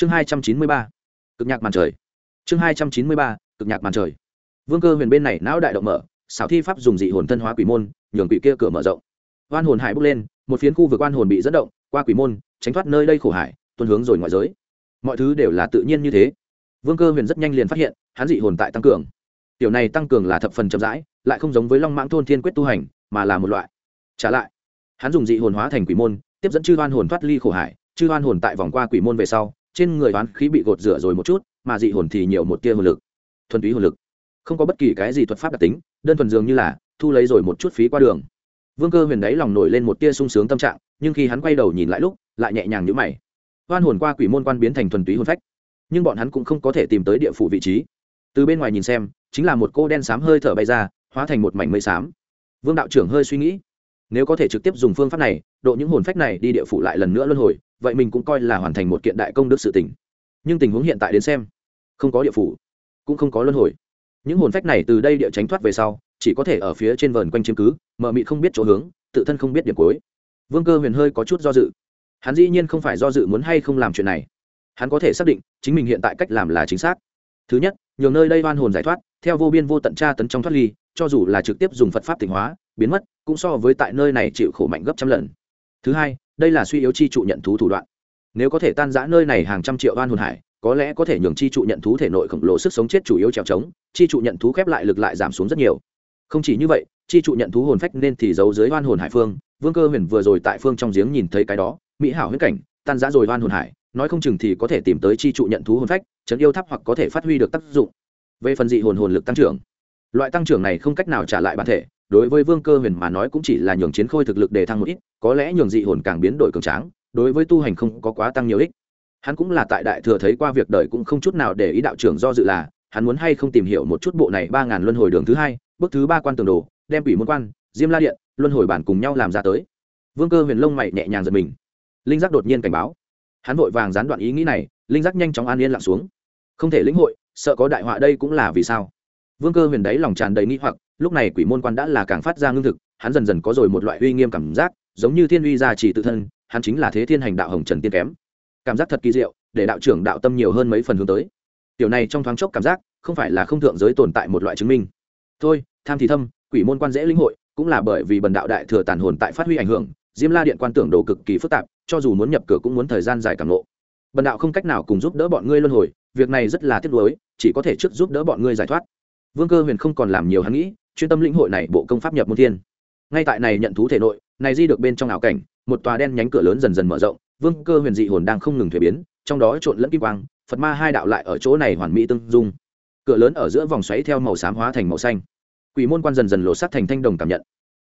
chương hai trăm chín mươi ba, cực nhạc màn trời. Chương hai trăm chín mươi ba, cực nhạc màn trời. Vương cơ huyền bên này não đại động mở, xảo thi pháp dùng dị hồn thân hóa quỷ môn, nhường quỷ kia cửa mở rộng. Oan hồn hải bước lên, một phiến khu vực oan hồn bị dẫn động, qua quỷ môn, tránh thoát nơi đây khổ hải, tuân hướng rồi ngoại giới. Mọi thứ đều là tự nhiên như thế. Vương cơ huyền rất nhanh liền phát hiện, hắn dị hồn tại tăng cường. Tiểu này tăng cường là thập phần chậm rãi, lại không giống với long mãng thôn thiên quyết tu hành, mà là một loại. Trả lại, hắn dùng dị hồn hóa thành quỷ môn, tiếp dẫn chư oan hồn thoát ly khổ hải, chư oan hồn tại vòng qua quỷ môn về sau trên người toán khí bị gột rửa rồi một chút, mà dị hồn thì nhiều một tia hồn lực, thuần túy hồn lực. Không có bất kỳ cái gì thuật pháp đặc tính, đơn thuần dường như là thu lấy rồi một chút phí qua đường. Vương cơ huyền đáy lòng nổi lên một tia sung sướng tâm trạng, nhưng khi hắn quay đầu nhìn lại lúc, lại nhẹ nhàng nhữ mày. Oan hồn qua quỷ môn quan biến thành thuần túy hồn phách, nhưng bọn hắn cũng không có thể tìm tới địa phủ vị trí. Từ bên ngoài nhìn xem, chính là một cô đen xám hơi thở bay ra, hóa thành một mảnh mây xám. Vương đạo trưởng hơi suy nghĩ, nếu có thể trực tiếp dùng phương pháp này, độ những hồn phách này đi địa phủ lại lần nữa luân hồi vậy mình cũng coi là hoàn thành một kiện đại công đức sự tình. Nhưng tình huống hiện tại đến xem, không có địa phủ, cũng không có luân hồi. Những hồn phách này từ đây địa tránh thoát về sau, chỉ có thể ở phía trên vờn quanh chiếm cứ, mờ mịt không biết chỗ hướng, tự thân không biết điểm cuối. Vương cơ huyền hơi có chút do dự. Hắn dĩ nhiên không phải do dự muốn hay không làm chuyện này. Hắn có thể xác định, chính mình hiện tại cách làm là chính xác. Thứ nhất, nhường nơi đây oan hồn giải thoát, theo vô biên vô tận tra tấn trong thoát ly, cho dù là trực tiếp dùng phật pháp tỉnh hóa, biến mất, cũng so với tại nơi này chịu khổ mạnh gấp trăm lần. Thứ hai đây là suy yếu chi trụ nhận thú thủ đoạn. Nếu có thể tan giã nơi này hàng trăm triệu oan hồn hải, có lẽ có thể nhường chi trụ nhận thú thể nội khổng lồ sức sống chết chủ yếu trèo trống, chi trụ nhận thú khép lại lực lại giảm xuống rất nhiều. Không chỉ như vậy, chi trụ nhận thú hồn phách nên thì giấu dưới oan hồn hải phương, vương cơ huyền vừa rồi tại phương trong giếng nhìn thấy cái đó, mỹ hảo huyết cảnh, tan giã rồi oan hồn hải, nói không chừng thì có thể tìm tới chi trụ nhận thú hồn phách, chấn yêu tháp hoặc có thể phát huy được tác dụng. Về phần dị hồn hồn lực tăng trưởng, loại tăng trưởng này không cách nào trả lại bản thể đối với vương cơ huyền mà nói cũng chỉ là nhường chiến khôi thực lực đề thăng một ít, có lẽ nhường dị hồn càng biến đổi cường tráng, đối với tu hành không có quá tăng nhiều ích. Hắn cũng là tại đại thừa thấy qua việc đời cũng không chút nào để ý đạo trưởng do dự là, hắn muốn hay không tìm hiểu một chút bộ này ba ngàn luân hồi đường thứ hai, bước thứ ba quan tường đồ, đem quỷ môn quan, diêm la điện, luân hồi bản cùng nhau làm ra tới. Vương cơ huyền lông mày nhẹ nhàng giật mình. Linh giác đột nhiên cảnh báo. Hắn vội vàng gián đoạn ý nghĩ này, linh giác nhanh chóng an yên lặng xuống. Không thể lĩnh hội, sợ có đại họa đây cũng là vì sao. Vương cơ huyền đấy lòng tràn đầy nghi hoặc lúc này quỷ môn quan đã là càng phát ra ngưng thực, hắn dần dần có rồi một loại uy nghiêm cảm giác, giống như thiên uy gia chỉ tự thân, hắn chính là thế thiên hành đạo hồng trần tiên kém. Cảm giác thật kỳ diệu, để đạo trưởng đạo tâm nhiều hơn mấy phần hướng tới. Tiểu này trong thoáng chốc cảm giác, không phải là không thượng giới tồn tại một loại chứng minh. Thôi, tham thì thâm, quỷ môn quan dễ linh hội, cũng là bởi vì bần đạo đại thừa tàn hồn tại phát huy ảnh hưởng, diêm la điện quan tưởng đồ cực kỳ phức tạp, cho dù muốn nhập cửa cũng muốn thời gian dài cảm lộ. Bần đạo không cách nào cùng giúp đỡ bọn ngươi luân hồi, việc này rất là tiếc nuối, chỉ có thể trước giúp đỡ bọn ngươi giải thoát. Vương cơ huyền không còn làm nhiều hắn nghĩ chuyên tâm lĩnh hội này bộ công pháp nhập môn thiên. Ngay tại này nhận thú thể nội, này di được bên trong ảo cảnh, một tòa đen nhánh cửa lớn dần dần mở rộng, vương cơ huyền dị hồn đang không ngừng thuế biến, trong đó trộn lẫn kim quang, phật ma hai đạo lại ở chỗ này hoàn mỹ tương dung. Cửa lớn ở giữa vòng xoáy theo màu xám hóa thành màu xanh. Quỷ môn quan dần dần lộ sắc thành thanh đồng cảm nhận.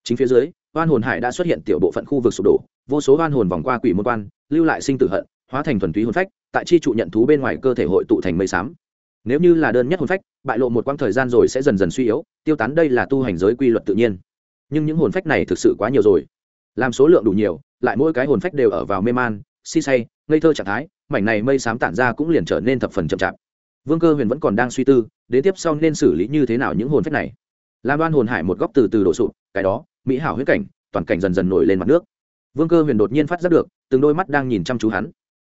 Chính phía dưới, oan hồn hải đã xuất hiện tiểu bộ phận khu vực sụp đổ, vô số oan hồn vòng qua quỷ môn quan, lưu lại sinh tử hận, hóa thành thuần túy hồn phách, tại chi trụ nhận thú bên ngoài cơ thể hội tụ thành mây xám nếu như là đơn nhất hồn phách, bại lộ một quãng thời gian rồi sẽ dần dần suy yếu, tiêu tán đây là tu hành giới quy luật tự nhiên. Nhưng những hồn phách này thực sự quá nhiều rồi. Làm số lượng đủ nhiều, lại mỗi cái hồn phách đều ở vào mê man, si say, ngây thơ trạng thái, mảnh này mây sám tản ra cũng liền trở nên thập phần chậm chạp. Vương cơ huyền vẫn còn đang suy tư, đến tiếp sau nên xử lý như thế nào những hồn phách này. Làm đoan hồn hải một góc từ từ đổ sụp, cái đó, mỹ hảo huyết cảnh, toàn cảnh dần dần nổi lên mặt nước. Vương cơ huyền đột nhiên phát giác được, từng đôi mắt đang nhìn chăm chú hắn.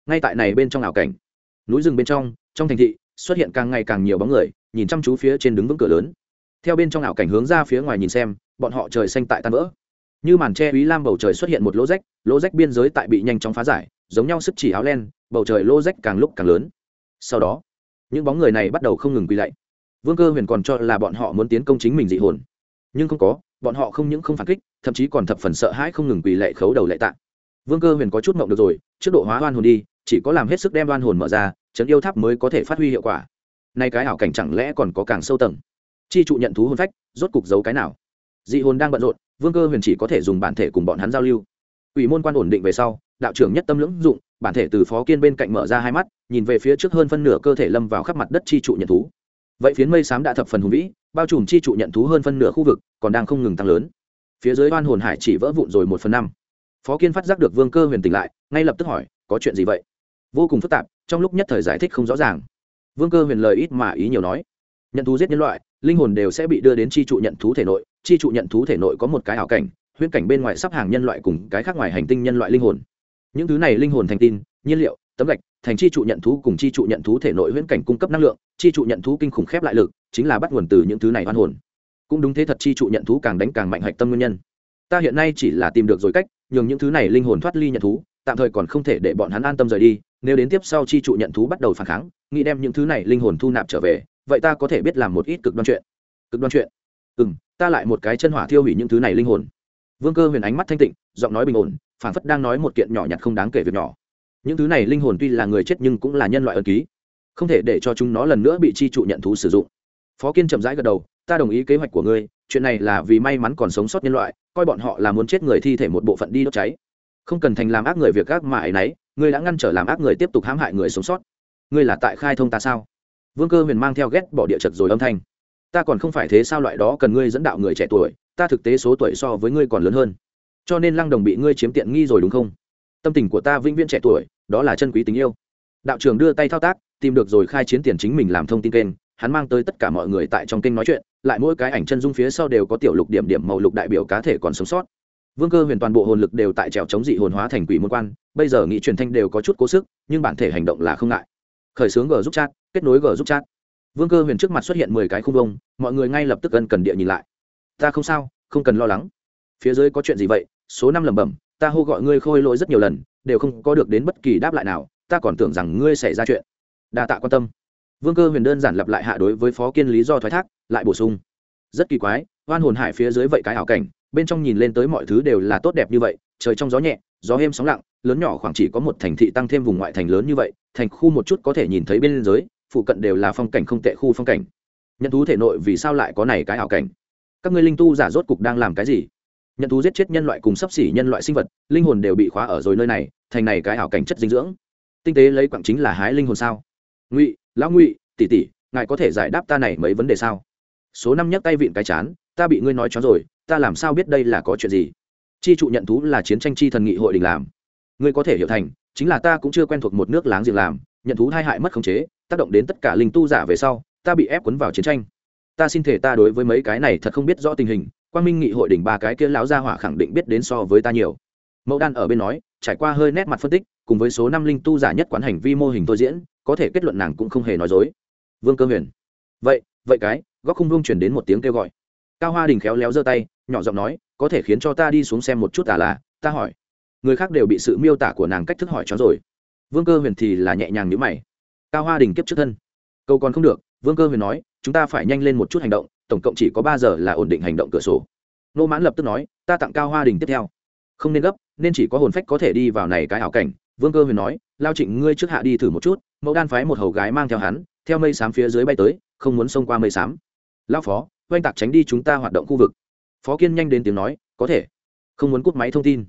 Ngay tại này bên trong ảo cảnh, núi rừng bên trong trong thành thị xuất hiện càng ngày càng nhiều bóng người, nhìn chăm chú phía trên đứng vững cửa lớn. Theo bên trong ảo cảnh hướng ra phía ngoài nhìn xem, bọn họ trời xanh tại tan vỡ. Như màn tre úy lam bầu trời xuất hiện một lỗ rách lỗ rách biên giới tại bị nhanh chóng phá giải, giống nhau sức chỉ áo len, bầu trời lỗ rách càng lúc càng lớn. Sau đó, những bóng người này bắt đầu không ngừng quỳ lạy. Vương cơ huyền còn cho là bọn họ muốn tiến công chính mình dị hồn. Nhưng không có, bọn họ không những không phản kích, thậm chí còn thập phần sợ hãi không ngừng quỳ lệ khấu đầu lệ tạ. Vương cơ huyền có chút mộng được rồi, trước độ hóa oan hồn đi, chỉ có làm hết sức đem oan hồn mở ra chấn yêu tháp mới có thể phát huy hiệu quả. Nay cái ảo cảnh chẳng lẽ còn có càng sâu tầng? Chi trụ nhận thú hồn phách, rốt cục giấu cái nào? Dị hồn đang bận rộn, vương cơ huyền chỉ có thể dùng bản thể cùng bọn hắn giao lưu. Ủy môn quan ổn định về sau, đạo trưởng nhất tâm lưỡng dụng, bản thể từ phó kiên bên cạnh mở ra hai mắt, nhìn về phía trước hơn phân nửa cơ thể lâm vào khắp mặt đất chi trụ nhận thú. Vậy phiến mây xám đã thập phần hùng vĩ, bao trùm chi trụ nhận thú hơn phân nửa khu vực, còn đang không ngừng tăng lớn. Phía dưới oan hồn hải chỉ vỡ vụn rồi một phần năm. Phó kiên phát giác được vương cơ huyền tỉnh lại, ngay lập tức hỏi, có chuyện gì vậy? Vô cùng phức tạp, trong lúc nhất thời giải thích không rõ ràng. Vương cơ huyền lời ít mà ý nhiều nói, nhận thú giết nhân loại, linh hồn đều sẽ bị đưa đến chi trụ nhận thú thể nội, chi trụ nhận thú thể nội có một cái ảo cảnh, huyễn cảnh bên ngoài sắp hàng nhân loại cùng cái khác ngoài hành tinh nhân loại linh hồn. Những thứ này linh hồn thành tin, nhiên liệu, tấm gạch, thành chi trụ nhận thú cùng chi trụ nhận thú thể nội huyễn cảnh cung cấp năng lượng, chi trụ nhận thú kinh khủng khép lại lực, chính là bắt nguồn từ những thứ này oan hồn. Cũng đúng thế thật chi trụ nhận thú càng đánh càng mạnh hạch tâm nguyên nhân. Ta hiện nay chỉ là tìm được rồi cách, nhường những thứ này linh hồn thoát ly nhận thú, tạm thời còn không thể để bọn hắn an tâm rời đi nếu đến tiếp sau chi trụ nhận thú bắt đầu phản kháng, nghĩ đem những thứ này linh hồn thu nạp trở về, vậy ta có thể biết làm một ít cực đoan chuyện. Cực đoan chuyện? Ừ m ta lại một cái chân hỏa thiêu hủy những thứ này linh hồn. Vương cơ huyền ánh mắt thanh tịnh, giọng nói bình ổn phản phất đang nói một kiện nhỏ nhặt không đáng kể việc nhỏ. Những thứ này linh hồn tuy là người chết nhưng cũng là nhân loại ân ký, không thể để cho chúng nó lần nữa bị chi trụ nhận thú sử dụng. Phó kiên chậm rãi gật đầu, ta đồng ý kế hoạch của ngươi, chuyện này là vì may mắn còn sống sót nhân loại, coi bọn họ là muốn chết người thi thể một bộ phận đi đốt cháy. Không cần thành làm ác người việc ác mà ấy nấy ngươi đã ngăn trở làm ác người tiếp tục hãm hại người sống sót. Ngươi là tại khai thông ta sao? Vương cơ huyền mang theo ghét bỏ địa chật rồi âm thanh. Ta còn không phải thế sao loại đó cần ngươi dẫn đạo người trẻ tuổi, ta thực tế số tuổi so với ngươi còn lớn hơn. Cho nên lăng đồng bị ngươi chiếm tiện nghi rồi đúng không? Tâm tình của ta vĩnh viễn trẻ tuổi, đó là chân quý tình yêu. Đạo trưởng đưa tay thao tác, tìm được rồi khai chiến tiền chính mình làm thông tin kênh, hắn mang tới tất cả mọi người tại trong kênh nói chuyện, lại mỗi cái ảnh chân dung phía sau đều có tiểu lục điểm điểm màu lục đại biểu cá thể còn sống sót vương cơ huyền toàn bộ hồn lực đều tại trèo chống dị hồn hóa thành quỷ môn quan, bây giờ nghị truyền thanh đều có chút cố sức, nhưng bản thể hành động là không ngại. Khởi xướng g giúp chat, kết nối g giúp chat. Vương cơ huyền trước mặt xuất hiện mười cái khung vông, mọi người ngay lập tức ân cần địa nhìn lại. Ta không sao, không cần lo lắng. Phía dưới có chuyện gì vậy? Số năm lẩm bẩm, ta hô gọi ngươi khôi lỗi rất nhiều lần, đều không có được đến bất kỳ đáp lại nào, ta còn tưởng rằng ngươi xảy ra chuyện. Đa tạ quan tâm. Vương cơ huyền đơn giản lặp lại hạ đối với phó kiên lý do thoái thác, lại bổ sung. Rất kỳ quái, oan hồn hải phía dưới vậy cái ảo cảnh bên trong nhìn lên tới mọi thứ đều là tốt đẹp như vậy, trời trong gió nhẹ, gió êm sóng lặng, lớn nhỏ khoảng chỉ có một thành thị tăng thêm vùng ngoại thành lớn như vậy, thành khu một chút có thể nhìn thấy bên dưới, phụ cận đều là phong cảnh không tệ khu phong cảnh. Nhận thú thể nội vì sao lại có này cái ảo cảnh? Các ngươi linh tu giả rốt cục đang làm cái gì? Nhận thú giết chết nhân loại cùng sắp xỉ nhân loại sinh vật, linh hồn đều bị khóa ở rồi nơi này, thành này cái ảo cảnh chất dinh dưỡng. Tinh tế lấy quặng chính là hái linh hồn sao? Ngụy, lão ngụy, tỷ tỷ, ngài có thể giải đáp ta này mấy vấn đề sao? Số năm nhắc tay vịn cái chán ta bị ngươi nói cho rồi, ta làm sao biết đây là có chuyện gì? Chi trụ nhận thú là chiến tranh chi thần nghị hội đình làm. Ngươi có thể hiểu thành, chính là ta cũng chưa quen thuộc một nước láng giềng làm, nhận thú hai hại mất khống chế, tác động đến tất cả linh tu giả về sau, ta bị ép cuốn vào chiến tranh. Ta xin thể ta đối với mấy cái này thật không biết rõ tình hình quan minh nghị hội đỉnh ba cái kia lão gia hỏa khẳng định biết đến so với ta nhiều. Mẫu đan ở bên nói, trải qua hơi nét mặt phân tích, cùng với số năm linh tu giả nhất quán hành vi mô hình tôi diễn, có thể kết luận nàng cũng không hề nói dối. Vương cơ huyền. Vậy vậy cái, góc không vương chuyển đến một tiếng kêu gọi cao hoa đình khéo léo giơ tay, nhỏ giọng nói, có thể khiến cho ta đi xuống xem một chút à là? Ta hỏi. Người khác đều bị sự miêu tả của nàng cách thức hỏi cho rồi. Vương cơ huyền thì là nhẹ nhàng nhữ mày. Cao hoa đình kiếp trước thân. Câu còn không được, vương cơ huyền nói, chúng ta phải nhanh lên một chút hành động, tổng cộng chỉ có ba giờ là ổn định hành động cửa sổ. Nô mãn lập tức nói, ta tặng cao hoa đình tiếp theo. Không nên gấp, nên chỉ có hồn phách có thể đi vào này cái ảo cảnh. Vương cơ huyền nói, lao trịnh ngươi trước hạ đi thử một chút, mẫu đan phái một hầu gái mang theo hắn, theo mây xám phía dưới bay tới, không muốn xông qua mây xám. Lao phó oanh tạc tránh đi chúng ta hoạt động khu vực. Phó kiên nhanh đến tiếng nói, có thể. Không muốn cút máy thông tin.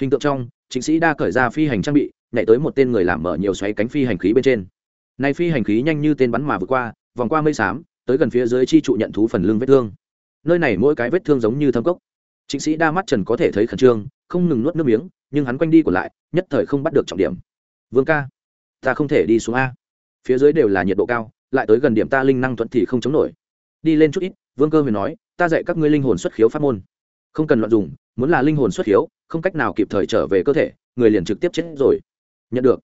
Hình tượng trong, chính sĩ đa cởi ra phi hành trang bị, nhảy tới một tên người làm mở nhiều xoáy cánh phi hành khí bên trên. Này phi hành khí nhanh như tên bắn mà vượt qua, vòng qua mây xám, tới gần phía dưới chi trụ nhận thú phần lưng vết thương. Nơi này mỗi cái vết thương giống như thâm cốc. Chính sĩ đa mắt trần có thể thấy khẩn trương, không ngừng nuốt nước miếng, nhưng hắn quanh đi còn lại, nhất thời không bắt được trọng điểm. Vương ca, ta không thể đi xuống a. Phía dưới đều là nhiệt độ cao, lại tới gần điểm ta linh năng thuận thì không chống nổi. Đi lên chút ít vương cơ huyền nói, ta dạy các ngươi linh hồn xuất khiếu pháp môn. Không cần loạn dùng, muốn là linh hồn xuất khiếu, không cách nào kịp thời trở về cơ thể, người liền trực tiếp chết rồi. Nhận được.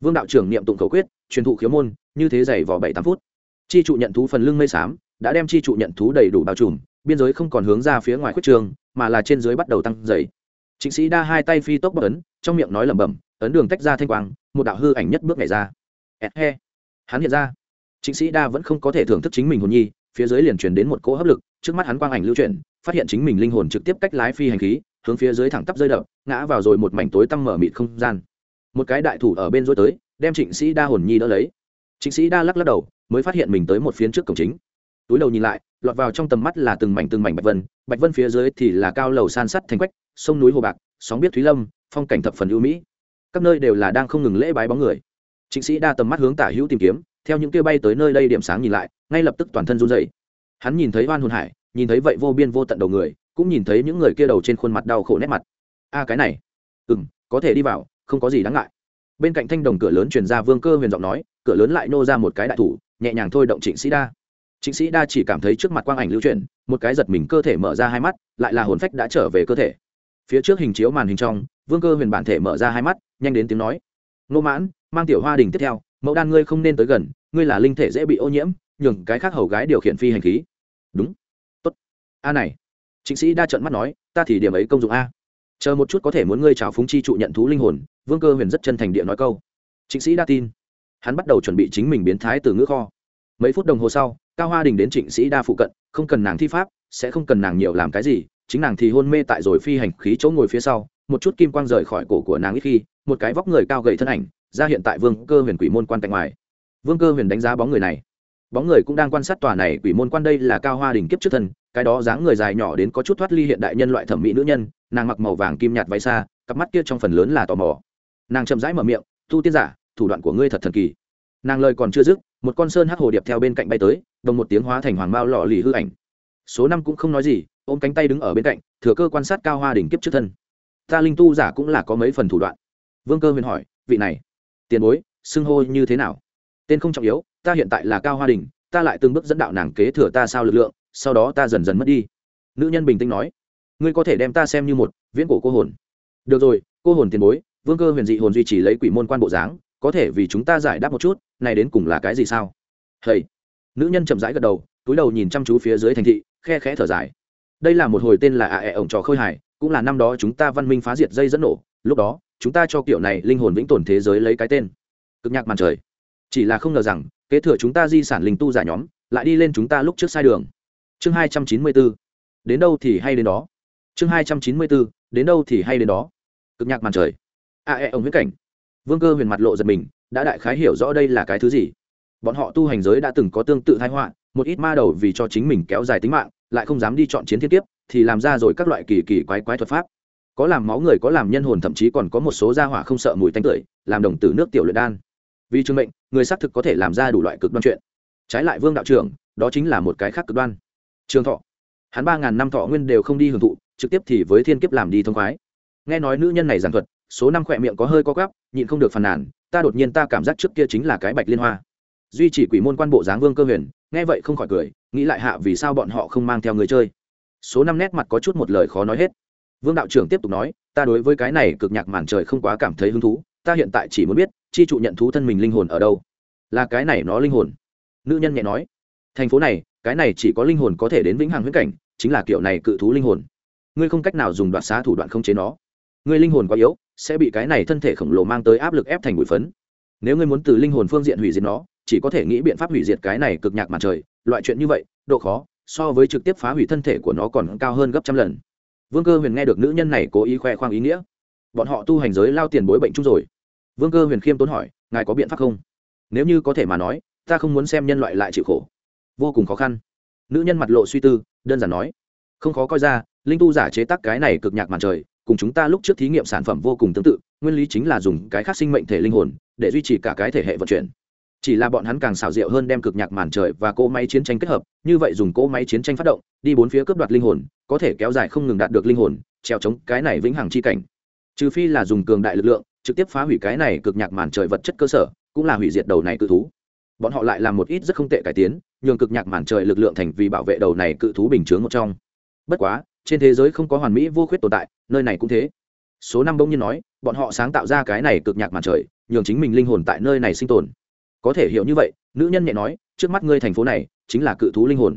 Vương đạo trưởng niệm tụng khẩu quyết, truyền thụ khiếu môn, như thế dày vỏ bảy tám phút. Chi trụ nhận thú phần lưng mây xám, đã đem chi trụ nhận thú đầy đủ bao trùm, biên giới không còn hướng ra phía ngoài khuất trường, mà là trên dưới bắt đầu tăng dày chính sĩ đa hai tay phi tốc bất ấn, trong miệng nói lẩm bẩm, ấn đường tách ra thanh quang, một đạo hư ảnh nhất bước nhảy ra. He. Hắn hiện ra. Chính sĩ đa vẫn không có thể thưởng thức chính mình hồn nhi phía dưới liền truyền đến một cỗ hấp lực, trước mắt hắn quang ảnh lưu chuyển, phát hiện chính mình linh hồn trực tiếp cách lái phi hành khí, hướng phía dưới thẳng tắp rơi đập, ngã vào rồi một mảnh tối tăm mở mịt không gian. Một cái đại thủ ở bên rối tới, đem trịnh sĩ đa hồn nhi đỡ lấy. Trịnh sĩ đa lắc lắc đầu, mới phát hiện mình tới một phiến trước cổng chính. Túi đầu nhìn lại, lọt vào trong tầm mắt là từng mảnh từng mảnh bạch vân bạch vân phía dưới thì là cao lầu san sắt thành quách, sông núi hồ bạc, sóng biết thúy lâm, phong cảnh thập phần ưu mỹ. Các nơi đều là đang không ngừng lễ bái bóng người. Trịnh sĩ đa tầm mắt hướng tả hữu tìm kiếm theo những kia bay tới nơi đây điểm sáng nhìn lại, ngay lập tức toàn thân run dậy hắn nhìn thấy oan hồn hải, nhìn thấy vậy vô biên vô tận đầu người, cũng nhìn thấy những người kia đầu trên khuôn mặt đau khổ nét mặt. A, cái này. Ừ m có thể đi vào, không có gì đáng ngại. Bên cạnh thanh đồng cửa lớn truyền ra vương cơ huyền giọng nói, cửa lớn lại nô ra một cái đại thủ, nhẹ nhàng thôi động trịnh sĩ đa. Trịnh sĩ đa chỉ cảm thấy trước mặt quang ảnh lưu chuyển, một cái giật mình cơ thể mở ra hai mắt, lại là hồn phách đã trở về cơ thể. Phía trước hình chiếu màn hình trong, vương cơ huyền bản thể mở ra hai mắt, nhanh đến tiếng nói nô mãn, mang tiểu hoa đình tiếp theo mẫu đan ngươi không nên tới gần, ngươi là linh thể dễ bị ô nhiễm, nhường cái khác hầu gái điều khiển phi hành khí. Đúng. Tốt. A này. Trịnh sĩ đa trận mắt nói, ta thì điểm ấy công dụng a. Chờ một chút có thể muốn ngươi chào phúng chi trụ nhận thú linh hồn, vương cơ huyền rất chân thành địa nói câu. Trịnh sĩ đa tin. Hắn bắt đầu chuẩn bị chính mình biến thái từ ngữ kho. Mấy phút đồng hồ sau, cao hoa đình đến trịnh sĩ đa phụ cận, không cần nàng thi pháp, sẽ không cần nàng nhiều làm cái gì, chính nàng thì hôn mê tại rồi phi hành khí chỗ ngồi phía sau, một chút kim quang rời khỏi cổ của nàng ít khi, một cái vóc người cao gầy thân ảnh ra hiện tại vương cơ huyền quỷ môn quan cạnh ngoài. Vương cơ huyền đánh giá bóng người này. Bóng người cũng đang quan sát tòa này quỷ môn quan đây là cao hoa đình kiếp trước thân, cái đó dáng người dài nhỏ đến có chút thoát ly hiện đại nhân loại thẩm mỹ nữ nhân, nàng mặc màu vàng kim nhạt váy xa, cặp mắt kia trong phần lớn là tò mò. Nàng chậm rãi mở miệng tu tiên giả, thủ đoạn của ngươi thật thần kỳ. Nàng lời còn chưa dứt, một con sơn hắc hồ điệp theo bên cạnh bay tới, đồng một tiếng hóa thành hoàng mao lọ lì hư ảnh. Số năm cũng không nói gì, ôm cánh tay đứng ở bên cạnh, thừa cơ quan sát cao hoa đỉnh kiếp trước thân. Ta linh tu giả cũng là có mấy phần thủ đoạn. Vương cơ huyền hỏi, vị này tiền bối, xưng hô như thế nào? Tên không trọng yếu, ta hiện tại là cao hoa đình, ta lại từng bước dẫn đạo nàng kế thừa ta sao lực lượng, sau đó ta dần dần mất đi. Nữ nhân bình tĩnh nói, ngươi có thể đem ta xem như một viễn cổ cô hồn. Được rồi, cô hồn tiền bối, vương cơ huyền dị hồn duy trì lấy quỷ môn quan bộ dáng, có thể vì chúng ta giải đáp một chút, này đến cùng là cái gì sao? Hầy nữ nhân chậm rãi gật đầu, túi đầu nhìn chăm chú phía dưới thành thị, khe khẽ thở dài. Đây là một hồi tên là ạ ẹ ổng trò khơi hải cũng là năm đó chúng ta văn minh phá diệt dây dẫn nổ, lúc đó chúng ta cho kiểu này linh hồn vĩnh tồn thế giới lấy cái tên. Cực nhạc màn trời. Chỉ là không ngờ rằng, kế thừa chúng ta di sản linh tu giả nhóm, lại đi lên chúng ta lúc trước sai đường. Chương hai trăm chín mươi bốn đến đâu thì hay đến đó. Chương hai trăm chín mươi bốn đến đâu thì hay đến đó. Cực nhạc màn trời. A e ông huyết cảnh. Vương cơ huyền mặt lộ giật mình, đã đại khái hiểu rõ đây là cái thứ gì. Bọn họ tu hành giới đã từng có tương tự thái họa, một ít ma đầu vì cho chính mình kéo dài tính mạng, lại không dám đi chọn chiến thiên tiếp thì làm ra rồi các loại kỳ kỳ quái quái thuật pháp có làm máu người có làm nhân hồn, thậm chí còn có một số gia hỏa không sợ mùi tanh tưởi, làm đồng tử nước tiểu luyện đan. Vì chứng mệnh, người xác thực có thể làm ra đủ loại cực đoan chuyện. Trái lại vương đạo trưởng, đó chính là một cái khác cực đoan. Trường thọ. Hắn ba ngàn năm thọ nguyên đều không đi hưởng thụ, trực tiếp thì với thiên kiếp làm đi thông khoái. Nghe nói nữ nhân này giảng thuật, số năm khỏe miệng có hơi có gắp nhịn không được phàn nàn, ta đột nhiên ta cảm giác trước kia chính là cái bạch liên hoa. Duy chỉ quỷ môn quan bộ dáng vương cơ huyền, nghe vậy không khỏi cười, nghĩ lại hạ vì sao bọn họ không mang theo người chơi. Số năm nét mặt có chút một lời khó nói hết vương đạo trưởng tiếp tục nói, ta đối với cái này cực nhạc màn trời không quá cảm thấy hứng thú, ta hiện tại chỉ muốn biết, chi trụ nhận thú thân mình linh hồn ở đâu. Là cái này nó linh hồn. Nữ nhân nhẹ nói, thành phố này, cái này chỉ có linh hồn có thể đến vĩnh hằng huyễn cảnh, chính là kiểu này cự thú linh hồn. Ngươi không cách nào dùng đoạn xá thủ đoạn không chế nó. Ngươi linh hồn quá yếu, sẽ bị cái này thân thể khổng lồ mang tới áp lực ép thành bụi phấn. Nếu ngươi muốn từ linh hồn phương diện hủy diệt nó, chỉ có thể nghĩ biện pháp hủy diệt cái này cực nhạc màn trời. Loại chuyện như vậy, độ khó so với trực tiếp phá hủy thân thể của nó còn cao hơn gấp trăm lần vương cơ huyền nghe được nữ nhân này cố ý khoe khoang ý nghĩa. Bọn họ tu hành giới lao tiền bối bệnh chung rồi. Vương cơ huyền khiêm tốn hỏi, ngài có biện pháp không? Nếu như có thể mà nói, ta không muốn xem nhân loại lại chịu khổ. Vô cùng khó khăn. Nữ nhân mặt lộ suy tư, đơn giản nói, không khó coi ra, linh tu giả chế tác cái này cực nhạc màn trời, cùng chúng ta lúc trước thí nghiệm sản phẩm vô cùng tương tự, nguyên lý chính là dùng cái khác sinh mệnh thể linh hồn để duy trì cả cái thể hệ vận chuyển. Chỉ là bọn hắn càng xảo diệu hơn đem cực nhạc màn trời và cỗ máy chiến tranh kết hợp, như vậy dùng cỗ máy chiến tranh phát động, đi bốn phía cướp đoạt linh hồn có thể kéo dài không ngừng đạt được linh hồn treo chống cái này vĩnh hằng chi cảnh. Trừ phi là dùng cường đại lực lượng, trực tiếp phá hủy cái này cực nhạc màn trời vật chất cơ sở, cũng là hủy diệt đầu này cự thú. Bọn họ lại làm một ít rất không tệ cải tiến, nhường cực nhạc màn trời lực lượng thành vì bảo vệ đầu này cự thú bình chướng một trong. Bất quá, trên thế giới không có hoàn mỹ vô khuyết tồn tại, nơi này cũng thế. Số năm bỗng nhiên nói, bọn họ sáng tạo ra cái này cực nhạc màn trời, nhường chính mình linh hồn tại nơi này sinh tồn. Có thể hiểu như vậy, nữ nhân nhẹ nói, trước mắt ngươi thành phố này, chính là cự thú linh hồn.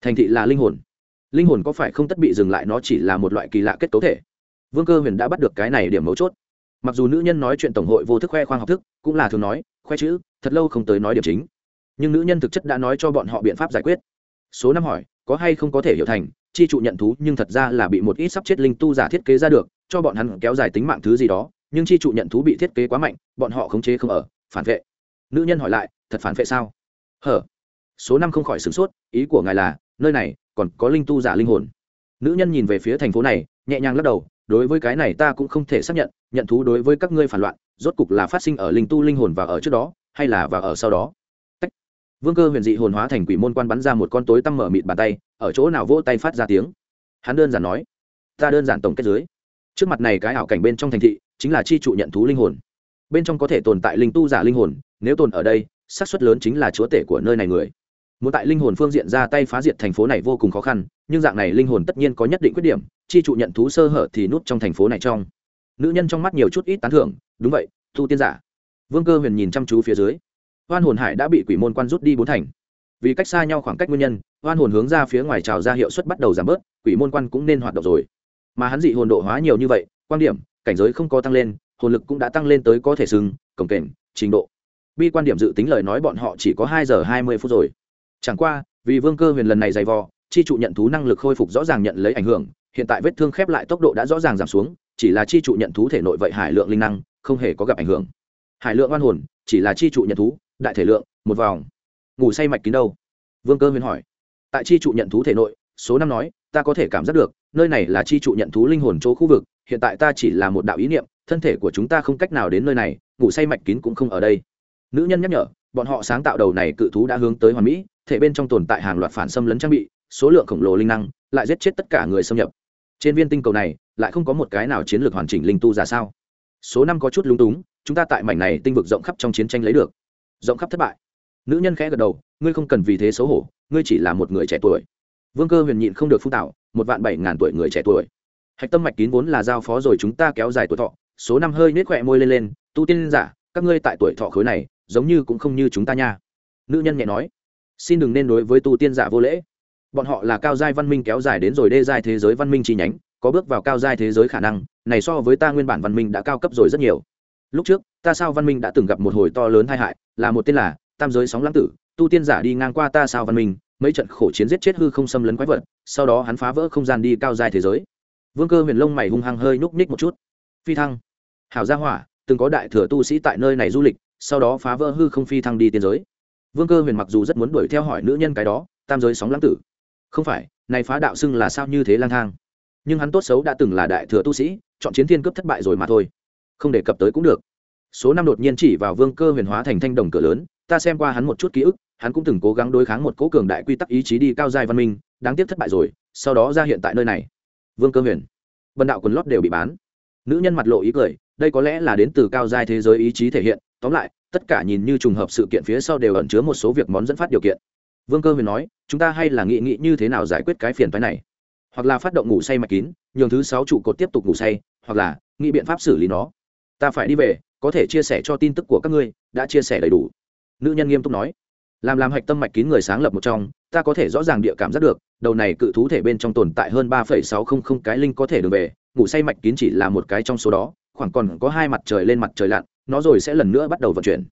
Thành thị là linh hồn linh hồn có phải không tất bị dừng lại nó chỉ là một loại kỳ lạ kết cấu thể. Vương cơ huyền đã bắt được cái này điểm mấu chốt. Mặc dù nữ nhân nói chuyện tổng hội vô thức khoe khoang học thức, cũng là thường nói, khoe chữ, thật lâu không tới nói điểm chính. Nhưng nữ nhân thực chất đã nói cho bọn họ biện pháp giải quyết. Số năm hỏi, có hay không có thể hiểu thành, chi trụ nhận thú, nhưng thật ra là bị một ít sắp chết linh tu giả thiết kế ra được, cho bọn hắn kéo dài tính mạng thứ gì đó, nhưng chi trụ nhận thú bị thiết kế quá mạnh, bọn họ khống chế không ở, phản vệ. Nữ nhân hỏi lại, thật phản vệ sao? Hở. Số năm không khỏi sửng sốt, ý của ngài là, nơi này còn có linh tu giả linh hồn. Nữ nhân nhìn về phía thành phố này, nhẹ nhàng lắc đầu, đối với cái này ta cũng không thể xác nhận nhận thú đối với các ngươi phản loạn, rốt cục là phát sinh ở linh tu linh hồn và ở trước đó, hay là và ở sau đó? Tách. vương cơ huyền dị hồn hóa thành quỷ môn quan bắn ra một con tối tăm mở mịt bàn tay, ở chỗ nào vỗ tay phát ra tiếng. Hắn đơn giản nói, ta đơn giản tổng kết dưới. Trước mặt này cái ảo cảnh bên trong thành thị, chính là chi trụ nhận thú linh hồn. Bên trong có thể tồn tại linh tu giả linh hồn, nếu tồn ở đây, xác suất lớn chính là chúa tể của nơi này người muốn tại linh hồn phương diện ra tay phá diệt thành phố này vô cùng khó khăn, nhưng dạng này linh hồn tất nhiên có nhất định khuyết điểm, chi trụ nhận thú sơ hở thì nút trong thành phố này trong. Nữ nhân trong mắt nhiều chút ít tán thưởng, đúng vậy, thu tiên giả. Vương cơ huyền nhìn chăm chú phía dưới. Hoan hồn hải đã bị quỷ môn quan rút đi bốn thành. Vì cách xa nhau khoảng cách nguyên nhân, hoan hồn hướng ra phía ngoài trào ra hiệu suất bắt đầu giảm bớt, quỷ môn quan cũng nên hoạt động rồi. Mà hắn dị hồn độ hóa nhiều như vậy, quan điểm, cảnh giới không có tăng lên, hồn lực cũng đã tăng lên tới có thể sừng cổng kềnh, trình độ. Bi quan điểm dự tính lời nói bọn họ chỉ có hai giờ hai mươi phút rồi chẳng qua, vì vương cơ huyền lần này dày vò, chi trụ nhận thú năng lực khôi phục rõ ràng nhận lấy ảnh hưởng, hiện tại vết thương khép lại tốc độ đã rõ ràng giảm xuống, chỉ là chi trụ nhận thú thể nội vậy hải lượng linh năng, không hề có gặp ảnh hưởng. Hải lượng oan hồn, chỉ là chi trụ nhận thú, đại thể lượng, một vòng. Ngủ say mạch kín đâu? Vương cơ huyền hỏi. Tại chi trụ nhận thú thể nội, số năm nói, ta có thể cảm giác được, nơi này là chi trụ nhận thú linh hồn chỗ khu vực, hiện tại ta chỉ là một đạo ý niệm, thân thể của chúng ta không cách nào đến nơi này, ngủ say mạch kín cũng không ở đây. Nữ nhân nhắc nhở, bọn họ sáng tạo đầu này cự thú đã hướng tới hoàn mỹ thể bên trong tồn tại hàng loạt phản xâm lấn trang bị, số lượng khổng lồ linh năng, lại giết chết tất cả người xâm nhập. Trên viên tinh cầu này, lại không có một cái nào chiến lược hoàn chỉnh linh tu ra sao? Số năm có chút lúng túng, chúng ta tại mảnh này tinh vực rộng khắp trong chiến tranh lấy được. Rộng khắp thất bại. Nữ nhân khẽ gật đầu, ngươi không cần vì thế xấu hổ, ngươi chỉ là một người trẻ tuổi. Vương cơ huyền nhịn không được phúc tạo một vạn bảy ngàn tuổi người trẻ tuổi. Hạch tâm mạch kín vốn là giao phó rồi chúng ta kéo dài tuổi thọ, số năm hơi nết khỏe môi lên lên, tu tiên giả, các ngươi tại tuổi thọ khối này, giống như cũng không như chúng ta nha. Nữ nhân nhẹ nói xin đừng nên đối với tu tiên giả vô lễ. Bọn họ là cao giai văn minh kéo dài đến rồi đê giai thế giới văn minh chi nhánh, có bước vào cao giai thế giới khả năng, này so với ta nguyên bản văn minh đã cao cấp rồi rất nhiều. Lúc trước, ta sao văn minh đã từng gặp một hồi to lớn tai hại, là một tên là tam giới sóng lãng tử, tu tiên giả đi ngang qua ta sao văn minh, mấy trận khổ chiến giết chết hư không xâm lấn quái vật, sau đó hắn phá vỡ không gian đi cao giai thế giới. Vương cơ huyền lông mày hung hăng hơi núp ních một chút. Phi thăng. Hảo gia hỏa, từng có đại thừa tu sĩ tại nơi này du lịch, sau đó phá vỡ hư không phi thăng đi tiên giới vương cơ huyền mặc dù rất muốn đuổi theo hỏi nữ nhân cái đó, tam giới sóng lãng tử. Không phải, này phá đạo xưng là sao như thế lang thang. Nhưng hắn tốt xấu đã từng là đại thừa tu sĩ, chọn chiến thiên cướp thất bại rồi mà thôi. Không đề cập tới cũng được. Số năm đột nhiên chỉ vào vương cơ huyền hóa thành thanh đồng cửa lớn, ta xem qua hắn một chút ký ức, hắn cũng từng cố gắng đối kháng một cố cường đại quy tắc ý chí đi cao dài văn minh, đáng tiếc thất bại rồi, sau đó ra hiện tại nơi này. Vương cơ huyền. Vần đạo quần lót đều bị bán. Nữ nhân mặt lộ ý cười, đây có lẽ là đến từ cao giai thế giới ý chí thể hiện tóm lại, tất cả nhìn như trùng hợp sự kiện phía sau đều ẩn chứa một số việc món dẫn phát điều kiện. Vương cơ huyền nói, chúng ta hay là nghị nghị như thế nào giải quyết cái phiền phái này? Hoặc là phát động ngủ say mạch kín, nhường thứ sáu trụ cột tiếp tục ngủ say, hoặc là nghĩ biện pháp xử lý nó. Ta phải đi về, có thể chia sẻ cho tin tức của các ngươi, đã chia sẻ đầy đủ. Nữ nhân nghiêm túc nói. Làm làm hạch tâm mạch kín người sáng lập một trong, ta có thể rõ ràng địa cảm giác được, đầu này cự thú thể bên trong tồn tại hơn ba phẩy sáu không không cái linh có thể đường về, ngủ say mạch kín chỉ là một cái trong số đó, khoảng còn có hai mặt trời lên mặt trời lặn nó rồi sẽ lần nữa bắt đầu vận chuyển.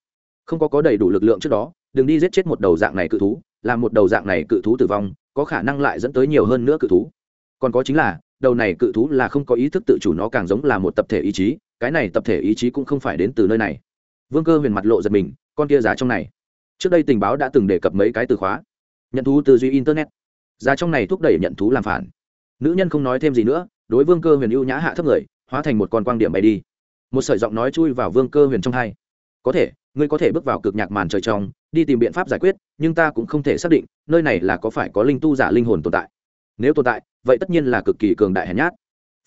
Không có có đầy đủ lực lượng trước đó, đừng đi giết chết một đầu dạng này cự thú, làm một đầu dạng này cự thú tử vong, có khả năng lại dẫn tới nhiều hơn nữa cự thú. Còn có chính là, đầu này cự thú là không có ý thức tự chủ, nó càng giống là một tập thể ý chí, cái này tập thể ý chí cũng không phải đến từ nơi này. Vương cơ huyền mặt lộ giật mình, con kia giá trong này. Trước đây tình báo đã từng đề cập mấy cái từ khóa. Nhận thú tư duy internet. Giá trong này thúc đẩy nhận thú làm phản. Nữ nhân không nói thêm gì nữa, đối vương cơ huyền ưu nhã hạ thấp người, hóa thành một con quang điểm bay đi một sợi giọng nói chui vào vương cơ huyền trong hai. Có thể, ngươi có thể bước vào cực nhạc màn trời trong, đi tìm biện pháp giải quyết, nhưng ta cũng không thể xác định, nơi này là có phải có linh tu giả linh hồn tồn tại. Nếu tồn tại, vậy tất nhiên là cực kỳ cường đại hèn nhát.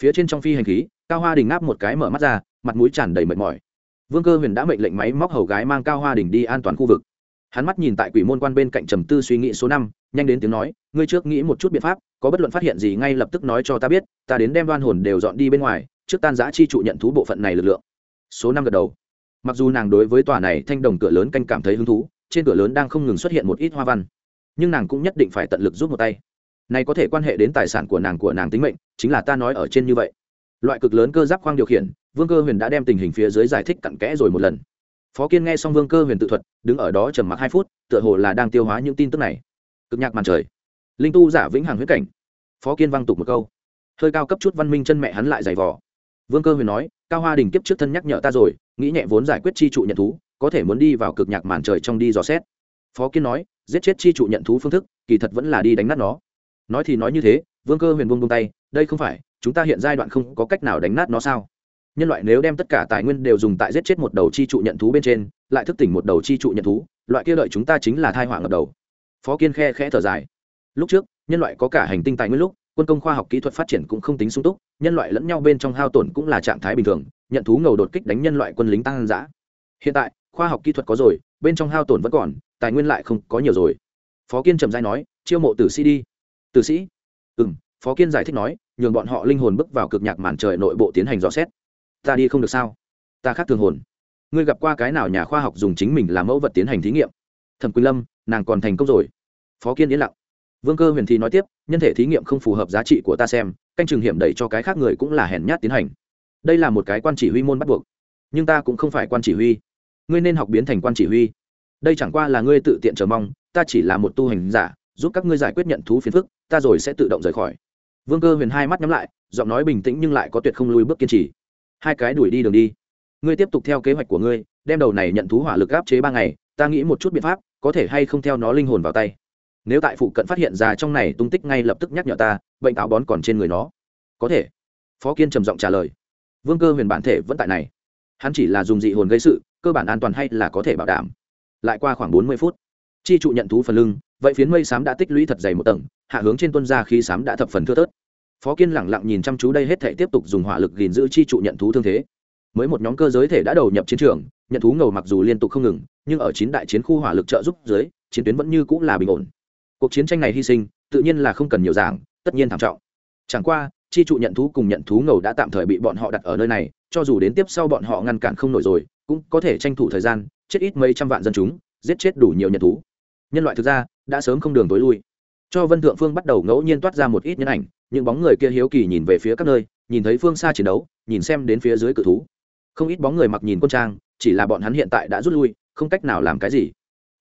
Phía trên trong phi hành khí, cao hoa đình ngáp một cái mở mắt ra, mặt mũi tràn đầy mệt mỏi. Vương cơ huyền đã mệnh lệnh máy móc hầu gái mang cao hoa đình đi an toàn khu vực. Hắn mắt nhìn tại quỷ môn quan bên cạnh trầm tư suy nghĩ số năm, nhanh đến tiếng nói, ngươi trước nghĩ một chút biện pháp, có bất luận phát hiện gì ngay lập tức nói cho ta biết, ta đến đem đoan hồn đều dọn đi bên ngoài trước tan giã chi trụ nhận thú bộ phận này lực lượng. Số năm gật đầu. Mặc dù nàng đối với tòa này thanh đồng cửa lớn canh cảm thấy hứng thú, trên cửa lớn đang không ngừng xuất hiện một ít hoa văn. Nhưng nàng cũng nhất định phải tận lực giúp một tay. Này có thể quan hệ đến tài sản của nàng của nàng tính mệnh, chính là ta nói ở trên như vậy. Loại cực lớn cơ giáp khoang điều khiển, vương cơ huyền đã đem tình hình phía dưới giải thích cặn kẽ rồi một lần. Phó kiên nghe xong vương cơ huyền tự thuật, đứng ở đó trầm mặc hai phút, tựa hồ là đang tiêu hóa những tin tức này. Cực nhạc màn trời. Linh tu giả vĩnh hằng huyết cảnh. Phó kiên văng tục một câu. Hơi cao cấp chút văn minh chân mẹ hắn lại giày vò vương cơ huyền nói, cao hoa đình kiếp trước thân nhắc nhở ta rồi, nghĩ nhẹ vốn giải quyết chi trụ nhận thú, có thể muốn đi vào cực nhạc màn trời trong đi dò xét. Phó kiên nói, giết chết chi trụ nhận thú phương thức, kỳ thật vẫn là đi đánh nát nó. Nói thì nói như thế, vương cơ huyền buông buông tay, đây không phải, chúng ta hiện giai đoạn không có cách nào đánh nát nó sao? Nhân loại nếu đem tất cả tài nguyên đều dùng tại giết chết một đầu chi trụ nhận thú bên trên, lại thức tỉnh một đầu chi trụ nhận thú, loại kia đợi chúng ta chính là thai hỏa ngập đầu. Phó kiên khe khẽ thở dài, lúc trước, nhân loại có cả hành tinh tài nguyên lúc quân công khoa học kỹ thuật phát triển cũng không tính sung túc, nhân loại lẫn nhau bên trong hao tổn cũng là trạng thái bình thường, nhận thú ngầu đột kích đánh nhân loại quân lính tăng giã. Hiện tại, khoa học kỹ thuật có rồi, bên trong hao tổn vẫn còn, tài nguyên lại không có nhiều rồi. Phó kiên trầm giai nói, chiêu mộ tử sĩ đi. Tử sĩ? Ừ m phó kiên giải thích nói, nhường bọn họ linh hồn bước vào cực nhạc màn trời nội bộ tiến hành dò xét. Ta đi không được sao? Ta khác thường hồn. Ngươi gặp qua cái nào nhà khoa học dùng chính mình làm mẫu vật tiến hành thí nghiệm? Thẩm quỳnh lâm, nàng còn thành công rồi. Phó kiên yên lặng vương cơ huyền thì nói tiếp, nhân thể thí nghiệm không phù hợp giá trị của ta xem, canh chừng hiểm đẩy cho cái khác người cũng là hèn nhát tiến hành. Đây là một cái quan chỉ huy môn bắt buộc, nhưng ta cũng không phải quan chỉ huy. Ngươi nên học biến thành quan chỉ huy. Đây chẳng qua là ngươi tự tiện chờ mong, ta chỉ là một tu hành giả, giúp các ngươi giải quyết nhận thú phiền phức, ta rồi sẽ tự động rời khỏi. Vương cơ huyền hai mắt nhắm lại, giọng nói bình tĩnh nhưng lại có tuyệt không lùi bước kiên trì. Hai cái đuổi đi đường đi. Ngươi tiếp tục theo kế hoạch của ngươi, đem đầu này nhận thú hỏa lực áp chế ba ngày, ta nghĩ một chút biện pháp, có thể hay không theo nó linh hồn vào tay nếu tại phụ cận phát hiện ra trong này tung tích ngay lập tức nhắc nhở ta, bệnh táo bón còn trên người nó. Có thể. Phó kiên trầm giọng trả lời. Vương cơ huyền bản thể vẫn tại này. Hắn chỉ là dùng dị hồn gây sự, cơ bản an toàn hay là có thể bảo đảm. Lại qua khoảng bốn mươi phút, chi trụ nhận thú phần lưng, vậy phiến mây xám đã tích lũy thật dày một tầng, hạ hướng trên tuân ra khi xám đã thập phần thưa thớt. Phó kiên lẳng lặng nhìn chăm chú đây hết thể tiếp tục dùng hỏa lực gìn giữ chi trụ nhận thú thương thế. Mới một nhóm cơ giới thể đã đầu nhập chiến trường, nhận thú ngầu mặc dù liên tục không ngừng, nhưng ở chín đại chiến khu hỏa lực trợ giúp dưới, chiến tuyến vẫn như cũng là bình ổn cuộc chiến tranh này hy sinh, tự nhiên là không cần nhiều giảng, tất nhiên thảm trọng. Chẳng qua, chi trụ nhận thú cùng nhận thú ngầu đã tạm thời bị bọn họ đặt ở nơi này, cho dù đến tiếp sau bọn họ ngăn cản không nổi rồi, cũng có thể tranh thủ thời gian, chết ít mấy trăm vạn dân chúng, giết chết đủ nhiều nhận thú. Nhân loại thực ra, đã sớm không đường tối lui. Cho vân thượng phương bắt đầu ngẫu nhiên toát ra một ít nhân ảnh, những bóng người kia hiếu kỳ nhìn về phía các nơi, nhìn thấy phương xa chiến đấu, nhìn xem đến phía dưới cự thú. Không ít bóng người mặc nhìn quân trang, chỉ là bọn hắn hiện tại đã rút lui, không cách nào làm cái gì.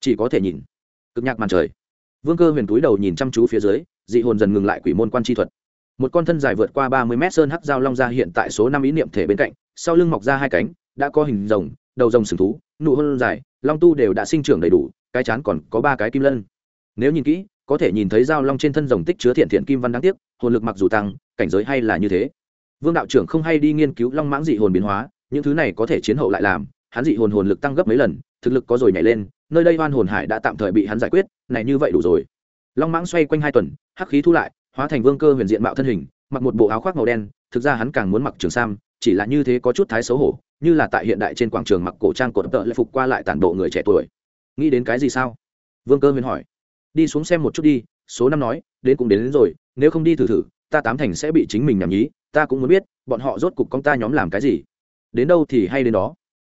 Chỉ có thể nhìn. Cực nhạc màn trời vương cơ huyền túi đầu nhìn chăm chú phía dưới, dị hồn dần ngừng lại quỷ môn quan chi thuật. Một con thân dài vượt qua ba mươi mét sơn hắc dao long ra hiện tại số năm ý niệm thể bên cạnh, sau lưng mọc ra hai cánh, đã có hình rồng, đầu rồng sừng thú, nụ hôn dài, long tu đều đã sinh trưởng đầy đủ, cái chán còn có ba cái kim lân. Nếu nhìn kỹ, có thể nhìn thấy dao long trên thân rồng tích chứa thiện thiện kim văn đáng tiếc, hồn lực mặc dù tăng, cảnh giới hay là như thế. Vương đạo trưởng không hay đi nghiên cứu long mãng dị hồn biến hóa, những thứ này có thể chiến hậu lại làm, hắn dị hồn hồn lực tăng gấp mấy lần, thực lực có rồi nhảy lên nơi đây oan hồn hải đã tạm thời bị hắn giải quyết này như vậy đủ rồi. Long mãng xoay quanh hai tuần hắc khí thu lại hóa thành vương cơ huyền diện mạo thân hình mặc một bộ áo khoác màu đen thực ra hắn càng muốn mặc trường sam chỉ là như thế có chút thái xấu hổ như là tại hiện đại trên quảng trường mặc cổ trang cột tợ lệ phục qua lại tản bộ người trẻ tuổi. Nghĩ đến cái gì sao? Vương cơ huyền hỏi. Đi xuống xem một chút đi số năm nói đến cũng đến, đến rồi nếu không đi thử thử ta tám thành sẽ bị chính mình nhảm nhí ta cũng muốn biết bọn họ rốt cục con ta nhóm làm cái gì? Đến đâu thì hay đến đó.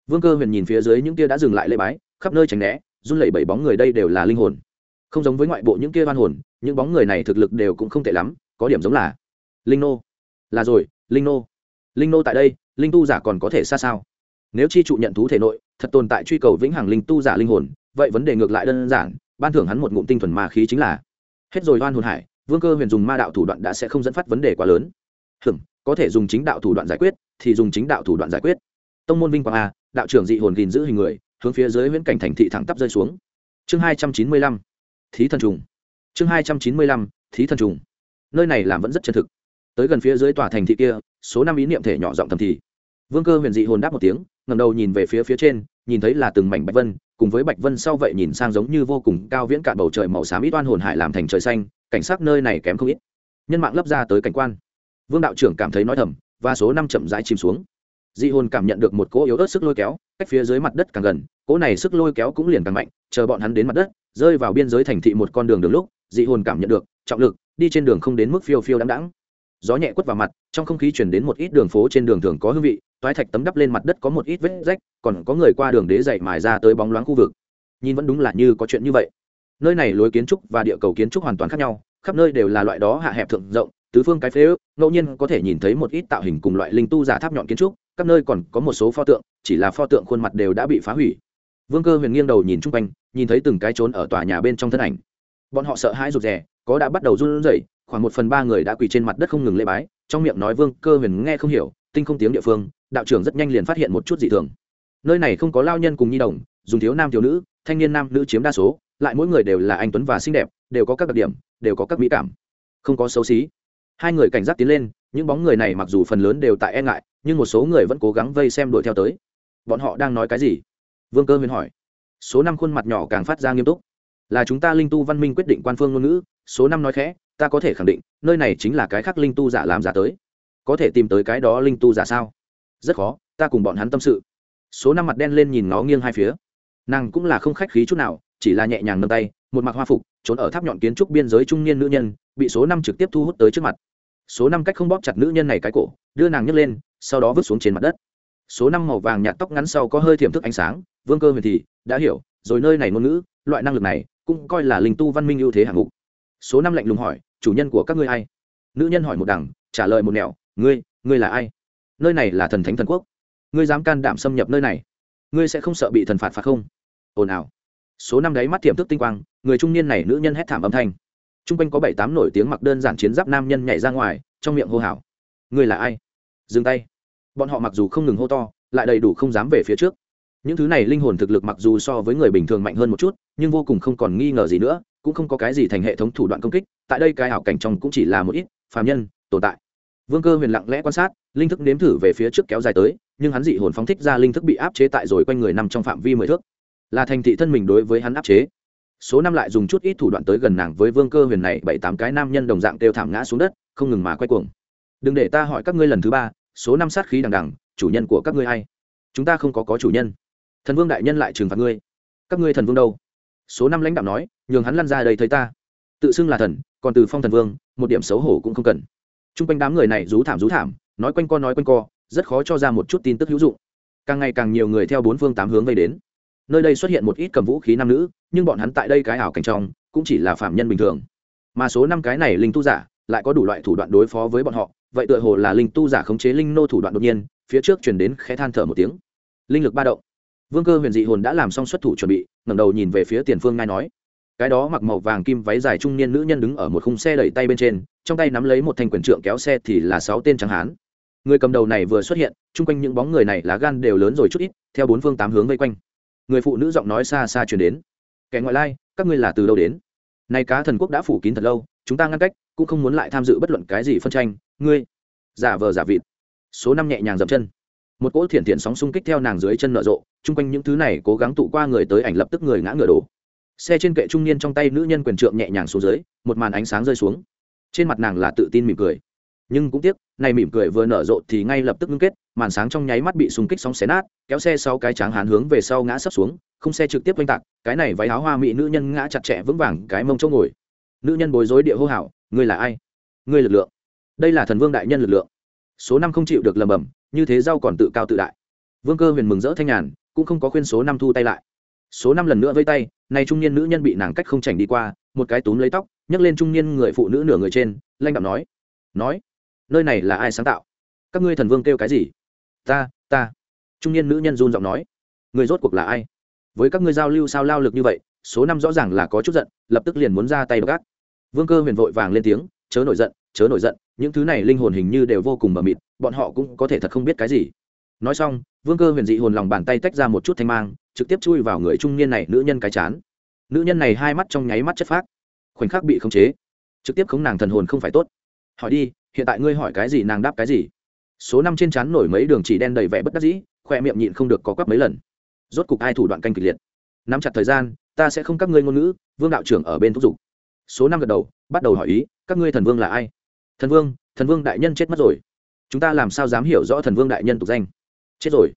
Vương cơ huyền nhìn phía dưới những kia đã dừng lại lễ bái khắp nơi tránh né run lẩy bảy bóng người đây đều là linh hồn. Không giống với ngoại bộ những kia hoan hồn, những bóng người này thực lực đều cũng không tệ lắm, có điểm giống là linh nô. Là rồi, linh nô. Linh nô tại đây, linh tu giả còn có thể xa sao? Nếu chi trụ nhận thú thể nội, thật tồn tại truy cầu vĩnh hằng linh tu giả linh hồn, vậy vấn đề ngược lại đơn giản, ban thưởng hắn một ngụm tinh thuần ma khí chính là hết rồi oan hồn hải, vương cơ huyền dùng ma đạo thủ đoạn đã sẽ không dẫn phát vấn đề quá lớn. Hừm có thể dùng chính đạo thủ đoạn giải quyết, thì dùng chính đạo thủ đoạn giải quyết. Tông môn vinh quang a, đạo trưởng dị hồn gìn giữ hình người hướng phía dưới viễn cảnh thành thị thẳng tắp rơi xuống. Chương hai trăm chín mươi lăm, thí thần trùng. Chương hai trăm chín mươi lăm, thí thần trùng. Nơi này làm vẫn rất chân thực. Tới gần phía dưới tòa thành thị kia, số năm ý niệm thể nhỏ giọng thầm thì. Vương cơ huyền dị hồn đáp một tiếng ngầm đầu nhìn về phía phía trên, nhìn thấy là từng mảnh bạch vân, cùng với bạch vân sau vậy nhìn sang giống như vô cùng cao viễn cạn bầu trời màu xám ít oan hồn hải làm thành trời xanh, cảnh sắc nơi này kém không ít. Nhân mạng lấp ra tới cảnh quan. Vương đạo trưởng cảm thấy nói thầm, và số năm chậm rãi chìm xuống. Dị hồn cảm nhận được một cỗ yếu ớt sức lôi kéo, cách phía dưới mặt đất càng gần cỗ này sức lôi kéo cũng liền càng mạnh, chờ bọn hắn đến mặt đất, rơi vào biên giới thành thị một con đường đường lúc, dị hồn cảm nhận được, trọng lực, đi trên đường không đến mức phiêu phiêu đáng đáng gió nhẹ quất vào mặt, trong không khí chuyển đến một ít đường phố trên đường thường có hương vị, toái thạch tấm đắp lên mặt đất có một ít vết rách, còn có người qua đường đế dậy mài ra tới bóng loáng khu vực. Nhìn vẫn đúng là như có chuyện như vậy. Nơi này lối kiến trúc và địa cầu kiến trúc hoàn toàn khác nhau, khắp nơi đều là loại đó hạ hẹp thượng rộng, tứ phương cái phế ước, ngẫu nhiên có thể nhìn thấy một ít tạo hình cùng loại linh tu giả tháp nhọn kiến trúc các nơi còn có một số pho tượng, chỉ là pho tượng khuôn mặt đều đã bị phá hủy vương cơ huyền nghiêng đầu nhìn chung quanh, nhìn thấy từng cái trốn ở tòa nhà bên trong thân ảnh. Bọn họ sợ hãi rụt rè, có đã bắt đầu run rẩy, khoảng một phần ba người đã quỳ trên mặt đất không ngừng lễ bái, trong miệng nói vương cơ huyền nghe không hiểu, tinh không tiếng địa phương, đạo trưởng rất nhanh liền phát hiện một chút dị thường. Nơi này không có lao nhân cùng nhi đồng, dùng thiếu nam thiếu nữ, thanh niên nam nữ chiếm đa số, lại mỗi người đều là anh tuấn và xinh đẹp, đều có các đặc điểm, đều có các mỹ cảm. Không có xấu xí. Hai người cảnh giác tiến lên, những bóng người này mặc dù phần lớn đều tại e ngại, nhưng một số người vẫn cố gắng vây xem đuổi theo tới. Bọn họ đang nói cái gì? Vương cơ huyền hỏi. Số năm khuôn mặt nhỏ càng phát ra nghiêm túc. Là chúng ta linh tu văn minh quyết định quan phương ngôn ngữ, số năm nói khẽ, ta có thể khẳng định, nơi này chính là cái khác linh tu giả làm giả tới. Có thể tìm tới cái đó linh tu giả sao? Rất khó, ta cùng bọn hắn tâm sự. Số năm mặt đen lên nhìn nó nghiêng hai phía. Nàng cũng là không khách khí chút nào, chỉ là nhẹ nhàng nâng tay, một mặc hoa phục, trốn ở tháp nhọn kiến trúc biên giới trung niên nữ nhân, bị số năm trực tiếp thu hút tới trước mặt. Số năm cách không bóp chặt nữ nhân này cái cổ, đưa nàng nhấc lên, sau đó vứt xuống trên mặt đất số năm màu vàng nhạt tóc ngắn sau có hơi thiểm thức ánh sáng, vương cơ huyền thì đã hiểu, rồi nơi này ngôn ngữ, loại năng lực này cũng coi là linh tu văn minh ưu thế hạng mục. Số năm lạnh lùng hỏi, chủ nhân của các ngươi ai? Nữ nhân hỏi một đằng, trả lời một nẻo, ngươi ngươi là ai? Nơi này là thần thánh thần quốc. Ngươi dám can đảm xâm nhập nơi này, ngươi sẽ không sợ bị thần phạt phạt không? Ồn ào. Số năm đấy mắt tiềm thức tinh quang, người trung niên này nữ nhân hét thảm âm thanh. T r u n g quanh có bảy tám nổi tiếng mặc đơn giản chiến giáp nam nhân nhảy ra ngoài, trong miệng hô hào, ngươi là ai? Dừng tay bọn họ mặc dù không ngừng hô to, lại đầy đủ không dám về phía trước. Những thứ này linh hồn thực lực mặc dù so với người bình thường mạnh hơn một chút, nhưng vô cùng không còn nghi ngờ gì nữa, cũng không có cái gì thành hệ thống thủ đoạn công kích, tại đây cái ảo cảnh trong cũng chỉ là một ít phàm nhân tồn tại. Vương cơ huyền lặng lẽ quan sát, linh thức nếm thử về phía trước kéo dài tới, nhưng hắn dị hồn phóng thích ra linh thức bị áp chế tại rồi quanh người nằm trong phạm vi mười thước. Là thành thị thân mình đối với hắn áp chế. Số năm lại dùng chút ít thủ đoạn tới gần nàng với vương cơ huyền này, bảy tám cái nam nhân đồng dạng đều thảm ngã xuống đất, không ngừng mà quay cuồng. Đừng để ta hỏi các ngươi lần thứ ba số năm sát khí đằng đằng, chủ nhân của các ngươi hay chúng ta không có có chủ nhân. Thần vương đại nhân lại trừng phạt ngươi. Các ngươi thần vương đâu? Số năm lãnh đạo nói, nhường hắn lăn ra đây thấy ta. Tự xưng là thần, còn từ phong thần vương, một điểm xấu hổ cũng không cần. T r u n g quanh đám người này rú thảm rú thảm, nói quanh co nói quanh co, rất khó cho ra một chút tin tức hữu dụng. Càng ngày càng nhiều người theo bốn phương tám hướng vây đến. Nơi đây xuất hiện một ít cầm vũ khí nam nữ, nhưng bọn hắn tại đây cái ảo cảnh trong, cũng chỉ là phạm nhân bình thường. Mà số năm cái này linh tu giả, lại có đủ loại thủ đoạn đối phó với bọn họ vậy tựa hồ là linh tu giả khống chế linh nô thủ đoạn đột nhiên, phía trước chuyển đến khẽ than thở một tiếng. Linh lực ba động. Vương cơ huyền dị hồn đã làm xong xuất thủ chuẩn bị, ngẩng đầu nhìn về phía tiền phương ngai nói. Cái đó mặc màu vàng kim váy dài trung niên nữ nhân đứng ở một khung xe đẩy tay bên trên, trong tay nắm lấy một thanh quyền trượng kéo xe thì là sáu tên trắng hán. Người cầm đầu này vừa xuất hiện, chung quanh những bóng người này lá gan đều lớn rồi chút ít, theo bốn phương tám hướng vây quanh. Người phụ nữ giọng nói xa xa chuyển đến. Kẻ ngoại lai, các ngươi là từ đâu đến? Nay cá thần quốc đã phủ kín thật lâu chúng ta ngăn cách, cũng không muốn lại tham dự bất luận cái gì phân tranh. Ngươi, giả vờ giả vịt. Số năm nhẹ nhàng dậm chân. Một cỗ thiện thiện sóng xung kích theo nàng dưới chân nở rộ, chung quanh những thứ này cố gắng tụ qua người tới ảnh lập tức người ngã ngựa đổ. Xe trên kệ trung niên trong tay nữ nhân quyền trượng nhẹ nhàng xuống dưới, một màn ánh sáng rơi xuống. Trên mặt nàng là tự tin mỉm cười. Nhưng cũng tiếc, này mỉm cười vừa nở rộ thì ngay lập tức ngưng kết, màn sáng trong nháy mắt bị xung kích sóng xé nát, kéo xe sau cái tráng hán hướng về sau ngã sấp xuống, không xe trực tiếp oanh tạc, cái này váy áo hoa mỹ nữ nhân ngã chặt chẽ vững vàng, cái mông chỗ ngồi nữ nhân bối rối địa hô hào, ngươi là ai? Ngươi lực lượng? Đây là thần vương đại nhân lực lượng. Số năm không chịu được lầm bầm như thế rau còn tự cao tự đại. Vương cơ huyền mừng rỡ thanh nhàn, cũng không có khuyên số năm thu tay lại. Số năm lần nữa vây tay, nay trung niên nữ nhân bị nàng cách không chảnh đi qua, một cái túm lấy tóc, nhấc lên trung niên người phụ nữ nửa người trên lanh đạo nói nói, nơi này là ai sáng tạo? Các ngươi thần vương kêu cái gì? Ta ta. Trung niên nữ nhân run giọng nói người rốt cuộc là ai? Với các ngươi giao lưu sao lao lực như vậy số năm rõ ràng là có chút giận, lập tức liền muốn ra tay gác. Vương cơ huyền vội vàng lên tiếng, chớ nổi giận, chớ nổi giận, những thứ này linh hồn hình như đều vô cùng mờ mịt, bọn họ cũng có thể thật không biết cái gì. Nói xong, vương cơ huyền dị hồn lòng bàn tay tách ra một chút thanh mang, trực tiếp chui vào người trung niên này, nữ nhân cái chán. Nữ nhân này hai mắt trong nháy mắt chất phác, khoảnh khắc bị khống chế. Trực tiếp khống nàng thần hồn không phải tốt. Hỏi đi, hiện tại ngươi hỏi cái gì, nàng đáp cái gì? Số năm trên chán nổi mấy đường chỉ đen đầy vẻ bất đắc dĩ, khoe miệng nhịn không được có quắp mấy lần. Rốt cục ai thủ đoạn canh kịch liệt? Nắm chặt thời gian ta sẽ không các ngươi ngôn ngữ, vương đạo trưởng ở bên thúc giục. Số năm gật đầu, bắt đầu hỏi ý, các ngươi thần vương là ai? Thần vương thần vương đại nhân chết mất rồi. Chúng ta làm sao dám hiểu rõ thần vương đại nhân tục danh? Chết rồi.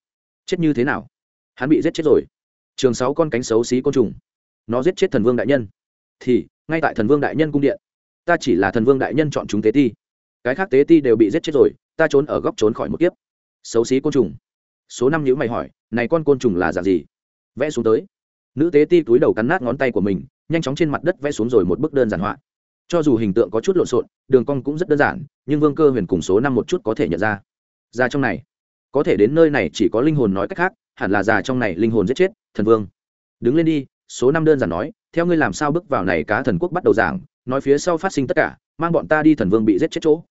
Chết như thế nào? Hắn bị giết chết rồi. Trường sáu con cánh xấu xí côn trùng. Nó giết chết thần vương đại nhân. Thì, ngay tại thần vương đại nhân cung điện. Ta chỉ là thần vương đại nhân chọn chúng tế ti. Cái khác tế ti đều bị giết chết rồi, ta trốn ở góc trốn khỏi một kiếp. Xấu xí côn trùng. Số năm nhữ mày hỏi, này con côn trùng là dạng gì? Vẽ xuống tới nữ tế ti túi đầu cắn nát ngón tay của mình, nhanh chóng trên mặt đất vẽ xuống rồi một bức đơn giản họa. Cho dù hình tượng có chút lộn xộn, đường cong cũng rất đơn giản, nhưng vương cơ huyền cùng số năm một chút có thể nhận ra. Ra trong này, có thể đến nơi này chỉ có linh hồn nói cách khác, hẳn là già trong này linh hồn giết chết, thần vương. Đứng lên đi, số năm đơn giản nói, theo ngươi làm sao bước vào này cá thần quốc bắt đầu giảng, nói phía sau phát sinh tất cả, mang bọn ta đi thần vương bị giết chết chỗ.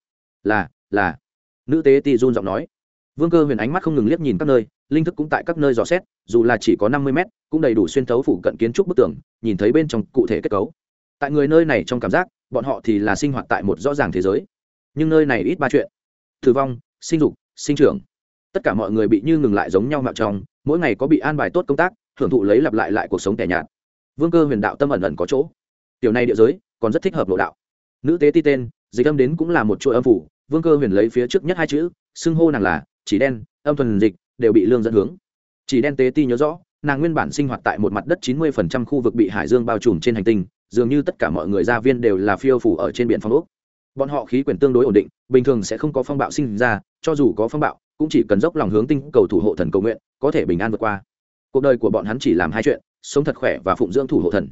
Là là, nữ tế ti run giọng nói. Vương cơ huyền ánh mắt không ngừng liếc nhìn các nơi linh thức cũng tại các nơi dò xét, dù là chỉ có năm mươi mét, cũng đầy đủ xuyên thấu phủ cận kiến trúc bức tường, nhìn thấy bên trong cụ thể kết cấu. Tại người nơi này trong cảm giác, bọn họ thì là sinh hoạt tại một rõ ràng thế giới. Nhưng nơi này ít ba chuyện. Tử vong, sinh dục, sinh trưởng. Tất cả mọi người bị như ngừng lại giống nhau mạo trong mỗi ngày có bị an bài tốt công tác, hưởng thụ lấy lặp lại lại cuộc sống tẻ nhạt. Vương cơ huyền đạo tâm ẩn ẩn có chỗ. Tiểu này địa giới, còn rất thích hợp lộ đạo. Nữ tế ti tên, dịch âm đến cũng là một chuỗi âm phủ, vương cơ huyền lấy phía trước nhất hai chữ, xưng hô nàng là, chỉ đen, âm thuần dịch đều bị lương dẫn hướng. Chỉ đen tế ti nhớ rõ, nàng nguyên bản sinh hoạt tại một mặt đất chín mươi phần trăm khu vực bị hải dương bao trùm trên hành tinh, dường như tất cả mọi người gia viên đều là phiêu phủ ở trên biển phong ốc. Bọn họ khí quyển tương đối ổn định, bình thường sẽ không có phong bạo sinh ra, cho dù có phong bạo, cũng chỉ cần dốc lòng hướng tinh cầu thủ hộ thần cầu nguyện, có thể bình an vượt qua. Cuộc đời của bọn hắn chỉ làm hai chuyện, sống thật khỏe và phụng dưỡng thủ hộ thần.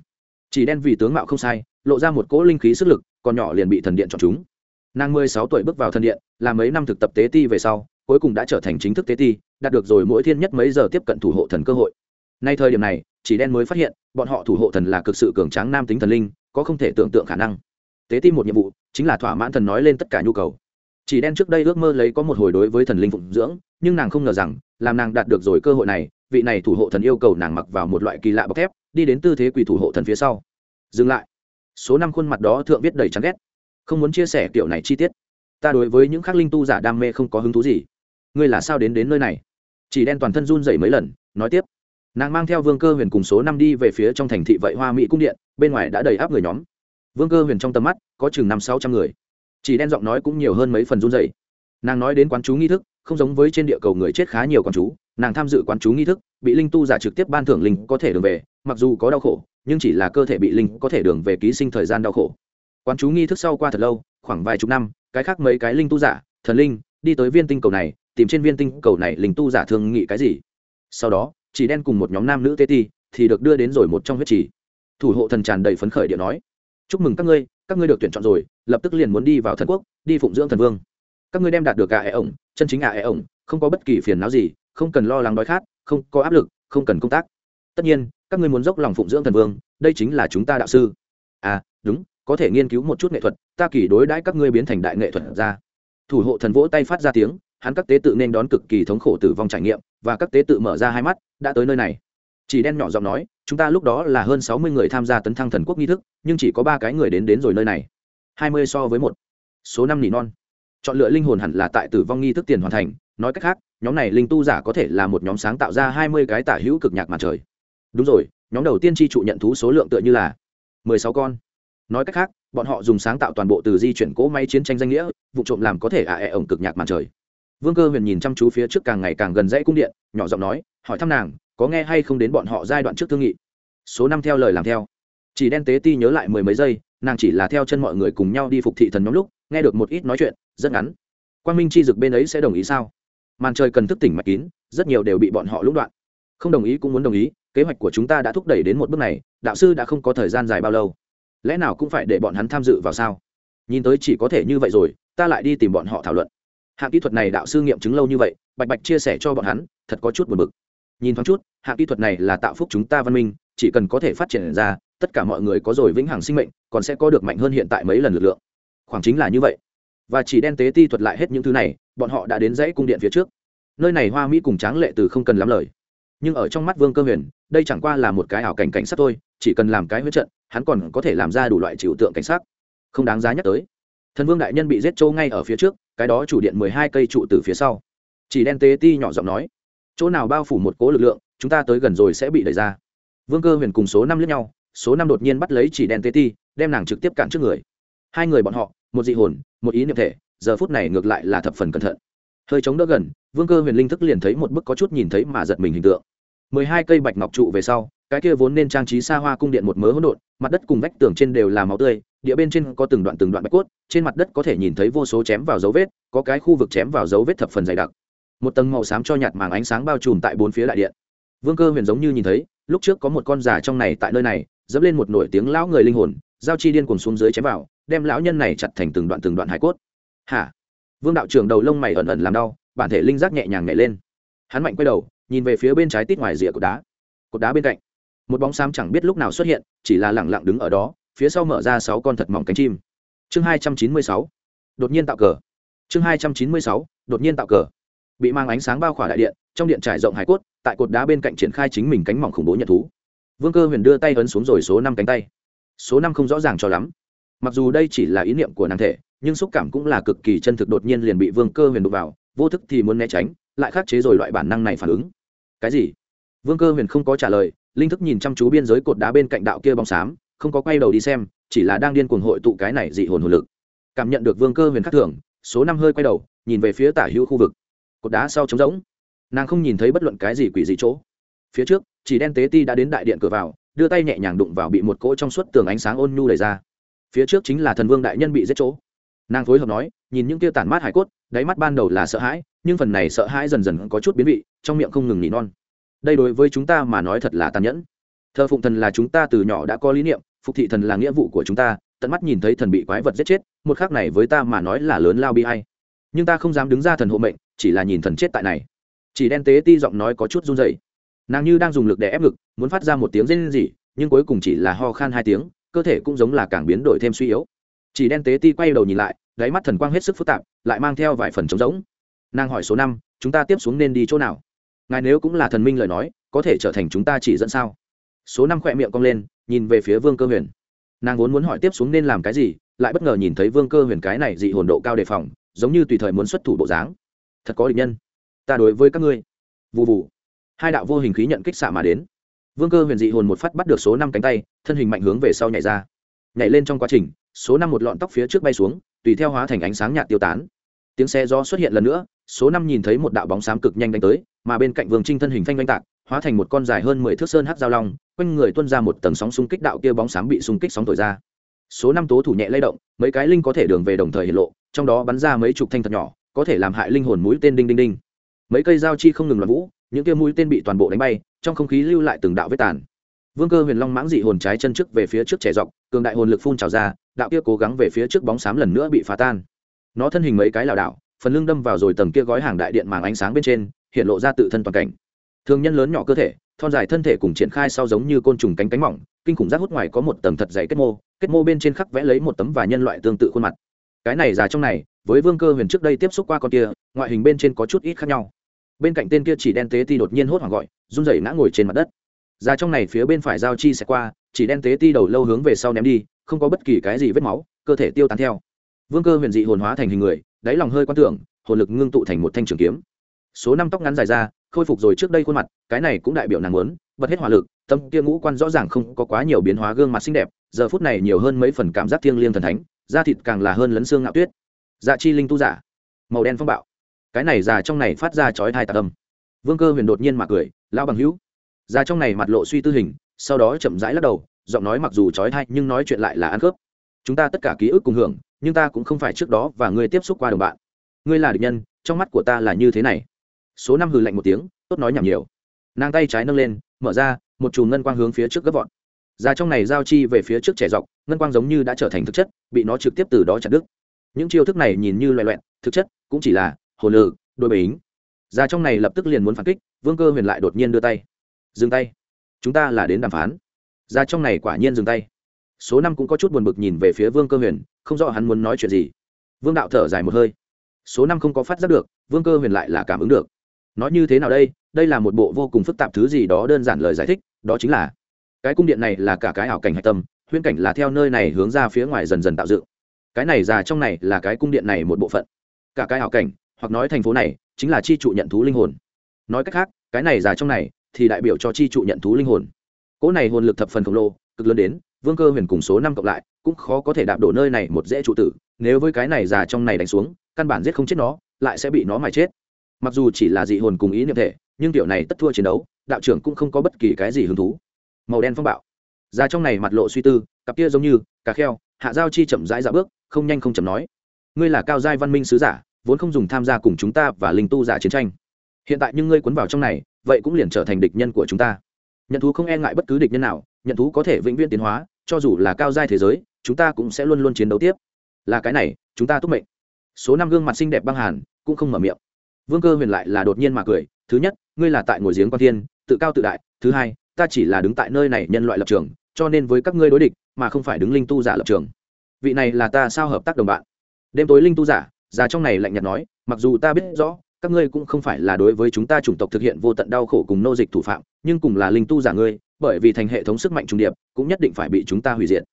Chỉ đen vì tướng mạo không sai, lộ ra một cỗ linh khí sức lực, còn nhỏ liền bị thần điện chọn chúng. Nàng mười sáu tuổi bước vào thần điện làm mấy năm thực tập tế ti về sau, cuối cùng đã trở thành chính thức tế ti đạt được rồi mỗi thiên nhất mấy giờ tiếp cận thủ hộ thần cơ hội. Nay thời điểm này, chỉ đen mới phát hiện, bọn họ thủ hộ thần là cực sự cường tráng nam tính thần linh, có không thể tưởng tượng khả năng. Tế tim một nhiệm vụ, chính là thỏa mãn thần nói lên tất cả nhu cầu. Chỉ đen trước đây ước mơ lấy có một hồi đối với thần linh phụng dưỡng, nhưng nàng không ngờ rằng, làm nàng đạt được rồi cơ hội này, vị này thủ hộ thần yêu cầu nàng mặc vào một loại kỳ lạ bọc thép, đi đến tư thế quỳ thủ hộ thần phía sau. Dừng lại. Số năm khuôn mặt đó thượng viết đầy chán ghét. Không muốn chia sẻ kiểu này chi tiết. Ta đối với những khắc linh tu giả đam mê không có hứng thú gì ngươi là sao đến đến nơi này? Chỉ đen toàn thân run dậy mấy lần, nói tiếp. Nàng mang theo vương cơ huyền cùng số năm đi về phía trong thành thị vậy hoa mỹ cung điện, bên ngoài đã đầy áp người nhóm. Vương cơ huyền trong tầm mắt, có chừng năm sáu trăm người. Chỉ đen giọng nói cũng nhiều hơn mấy phần run dậy nàng nói đến quán chú nghi thức, không giống với trên địa cầu người chết khá nhiều quán chú, nàng tham dự quán chú nghi thức, bị linh tu giả trực tiếp ban thưởng linh có thể đường về, mặc dù có đau khổ, nhưng chỉ là cơ thể bị linh có thể đường về ký sinh thời gian đau khổ. Quán chú nghi thức sau qua thật lâu, khoảng vài chục năm, cái khác mấy cái linh tu giả, thần linh, đi tới viên tinh cầu này tìm trên viên tinh cầu này linh tu giả thường nghĩ cái gì. Sau đó, chỉ đen cùng một nhóm nam nữ tê ti thì được đưa đến rồi một trong huyết trì. Thủ hộ thần tràn đầy phấn khởi điện nói, chúc mừng các ngươi các ngươi được tuyển chọn rồi, lập tức liền muốn đi vào thần quốc, đi phụng dưỡng thần vương. Các ngươi đem đạt được gà ẻ ổng, chân chính gà ẻ ổng, không có bất kỳ phiền não gì, không cần lo lắng đói khát, không có áp lực, không cần công tác. Tất nhiên, các ngươi muốn dốc lòng phụng dưỡng thần vương, đây chính là chúng ta đạo sư. À đúng, có thể nghiên cứu một chút nghệ thuật, ta kỳ đối đãi các ngươi biến thành đại nghệ thuật ra. Thủ hộ thần vỗ tay phát ra tiếng hắn các tế tự nên đón cực kỳ thống khổ tử vong trải nghiệm, và các tế tự mở ra hai mắt, đã tới nơi này. Chỉ đen nhỏ giọng nói, chúng ta lúc đó là hơn sáu mươi người tham gia tấn thăng thần quốc nghi thức, nhưng chỉ có ba cái người đến đến rồi nơi này. hai mươi so với một. Số năm nỉ non. Chọn lựa linh hồn hẳn là tại tử vong nghi thức tiền hoàn thành. Nói cách khác, nhóm này linh tu giả có thể là một nhóm sáng tạo ra hai mươi cái tả hữu cực nhạc mặt trời. Đúng rồi, nhóm đầu tiên tri trụ nhận thú số lượng tựa như là mười sáu con. Nói cách khác, bọn họ dùng sáng tạo toàn bộ từ di chuyển cỗ máy chiến tranh danh nghĩa, vụ trộm làm có thể ạ à ẹ ổng cực nhạc màn trời vương cơ huyền nhìn chăm chú phía trước càng ngày càng gần dãy cung điện, nhỏ giọng nói, hỏi thăm nàng, có nghe hay không đến bọn họ giai đoạn trước thương nghị? Số năm theo lời làm theo. Chỉ đen tế ti nhớ lại mười mấy giây, nàng chỉ là theo chân mọi người cùng nhau đi phục thị thần nhóm lúc, nghe được một ít nói chuyện, rất ngắn. Quan minh chi dực bên ấy sẽ đồng ý sao? Màn trời cần thức tỉnh mạch kín, rất nhiều đều bị bọn họ lũng đoạn. Không đồng ý cũng muốn đồng ý, kế hoạch của chúng ta đã thúc đẩy đến một bước này, đạo sư đã không có thời gian dài bao lâu. Lẽ nào cũng phải để bọn hắn tham dự vào sao? Nhìn tới chỉ có thể như vậy rồi, ta lại đi tìm bọn họ thảo luận hạng kỹ thuật này đạo sư nghiệm chứng lâu như vậy, bạch bạch chia sẻ cho bọn hắn, thật có chút buồn bực. Nhìn thoáng chút, hạng kỹ thuật này là tạo phúc chúng ta văn minh, chỉ cần có thể phát triển ra, tất cả mọi người có rồi vĩnh hằng sinh mệnh, còn sẽ có được mạnh hơn hiện tại mấy lần lực lượng. Khoảng chính là như vậy. Và chỉ đen tế ti thuật lại hết những thứ này, bọn họ đã đến dãy cung điện phía trước. Nơi này hoa mỹ cùng tráng lệ từ không cần lắm lời. Nhưng ở trong mắt vương cơ huyền, đây chẳng qua là một cái ảo cảnh cảnh sát thôi, chỉ cần làm cái huyết trận, hắn còn có thể làm ra đủ loại trừu tượng cảnh sát. Không đáng giá nhắc tới. Thần vương đại nhân bị giết trâu ngay ở phía trước cái đó chủ điện mười hai cây trụ từ phía sau. Chỉ đen tế ti nhỏ giọng nói, chỗ nào bao phủ một cố lực lượng, chúng ta tới gần rồi sẽ bị đẩy ra. Vương cơ huyền cùng số năm lướt nhau, số năm đột nhiên bắt lấy chỉ đen tế ti, đem nàng trực tiếp cản trước người. Hai người bọn họ, một dị hồn, một ý niệm thể, giờ phút này ngược lại là thập phần cẩn thận. Hơi chống đỡ gần, vương cơ huyền linh thức liền thấy một bức có chút nhìn thấy mà giật mình hình tượng. Mười hai cây bạch ngọc trụ về sau, cái kia vốn nên trang trí xa hoa cung điện một mớ hỗn độn, mặt đất cùng vách tường trên đều là máu tươi địa bên trên có từng đoạn từng đoạn bạch cốt, trên mặt đất có thể nhìn thấy vô số chém vào dấu vết, có cái khu vực chém vào dấu vết thập phần dày đặc. Một tầng màu xám cho nhạt màng ánh sáng bao trùm tại bốn phía đại điện. Vương cơ huyền giống như nhìn thấy, lúc trước có một con già trong này tại nơi này, dẫm lên một nổi tiếng lão người linh hồn, giao chi điên cuồng xuống dưới chém vào, đem lão nhân này chặt thành từng đoạn từng đoạn hải cốt. Hả? Vương đạo trưởng đầu lông mày ẩn ẩn làm đau, bản thể linh giác nhẹ nhàng nhảy lên. Hắn mạnh quay đầu, nhìn về phía bên trái tít ngoài rìa cột đá. Cột đá bên cạnh, một bóng xám chẳng biết lúc nào xuất hiện, chỉ là lẳng lặng đứng ở đó phía sau mở ra sáu con thật mỏng cánh chim. Chương hai trăm chín mươi sáu. Đột nhiên tạo cờ. Chương hai trăm chín mươi sáu. Đột nhiên tạo cờ. Bị mang ánh sáng bao khỏa đại điện, trong điện trải rộng hải cốt, tại cột đá bên cạnh triển khai chính mình cánh mỏng khủng bố nhận thú. Vương cơ huyền đưa tay ấn xuống rồi số năm cánh tay. Số năm không rõ ràng cho lắm. Mặc dù đây chỉ là ý niệm của nàng thể, nhưng xúc cảm cũng là cực kỳ chân thực đột nhiên liền bị vương cơ huyền đụng vào, vô thức thì muốn né tránh, lại khắc chế rồi loại bản năng này phản ứng. Cái gì? Vương cơ huyền không có trả lời, linh thức nhìn chăm chú biên giới cột đá bên cạnh đạo kia bóng xám không có quay đầu đi xem, chỉ là đang điên cuồng hội tụ cái này dị hồn hồn lực. Cảm nhận được vương cơ huyền khắc thường, số năm hơi quay đầu, nhìn về phía tả hữu khu vực. Cột đá sau trống rỗng. Nàng không nhìn thấy bất luận cái gì quỷ dị chỗ. Phía trước, chỉ đen tế ti đã đến đại điện cửa vào, đưa tay nhẹ nhàng đụng vào bị một cỗ trong suốt tường ánh sáng ôn nhu đẩy ra. Phía trước chính là thần vương đại nhân bị giết chỗ. Nàng phối hợp nói, nhìn những kia tản mát hải cốt, đáy mắt ban đầu là sợ hãi, nhưng phần này sợ hãi dần dần có chút biến vị, trong miệng không ngừng nỉ non. Đây đối với chúng ta mà nói thật là tàn nhẫn thờ phụng thần là chúng ta từ nhỏ đã có lý niệm, phục thị thần là nghĩa vụ của chúng ta, tận mắt nhìn thấy thần bị quái vật giết chết, một khác này với ta mà nói là lớn lao bi hay nhưng ta không dám đứng ra thần hộ mệnh, chỉ là nhìn thần chết tại này. Chỉ đen tế ti giọng nói có chút run rẩy. Nàng như đang dùng lực để ép ngực, muốn phát ra một tiếng rên rỉ, nhưng cuối cùng chỉ là ho khan hai tiếng, cơ thể cũng giống là càng biến đổi thêm suy yếu. Chỉ đen tế ti quay đầu nhìn lại, đáy mắt thần quang hết sức phức tạp, lại mang theo vài phần trống rỗng. Nàng hỏi số năm, chúng ta tiếp xuống nên đi chỗ nào? Ngài nếu cũng là thần minh lời nói, có thể trở thành chúng ta chỉ dẫn sao? Số năm khỏe miệng cong lên, nhìn về phía vương cơ huyền. Nàng vốn muốn hỏi tiếp xuống nên làm cái gì, lại bất ngờ nhìn thấy vương cơ huyền cái này dị hồn độ cao đề phòng, giống như tùy thời muốn xuất thủ bộ dáng. Thật có định nhân. Ta đối với các ngươi. Vụ vụ hai đạo vô hình khí nhận kích xạ mà đến. Vương cơ huyền dị hồn một phát bắt được số năm cánh tay, thân hình mạnh hướng về sau nhảy ra. Nhảy lên trong quá trình, số năm một lọn tóc phía trước bay xuống, tùy theo hóa thành ánh sáng nhạt tiêu tán. Tiếng xe do xuất hiện lần nữa, số năm nhìn thấy một đạo bóng xám cực nhanh đánh tới, mà bên cạnh vương trinh thân hình phanh oanh tạc hóa thành một con dài hơn mười thước sơn hắc giao long, quanh người tuôn ra một tầng sóng xung kích đạo kia bóng xám bị xung kích sóng thổi ra. Số năm tố thủ nhẹ lay động, mấy cái linh có thể đường về đồng thời hiện lộ, trong đó bắn ra mấy chục thanh thật nhỏ, có thể làm hại linh hồn mũi tên đinh đinh đinh. Mấy cây dao chi không ngừng loạn vũ, những kia mũi tên bị toàn bộ đánh bay, trong không khí lưu lại từng đạo vết tàn. Vương cơ huyền long mãng dị hồn trái chân trước về phía trước trẻ dọc, cường đại hồn lực phun trào ra, đạo kia cố gắng về phía trước bóng xám lần nữa bị phá tan. Nó thân hình mấy cái lảo đảo, phần lưng đâm vào rồi tầng kia gói hàng đại điện màng ánh sáng bên trên, hiện lộ ra tự thân toàn cảnh thường nhân lớn nhỏ cơ thể, thon dài thân thể cùng triển khai sau giống như côn trùng cánh cánh mỏng, kinh khủng rác hút ngoài có một tầng thật dày kết mô kết mô bên trên khắc vẽ lấy một tấm và nhân loại tương tự khuôn mặt. Cái này già trong này, với vương cơ huyền trước đây tiếp xúc qua con kia, ngoại hình bên trên có chút ít khác nhau. Bên cạnh tên kia chỉ đen tế ti đột nhiên hốt hoảng gọi, run rẩy ngã ngồi trên mặt đất. Ra trong này phía bên phải giao chi sẽ qua, chỉ đen tế ti đầu lâu hướng về sau ném đi, không có bất kỳ cái gì vết máu, cơ thể tiêu tán theo. Vương cơ huyền dị hồn hóa thành hình người, đáy lòng hơi quan tưởng, hồn lực ngưng tụ thành một thanh trường kiếm số năm tóc ngắn dài ra, khôi phục rồi trước đây khuôn mặt, cái này cũng đại biểu nàng muốn, bật hết hỏa lực, tâm kia ngũ quan rõ ràng không có quá nhiều biến hóa gương mặt xinh đẹp, giờ phút này nhiều hơn mấy phần cảm giác thiêng liêng thần thánh, da thịt càng là hơn lấn xương ngạo tuyết. Dạ chi linh tu giả, màu đen phong bạo. Cái này già trong này phát ra chói hai tạc âm. Vương cơ huyền đột nhiên mà cười, lão bằng hữu. Già trong này mặt lộ suy tư hình, sau đó chậm rãi lắc đầu, giọng nói mặc dù chói thai nhưng nói chuyện lại là ăn khớp. Chúng ta tất cả ký ức cùng hưởng, nhưng ta cũng không phải trước đó và ngươi tiếp xúc qua đồng bạn. Ngươi là địch nhân, trong mắt của ta là như thế này số năm hừ lạnh một tiếng, tốt nói nhảm nhiều. Nàng tay trái nâng lên, mở ra, một chùm ngân quang hướng phía trước gấp vọt. Ra trong này giao chi về phía trước trẻ dọc, ngân quang giống như đã trở thành thực chất, bị nó trực tiếp từ đó chặt đứt. Những chiêu thức này nhìn như loẹ loẹn thực chất cũng chỉ là hồ lự đôi bính. Ra trong này lập tức liền muốn phản kích, vương cơ huyền lại đột nhiên đưa tay. Dừng tay. Chúng ta là đến đàm phán. Ra trong này quả nhiên dừng tay. Số năm cũng có chút buồn bực nhìn về phía vương cơ huyền, không rõ hắn muốn nói chuyện gì. Vương đạo thở dài một hơi. Số năm không có phát giác được, vương cơ huyền lại là cảm ứng được nói như thế nào đây? Đây là một bộ vô cùng phức tạp thứ gì đó đơn giản lời giải thích, đó chính là cái cung điện này là cả cái ảo cảnh hạch tâm, huyễn cảnh là theo nơi này hướng ra phía ngoài dần dần tạo dựng. Cái này già trong này là cái cung điện này một bộ phận. Cả cái ảo cảnh, hoặc nói thành phố này, chính là chi trụ nhận thú linh hồn. Nói cách khác, cái này già trong này thì đại biểu cho chi trụ nhận thú linh hồn. Cỗ này hồn lực thập phần khổng lồ, cực lớn đến, vương cơ huyền cùng số năm cộng lại, cũng khó có thể đạp đổ nơi này một dễ trụ tử. Nếu với cái này già trong này đánh xuống, căn bản giết không chết nó, lại sẽ bị nó mà chết mặc dù chỉ là dị hồn cùng ý niệm thể, nhưng tiểu này tất thua chiến đấu, đạo trưởng cũng không có bất kỳ cái gì hứng thú. Màu đen phong bạo. Ra trong này mặt lộ suy tư, cặp kia giống như, cà kheo, hạ giao chi chậm rãi dạ bước, không nhanh không chậm nói. Ngươi là cao giai văn minh sứ giả, vốn không dùng tham gia cùng chúng ta và linh tu giả chiến tranh. Hiện tại nhưng ngươi cuốn vào trong này, vậy cũng liền trở thành địch nhân của chúng ta. Nhận thú không e ngại bất cứ địch nhân nào, nhận thú có thể vĩnh viễn tiến hóa, cho dù là cao giai thế giới, chúng ta cũng sẽ luôn luôn chiến đấu tiếp. Là cái này, chúng ta túc mệnh. Số năm gương mặt xinh đẹp băng hàn, cũng không mở miệng vương cơ huyền lại là đột nhiên mà cười, thứ nhất, ngươi là tại ngồi giếng quan thiên, tự cao tự đại. Thứ hai, ta chỉ là đứng tại nơi này nhân loại lập trường, cho nên với các ngươi đối địch, mà không phải đứng linh tu giả lập trường. Vị này là ta sao hợp tác đồng bạn? Đêm tối linh tu giả, già trong này lạnh nhạt nói, mặc dù ta biết rõ, các ngươi cũng không phải là đối với chúng ta chủng tộc thực hiện vô tận đau khổ cùng nô dịch thủ phạm, nhưng cùng là linh tu giả ngươi, bởi vì thành hệ thống sức mạnh trung điệp, cũng nhất định phải bị chúng ta hủy diệt.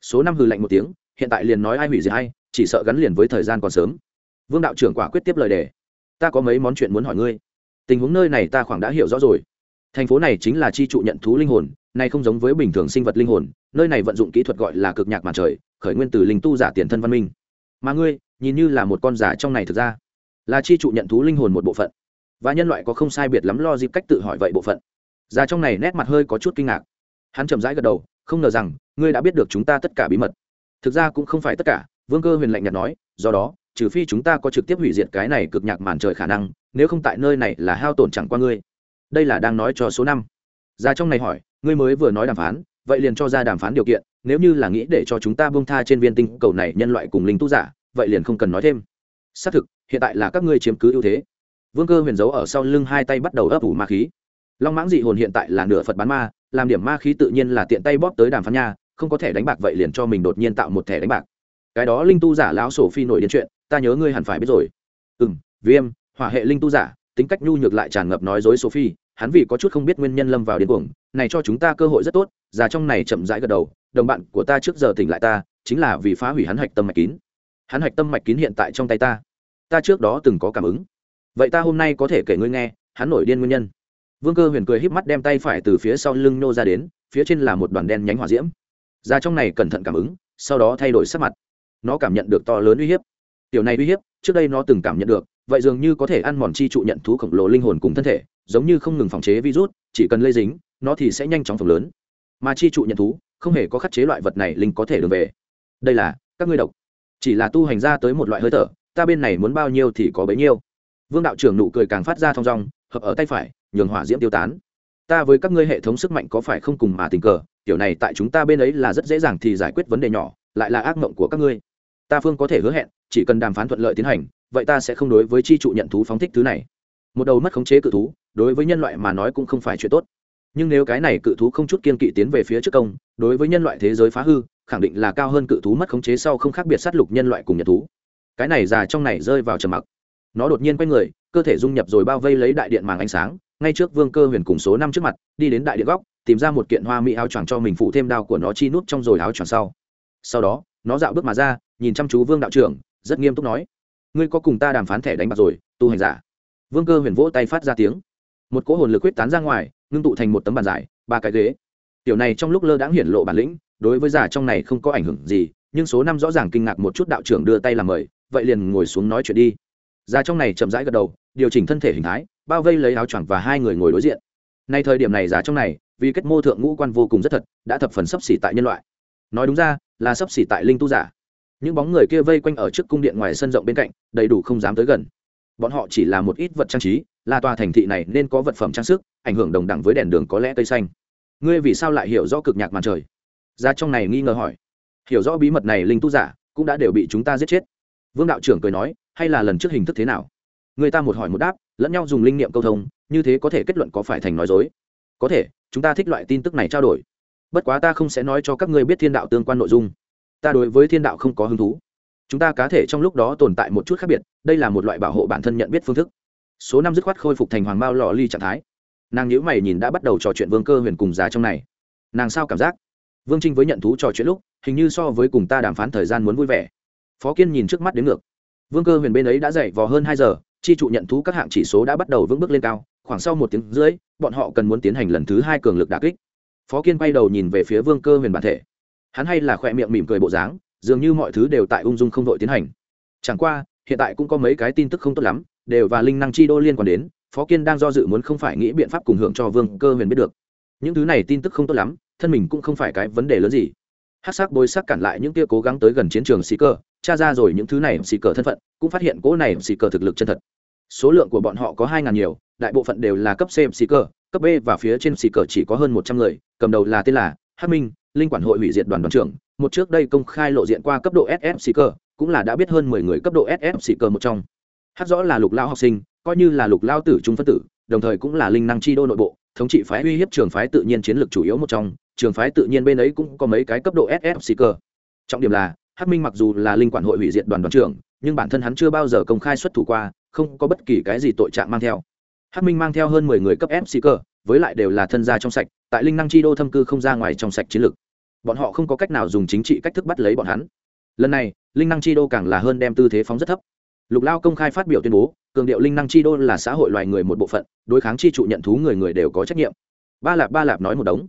Số năm hừ lạnh một tiếng, hiện tại liền nói ai hủy diệt hay chỉ sợ gắn liền với thời gian còn sớm. Vương đạo trưởng quả quyết tiếp lời đề ta có mấy món chuyện muốn hỏi ngươi. Tình huống nơi này ta khoảng đã hiểu rõ rồi. Thành phố này chính là chi trụ nhận thú linh hồn này không giống với bình thường sinh vật linh hồn, nơi này vận dụng kỹ thuật gọi là cực nhạc màn trời, khởi nguyên từ linh tu giả tiền thân văn minh. Mà ngươi, nhìn như là một con giả trong này thực ra, là chi trụ nhận thú linh hồn một bộ phận. Và nhân loại có không sai biệt lắm lo dịp cách tự hỏi vậy bộ phận. Giả trong này nét mặt hơi có chút kinh ngạc. Hắn chậm rãi gật đầu, không ngờ rằng, ngươi đã biết được chúng ta tất cả bí mật. Thực ra cũng không phải tất cả, vương cơ huyền lạnh nhạt nói, do đó trừ phi chúng ta có trực tiếp hủy diệt cái này cực nhạc màn trời khả năng, nếu không tại nơi này là hao tổn chẳng qua ngươi. Đây là đang nói cho số năm. Ra trong này hỏi, ngươi mới vừa nói đàm phán, vậy liền cho ra đàm phán điều kiện, nếu như là nghĩ để cho chúng ta bông tha trên viên tinh cầu này nhân loại cùng linh tu giả, vậy liền không cần nói thêm. Xác thực, hiện tại là các ngươi chiếm cứ ưu thế. Vương cơ huyền giấu ở sau lưng hai tay bắt đầu ấp ủ ma khí. Long mãng dị hồn hiện tại là nửa phật bán ma, làm điểm ma khí tự nhiên là tiện tay bóp tới đàm phán nha, không có thẻ đánh bạc vậy liền cho mình đột nhiên tạo một thẻ đánh bạc. Cái đó linh tu giả lão sổ phi nổi đến chuyện ta nhớ ngươi hẳn phải biết rồi. Ừ m viêm, hỏa hệ linh tu giả, tính cách nhu nhược lại tràn ngập nói dối sophie, hắn vì có chút không biết nguyên nhân lâm vào điên cuồng, này cho chúng ta cơ hội rất tốt, già trong này chậm rãi gật đầu, đồng bạn của ta trước giờ tỉnh lại ta, chính là vì phá hủy hắn hạch tâm mạch kín. Hắn hạch tâm mạch kín hiện tại trong tay ta. Ta trước đó từng có cảm ứng. Vậy ta hôm nay có thể kể ngươi nghe, hắn nổi điên nguyên nhân. Vương cơ huyền cười híp mắt đem tay phải từ phía sau lưng nô ra đến, phía trên là một đoàn đen nhánh hỏa diễm. Ra trong này cẩn thận cảm ứng, sau đó thay đổi sắc mặt. Nó cảm nhận được to lớn uy hiếp tiểu này uy hiếp, trước đây nó từng cảm nhận được, vậy dường như có thể ăn mòn chi trụ nhận thú khổng lồ linh hồn cùng thân thể, giống như không ngừng phòng chế virus, chỉ cần lây dính, nó thì sẽ nhanh chóng phồng lớn. Mà chi trụ nhận thú, không hề có khắc chế loại vật này linh có thể đường về. Đây là, các ngươi độc. Chỉ là tu hành ra tới một loại hơi thở, ta bên này muốn bao nhiêu thì có bấy nhiêu. Vương đạo trưởng nụ cười càng phát ra thong dong, hợp ở tay phải, nhường hỏa diễm tiêu tán. Ta với các ngươi hệ thống sức mạnh có phải không cùng mà tình cờ kiểu này tại chúng ta bên ấy là rất dễ dàng thì giải quyết vấn đề nhỏ, lại là ác mộng của các ngươi ta phương có thể hứa hẹn, chỉ cần đàm phán thuận lợi tiến hành, vậy ta sẽ không đối với chi trụ nhận thú phóng thích thứ này. Một đầu mất khống chế cự thú, đối với nhân loại mà nói cũng không phải chuyện tốt. Nhưng nếu cái này cự thú không chút kiên kỵ tiến về phía trước công, đối với nhân loại thế giới phá hư, khẳng định là cao hơn cự thú mất khống chế sau không khác biệt sát lục nhân loại cùng nhật thú. Cái này già trong này rơi vào trầm mặc. Nó đột nhiên quay người, cơ thể dung nhập rồi bao vây lấy đại điện màng ánh sáng, ngay trước vương cơ huyền cùng số năm trước mặt, đi đến đại điện góc, tìm ra một kiện hoa mỹ áo choàng cho mình phụ thêm đao của nó chi nút trong rồi áo choàng sau. Sau đó, nó dạo bước mà ra nhìn chăm chú vương đạo trưởng, rất nghiêm túc nói, ngươi có cùng ta đàm phán thẻ đánh bạc rồi, tu hành giả. Vương cơ huyền vỗ tay phát ra tiếng. Một cỗ hồn lực quyết tán ra ngoài, ngưng tụ thành một tấm bàn dài ba cái ghế. Tiểu này trong lúc lơ đãng hiển lộ bản lĩnh, đối với giả trong này không có ảnh hưởng gì, nhưng số năm rõ ràng kinh ngạc một chút đạo trưởng đưa tay làm mời, vậy liền ngồi xuống nói chuyện đi. Ra trong này chậm rãi gật đầu, điều chỉnh thân thể hình thái, bao vây lấy áo choàng và hai người ngồi đối diện. Nay thời điểm này giá trong này, vì kết mô thượng ngũ quan vô cùng rất thật, đã thập phần sấp xỉ tại nhân loại. Nói đúng ra, là sấp xỉ tại linh tu giả những bóng người kia vây quanh ở trước cung điện ngoài sân rộng bên cạnh, đầy đủ không dám tới gần. Bọn họ chỉ là một ít vật trang trí, là tòa thành thị này nên có vật phẩm trang sức, ảnh hưởng đồng đẳng với đèn đường có lẽ cây xanh. Ngươi vì sao lại hiểu rõ cực nhạc màn trời? Ra trong này nghi ngờ hỏi. Hiểu rõ bí mật này linh tu giả cũng đã đều bị chúng ta giết chết. Vương đạo trưởng cười nói, hay là lần trước hình thức thế nào? Người ta một hỏi một đáp, lẫn nhau dùng linh niệm câu thông, như thế có thể kết luận có phải thành nói dối? Có thể, chúng ta thích loại tin tức này trao đổi. Bất quá ta không sẽ nói cho các ngươi biết thiên đạo tương quan nội dung ta đối với thiên đạo không có hứng thú. Chúng ta cá thể trong lúc đó tồn tại một chút khác biệt, đây là một loại bảo hộ bản thân nhận biết phương thức. Số năm dứt khoát khôi phục thành hoàng mao lò ly trạng thái. Nàng nhữ mày nhìn đã bắt đầu trò chuyện vương cơ huyền cùng già trong này. Nàng sao cảm giác? Vương trinh với nhận thú trò chuyện lúc, hình như so với cùng ta đàm phán thời gian muốn vui vẻ. Phó kiên nhìn trước mắt đến ngược. Vương cơ huyền bên ấy đã dậy vò hơn hai giờ, chi trụ nhận thú các hạng chỉ số đã bắt đầu vững bước lên cao, khoảng sau một tiếng rưỡi, bọn họ cần muốn tiến hành lần thứ hai cường lực đà kích. Phó kiên quay đầu nhìn về phía vương cơ huyền bản thể hắn hay là khỏe miệng mỉm cười bộ dáng, dường như mọi thứ đều tại ung dung không đội tiến hành. Chẳng qua, hiện tại cũng có mấy cái tin tức không tốt lắm, đều và linh năng chi đô liên quan đến, phó kiên đang do dự muốn không phải nghĩ biện pháp cùng hưởng cho vương cơ huyền biết được. Những thứ này tin tức không tốt lắm, thân mình cũng không phải cái vấn đề lớn gì. Hát sắc bôi sắc cản lại những kia cố gắng tới gần chiến trường xì cơ, tra ra rồi những thứ này xì cờ thân phận, cũng phát hiện cỗ này xì cờ thực lực chân thật. Số lượng của bọn họ có hai ngàn nhiều, đại bộ phận đều là cấp c xì cờ cấp b và phía trên xì cờ chỉ có hơn một trăm người, cầm đầu là tên là hát minh linh quản hội hủy diệt đoàn đoàn trưởng, một trước đây công khai lộ diện qua cấp độ ss xì cờ cũng là đã biết hơn mười người cấp độ ss xì cờ một trong. Hát rõ là lục lao học sinh, coi như là lục lao tử trung phân tử, đồng thời cũng là linh năng chi đô nội bộ, thống trị phái uy hiếp trường phái tự nhiên chiến lược chủ yếu một trong, trường phái tự nhiên bên ấy cũng có mấy cái cấp độ ss xì cờ trọng điểm là, Hát minh mặc dù là linh quản hội hủy diệt đoàn đoàn trưởng, nhưng bản thân hắn chưa bao giờ công khai xuất thủ qua, không có bất kỳ cái gì tội trạng mang theo. Hát minh mang theo hơn mười người cấp fc cơ với lại đều là thân gia trong sạch, tại linh năng chi đô thâm cư không ra ngoài trong sạch chiến lược. Bọn họ không có cách nào dùng chính trị cách thức bắt lấy bọn hắn. Lần này, linh năng chi đô càng là hơn đem tư thế phóng rất thấp. Lục lao công khai phát biểu tuyên bố, cường điệu linh năng chi đô là xã hội loài người một bộ phận, đối kháng chi trụ nhận thú người người đều có trách nhiệm. Ba lạp ba lạp nói một đống.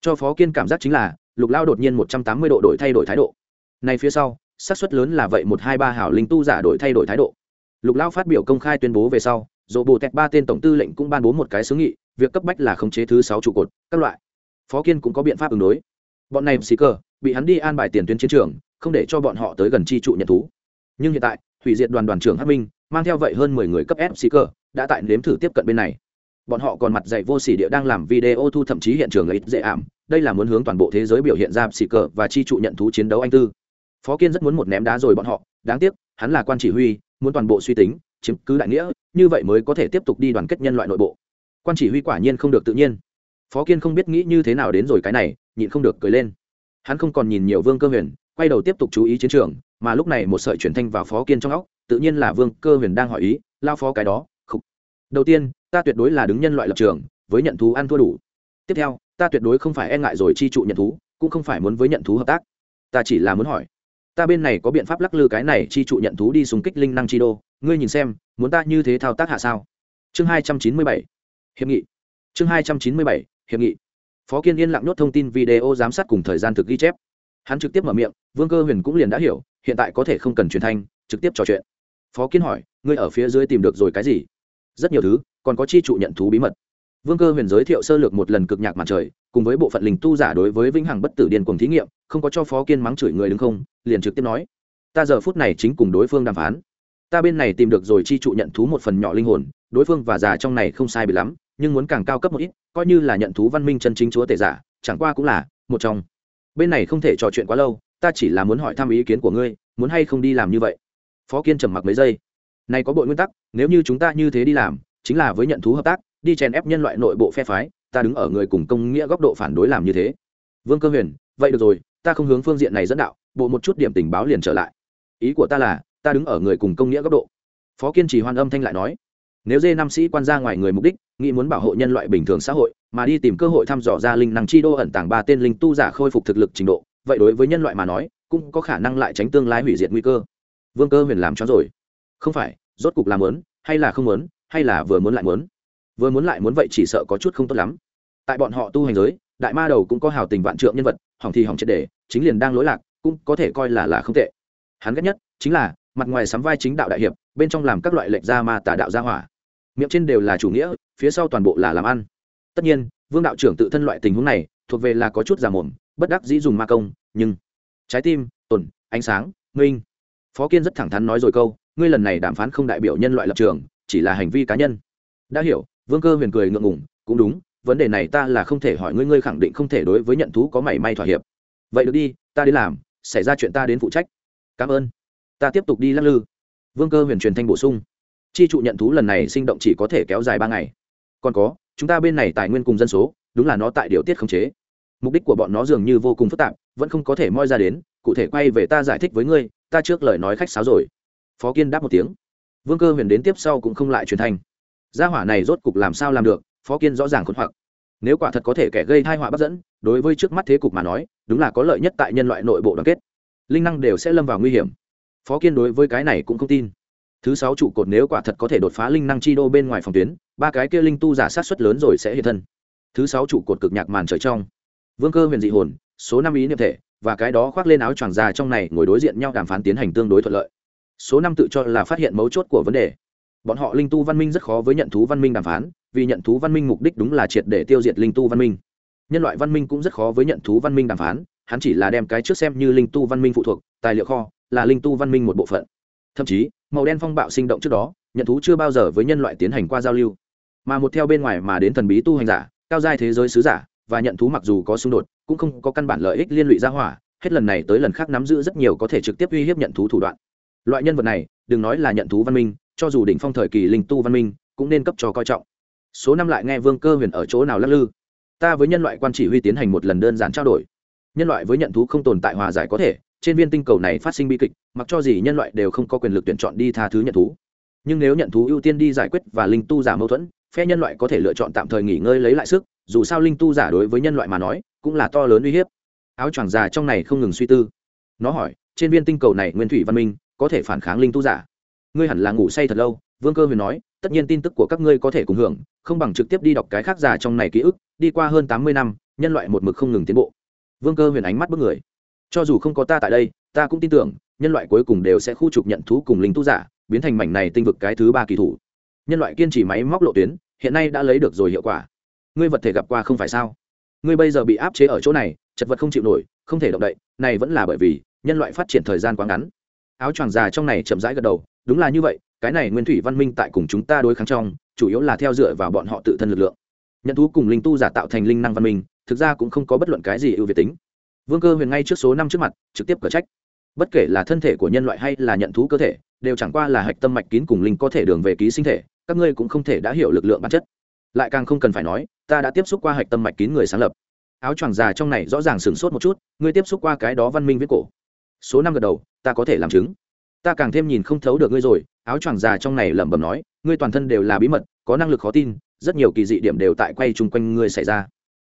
Cho phó kiên cảm giác chính là, lục lao đột nhiên một trăm tám mươi độ đổi thay đổi thái độ. Này phía sau, xác suất lớn là vậy một hai ba hảo linh tu giả đổi thay đổi thái độ. Lục lao phát biểu công khai tuyên bố về sau, dỗ bù tẹt ba tên tổng tư lệnh cũng ban bố một cái xứ nghị việc cấp bách là khống chế thứ sáu trụ cột, các loại. Phó kiên cũng có biện pháp ứng đối. Bọn này xì cơ bị hắn đi an bài tiền tuyến chiến trường, không để cho bọn họ tới gần chi trụ nhận thú. Nhưng hiện tại, hủy diệt đoàn đoàn trưởng hắc minh, mang theo vậy hơn mười người cấp f cơ đã tại nếm thử tiếp cận bên này. Bọn họ còn mặt dạy vô sỉ địa đang làm video thu thậm chí hiện trường lấy dễ ảm. Đây là muốn hướng toàn bộ thế giới biểu hiện ra xì cờ và chi trụ nhận thú chiến đấu anh tư. Phó kiên rất muốn một ném đá rồi bọn họ. Đáng tiếc, hắn là quan chỉ huy, muốn toàn bộ suy tính, chiếm cứ đại nghĩa, như vậy mới có thể tiếp tục đi đoàn kết nhân loại nội bộ quan chỉ huy quả nhiên không được tự nhiên. Phó kiên không biết nghĩ như thế nào đến rồi cái này, nhịn không được cười lên. Hắn không còn nhìn nhiều vương cơ huyền, quay đầu tiếp tục chú ý chiến trường, mà lúc này một sợi truyền thanh vào phó kiên trong óc, tự nhiên là vương cơ huyền đang hỏi ý, lao phó cái đó, khục. Đầu tiên, ta tuyệt đối là đứng nhân loại lập trường, với nhận thú ăn thua đủ. Tiếp theo, ta tuyệt đối không phải e ngại rồi chi trụ nhận thú, cũng không phải muốn với nhận thú hợp tác. Ta chỉ là muốn hỏi, ta bên này có biện pháp lắc lư cái này chi trụ nhận thú đi xung kích linh năng chi đô, ngươi nhìn xem, muốn ta như thế thao tác hạ sao? Chương hai trăm chín mươi bảy hiệp nghị. Chương hai trăm chín mươi bảy, hiệp nghị. Phó kiên yên lặng nhốt thông tin video giám sát cùng thời gian thực ghi chép. Hắn trực tiếp mở miệng, vương cơ huyền cũng liền đã hiểu, hiện tại có thể không cần truyền thanh, trực tiếp trò chuyện. Phó kiên hỏi, ngươi ở phía dưới tìm được rồi cái gì? Rất nhiều thứ, còn có chi trụ nhận thú bí mật. Vương cơ huyền giới thiệu sơ lược một lần cực nhạc mặt trời, cùng với bộ phận linh tu giả đối với vĩnh hằng bất tử điên cuồng thí nghiệm, không có cho phó kiên mắng chửi người đứng không, liền trực tiếp nói, ta giờ phút này chính cùng đối phương đàm phán. Ta bên này tìm được rồi chi trụ nhận thú một phần nhỏ linh hồn, đối phương và già trong này không sai bị lắm nhưng muốn càng cao cấp một ít, coi như là nhận thú văn minh chân chính chúa tể giả, chẳng qua cũng là một trong. Bên này không thể trò chuyện quá lâu, ta chỉ là muốn hỏi thăm ý kiến của ngươi, muốn hay không đi làm như vậy? Phó kiên trầm mặc mấy giây. Này có bộ nguyên tắc, nếu như chúng ta như thế đi làm, chính là với nhận thú hợp tác, đi chèn ép nhân loại nội bộ phe phái, ta đứng ở người cùng công nghĩa góc độ phản đối làm như thế. Vương cơ huyền, vậy được rồi, ta không hướng phương diện này dẫn đạo, bộ một chút điểm tình báo liền trở lại. Ý của ta là, ta đứng ở người cùng công nghĩa góc độ. Phó kiên trì hoan âm thanh lại nói nếu dê năm sĩ quan ra ngoài người mục đích, nghĩ muốn bảo hộ nhân loại bình thường xã hội, mà đi tìm cơ hội thăm dò ra linh năng chi đô ẩn tàng ba tên linh tu giả khôi phục thực lực trình độ, vậy đối với nhân loại mà nói, cũng có khả năng lại tránh tương lai hủy diệt nguy cơ. Vương cơ huyền làm cho rồi. Không phải, rốt cục làm muốn, hay là không muốn, hay là vừa muốn lại muốn? Vừa muốn lại muốn vậy chỉ sợ có chút không tốt lắm. Tại bọn họ tu hành giới, đại ma đầu cũng có hào tình vạn trượng nhân vật, hỏng thì hỏng triệt để, chính liền đang lỗi lạc, cũng có thể coi là là không tệ. Hắn ghét nhất chính là, mặt ngoài sắm vai chính đạo đại hiệp, bên trong làm các loại lệnh gia ma tà đạo gia hỏa miệng trên đều là chủ nghĩa, phía sau toàn bộ là làm ăn. Tất nhiên, vương đạo trưởng tự thân loại tình huống này, thuộc về là có chút giả mồm, bất đắc dĩ dùng ma công, nhưng trái tim tồn ánh sáng, minh. Phó kiên rất thẳng thắn nói rồi câu, ngươi lần này đàm phán không đại biểu nhân loại lập trường, chỉ là hành vi cá nhân. Đã hiểu. Vương cơ huyền cười ngượng ngùng, cũng đúng, vấn đề này ta là không thể hỏi ngươi ngươi khẳng định không thể đối với nhận thú có mảy may thỏa hiệp. Vậy được đi, ta đi làm, xảy ra chuyện ta đến phụ trách. Cảm ơn. Ta tiếp tục đi lắc lư. Vương cơ huyền truyền thanh bổ sung chi trụ nhận thú lần này sinh động chỉ có thể kéo dài ba ngày. Còn có, chúng ta bên này tài nguyên cùng dân số, đúng là nó tại điều tiết khống chế. Mục đích của bọn nó dường như vô cùng phức tạp, vẫn không có thể moi ra đến, cụ thể quay về ta giải thích với ngươi, ta trước lời nói khách sáo rồi. Phó kiên đáp một tiếng. Vương cơ huyền đến tiếp sau cũng không lại truyền thanh. Gia hỏa này rốt cục làm sao làm được, phó kiên rõ ràng khốn hoặc. Nếu quả thật có thể kẻ gây thai họa bất dẫn, đối với trước mắt thế cục mà nói, đúng là có lợi nhất tại nhân loại nội bộ đoàn kết. Linh năng đều sẽ lâm vào nguy hiểm. Phó kiên đối với cái này cũng không tin thứ sáu trụ cột nếu quả thật có thể đột phá linh năng chi đô bên ngoài phòng tuyến, ba cái kia linh tu giả sát xuất lớn rồi sẽ hiện thân. Thứ sáu trụ cột cực nhạc màn trời trong. Vương cơ huyền dị hồn, số năm ý niệm thể, và cái đó khoác lên áo choàng già trong này ngồi đối diện nhau đàm phán tiến hành tương đối thuận lợi. Số năm tự cho là phát hiện mấu chốt của vấn đề. Bọn họ linh tu văn minh rất khó với nhận thú văn minh đàm phán, vì nhận thú văn minh mục đích đúng là triệt để tiêu diệt linh tu văn minh. Nhân loại văn minh cũng rất khó với nhận thú văn minh đàm phán, hắn chỉ là đem cái trước xem như linh tu văn minh phụ thuộc, tài liệu kho, là linh tu văn minh một bộ phận thậm chí, màu đen phong bạo sinh động trước đó, nhận thú chưa bao giờ với nhân loại tiến hành qua giao lưu. Mà một theo bên ngoài mà đến thần bí tu hành giả, cao giai thế giới sứ giả, và nhận thú mặc dù có xung đột, cũng không có căn bản lợi ích liên lụy ra hỏa, hết lần này tới lần khác nắm giữ rất nhiều có thể trực tiếp uy hiếp nhận thú thủ đoạn. Loại nhân vật này, đừng nói là nhận thú văn minh, cho dù đỉnh phong thời kỳ linh tu văn minh, cũng nên cấp cho coi trọng. Số năm lại nghe vương cơ huyền ở chỗ nào lắc lư? Ta với nhân loại quan chỉ huy tiến hành một lần đơn giản trao đổi. Nhân loại với nhận thú không tồn tại hòa giải có thể trên viên tinh cầu này phát sinh bi kịch, mặc cho gì nhân loại đều không có quyền lực tuyển chọn đi tha thứ nhận thú. Nhưng nếu nhận thú ưu tiên đi giải quyết và linh tu giả mâu thuẫn, phe nhân loại có thể lựa chọn tạm thời nghỉ ngơi lấy lại sức, dù sao linh tu giả đối với nhân loại mà nói, cũng là to lớn uy hiếp. Áo choàng già trong này không ngừng suy tư. Nó hỏi, trên viên tinh cầu này nguyên thủy văn minh có thể phản kháng linh tu giả? Ngươi hẳn là ngủ say thật lâu, vương cơ huyền nói, tất nhiên tin tức của các ngươi có thể cùng hưởng, không bằng trực tiếp đi đọc cái khác già trong này ký ức, đi qua hơn tám mươi năm, nhân loại một mực không ngừng tiến bộ. Vương cơ huyền ánh mắt bước người cho dù không có ta tại đây, ta cũng tin tưởng, nhân loại cuối cùng đều sẽ khu trục nhận thú cùng linh tu giả, biến thành mảnh này tinh vực cái thứ ba kỳ thủ. Nhân loại kiên trì máy móc lộ tuyến, hiện nay đã lấy được rồi hiệu quả. Ngươi vật thể gặp qua không phải sao? Ngươi bây giờ bị áp chế ở chỗ này, chật vật không chịu nổi, không thể động đậy, này vẫn là bởi vì, nhân loại phát triển thời gian quá ngắn. Áo choàng già trong này chậm rãi gật đầu, đúng là như vậy, cái này nguyên thủy văn minh tại cùng chúng ta đối kháng trong, chủ yếu là theo dựa vào bọn họ tự thân lực lượng. Nhận thú cùng linh tu giả tạo thành linh năng văn minh, thực ra cũng không có bất luận cái gì ưu việt tính vương cơ huyền ngay trước số năm trước mặt, trực tiếp cở trách. Bất kể là thân thể của nhân loại hay là nhận thú cơ thể, đều chẳng qua là hạch tâm mạch kín cùng linh có thể đường về ký sinh thể, các ngươi cũng không thể đã hiểu lực lượng bản chất. Lại càng không cần phải nói, ta đã tiếp xúc qua hạch tâm mạch kín người sáng lập. Áo choàng già trong này rõ ràng sửng sốt một chút, ngươi tiếp xúc qua cái đó văn minh viết cổ. Số năm gật đầu, ta có thể làm chứng. Ta càng thêm nhìn không thấu được ngươi rồi, áo choàng già trong này lẩm bẩm nói, ngươi toàn thân đều là bí mật, có năng lực khó tin, rất nhiều kỳ dị điểm đều tại quay chung quanh ngươi xảy ra.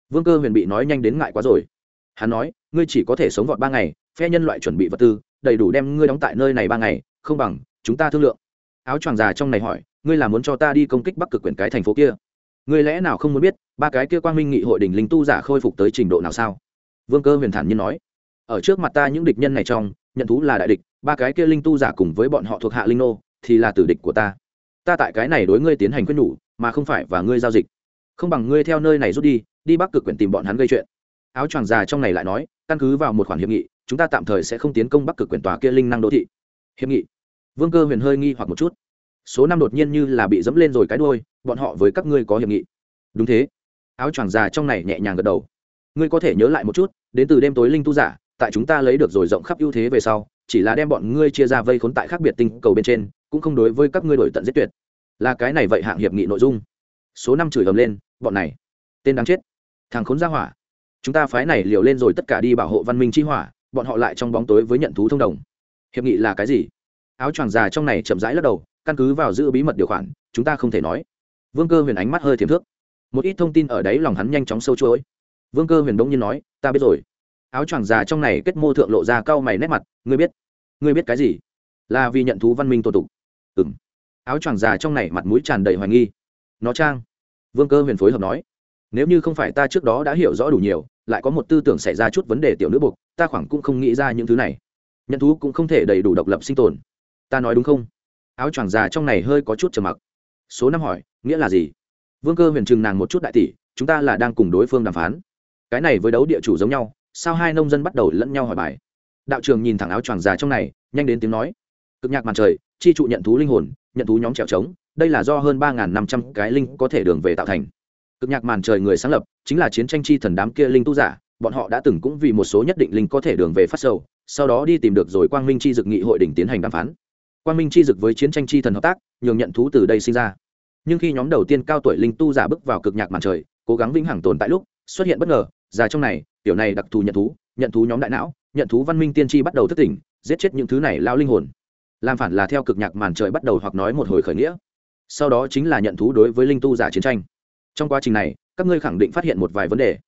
Vương cơ huyền bị nói nhanh đến ngại quá rồi hắn nói, ngươi chỉ có thể sống vọt ba ngày, phe nhân loại chuẩn bị vật tư, đầy đủ đem ngươi đóng tại nơi này ba ngày, không bằng chúng ta thương lượng. Áo choàng già trong này hỏi, ngươi là muốn cho ta đi công kích bắc cực quyển cái thành phố kia? Ngươi lẽ nào không muốn biết, ba cái kia quang minh nghị hội đình linh tu giả khôi phục tới trình độ nào sao? Vương cơ huyền thản nhiên nói, ở trước mặt ta những địch nhân này trong, nhận thú là đại địch, ba cái kia linh tu giả cùng với bọn họ thuộc hạ linh nô, thì là tử địch của ta. Ta tại cái này đối ngươi tiến hành quyết nhủ, mà không phải và ngươi giao dịch. Không bằng ngươi theo nơi này rút đi đi bắc cực quyển tìm bọn hắn gây chuyện áo choàng già trong này lại nói, căn cứ vào một khoản hiệp nghị, chúng ta tạm thời sẽ không tiến công bắc cực Quyền tòa kia linh năng đô thị. Hiệp nghị. Vương cơ huyền hơi nghi hoặc một chút. Số năm đột nhiên như là bị dẫm lên rồi cái đôi bọn họ với các ngươi có hiệp nghị. Đúng thế. Áo choàng già trong này nhẹ nhàng gật đầu. Ngươi có thể nhớ lại một chút, đến từ đêm tối linh tu giả, tại chúng ta lấy được rồi rộng khắp ưu thế về sau, chỉ là đem bọn ngươi chia ra vây khốn tại khác biệt tinh cầu bên trên, cũng không đối với các ngươi đổi tận giết tuyệt. Là cái này vậy hạng hiệp nghị nội dung. Số năm chửi ầm lên, bọn này, tên đáng chết. Thằng khốn ra hỏa chúng ta phái này liều lên rồi tất cả đi bảo hộ văn minh chi hỏa, bọn họ lại trong bóng tối với nhận thú thông đồng. Hiệp nghị là cái gì? Áo choàng già trong này chậm rãi lắc đầu, căn cứ vào giữ bí mật điều khoản, chúng ta không thể nói. Vương cơ huyền ánh mắt hơi thiềm thước. Một ít thông tin ở đấy lòng hắn nhanh chóng sâu chuỗi. Vương cơ huyền đông nhiên nói, ta biết rồi. Áo choàng già trong này kết mô thượng lộ ra cau mày nét mặt, ngươi biết? Ngươi biết cái gì? Là vì nhận thú văn minh tổ tục. Ừ m áo choàng già trong này mặt mũi tràn đầy hoài nghi. Nó trang. Vương cơ huyền phối hợp nói nếu như không phải ta trước đó đã hiểu rõ đủ nhiều, lại có một tư tưởng xảy ra chút vấn đề tiểu nữ buộc ta khoảng cũng không nghĩ ra những thứ này. Nhận thú cũng không thể đầy đủ độc lập sinh tồn. Ta nói đúng không? Áo choàng già trong này hơi có chút trầm mặc. Số năm hỏi, nghĩa là gì? Vương cơ huyền trừng nàng một chút đại tỷ, chúng ta là đang cùng đối phương đàm phán. Cái này với đấu địa chủ giống nhau, sao hai nông dân bắt đầu lẫn nhau hỏi bài? Đạo trường nhìn thẳng áo choàng già trong này, nhanh đến tiếng nói. Cực nhạc màn trời, chi trụ nhận thú linh hồn, nhận thú nhóm trèo trống, đây là do hơn ba năm trăm cái linh có thể đường về tạo thành cực nhạc màn trời người sáng lập, chính là chiến tranh chi thần đám kia linh tu giả, bọn họ đã từng cũng vì một số nhất định linh có thể đường về phát sầu, sau đó đi tìm được rồi quang minh chi dực nghị hội đỉnh tiến hành đàm phán. Quang minh chi dực với chiến tranh chi thần hợp tác, nhường nhận thú từ đây sinh ra. Nhưng khi nhóm đầu tiên cao tuổi linh tu giả bước vào cực nhạc màn trời, cố gắng vĩnh hằng tồn tại lúc, xuất hiện bất ngờ già trong này, tiểu này đặc thù nhận thú nhận thú nhóm đại não, nhận thú văn minh tiên tri bắt đầu thức tỉnh, giết chết những thứ này lao linh hồn. Làm phản là theo cực nhạc màn trời bắt đầu hoặc nói một hồi khởi nghĩa. Sau đó chính là nhận thú đối với linh tu giả chiến tranh trong quá trình này, các ngươi khẳng định phát hiện một vài vấn đề.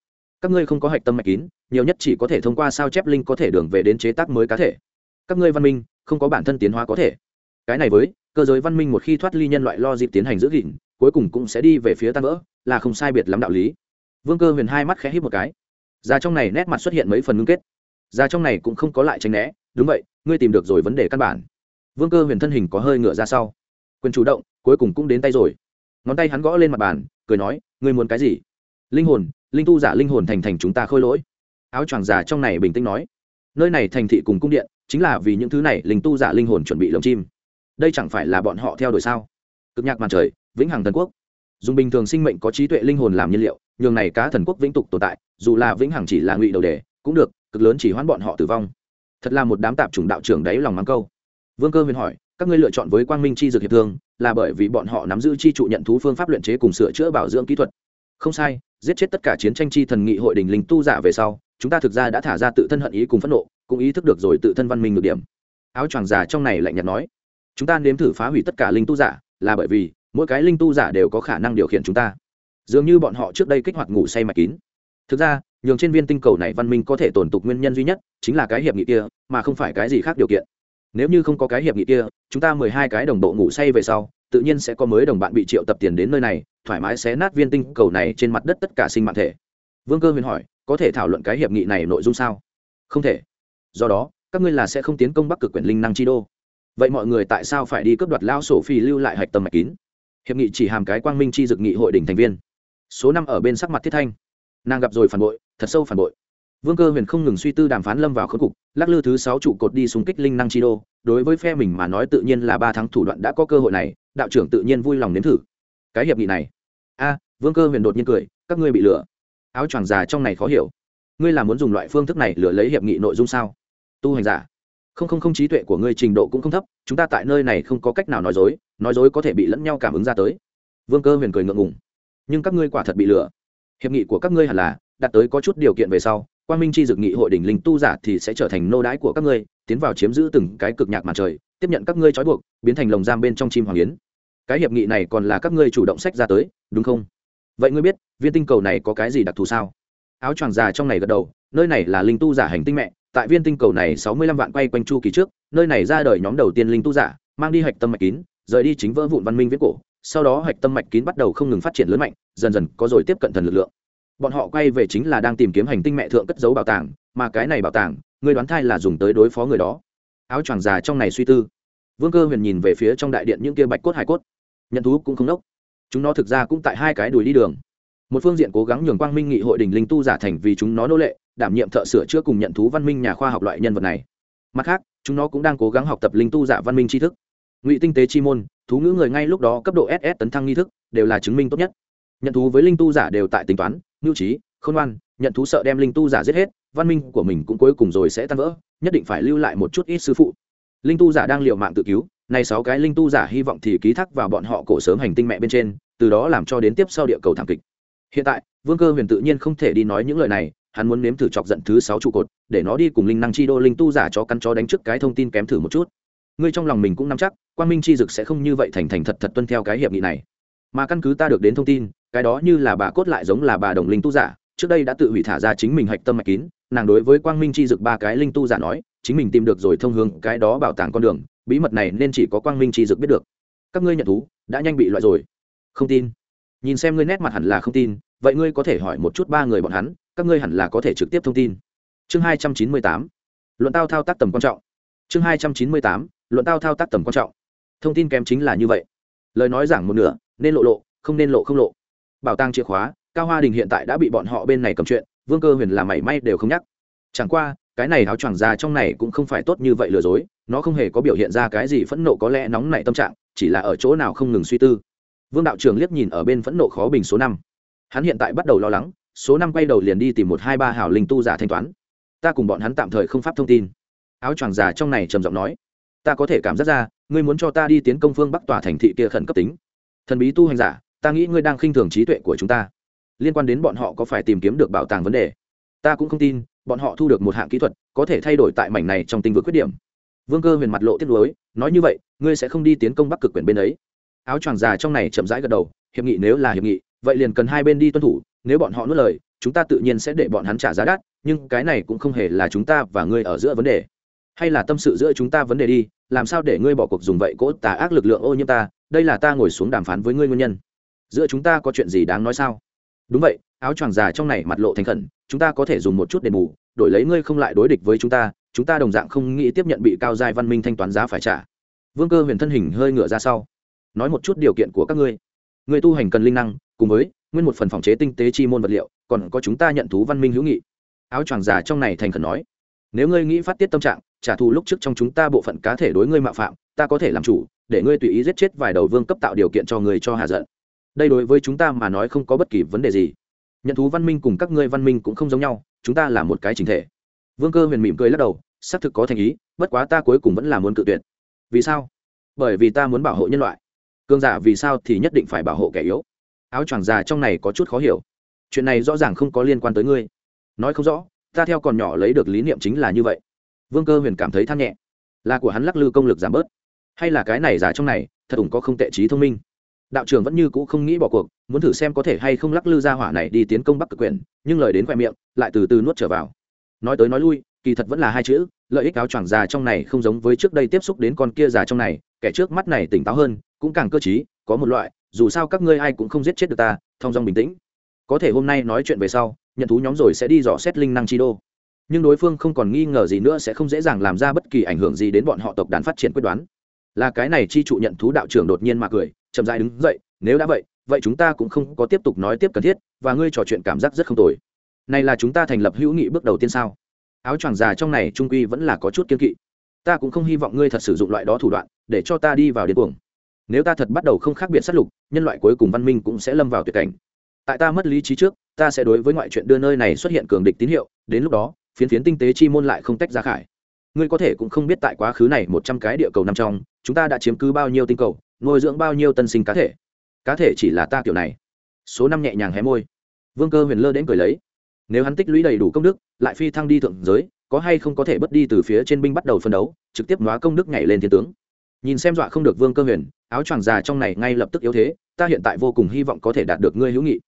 Các ngươi không có hạch tâm mạch kín, nhiều nhất chỉ có thể thông qua sao chép linh có thể đường về đến chế tác mới cá thể. Các ngươi văn minh, không có bản thân tiến hóa có thể. Cái này với, cơ giới văn minh một khi thoát ly nhân loại lo dịp tiến hành giữ gìn, cuối cùng cũng sẽ đi về phía tan vỡ, là không sai biệt lắm đạo lý. Vương cơ huyền hai mắt khẽ hít một cái. Ra trong này nét mặt xuất hiện mấy phần ngưng kết. Ra trong này cũng không có lại tránh né. Đúng vậy, ngươi tìm được rồi vấn đề căn bản. Vương cơ huyền thân hình có hơi ngựa ra sau. Quyền chủ động, cuối cùng cũng đến tay rồi ngón tay hắn gõ lên mặt bàn, cười nói, ngươi muốn cái gì? Linh hồn, linh tu giả linh hồn thành thành chúng ta khôi lỗi. Áo choàng giả trong này bình tĩnh nói, nơi này thành thị cùng cung điện, chính là vì những thứ này linh tu giả linh hồn chuẩn bị lồng chim. Đây chẳng phải là bọn họ theo đuổi sao? Cực nhạc màn trời, vĩnh hằng thần quốc. Dùng bình thường sinh mệnh có trí tuệ linh hồn làm nhiên liệu, nhường này cá thần quốc vĩnh tục tồn tại, dù là vĩnh hằng chỉ là ngụy đầu đề, cũng được, cực lớn chỉ hoãn bọn họ tử vong. Thật là một đám tạp chủng đạo trưởng đáy lòng mắng câu. Vương cơ huyền hỏi các ngươi lựa chọn với quang minh chi dược hiệp thương, là bởi vì bọn họ nắm giữ chi trụ nhận thú phương pháp luyện chế cùng sửa chữa bảo dưỡng kỹ thuật. Không sai, giết chết tất cả chiến tranh chi thần nghị hội đình linh tu giả về sau, chúng ta thực ra đã thả ra tự thân hận ý cùng phẫn nộ, cũng ý thức được rồi tự thân văn minh được điểm. Áo choàng già trong này lạnh nhạt nói, chúng ta nếm thử phá hủy tất cả linh tu giả, là bởi vì mỗi cái linh tu giả đều có khả năng điều khiển chúng ta. Dường như bọn họ trước đây kích hoạt ngủ say mạch kín. Thực ra, nhường trên viên tinh cầu này văn minh có thể tồn tục nguyên nhân duy nhất chính là cái hiệp nghị kia, mà không phải cái gì khác điều kiện nếu như không có cái hiệp nghị kia, chúng ta mười hai cái đồng bộ ngủ say về sau, tự nhiên sẽ có mới đồng bạn bị triệu tập tiền đến nơi này, thoải mái xé nát viên tinh cầu này trên mặt đất tất cả sinh mạng thể. Vương cơ huyền hỏi, có thể thảo luận cái hiệp nghị này nội dung sao? Không thể. Do đó, các ngươi là sẽ không tiến công bắc cực quyển linh năng chi đô. Vậy mọi người tại sao phải đi cướp đoạt lao sổ phi lưu lại hạch tâm mạch kín? Hiệp nghị chỉ hàm cái quang minh chi dực nghị hội đỉnh thành viên. Số năm ở bên sắc mặt thiết thanh. Nàng gặp rồi phản bội, thật sâu phản bội vương cơ huyền không ngừng suy tư đàm phán lâm vào khớp cục, lắc lư thứ sáu trụ cột đi xung kích linh năng chi đô, đối với phe mình mà nói tự nhiên là ba tháng thủ đoạn đã có cơ hội này, đạo trưởng tự nhiên vui lòng nếm thử. Cái hiệp nghị này. A, vương cơ huyền đột nhiên cười, các ngươi bị lừa. Áo choàng già trong này khó hiểu. Ngươi là muốn dùng loại phương thức này lừa lấy hiệp nghị nội dung sao? Tu hành giả. Không không không, trí tuệ của ngươi trình độ cũng không thấp, chúng ta tại nơi này không có cách nào nói dối nói dối có thể bị lẫn nhau cảm ứng ra tới. Vương cơ huyền cười ngượng ngùng. Nhưng các ngươi quả thật bị lừa. Hiệp nghị của các ngươi hẳn là đạt tới có chút điều kiện về sau Quang minh chi dực nghị hội đỉnh linh tu giả thì sẽ trở thành nô đái của các ngươi, tiến vào chiếm giữ từng cái cực nhạc màn trời, tiếp nhận các ngươi trói buộc, biến thành lồng giam bên trong chim hoàng yến. Cái hiệp nghị này còn là các ngươi chủ động sách ra tới, đúng không? Vậy ngươi biết, viên tinh cầu này có cái gì đặc thù sao? Áo choàng già trong này gật đầu, nơi này là linh tu giả hành tinh mẹ, tại viên tinh cầu này sáu mươi lăm vạn quay quanh chu kỳ trước, nơi này ra đời nhóm đầu tiên linh tu giả, mang đi hạch tâm mạch kín, rời đi chính vỡ vụn văn minh viết cổ, sau đó hạch tâm mạch kín bắt đầu không ngừng phát triển lớn mạnh, dần dần có rồi tiếp cận thần lực lượng bọn họ quay về chính là đang tìm kiếm hành tinh mẹ thượng cất giấu bảo tàng, mà cái này bảo tàng, người đoán thai là dùng tới đối phó người đó. Áo choàng già trong này suy tư. Vương cơ huyền nhìn về phía trong đại điện những kia bạch cốt hải cốt. Nhận thú cũng không đốc. Chúng nó thực ra cũng tại hai cái đùi đi đường. Một phương diện cố gắng nhường quang minh nghị hội đình linh tu giả thành vì chúng nó nô lệ, đảm nhiệm thợ sửa chữa cùng nhận thú văn minh nhà khoa học loại nhân vật này. Mặt khác, chúng nó cũng đang cố gắng học tập linh tu giả văn minh tri thức. Ngụy tinh tế chi môn, thú ngữ người ngay lúc đó cấp độ ss tấn thăng nghi thức, đều là chứng minh tốt nhất nhận thú với linh tu giả đều tại tính toán mưu trí, khôn ngoan, nhận thú sợ đem linh tu giả giết hết, văn minh của mình cũng cuối cùng rồi sẽ tan vỡ, nhất định phải lưu lại một chút ít sư phụ. Linh tu giả đang liệu mạng tự cứu này sáu cái linh tu giả hy vọng thì ký thác vào bọn họ cổ sớm hành tinh mẹ bên trên, từ đó làm cho đến tiếp sau địa cầu thảm kịch. Hiện tại, vương cơ huyền tự nhiên không thể đi nói những lời này, hắn muốn nếm thử chọc giận thứ sáu trụ cột, để nó đi cùng linh năng chi đô linh tu giả cho căn chó đánh trước cái thông tin kém thử một chút. Ngươi trong lòng mình cũng nắm chắc quan minh chi dực sẽ không như vậy thành thành thật thật tuân theo cái hiệp nghị này mà căn cứ ta được đến thông tin, cái đó như là bà cốt lại giống là bà đồng linh tu giả, trước đây đã tự hủy thả ra chính mình hạch tâm mạch kín, nàng đối với quang minh chi dực ba cái linh tu giả nói, chính mình tìm được rồi thông hướng, cái đó bảo tàng con đường, bí mật này nên chỉ có quang minh chi dực biết được. Các ngươi nhận thú, đã nhanh bị loại rồi. Không tin. Nhìn xem ngươi nét mặt hẳn là không tin, vậy ngươi có thể hỏi một chút ba người bọn hắn, các ngươi hẳn là có thể trực tiếp thông tin. Chương hai trăm chín mươi tám. Luận tao thao tác tầm quan trọng. Chương hai trăm chín mươi tám. Luận tao thao tác tầm quan trọng. Thông tin kém chính là như vậy. Lời nói giảng một nửa nên lộ lộ, không nên lộ không lộ. Bảo tàng chìa khóa, cao hoa đình hiện tại đã bị bọn họ bên này cầm chuyện, vương cơ huyền làm mảy may đều không nhắc. Chẳng qua, cái này áo choàng ra trong này cũng không phải tốt như vậy lừa dối, nó không hề có biểu hiện ra cái gì phẫn nộ có lẽ nóng nảy tâm trạng, chỉ là ở chỗ nào không ngừng suy tư. Vương đạo trưởng liếc nhìn ở bên phẫn nộ khó bình số năm. Hắn hiện tại bắt đầu lo lắng, số năm quay đầu liền đi tìm một hai ba hảo linh tu giả thanh toán. Ta cùng bọn hắn tạm thời không pháp thông tin. Áo choàng già trong này trầm giọng nói, ta có thể cảm giác ra, ngươi muốn cho ta đi tiến công phương bắc tòa thành thị kia khẩn cấp tính thần bí tu hành giả, ta nghĩ ngươi đang khinh thường trí tuệ của chúng ta. Liên quan đến bọn họ có phải tìm kiếm được bảo tàng vấn đề? Ta cũng không tin, bọn họ thu được một hạng kỹ thuật, có thể thay đổi tại mảnh này trong tinh vực khuyết điểm. Vương cơ huyền mặt lộ tiết lối nói như vậy, ngươi sẽ không đi tiến công bắc cực quyển bên ấy. Áo choàng già trong này chậm rãi gật đầu, hiệp nghị nếu là hiệp nghị, vậy liền cần hai bên đi tuân thủ, nếu bọn họ nuốt lời, chúng ta tự nhiên sẽ để bọn hắn trả giá đắt, nhưng cái này cũng không hề là chúng ta và ngươi ở giữa vấn đề. Hay là tâm sự giữa chúng ta vấn đề đi làm sao để ngươi bỏ cuộc dùng vậy cỗ tà ác lực lượng ô nhiễm ta, đây là ta ngồi xuống đàm phán với ngươi nguyên nhân. Giữa chúng ta có chuyện gì đáng nói sao? Đúng vậy, áo choàng già trong này mặt lộ thành khẩn, chúng ta có thể dùng một chút đền bù, đổi lấy ngươi không lại đối địch với chúng ta chúng ta đồng dạng không nghĩ tiếp nhận bị cao giai văn minh thanh toán giá phải trả. Vương cơ huyền thân hình hơi ngựa ra sau, nói một chút điều kiện của các ngươi. Người tu hành cần linh năng, cùng với nguyên một phần phòng chế tinh tế chi môn vật liệu, còn có chúng ta nhận thú văn minh hữu nghị. Áo choàng già trong này thành khẩn nói nếu ngươi nghĩ phát tiết tâm trạng, trả thù lúc trước trong chúng ta bộ phận cá thể đối ngươi mạo phạm, ta có thể làm chủ, để ngươi tùy ý giết chết vài đầu vương cấp tạo điều kiện cho người cho hạ giận. Đây đối với chúng ta mà nói không có bất kỳ vấn đề gì. Nhận thú văn minh cùng các ngươi văn minh cũng không giống nhau, chúng ta là một cái chính thể. Vương cơ huyền mỉm cười lắc đầu, xác thực có thành ý, bất quá ta cuối cùng vẫn là muốn cự tuyệt. Vì sao? Bởi vì ta muốn bảo hộ nhân loại. Cương giả vì sao thì nhất định phải bảo hộ kẻ yếu? Áo choàng già trong này có chút khó hiểu. Chuyện này rõ ràng không có liên quan tới ngươi. Nói không rõ ta theo còn nhỏ lấy được lý niệm chính là như vậy. Vương cơ huyền cảm thấy than nhẹ. Là của hắn lắc lư công lực giảm bớt. Hay là cái này giả trong này, thật ủng có không tệ trí thông minh. Đạo trưởng vẫn như cũ không nghĩ bỏ cuộc, muốn thử xem có thể hay không lắc lư ra hỏa này đi tiến công bắc cực quyền, nhưng lời đến khoe miệng, lại từ từ nuốt trở vào. Nói tới nói lui, kỳ thật vẫn là hai chữ, lợi ích áo choàng già trong này không giống với trước đây tiếp xúc đến con kia già trong này, kẻ trước mắt này tỉnh táo hơn, cũng càng cơ t có một loại, dù sao các ngươi ai cũng không giết chết được ta thong dong bình tĩnh. Có thể hôm nay nói chuyện về sau nhận thú nhóm rồi sẽ đi dò xét linh năng chi đô. Nhưng đối phương không còn nghi ngờ gì nữa sẽ không dễ dàng làm ra bất kỳ ảnh hưởng gì đến bọn họ tộc đàn phát triển quyết đoán. Là cái này chi trụ nhận thú đạo trưởng đột nhiên mà cười, chậm dại đứng dậy, nếu đã vậy vậy chúng ta cũng không có tiếp tục nói tiếp cần thiết, và ngươi trò chuyện cảm giác rất không tồi. Này là chúng ta thành lập hữu nghị bước đầu tiên sao? Áo choàng già trong này trung quy vẫn là có chút kiên kỵ. Ta cũng không hy vọng ngươi thật sử dụng loại đó thủ đoạn, để cho ta đi vào điên cuồng. Nếu ta thật bắt đầu không khác biệt sát lục, nhân loại cuối cùng văn minh cũng sẽ lâm vào tuyệt cảnh. Tại ta mất lý trí trước ta sẽ đối với ngoại chuyện đưa nơi này xuất hiện cường địch tín hiệu, đến lúc đó, phiến phiến tinh tế chi môn lại không tách ra khải. Ngươi có thể cũng không biết tại quá khứ này một trăm cái địa cầu nằm trong, chúng ta đã chiếm cứ bao nhiêu tinh cầu, nuôi dưỡng bao nhiêu tân sinh cá thể. Cá thể chỉ là ta kiểu này. Số năm nhẹ nhàng hé môi. Vương cơ huyền lơ đến cười lấy. Nếu hắn tích lũy đầy đủ công đức, lại phi thăng đi thượng giới, có hay không có thể bất đi từ phía trên binh bắt đầu phân đấu, trực tiếp hóa công đức nhảy lên thiên tướng. Nhìn xem dọa không được vương cơ huyền, áo choàng già trong này ngay lập tức yếu thế, ta hiện tại vô cùng hy vọng có thể đạt được ngươi hữu nghị.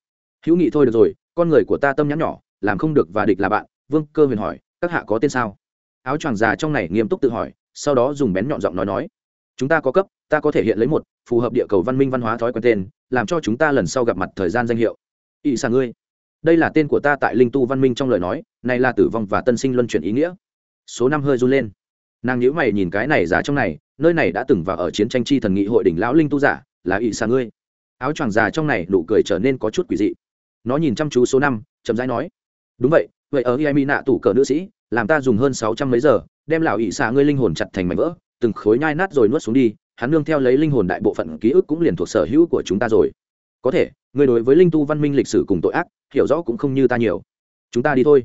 Hữu nghị thôi được rồi con người của ta tâm nhắn nhỏ, làm không được và địch là bạn. Vương cơ huyền hỏi, các hạ có tên sao? Áo choàng già trong này nghiêm túc tự hỏi, sau đó dùng bén nhọn giọng nói nói, chúng ta có cấp, ta có thể hiện lấy một, phù hợp địa cầu văn minh văn hóa thói quen tên, làm cho chúng ta lần sau gặp mặt thời gian danh hiệu. Ỵ xà ngươi, đây là tên của ta tại linh tu văn minh trong lời nói, này là tử vong và tân sinh luân chuyển ý nghĩa. Số năm hơi run lên. Nàng nhữ mày nhìn cái này giả trong này, nơi này đã từng vào ở chiến tranh chi thần nghị hội đỉnh lão linh tu giả, là ỵ xà ngươi. Áo choàng già trong này nụ cười trở nên có chút quỷ dị nó nhìn chăm chú số năm, chậm rãi nói, đúng vậy vậy ở iami nạ tủ cờ nữ sĩ, làm ta dùng hơn sáu trăm mấy giờ, đem lão ỵ xạ ngươi linh hồn chặt thành mảnh vỡ, từng khối nhai nát rồi nuốt xuống đi, hắn nương theo lấy linh hồn đại bộ phận ký ức cũng liền thuộc sở hữu của chúng ta rồi. Có thể người đối với linh tu văn minh lịch sử cùng tội ác, hiểu rõ cũng không như ta nhiều. Chúng ta đi thôi.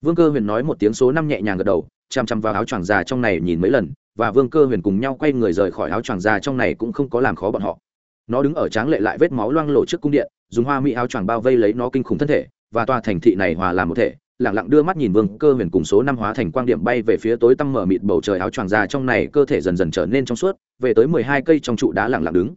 Vương cơ huyền nói một tiếng số năm nhẹ nhàng gật đầu chằm chằm vào áo choàng già trong này nhìn mấy lần, và vương cơ huyền cùng nhau quay người rời khỏi áo choàng già trong này cũng không có làm khó bọn họ nó đứng ở tráng lệ lại vết máu loang lộ trước cung điện, dùng hoa mỹ áo choàng bao vây lấy nó kinh khủng thân thể, và tòa thành thị này hòa làm một thể lẳng lặng đưa mắt nhìn vương cơ huyền cùng số năm hóa thành quang điểm bay về phía tối tăm mở mịt bầu trời áo choàng ra trong này, cơ thể dần dần trở nên trong suốt, về tới mười hai cây trong trụ đá lẳng lặng đứng.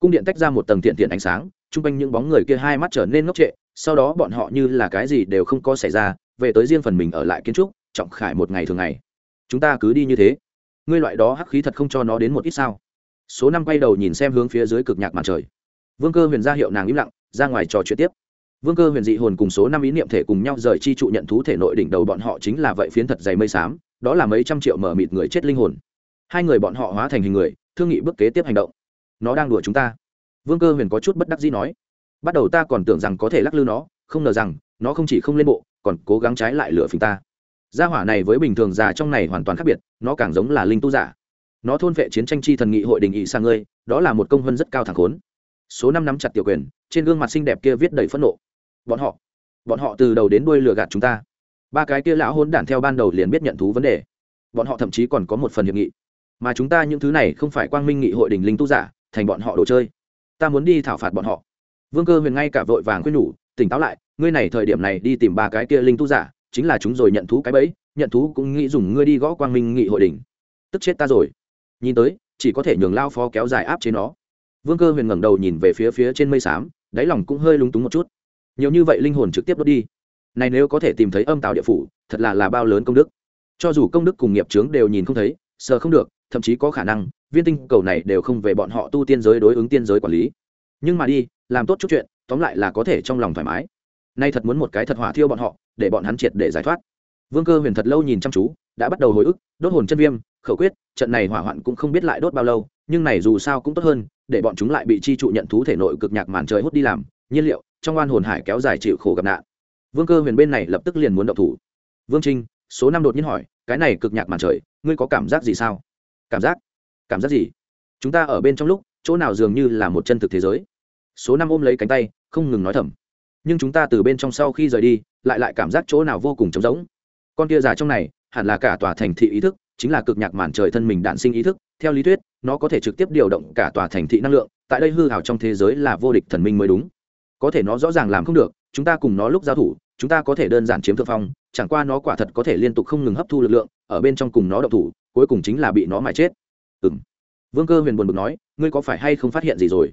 Cung điện tách ra một tầng thiện thiện ánh sáng, chung quanh những bóng người kia hai mắt trở nên ngốc trệ, sau đó bọn họ như là cái gì đều không có xảy ra, về tới riêng phần mình ở lại kiến trúc, trọng khải một ngày thường ngày. Chúng ta cứ đi như thế. Ngươi loại đó hắc khí thật không cho nó đến một ít sao? Số năm quay đầu nhìn xem hướng phía dưới cực nhạc màn trời. Vương cơ huyền ra hiệu nàng im lặng, ra ngoài trò chuyện tiếp. Vương cơ huyền dị hồn cùng số năm ý niệm thể cùng nhau rời chi trụ nhận thú thể nội đỉnh đầu bọn họ chính là vậy phiến thật dày mây xám, đó là mấy trăm triệu mở mịt người chết linh hồn. Hai người bọn họ hóa thành hình người, thương nghị bước kế tiếp hành động. Nó đang đùa chúng ta. Vương cơ huyền có chút bất đắc dĩ nói. Bắt đầu ta còn tưởng rằng có thể lắc lư nó, không ngờ rằng, nó không chỉ không lên bộ, còn cố gắng trái lại lửa phình ta. Gia hỏa này với bình thường già trong này hoàn toàn khác biệt, nó càng giống là linh tu giả nó thôn vệ chiến tranh chi thần nghị hội đình nghị sang ngươi, đó là một công hơn rất cao thẳng khốn. Số năm nắm chặt tiểu quyền, trên gương mặt xinh đẹp kia viết đầy phẫn nộ. Bọn họ bọn họ từ đầu đến đuôi lừa gạt chúng ta. Ba cái kia lão hôn đản theo ban đầu liền biết nhận thú vấn đề. Bọn họ thậm chí còn có một phần hiệp nghị. Mà chúng ta những thứ này không phải quang minh nghị hội đình linh tu giả, thành bọn họ đồ chơi. Ta muốn đi thảo phạt bọn họ. Vương cơ huyền ngay cả vội vàng khuyên nhủ, tỉnh táo lại, ngươi này thời điểm này đi tìm ba cái kia linh tu giả, chính là chúng rồi nhận thú cái bẫy, nhận thú cũng nghĩ dùng ngươi đi gõ quang minh nghị hội đình. Tức chết ta rồi nhìn tới, chỉ có thể nhường lao phó kéo dài áp chế nó. Vương cơ huyền ngẩng đầu nhìn về phía phía trên mây xám, đáy lòng cũng hơi lúng túng một chút. Nhiều như vậy linh hồn trực tiếp đốt đi. Này nếu có thể tìm thấy âm tạo địa phủ, thật là là bao lớn công đức. Cho dù công đức cùng nghiệp trướng đều nhìn không thấy sờ không được, thậm chí có khả năng, viên tinh cầu này đều không về bọn họ tu tiên giới đối ứng tiên giới quản lý. Nhưng mà đi, làm tốt chút chuyện, tóm lại là có thể trong lòng thoải mái. Nay thật muốn một cái thật hỏa thiêu bọn họ, để bọn hắn triệt để giải thoát. Vương cơ huyền thật lâu nhìn chăm chú, đã bắt đầu hồi ức, đốt hồn chân viêm khẩu quyết, trận này hỏa hoạn cũng không biết lại đốt bao lâu, nhưng này dù sao cũng tốt hơn, để bọn chúng lại bị chi trụ nhận thú thể nội cực nhạc màn trời hút đi làm, nhiên liệu, trong oan hồn hải kéo dài chịu khổ gặp nạn. Vương cơ huyền bên này lập tức liền muốn động thủ. Vương trinh, số năm đột nhiên hỏi, cái này cực nhạc màn trời, ngươi có cảm giác gì sao? Cảm giác? Cảm giác gì? Chúng ta ở bên trong lúc, chỗ nào dường như là một chân thực thế giới. Số năm ôm lấy cánh tay, không ngừng nói thầm. Nhưng chúng ta từ bên trong sau khi rời đi, lại lại cảm giác chỗ nào vô cùng trống rỗng. Con kia già trong này, hẳn là cả tòa thành thị ý thức chính là cực nhạc màn trời thân mình đạn sinh ý thức, theo lý thuyết, nó có thể trực tiếp điều động cả tòa thành thị năng lượng, tại đây hư hào trong thế giới là vô địch thần minh mới đúng. Có thể nó rõ ràng làm không được, chúng ta cùng nó lúc giao thủ, chúng ta có thể đơn giản chiếm thượng phong, chẳng qua nó quả thật có thể liên tục không ngừng hấp thu lực lượng, ở bên trong cùng nó độc thủ, cuối cùng chính là bị nó mài chết. Ừng vương cơ huyền buồn bực nói, ngươi có phải hay không phát hiện gì rồi?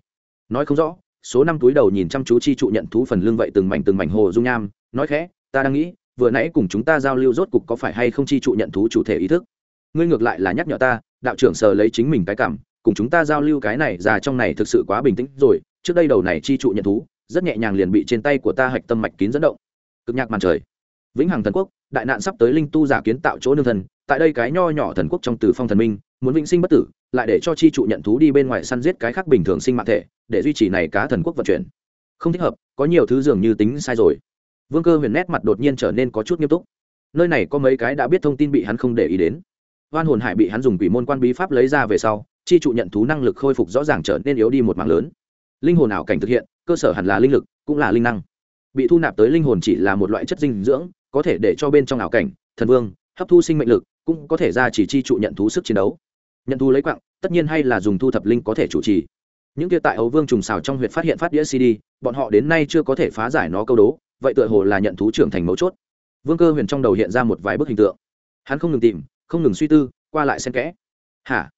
Nói không rõ, số năm túi đầu nhìn chăm chú chi trụ nhận thú phần lương vậy từng mảnh từng mảnh hồ dung nham, nói khẽ, ta đang nghĩ, vừa nãy cùng chúng ta giao lưu rốt cục có phải hay không chi trụ nhận thú chủ thể ý thức? Ngươi ngược lại là nhắc nhở ta, đạo trưởng sờ lấy chính mình cái cảm, cùng chúng ta giao lưu cái này, già trong này thực sự quá bình tĩnh rồi, trước đây đầu này chi trụ nhận thú, rất nhẹ nhàng liền bị trên tay của ta hạch tâm mạch kín dẫn động. Cực nhạc màn trời. Vĩnh hằng thần quốc, đại nạn sắp tới linh tu giả kiến tạo chỗ nương thần, tại đây cái nho nhỏ thần quốc trong tử phong thần minh, muốn vĩnh sinh bất tử, lại để cho chi trụ nhận thú đi bên ngoài săn giết cái khác bình thường sinh mạng thể, để duy trì này cá thần quốc vận chuyển. Không thích hợp, có nhiều thứ dường như tính sai rồi. Vương cơ huyền nét mặt đột nhiên trở nên có chút nghiêm túc. Nơi này có mấy cái đã biết thông tin bị hắn không để ý đến oan hồn hải bị hắn dùng quỷ môn quan bí pháp lấy ra về sau, chi trụ nhận thú năng lực khôi phục rõ ràng trở nên yếu đi một mảng lớn. Linh hồn ảo cảnh thực hiện, cơ sở hẳn là linh lực, cũng là linh năng. Bị thu nạp tới linh hồn chỉ là một loại chất dinh dưỡng, có thể để cho bên trong ảo cảnh, thần vương, hấp thu sinh mệnh lực, cũng có thể ra chỉ chi trụ nhận thú sức chiến đấu. Nhận thú lấy quặng tất nhiên hay là dùng thu thập linh có thể chủ trì. Những kia tại ấu vương trùng xào trong huyện phát hiện phát đĩa cd, bọn họ đến nay chưa có thể phá giải nó câu đố, vậy tựa hồ là nhận thú trưởng thành mấu chốt. Vương cơ huyền trong đầu hiện ra một vài bức hình tượng. Hắn không ngừng tìm không ngừng suy tư, qua lại xen kẽ. Hả?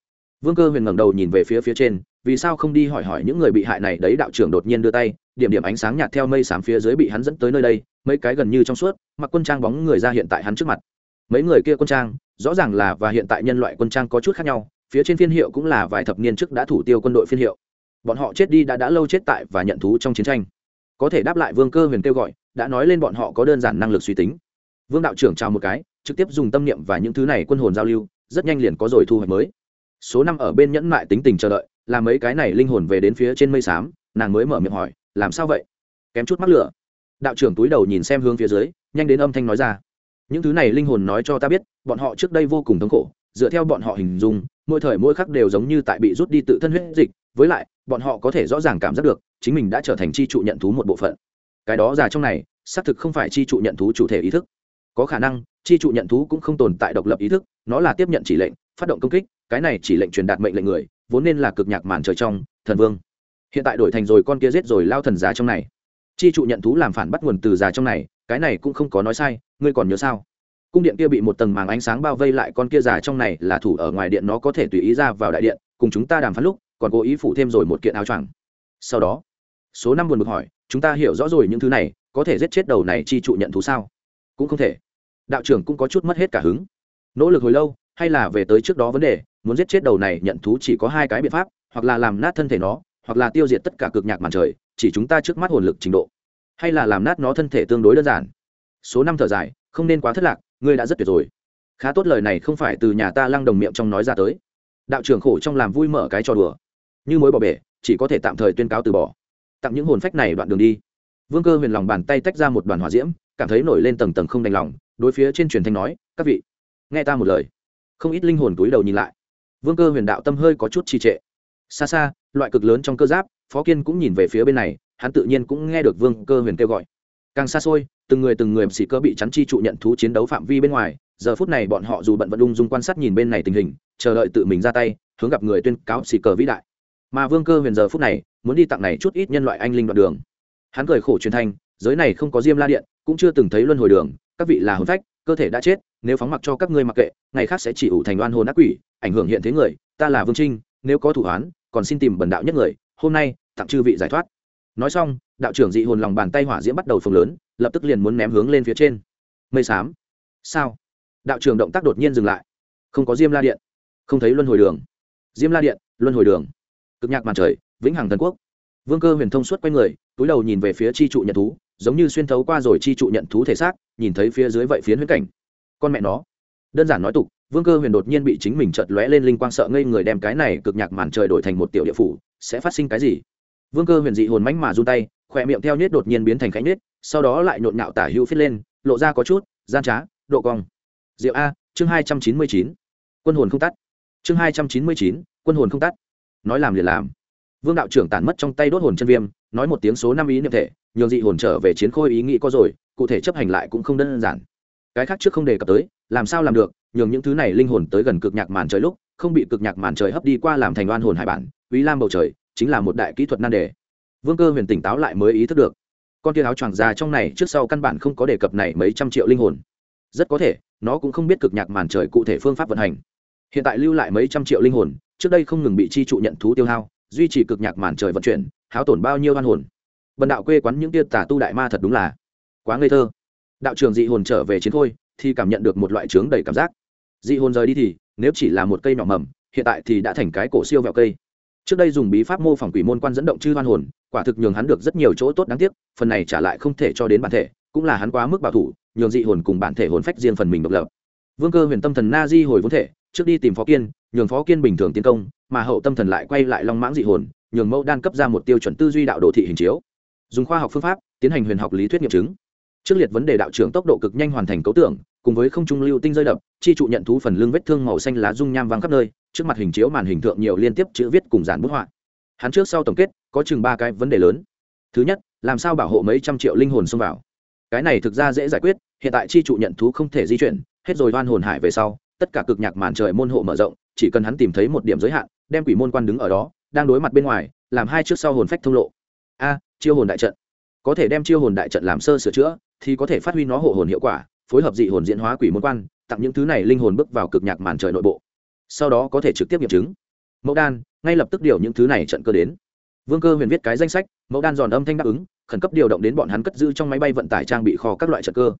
Vương cơ huyền ngẩng đầu nhìn về phía phía trên, vì sao không đi hỏi hỏi những người bị hại này? Đấy, đạo trưởng đột nhiên đưa tay, điểm điểm ánh sáng nhạt theo mây xám phía dưới bị hắn dẫn tới nơi đây, mấy cái gần như trong suốt, mặc quân trang bóng người ra hiện tại hắn trước mặt. Mấy người kia quân trang, rõ ràng là và hiện tại nhân loại quân trang có chút khác nhau, phía trên phiên hiệu cũng là vài thập niên trước đã thủ tiêu quân đội phiên hiệu. Bọn họ chết đi đã đã lâu chết tại và nhận thú trong chiến tranh. Có thể đáp lại vương cơ huyền kêu gọi, đã nói lên bọn họ có đơn giản năng lực suy tính vương đạo trưởng chào một cái, trực tiếp dùng tâm niệm và những thứ này quân hồn giao lưu, rất nhanh liền có rồi thu hoạch mới. Số năm ở bên nhẫn mại tính tình chờ đợi là mấy cái này linh hồn về đến phía trên mây xám, nàng mới mở miệng hỏi, làm sao vậy? Kém chút mắc lửa. Đạo trưởng túi đầu nhìn xem hướng phía dưới, nhanh đến âm thanh nói ra, những thứ này linh hồn nói cho ta biết, bọn họ trước đây vô cùng thống khổ, dựa theo bọn họ hình dung, mỗi thời mỗi khắc đều giống như tại bị rút đi tự thân huyết dịch, với lại, bọn họ có thể rõ ràng cảm giác được, chính mình đã trở thành chi trụ nhận thú một bộ phận. Cái đó già trong này, xác thực không phải chi trụ nhận thú chủ thể ý thức có khả năng, chi trụ nhận thú cũng không tồn tại độc lập ý thức, nó là tiếp nhận chỉ lệnh, phát động công kích, cái này chỉ lệnh truyền đạt mệnh lệnh người, vốn nên là cực nhạc màn trời trong, thần vương. Hiện tại đổi thành rồi con kia giết rồi lao thần giá trong này. Chi trụ nhận thú làm phản bắt nguồn từ già trong này, cái này cũng không có nói sai, ngươi còn nhớ sao? Cung điện kia bị một tầng màng ánh sáng bao vây lại con kia già trong này là thủ ở ngoài điện, nó có thể tùy ý ra vào đại điện, cùng chúng ta đàm phán lúc, còn cố ý phủ thêm rồi một kiện áo choàng. Sau đó, số năm buồn bực hỏi, chúng ta hiểu rõ rồi những thứ này, có thể giết chết đầu này chi trụ nhận thú sao? Cũng không thể đạo trưởng cũng có chút mất hết cả hứng. Nỗ lực hồi lâu, hay là về tới trước đó vấn đề, muốn giết chết đầu này nhận thú chỉ có hai cái biện pháp, hoặc là làm nát thân thể nó, hoặc là tiêu diệt tất cả cực nhạc màn trời, chỉ chúng ta trước mắt hồn lực trình độ. Hay là làm nát nó thân thể tương đối đơn giản. Số năm thở dài, không nên quá thất lạc, ngươi đã rất tuyệt rồi. Khá tốt lời này không phải từ nhà ta lăng đồng miệng trong nói ra tới. Đạo trưởng khổ trong làm vui mở cái trò đùa. Như mối bỏ bể, chỉ có thể tạm thời tuyên cáo từ bỏ. Tặng những hồn phách này đoạn đường đi. Vương cơ huyền lòng bàn tay tách ra một đoàn hỏa diễm, cảm thấy nổi lên tầng tầng không đành lòng đối phía trên truyền thanh nói, các vị, nghe ta một lời. Không ít linh hồn túi đầu nhìn lại. Vương cơ huyền đạo tâm hơi có chút trì trệ. Xa xa, loại cực lớn trong cơ giáp, phó kiên cũng nhìn về phía bên này, hắn tự nhiên cũng nghe được vương cơ huyền kêu gọi. Càng xa xôi, từng người từng người xì cơ bị chắn chi trụ nhận thú chiến đấu phạm vi bên ngoài, giờ phút này bọn họ dù bận vận ung dung quan sát nhìn bên này tình hình, chờ đợi tự mình ra tay, hướng gặp người tuyên cáo xì cờ vĩ đại. Mà vương cơ huyền giờ phút này, muốn đi tặng này chút ít nhân loại anh linh đoạn đường. Hắn cười khổ truyền thanh, giới này không có diêm la điện, cũng chưa từng thấy luân hồi đường các vị là hồn phách, cơ thể đã chết, nếu phóng mặc cho các ngươi mặc kệ, ngày khác sẽ chỉ ủ thành oan hồn ác quỷ, ảnh hưởng hiện thế người, ta là vương trinh, nếu có thủ án còn xin tìm bần đạo nhất người, hôm nay, tặng chư vị giải thoát. Nói xong, đạo trưởng dị hồn lòng bàn tay hỏa diễm bắt đầu phồng lớn, lập tức liền muốn ném hướng lên phía trên. Mây xám. Sao? Đạo trưởng động tác đột nhiên dừng lại. Không có diêm la điện. Không thấy luân hồi đường. Diêm la điện, luân hồi đường. Cực nhạc màn trời, vĩnh hằng thần quốc. Vương cơ huyền thông suốt quay người, túi đầu nhìn về phía chi trụ nhật thú giống như xuyên thấu qua rồi chi trụ nhận thú thể xác, nhìn thấy phía dưới vậy phiến huyễn cảnh. Con mẹ nó. Đơn giản nói tục, vương cơ huyền đột nhiên bị chính mình chợt lóe lên linh quang sợ ngây người đem cái này cực nhạc màn trời đổi thành một tiểu địa phủ, sẽ phát sinh cái gì? Vương cơ huyền dị hồn mánh mà run tay, khỏe miệng theo nhết đột nhiên biến thành khánh nết sau đó lại nhộn nhạo tả hữu phết lên, lộ ra có chút, gian trá, độ cong. Diệu a, chương hai trăm chín mươi chín. Quân hồn không tắt. Chương hai trăm chín mươi chín, quân hồn không tắt. Nói làm liền làm. Vương đạo trưởng tản mất trong tay đốt hồn chân viêm, nói một tiếng số năm ý niệm thể nhường dị hồn trở về chiến khôi ý nghĩ có rồi, cụ thể chấp hành lại cũng không đơn giản. Cái khác trước không đề cập tới, làm sao làm được, nhường những thứ này linh hồn tới gần cực nhạc màn trời lúc, không bị cực nhạc màn trời hấp đi qua làm thành oan hồn hải bản ý lam bầu trời, chính là một đại kỹ thuật nan đề. Vương cơ huyền tỉnh táo lại mới ý thức được. Con kia áo choàng già trong này trước sau căn bản không có đề cập này mấy trăm triệu linh hồn. Rất có thể, nó cũng không biết cực nhạc màn trời cụ thể phương pháp vận hành. Hiện tại lưu lại mấy trăm triệu linh hồn, trước đây không ngừng bị chi trụ nhận thú tiêu hao, duy trì cực nhạc màn trời vận chuyển háo tổn bao nhiêu oan hồn bần đạo quê quán những tia tà tu đại ma thật đúng là quá ngây thơ. Đạo trường dị hồn trở về chiến khôi, thì cảm nhận được một loại trướng đầy cảm giác. Dị hồn rời đi thì, nếu chỉ là một cây nhỏ mầm, hiện tại thì đã thành cái cổ siêu vẹo cây. Trước đây dùng bí pháp mô phỏng quỷ môn quan dẫn động chư hoan hồn, quả thực nhường hắn được rất nhiều chỗ tốt đáng tiếc, phần này trả lại không thể cho đến bản thể, cũng là hắn quá mức bảo thủ, nhường dị hồn cùng bản thể hồn phách riêng phần mình độc lập. Vương cơ huyền tâm thần na di hồi vốn thể, trước đi tìm phó kiên, nhường phó kiên bình thường tiến công, mà hậu tâm thần lại quay lại long mãng dị hồn, nhường mẫu đan cấp ra một tiêu chuẩn tư duy đạo đồ thị hình chiếu dùng khoa học phương pháp tiến hành huyền học lý thuyết nghiệm chứng. Trước liệt vấn đề đạo trưởng tốc độ cực nhanh hoàn thành cấu tưởng, cùng với không trung lưu tinh rơi đập, chi trụ nhận thú phần lưng vết thương màu xanh lá dung nham văng khắp nơi, trước mặt hình chiếu màn hình tượng nhiều liên tiếp chữ viết cùng dàn bút họa. Hắn trước sau tổng kết, có chừng ba cái vấn đề lớn. Thứ nhất, làm sao bảo hộ mấy trăm triệu linh hồn xông vào? Cái này thực ra dễ giải quyết, hiện tại chi trụ nhận thú không thể di chuyển, hết rồi đoan hồn hải về sau, tất cả cực nhạc màn trời môn hộ mở rộng, chỉ cần hắn tìm thấy một điểm giới hạn, đem quỷ môn quan đứng ở đó, đang đối mặt bên ngoài, làm hai trước sau hồn phách thông lộ. A chiêu hồn đại trận. Có thể đem chiêu hồn đại trận làm sơ sửa chữa, thì có thể phát huy nó hộ hồn hiệu quả, phối hợp dị hồn diễn hóa quỷ môn quan, tặng những thứ này linh hồn bước vào cực nhạc màn trời nội bộ. Sau đó có thể trực tiếp nghiệm chứng. Mẫu đan, ngay lập tức điều những thứ này trận cơ đến. Vương cơ huyền viết cái danh sách, mẫu đan giòn âm thanh đáp ứng, khẩn cấp điều động đến bọn hắn cất giữ trong máy bay vận tải trang bị kho các loại trận cơ.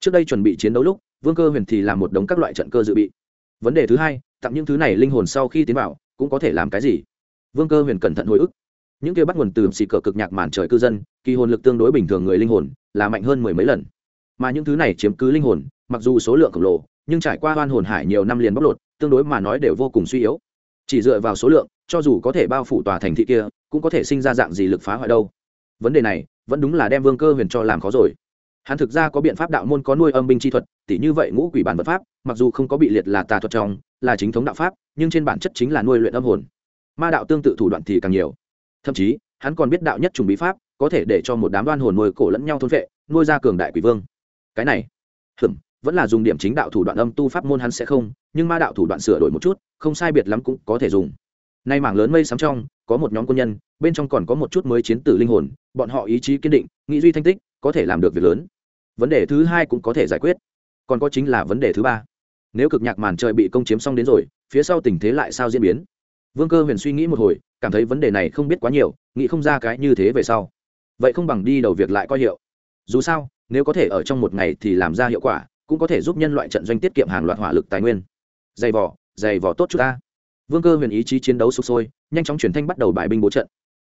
Trước đây chuẩn bị chiến đấu lúc, vương cơ huyền thì làm một đống các loại trận cơ dự bị. Vấn đề thứ hai, tặng những thứ này linh hồn sau khi tiến vào, cũng có thể làm cái gì? Vương cơ huyền cẩn thận hồi ức những kia bắt nguồn từ xì cờ cực nhạc màn trời cư dân, kỳ hồn lực tương đối bình thường người linh hồn, là mạnh hơn mười mấy lần. Mà những thứ này chiếm cứ linh hồn, mặc dù số lượng khổng lồ, nhưng trải qua hoan hồn hải nhiều năm liền bóc lột, tương đối mà nói đều vô cùng suy yếu. Chỉ dựa vào số lượng, cho dù có thể bao phủ tòa thành thị kia, cũng có thể sinh ra dạng gì lực phá hoại đâu. Vấn đề này, vẫn đúng là đem vương cơ huyền cho làm khó rồi. Hắn thực ra có biện pháp đạo môn có nuôi âm binh chi thuật, tỉ như vậy ngũ quỷ bản vật pháp, mặc dù không có bị liệt là tà thuật trong, là chính thống đạo pháp, nhưng trên bản chất chính là nuôi luyện âm hồn. Ma đạo tương tự thủ đoạn thì càng nhiều thậm chí, hắn còn biết đạo nhất trùng bí pháp, có thể để cho một đám đoan hồn nuôi cổ lẫn nhau thôn vệ, nuôi ra cường đại quỷ vương. Cái này, hừm, vẫn là dùng điểm chính đạo thủ đoạn âm tu pháp môn hắn sẽ không, nhưng ma đạo thủ đoạn sửa đổi một chút, không sai biệt lắm cũng có thể dùng. Nay mảng lớn mây sáng trong, có một nhóm quân nhân, bên trong còn có một chút mới chiến tử linh hồn, bọn họ ý chí kiên định, nghĩ duy thanh tích, có thể làm được việc lớn. Vấn đề thứ hai cũng có thể giải quyết. Còn có chính là vấn đề thứ ba. Nếu cực nhạc màn trời bị công chiếm xong đến rồi, phía sau tình thế lại sao diễn biến? Vương cơ huyền suy nghĩ một hồi, cảm thấy vấn đề này không biết quá nhiều, nghĩ không ra cái như thế về sau. Vậy không bằng đi đầu việc lại coi hiệu. Dù sao, nếu có thể ở trong một ngày thì làm ra hiệu quả, cũng có thể giúp nhân loại trận doanh tiết kiệm hàng loạt hỏa lực tài nguyên. Dày vỏ dày vỏ tốt chút ta. Vương cơ huyền ý chí chiến đấu sụp sôi, nhanh chóng chuyển thanh bắt đầu bài binh bố trận.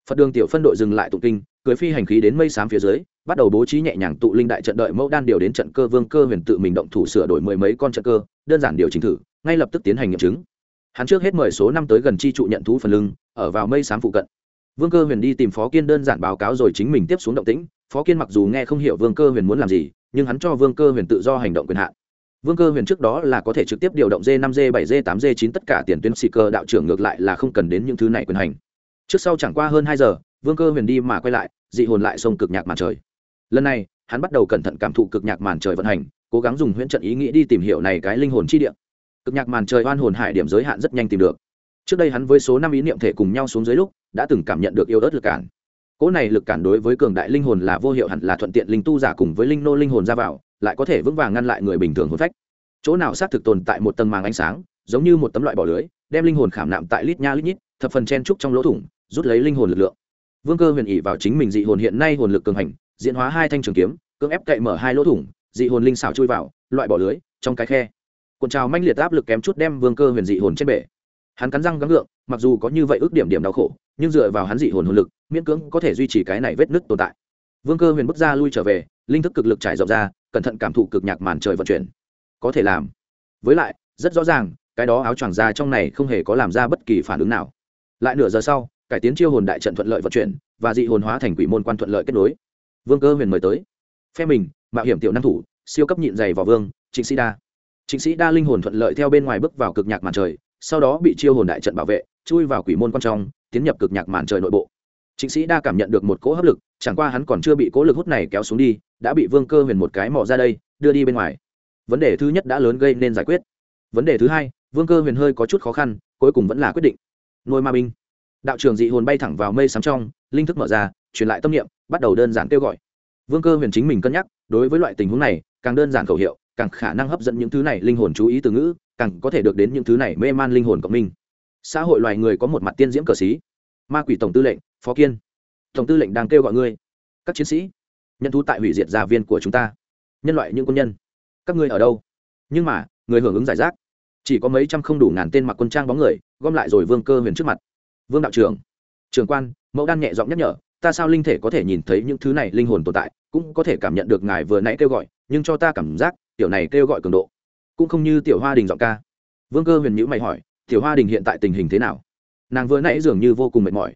Phật đường tiểu phân đội dừng lại tụng kinh cưới phi hành khí đến mây xám phía dưới, bắt đầu bố trí nhẹ nhàng tụ linh đại trận đợi mẫu đan điều đến trận cơ vương cơ huyền tự mình động thủ sửa đổi mười mấy con trận cơ, đơn giản điều chỉnh thử, ngay lập tức tiến hành nghiệm chứng hắn trước hết mời số năm tới gần chi trụ nhận thú phần lưng, ở vào mây sám phụ cận. Vương cơ huyền đi tìm phó kiên đơn giản báo cáo rồi chính mình tiếp xuống động tĩnh. Phó kiên mặc dù nghe không hiểu vương cơ huyền muốn làm gì, nhưng hắn cho vương cơ huyền tự do hành động quyền hạn. Vương cơ huyền trước đó là có thể trực tiếp điều động d năm d bảy d tám d chín tất cả tiền tuyến xì cơ đạo trưởng ngược lại là không cần đến những thứ này quyền hành. Trước sau chẳng qua hơn hai giờ, vương cơ huyền đi mà quay lại, dị hồn lại sông cực nhạc màn trời. Lần này, hắn bắt đầu cẩn thận cảm thụ cực nhạc màn trời vận hành, cố gắng dùng huyễn trận ý nghĩ đi tìm hiểu này cái linh hồn chi địa cực nhạc màn trời oan hồn hải điểm giới hạn rất nhanh tìm được. Trước đây hắn với số năm ý niệm thể cùng nhau xuống dưới lúc, đã từng cảm nhận được yêu ớt lực cản. Cỗ này lực cản đối với cường đại linh hồn là vô hiệu hẳn là thuận tiện linh tu giả cùng với linh nô linh hồn ra vào, lại có thể vững vàng ngăn lại người bình thường hồn phách. Chỗ nào xác thực tồn tại một tầng màng ánh sáng, giống như một tấm loại bỏ lưới, đem linh hồn khảm nạm tại lít nha lít nhít, thập phần chen trúc trong lỗ thủng, rút lấy linh hồn lực lượng. Vương cơ huyền ỉ vào chính mình dị hồn hiện nay hồn lực cường hành, diễn hóa hai thanh trường kiếm, cưỡng ép cậy mở hai lỗ thủng, dị hồn linh xảo chui vào, loại bỏ lưới, trong cái khe cuộn trào manh liệt áp lực kém chút đem vương cơ huyền dị hồn trên bể. Hắn cắn răng gắng gượng, mặc dù có như vậy ước điểm điểm đau khổ, nhưng dựa vào hắn dị hồn hồn lực, miễn cưỡng có thể duy trì cái này vết nứt tồn tại. Vương cơ huyền bước ra lui trở về, linh thức cực lực trải rộng ra, cẩn thận cảm thụ cực nhạc màn trời vận chuyển. Có thể làm. Với lại, rất rõ ràng, cái đó áo choàng ra trong này không hề có làm ra bất kỳ phản ứng nào. Lại nửa giờ sau, cải tiến chiêu hồn đại trận thuận lợi vận chuyển, và dị hồn hóa thành quỷ môn quan thuận lợi kết nối. Vương cơ huyền mời tới. Phe mình, mạo hiểm tiểu năng thủ, siêu cấp nhịn dày vào vương, trịnh sĩ đa trịnh sĩ đa linh hồn thuận lợi theo bên ngoài bước vào cực nhạc màn trời, sau đó bị chiêu hồn đại trận bảo vệ, chui vào quỷ môn quan trong, tiến nhập cực nhạc màn trời nội bộ. Trịnh sĩ đa cảm nhận được một cỗ hấp lực, chẳng qua hắn còn chưa bị cỗ lực hút này kéo xuống đi, đã bị vương cơ huyền một cái mò ra đây, đưa đi bên ngoài. Vấn đề thứ nhất đã lớn gây nên giải quyết. Vấn đề thứ hai, vương cơ huyền hơi có chút khó khăn, cuối cùng vẫn là quyết định. Nuôi ma binh. Đạo trường dị hồn bay thẳng vào mây sáng trong, linh thức mở ra, truyền lại tâm niệm, bắt đầu đơn giản kêu gọi. Vương cơ huyền chính mình cân nhắc, đối với loại tình huống này, càng đơn giản khẩu hiệu càng khả năng hấp dẫn những thứ này linh hồn chú ý từ ngữ, càng có thể được đến những thứ này mê man linh hồn cộng minh. Xã hội loài người có một mặt tiên diễm cờ xí. Ma quỷ tổng tư lệnh, phó kiên. Tổng tư lệnh đang kêu gọi ngươi. Các chiến sĩ nhân thú tại hủy diệt gia viên của chúng ta. Nhân loại những quân nhân. Các ngươi ở đâu? Nhưng mà, người hưởng ứng giải rác. Chỉ có mấy trăm không đủ ngàn tên mặc quân trang bóng người, gom lại rồi vương cơ huyền trước mặt. Vương đạo trưởng. Trường quan, mẫu đan nhẹ giọng nhắc nhở, ta sao linh thể có thể nhìn thấy những thứ này linh hồn tồn tại, cũng có thể cảm nhận được ngài vừa nãy kêu gọi, nhưng cho ta cảm giác tiểu này kêu gọi cường độ. Cũng không như tiểu hoa đình giọng ca. Vương cơ huyền nhữ mày hỏi, tiểu hoa đình hiện tại tình hình thế nào? Nàng vừa nãy dường như vô cùng mệt mỏi.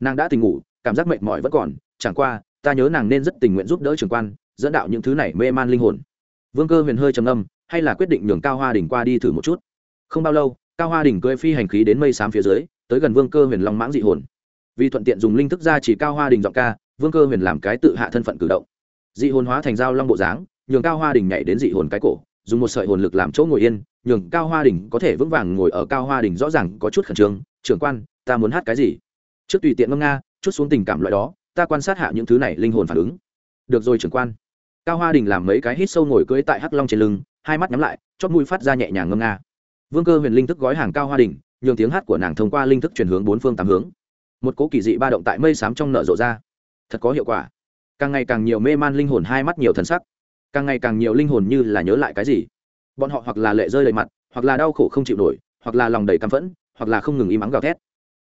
Nàng đã tình ngủ, cảm giác mệt mỏi vẫn còn, chẳng qua, ta nhớ nàng nên rất tình nguyện giúp đỡ trường quan, dẫn đạo những thứ này mê man linh hồn. Vương cơ huyền hơi trầm âm hay là quyết định nhường cao hoa đình qua đi thử một chút. Không bao lâu, cao hoa đình cưỡi phi hành khí đến mây xám phía dưới, tới gần vương cơ huyền long mãng dị hồn. Vì thuận tiện dùng linh thức ra chỉ cao hoa đình giọng ca, vương cơ huyền làm cái tự hạ thân phận cử động. Dị hồn hóa thành dao long bộ dáng nhường cao hoa đình nhảy đến dị hồn cái cổ, dùng một sợi hồn lực làm chỗ ngồi yên, nhường cao hoa đình có thể vững vàng ngồi ở cao hoa đình rõ ràng có chút khẩn trương, trưởng quan, ta muốn hát cái gì? Trước tùy tiện ngâm nga, chút xuống tình cảm loại đó, ta quan sát hạ những thứ này linh hồn phản ứng. Được rồi, trưởng quan. Cao hoa đình làm mấy cái hít sâu ngồi cưỡi tại hắc long trên lưng, hai mắt nhắm lại, chót mũi phát ra nhẹ nhàng ngâm nga. Vương cơ huyền linh thức gói hàng cao hoa đình, nhường tiếng hát của nàng thông qua linh thức chuyển hướng bốn phương tám hướng. Một cố kỳ dị ba động tại mây xám trong nở rộ ra. Thật có hiệu quả. Càng ngày càng nhiều mê man linh hồn hai mắt nhiều thần sắc càng ngày càng nhiều linh hồn như là nhớ lại cái gì. Bọn họ hoặc là lệ rơi đầy mặt, hoặc là đau khổ không chịu nổi, hoặc là lòng đầy căm phẫn, hoặc là không ngừng im ắng gào thét.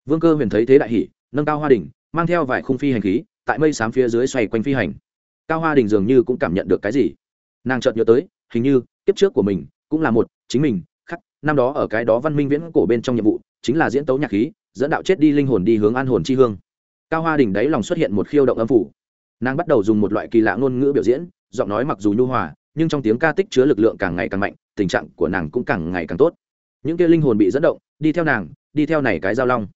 Vương cơ huyền thấy thế đại hỷ nâng cao hoa đình mang theo vài khung phi hành khí, tại mây xám phía dưới xoay quanh phi hành. Cao hoa đình dường như cũng cảm nhận được cái gì. Nàng chợt nhớ tới, hình như, kiếp trước của mình, cũng là một, chính mình, khắc, năm đó ở cái đó văn minh viễn cổ bên trong nhiệm vụ, chính là diễn tấu nhạc khí, dẫn đạo chết đi linh hồn đi hướng an hồn chi hương. Cao hoa đình đáy lòng xuất hiện một khiêu động âm phủ. Nàng bắt đầu dùng một loại kỳ lạ ngôn ngữ biểu diễn giọng nói mặc dù nhu hòa, nhưng trong tiếng ca tích chứa lực lượng càng ngày càng mạnh, tình trạng của nàng cũng càng ngày càng tốt. Những kia linh hồn bị dẫn động, đi theo nàng, đi theo này cái giao long.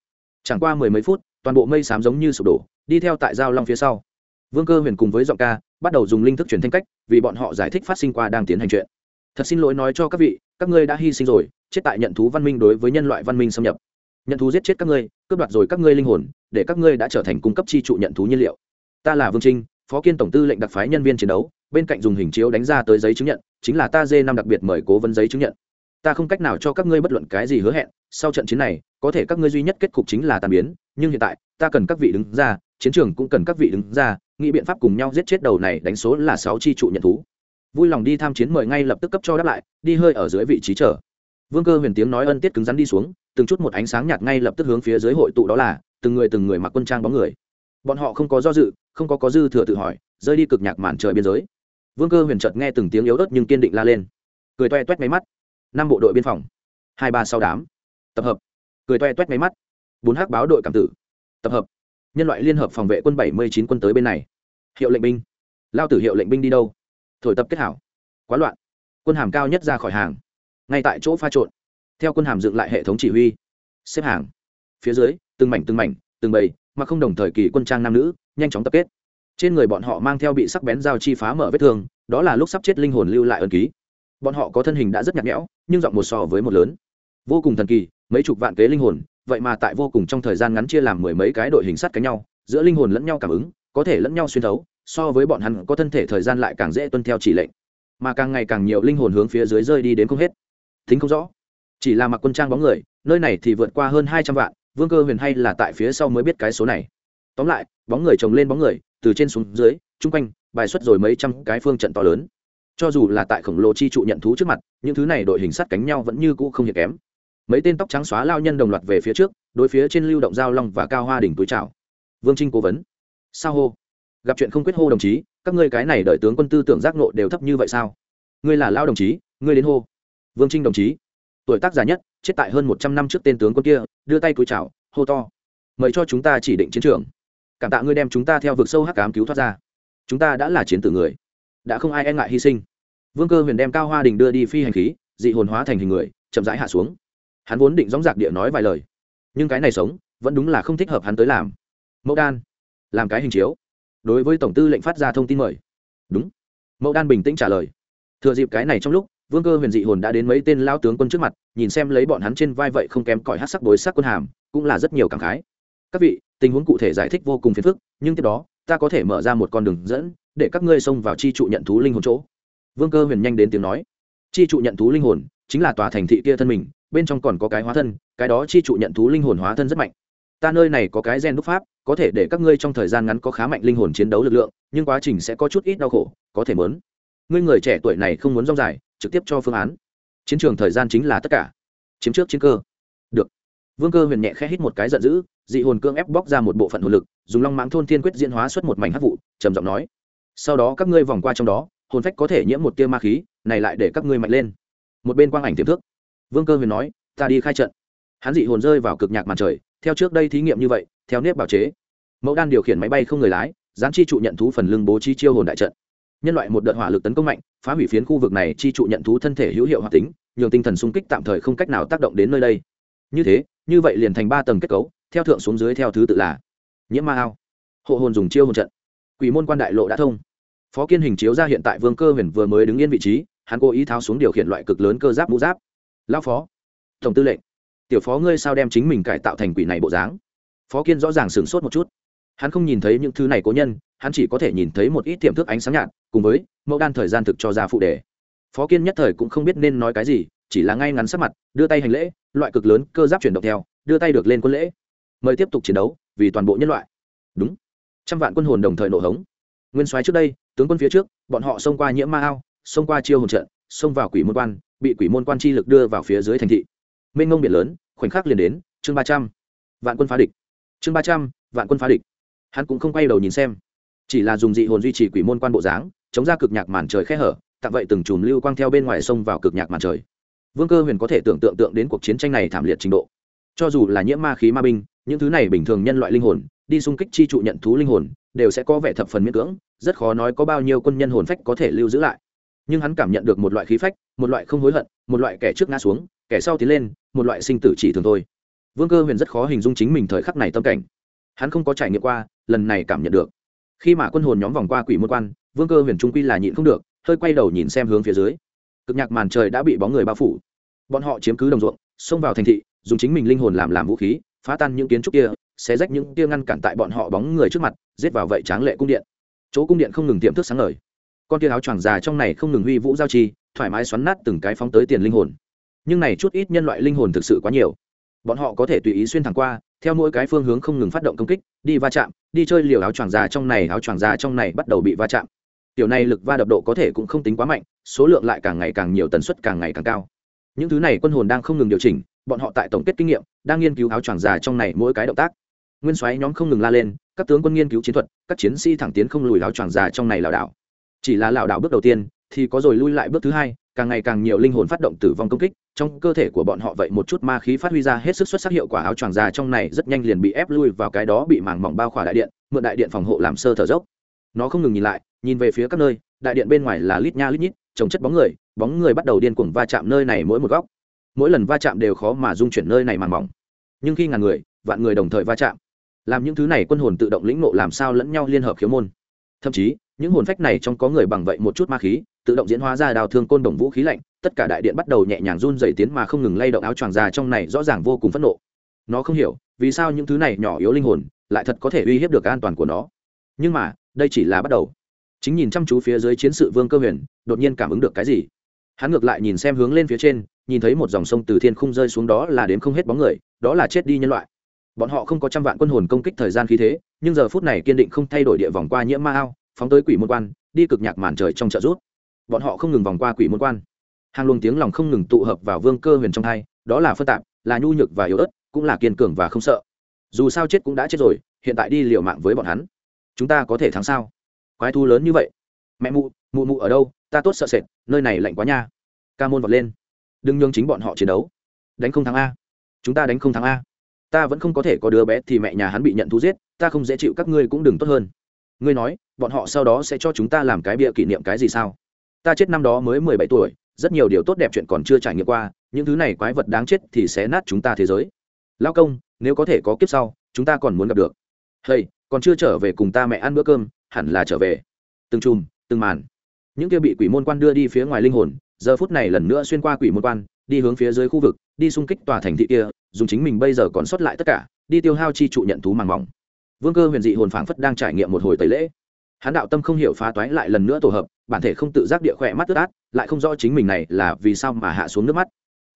Chẳng qua mười mấy phút, toàn bộ mây xám giống như sụp đổ, đi theo tại giao long phía sau. Vương cơ huyền cùng với giọng ca, bắt đầu dùng linh thức truyền thanh cách, vì bọn họ giải thích phát sinh qua đang tiến hành chuyện. Thật xin lỗi nói cho các vị, các ngươi đã hy sinh rồi, chết tại nhận thú văn minh đối với nhân loại văn minh xâm nhập. Nhận thú giết chết các ngươi, cướp đoạt rồi các ngươi linh hồn, để các ngươi đã trở thành cung cấp chi trụ nhận thú nhiên liệu. Ta là vương trinh phó kiên tổng tư lệnh đặc phái nhân viên chiến đấu, bên cạnh dùng hình chiếu đánh ra tới giấy chứng nhận, chính là ta dê năm đặc biệt mời cố vấn giấy chứng nhận. Ta không cách nào cho các ngươi bất luận cái gì hứa hẹn, sau trận chiến này, có thể các ngươi duy nhất kết cục chính là tàn biến, nhưng hiện tại, ta cần các vị đứng ra, chiến trường cũng cần các vị đứng ra, nghĩ biện pháp cùng nhau giết chết đầu này đánh số là sáu chi trụ nhận thú. Vui lòng đi tham chiến mời ngay lập tức cấp cho đáp lại, đi hơi ở dưới vị trí chờ. Vương cơ huyền tiếng nói ân tiết cứng rắn đi xuống, từng chút một ánh sáng nhạt ngay lập tức hướng phía dưới hội tụ đó là, từng người từng người mặc quân trang bóng người. Bọn họ không có do dự không có có dư thừa tự hỏi, rơi đi cực nhạc màn trời biên giới. Vương cơ huyền chợt nghe từng tiếng yếu ớt nhưng kiên định la lên. Cười toe toét máy mắt. Năm bộ đội biên phòng. Hai ba sau đám. Tập hợp. Cười toe toét máy mắt. Bốn hắc báo đội cảm tử. Tập hợp. Nhân loại liên hợp phòng vệ quân bảy mươi chín quân tới bên này. Hiệu lệnh binh. Lao tử hiệu lệnh binh đi đâu? Thổi tập kết hảo. Quá loạn. Quân hàm cao nhất ra khỏi hàng. Ngay tại chỗ pha trộn. Theo quân hàm dựng lại hệ thống chỉ huy. Xếp hàng. Phía dưới, từng mảnh từng mảnh, từng bầy, mà không đồng thời kỳ quân trang nam nữ nhanh chóng tập kết. Trên người bọn họ mang theo bị sắc bén dao chi phá mở vết thương, đó là lúc sắp chết linh hồn lưu lại ân ký. Bọn họ có thân hình đã rất nhạt nhẽo, nhưng giọng một so với một lớn. Vô cùng thần kỳ, mấy chục vạn kế linh hồn, vậy mà tại vô cùng trong thời gian ngắn chia làm mười mấy cái đội hình sắt cánh nhau, giữa linh hồn lẫn nhau cảm ứng, có thể lẫn nhau xuyên thấu, so với bọn hắn có thân thể thời gian lại càng dễ tuân theo chỉ lệnh. Mà càng ngày càng nhiều linh hồn hướng phía dưới rơi đi đến không hết. Thính không rõ. Chỉ là mặc quân trang bóng người, nơi này thì vượt qua hơn hai trăm vạn, vương cơ huyền hay là tại phía sau mới biết cái số này tóm lại, bóng người chồng lên bóng người, từ trên xuống dưới, chung quanh, bài xuất rồi mấy trăm cái phương trận to lớn. Cho dù là tại khổng lồ chi trụ nhận thú trước mặt, những thứ này đội hình sắt cánh nhau vẫn như cũ không hiệt kém. Mấy tên tóc trắng xóa lao nhân đồng loạt về phía trước, đối phía trên lưu động giao long và cao hoa đỉnh túi trào vương trinh cố vấn. Sao hô? Gặp chuyện không quyết hô đồng chí, các ngươi cái này đợi tướng quân tư tưởng giác nộ đều thấp như vậy sao? Ngươi là lao đồng chí, ngươi đến hô. Vương trinh đồng chí. Tuổi tác già nhất, chết tại hơn một trăm năm trước tên tướng quân kia, đưa tay túi trào hô to. Mời cho chúng ta chỉ định chiến trường cảm tạ ngươi đem chúng ta theo vực sâu hắc cám cứu thoát ra. Chúng ta đã là chiến tử người. Đã không ai e ngại hy sinh. Vương cơ huyền đem cao hoa đình đưa đi phi hành khí, dị hồn hóa thành hình người, chậm rãi hạ xuống. Hắn vốn định dóng dạc địa nói vài lời, nhưng cái này sống, vẫn đúng là không thích hợp hắn tới làm. Mẫu đan, làm cái hình chiếu. Đối với tổng tư lệnh phát ra thông tin mời. Đúng. Mẫu đan bình tĩnh trả lời. Thừa dịp cái này trong lúc, vương cơ huyền dị hồn đã đến mấy tên lao tướng quân trước mặt, nhìn xem lấy bọn hắn trên vai vậy không kém cỏi hát sắc đối sắc quân hàm, cũng là rất nhiều cảm khái. Các vị tình huống cụ thể giải thích vô cùng phiền phức, nhưng tiếp đó, ta có thể mở ra một con đường dẫn để các ngươi xông vào chi trụ nhận thú linh hồn chỗ. Vương cơ huyền nhanh đến tiếng nói. Chi trụ nhận thú linh hồn chính là tòa thành thị kia thân mình, bên trong còn có cái hóa thân, cái đó chi trụ nhận thú linh hồn hóa thân rất mạnh. Ta nơi này có cái gen đúc pháp, có thể để các ngươi trong thời gian ngắn có khá mạnh linh hồn chiến đấu lực lượng, nhưng quá trình sẽ có chút ít đau khổ, có thể mớn ngươi người trẻ tuổi này không muốn rong dài, trực tiếp cho phương án. Chiến trường thời gian chính là tất cả. Chiếm trước chiến cơ vương cơ huyền nhẹ khẽ hít một cái giận dữ, dị hồn cương ép bóc ra một bộ phận hồn lực, dùng long mãng thôn thiên quyết diễn hóa xuất một mảnh hắc vụ, trầm giọng nói. Sau đó các ngươi vòng qua trong đó, hồn phách có thể nhiễm một tia ma khí, này lại để các ngươi mạnh lên. Một bên quang ảnh tiềm thức. Vương cơ huyền nói, ta đi khai trận. Hắn dị hồn rơi vào cực nhạc màn trời, theo trước đây thí nghiệm như vậy, theo nếp bảo chế. Mẫu đan điều khiển máy bay không người lái gián chi trụ nhận thú phần lưng bố trí chiêu hồn đại trận. Nhân loại một đợt hỏa lực tấn công mạnh, phá hủy phiến khu vực này, chi trụ nhận thú thân thể hữu hiệu hoạt tính, nhường tinh thần xung kích tạm thời không cách nào tác động đến nơi đây như thế, như vậy liền thành ba tầng kết cấu, theo thượng xuống dưới theo thứ tự là nhiễm ma ao. Hộ hồn dùng chiêu hồn trận. Quỷ môn quan đại lộ đã thông. Phó kiên hình chiếu ra hiện tại vương cơ huyền vừa mới đứng yên vị trí, hắn cố ý tháo xuống điều khiển loại cực lớn cơ giáp mũ giáp. Lao phó, tổng tư lệnh, tiểu phó ngươi sao đem chính mình cải tạo thành quỷ này bộ dáng? Phó kiên rõ ràng sửng sốt một chút. Hắn không nhìn thấy những thứ này cố nhân, hắn chỉ có thể nhìn thấy một ít tiềm thức ánh sáng nhạt, cùng với mẫu đan thời gian thực cho ra phụ đề. Phó kiên nhất thời cũng không biết nên nói cái gì chỉ là ngay ngắn sắc mặt, đưa tay hành lễ, loại cực lớn cơ giáp chuyển động theo, đưa tay được lên quân lễ. Mời tiếp tục chiến đấu, vì toàn bộ nhân loại. Đúng. Trăm vạn quân hồn đồng thời nổ hống. Nguyên soái trước đây, tướng quân phía trước, bọn họ xông qua nhiễm ma ao, xông qua chiêu hồn trận, xông vào quỷ môn quan, bị quỷ môn quan chi lực đưa vào phía dưới thành thị. Mênh ngông biển lớn, khoảnh khắc liền đến, chương ba trăm. Vạn quân phá địch. Chương ba trăm, vạn quân phá địch. Hắn cũng không quay đầu nhìn xem. Chỉ là dùng dị hồn duy trì quỷ môn quan bộ dáng, chống ra cực nhạc màn trời khe hở tặng vậy từng chùm lưu quang theo bên ngoài sông vào cực nhạc màn trời vương cơ huyền có thể tưởng tượng tượng đến cuộc chiến tranh này thảm liệt trình độ. Cho dù là nhiễm ma khí ma binh, những thứ này bình thường nhân loại linh hồn, đi xung kích chi trụ nhận thú linh hồn, đều sẽ có vẻ thập phần miễn cưỡng, rất khó nói có bao nhiêu quân nhân hồn phách có thể lưu giữ lại. Nhưng hắn cảm nhận được một loại khí phách, một loại không hối hận, một loại kẻ trước ngã xuống, kẻ sau tiến lên, một loại sinh tử chỉ thường thôi. Vương cơ huyền rất khó hình dung chính mình thời khắc này tâm cảnh. Hắn không có trải nghiệm qua, lần này cảm nhận được. Khi mà quân hồn nhóm vòng qua quỷ môn quan, vương cơ huyền trung quy là nhịn không được, hơi quay đầu nhìn xem hướng phía dưới cực nhạc màn trời đã bị bóng người bao phủ. Bọn họ chiếm cứ đồng ruộng, xông vào thành thị, dùng chính mình linh hồn làm làm vũ khí, phá tan những kiến trúc kia, xé rách những kia ngăn cản tại bọn họ bóng người trước mặt, giết vào vậy tráng lệ cung điện. Chỗ cung điện không ngừng tiệm thức sáng ngời. Con kia áo choàng già trong này không ngừng huy vũ giao chi, thoải mái xoắn nát từng cái phóng tới tiền linh hồn. Nhưng này chút ít nhân loại linh hồn thực sự quá nhiều. Bọn họ có thể tùy ý xuyên thẳng qua, theo mỗi cái phương hướng không ngừng phát động công kích, đi va chạm, đi chơi liều áo choàng già trong này, áo choàng già trong này bắt đầu bị va chạm tiểu này lực va đập độ có thể cũng không tính quá mạnh, số lượng lại càng ngày càng nhiều, tần suất càng ngày càng cao. Những thứ này quân hồn đang không ngừng điều chỉnh, bọn họ tại tổng kết kinh nghiệm, đang nghiên cứu áo choàng già trong này mỗi cái động tác. Nguyên soái nhóm không ngừng la lên, các tướng quân nghiên cứu chiến thuật, các chiến sĩ thẳng tiến không lùi áo choàng già trong này lảo đảo. Chỉ là lảo đảo bước đầu tiên, thì có rồi lui lại bước thứ hai, càng ngày càng nhiều linh hồn phát động tử vong công kích, trong cơ thể của bọn họ vậy một chút ma khí phát huy ra hết sức xuất sắc hiệu quả áo choàng già trong này rất nhanh liền bị ép lui vào cái đó bị màng mỏng bao khỏa đại điện, mượn đại điện phòng hộ làm sơ thở dốc nó không ngừng nhìn lại, nhìn về phía các nơi, đại điện bên ngoài là lít nha lít nhít, trồng chất bóng người bóng người bắt đầu điên cuồng va chạm nơi này mỗi một góc. Mỗi lần va chạm đều khó mà dung chuyển nơi này màng mỏng. Nhưng khi ngàn người, vạn người đồng thời va chạm, làm những thứ này quân hồn tự động lĩnh nộ làm sao lẫn nhau liên hợp khiếu môn. Thậm chí, những hồn phách này trong có người bằng vậy một chút ma khí, tự động diễn hóa ra đào thương côn đồng vũ khí lạnh, tất cả đại điện bắt đầu nhẹ nhàng run dày tiến mà không ngừng lay động áo choàng già trong này rõ ràng vô cùng phẫn nộ. Nó không hiểu, vì sao những thứ này nhỏ yếu linh hồn lại thật có thể uy hiếp được an toàn của nó. Nhưng mà đây chỉ là bắt đầu. Chính nhìn chăm chú phía dưới chiến sự vương cơ huyền, đột nhiên cảm ứng được cái gì? Hắn ngược lại nhìn xem hướng lên phía trên, nhìn thấy một dòng sông từ thiên không rơi xuống đó là đến không hết bóng người, đó là chết đi nhân loại. Bọn họ không có trăm vạn quân hồn công kích thời gian khí thế, nhưng giờ phút này kiên định không thay đổi địa vòng qua nhiễm ma ao, phóng tới quỷ môn quan, đi cực nhạc màn trời trong trợ rút. Bọn họ không ngừng vòng qua quỷ môn quan. Hàng luồng tiếng lòng không ngừng tụ hợp vào vương cơ huyền trong hai, đó là phân tạp, là nhu nhược và yếu ớt, cũng là kiên cường và không sợ. Dù sao chết cũng đã chết rồi, hiện tại đi liều mạng với bọn hắn chúng ta có thể thắng sao? Quái thu lớn như vậy. Mẹ mụ mụ mụ ở đâu? Ta tốt sợ sệt, nơi này lạnh quá nha. Ca môn vọt lên. Đừng nhường chính bọn họ chiến đấu. Đánh không thắng a. Chúng ta đánh không thắng a. Ta vẫn không có thể có đứa bé thì mẹ nhà hắn bị nhận thú giết, ta không dễ chịu các ngươi cũng đừng tốt hơn. Ngươi nói, bọn họ sau đó sẽ cho chúng ta làm cái bịa kỷ niệm cái gì sao? Ta chết năm đó mới mười bảy tuổi, rất nhiều điều tốt đẹp chuyện còn chưa trải nghiệm qua, những thứ này quái vật đáng chết thì sẽ nát chúng ta thế giới. Lao công, nếu có thể có kiếp sau, chúng ta còn muốn gặp được. Hay còn chưa trở về cùng ta mẹ ăn bữa cơm, hẳn là trở về. Từng chùm, từng màn. Những kia bị quỷ môn quan đưa đi phía ngoài linh hồn, giờ phút này lần nữa xuyên qua quỷ môn quan, đi hướng phía dưới khu vực, đi xung kích tòa thành thị kia, dùng chính mình bây giờ còn sót lại tất cả, đi tiêu hao chi trụ nhận thú màng mỏng. Vương cơ huyền dị hồn phảng phất đang trải nghiệm một hồi tẩy lễ. Hắn đạo tâm không hiểu phá toái lại lần nữa tổ hợp, bản thể không tự giác địa khỏe mắt ướt át, lại không rõ chính mình này là vì sao mà hạ xuống nước mắt.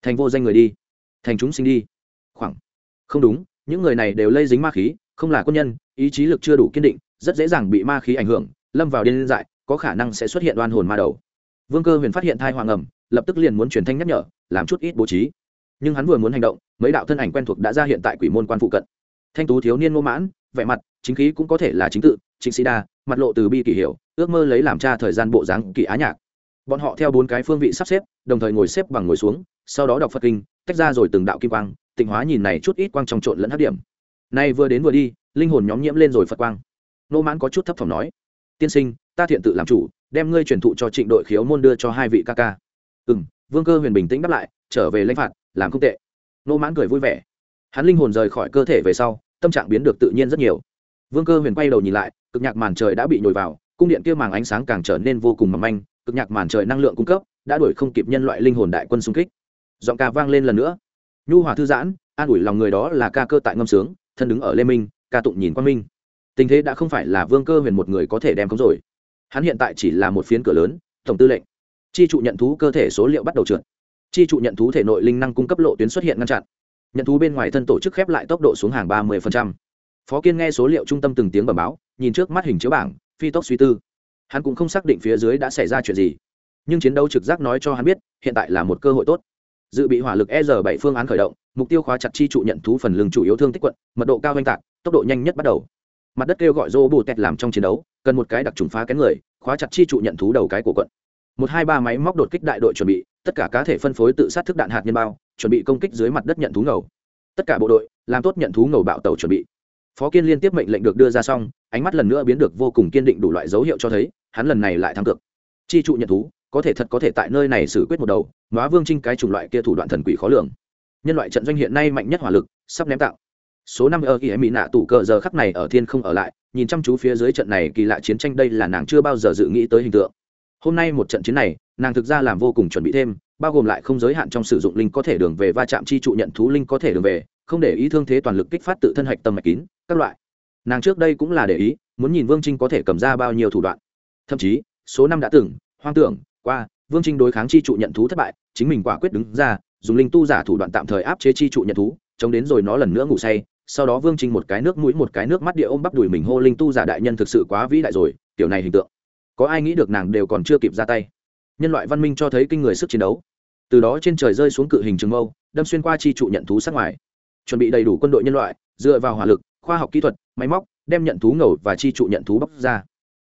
Thành vô danh người đi. Thành chúng sinh đi. Khoảng. Không đúng, những người này đều lây dính ma khí không là quân nhân, ý chí lực chưa đủ kiên định, rất dễ dàng bị ma khí ảnh hưởng, lâm vào điên dại, có khả năng sẽ xuất hiện oan hồn ma đầu. Vương cơ huyền phát hiện thai hoàng ẩm, lập tức liền muốn truyền thanh nhắc nhở, làm chút ít bố trí. Nhưng hắn vừa muốn hành động, mấy đạo thân ảnh quen thuộc đã ra hiện tại quỷ môn quan phụ cận. Thanh tú thiếu niên ngô mãn, vẻ mặt, chính khí cũng có thể là chính tự chính sĩ đa, mặt lộ từ bi kỷ hiểu, ước mơ lấy làm cha thời gian bộ dáng kỷ á nhạc. Bọn họ theo bốn cái phương vị sắp xếp, đồng thời ngồi xếp bằng ngồi xuống, sau đó đọc phật kinh, tách ra rồi từng đạo kim quang, tịnh hóa nhìn này chút ít quang trong trộn lẫn hấp điểm nay vừa đến vừa đi, linh hồn nhóm nhiễm lên rồi phật quang. Nô mãn có chút thấp thỏm nói, tiên sinh, ta thiện tự làm chủ, đem ngươi truyền thụ cho trịnh đội khiếu môn đưa cho hai vị ca ca. Ừ m vương cơ huyền bình tĩnh đáp lại, trở về lãnh phạt, làm không tệ. Nô mãn cười vui vẻ. Hắn linh hồn rời khỏi cơ thể về sau, tâm trạng biến được tự nhiên rất nhiều. Vương cơ huyền quay đầu nhìn lại, cực nhạc màn trời đã bị nhồi vào, cung điện kia màng ánh sáng càng trở nên vô cùng mầm manh, cực nhạc màn trời năng lượng cung cấp, đã đuổi không kịp nhân loại linh hồn đại quân xung kích. Giọng ca vang lên lần nữa. Nhu hòa thư giãn, an ủi lòng người đó là ca cơ tại ngâm sướng thân đứng ở lê minh, ca tụng nhìn quang minh. Tình thế đã không phải là vương cơ huyền một người có thể đem không rồi. Hắn hiện tại chỉ là một phiến cửa lớn, tổng tư lệnh. Chi trụ nhận thú cơ thể số liệu bắt đầu trượt. Chi trụ nhận thú thể nội linh năng cung cấp lộ tuyến xuất hiện ngăn chặn. Nhận thú bên ngoài thân tổ chức khép lại tốc độ xuống hàng ba mươi phó kiên nghe số liệu trung tâm từng tiếng bẩm báo, nhìn trước mắt hình chiếu bảng, phi tốc suy tư. Hắn cũng không xác định phía dưới đã xảy ra chuyện gì. Nhưng chiến đấu trực giác nói cho hắn biết, hiện tại là một cơ hội tốt dự bị hỏa lực e r bảy phương án khởi động, mục tiêu khóa chặt chi trụ nhận thú phần lưng chủ yếu thương tích quận, mật độ cao oanh tạc, tốc độ nhanh nhất bắt đầu. Mặt đất kêu gọi rô bù tẹt làm trong chiến đấu, cần một cái đặc trùng phá kén người, khóa chặt chi trụ nhận thú đầu cái của quận. Một hai ba máy móc đột kích đại đội chuẩn bị, tất cả cá thể phân phối tự sát thức đạn hạt nhân bao, chuẩn bị công kích dưới mặt đất nhận thú ngầu. Tất cả bộ đội, làm tốt nhận thú ngầu bạo tàu chuẩn bị. Phó kiên liên tiếp mệnh lệnh được đưa ra xong, ánh mắt lần nữa biến được vô cùng kiên định đủ loại dấu hiệu cho thấy, hắn lần này lại thắng cực chi trụ nhận thú có thể thật có thể tại nơi này xử quyết một đầu nói vương trinh cái chủng loại kia thủ đoạn thần quỷ khó lường. Nhân loại trận doanh hiện nay mạnh nhất hỏa lực, sắp ném tạo. Số năm ở kỳ mỹ nạ tủ cờ giờ khắc này ở thiên không ở lại, nhìn chăm chú phía dưới trận này kỳ lạ chiến tranh đây là nàng chưa bao giờ dự nghĩ tới hình tượng. Hôm nay một trận chiến này, nàng thực ra làm vô cùng chuẩn bị thêm, bao gồm lại không giới hạn trong sử dụng linh có thể đường về va chạm chi trụ nhận thú linh có thể đường về, không để ý thương thế toàn lực kích phát tự thân hạch tâm mạch kín, các loại. Nàng trước đây cũng là để ý, muốn nhìn vương trinh có thể cầm ra bao nhiêu thủ đoạn. Thậm chí, số năm đã từng, hoang tưởng qua, vương trinh đối kháng chi trụ nhận thú thất bại, chính mình quả quyết đứng ra, dùng linh tu giả thủ đoạn tạm thời áp chế chi trụ nhận thú, chống đến rồi nó lần nữa ngủ say. Sau đó vương trinh một cái nước mũi, một cái nước mắt địa ôm bắp đùi mình, hô linh tu giả đại nhân thực sự quá vĩ đại rồi, kiểu này hình tượng. Có ai nghĩ được nàng đều còn chưa kịp ra tay. Nhân loại văn minh cho thấy kinh người sức chiến đấu. Từ đó trên trời rơi xuống cự hình trường mâu, đâm xuyên qua chi trụ nhận thú sát ngoài. Chuẩn bị đầy đủ quân đội nhân loại, dựa vào hỏa lực, khoa học kỹ thuật, máy móc, đem nhận thú ngầu và chi trụ nhận thú bóc ra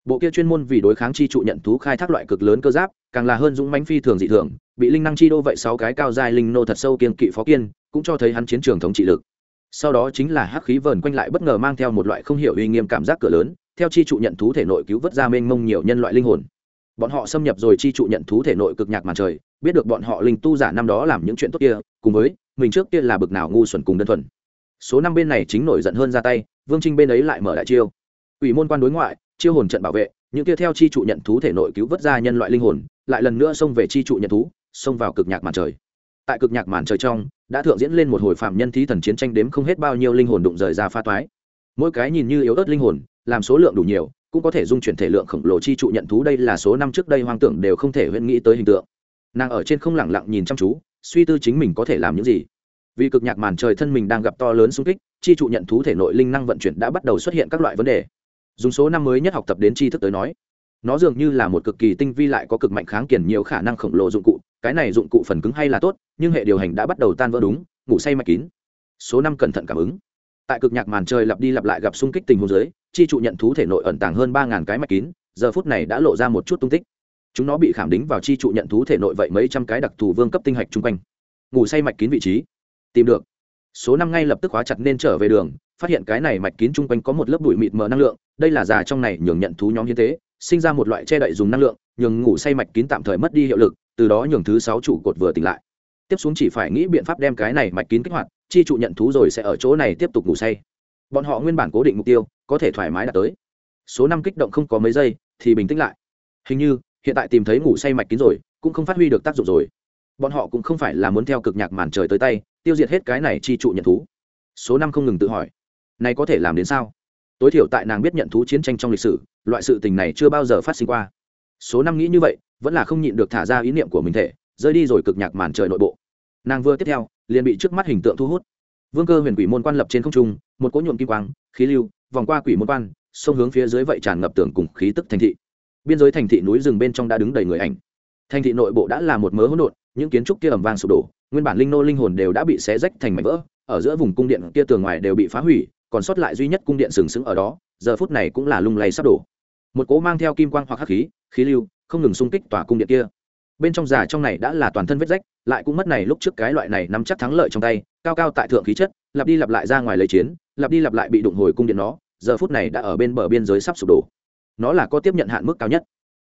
bộ kia chuyên môn vì đối kháng chi trụ nhận thú khai thác loại cực lớn cơ giáp, càng là hơn dũng mãnh phi thường dị thường, bị linh năng chi đô vậy sáu cái cao dài linh nô thật sâu kiên kỵ phó kiên, cũng cho thấy hắn chiến trường thống trị lực. Sau đó chính là hắc khí vờn quanh lại bất ngờ mang theo một loại không hiểu uy nghiêm cảm giác cửa lớn, theo chi trụ nhận thú thể nội cứu vớt ra mênh mông nhiều nhân loại linh hồn. Bọn họ xâm nhập rồi chi trụ nhận thú thể nội cực nhạc màn trời, biết được bọn họ linh tu giả năm đó làm những chuyện tốt kia, cùng với, mình trước kia là bực nào ngu xuẩn cùng đơn thuần. Số năm bên này chính nổi giận hơn ra tay, vương trinh bên ấy lại mở đại chiêu. Ủy môn quan đối ngoại chiêu hồn trận bảo vệ, những kia theo chi trụ nhận thú thể nội cứu vớt ra nhân loại linh hồn, lại lần nữa xông về chi trụ nhận thú, xông vào cực nhạc màn trời. Tại cực nhạc màn trời trong, đã thượng diễn lên một hồi phạm nhân thí thần chiến tranh đếm không hết bao nhiêu linh hồn đụng rời ra pha toái. Mỗi cái nhìn như yếu ớt linh hồn, làm số lượng đủ nhiều, cũng có thể dung chuyển thể lượng khổng lồ chi trụ nhận thú đây là số năm trước đây hoang tưởng đều không thể huyễn nghĩ tới hình tượng. Nàng ở trên không lẳng lặng nhìn chăm chú, suy tư chính mình có thể làm những gì. Vì cực nhạc màn trời thân mình đang gặp to lớn xung kích, chi trụ nhận thú thể nội linh năng vận chuyển đã bắt đầu xuất hiện các loại vấn đề dùng số năm mới nhất học tập đến tri thức tới nói, nó dường như là một cực kỳ tinh vi lại có cực mạnh kháng kiển nhiều khả năng khổng lồ dụng cụ. Cái này dụng cụ phần cứng hay là tốt, nhưng hệ điều hành đã bắt đầu tan vỡ đúng, ngủ say mạch kín. Số năm cẩn thận cảm ứng. Tại cực nhạc màn trời lặp đi lặp lại gặp xung kích tình huống dưới, chi trụ nhận thú thể nội ẩn tàng hơn ba ngàn cái mạch kín, giờ phút này đã lộ ra một chút tung tích. Chúng nó bị khảm đính vào chi trụ nhận thú thể nội vậy mấy trăm cái đặc thù vương cấp tinh hạch chung quanh. Ngủ say mạch kín vị trí. Tìm được. Số năm ngay lập tức khóa chặt nên trở về đường phát hiện cái này mạch kín chung quanh có một lớp bụi mịt mờ năng lượng, đây là già trong này nhường nhận thú nhóm hiến tế, sinh ra một loại che đậy dùng năng lượng, nhường ngủ say mạch kín tạm thời mất đi hiệu lực, từ đó nhường thứ sáu trụ cột vừa tỉnh lại. Tiếp xuống chỉ phải nghĩ biện pháp đem cái này mạch kín kích hoạt, chi trụ nhận thú rồi sẽ ở chỗ này tiếp tục ngủ say. Bọn họ nguyên bản cố định mục tiêu, có thể thoải mái đạt tới. Số năm kích động không có mấy giây, thì bình tĩnh lại. Hình như, hiện tại tìm thấy ngủ say mạch kín rồi, cũng không phát huy được tác dụng rồi. Bọn họ cũng không phải là muốn theo cực nhạc màn trời tới tay, tiêu diệt hết cái này chi trụ nhận thú. Số năm không ngừng tự hỏi này có thể làm đến sao? Tối thiểu tại nàng biết nhận thú chiến tranh trong lịch sử, loại sự tình này chưa bao giờ phát sinh qua. Số năm nghĩ như vậy, vẫn là không nhịn được thả ra ý niệm của mình thể, rơi đi rồi cực nhạc màn trời nội bộ. Nàng vừa tiếp theo, liền bị trước mắt hình tượng thu hút. Vương cơ huyền quỷ môn quan lập trên không trung, một cỗ nhuộm kim quang, khí lưu, vòng qua quỷ môn quan sông hướng phía dưới vậy tràn ngập tường cùng khí tức thành thị. Biên giới thành thị núi rừng bên trong đã đứng đầy người ảnh. Thành thị nội bộ đã là một mớ hỗn độn, những kiến trúc kia ẩm vang sụp đổ, nguyên bản linh nô linh hồn đều đã bị xé rách thành mảnh vỡ, ở giữa vùng cung điện kia tường ngoài đều bị phá hủy còn sót lại duy nhất cung điện sừng sững ở đó, giờ phút này cũng là lung lay sắp đổ. Một cỗ mang theo kim quang hoặc hắc khí khí lưu, không ngừng xung kích tòa cung điện kia. Bên trong giả trong này đã là toàn thân vết rách, lại cũng mất này lúc trước cái loại này nắm chắc thắng lợi trong tay, cao cao tại thượng khí chất, lặp đi lặp lại ra ngoài lấy chiến, lặp đi lặp lại bị đụng hồi cung điện nó, giờ phút này đã ở bên bờ biên giới sắp sụp đổ. Nó là có tiếp nhận hạn mức cao nhất.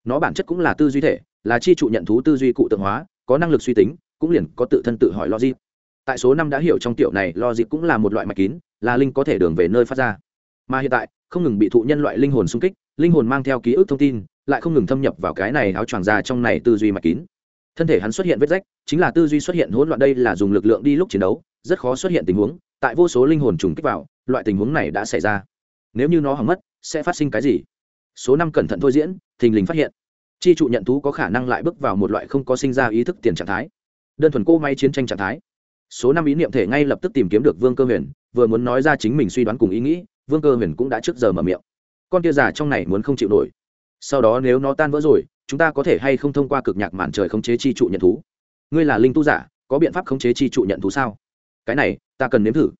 Nó bản chất cũng là tư duy thể, là chi trụ nhận thú tư duy cụ tượng hóa, có năng lực suy tính, cũng liền có tự thân tự hỏi logic. Tại số năm đã hiểu trong tiểu này, logic cũng là một loại mạch kín là linh có thể đường về nơi phát ra. Mà hiện tại, không ngừng bị thụ nhân loại linh hồn xung kích, linh hồn mang theo ký ức thông tin, lại không ngừng thâm nhập vào cái này áo choàng ra trong này tư duy mạch kín. Thân thể hắn xuất hiện vết rách, chính là tư duy xuất hiện hỗn loạn đây là dùng lực lượng đi lúc chiến đấu, rất khó xuất hiện tình huống, tại vô số linh hồn trùng kích vào, loại tình huống này đã xảy ra. Nếu như nó hỏng mất, sẽ phát sinh cái gì? Số năm cẩn thận thôi diễn, thình lình phát hiện. Chi trụ nhận thú có khả năng lại bước vào một loại không có sinh ra ý thức tiền trạng thái. Đơn thuần cô may chiến tranh trạng thái số năm ý niệm thể ngay lập tức tìm kiếm được vương cơ huyền, vừa muốn nói ra chính mình suy đoán cùng ý nghĩ, vương cơ huyền cũng đã trước giờ mở miệng. Con kia già trong này muốn không chịu nổi. Sau đó nếu nó tan vỡ rồi, chúng ta có thể hay không thông qua cực nhạc màn trời khống chế chi trụ nhận thú? Ngươi là linh tu giả, có biện pháp khống chế chi trụ nhận thú sao? Cái này, ta cần nếm thử.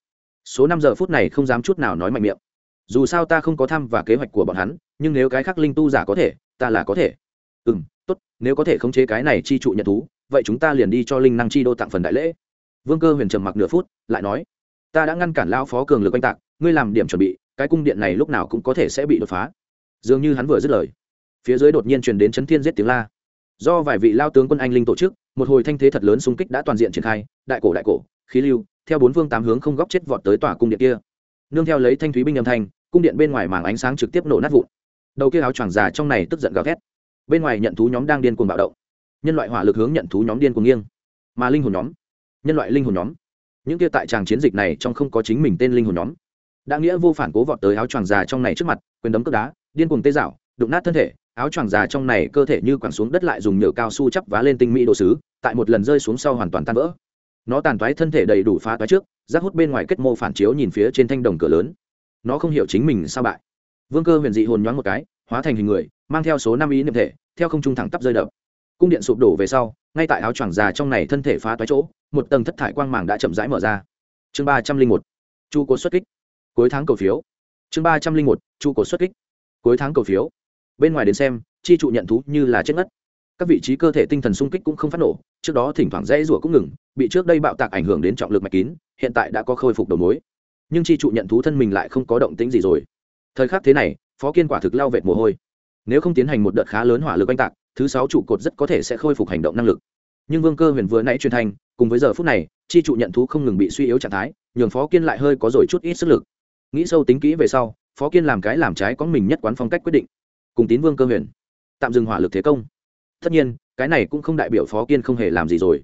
Số năm giờ phút này không dám chút nào nói mạnh miệng. Dù sao ta không có thăm và kế hoạch của bọn hắn, nhưng nếu cái khác linh tu giả có thể, ta là có thể. Ừ m tốt, nếu có thể khống chế cái này chi trụ nhận thú, vậy chúng ta liền đi cho linh năng chi đô tặng phần đại lễ vương cơ huyền trầm mặc nửa phút, lại nói, ta đã ngăn cản lao phó cường lực oanh tạc, ngươi làm điểm chuẩn bị, cái cung điện này lúc nào cũng có thể sẽ bị đột phá. Dường như hắn vừa dứt lời, phía dưới đột nhiên truyền đến chấn thiên giết tiếng la. Do vài vị lao tướng quân anh linh tổ chức, một hồi thanh thế thật lớn xung kích đã toàn diện triển khai, đại cổ đại cổ, khí lưu, theo bốn phương tám hướng không góc chết vọt tới tòa cung điện kia. Nương theo lấy thanh thúy binh âm thanh, cung điện bên ngoài màng ánh sáng trực tiếp nổ nát vụn. Đầu kia áo choàng già trong này tức giận gào thét. Bên ngoài nhận thú nhóm đang điên cuồng bạo động. Nhân loại hỏa lực hướng nhận thú nhóm điên cuồng nghiêng. Mà linh hồn nhóm nhân loại linh hồn nhóm. Những kia tại tràng chiến dịch này trong không có chính mình tên linh hồn nhóm. Đã nghĩa vô phản cố vọt tới áo choàng già trong này trước mặt, quyền đấm cướp đá, điên cuồng tê dạo đụng nát thân thể, áo choàng già trong này cơ thể như quẳng xuống đất lại dùng nhựa cao su chắp vá lên tinh mỹ đồ sứ, tại một lần rơi xuống sau hoàn toàn tan vỡ. Nó tàn toái thân thể đầy đủ phá toái trước, rác hút bên ngoài kết mô phản chiếu nhìn phía trên thanh đồng cửa lớn. Nó không hiểu chính mình sao bại. Vương cơ huyền dị hồn nhoáng một cái, hóa thành hình người, mang theo số năm ý niệm thể, theo không trung thẳng tắp rơi đập. Cung điện sụp đổ về sau, ngay tại áo choàng già trong này thân thể phá toái chỗ một tầng thất thải quang màng đã chậm rãi mở ra. Chương ba trăm linh một, chu cố xuất kích. Cuối tháng cầu phiếu. Chương ba trăm linh một, chu cố xuất kích. Cuối tháng cầu phiếu. Bên ngoài đến xem, chi trụ nhận thú như là chết ngất. Các vị trí cơ thể tinh thần sung kích cũng không phát nổ, trước đó thỉnh thoảng rẽ rủa cũng ngừng, bị trước đây bạo tạc ảnh hưởng đến trọng lực mạch kín, hiện tại đã có khôi phục đầu mối. Nhưng chi trụ nhận thú thân mình lại không có động tĩnh gì rồi. Thời khắc thế này, phó kiên quả thực lao vệt mồ hôi. Nếu không tiến hành một đợt khá lớn hỏa lực oanh tạc, thứ sáu trụ cột rất có thể sẽ khôi phục hành động năng lực. Nhưng vương cơ huyền vừa nãy truyền thanh cùng với giờ phút này, chi trụ nhận thú không ngừng bị suy yếu trạng thái, nhường phó kiên lại hơi có rồi chút ít sức lực. Nghĩ sâu tính kỹ về sau, phó kiên làm cái làm trái có mình nhất quán phong cách quyết định. Cùng tín vương cơ huyền, tạm dừng hỏa lực thế công. Tất nhiên, cái này cũng không đại biểu phó kiên không hề làm gì rồi.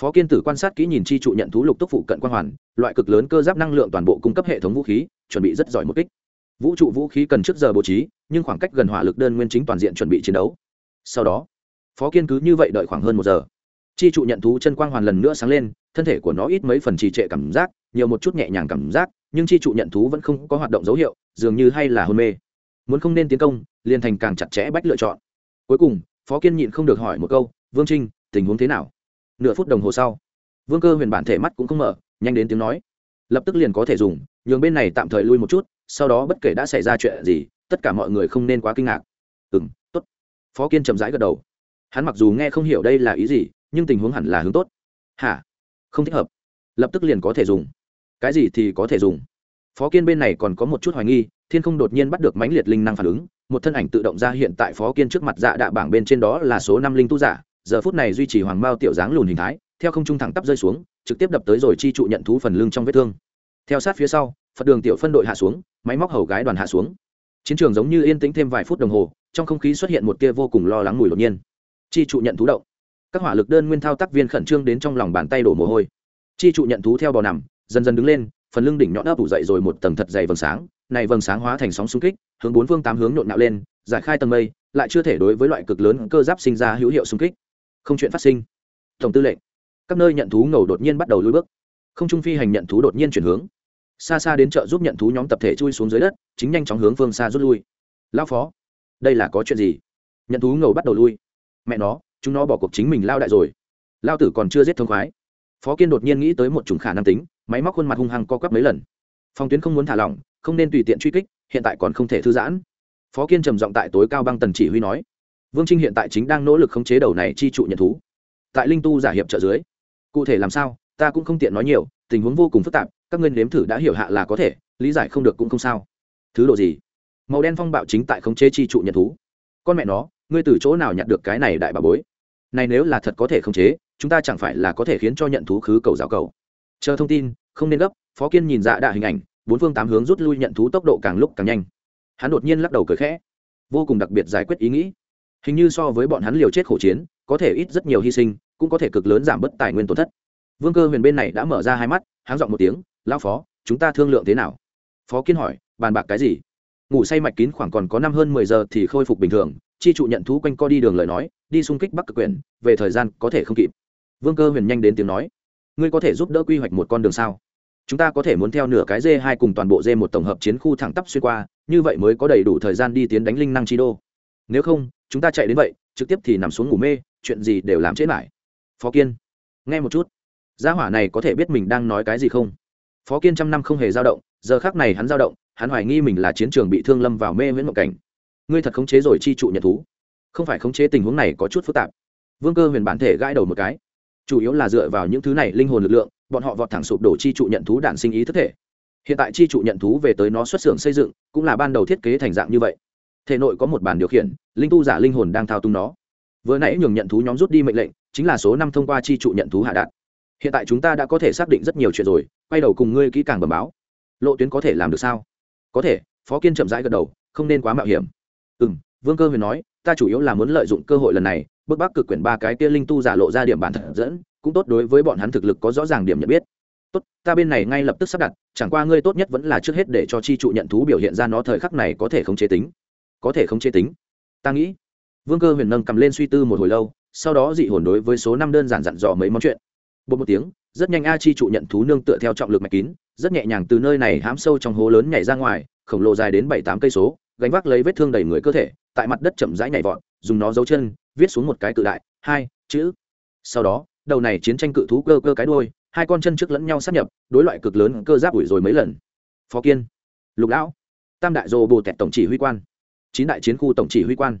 Phó kiên tử quan sát kỹ nhìn chi trụ nhận thú lục túc phụ cận quan hoàn, loại cực lớn cơ giáp năng lượng toàn bộ cung cấp hệ thống vũ khí, chuẩn bị rất giỏi một kích. Vũ trụ vũ khí cần trước giờ bố trí, nhưng khoảng cách gần hỏa lực đơn nguyên chính toàn diện chuẩn bị chiến đấu. Sau đó, phó kiên cứ như vậy đợi khoảng hơn một giờ chi trụ nhận thú chân quang hoàn lần nữa sáng lên, thân thể của nó ít mấy phần trì trệ cảm giác, nhiều một chút nhẹ nhàng cảm giác, nhưng chi trụ nhận thú vẫn không có hoạt động dấu hiệu, dường như hay là hôn mê. Muốn không nên tiến công, liền thành càng chặt chẽ bách lựa chọn. Cuối cùng, phó kiên nhịn không được hỏi một câu, vương trinh, tình huống thế nào? Nửa phút đồng hồ sau, vương cơ huyền bản thể mắt cũng không mở, nhanh đến tiếng nói. Lập tức liền có thể dùng, nhường bên này tạm thời lui một chút, sau đó bất kể đã xảy ra chuyện gì, tất cả mọi người không nên quá kinh ngạc. Ừ m t ố t phó kiên chậm rãi gật đầu. Hắn mặc dù nghe không hiểu đây là ý gì nhưng tình huống hẳn là hướng tốt. Hả? Không thích hợp. Lập tức liền có thể dùng. Cái gì thì có thể dùng. Phó kiên bên này còn có một chút hoài nghi, thiên không đột nhiên bắt được mãnh liệt linh năng phản ứng, một thân ảnh tự động ra hiện tại phó kiên trước mặt dạ đạ bảng bên trên đó là số năm linh tu giả, giờ phút này duy trì hoàng mao tiểu dáng lùn hình thái, theo không trung thẳng tắp rơi xuống, trực tiếp đập tới rồi chi trụ nhận thú phần lưng trong vết thương. Theo sát phía sau, phật đường tiểu phân đội hạ xuống, máy móc hầu gái đoàn hạ xuống. Chiến trường giống như yên tĩnh thêm vài phút đồng hồ, trong không khí xuất hiện một tia vô cùng lo lắng mùi đột nhiên. Chi trụ nhận thú động các hỏa lực đơn nguyên thao tác viên khẩn trương đến trong lòng bàn tay đổ mồ hôi. Chi trụ nhận thú theo bò nằm, dần dần đứng lên, phần lưng đỉnh nhọn ấp ủ dậy rồi một tầng thật dày vầng sáng, này vầng sáng hóa thành sóng xung kích, hướng bốn phương tám hướng nhộn nhạo lên, giải khai tầng mây, lại chưa thể đối với loại cực lớn cơ giáp sinh ra hữu hiệu xung kích. Không chuyện phát sinh. Tổng tư lệnh, các nơi nhận thú ngầu đột nhiên bắt đầu lùi bước. Không trung phi hành nhận thú đột nhiên chuyển hướng. Xa xa đến chợ giúp nhận thú nhóm tập thể chui xuống dưới đất, chính nhanh chóng hướng phương xa rút lui. Lao phó, đây là có chuyện gì? Nhận thú ngầu bắt đầu lui. Mẹ nó chúng nó bỏ cuộc chính mình lao đại rồi. Lao tử còn chưa giết thông khoái. Phó kiên đột nhiên nghĩ tới một chủng khả năng tính, máy móc khuôn mặt hung hăng co quắp mấy lần. Phòng tuyến không muốn thả lỏng, không nên tùy tiện truy kích, hiện tại còn không thể thư giãn. Phó kiên trầm giọng tại tối cao băng tần chỉ huy nói. Vương trinh hiện tại chính đang nỗ lực khống chế đầu này chi trụ nhận thú. Tại linh tu giả hiệp trợ dưới. Cụ thể làm sao, ta cũng không tiện nói nhiều, tình huống vô cùng phức tạp, các ngươi nếm thử đã hiểu hạ là có thể, lý giải không được cũng không sao. Thứ độ gì? Màu đen phong bạo chính tại khống chế chi trụ nhận thú. Con mẹ nó, ngươi từ chỗ nào nhặt được cái này đại bà bối? Này nếu là thật có thể khống chế, chúng ta chẳng phải là có thể khiến cho nhận thú khứ cầu giáo cầu. Chờ thông tin, không nên gấp, phó kiên nhìn dạ đạ hình ảnh, bốn phương tám hướng rút lui nhận thú tốc độ càng lúc càng nhanh. Hắn đột nhiên lắc đầu cười khẽ. Vô cùng đặc biệt giải quyết ý nghĩ. Hình như so với bọn hắn liều chết khổ chiến, có thể ít rất nhiều hy sinh, cũng có thể cực lớn giảm bớt tài nguyên tổn thất. Vương cơ huyền bên này đã mở ra hai mắt, háng dọn một tiếng lao phó, chúng ta thương lượng thế nào? Phó kiên hỏi, bàn bạc cái gì? Ngủ say mạch kín khoảng còn có năm hơn mười giờ thì khôi phục bình thường chi trụ nhận thú quanh co đi đường lời nói, đi xung kích bắc cực Quyền. về thời gian có thể không kịp. Vương cơ huyền nhanh đến tiếng nói, ngươi có thể giúp đỡ quy hoạch một con đường sao? Chúng ta có thể muốn theo nửa cái d hai cùng toàn bộ d một tổng hợp chiến khu thẳng tắp xuyên qua, như vậy mới có đầy đủ thời gian đi tiến đánh linh năng chi đô. Nếu không, chúng ta chạy đến vậy, trực tiếp thì nằm xuống ngủ mê, chuyện gì đều làm chết lại phó kiên, nghe một chút, gia hỏa này có thể biết mình đang nói cái gì không? Phó kiên trăm năm không hề dao động, giờ khác này hắn dao động, hắn hoài nghi mình là chiến trường bị thương lâm vào mê viễn mộng cảnh ngươi thật khống chế rồi chi trụ nhận thú. Không phải khống chế tình huống này có chút phức tạp. Vương cơ huyền bản thể gãi đầu một cái. Chủ yếu là dựa vào những thứ này linh hồn lực lượng, bọn họ vọt thẳng sụp đổ chi trụ nhận thú đản sinh ý thức thể. Hiện tại chi trụ nhận thú về tới nó xuất xưởng xây dựng, cũng là ban đầu thiết kế thành dạng như vậy. Thể nội có một bản điều khiển, linh tu giả linh hồn đang thao túng nó. Vừa nãy nhường nhận thú nhóm rút đi mệnh lệnh, chính là số năm thông qua chi trụ nhận thú hạ đạn hiện tại chúng ta đã có thể xác định rất nhiều chuyện rồi, quay đầu cùng ngươi kỹ càng bẩm báo. Lộ tuyến có thể làm được sao? Có thể, phó kiên chậm rãi gật đầu, không nên quá mạo hiểm ừ m vương cơ huyền nói, ta chủ yếu là muốn lợi dụng cơ hội lần này, bức bác cực quyển ba cái kia linh tu giả lộ ra điểm bản thật dẫn, cũng tốt đối với bọn hắn thực lực có rõ ràng điểm nhận biết. Tốt, ta bên này ngay lập tức sắp đặt, chẳng qua ngươi tốt nhất vẫn là trước hết để cho chi trụ nhận thú biểu hiện ra nó thời khắc này có thể không chế tính. Có thể không chế tính. Ta nghĩ. Vương cơ huyền nâng cầm lên suy tư một hồi lâu, sau đó dị hồn đối với số năm đơn giản dặn dò mấy món chuyện. Một một tiếng, rất nhanh a chi trụ nhận thú nương tựa theo trọng lực mạch kín, rất nhẹ nhàng từ nơi này hám sâu trong hố lớn nhảy ra ngoài, khổng lồ dài đến bảy tám cây số gánh vác lấy vết thương đầy người cơ thể, tại mặt đất chậm rãi nhảy vọt, dùng nó giấu chân, viết xuống một cái cự đại, hai, chữ. Sau đó, đầu này chiến tranh cự thú cơ cơ cái đuôi, hai con chân trước lẫn nhau sát nhập, đối loại cực lớn cơ giáp ủi rồi mấy lần. Phó kiên, lục lão, tam đại dô bồ tẹt tổng chỉ huy quan, chín đại chiến khu tổng chỉ huy quan.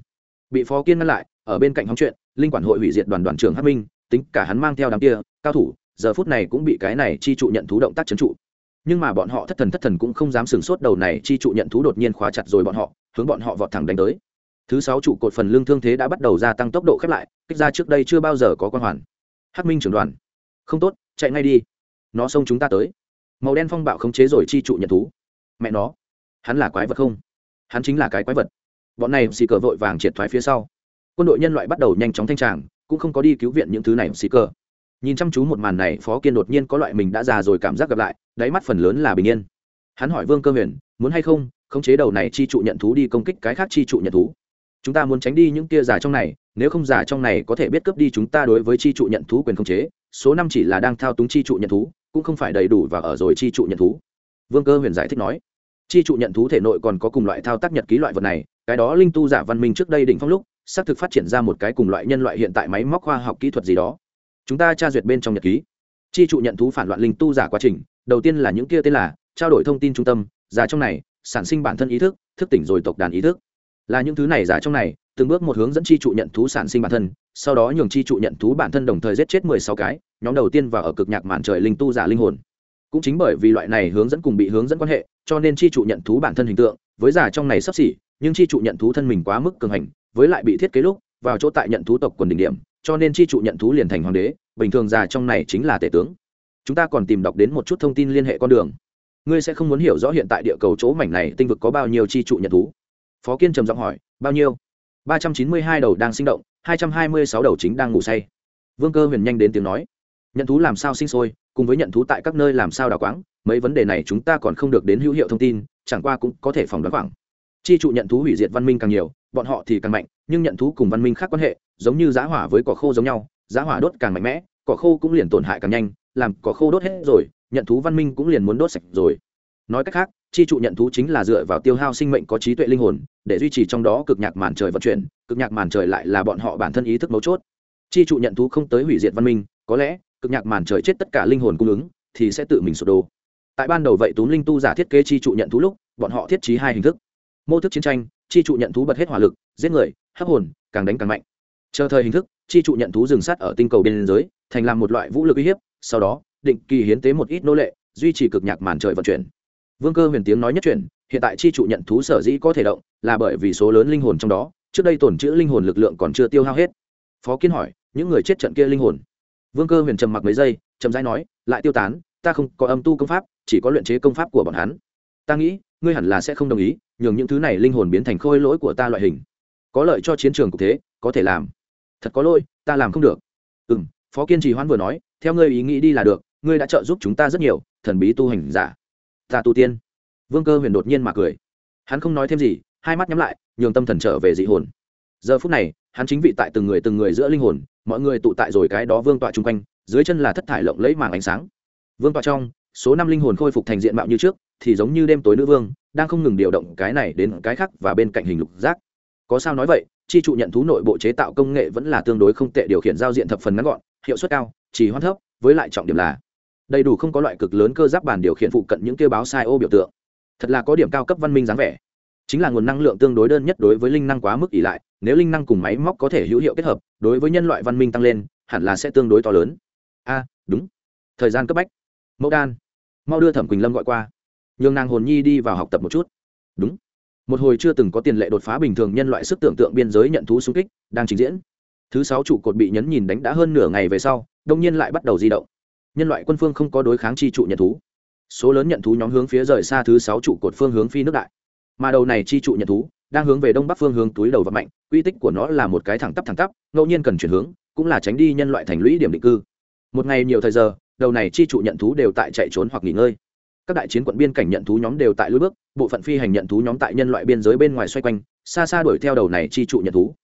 Bị phó kiên ngăn lại, ở bên cạnh hóng chuyện, linh quản hội hủy diệt đoàn đoàn trưởng Hát minh, tính cả hắn mang theo đám kia, cao thủ, giờ phút này cũng bị cái này chi trụ nhận thú động tác trấn trụ nhưng mà bọn họ thất thần thất thần cũng không dám sửng sốt đầu này, chi trụ nhận thú đột nhiên khóa chặt rồi bọn họ, hướng bọn họ vọt thẳng đánh tới. Thứ sáu trụ cột phần lương thương thế đã bắt đầu gia tăng tốc độ khép lại, kích ra trước đây chưa bao giờ có quan hoàn. Hắc minh trưởng đoàn. Không tốt, chạy ngay đi. Nó xông chúng ta tới. Màu đen phong bạo khống chế rồi chi trụ nhận thú. Mẹ nó. Hắn là quái vật không? Hắn chính là cái quái vật. Bọn này xì cờ vội vàng triệt thoái phía sau. Quân đội nhân loại bắt đầu nhanh chóng thanh tràng, cũng không có đi cứu viện những thứ này xì cờ. Nhìn chăm chú một màn này, phó kiên đột nhiên có loại mình đã già rồi cảm giác gặp lại đáy mắt phần lớn là bình yên. Hắn hỏi vương cơ huyền, muốn hay không, khống chế đầu này chi trụ nhận thú đi công kích cái khác chi trụ nhận thú? Chúng ta muốn tránh đi những kia giả trong này, nếu không giả trong này có thể biết cướp đi chúng ta đối với chi trụ nhận thú quyền khống chế, số năm chỉ là đang thao túng chi trụ nhận thú, cũng không phải đầy đủ và ở rồi chi trụ nhận thú. Vương cơ huyền giải thích nói, chi trụ nhận thú thể nội còn có cùng loại thao tác nhật ký loại vật này, cái đó linh tu giả văn minh trước đây đỉnh phong lúc, xác thực phát triển ra một cái cùng loại nhân loại hiện tại máy móc khoa học kỹ thuật gì đó. Chúng ta tra duyệt bên trong nhật ký. Chi trụ nhận thú phản loạn linh tu giả quá trình đầu tiên là những kia tên là, trao đổi thông tin trung tâm giả trong này, sản sinh bản thân ý thức thức tỉnh rồi tộc đàn ý thức. Là những thứ này giả trong này, từng bước một hướng dẫn chi trụ nhận thú sản sinh bản thân, sau đó nhường chi trụ nhận thú bản thân đồng thời giết chết mười sáu cái, nhóm đầu tiên và ở cực nhạc màn trời linh tu giả linh hồn. Cũng chính bởi vì loại này hướng dẫn cùng bị hướng dẫn quan hệ, cho nên chi trụ nhận thú bản thân hình tượng, với giả trong này sắp xỉ, nhưng chi trụ nhận thú thân mình quá mức cường hành, với lại bị thiết kế lúc, vào chỗ tại nhận thú tộc quần đỉnh điểm, cho nên chi trụ nhận thú liền thành hoàng đế, bình thường già trong này chính là tể tướng chúng ta còn tìm đọc đến một chút thông tin liên hệ con đường. Ngươi sẽ không muốn hiểu rõ hiện tại địa cầu chỗ mảnh này tinh vực có bao nhiêu chi trụ nhận thú? Phó kiên trầm giọng hỏi, bao nhiêu? Ba trăm chín mươi hai đầu đang sinh động, hai trăm hai mươi sáu đầu chính đang ngủ say. Vương cơ huyền nhanh đến tiếng nói nhận thú làm sao sinh sôi, cùng với nhận thú tại các nơi làm sao đào quáng, mấy vấn đề này chúng ta còn không được đến hữu hiệu thông tin, chẳng qua cũng có thể phòng đoán khoảng. Chi trụ nhận thú hủy diệt văn minh càng nhiều, bọn họ thì càng mạnh, nhưng nhận thú cùng văn minh khác quan hệ, giống như giá hỏa với cỏ khô giống nhau giá hỏa đốt càng mạnh mẽ, cỏ khô cũng liền tổn hại càng nhanh làm cỏ khô đốt hết rồi, nhận thú văn minh cũng liền muốn đốt sạch rồi. Nói cách khác, chi trụ nhận thú chính là dựa vào tiêu hao sinh mệnh có trí tuệ linh hồn, để duy trì trong đó cực nhạc màn trời vận chuyển, cực nhạc màn trời lại là bọn họ bản thân ý thức mấu chốt. Chi trụ nhận thú không tới hủy diệt văn minh, có lẽ, cực nhạc màn trời chết tất cả linh hồn cung ứng, thì sẽ tự mình sụp đổ. Tại ban đầu vậy tú linh tu giả thiết kế chi trụ nhận thú lúc, bọn họ thiết trí hai hình thức. Mô thức chiến tranh, chi trụ nhận thú bật hết hỏa lực, giết người, hấp hồn, càng đánh càng mạnh. Chờ thời hình thức, chi trụ nhận thú dừng sát ở tinh cầu biên giới thành làm một loại vũ lực uy hiếp, sau đó, định kỳ hiến tế một ít nô lệ, duy trì cực nhạc màn trời vận chuyển. Vương cơ huyền tiếng nói nhất chuyển, hiện tại chi trụ nhận thú sở dĩ có thể động, là bởi vì số lớn linh hồn trong đó, trước đây tổn chữ linh hồn lực lượng còn chưa tiêu hao hết. Phó Kiến hỏi, những người chết trận kia linh hồn? Vương cơ huyền trầm mặc mấy giây trầm rãi nói, lại tiêu tán, ta không có âm tu công pháp, chỉ có luyện chế công pháp của bọn hắn. Ta nghĩ, ngươi hẳn là sẽ không đồng ý, nhường những thứ này linh hồn biến thành khôi lỗi của ta loại hình. Có lợi cho chiến trường cục thế, có thể làm. Thật có lỗi, ta làm không được. Ừ m phó kiên trì hoãn vừa nói, theo ngươi ý nghĩ đi là được, ngươi đã trợ giúp chúng ta rất nhiều, thần bí tu hành giả. Ta tu tiên. Vương cơ huyền đột nhiên mà cười. Hắn không nói thêm gì, hai mắt nhắm lại, nhường tâm thần trở về dị hồn. Giờ phút này, hắn chính vị tại từng người từng người giữa linh hồn, mọi người tụ tại rồi cái đó vương tọa chung quanh, dưới chân là thất thải lộng lẫy màng ánh sáng. Vương tọa trong, số năm linh hồn khôi phục thành diện mạo như trước, thì giống như đêm tối nữ vương, đang không ngừng điều động cái này đến cái khác và bên cạnh hình lục giác. Có sao nói vậy chi trụ nhận thú nội bộ chế tạo công nghệ vẫn là tương đối không tệ, điều khiển giao diện thập phần ngắn gọn, hiệu suất cao, chỉ hoãn thấp, với lại trọng điểm là đầy đủ không có loại cực lớn cơ giáp bàn điều khiển phụ cận những kêu báo sai ô biểu tượng. Thật là có điểm cao cấp văn minh dáng vẻ. Chính là nguồn năng lượng tương đối đơn nhất đối với linh năng quá mức ỷ lại, nếu linh năng cùng máy móc có thể hữu hiệu kết hợp, đối với nhân loại văn minh tăng lên, hẳn là sẽ tương đối to lớn. A, đúng. Thời gian cấp bách. Mẫu đan. Mau đưa thẩm quỳnh lâm gọi qua. Nhường nàng hồn nhi đi vào học tập một chút. Đúng một hồi chưa từng có tiền lệ đột phá bình thường nhân loại sức tưởng tượng biên giới nhận thú xung kích đang trình diễn. Thứ sáu trụ cột bị nhấn nhìn đánh đã hơn nửa ngày về sau, đông nhiên lại bắt đầu di động. Nhân loại quân phương không có đối kháng chi trụ nhận thú. Số lớn nhận thú nhóm hướng phía rời xa thứ sáu trụ cột phương hướng phi nước đại. Mà đầu này chi trụ nhận thú đang hướng về đông bắc phương hướng túi đầu và mạnh, quy tích của nó là một cái thẳng tắp thẳng tắp, ngẫu nhiên cần chuyển hướng, cũng là tránh đi nhân loại thành lũy điểm định cư. Một ngày nhiều thời giờ, đầu này chi trụ nhận thú đều tại chạy trốn hoặc nghỉ ngơi các đại chiến quận biên cảnh nhận thú nhóm đều tại lối bước, bộ phận phi hành nhận thú nhóm tại nhân loại biên giới bên ngoài xoay quanh, xa xa đuổi theo đầu này chi trụ nhận thú.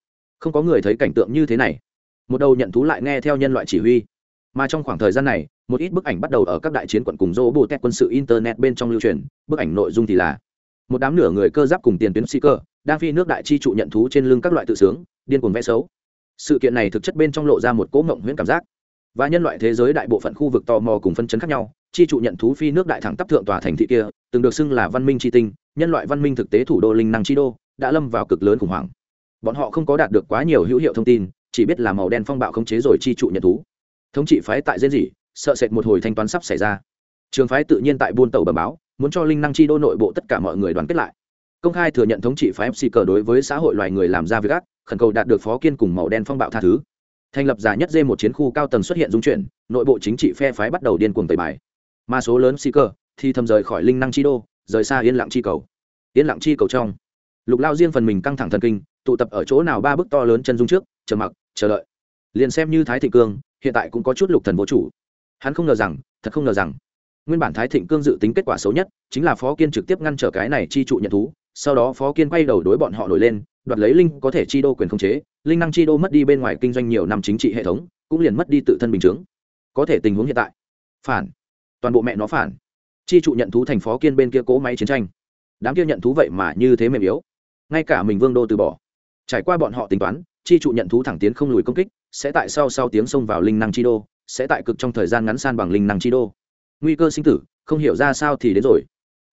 Không có người thấy cảnh tượng như thế này. Một đầu nhận thú lại nghe theo nhân loại chỉ huy. Mà trong khoảng thời gian này, một ít bức ảnh bắt đầu ở các đại chiến quận cùng dỗ bộ tét quân sự internet bên trong lưu truyền, bức ảnh nội dung thì là một đám nửa người cơ giáp cùng tiền tuyến sĩ cơ đang phi nước đại chi trụ nhận thú trên lưng các loại tự sướng, điên cuồng vẽ xấu. Sự kiện này thực chất bên trong lộ ra một cỗ mộng huyễn cảm giác. Và nhân loại thế giới đại bộ phận khu vực tò mò cùng phân chấn khác nhau chi trụ nhận thú phi nước đại thẳng tắp thượng tòa thành thị kia, từng được xưng là văn minh tri tinh, nhân loại văn minh thực tế thủ đô linh năng chi đô, đã lâm vào cực lớn khủng hoảng. Bọn họ không có đạt được quá nhiều hữu hiệu thông tin, chỉ biết là màu đen phong bạo khống chế rồi chi trụ nhận thú. Thống trị phái tại diễn dị, sợ sệt một hồi thanh toán sắp xảy ra. Trường phái tự nhiên tại buôn tàu bờ báo, muốn cho linh năng chi đô nội bộ tất cả mọi người đoàn kết lại. Công khai thừa nhận thống trị phái fc cờ đối với xã hội loài người làm ra việc ác, khẩn cầu đạt được phó kiên cùng màu đen phong bạo tha thứ. Thành lập giả nhất dê một chiến khu cao tầng xuất hiện dung chuyển, nội bộ chính trị phe phái bắt đầu điên cuồng tẩy bài mà số lớn si cơ thì thầm rời khỏi linh năng chi đô, rời xa yên lặng chi cầu. Yên lặng chi cầu trong, lục lao riêng phần mình căng thẳng thần kinh, tụ tập ở chỗ nào ba bức to lớn chân dung trước, chờ mặc, chờ đợi. Liền xem như thái thị cương, hiện tại cũng có chút lục thần vô chủ. Hắn không ngờ rằng, thật không ngờ rằng, nguyên bản thái thịnh cương dự tính kết quả xấu nhất chính là phó kiên trực tiếp ngăn trở cái này chi trụ nhận thú, sau đó phó kiên quay đầu đối bọn họ nổi lên, đoạt lấy linh có thể chi đô quyền khống chế, linh năng chi đô mất đi bên ngoài kinh doanh nhiều năm chính trị hệ thống, cũng liền mất đi tự thân bình chứng có thể tình huống hiện tại, phản toàn bộ mẹ nó phản. Chi trụ nhận thú thành phó kiên bên kia cỗ máy chiến tranh. Đám kia nhận thú vậy mà như thế mềm yếu. Ngay cả mình vương đô từ bỏ. Trải qua bọn họ tính toán, chi trụ nhận thú thẳng tiến không lùi công kích, sẽ tại sau sau tiếng xông vào linh năng chi đô, sẽ tại cực trong thời gian ngắn san bằng linh năng chi đô. Nguy cơ sinh tử, không hiểu ra sao thì đến rồi.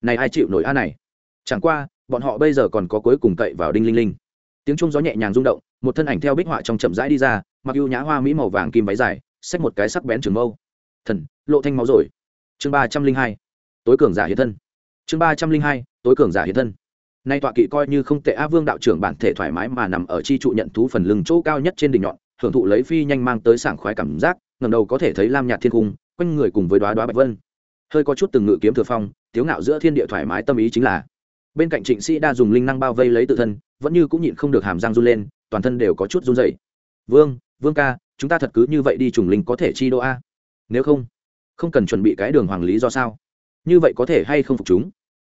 Này ai chịu nổi a này? Chẳng qua, bọn họ bây giờ còn có cuối cùng cậy vào đinh linh linh. Tiếng trung gió nhẹ nhàng rung động, một thân ảnh theo bích họa trong chậm rãi đi ra, mặc ưu nhã hoa mỹ màu vàng kim váy dài, xách một cái sắc bén trường mâu. Thần, lộ thanh máu rồi chương ba trăm linh hai, tối cường giả hiện thân. Chương ba trăm linh hai, tối cường giả hiện thân. Nay tọa kỵ coi như không tệ a vương đạo trưởng bản thể thoải mái mà nằm ở chi trụ nhận thú phần lưng chỗ cao nhất trên đỉnh nhọn, hưởng thụ lấy phi nhanh mang tới sảng khoái cảm giác ngầm đầu có thể thấy lam nhạt thiên cung, quanh người cùng với đoá đoá bạch vân. Hơi có chút từng ngự kiếm thừa phong, tiếu ngạo giữa thiên địa thoải mái tâm ý chính là, bên cạnh trịnh sĩ đa dùng linh năng bao vây lấy tự thân, vẫn như cũng nhịn không được hàm răng run lên, toàn thân đều có chút run dậy vương vương ca, chúng ta thật cứ như vậy đi trùng linh có thể chi đô a? Nếu không không cần chuẩn bị cái đường hoàng lý do sao? Như vậy có thể hay không phục chúng?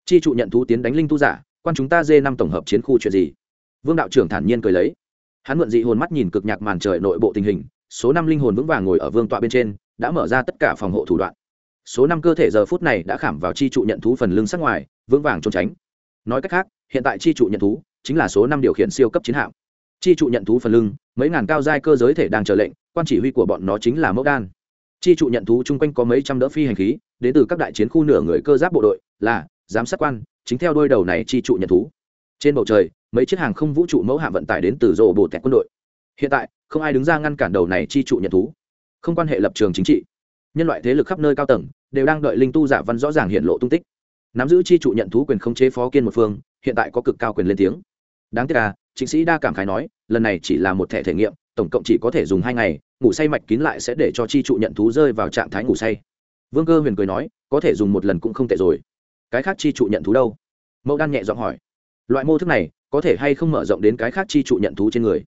Chi trụ nhận thú tiến đánh linh tu giả, quan chúng ta dê năm tổng hợp chiến khu chuyện gì? Vương đạo trưởng thản nhiên cười lấy. Hắn mượn dị hồn mắt nhìn cực nhạc màn trời nội bộ tình hình, số năm linh hồn vững vàng ngồi ở vương tọa bên trên, đã mở ra tất cả phòng hộ thủ đoạn. Số năm cơ thể giờ phút này đã khảm vào chi trụ nhận thú phần lưng sắc ngoài, vững vàng trốn tránh. Nói cách khác, hiện tại chi trụ nhận thú chính là số năm điều khiển siêu cấp chiến hạm. Chi trụ nhận thú phần lưng, mấy ngàn cao giai cơ giới thể đang chờ lệnh, quan chỉ huy của bọn nó chính là mẫu đan chi trụ nhận thú chung quanh có mấy trăm đỡ phi hành khí, đến từ các đại chiến khu nửa người cơ giáp bộ đội, là giám sát quan, chính theo đôi đầu này chi trụ nhận thú. Trên bầu trời, mấy chiếc hàng không vũ trụ mẫu hạm vận tải đến từ rộ bồ tẹt quân đội. Hiện tại, không ai đứng ra ngăn cản đầu này chi trụ nhận thú. Không quan hệ lập trường chính trị. Nhân loại thế lực khắp nơi cao tầng, đều đang đợi linh tu giả văn rõ ràng hiện lộ tung tích. Nắm giữ chi trụ nhận thú quyền khống chế phó kiên một phương, hiện tại có cực cao quyền lên tiếng. Đáng tiếc là chính sĩ đa cảm khái nói, lần này chỉ là một thẻ thể nghiệm, tổng cộng chỉ có thể dùng hai ngày ngủ say mạch kín lại sẽ để cho chi trụ nhận thú rơi vào trạng thái ngủ say. Vương cơ huyền cười nói, có thể dùng một lần cũng không tệ rồi. Cái khác chi trụ nhận thú đâu? Mẫu đan nhẹ giọng hỏi. Loại mô thức này, có thể hay không mở rộng đến cái khác chi trụ nhận thú trên người?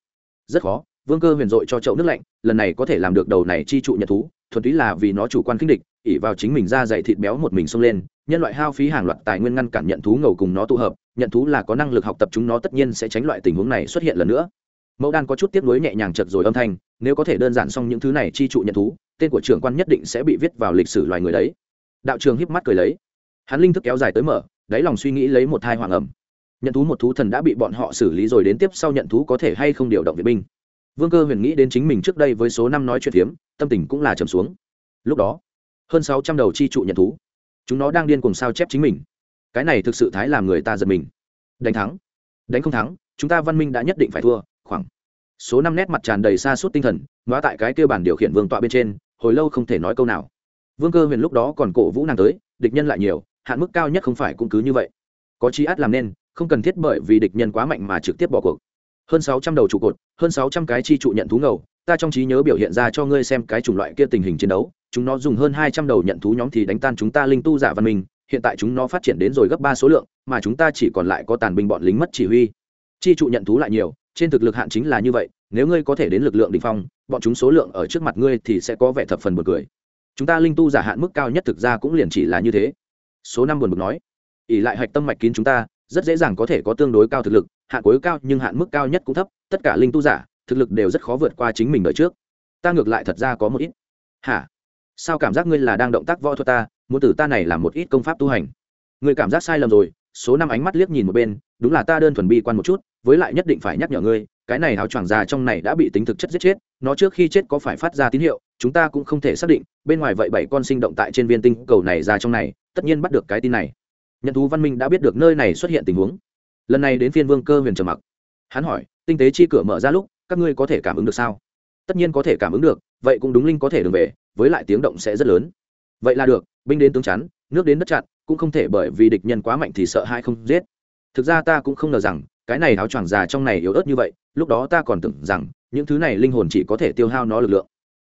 Rất khó, vương cơ huyền dội cho chậu nước lạnh, lần này có thể làm được đầu này chi trụ nhận thú, thuần túy là vì nó chủ quan kinh địch ỉ vào chính mình ra dày thịt béo một mình xông lên, nhân loại hao phí hàng loạt tài nguyên ngăn cản nhận thú ngầu cùng nó tụ hợp, nhận thú là có năng lực học tập chúng nó tất nhiên sẽ tránh loại tình huống này xuất hiện lần nữa mẫu đan có chút tiếp nối nhẹ nhàng chật rồi âm thanh, nếu có thể đơn giản xong những thứ này chi trụ nhận thú, tên của trưởng quan nhất định sẽ bị viết vào lịch sử loài người đấy. Đạo trường híp mắt cười lấy. Hắn linh thức kéo dài tới mở, đáy lòng suy nghĩ lấy một thai hoàng ẩm. Nhận thú một thú thần đã bị bọn họ xử lý rồi đến tiếp sau nhận thú có thể hay không điều động viện binh. Vương cơ huyền nghĩ đến chính mình trước đây với số năm nói chuyện phiếm tâm tình cũng là trầm xuống. Lúc đó, hơn sáu trăm đầu chi trụ nhận thú. Chúng nó đang điên cùng sao chép chính mình. Cái này thực sự thái làm người ta giật mình. Đánh thắng. Đánh không thắng, chúng ta văn minh đã nhất định phải thua số năm nét mặt tràn đầy xa suốt tinh thần nói tại cái kêu bản điều khiển vương tọa bên trên, hồi lâu không thể nói câu nào. Vương cơ huyền lúc đó còn cổ vũ nàng tới, địch nhân lại nhiều, hạn mức cao nhất không phải cũng cứ như vậy. Có chi át làm nên, không cần thiết bởi vì địch nhân quá mạnh mà trực tiếp bỏ cuộc. Hơn sáu trăm đầu trụ cột, hơn sáu trăm cái chi trụ nhận thú ngầu, ta trong trí nhớ biểu hiện ra cho ngươi xem cái chủng loại kia tình hình chiến đấu, chúng nó dùng hơn hai trăm đầu nhận thú nhóm thì đánh tan chúng ta linh tu giả văn minh, hiện tại chúng nó phát triển đến rồi gấp ba số lượng, mà chúng ta chỉ còn lại có tàn binh bọn lính mất chỉ huy. Chi trụ nhận thú lại nhiều trên thực lực hạn chính là như vậy, nếu ngươi có thể đến lực lượng đ ỉ n h phong, bọn chúng số lượng ở trước mặt ngươi thì sẽ có vẻ thập phần b u ồ n cười. Chúng ta linh tu giả hạn mức cao nhất thực ra cũng liền chỉ là như thế. Số năm buồn bực nói ỉ lại hạch tâm mạch kín chúng ta, rất dễ dàng có thể có tương đối cao thực lực, hạn cuối cao nhưng hạn mức cao nhất cũng thấp, tất cả linh tu giả, thực lực đều rất khó vượt qua chính mình đợi trước. Ta ngược lại thật ra có một ít. Hả? Sao cảm giác ngươi là đang động tác võ thuật ta, muốn từ ta này làm một ít công pháp tu hành? Ngươi cảm giác sai lầm rồi, số năm ánh mắt liếc nhìn một bên, đúng là ta đơn thuần bi quan một chút với lại nhất định phải nhắc nhở ngươi, cái này áo choàng già trong này đã bị tính thực chất giết chết, nó trước khi chết có phải phát ra tín hiệu, chúng ta cũng không thể xác định, bên ngoài vậy bảy con sinh động tại trên viên tinh cầu này ra trong này, tất nhiên bắt được cái tin này. Nhận thú văn minh đã biết được nơi này xuất hiện tình huống. Lần này đến phiên vương cơ huyền trầm mặc. Hắn hỏi, tinh tế chi cửa mở ra lúc, các ngươi có thể cảm ứng được sao? Tất nhiên có thể cảm ứng được, vậy cũng đúng linh có thể đường về, với lại tiếng động sẽ rất lớn. Vậy là được, binh đến tướng chắn, nước đến đất chặn, cũng không thể bởi vì địch nhân quá mạnh thì sợ hai không giết. Thực ra ta cũng không ngờ rằng cái này áo choàng già trong này yếu ớt như vậy, lúc đó ta còn tưởng rằng, những thứ này linh hồn chỉ có thể tiêu hao nó lực lượng.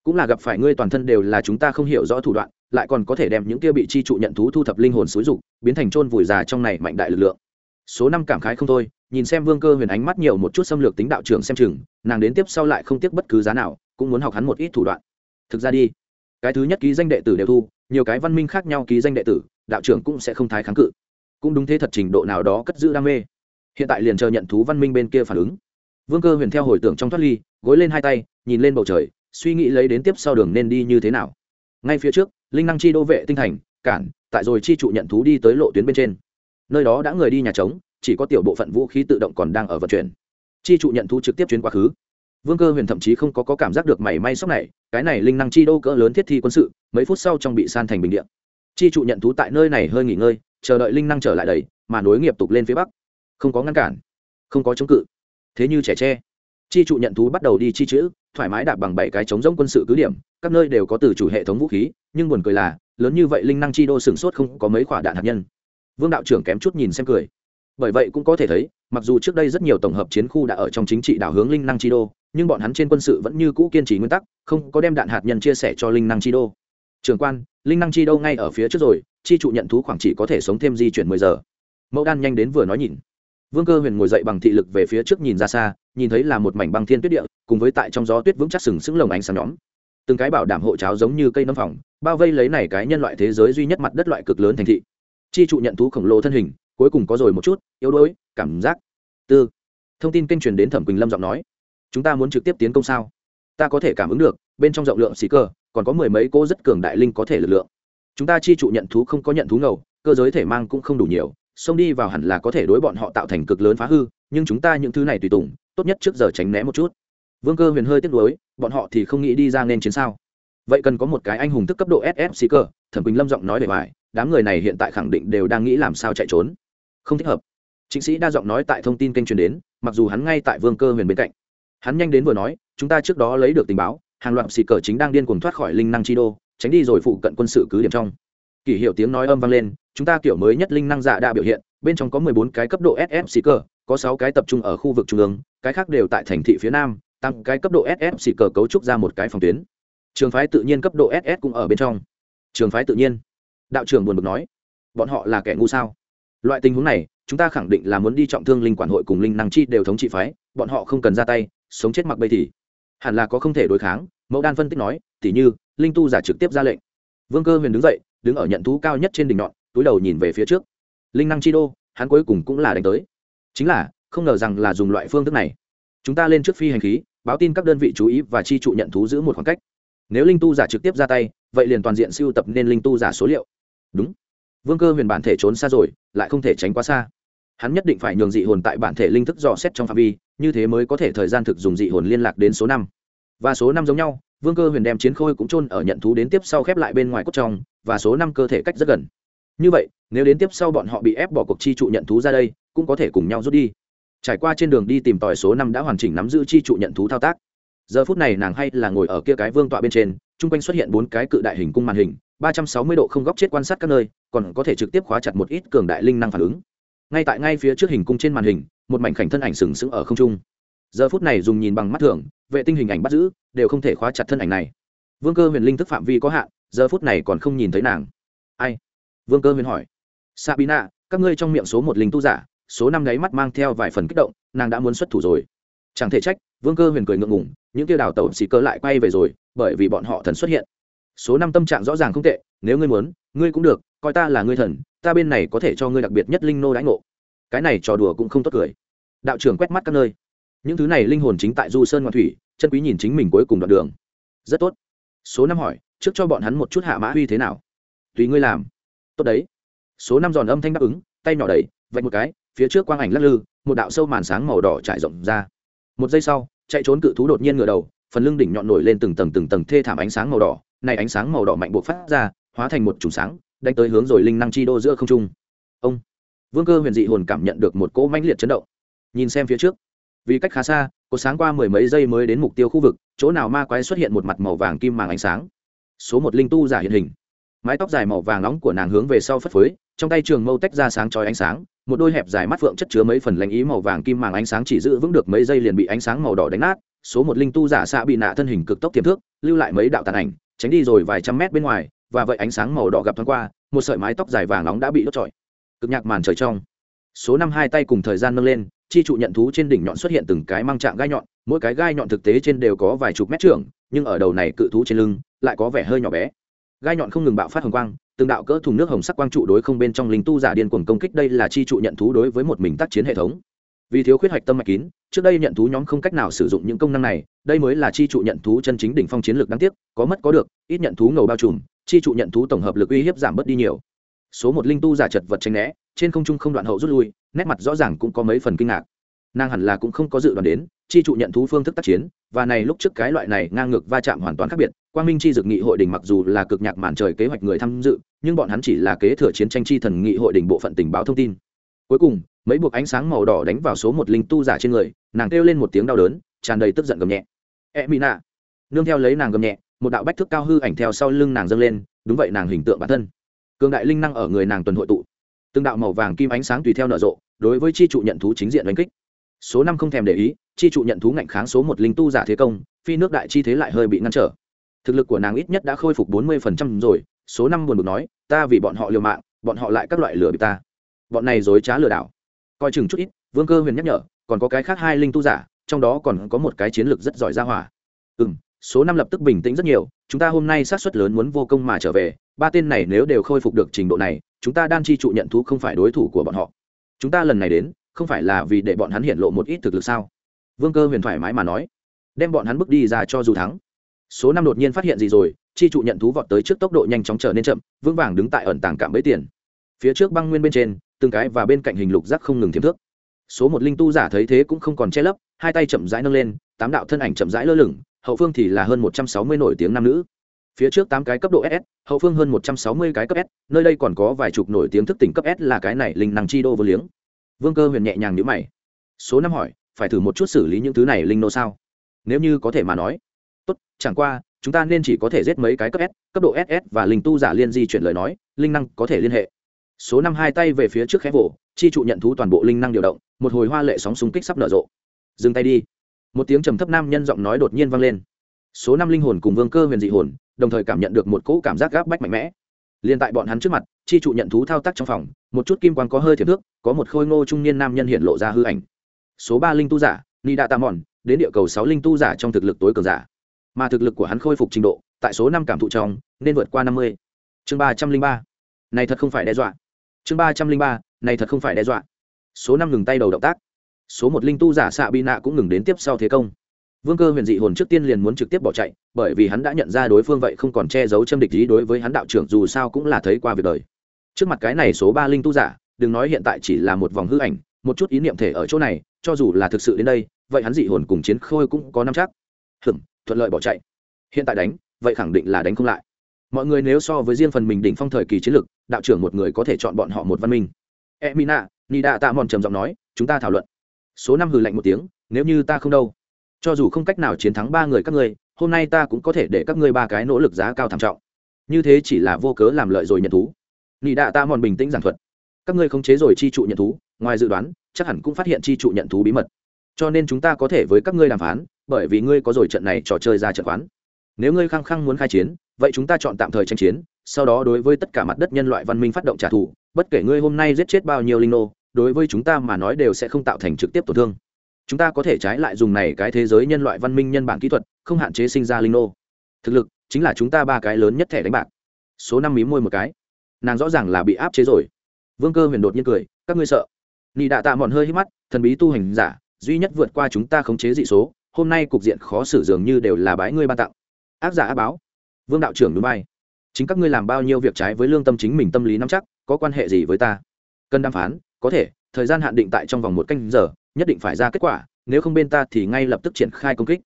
Cũng là gặp phải ngươi toàn thân đều là chúng ta không hiểu rõ thủ đoạn, lại còn có thể đem những kia bị chi trụ nhận thú thu thập linh hồn xúi dục, biến thành trôn vùi già trong này mạnh đại lực lượng. Số năm cảm khái không thôi, nhìn xem vương cơ huyền ánh mắt nhiều một chút xâm lược tính đạo trưởng xem chừng, nàng đến tiếp sau lại không tiếc bất cứ giá nào, cũng muốn học hắn một ít thủ đoạn. Thực ra đi, cái thứ nhất ký danh đệ tử đều thu, nhiều cái văn minh khác nhau ký danh đệ tử, đạo trưởng cũng sẽ không thái kháng cự. Cũng đúng thế thật trình độ nào đó cất giữ đam mê hiện tại liền chờ nhận thú văn minh bên kia phản ứng. Vương cơ huyền theo hồi tưởng trong thoát ly gối lên hai tay nhìn lên bầu trời suy nghĩ lấy đến tiếp sau đường nên đi như thế nào. Ngay phía trước linh năng chi đô vệ tinh thành cản tại rồi chi trụ nhận thú đi tới lộ tuyến bên trên. Nơi đó đã người đi nhà trống chỉ có tiểu bộ phận vũ khí tự động còn đang ở vận chuyển. Chi trụ nhận thú trực tiếp chuyến quá khứ. Vương cơ huyền thậm chí không có, có cảm giác được mảy may sốc này cái này linh năng chi đô cỡ lớn thiết thi quân sự mấy phút sau trong bị san thành bình điện chi trụ nhận thú tại nơi này hơi nghỉ ngơi chờ đợi linh năng trở lại đầy mà nối nghiệp tục lên phía bắc không có ngăn cản, không có chống cự. Thế như trẻ tre, chi trụ nhận thú bắt đầu đi chi chữ, thoải mái đạp bằng bảy cái chống giống quân sự cứ điểm, các nơi đều có từ chủ hệ thống vũ khí, nhưng buồn cười là, lớn như vậy linh năng chi đô sửng sốt không có mấy quả đạn hạt nhân. Vương đạo trưởng kém chút nhìn xem cười. Bởi vậy cũng có thể thấy, mặc dù trước đây rất nhiều tổng hợp chiến khu đã ở trong chính trị đảo hướng linh năng chi đô, nhưng bọn hắn trên quân sự vẫn như cũ kiên trì nguyên tắc, không có đem đạn hạt nhân chia sẻ cho linh năng chi đô. Trường quan, linh năng chi đô ngay ở phía trước rồi, chi trụ nhận thú khoảng chỉ có thể sống thêm di chuyển mười giờ. Mẫu đan nhanh đến vừa nói nhìn vương cơ huyền ngồi dậy bằng thị lực về phía trước nhìn ra xa, nhìn thấy là một mảnh băng thiên tuyết địa, cùng với tại trong gió tuyết vững chắc sừng sững lồng ánh sáng nhóm. Từng cái bảo đảm hộ cháo giống như cây nấm phòng, bao vây lấy này cái nhân loại thế giới duy nhất mặt đất loại cực lớn thành thị. Chi trụ nhận thú khổng lồ thân hình, cuối cùng có rồi một chút, yếu đuối, cảm giác. Tư. Thông tin kênh truyền đến thẩm quỳnh lâm giọng nói. Chúng ta muốn trực tiếp tiến công sao? Ta có thể cảm ứng được, bên trong rộng lượng xì cơ, còn có mười mấy cô rất cường đại linh có thể lực lượng. Chúng ta chi trụ nhận thú không có nhận thú ngầu, cơ giới thể mang cũng không đủ nhiều xông đi vào hẳn là có thể đối bọn họ tạo thành cực lớn phá hư, nhưng chúng ta những thứ này tùy tùng, tốt nhất trước giờ tránh né một chút. Vương cơ huyền hơi tiếc nuối, bọn họ thì không nghĩ đi ra nên chiến sao? Vậy cần có một cái anh hùng thức cấp độ ss xì cơ thẩm quỳnh lâm giọng nói bề bài đám người này hiện tại khẳng định đều đang nghĩ làm sao chạy trốn. Không thích hợp. Chính sĩ đa giọng nói tại thông tin kênh truyền đến, mặc dù hắn ngay tại vương cơ huyền bên cạnh. Hắn nhanh đến vừa nói, chúng ta trước đó lấy được tình báo, hàng loạt xì cờ chính đang điên cuồng thoát khỏi linh năng chi đô, tránh đi rồi phụ cận quân sự cứ điểm trong kỷ hiệu tiếng nói âm vang lên, chúng ta kiểu mới nhất linh năng dạ đã biểu hiện, bên trong có mười bốn cái cấp độ ss xì cờ, có sáu cái tập trung ở khu vực trung ương, cái khác đều tại thành thị phía nam tăng cái cấp độ ss xì cờ cấu trúc ra một cái phòng tuyến. Trường phái tự nhiên cấp độ ss cũng ở bên trong. Trường phái tự nhiên. Đạo trưởng buồn bực nói, bọn họ là kẻ ngu sao? Loại tình huống này, chúng ta khẳng định là muốn đi trọng thương linh quản hội cùng linh năng chi đều thống trị phái, bọn họ không cần ra tay, sống chết mặc bây thì. Hẳn là có không thể đối kháng, mẫu đan phân tích nói, tỉ như, linh tu giả trực tiếp ra lệnh. Vương cơ huyền đứng dậy đứng ở nhận thú cao nhất trên đỉnh nhọn, túi đầu nhìn về phía trước. Linh năng chi đô, hắn cuối cùng cũng là đánh tới. Chính là, không ngờ rằng là dùng loại phương thức này. Chúng ta lên trước phi hành khí, báo tin các đơn vị chú ý và chi trụ nhận thú giữ một khoảng cách. Nếu linh tu giả trực tiếp ra tay, vậy liền toàn diện siêu tập nên linh tu giả số liệu. Đúng. Vương cơ huyền bản thể trốn xa rồi, lại không thể tránh quá xa. Hắn nhất định phải nhường dị hồn tại bản thể linh thức dò xét trong phạm vi, như thế mới có thể thời gian thực dùng dị hồn liên lạc đến số năm. Và số năm giống nhau vương cơ huyền đem chiến khôi cũng chôn ở nhận thú đến tiếp sau khép lại bên ngoài cốt trong, và số năm cơ thể cách rất gần. Như vậy, nếu đến tiếp sau bọn họ bị ép bỏ cuộc chi trụ nhận thú ra đây, cũng có thể cùng nhau rút đi. Trải qua trên đường đi tìm tòi số năm đã hoàn chỉnh nắm giữ chi trụ nhận thú thao tác. Giờ phút này nàng hay là ngồi ở kia cái vương tọa bên trên, chung quanh xuất hiện bốn cái cự đại hình cung màn hình, ba trăm sáu mươi độ không góc chết quan sát các nơi, còn có thể trực tiếp khóa chặt một ít cường đại linh năng phản ứng. Ngay tại ngay phía trước hình cung trên màn hình, một mảnh khảnh thân ảnh sừng sững ở không trung giờ phút này dùng nhìn bằng mắt thường, vệ tinh hình ảnh bắt giữ, đều không thể khóa chặt thân ảnh này. Vương cơ huyền linh thức phạm vi có hạn, giờ phút này còn không nhìn thấy nàng. Ai? Vương cơ huyền hỏi. Sabina, các ngươi trong miệng số một linh tu giả, số năm gáy mắt mang theo vài phần kích động, nàng đã muốn xuất thủ rồi. Chẳng thể trách, vương cơ huyền cười ngượng ngùng, những tiêu đào tẩu xì cơ lại quay về rồi, bởi vì bọn họ thần xuất hiện. Số năm tâm trạng rõ ràng không tệ, nếu ngươi muốn, ngươi cũng được, coi ta là ngươi thần, ta bên này có thể cho ngươi đặc biệt nhất linh nô đãi ngộ. Cái này trò đùa cũng không tốt cười. Đạo trưởng quét mắt các nơi những thứ này linh hồn chính tại du sơn ngoan thủy, chân quý nhìn chính mình cuối cùng đoạn đường. Rất tốt. Số năm hỏi, trước cho bọn hắn một chút hạ mã huy thế nào? Tùy ngươi làm. Tốt đấy. Số năm giòn âm thanh đáp ứng, tay nhỏ đầy vạch một cái, phía trước quang ảnh lắc lư, một đạo sâu màn sáng màu đỏ trải rộng ra. Một giây sau, chạy trốn cự thú đột nhiên ngửa đầu, phần lưng đỉnh nhọn nổi lên từng tầng từng tầng thê thảm ánh sáng màu đỏ. Này ánh sáng màu đỏ mạnh buộc phát ra, hóa thành một chùm sáng, đánh tới hướng rồi linh năng chi đô giữa không trung. Ông. Vương cơ huyền dị hồn cảm nhận được một cỗ mãnh liệt chấn động. Nhìn xem phía trước vì cách khá xa, có sáng qua mười mấy giây mới đến mục tiêu khu vực, chỗ nào ma quái xuất hiện một mặt màu vàng kim màng ánh sáng. Số một linh tu giả hiện hình. Mái tóc dài màu vàng nóng của nàng hướng về sau phất phới, trong tay trường mâu tách ra sáng chói ánh sáng, một đôi hẹp dài mắt phượng chất chứa mấy phần lãnh ý màu vàng kim màng ánh sáng chỉ giữ vững được mấy giây liền bị ánh sáng màu đỏ đánh nát. Số một linh tu giả xạ bị nạ thân hình cực tốc tiềm thước lưu lại mấy đạo tàn ảnh, tránh đi rồi vài trăm mét bên ngoài, và vậy ánh sáng màu đỏ gặp thoáng qua, một sợi mái tóc dài vàng nóng đã bị đốt trọi. Cực nhạc màn trời trong. Số năm hai tay cùng thời gian nâng lên chi trụ nhận thú trên đỉnh nhọn xuất hiện từng cái mang trạng gai nhọn, mỗi cái gai nhọn thực tế trên đều có vài chục mét trưởng, nhưng ở đầu này cự thú trên lưng lại có vẻ hơi nhỏ bé. Gai nhọn không ngừng bạo phát hồng quang, từng đạo cỡ thùng nước hồng sắc quang trụ đối không bên trong linh tu giả điên cuồng công kích, đây là chi trụ nhận thú đối với một mình tác chiến hệ thống. Vì thiếu khuyết hoạch tâm mạch kín, trước đây nhận thú nhóm không cách nào sử dụng những công năng này, đây mới là chi trụ nhận thú chân chính đỉnh phong chiến lược đáng tiếc, có mất có được, ít nhận thú ngầu bao trùm, chi trụ nhận thú tổng hợp lực uy hiếp giảm bớt đi nhiều số một linh tu giả chật vật tranh né, trên không trung không đoạn hậu rút lui, nét mặt rõ ràng cũng có mấy phần kinh ngạc. Nàng hẳn là cũng không có dự đoán đến, chi trụ nhận thú phương thức tác chiến, và này lúc trước cái loại này ngang ngược va chạm hoàn toàn khác biệt, quang minh chi dực nghị hội đình mặc dù là cực nhạc màn trời kế hoạch người tham dự, nhưng bọn hắn chỉ là kế thừa chiến tranh chi thần nghị hội đình bộ phận tình báo thông tin. Cuối cùng, mấy buộc ánh sáng màu đỏ đánh vào số một linh tu giả trên người, nàng kêu lên một tiếng đau đớn, tràn đầy tức giận gầm nhẹ. E mỹ nạ! Nương theo lấy nàng gầm nhẹ, một đạo bách thức cao hư ảnh theo sau lưng nàng dâng lên, đúng vậy nàng hình tượng bản thân cường đại linh năng ở người nàng tuần hội tụ. Từng đạo màu vàng kim ánh sáng tùy theo nở rộ, đối với chi trụ nhận thú chính diện đánh kích. Số năm không thèm để ý, chi trụ nhận thú ngạnh kháng số một linh tu giả thế công, phi nước đại chi thế lại hơi bị ngăn trở. Thực lực của nàng ít nhất đã khôi phục bốn mươi phần trăm rồi, số năm buồn bực nói, ta vì bọn họ liều mạng, bọn họ lại các loại lừa bị ta. Bọn này dối trá lừa đảo. Coi chừng chút ít, vương cơ huyền nhắc nhở, còn có cái khác hai linh tu giả, trong đó còn có một cái chiến lược rất giỏi ra hỏa. Ừ m số năm lập tức bình tĩnh rất nhiều, chúng ta hôm nay sát xuất lớn muốn vô công mà trở về, ba tên này nếu đều khôi phục được trình độ này, chúng ta đang chi trụ nhận thú không phải đối thủ của bọn họ. Chúng ta lần này đến, không phải là vì để bọn hắn hiện lộ một ít thực lực sao? Vương cơ huyền thoải mái mà nói. Đem bọn hắn bước đi ra cho dù thắng. Số năm đột nhiên phát hiện gì rồi, chi trụ nhận thú vọt tới trước tốc độ nhanh chóng trở nên chậm, vững vàng đứng tại ẩn tàng cảm bẫy tiền. Phía trước băng nguyên bên trên, từng cái và bên cạnh hình lục giác không ngừng thiếm thước số một linh tu giả thấy thế cũng không còn che lấp, hai tay chậm rãi nâng lên, tám đạo thân ảnh chậm rãi lơ lửng hậu phương thì là hơn một trăm sáu mươi nổi tiếng nam nữ. Phía trước tám cái cấp độ ss hậu phương hơn một trăm sáu mươi cái cấp s nơi đây còn có vài chục nổi tiếng thức tỉnh cấp s là cái này linh năng chi đô vô liếng. Vương cơ huyền nhẹ nhàng nhữ mày. Số năm hỏi, phải thử một chút xử lý những thứ này linh nô sao? Nếu như có thể mà nói. Tốt, chẳng qua, chúng ta nên chỉ có thể giết mấy cái cấp s cấp độ ss và linh tu giả liên di chuyển lời nói, linh năng có thể liên hệ. Số năm hai tay về phía trước khẽ vỗ, chi trụ nhận thú toàn bộ linh năng điều động, một hồi hoa lệ sóng xung kích sắp nở rộ. Dừng tay đi một tiếng trầm thấp nam nhân giọng nói đột nhiên vang lên. Số năm linh hồn cùng vương cơ huyền dị hồn, đồng thời cảm nhận được một cỗ cảm giác gáp bách mạnh mẽ. Liền tại bọn hắn trước mặt, chi trụ nhận thú thao tác trong phòng, một chút kim quan có hơi thiệp thước, có một khôi ngô trung niên nam nhân hiện lộ ra hư ảnh. Số ba linh tu giả, ni đa tam mòn, đến địa cầu sáu linh tu giả trong thực lực tối cường giả. Mà thực lực của hắn khôi phục trình độ, tại số năm cảm thụ trong, nên vượt qua năm mươi. Chương ba trăm linh ba. Này thật không phải đe dọa. Chương ba trăm linh ba, này thật không phải đe dọa. Số năm ngừng tay đầu động tác số một linh tu giả xạ bị nạ cũng ngừng đến tiếp sau thế công. Vương cơ huyền dị hồn trước tiên liền muốn trực tiếp bỏ chạy, bởi vì hắn đã nhận ra đối phương vậy không còn che giấu châm địch ý đối với hắn đạo trưởng dù sao cũng là thấy qua việc đời. Trước mặt cái này số ba linh tu giả, đừng nói hiện tại chỉ là một vòng hư ảnh, một chút ý niệm thể ở chỗ này, cho dù là thực sự đến đây, vậy hắn dị hồn cùng chiến khôi cũng có năm chắc. Hừm, thuận lợi bỏ chạy. Hiện tại đánh, vậy khẳng định là đánh không lại. Mọi người nếu so với riêng phần mình đỉnh phong thời kỳ chiến lược đạo trưởng một người có thể chọn bọn họ một văn minh. E mina ni tạ mòn trầm giọng nói, chúng ta thảo luận số năm hừ lạnh một tiếng, nếu như ta không đâu, cho dù không cách nào chiến thắng ba người các ngươi, hôm nay ta cũng có thể để các ngươi ba cái nỗ lực giá cao thảm trọng. Như thế chỉ là vô cớ làm lợi rồi nhận thú. Nị đạ ta mòn bình tĩnh giảng thuật. Các ngươi không chế rồi chi trụ nhận thú, ngoài dự đoán, chắc hẳn cũng phát hiện chi trụ nhận thú bí mật. Cho nên chúng ta có thể với các ngươi đàm phán, bởi vì ngươi có rồi trận này trò chơi ra trận khoán nếu ngươi khăng khăng muốn khai chiến, vậy chúng ta chọn tạm thời tranh chiến, sau đó đối với tất cả mặt đất nhân loại văn minh phát động trả thù, bất kể ngươi hôm nay giết chết bao nhiêu linh nô đối với chúng ta mà nói đều sẽ không tạo thành trực tiếp tổn thương. Chúng ta có thể trái lại dùng này cái thế giới nhân loại văn minh nhân bản kỹ thuật, không hạn chế sinh ra linh nô. Thực lực, chính là chúng ta ba cái lớn nhất thẻ đánh bạc. Số năm mí môi một cái. Nàng rõ ràng là bị áp chế rồi. Vương cơ huyền đột nhiên cười, các ngươi sợ. Nị đạ tạ mòn hơi hít mắt, thần bí tu hành giả, duy nhất vượt qua chúng ta khống chế dị số, hôm nay cục diện khó xử dường như đều là bái ngươi ban tặng. Áp giả áp báo. Vương đạo trưởng núi bay. Chính các ngươi làm bao nhiêu việc trái với lương tâm chính mình tâm lý nắm chắc, có quan hệ gì với ta? Cần đàm phán có thể, thời gian hạn định tại trong vòng một canh giờ, nhất định phải ra kết quả, nếu không bên ta thì ngay lập tức triển khai công kích.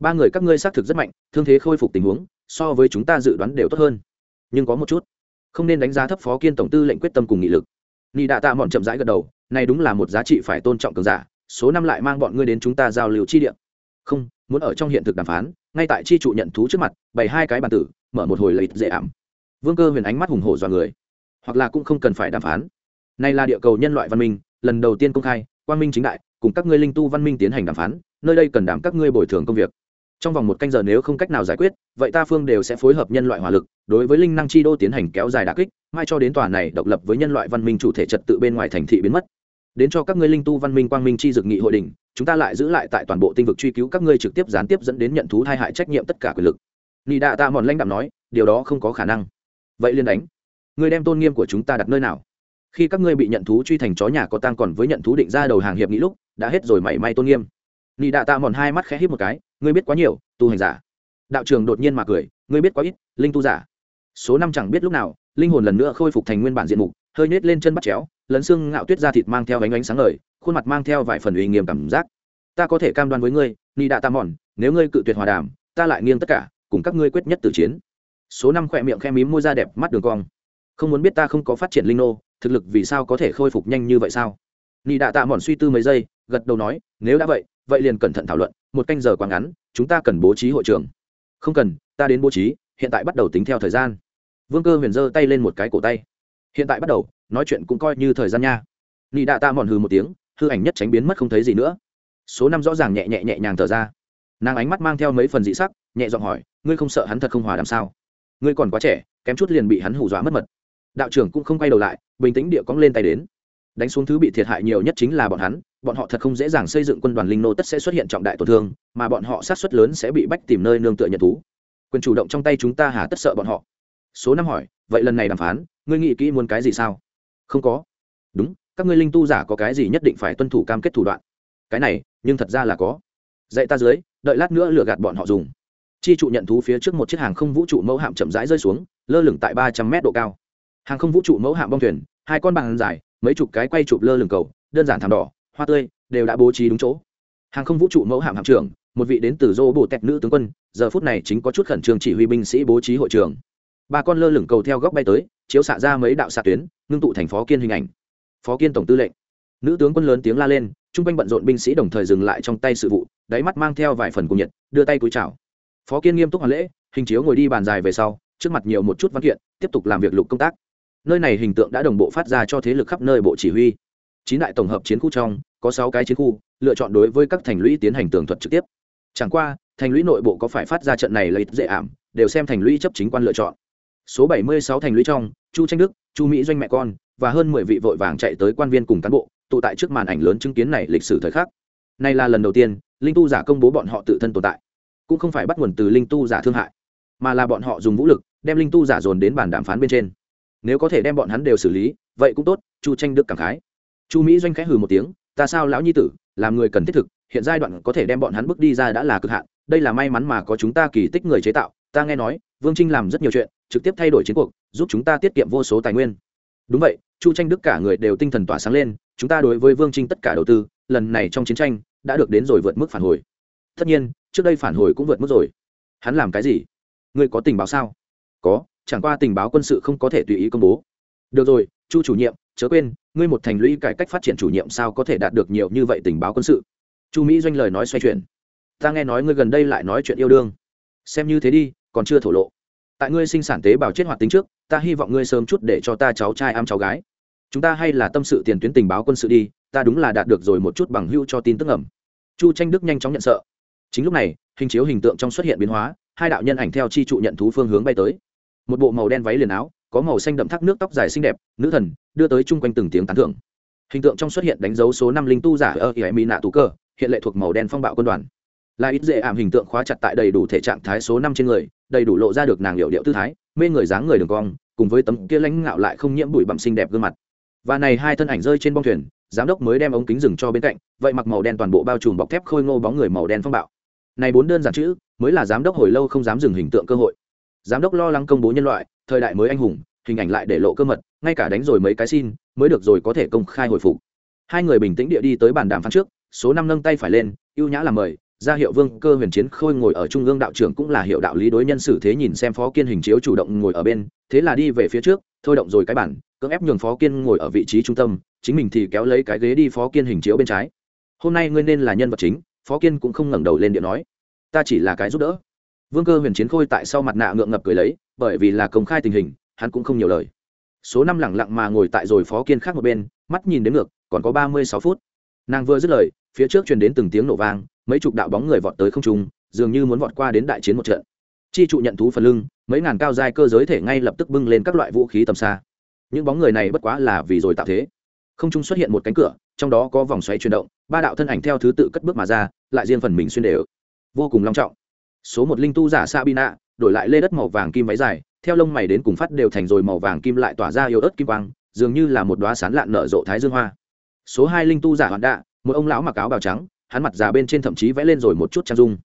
Ba người các ngươi xác thực rất mạnh, thương thế khôi phục tình huống, so với chúng ta dự đoán đều tốt hơn. Nhưng có một chút, không nên đánh giá thấp phó kiên tổng tư lệnh quyết tâm cùng nghị lực. Nị đạ tạ mọn chậm rãi gật đầu, này đúng là một giá trị phải tôn trọng cường giả, số năm lại mang bọn ngươi đến chúng ta giao lưu chi địa. Không, muốn ở trong hiện thực đàm phán, ngay tại chi trụ nhận thú trước mặt, bày hai cái bàn tử, mở một hồi lợi dễ ảm. Vương cơ huyền ánh mắt hùng hổ dọa người. Hoặc là cũng không cần phải đàm phán này là địa cầu nhân loại văn minh, lần đầu tiên công khai, quang minh chính đại, cùng các ngươi linh tu văn minh tiến hành đàm phán, nơi đây cần đảm các ngươi bồi thường công việc. Trong vòng một canh giờ nếu không cách nào giải quyết, vậy ta phương đều sẽ phối hợp nhân loại hỏa lực, đối với linh năng chi đô tiến hành kéo dài đà kích, mai cho đến tòa này độc lập với nhân loại văn minh chủ thể trật tự bên ngoài thành thị biến mất. Đến cho các ngươi linh tu văn minh quang minh chi dực nghị hội đình chúng ta lại giữ lại tại toàn bộ tinh vực truy cứu các ngươi trực tiếp gián tiếp dẫn đến nhận thú thai hại trách nhiệm tất cả quyền lực. Nị đạ tạ mòn lãnh đạm nói, điều đó không có khả năng. Vậy liên đánh. Ngươi đem tôn nghiêm của chúng ta đặt nơi nào? Khi các ngươi bị nhận thú truy thành chó nhà có tang còn với nhận thú định ra đầu hàng hiệp nghị lúc, đã hết rồi mảy may tôn nghiêm. Nị đạ tạ mòn hai mắt khẽ hít một cái, ngươi biết quá nhiều, tu hành giả. Đạo trường đột nhiên mà cười, ngươi biết quá ít, linh tu giả. Số năm chẳng biết lúc nào, linh hồn lần nữa khôi phục thành nguyên bản diện mục, hơi nết lên chân bắt chéo, lấn xương ngạo tuyết ra thịt mang theo ánh ánh sáng ngời, khuôn mặt mang theo vài phần uy nghiêm cảm giác. Ta có thể cam đoan với ngươi, nị đạ tam mòn, nếu ngươi cự tuyệt hòa đàm, ta lại nghiêng tất cả, cùng các ngươi quyết nhất tử chiến. Số năm khỏe miệng khe mím môi da đẹp mắt đường cong. Không muốn biết ta không có phát triển linh nô thực lực vì sao có thể khôi phục nhanh như vậy sao? Nị đạ tạ mòn suy tư mấy giây, gật đầu nói, nếu đã vậy vậy liền cẩn thận thảo luận, một canh giờ quá ngắn, chúng ta cần bố trí hội trường. Không cần, ta đến bố trí, hiện tại bắt đầu tính theo thời gian. Vương cơ huyền giơ tay lên một cái cổ tay. Hiện tại bắt đầu, nói chuyện cũng coi như thời gian nha. Nị đạ tạ mòn hừ một tiếng, hư ảnh nhất tránh biến mất không thấy gì nữa. Số năm rõ ràng nhẹ nhẹ nhẹ nhàng thở ra. Nàng ánh mắt mang theo mấy phần dị sắc, nhẹ giọng hỏi, ngươi không sợ hắn thật không hòa làm sao? Ngươi còn quá trẻ, kém chút liền bị hắn hù dọa mất mật. Đạo trưởng cũng không quay đầu lại bình tĩnh địa cong lên tay đến. Đánh xuống thứ bị thiệt hại nhiều nhất chính là bọn hắn, bọn họ thật không dễ dàng xây dựng quân đoàn linh nô tất sẽ xuất hiện trọng đại tổn thương, mà bọn họ sát xuất lớn sẽ bị bách tìm nơi nương tựa nhận thú. Quyền chủ động trong tay chúng ta hà tất sợ bọn họ. Số năm hỏi, vậy lần này đàm phán, ngươi nghĩ kỹ muốn cái gì sao? Không có. Đúng, các ngươi linh tu giả có cái gì nhất định phải tuân thủ cam kết thủ đoạn. Cái này, nhưng thật ra là có. Dạy ta dưới, đợi lát nữa lừa gạt bọn họ dùng. Chi trụ nhận thú phía trước một chiếc hàng không vũ trụ mẫu hạm chậm rãi rơi xuống, lơ lửng tại ba trăm mét độ cao hàng không vũ trụ mẫu hạm bong thuyền, hai con bàn dài, mấy chục cái quay chụp lơ lửng cầu, đơn giản thảm đỏ, hoa tươi, đều đã bố trí đúng chỗ. Hàng không vũ trụ mẫu hạm hạm trưởng, một vị đến từ dô bộ tẹt nữ tướng quân, giờ phút này chính có chút khẩn trương chỉ huy binh sĩ bố trí hội trường. Ba con lơ lửng cầu theo góc bay tới, chiếu xạ ra mấy đạo xạ tuyến, ngưng tụ thành phó kiên hình ảnh. Phó kiên tổng tư lệnh. Nữ tướng quân lớn tiếng la lên, chung quanh bận rộn binh sĩ đồng thời dừng lại trong tay sự vụ, đáy mắt mang theo vài phần cùng nhiệt, đưa tay cúi chào. Phó kiên nghiêm túc hoàn lễ, hình chiếu ngồi đi bàn dài về sau, trước mặt nhiều một chút văn kiện, tiếp tục làm việc lục công tác nơi này hình tượng đã đồng bộ phát ra cho thế lực khắp nơi bộ chỉ huy. Chín đại tổng hợp chiến khu trong, có sáu cái chiến khu, lựa chọn đối với các thành lũy tiến hành tường thuật trực tiếp. Chẳng qua, thành lũy nội bộ có phải phát ra trận này lợi dễ ảm, đều xem thành lũy chấp chính quan lựa chọn. Số 76 thành lũy trong, chu tranh đức, chu mỹ doanh mẹ con, và hơn 10 vị vội vàng chạy tới quan viên cùng cán bộ, tụ tại trước màn ảnh lớn chứng kiến này lịch sử thời khắc. Này là lần đầu tiên, linh tu giả công bố bọn họ tự thân tồn tại. Cũng không phải bắt nguồn từ linh tu giả thương hại, mà là bọn họ dùng vũ lực, đem linh tu giả dồn đến bàn đàm phán bên trên nếu có thể đem bọn hắn đều xử lý, vậy cũng tốt, chu tranh đức cảm khái. Chu mỹ doanh khẽ hừ một tiếng, ta sao lão nhi tử, làm người cần thiết thực, hiện giai đoạn có thể đem bọn hắn bước đi ra đã là cực hạn, đây là may mắn mà có chúng ta kỳ tích người chế tạo, ta nghe nói, vương trinh làm rất nhiều chuyện, trực tiếp thay đổi chiến cuộc, giúp chúng ta tiết kiệm vô số tài nguyên. Đúng vậy, chu tranh đức cả người đều tinh thần tỏa sáng lên, chúng ta đối với vương trinh tất cả đầu tư, lần này trong chiến tranh, đã được đến rồi vượt mức phản hồi. Tất nhiên, trước đây phản hồi cũng vượt mức rồi. Hắn làm cái gì? Ngươi có tình báo sao? Có chẳng qua tình báo quân sự không có thể tùy ý công bố. Được rồi, chu chủ nhiệm, chớ quên, ngươi một thành lũy cải cách phát triển chủ nhiệm sao có thể đạt được nhiều như vậy tình báo quân sự? Chu mỹ doanh lời nói xoay chuyển. Ta nghe nói ngươi gần đây lại nói chuyện yêu đương. Xem như thế đi, còn chưa thổ lộ. Tại ngươi sinh sản tế bào chết hoạt tính trước, ta hy vọng ngươi sớm chút để cho ta cháu trai am cháu gái. Chúng ta hay là tâm sự tiền tuyến tình báo quân sự đi, ta đúng là đạt được rồi một chút bằng hưu cho tin tức ẩm chu tranh đức nhanh chóng nhận sợ. Chính lúc này, hình chiếu hình tượng trong xuất hiện biến hóa, hai đạo nhân ảnh theo chi trụ nhận thú phương hướng bay tới một bộ màu đen váy liền áo, có màu xanh đậm thác nước tóc dài xinh đẹp, nữ thần, đưa tới chung quanh từng tiếng tán thưởng. Hình tượng trong xuất hiện đánh dấu số năm linh tu giả ở ỉa mỹ nạ tú cơ, hiện lệ thuộc màu đen phong bạo quân đoàn. Là ít dễ ảm hình tượng khóa chặt tại đầy đủ thể trạng thái số năm trên người, đầy đủ lộ ra được nàng liệu điệu tư thái, mê người dáng người đường cong, cùng với tấm kia lãnh ngạo lại không nhiễm bụi bặm xinh đẹp gương mặt. Và này hai thân ảnh rơi trên bong thuyền, giám đốc mới đem ống kính rừng cho bên cạnh, vậy mặc màu đen toàn bộ bao trùm bọc thép khôi ngô bóng người màu đen phong bạo. Này bốn đơn giản chữ, mới là giám đốc hồi lâu không dám dừng hình tượng cơ hội giám đốc lo lắng công bố nhân loại, thời đại mới anh hùng, hình ảnh lại để lộ cơ mật, ngay cả đánh rồi mấy cái xin, mới được rồi có thể công khai hồi phục. Hai người bình tĩnh địa đi tới bàn đàm phán trước, số năm nâng tay phải lên, ưu nhã làm mời, ra hiệu vương cơ huyền chiến khôi ngồi ở trung ương đạo trưởng cũng là hiệu đạo lý đối nhân xử thế nhìn xem phó kiên hình chiếu chủ động ngồi ở bên, thế là đi về phía trước, thôi động rồi cái bản cưỡng ép nhường phó kiên ngồi ở vị trí trung tâm, chính mình thì kéo lấy cái ghế đi phó kiên hình chiếu bên trái. Hôm nay ngươi nên là nhân vật chính, phó kiên cũng không ngẩng đầu lên điện nói. Ta chỉ là cái giúp đỡ vương cơ huyền chiến khôi tại sau mặt nạ ngượng ngập cười lấy, bởi vì là công khai tình hình, hắn cũng không nhiều lời. Số năm lẳng lặng mà ngồi tại rồi phó kiên khác một bên, mắt nhìn đến ngược, còn có ba mươi sáu phút. Nàng vừa dứt lời, phía trước truyền đến từng tiếng nổ vang, mấy chục đạo bóng người vọt tới không trung, dường như muốn vọt qua đến đại chiến một trận. Chi trụ nhận thú phần lưng, mấy ngàn cao giai cơ giới thể ngay lập tức bưng lên các loại vũ khí tầm xa. Những bóng người này bất quá là vì rồi tạo thế. Không trung xuất hiện một cánh cửa, trong đó có vòng xoáy chuyển động, ba đạo thân ảnh theo thứ tự cất bước mà ra, lại riêng phần mình xuyên đều. Vô cùng long trọng số một linh tu giả sabina, đổi lại lê đất màu vàng kim váy dài, theo lông mày đến cùng phát đều thành rồi màu vàng kim lại tỏa ra yếu ớt kim quang, dường như là một đoá sán lạn nở rộ thái dương hoa. Số hai linh tu giả hoạn đạ, một ông lão mặc áo bào trắng, hắn mặt già bên trên thậm chí vẽ lên rồi một chút trang dung.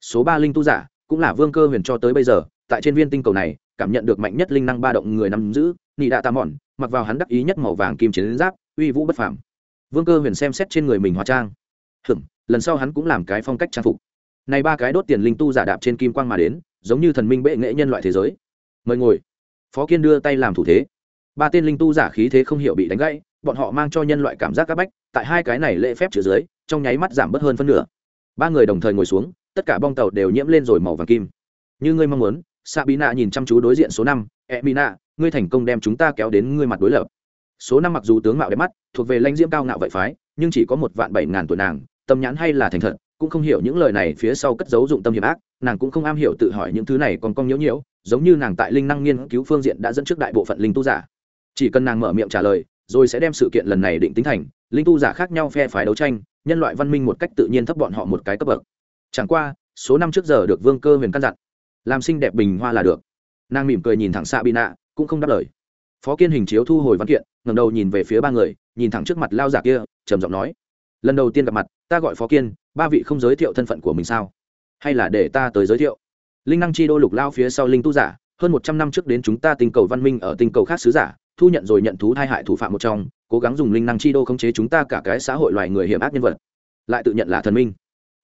Số ba linh tu giả, cũng là vương cơ huyền cho tới bây giờ, tại trên viên tinh cầu này, cảm nhận được mạnh nhất linh năng ba động người nắm giữ, nị đạ tà mòn mặc vào hắn đắc ý nhất màu vàng kim chiến giáp, uy vũ bất phàm. Vương cơ huyền xem xét trên người mình hóa trang. Hửng lần sau hắn cũng làm cái phong cách trang phục này ba cái đốt tiền linh tu giả đạp trên kim quang mà đến, giống như thần minh bệ nghệ nhân loại thế giới. Mời ngồi. Phó kiên đưa tay làm thủ thế. Ba tên linh tu giả khí thế không hiểu bị đánh gãy, bọn họ mang cho nhân loại cảm giác c áp bách, tại hai cái này lễ phép chữ dưới, trong nháy mắt giảm bớt hơn phân nửa. Ba người đồng thời ngồi xuống, tất cả bong tàu đều nhiễm lên rồi màu vàng kim. Như ngươi mong muốn Sa bí nạ nhìn chăm chú đối diện số năm e mỹ nạ ngươi thành công đem chúng ta kéo đến ngươi mặt đối lập. Số năm mặc dù tướng mạo đẹp mắt, thuộc về lãnh diễm cao ngạo vậy phái, nhưng chỉ có một vạn bảy ngàn tuổi nàng, tâm nhãn hay là thành thật cũng không hiểu những lời này phía sau cất giấu dụng tâm hiểm ác, nàng cũng không am hiểu tự hỏi những thứ này còn cong nhiễu nhiễu, giống như nàng tại linh năng nghiên cứu phương diện đã dẫn trước đại bộ phận linh tu giả. Chỉ cần nàng mở miệng trả lời, rồi sẽ đem sự kiện lần này định tính thành, linh tu giả khác nhau phe phái đấu tranh, nhân loại văn minh một cách tự nhiên thấp bọn họ một cái cấp bậc. Chẳng qua, số năm trước giờ được vương cơ huyền căn dặn, làm xinh đẹp bình hoa là được. Nàng mỉm cười nhìn thẳng xạ bị nạ cũng không đáp lời. Phó kiên hình chiếu thu hồi văn kiện ngầm đầu nhìn về phía ba người, nhìn thẳng trước mặt lao giả kia, trầm giọng nói, lần đầu tiên gặp mặt, ta gọi phó kiên ba vị không giới thiệu thân phận của mình sao? Hay là để ta tới giới thiệu? Linh năng chi đô lục lao phía sau linh tu giả, hơn một trăm năm trước đến chúng ta tinh cầu văn minh ở tinh cầu khác sứ giả, thu nhận rồi nhận thú thai hại thủ phạm một trong, cố gắng dùng linh năng chi đô khống chế chúng ta cả cái xã hội loài người hiểm ác nhân vật. Lại tự nhận là thần minh.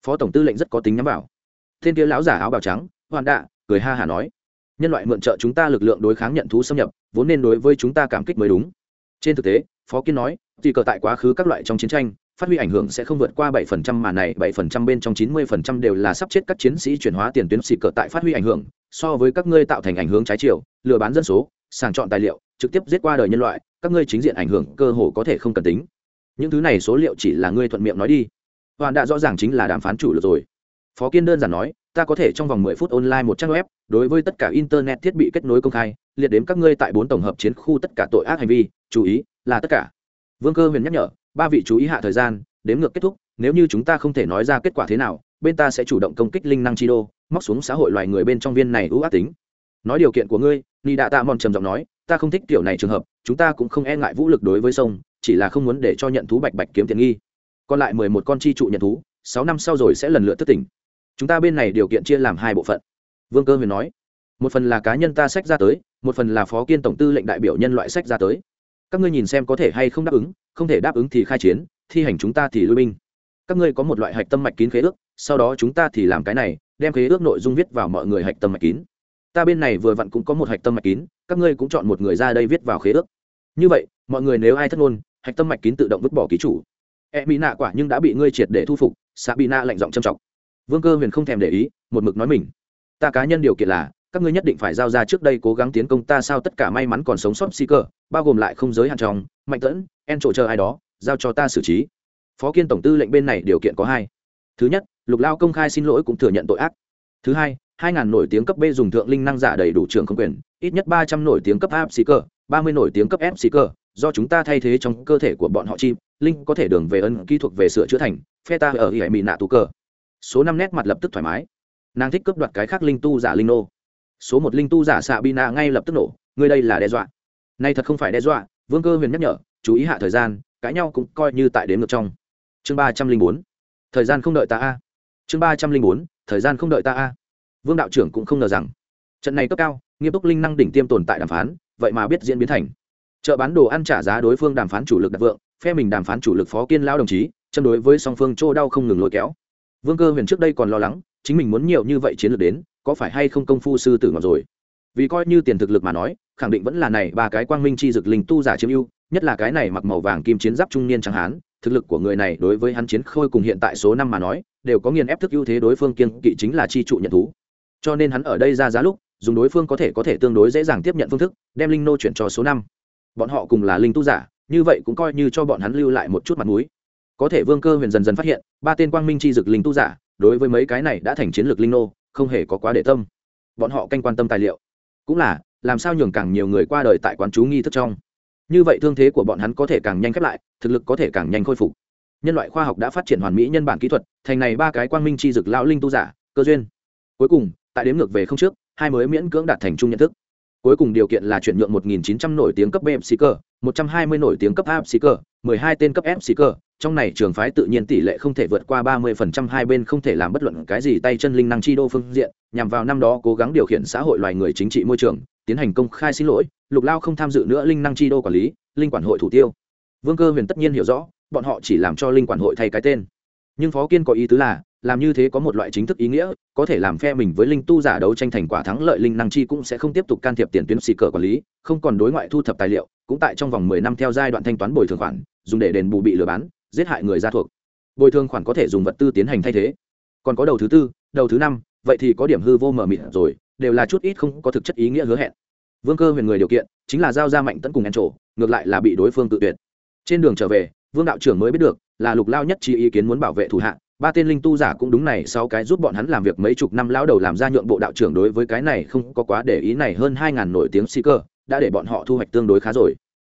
Phó tổng tư lệnh rất có tính nhắm vào. Thiên kia lão giả áo bào trắng hoàn đạ, cười ha hả nói. Nhân loại mượn trợ chúng ta lực lượng đối kháng nhận thú xâm nhập, vốn nên đối với chúng ta cảm kích mới đúng. Trên thực tế, phó kiên nói, tùy cờ tại quá khứ các loại trong chiến tranh phát huy ảnh hưởng sẽ không vượt qua 7% mà này 7% bên trong 90% đều là sắp chết các chiến sĩ chuyển hóa tiền tuyến xịt cờ tại phát huy ảnh hưởng, so với các ngươi tạo thành ảnh hưởng trái chiều, lừa bán dân số, sàng chọn tài liệu, trực tiếp giết qua đời nhân loại, các ngươi chính diện ảnh hưởng cơ hồ có thể không cần tính. những thứ này số liệu chỉ là ngươi thuận miệng nói đi. Hoàn đã rõ ràng chính là đàm phán chủ lực rồi. Phó kiên đơn giản nói ta có thể trong vòng mười phút online một trang web đối với tất cả internet thiết bị kết nối công khai liệt đếm các ngươi tại bốn tổng hợp chiến khu tất cả tội ác hành vi chú ý là tất cả. Vương cơ huyền nhắc nhở ba vị chú ý hạ thời gian, đếm ngược kết thúc, nếu như chúng ta không thể nói ra kết quả thế nào, bên ta sẽ chủ động công kích linh năng chi đô, móc xuống xã hội loài người bên trong viên này ưu ác tính. Nói điều kiện của ngươi, ni đạ tạ mòn trầm giọng nói, ta không thích kiểu này trường hợp, chúng ta cũng không e ngại vũ lực đối với sông, chỉ là không muốn để cho nhận thú bạch bạch kiếm tiền nghi. Còn lại mười một con chi trụ nhận thú, sáu năm sau rồi sẽ lần lượt thất tỉnh. Chúng ta bên này điều kiện chia làm hai bộ phận. Vương cơ huyền nói, một phần là cá nhân ta sách ra tới, một phần là phó kiên tổng tư lệnh đại biểu nhân loại sách ra tới các ngươi nhìn xem có thể hay không đáp ứng, không thể đáp ứng thì khai chiến, thi hành chúng ta thì lui binh. Các ngươi có một loại hạch tâm mạch kín khế ước, sau đó chúng ta thì làm cái này, đem khế ước nội dung viết vào mọi người hạch tâm mạch kín. Ta bên này vừa vặn cũng có một hạch tâm mạch kín, các ngươi cũng chọn một người ra đây viết vào khế ước. Như vậy, mọi người nếu ai thất ngôn, hạch tâm mạch kín tự động vứt bỏ ký chủ. E mỹ nạ quả nhưng đã bị ngươi triệt để thu phục xạ bị nạ lạnh giọng trầm trọng vương cơ huyền không thèm để ý, một mực nói mình. Ta cá nhân điều kiện là các ngươi nhất định phải giao ra trước đây cố gắng tiến công ta sao tất cả may mắn còn sống sót si cơ bao gồm lại không giới hạn trong, mạnh tẫn, en trộ chờ ai đó, giao cho ta xử trí. Phó kiên tổng tư lệnh bên này điều kiện có hai. Thứ nhất, lục lao công khai xin lỗi cũng thừa nhận tội ác. Thứ hai hai ngàn nổi tiếng cấp b dùng thượng linh năng giả đầy đủ trường không quyền, ít nhất ba trăm nổi tiếng cấp áp sĩ cơ ba mươi nổi tiếng cấp f sĩ cơ do chúng ta thay thế trong cơ thể của bọn họ chi, linh có thể đường về ân kỹ thuật về sửa chữa thành, phe ta ở hệ mỹ nạ tù cơ số năm nét mặt lập tức thoải mái. Nàng thích cướp đoạt cái khác linh tu giả linh nô số một linh tu giả xạ bi nạ ngay lập tức nổ, ngươi đây là đe dọa. Nay thật không phải đe dọa, vương cơ huyền nhắc nhở, chú ý hạ thời gian, cãi nhau cũng coi như tại đến ngược trong. Chương ba trăm linh bốn, thời gian không đợi ta a. Chương ba trăm linh bốn, thời gian không đợi ta a. Vương đạo trưởng cũng không ngờ rằng, trận này cấp cao, nghiêm túc linh năng đỉnh tiêm tồn tại đàm phán, vậy mà biết diễn biến thành. Chợ bán đồ ăn trả giá đối phương đàm phán chủ lực đặt vượng, phe mình đàm phán chủ lực phó kiên lao đồng chí, châm đối với song phương chỗ đau không ngừng lôi kéo. Vương cơ huyền trước đây còn lo lắng, chính mình muốn nhiều như vậy chiến lược đến có phải hay không công phu sư tử ngọc rồi? Vì coi như tiền thực lực mà nói, khẳng định vẫn là này ba cái quang minh chi dực linh tu giả chiếm ưu, nhất là cái này mặc màu vàng kim chiến giáp trung niên chẳng hán, thực lực của người này đối với hắn chiến khôi cùng hiện tại số năm mà nói, đều có nghiền ép thức ưu thế đối phương kiên kỵ chính là chi trụ nhận thú. Cho nên hắn ở đây ra giá lúc, dùng đối phương có thể có thể tương đối dễ dàng tiếp nhận phương thức, đem linh nô chuyển cho số năm. Bọn họ cùng là linh tu giả, như vậy cũng coi như cho bọn hắn lưu lại một chút mặt mũi. Có thể vương cơ huyền dần dần phát hiện, ba tên quang minh chi dực linh tu giả, đối với mấy cái này đã thành chiến lược linh nô không hề có quá để tâm. Bọn họ canh quan tâm tài liệu. Cũng là làm sao nhường càng nhiều người qua đời tại quán chú nghi thức trong. Như vậy thương thế của bọn hắn có thể càng nhanh khép lại thực lực có thể càng nhanh khôi phục. Nhân loại khoa học đã phát triển hoàn mỹ nhân bản kỹ thuật thành này ba cái quang minh chi dực lão linh tu giả cơ duyên. Cuối cùng tại đếm ngược về không trước hai mới miễn cưỡng đạt thành chung nhận thức. Cuối cùng điều kiện là chuyển nhượng 1.900 nổi tiếng cấp B Seeker, 120 nổi tiếng cấp A Seeker, 12 tên cấp F Seeker, trong này trường phái tự nhiên tỷ lệ không thể vượt qua 30% hai bên không thể làm bất luận cái gì tay chân linh năng chi đô phương diện, nhằm vào năm đó cố gắng điều khiển xã hội loài người chính trị môi trường, tiến hành công khai xin lỗi, Lục Lao không tham dự nữa linh năng chi đô quản lý, linh quản hội thủ tiêu. Vương Cơ Huyền tất nhiên hiểu rõ, bọn họ chỉ làm cho linh quản hội thay cái tên. Nhưng Phó Kiên có ý tứ là, làm như thế có một loại chính thức ý nghĩa có thể làm phe mình với linh tu giả đấu tranh thành quả thắng lợi linh năng chi cũng sẽ không tiếp tục can thiệp tiền tuyến xì cờ quản lý không còn đối ngoại thu thập tài liệu cũng tại trong vòng mười năm theo giai đoạn thanh toán bồi thường khoản dùng để đền bù bị lừa bán giết hại người gia thuộc. Bồi thường khoản có thể dùng vật tư tiến hành thay thế. Còn có đầu thứ tư, đầu thứ năm, vậy thì có điểm hư vô mờ mịt rồi, đều là chút ít không có thực chất ý nghĩa hứa hẹn. Vương cơ huyền người điều kiện, chính là giao ra mạnh tấn cùng en trổ ngược lại là bị đối phương tự tuyệt. Trên đường trở về, vương đạo trưởng mới biết được, là lục lao nhất chi ý kiến muốn bảo vệ thủ hạng ba tên linh tu giả cũng đúng này, sau cái giúp bọn hắn làm việc mấy chục năm lão đầu làm ra nhượng bộ đạo trưởng đối với cái này không có quá để ý này hơn hai ngàn nổi tiếng si cơ, đã để bọn họ thu hoạch tương đối khá rồi.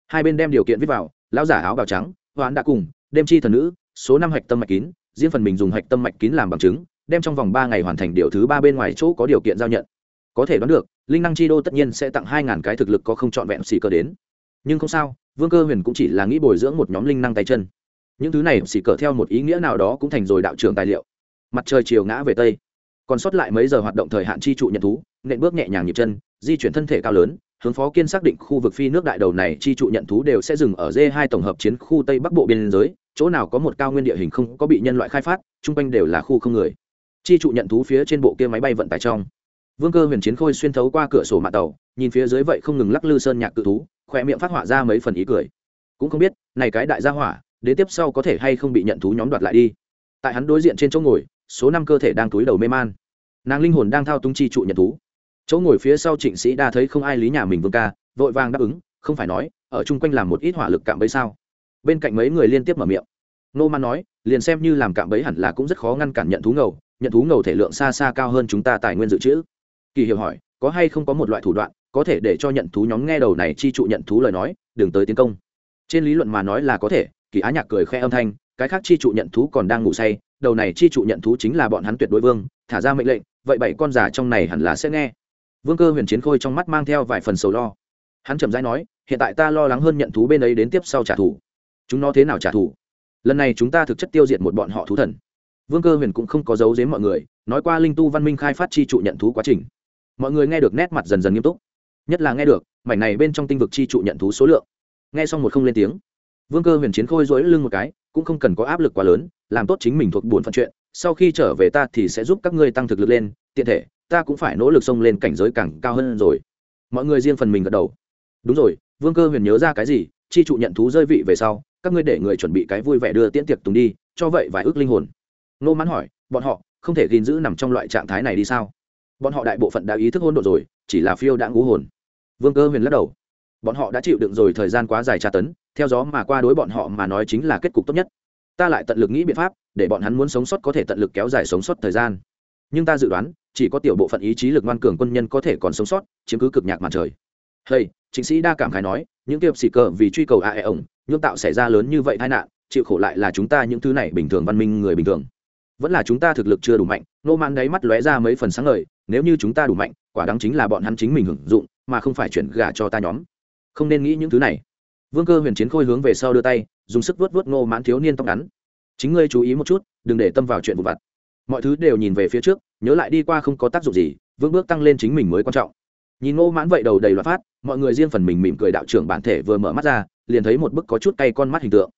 Hai bên đem điều kiện viết vào, lão giả áo bào trắng hoãn đã cùng đêm chi thần nữ, số năm hạch tâm mạch kín, riêng phần mình dùng hạch tâm mạch kín làm bằng chứng, đem trong vòng ba ngày hoàn thành điều thứ ba bên ngoài chỗ có điều kiện giao nhận. Có thể đoán được, linh năng chi đô tất nhiên sẽ tặng hai ngàn cái thực lực có không trọn vẹn xì cơ đến. Nhưng không sao, vương cơ huyền cũng chỉ là nghĩ bồi dưỡng một nhóm linh năng tay chân. Những thứ này xì cờ theo một ý nghĩa nào đó cũng thành rồi đạo trưởng tài liệu. Mặt trời chiều ngã về tây. Còn sót lại mấy giờ hoạt động thời hạn chi trụ nhận thú, nện bước nhẹ nhàng nhịp chân, di chuyển thân thể cao lớn, hướng phó kiên xác định khu vực phi nước đại đầu này chi trụ nhận thú đều sẽ dừng ở d hai tổng hợp chiến khu tây bắc bộ biên giới chỗ nào có một cao nguyên địa hình không có bị nhân loại khai phát, chung quanh đều là khu không người. Chi trụ nhận thú phía trên bộ kia máy bay vận tải trong. Vương cơ huyền chiến khôi xuyên thấu qua cửa sổ mạng tàu, nhìn phía dưới vậy không ngừng lắc lư sơn nhạc cự thú khỏe miệng phát họa ra mấy phần ý cười. Cũng không biết, này cái đại gia hỏa, đến tiếp sau có thể hay không bị nhận thú nhóm đoạt lại đi. Tại hắn đối diện trên chỗ ngồi, số năm cơ thể đang túi đầu mê man. Nàng linh hồn đang thao túng chi trụ nhận thú. Chỗ ngồi phía sau trịnh sĩ đa thấy không ai lý nhà mình vương ca, vội vàng đáp ứng, không phải nói, ở chung quanh làm một ít hỏa lực cạm bẫy sao? Bên cạnh mấy người liên tiếp mở miệng. Nô man nói, liền xem như làm cạm bẫy hẳn là cũng rất khó ngăn cản nhận thú ngầu, nhận thú ngầu thể lượng xa xa cao hơn chúng ta tài nguyên dự trữ. Kỳ hiểu hỏi, có hay không có một loại thủ đoạn, có thể để cho nhận thú nhóm nghe đầu này chi trụ nhận thú lời nói, đừng tới tiến công. Trên lý luận mà nói là có thể, kỳ á nhạc cười khe âm thanh, cái khác chi trụ nhận thú còn đang ngủ say, đầu này chi trụ nhận thú chính là bọn hắn tuyệt đối vương, thả ra mệnh lệnh, vậy bảy con già trong này hẳn là sẽ nghe. Vương cơ huyền chiến khôi trong mắt mang theo vài phần sầu lo. Hắn chậm rãi nói, hiện tại ta lo lắng hơn nhận thú bên ấy đến tiếp sau trả thù chúng nó thế nào trả thù? Lần này chúng ta thực chất tiêu diệt một bọn họ thú thần. Vương cơ huyền cũng không có giấu giếm mọi người, nói qua linh tu văn minh khai phát chi trụ nhận thú quá trình. Mọi người nghe được nét mặt dần dần nghiêm túc. Nhất là nghe được, mảnh này bên trong tinh vực chi trụ nhận thú số lượng. Nghe xong một không lên tiếng. Vương cơ huyền chiến khôi dối lưng một cái, cũng không cần có áp lực quá lớn, làm tốt chính mình thuộc buồn phận chuyện, sau khi trở về ta thì sẽ giúp các ngươi tăng thực lực lên, tiện thể, ta cũng phải nỗ lực xông lên cảnh giới càng cao hơn rồi. Mọi người riêng phần mình gật đầu. Đúng rồi, vương cơ huyền nhớ ra cái gì chi trụ nhận thú rơi vị về sau, các ngươi để người chuẩn bị cái vui vẻ đưa tiễn tiệc tùng đi, cho vậy vài ước linh hồn. Nô mãn hỏi, bọn họ không thể gìn giữ nằm trong loại trạng thái này đi sao? Bọn họ đại bộ phận đã ý thức hôn độ rồi, chỉ là phiêu đã ngũ hồn. Vương cơ huyền lắc đầu, bọn họ đã chịu đựng rồi thời gian quá dài tra tấn, theo gió mà qua đối bọn họ mà nói chính là kết cục tốt nhất. Ta lại tận lực nghĩ biện pháp, để bọn hắn muốn sống sót có thể tận lực kéo dài sống sót thời gian. Nhưng ta dự đoán, chỉ có tiểu bộ phận ý chí lực ngoan cường quân nhân có thể còn sống sót, chiếm cứ cực nhạc màn trời. Hay chính sĩ đa cảm khái nói những tiệp xì cờ vì truy cầu a e ổng nhưng tạo xảy ra lớn như vậy tai nạn, chịu khổ lại là chúng ta những thứ này bình thường văn minh người bình thường. Vẫn là chúng ta thực lực chưa đủ mạnh, nô man đáy mắt lóe ra mấy phần sáng ngời, nếu như chúng ta đủ mạnh, quả đáng chính là bọn hắn chính mình hưởng dụng, mà không phải chuyển gà cho ta nhóm. Không nên nghĩ những thứ này. Vương cơ huyền chiến khôi hướng về sau đưa tay, dùng sức vớt vớt nô mãn thiếu niên tóc ngắn. Chính ngươi chú ý một chút, đừng để tâm vào chuyện vụ vặt. Mọi thứ đều nhìn về phía trước, nhớ lại đi qua không có tác dụng gì vương bước tăng lên chính mình mới quan trọng nhìn ngô mãn vậy đầu đầy loạt phát, mọi người riêng phần mình mỉm cười đạo trưởng bản thể vừa mở mắt ra, liền thấy một bức có chút cay con mắt hình tượng.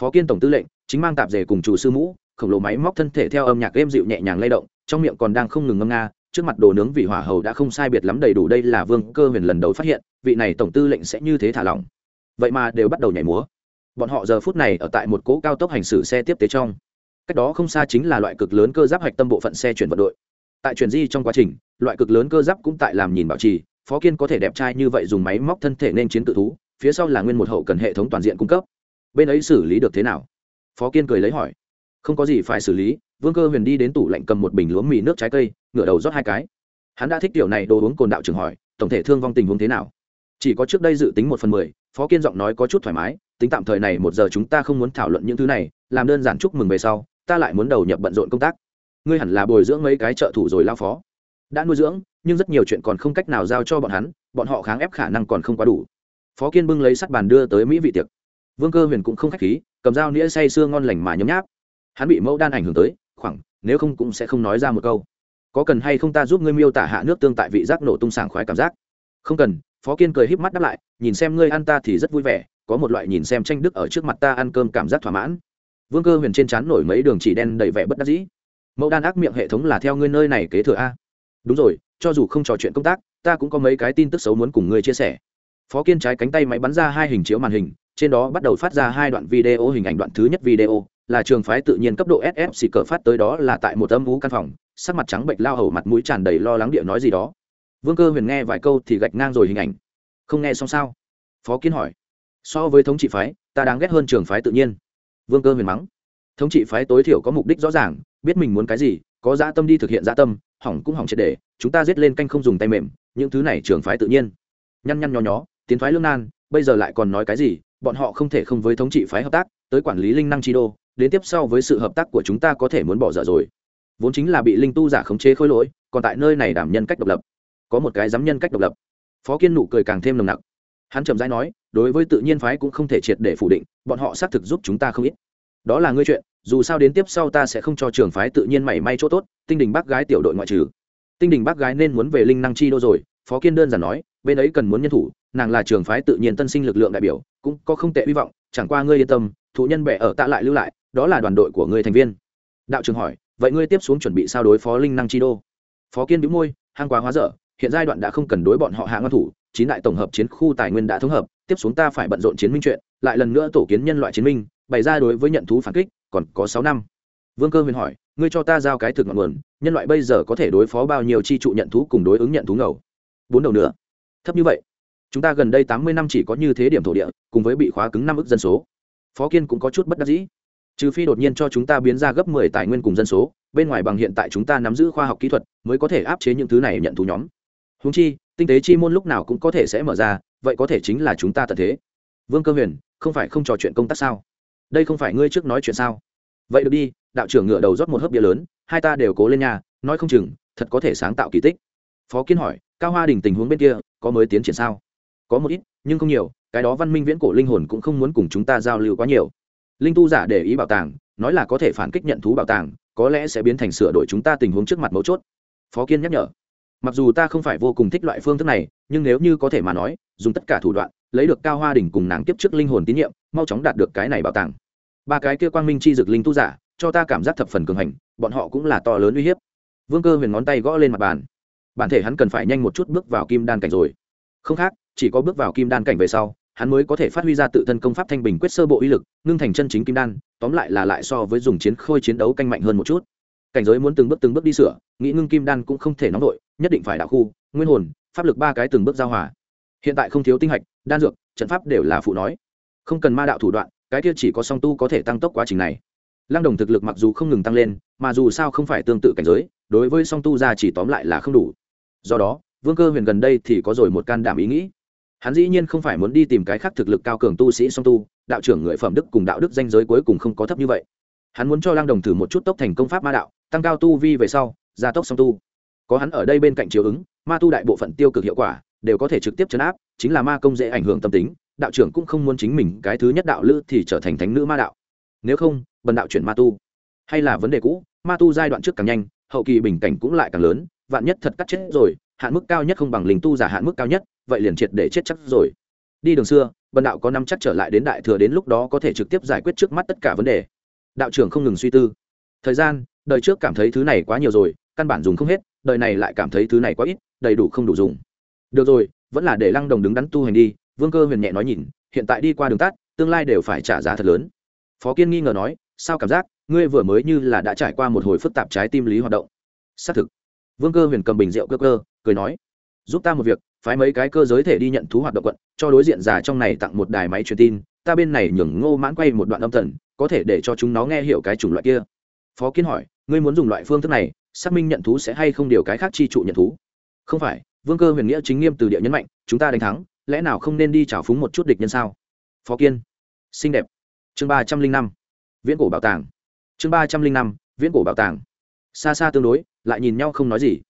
Phó kiên tổng tư lệnh, chính mang tạp dề cùng chủ sư mũ, khổng lồ máy móc thân thể theo âm nhạc êm dịu nhẹ nhàng lay động, trong miệng còn đang không ngừng ngâm nga, trước mặt đồ nướng vị hỏa hầu đã không sai biệt lắm đầy đủ, đây là vương cơ huyền lần đầu phát hiện, vị này tổng tư lệnh sẽ như thế thả lỏng. Vậy mà đều bắt đầu nhảy múa. Bọn họ giờ phút này ở tại một cỗ cao tốc hành xử xe tiếp tế trong. Cách đó không xa chính là loại cực lớn cơ giáp hạch tâm bộ phận xe chuyển vận đội tại chuyển di trong quá trình, loại cực lớn cơ giáp cũng tại làm nhìn bảo trì, phó kiên có thể đẹp trai như vậy dùng máy móc thân thể nên chiến tự thú, phía sau là nguyên một hậu cần hệ thống toàn diện cung cấp. Bên ấy xử lý được thế nào? Phó kiên cười lấy hỏi. Không có gì phải xử lý, vương cơ huyền đi đến tủ lạnh cầm một bình lúa mì nước trái cây, ngửa đầu rót hai cái. Hắn đã thích kiểu này đồ uống cồn đạo trưởng hỏi, tổng thể thương vong tình huống thế nào? Chỉ có trước đây dự tính một phần mười, phó kiên giọng nói có chút thoải mái, tính tạm thời này một giờ chúng ta không muốn thảo luận những thứ này, làm đơn giản chúc mừng về sau, ta lại muốn đầu nhập bận rộn công tác ngươi hẳn là bồi dưỡng mấy cái trợ thủ rồi lao phó. Đã nuôi dưỡng, nhưng rất nhiều chuyện còn không cách nào giao cho bọn hắn, bọn họ kháng ép khả năng còn không quá đủ. Phó kiên bưng lấy sắt bàn đưa tới mỹ vị tiệc. Vương cơ huyền cũng không k h á c h khí, cầm dao nĩa say sưa ngon lành mà nhấm nháp. Hắn bị mẫu đan ảnh hưởng tới, khoảng, nếu không cũng sẽ không nói ra một câu. Có cần hay không ta giúp ngươi miêu tả hạ nước tương tại vị giác nổ tung sảng khoái cảm giác? Không cần, phó kiên cười híp mắt đáp lại, nhìn xem ngươi ăn ta thì rất vui vẻ, có một loại nhìn xem tranh đức ở trước mặt ta ăn cơm cảm giác thỏa mãn. Vương cơ huyền trên trán nổi mấy đường chỉ đen đầy vẻ bất đắc dĩ mẫu đan ác miệng hệ thống là theo ngươi nơi này kế thừa a. Đúng rồi, cho dù không trò chuyện công tác, ta cũng có mấy cái tin tức xấu muốn cùng ngươi chia sẻ. Phó kiên trái cánh tay máy bắn ra hai hình chiếu màn hình, trên đó bắt đầu phát ra hai đoạn video hình ảnh đoạn thứ nhất video, là trường phái tự nhiên cấp độ sf xì cờ phát tới đó là tại một âm vũ căn phòng, sắc mặt trắng bệnh lao hầu mặt mũi tràn đầy lo lắng địa nói gì đó. Vương cơ huyền nghe vài câu thì gạch ngang rồi hình ảnh. Không nghe xong sao? Phó kiến hỏi. So với thống trị phái, ta đáng ghét hơn trường phái tự nhiên. Vương cơ huyền mắng. Thống trị phái tối thiểu có mục đích rõ ràng biết mình muốn cái gì, có dã tâm đi thực hiện dã tâm, hỏng cũng hỏng triệt để, chúng ta giết lên canh không dùng tay mềm, những thứ này trường phái tự nhiên. Nhăn nhăn nhó nhó, tiến thoái lương nan, bây giờ lại còn nói cái gì, bọn họ không thể không với thống trị phái hợp tác, tới quản lý linh năng chi đô, đến tiếp sau với sự hợp tác của chúng ta có thể muốn bỏ dở rồi. Vốn chính là bị linh tu giả khống chế khối lỗi, còn tại nơi này đảm nhân cách độc lập. Có một cái dám nhân cách độc lập. Phó kiên nụ cười càng thêm nồng nặc. Hắn chậm rãi nói, đối với tự nhiên phái cũng không thể triệt để phủ định, bọn họ xác thực giúp chúng ta không ít đó là ngươi chuyện, dù sao đến tiếp sau ta sẽ không cho trường phái tự nhiên mảy may chỗ tốt, tinh đình bác gái tiểu đội ngoại trừ. Tinh đình bác gái nên muốn về linh năng chi đô rồi, phó kiên đơn giản nói, bên ấy cần muốn nhân thủ, nàng là trường phái tự nhiên tân sinh lực lượng đại biểu, cũng có không tệ hy vọng, chẳng qua ngươi yên tâm, thụ nhân bệ ở tạ lại lưu lại, đó là đoàn đội của ngươi thành viên. Đạo trường hỏi, vậy ngươi tiếp xuống chuẩn bị sao đối phó linh năng chi đô? Phó kiên bĩu môi hang quá hóa dở, hiện giai đoạn đã không cần đối bọn họ hạ ngăn thủ, chín đại tổng hợp chiến khu tài nguyên đã thống hợp, tiếp xuống ta phải bận rộn chiến minh chuyện, lại lần nữa tổ kiến nhân loại chiến minh bày ra đối với nhận thú phản kích, còn có sáu năm. Vương cơ huyền hỏi, ngươi cho ta giao cái thực ngọn nguồn, nhân loại bây giờ có thể đối phó bao nhiêu chi trụ nhận thú cùng đối ứng nhận thú ngầu? Bốn đầu nữa thấp như vậy, chúng ta gần đây tám mươi năm chỉ có như thế điểm thổ địa, cùng với bị khóa cứng năm ức dân số. Phó kiên cũng có chút bất đắc dĩ. Trừ phi đột nhiên cho chúng ta biến ra gấp mười tài nguyên cùng dân số, bên ngoài bằng hiện tại chúng ta nắm giữ khoa học kỹ thuật, mới có thể áp chế những thứ này nhận thú nhóm. Húng chi, tinh tế chi môn lúc nào cũng có thể sẽ mở ra, vậy có thể chính là chúng ta tận thế. Vương cơ huyền, không phải không trò chuyện công tác sao? Đây không phải ngươi trước nói chuyện sao? Vậy được đi, đạo trưởng ngựa đầu rót một hớp bia lớn, hai ta đều cố lên nhà, nói không chừng, thật có thể sáng tạo kỳ tích. Phó kiến hỏi, cao hoa đình tình huống bên kia, có mới tiến triển sao? Có một ít, nhưng không nhiều, cái đó văn minh viễn cổ linh hồn cũng không muốn cùng chúng ta giao lưu quá nhiều. Linh tu giả để ý bảo tàng, nói là có thể phản kích nhận thú bảo tàng, có lẽ sẽ biến thành sửa đổi chúng ta tình huống trước mặt mấu chốt. Phó kiên nhắc nhở, mặc dù ta không phải vô cùng thích loại phương thức này, nhưng nếu như có thể mà nói, dùng tất cả thủ đoạn lấy được cao hoa đỉnh cùng nàng tiếp trước linh hồn tín nhiệm, mau chóng đạt được cái này bảo tàng. Ba cái kia quang minh chi dực linh tu giả, cho ta cảm giác thập phần cường hành, bọn họ cũng là to lớn uy hiếp. Vương cơ huyền ngón tay gõ lên mặt bàn. Bản thể hắn cần phải nhanh một chút bước vào kim đan cảnh rồi. Không khác, chỉ có bước vào kim đan cảnh về sau, hắn mới có thể phát huy ra tự thân công pháp thanh bình quyết sơ bộ uy lực, ngưng thành chân chính kim đan, tóm lại là lại so với dùng chiến khôi chiến đấu canh mạnh hơn một chút. Cảnh giới muốn từng bước từng bước đi sửa, nghĩ ngưng kim đan cũng không thể nóng đội nhất định phải đạo khu, nguyên hồn, pháp lực ba cái từng bước giao hòa hiện tại không thiếu tinh hạch, đan dược, trận pháp đều là phụ nói. Không cần ma đạo thủ đoạn, cái kia chỉ có song tu có thể tăng tốc quá trình này. Lăng đồng thực lực mặc dù không ngừng tăng lên, mà dù sao không phải tương tự cảnh giới, đối với song tu ra chỉ tóm lại là không đủ. Do đó, vương cơ huyền gần đây thì có rồi một can đảm ý nghĩ. Hắn dĩ nhiên không phải muốn đi tìm cái khác thực lực cao cường tu sĩ song tu, đạo trưởng người phẩm đức cùng đạo đức danh giới cuối cùng không có thấp như vậy. Hắn muốn cho lăng đồng thử một chút tốc thành công pháp ma đạo, tăng cao tu vi về sau, gia tốc song tu. Có hắn ở đây bên cạnh chiếu ứng, ma tu đại bộ phận tiêu cực hiệu quả đều có thể trực tiếp chấn áp, chính là ma công dễ ảnh hưởng tâm tính, đạo trưởng cũng không muốn chính mình cái thứ nhất đạo lữ thì trở thành thánh nữ ma đạo. Nếu không, bần đạo chuyển ma tu. Hay là vấn đề cũ, ma tu giai đoạn trước càng nhanh, hậu kỳ bình cảnh cũng lại càng lớn, vạn nhất thật cắt chết rồi, hạn mức cao nhất không bằng linh tu giả hạn mức cao nhất, vậy liền triệt để chết chắc rồi. Đi đường xưa, bần đạo có năm chắc trở lại đến đại thừa đến lúc đó có thể trực tiếp giải quyết trước mắt tất cả vấn đề. Đạo trưởng không ngừng suy tư. Thời gian, đời trước cảm thấy thứ này quá nhiều rồi, căn bản dùng không hết, đời này lại cảm thấy thứ này quá ít, đầy đủ không đủ dùng được rồi, vẫn là để lăng đồng đứng đắn tu hành đi, vương cơ huyền nhẹ nói nhìn, hiện tại đi qua đường tắt, tương lai đều phải trả giá thật lớn. Phó kiên nghi ngờ nói, sao cảm giác, ngươi vừa mới như là đã trải qua một hồi phức tạp trái tim lý hoạt động. Xác thực. Vương cơ huyền cầm bình rượu cơ cơ, cười nói, giúp ta một việc, phái mấy cái cơ giới thể đi nhận thú hoạt động quận, cho đối diện già trong này tặng một đài máy truyền tin, ta bên này nhường ngô mãn quay một đoạn âm thần, có thể để cho chúng nó nghe hiểu cái chủng loại kia. Phó kiến hỏi, ngươi muốn dùng loại phương thức này, xác minh nhận thú sẽ hay không điều cái khác chi trụ nhận thú? Không phải vương cơ huyền nghĩa chính nghiêm từ địa nhấn mạnh, chúng ta đánh thắng, lẽ nào không nên đi trào phúng một chút địch nhân sao? Phó kiên, xinh đẹp. Chương ba trăm linh năm, viễn cổ bảo tàng. Chương ba trăm linh năm, viễn cổ bảo tàng. Xa xa tương đối, lại nhìn nhau không nói gì.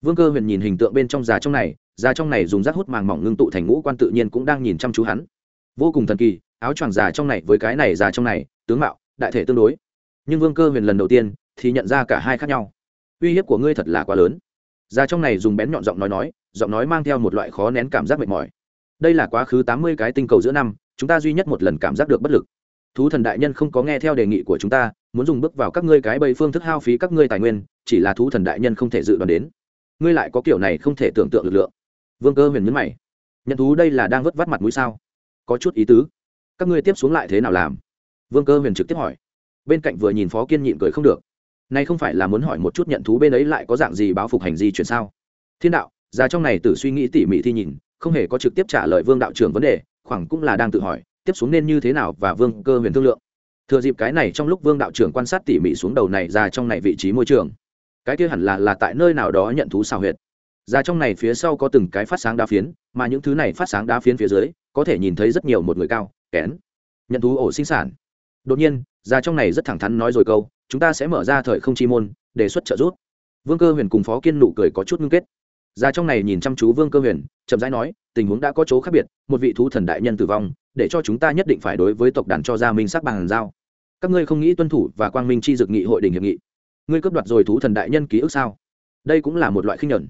Vương cơ huyền nhìn hình tượng bên trong già trong này, già trong này dùng rác hút màng mỏng ngưng tụ thành ngũ quan tự nhiên cũng đang nhìn chăm chú hắn. Vô cùng thần kỳ, áo choàng già trong này với cái này già trong này, tướng mạo, đại thể tương đối. Nhưng vương cơ huyền lần đầu tiên thì nhận ra cả hai khác nhau. Uy hiếp của ngươi thật là quá lớn. Già trong này dùng bén nhọn giọng nói nói giọng nói mang theo một loại khó nén cảm giác mệt mỏi. Đây là quá khứ tám mươi cái tinh cầu giữa năm, chúng ta duy nhất một lần cảm giác được bất lực. Thú thần đại nhân không có nghe theo đề nghị của chúng ta, muốn dùng bước vào các ngươi cái bầy phương thức hao phí các ngươi tài nguyên, chỉ là thú thần đại nhân không thể dự đoán đến. Ngươi lại có kiểu này không thể tưởng tượng lực lượng. Vương cơ huyền nhấn mày. Nhận thú đây là đang vất vắt mặt mũi sao? Có chút ý tứ. Các ngươi tiếp xuống lại thế nào làm? Vương cơ huyền trực tiếp hỏi. Bên cạnh vừa nhìn phó kiên nhịn cười không được. Nay không phải là muốn hỏi một chút nhận thú bên ấy lại có dạng gì báo phục hành di chuyển sao? Thiên đạo ra trong này tử suy nghĩ tỉ mỉ thi nhìn, không hề có trực tiếp trả lời vương đạo trưởng vấn đề, khoảng cũng là đang tự hỏi, tiếp xuống nên như thế nào và vương cơ huyền thương lượng. Thừa dịp cái này trong lúc vương đạo trưởng quan sát tỉ mỉ xuống đầu này ra trong này vị trí môi trường. Cái kia hẳn là là tại nơi nào đó nhận thú xào huyệt. Ra trong này phía sau có từng cái phát sáng đá phiến, mà những thứ này phát sáng đá phiến phía dưới, có thể nhìn thấy rất nhiều một người cao, kén. Nhận thú ổ sinh sản. Đột nhiên, ra trong này rất thẳng thắn nói rồi câu, chúng ta sẽ mở ra thời không chi môn, đề xuất trợ giúp. Vương cơ huyền cùng phó kiên nụ cười có chút ngưng kết ra trong này nhìn chăm chú vương cơ huyền, chậm rãi nói, tình huống đã có chỗ khác biệt, một vị thú thần đại nhân tử vong, để cho chúng ta nhất định phải đối với tộc đàn cho ra minh sắc bằng giao. Các ngươi không nghĩ tuân thủ và quang minh chi dực nghị hội đình hiệp nghị. Ngươi cướp đoạt rồi thú thần đại nhân ký ức sao? Đây cũng là một loại khinh nhẫn.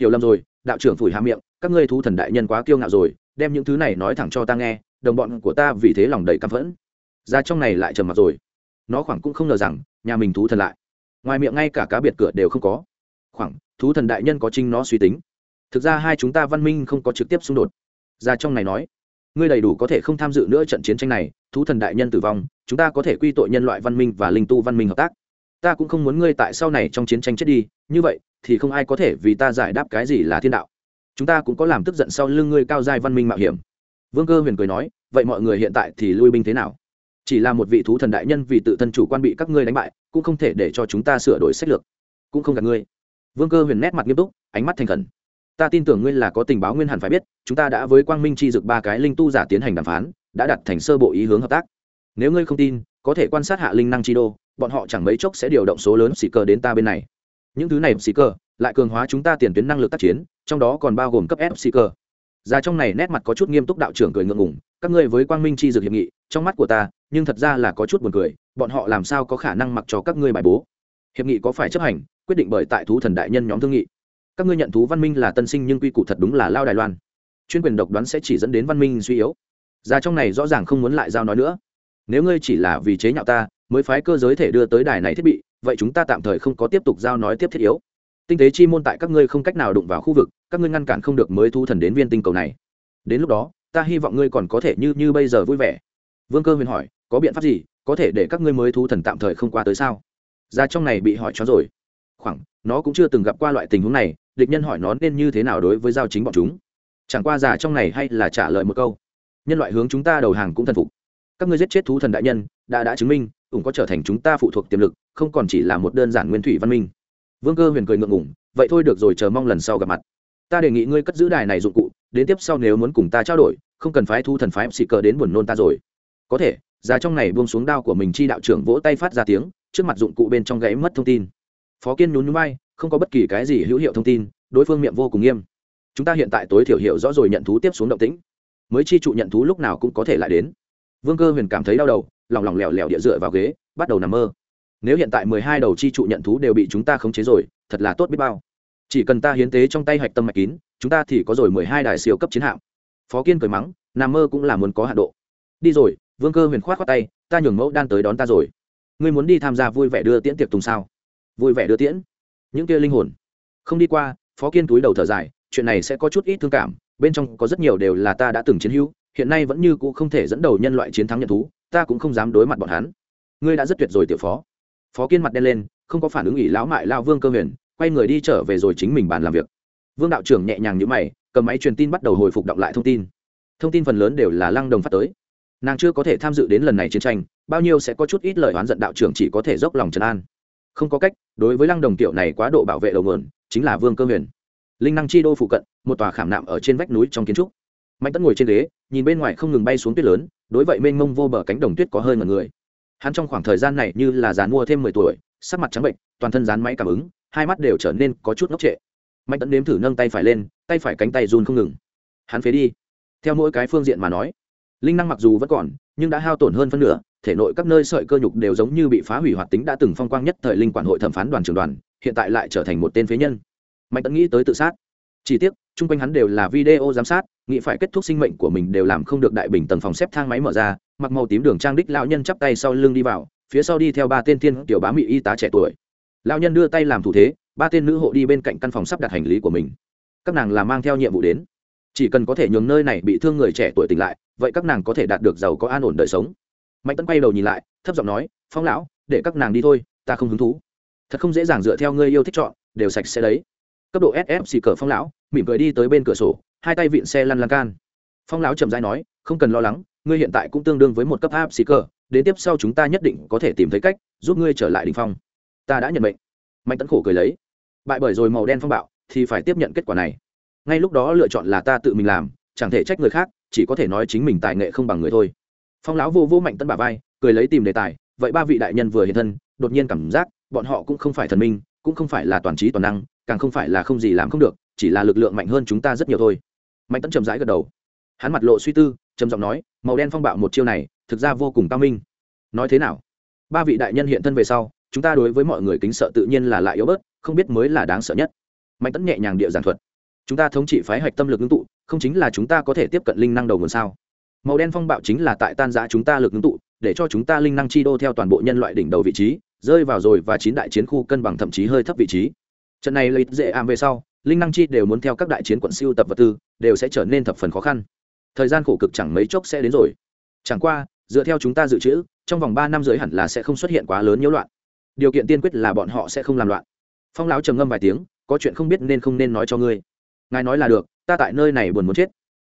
Hiểu lầm rồi, đạo trưởng phủi hà miệng, các ngươi thú thần đại nhân quá kiêu ngạo rồi, đem những thứ này nói thẳng cho ta nghe, đồng bọn của ta vì thế lòng đầy căm phẫn. Ra trong này lại trầm mặt rồi. Nó khoảng cũng không ngờ rằng, nhà mình thú thần lại. Ngoài miệng ngay cả cá biệt cửa đều không có khoảng, thú thần đại nhân có trinh nó suy tính. Thực ra hai chúng ta văn minh không có trực tiếp xung đột. Ra trong này nói, ngươi đầy đủ có thể không tham dự nữa trận chiến tranh này, thú thần đại nhân tử vong, chúng ta có thể quy tội nhân loại văn minh và linh tu văn minh hợp tác. Ta cũng không muốn ngươi tại sau này trong chiến tranh chết đi, như vậy thì không ai có thể vì ta giải đáp cái gì là thiên đạo. Chúng ta cũng có làm tức giận sau lưng ngươi cao giai văn minh mạo hiểm. Vương cơ huyền cười nói, vậy mọi người hiện tại thì lui binh thế nào? Chỉ là một vị thú thần đại nhân vì tự thân chủ quan bị các ngươi đánh bại, cũng không thể để cho chúng ta sửa đổi sách lược. Cũng không gạt ngươi vương cơ huyền nét mặt nghiêm túc, ánh mắt thành khẩn. Ta tin tưởng ngươi là có tình báo nguyên hẳn phải biết, chúng ta đã với quang minh chi dực ba cái linh tu giả tiến hành đàm phán, đã đặt thành sơ bộ ý hướng hợp tác. Nếu ngươi không tin, có thể quan sát hạ linh năng chi đô, bọn họ chẳng mấy chốc sẽ điều động số lớn xì cơ đến ta bên này. Những thứ này xì cơ lại cường hóa chúng ta tiền tuyến năng lực tác chiến, trong đó còn bao gồm cấp f xì cơ ra trong này nét mặt có chút nghiêm túc đạo trưởng cười ngượng ngùng, các ngươi với quang minh chi dược hiệp nghị, trong mắt của ta, nhưng thật ra là có chút buồn cười, bọn họ làm sao có khả năng mặc cho các ngươi bài bố? Hiệp nghị có phải chấp hành quyết định bởi tại thú thần đại nhân nhóm thương nghị. Các ngươi nhận thú văn minh là tân sinh nhưng quy củ thật đúng là lao đài loan. Chuyên quyền độc đoán sẽ chỉ dẫn đến văn minh suy yếu. Ra trong này rõ ràng không muốn lại giao nói nữa. Nếu ngươi chỉ là vì chế nhạo ta, mới phái cơ giới thể đưa tới đài này thiết bị, vậy chúng ta tạm thời không có tiếp tục giao nói tiếp thiết yếu. Tinh tế chi môn tại các ngươi không cách nào đụng vào khu vực, các ngươi ngăn cản không được mới thu thần đến viên tinh cầu này. Đến lúc đó, ta hy vọng ngươi còn có thể như như bây giờ vui vẻ. Vương cơ huyền hỏi, có biện pháp gì, có thể để các ngươi mới thu thần tạm thời không qua tới sao? Ra trong này bị hỏi cho rồi khoảng, nó cũng chưa từng gặp qua loại tình huống này, địch nhân hỏi nó nên như thế nào đối với giao chính bọn chúng. Chẳng qua già trong này hay là trả lời một câu. Nhân loại hướng chúng ta đầu hàng cũng thần phục. Các ngươi giết chết thú thần đại nhân, đã đã chứng minh, ủng có trở thành chúng ta phụ thuộc tiềm lực, không còn chỉ là một đơn giản nguyên thủy văn minh. Vương cơ huyền cười ngượng ngủng vậy thôi được rồi, chờ mong lần sau gặp mặt. Ta đề nghị ngươi cất giữ đài này dụng cụ, đến tiếp sau nếu muốn cùng ta trao đổi, không cần phái thu thần phái xì cờ đến buồn nôn ta rồi. Có thể ra trong này buông xuống đao của mình chi đạo trưởng vỗ tay phát ra tiếng, trước mặt dụng cụ bên trong gãy mất thông tin phó kiên nhún nhún bay không có bất kỳ cái gì hữu hiệu thông tin, đối phương miệng vô cùng nghiêm. Chúng ta hiện tại tối thiểu hiểu rõ rồi nhận thú tiếp xuống động tĩnh. Mới chi trụ nhận thú lúc nào cũng có thể lại đến. Vương cơ huyền cảm thấy đau đầu, lòng lòng lẻo lẻo địa dựa vào ghế, bắt đầu nằm mơ. Nếu hiện tại mười hai đầu chi trụ nhận thú đều bị chúng ta khống chế rồi, thật là tốt biết bao. Chỉ cần ta hiến tế trong tay hạch tâm mạch kín, chúng ta thì có rồi mười hai đài siêu cấp chiến hạm. Phó kiên cười mắng, nằm mơ cũng là muốn có hạ độ. Đi rồi, vương cơ huyền khoát khoát tay, ta nhường mẫu đan tới đón ta rồi. Ngươi muốn đi tham gia vui vẻ đưa tiễn tiệc tùng sao? Vui vẻ đưa tiễn. Những kia linh hồn. Không đi qua, phó kiên túi đầu thở dài, chuyện này sẽ có chút ít thương cảm, bên trong có rất nhiều đều là ta đã từng chiến hữu, hiện nay vẫn như c ũ không thể dẫn đầu nhân loại chiến thắng nhận thú, ta cũng không dám đối mặt bọn hắn. Ngươi đã rất tuyệt rồi tiểu phó. Phó kiên mặt đen lên, không có phản ứng ỷ lão mại lao vương cơ huyền, quay người đi trở về rồi chính mình bàn làm việc. Vương đạo trưởng nhẹ nhàng nhữ mày, cầm máy truyền tin bắt đầu hồi phục đọc lại thông tin. Thông tin phần lớn đều là lăng đồng phát tới. Nàng chưa có thể tham dự đến lần này chiến tranh, bao nhiêu sẽ có chút ít lời oán giận đạo trưởng chỉ có thể dốc lòng trấn an không có cách, đối với lăng đồng tiểu này quá độ bảo vệ đầu nguồn, chính là vương cơ huyền. Linh năng chi đô phụ cận, một tòa khảm nạm ở trên vách núi trong kiến trúc. Mạnh tất ngồi trên ghế, nhìn bên ngoài không ngừng bay xuống tuyết lớn, đối vậy mênh mông vô bờ cánh đồng tuyết có hơi mật người. Hắn trong khoảng thời gian này như là dàn mua thêm mười tuổi, sắc mặt trắng bệnh, toàn thân dán máy cảm ứng, hai mắt đều trở nên có chút ngốc trệ. Mạnh tẫn nếm thử nâng tay phải lên, tay phải cánh tay run không ngừng. Hắn phế đi. Theo mỗi cái phương diện mà nói, linh năng mặc dù vẫn còn, nhưng đã hao tổn hơn phân nửa thể nội các nơi sợi cơ nhục đều giống như bị phá hủy hoạt tính đã từng phong quang nhất thời linh quản hội thẩm phán đoàn trưởng đoàn, hiện tại lại trở thành một tên phế nhân. Mạnh tẫn nghĩ tới tự sát. Chỉ tiếc, chung quanh hắn đều là video giám sát, nghĩ phải kết thúc sinh mệnh của mình đều làm không được đại bình tầng phòng xếp thang máy mở ra, mặc màu tím đường trang đích lão nhân chắp tay sau lưng đi vào, phía sau đi theo ba tên thiên tiểu bá mỹ y tá trẻ tuổi. Lão nhân đưa tay làm thủ thế, ba tên nữ hộ đi bên cạnh căn phòng sắp đặt hành lý của mình. Các nàng là mang theo nhiệm vụ đến. Chỉ cần có thể nhường nơi này bị thương người trẻ tuổi tỉnh lại, vậy các nàng có thể đạt được giàu có an ổn đời sống mạnh tấn quay đầu nhìn lại, thấp giọng nói, phong lão, để các nàng đi thôi, ta không hứng thú. Thật không dễ dàng dựa theo ngươi yêu thích chọn, đều sạch sẽ đấy. Cấp độ ss xì cờ phong lão, mỉm cười đi tới bên cửa sổ, hai tay vịn xe lăn lan can. Phong lão chậm dãi nói, không cần lo lắng, ngươi hiện tại cũng tương đương với một cấp áp xì cờ, đến tiếp sau chúng ta nhất định có thể tìm thấy cách giúp ngươi trở lại đ ỉ n h phong. Ta đã nhận mệnh. Mạnh tấn khổ cười lấy, bại bởi rồi màu đen phong bạo, thì phải tiếp nhận kết quả này. Ngay lúc đó lựa chọn là ta tự mình làm, chẳng thể trách người khác, chỉ có thể nói chính mình tài nghệ không bằng người thôi phong lão vô vô mạnh tấn bà vai, cười lấy tìm đề tài, vậy ba vị đại nhân vừa hiện thân, đột nhiên cảm giác, bọn họ cũng không phải thần minh, cũng không phải là toàn trí toàn năng, càng không phải là không gì làm không được, chỉ là lực lượng mạnh hơn chúng ta rất nhiều thôi. Mạnh tấn trầm rãi gật đầu. Hắn mặt lộ suy tư, trầm giọng nói, màu đen phong bạo một chiêu này, thực ra vô cùng cao minh. Nói thế nào? Ba vị đại nhân hiện thân về sau, chúng ta đối với mọi người kính sợ tự nhiên là lại yếu bớt, không biết mới là đáng sợ nhất. Mạnh tấn nhẹ nhàng địa giản thuật. Chúng ta thống trị phái hạch tâm lực ngưng tụ, không chính là chúng ta có thể tiếp cận linh năng đầu nguồn sao? Màu đen phong bạo chính là tại tan giã chúng ta lực ngưng tụ, để cho chúng ta linh năng chi đô theo toàn bộ nhân loại đỉnh đầu vị trí, rơi vào rồi và chín đại chiến khu cân bằng thậm chí hơi thấp vị trí. Trận này lấy dễ am về sau, linh năng chi đều muốn theo các đại chiến quận siêu tập vật tư, đều sẽ trở nên thập phần khó khăn. Thời gian khổ cực chẳng mấy chốc sẽ đến rồi. Chẳng qua, dựa theo chúng ta dự trữ, trong vòng ba năm dưới hẳn là sẽ không xuất hiện quá lớn nhiễu loạn. Điều kiện tiên quyết là bọn họ sẽ không làm loạn. Phong lão trầm ngâm vài tiếng, có chuyện không biết nên không nên nói cho ngươi. Ngài nói là được, ta tại nơi này buồn muốn chết.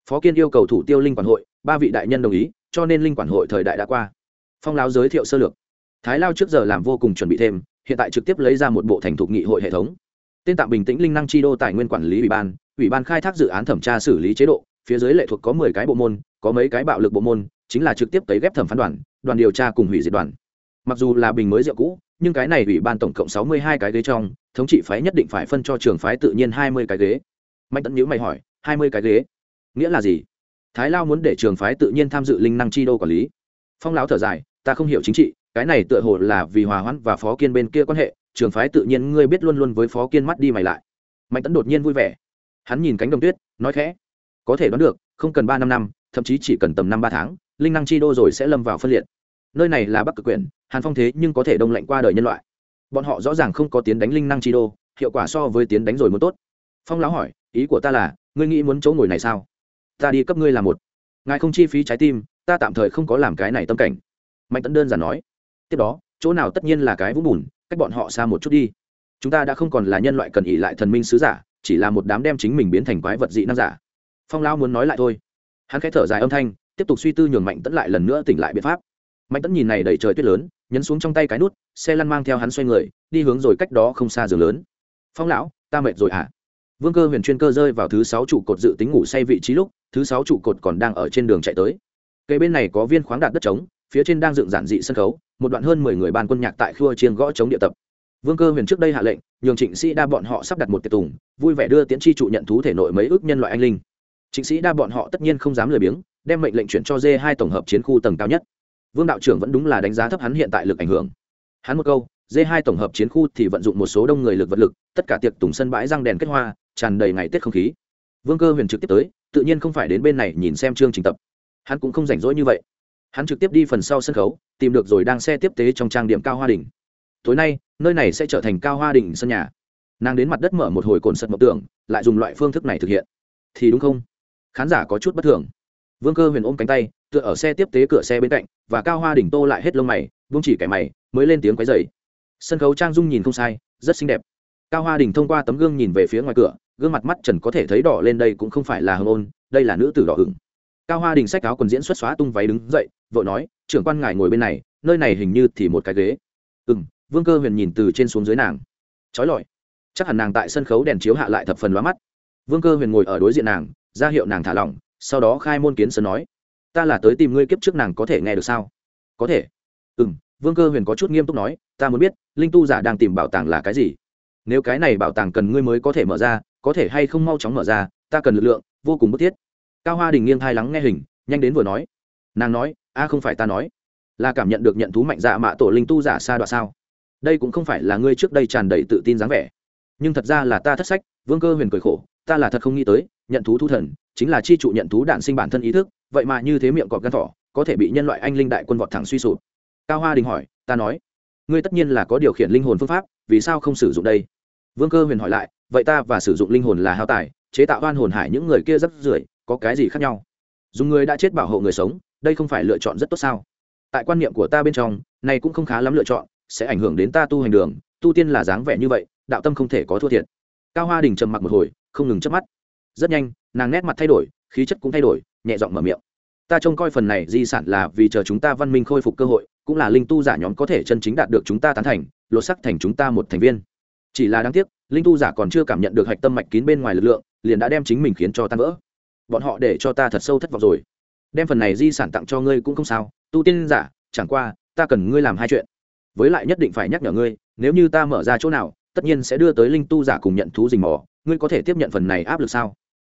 Phó kiên yêu cầu thủ tiêu linh quản hội ba vị đại nhân đồng ý, cho nên linh quản hội thời đại đã qua. Phong lao giới thiệu sơ lược. Thái lao trước giờ làm vô cùng chuẩn bị thêm, hiện tại trực tiếp lấy ra một bộ thành thục nghị hội hệ thống. Tên tạm bình tĩnh linh năng chi đô tài nguyên quản lý ủy ban ủy ban khai thác dự án thẩm tra xử lý chế độ, phía dưới lệ thuộc có mười cái bộ môn, có mấy cái bạo lực bộ môn, chính là trực tiếp tấy ghép thẩm phán đoàn đoàn điều tra cùng hủy diệt đoàn. Mặc dù là bình mới rượu cũ, nhưng cái này ủy ban tổng cộng sáu mươi hai cái ghế trong, thống trị phái nhất định phải phân cho trường phái tự nhiên hai mươi cái ghế. Mạnh tẫn nhữ mày hỏi, hai mươi cái ghế? Nghĩa là gì? Thái lao muốn để trường phái tự nhiên tham dự linh năng chi đô quản lý. Phong lão thở dài, ta không hiểu chính trị, cái này tựa hồ là vì hòa hoãn và phó kiên bên kia quan hệ, trường phái tự nhiên ngươi biết luôn luôn với phó kiên mắt đi mày lại. Mạnh tấn đột nhiên vui vẻ. Hắn nhìn cánh đồng tuyết, nói khẽ, có thể đoán được, không cần ba năm năm, thậm chí chỉ cần tầm năm ba tháng, linh năng chi đô rồi sẽ lâm vào phân liệt. Nơi này là bắc cực quyển hàn phong thế nhưng có thể đông lạnh qua đời nhân loại. Bọn họ rõ ràng không có tiến đánh linh năng chi đô, hiệu quả so với tiến đánh rồi muốn tốt. Phong lão hỏi, ý của ta là, ngươi nghĩ muốn chỗ ngồi này sao? Ta đi cấp ngươi làm một. Ngài không chi phí trái tim, ta tạm thời không có làm cái này tâm cảnh. Mạnh tấn đơn giản nói. Tiếp đó, chỗ nào tất nhiên là cái vũng bùn, cách bọn họ xa một chút đi. Chúng ta đã không còn là nhân loại cần ỉ lại thần minh sứ giả, chỉ là một đám đem chính mình biến thành quái vật dị năng giả. Phong Lão muốn nói lại thôi. Hắn khẽ thở dài âm thanh, tiếp tục suy tư nhường mạnh tẫn lại lần nữa tỉnh lại biện pháp. Mạnh tẫn nhìn này đầy trời tuyết lớn, nhấn xuống trong tay cái nút, xe lăn mang theo hắn xoay người, đi hướng rồi cách đó không xa giường lớn. Phong lão, ta mệt rồi hả? à? Vương cơ huyền chuyên cơ rơi vào thứ sáu trụ cột dự tính ngủ say vị trí lúc, thứ sáu trụ cột còn đang ở trên đường chạy tới. Cây bên này có viên khoáng đạt đất trống, phía trên đang dựng giản dị sân khấu, một đoạn hơn mười người ban quân nhạc tại khua chiên gõ chống địa tập. Vương cơ huyền trước đây hạ lệnh, nhường trịnh sĩ đa bọn họ sắp đặt một tiệc tùng, vui vẻ đưa tiến tri trụ nhận thú thể nội mấy ước nhân loại anh linh. Trịnh sĩ đa bọn họ tất nhiên không dám lười biếng, đem mệnh lệnh chuyển cho d hai tổng hợp chiến khu tầng cao nhất. Vương đạo trưởng vẫn đúng là đánh giá thấp hắn hiện tại lực ảnh hưởng. Hắn một câu d hai tổng hợp chiến khu thì vận dụng một số đông người lực vật lực, tất cả tiệc tùng sân bãi răng đèn kết hoa, tràn đầy ngày tết không khí. Vương cơ huyền trực tiếp tới, tự nhiên không phải đến bên này nhìn xem chương trình tập. Hắn cũng không rảnh rỗi như vậy. Hắn trực tiếp đi phần sau sân khấu, tìm được rồi đang xe tiếp tế trong trang điểm cao hoa đình. Tối nay, nơi này sẽ trở thành cao hoa đình sân nhà. Nàng đến mặt đất mở một hồi cồn sật mộng tưởng, lại dùng loại phương thức này thực hiện. Thì đúng không? Khán giả có chút bất thường. Vương cơ huyền ôm cánh tay, tựa ở xe tiếp tế cửa xe bên cạnh, và cao hoa đỉnh tô lại hết lông mày vương chỉ kẻ mày, mới lên tiếng quấy dày sân khấu trang dung nhìn không sai, rất xinh đẹp. Cao hoa đình thông qua tấm gương nhìn về phía ngoài cửa, gương mặt mắt trần có thể thấy đỏ lên đây cũng không phải là hồng ôn đây là nữ tử đỏ hửng. Cao hoa đình sách áo quần diễn xuất xóa tung váy đứng dậy vợ nói, trưởng quan ngài ngồi bên này, nơi này hình như thì một cái ghế. Ừ m vương cơ huyền nhìn từ trên xuống dưới nàng. Trói lọi. Chắc hẳn nàng tại sân khấu đèn chiếu hạ lại thập phần lóa mắt. Vương cơ huyền ngồi ở đối diện nàng, ra hiệu nàng thả lỏng, sau đó khai môn kiến sơn nói, ta là tới tìm ngươi kiếp trước nàng có thể nghe được sao? Có thể. Ừ m vương cơ huyền có chút nghiêm túc nói, ta muốn biết linh tu giả đang tìm bảo tàng là cái gì? Nếu cái này bảo tàng cần ngươi mới có thể mở ra, có thể hay không mau chóng mở ra, ta cần lực lượng, vô cùng bức thiết. Cao hoa đình nghiêng thai lắng nghe hình, nhanh đến vừa nói. Nàng nói, a, không phải ta nói. Là cảm nhận được nhận thú mạnh dạ mạ tổ linh tu giả xa đoạn sao? Đây cũng không phải là ngươi trước đây tràn đầy tự tin dáng vẻ. Nhưng thật ra là ta thất sách, vương cơ huyền cười khổ, ta là thật không nghĩ tới, nhận thú thu thần, chính là chi trụ nhận thú đạn sinh bản thân ý thức, vậy mà như thế miệng cọp gan thỏ, có thể bị nhân loại anh linh đại quân vọt thẳng suy sụp. Cao hoa đình hỏi, ta nói ngươi tất nhiên là có điều khiển linh hồn phương pháp, vì sao không sử dụng đây? Vương cơ huyền hỏi lại, vậy ta và sử dụng linh hồn là hao tài, chế tạo oan hồn hải những người kia rất rưởi, có cái gì khác nhau? Dùng người đã chết bảo hộ người sống, đây không phải lựa chọn rất tốt sao? Tại quan niệm của ta bên trong, này cũng không khá lắm lựa chọn, sẽ ảnh hưởng đến ta tu hành đường, tu tiên là dáng vẻ như vậy, đạo tâm không thể có thua thiệt. Cao hoa đình trầm mặc một hồi, không ngừng chớp mắt. Rất nhanh, nàng nét mặt thay đổi, khí chất cũng thay đổi, nhẹ giọng mở miệng. Ta trông coi phần này di sản là vì chờ chúng ta văn minh khôi phục cơ hội cũng là linh tu giả nhóm có thể chân chính đạt được chúng ta tán thành, lột sắc thành chúng ta một thành viên. Chỉ là đáng tiếc, linh tu giả còn chưa cảm nhận được hạch tâm mạch kín bên ngoài lực lượng, liền đã đem chính mình khiến cho tan vỡ. Bọn họ để cho ta thật sâu thất vọng rồi. Đem phần này di sản tặng cho ngươi cũng không sao, tu tiên giả, chẳng qua, ta cần ngươi làm hai chuyện. Với lại nhất định phải nhắc nhở ngươi, nếu như ta mở ra chỗ nào, tất nhiên sẽ đưa tới linh tu giả cùng nhận thú rình mò, ngươi có thể tiếp nhận phần này áp lực sao?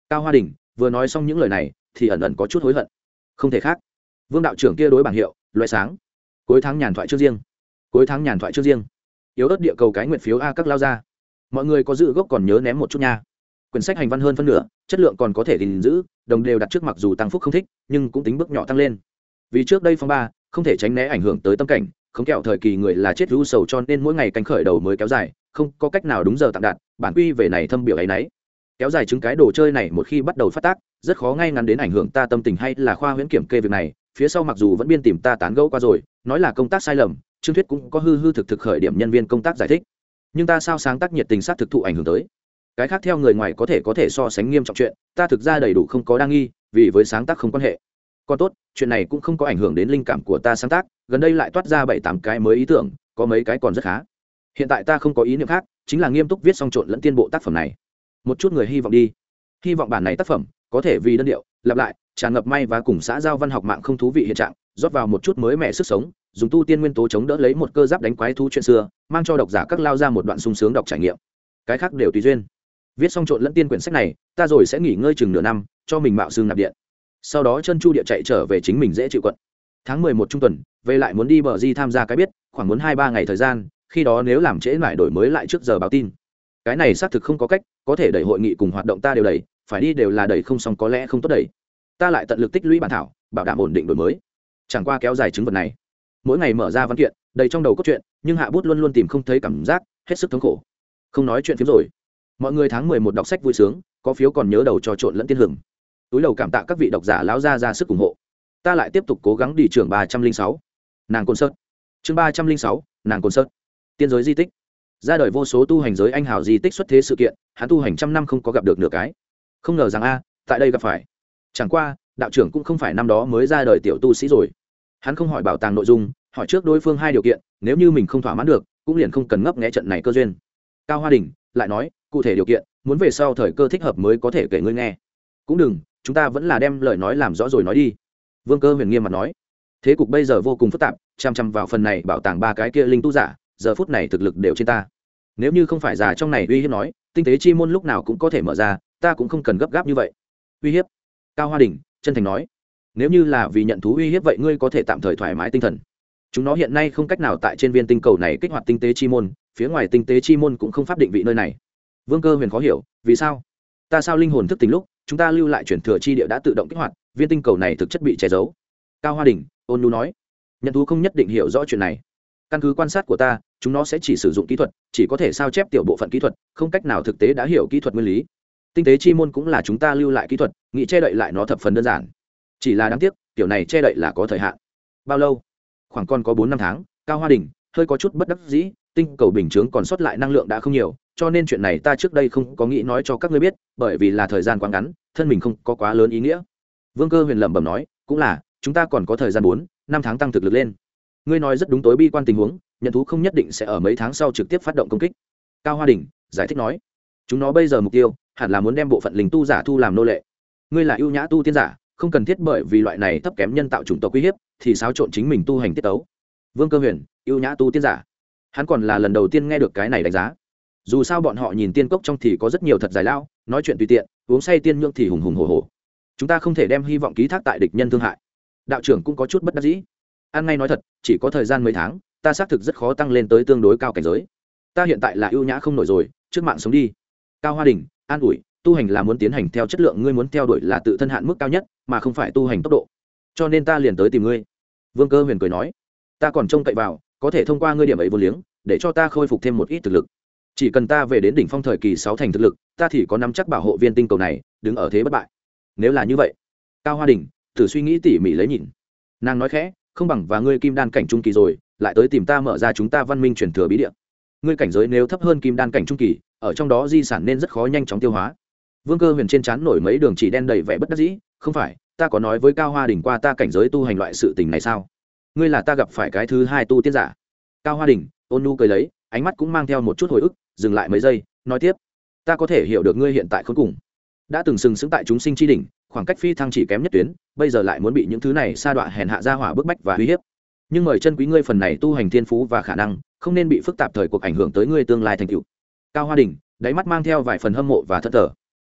Cao hoa đình, vừa nói xong những lời này, thì ẩn ẩn có chút hối hận. Không thể khác. Vương đạo trưởng kia đối bảng hiệu, loại sáng cuối tháng nhàn thoại trước riêng. Cuối tháng nhàn thoại trước riêng. Yếu ớt địa cầu cái nguyện phiếu a các lao ra. Mọi người có dự gốc còn nhớ ném một chút nha. Quyển sách hành văn hơn phân nửa, chất lượng còn có thể gìn giữ, đồng đều đặt trước mặc dù tăng phúc không thích, nhưng cũng tính bước nhỏ tăng lên. Vì trước đây phong ba, không thể tránh né ảnh hưởng tới tâm cảnh, không kẹo thời kỳ người là chết rú sầu cho nên mỗi ngày canh khởi đầu mới kéo dài, không có cách nào đúng giờ tặng đạt, bản quy về này thâm biểu ấy nấy. Kéo dài chứng cái đồ chơi này một khi bắt đầu phát tác, rất khó ngay ngắn đến ảnh hưởng ta tâm tình hay là khoa huyễn kiểm kê việc này, phía sau mặc dù vẫn biên tìm ta tán gẫu qua rồi nói là công tác sai lầm, trương thuyết cũng có hư hư thực thực khởi điểm nhân viên công tác giải thích. Nhưng ta sao sáng tác nhiệt tình sát thực thụ ảnh hưởng tới? Cái khác theo người ngoài có thể có thể so sánh nghiêm trọng chuyện, ta thực ra đầy đủ không có đa nghi, vì với sáng tác không quan hệ. Còn tốt, chuyện này cũng không có ảnh hưởng đến linh cảm của ta sáng tác, gần đây lại toát ra bảy tám cái mới ý tưởng, có mấy cái còn rất khá. Hiện tại ta không có ý niệm khác, chính là nghiêm túc viết xong trộn lẫn tiên bộ tác phẩm này. Một chút người hy vọng đi. Hy vọng bản này tác phẩm, có thể vì đơn điệu, lặp lại, tràn ngập may và cùng xã giao văn học mạng không thú vị hiện trạng, rót vào một chút mới mẻ sức sống dùng tu tiên nguyên tố chống đỡ lấy một cơ giáp đánh quái thú chuyện xưa, mang cho độc giả các lao ra một đoạn sung sướng đọc trải nghiệm. Cái khác đều tùy duyên. Viết xong trộn lẫn tiên quyển sách này, ta rồi sẽ nghỉ ngơi chừng nửa năm, cho mình mạo xương nạp điện. Sau đó chân chu địa chạy trở về chính mình dễ chịu quận. Tháng mười một trung tuần, về lại muốn đi bờ di tham gia cái biết, khoảng muốn hai ba ngày thời gian, khi đó nếu làm trễ lại đổi mới lại trước giờ báo tin. Cái này xác thực không có cách, có thể đẩy hội nghị cùng hoạt động ta đều đẩy, phải đi đều là đẩy không xong có lẽ không tốt đẩy. Ta lại tận lực tích lũy bản thảo, bảo đảm ổn định đổi mới. Chẳng qua kéo dài chứng vật này mỗi ngày mở ra văn kiện, đầy trong đầu cốt truyện, nhưng hạ bút luôn luôn tìm không thấy cảm giác, hết sức thống khổ. Không nói chuyện phiếm rồi. Mọi người tháng mười một đọc sách vui sướng, có phiếu còn nhớ đầu cho trộn lẫn tiên hưởng. Túi đầu cảm tạ các vị độc giả lão ra ra sức ủng hộ. Ta lại tiếp tục cố gắng đi trường ba trăm linh sáu. Nàng côn sơn. Chương ba trăm linh sáu, nàng côn sơn. Tiên giới di tích. Ra đời vô số tu hành giới anh hào di tích xuất thế sự kiện, hắn tu hành trăm năm không có gặp được nửa cái. Không ngờ rằng a, tại đây gặp phải. Chẳng qua, đạo trưởng cũng không phải năm đó mới ra đời tiểu tu sĩ rồi. Hắn không hỏi bảo tàng nội dung hỏi trước đối phương hai điều kiện, nếu như mình không thỏa mãn được, cũng liền không cần ngấp nghẽ trận này cơ duyên. Cao hoa đình lại nói, cụ thể điều kiện, muốn về sau thời cơ thích hợp mới có thể kể ngươi nghe. Cũng đừng, chúng ta vẫn là đem lời nói làm rõ rồi nói đi. Vương cơ huyền nghiêm mặt nói. Thế cục bây giờ vô cùng phức tạp, chăm chăm vào phần này bảo tàng ba cái kia linh tu giả, giờ phút này thực lực đều trên ta. Nếu như không phải giả trong này uy hiếp nói, tinh tế chi môn lúc nào cũng có thể mở ra, ta cũng không cần gấp gáp như vậy. Uy hiếp. Cao hoa đình chân thành nói. Nếu như là vì nhận thú uy hiếp vậy ngươi có thể tạm thời thoải mái tinh thần chúng nó hiện nay không cách nào tại trên viên tinh cầu này kích hoạt tinh tế chi môn, phía ngoài tinh tế chi môn cũng không pháp định vị nơi này. Vương cơ huyền khó hiểu, vì sao? Ta sao linh hồn thức tính lúc, chúng ta lưu lại chuyển thừa chi địa đã tự động kích hoạt, viên tinh cầu này thực chất bị che giấu. Cao hoa đình, ôn nu nói. Nhận thú không nhất định hiểu rõ chuyện này. Căn cứ quan sát của ta, chúng nó sẽ chỉ sử dụng kỹ thuật, chỉ có thể sao chép tiểu bộ phận kỹ thuật, không cách nào thực tế đã hiểu kỹ thuật nguyên lý. Tinh tế chi môn cũng là chúng ta lưu lại kỹ thuật, nghĩ che đậy lại nó thập phần đơn giản. Chỉ là đáng tiếc kiểu này che đậy là có thời hạn. Bao lâu? Khoảng còn có bốn năm tháng, cao hoa đình hơi có chút bất đắc dĩ, tinh cầu bình chướng còn sót lại năng lượng đã không nhiều, cho nên chuyện này ta trước đây không có nghĩ nói cho các ngươi biết, bởi vì là thời gian quá ngắn, thân mình không có quá lớn ý nghĩa. Vương cơ huyền lẩm bẩm nói, cũng là, chúng ta còn có thời gian bốn, năm tháng tăng thực lực lên. Ngươi nói rất đúng tối bi quan tình huống, nhận thú không nhất định sẽ ở mấy tháng sau trực tiếp phát động công kích. Cao hoa đình giải thích nói, chúng nó bây giờ mục tiêu, hẳn là muốn đem bộ phận linh tu giả thu làm nô lệ. Ngươi là ưu nhã tu tiên giả không cần thiết bởi vì loại này thấp kém nhân tạo chủng tộc uy hiếp, thì xáo trộn chính mình tu hành tiết tấu. Vương cơ huyền, ưu nhã tu tiên giả. Hắn còn là lần đầu tiên nghe được cái này đánh giá. Dù sao bọn họ nhìn tiên cốc trong thì có rất nhiều thật dài lao, nói chuyện tùy tiện, uống say tiên nhượng thì hùng hùng hồ hồ chúng ta không thể đem hy vọng ký thác tại địch nhân thương hại. Đạo trưởng cũng có chút bất đắc dĩ. An ngay nói thật, chỉ có thời gian mấy tháng, ta xác thực rất khó tăng lên tới tương đối cao cảnh giới. Ta hiện tại là ưu nhã không nổi rồi, trước mạng sống đi. Cao hoa đình, an ủi tu hành là muốn tiến hành theo chất lượng, ngươi muốn theo đuổi là tự thân hạn mức cao nhất, mà không phải tu hành tốc độ. Cho nên ta liền tới tìm ngươi. Vương cơ huyền cười nói. Ta còn trông cậy vào, có thể thông qua ngươi điểm ấy vô liếng, để cho ta khôi phục thêm một ít thực lực. Chỉ cần ta về đến đỉnh phong thời kỳ sáu thành thực lực, ta thì có nắm chắc bảo hộ viên tinh cầu này, đứng ở thế bất bại. Nếu là như vậy, cao hoa đình thử suy nghĩ tỉ mỉ lấy nhìn. Nàng nói khẽ, không bằng và ngươi kim đan cảnh trung kỳ rồi, lại tới tìm ta mở ra chúng ta văn minh truyền thừa bí địa. Ngươi cảnh giới nếu thấp hơn kim đan cảnh trung kỳ, ở trong đó di sản nên rất khó nhanh chóng tiêu hóa vương cơ huyền trên trán nổi mấy đường chỉ đen đầy vẻ bất đắc dĩ, không phải, ta có nói với cao hoa đình qua ta cảnh giới tu hành loại sự tình này sao? Ngươi là ta gặp phải cái thứ hai tu tiên giả. Cao hoa đình, ôn nu cười lấy, ánh mắt cũng mang theo một chút hồi ức, dừng lại mấy giây, nói tiếp, ta có thể hiểu được ngươi hiện tại khốn cùng. Đã từng sừng sững tại chúng sinh tri đỉnh, khoảng cách phi thăng chỉ kém nhất tuyến, bây giờ lại muốn bị những thứ này sa đọa hèn hạ ra hỏa bức bách và uy hiếp. Nhưng mời chân quý ngươi phần này tu hành thiên phú và khả năng, không nên bị phức tạp thời cuộc ảnh hưởng tới ngươi tương lai thành tựu. Cao hoa đình, đáy mắt mang theo vài phần hâm mộ và thất thờ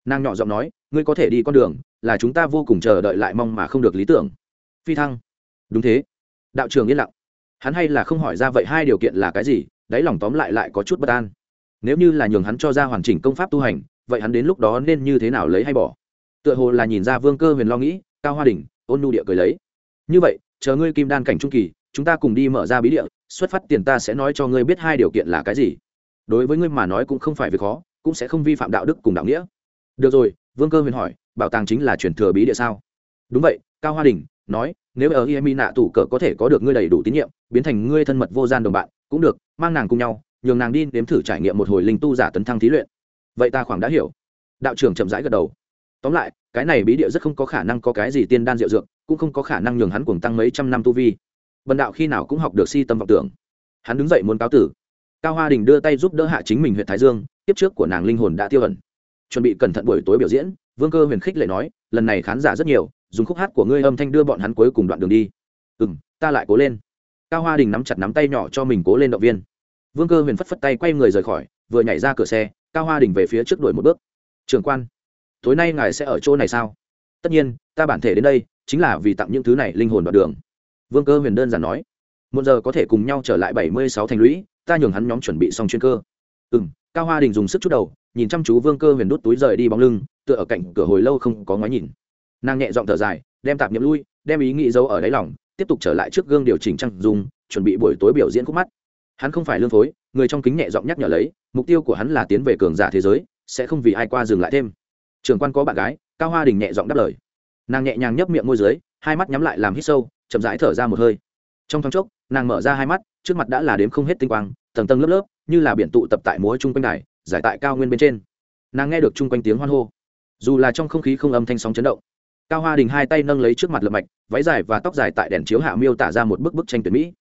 nàng nhỏ giọng nói, ngươi có thể đi con đường, là chúng ta vô cùng chờ đợi lại mong mà không được lý tưởng. Phi thăng. Đúng thế. Đạo trường yên lặng. Hắn hay là không hỏi ra vậy hai điều kiện là cái gì, đáy lòng tóm lại lại có chút bất an. Nếu như là nhường hắn cho ra hoàn chỉnh công pháp tu hành, vậy hắn đến lúc đó nên như thế nào lấy hay bỏ? Tựa hồ là nhìn ra vương cơ huyền lo nghĩ, cao hoa đình ôn nu địa cười lấy. Như vậy, chờ ngươi kim đan cảnh trung kỳ, chúng ta cùng đi mở ra bí địa, xuất phát tiền ta sẽ nói cho ngươi biết hai điều kiện là cái gì. Đối với ngươi mà nói cũng không phải việc khó, cũng sẽ không vi phạm đạo đức cùng đạo nghĩa được rồi, vương cơ huyền hỏi, bảo tàng chính là truyền thừa bí địa sao? Đúng vậy, cao hoa đình nói, nếu ở yemi nạ tủ cỡ có thể có được ngươi đầy đủ tín nhiệm, biến thành ngươi thân mật vô gian đồng bạn, cũng được, mang nàng cùng nhau, nhường nàng đi nếm thử trải nghiệm một hồi linh tu giả tấn thăng thí luyện. Vậy ta khoảng đã hiểu. Đạo trưởng chậm rãi gật đầu. Tóm lại, cái này bí địa rất không có khả năng có cái gì tiên đan diệu dược, cũng không có khả năng nhường hắn cuồng tăng mấy trăm năm tu vi. Bần đạo khi nào cũng học được si tâm vọng tưởng. Hắn đứng dậy muốn cáo tử. Cao hoa đình đưa tay giúp đỡ hạ chính mình huyện thái dương tiếp trước của nàng linh hồn đã tiêu ẩn chuẩn bị cẩn thận buổi tối biểu diễn, vương cơ huyền khích lệ nói, lần này khán giả rất nhiều, dùng khúc hát của ngươi âm thanh đưa bọn hắn cuối cùng đoạn đường đi. Ừ m ta lại cố lên. Cao hoa đình nắm chặt nắm tay nhỏ cho mình cố lên động viên. Vương cơ huyền phất phất tay quay người rời khỏi, vừa nhảy ra cửa xe, cao hoa đình về phía trước đuổi một bước. Trường quan, tối nay ngài sẽ ở chỗ này sao? Tất nhiên, ta bản thể đến đây, chính là vì tặng những thứ này linh hồn đoạn đường. Vương cơ huyền đơn giản nói. Một giờ có thể cùng nhau trở lại bảy mươi sáu thành lũy, ta nhường hắn nhóm chuẩn bị xong chuyên cơ. Ừ m cao hoa đình dùng sức chút đầu nhìn chăm chú vương cơ huyền đút túi rời đi bóng lưng, tựa ở cạnh cửa hồi lâu không có ngoái nhìn. Nàng nhẹ giọng thở dài, đem tạp nhậm lui, đem ý nghĩ giấu ở đáy lòng, tiếp tục trở lại trước gương điều chỉnh trang dùng chuẩn bị buổi tối biểu diễn khúc mắt. Hắn không phải lương phối, người trong kính nhẹ giọng nhắc nhở lấy, mục tiêu của hắn là tiến về cường giả thế giới, sẽ không vì ai qua dừng lại thêm. Trường quan có bạn gái, cao hoa đình nhẹ giọng đáp lời. Nàng nhẹ nhàng nhấp miệng môi dưới, hai mắt nhắm lại làm hít sâu, chậm rãi thở ra một hơi. Trong thoáng chốc, nàng mở ra hai mắt, trước mặt đã là đếm không hết tinh quang, tầng tầng lớp lớp, như là biển tụ tập tại múa chung quanh đài giải tại cao nguyên bên trên. Nàng nghe được chung quanh tiếng hoan hô. Dù là trong không khí không âm thanh sóng chấn động, cao hoa đình hai tay nâng lấy trước mặt lập mạch, váy dài và tóc dài tại đèn chiếu hạ miêu tả ra một bức bức tranh tuyển mỹ.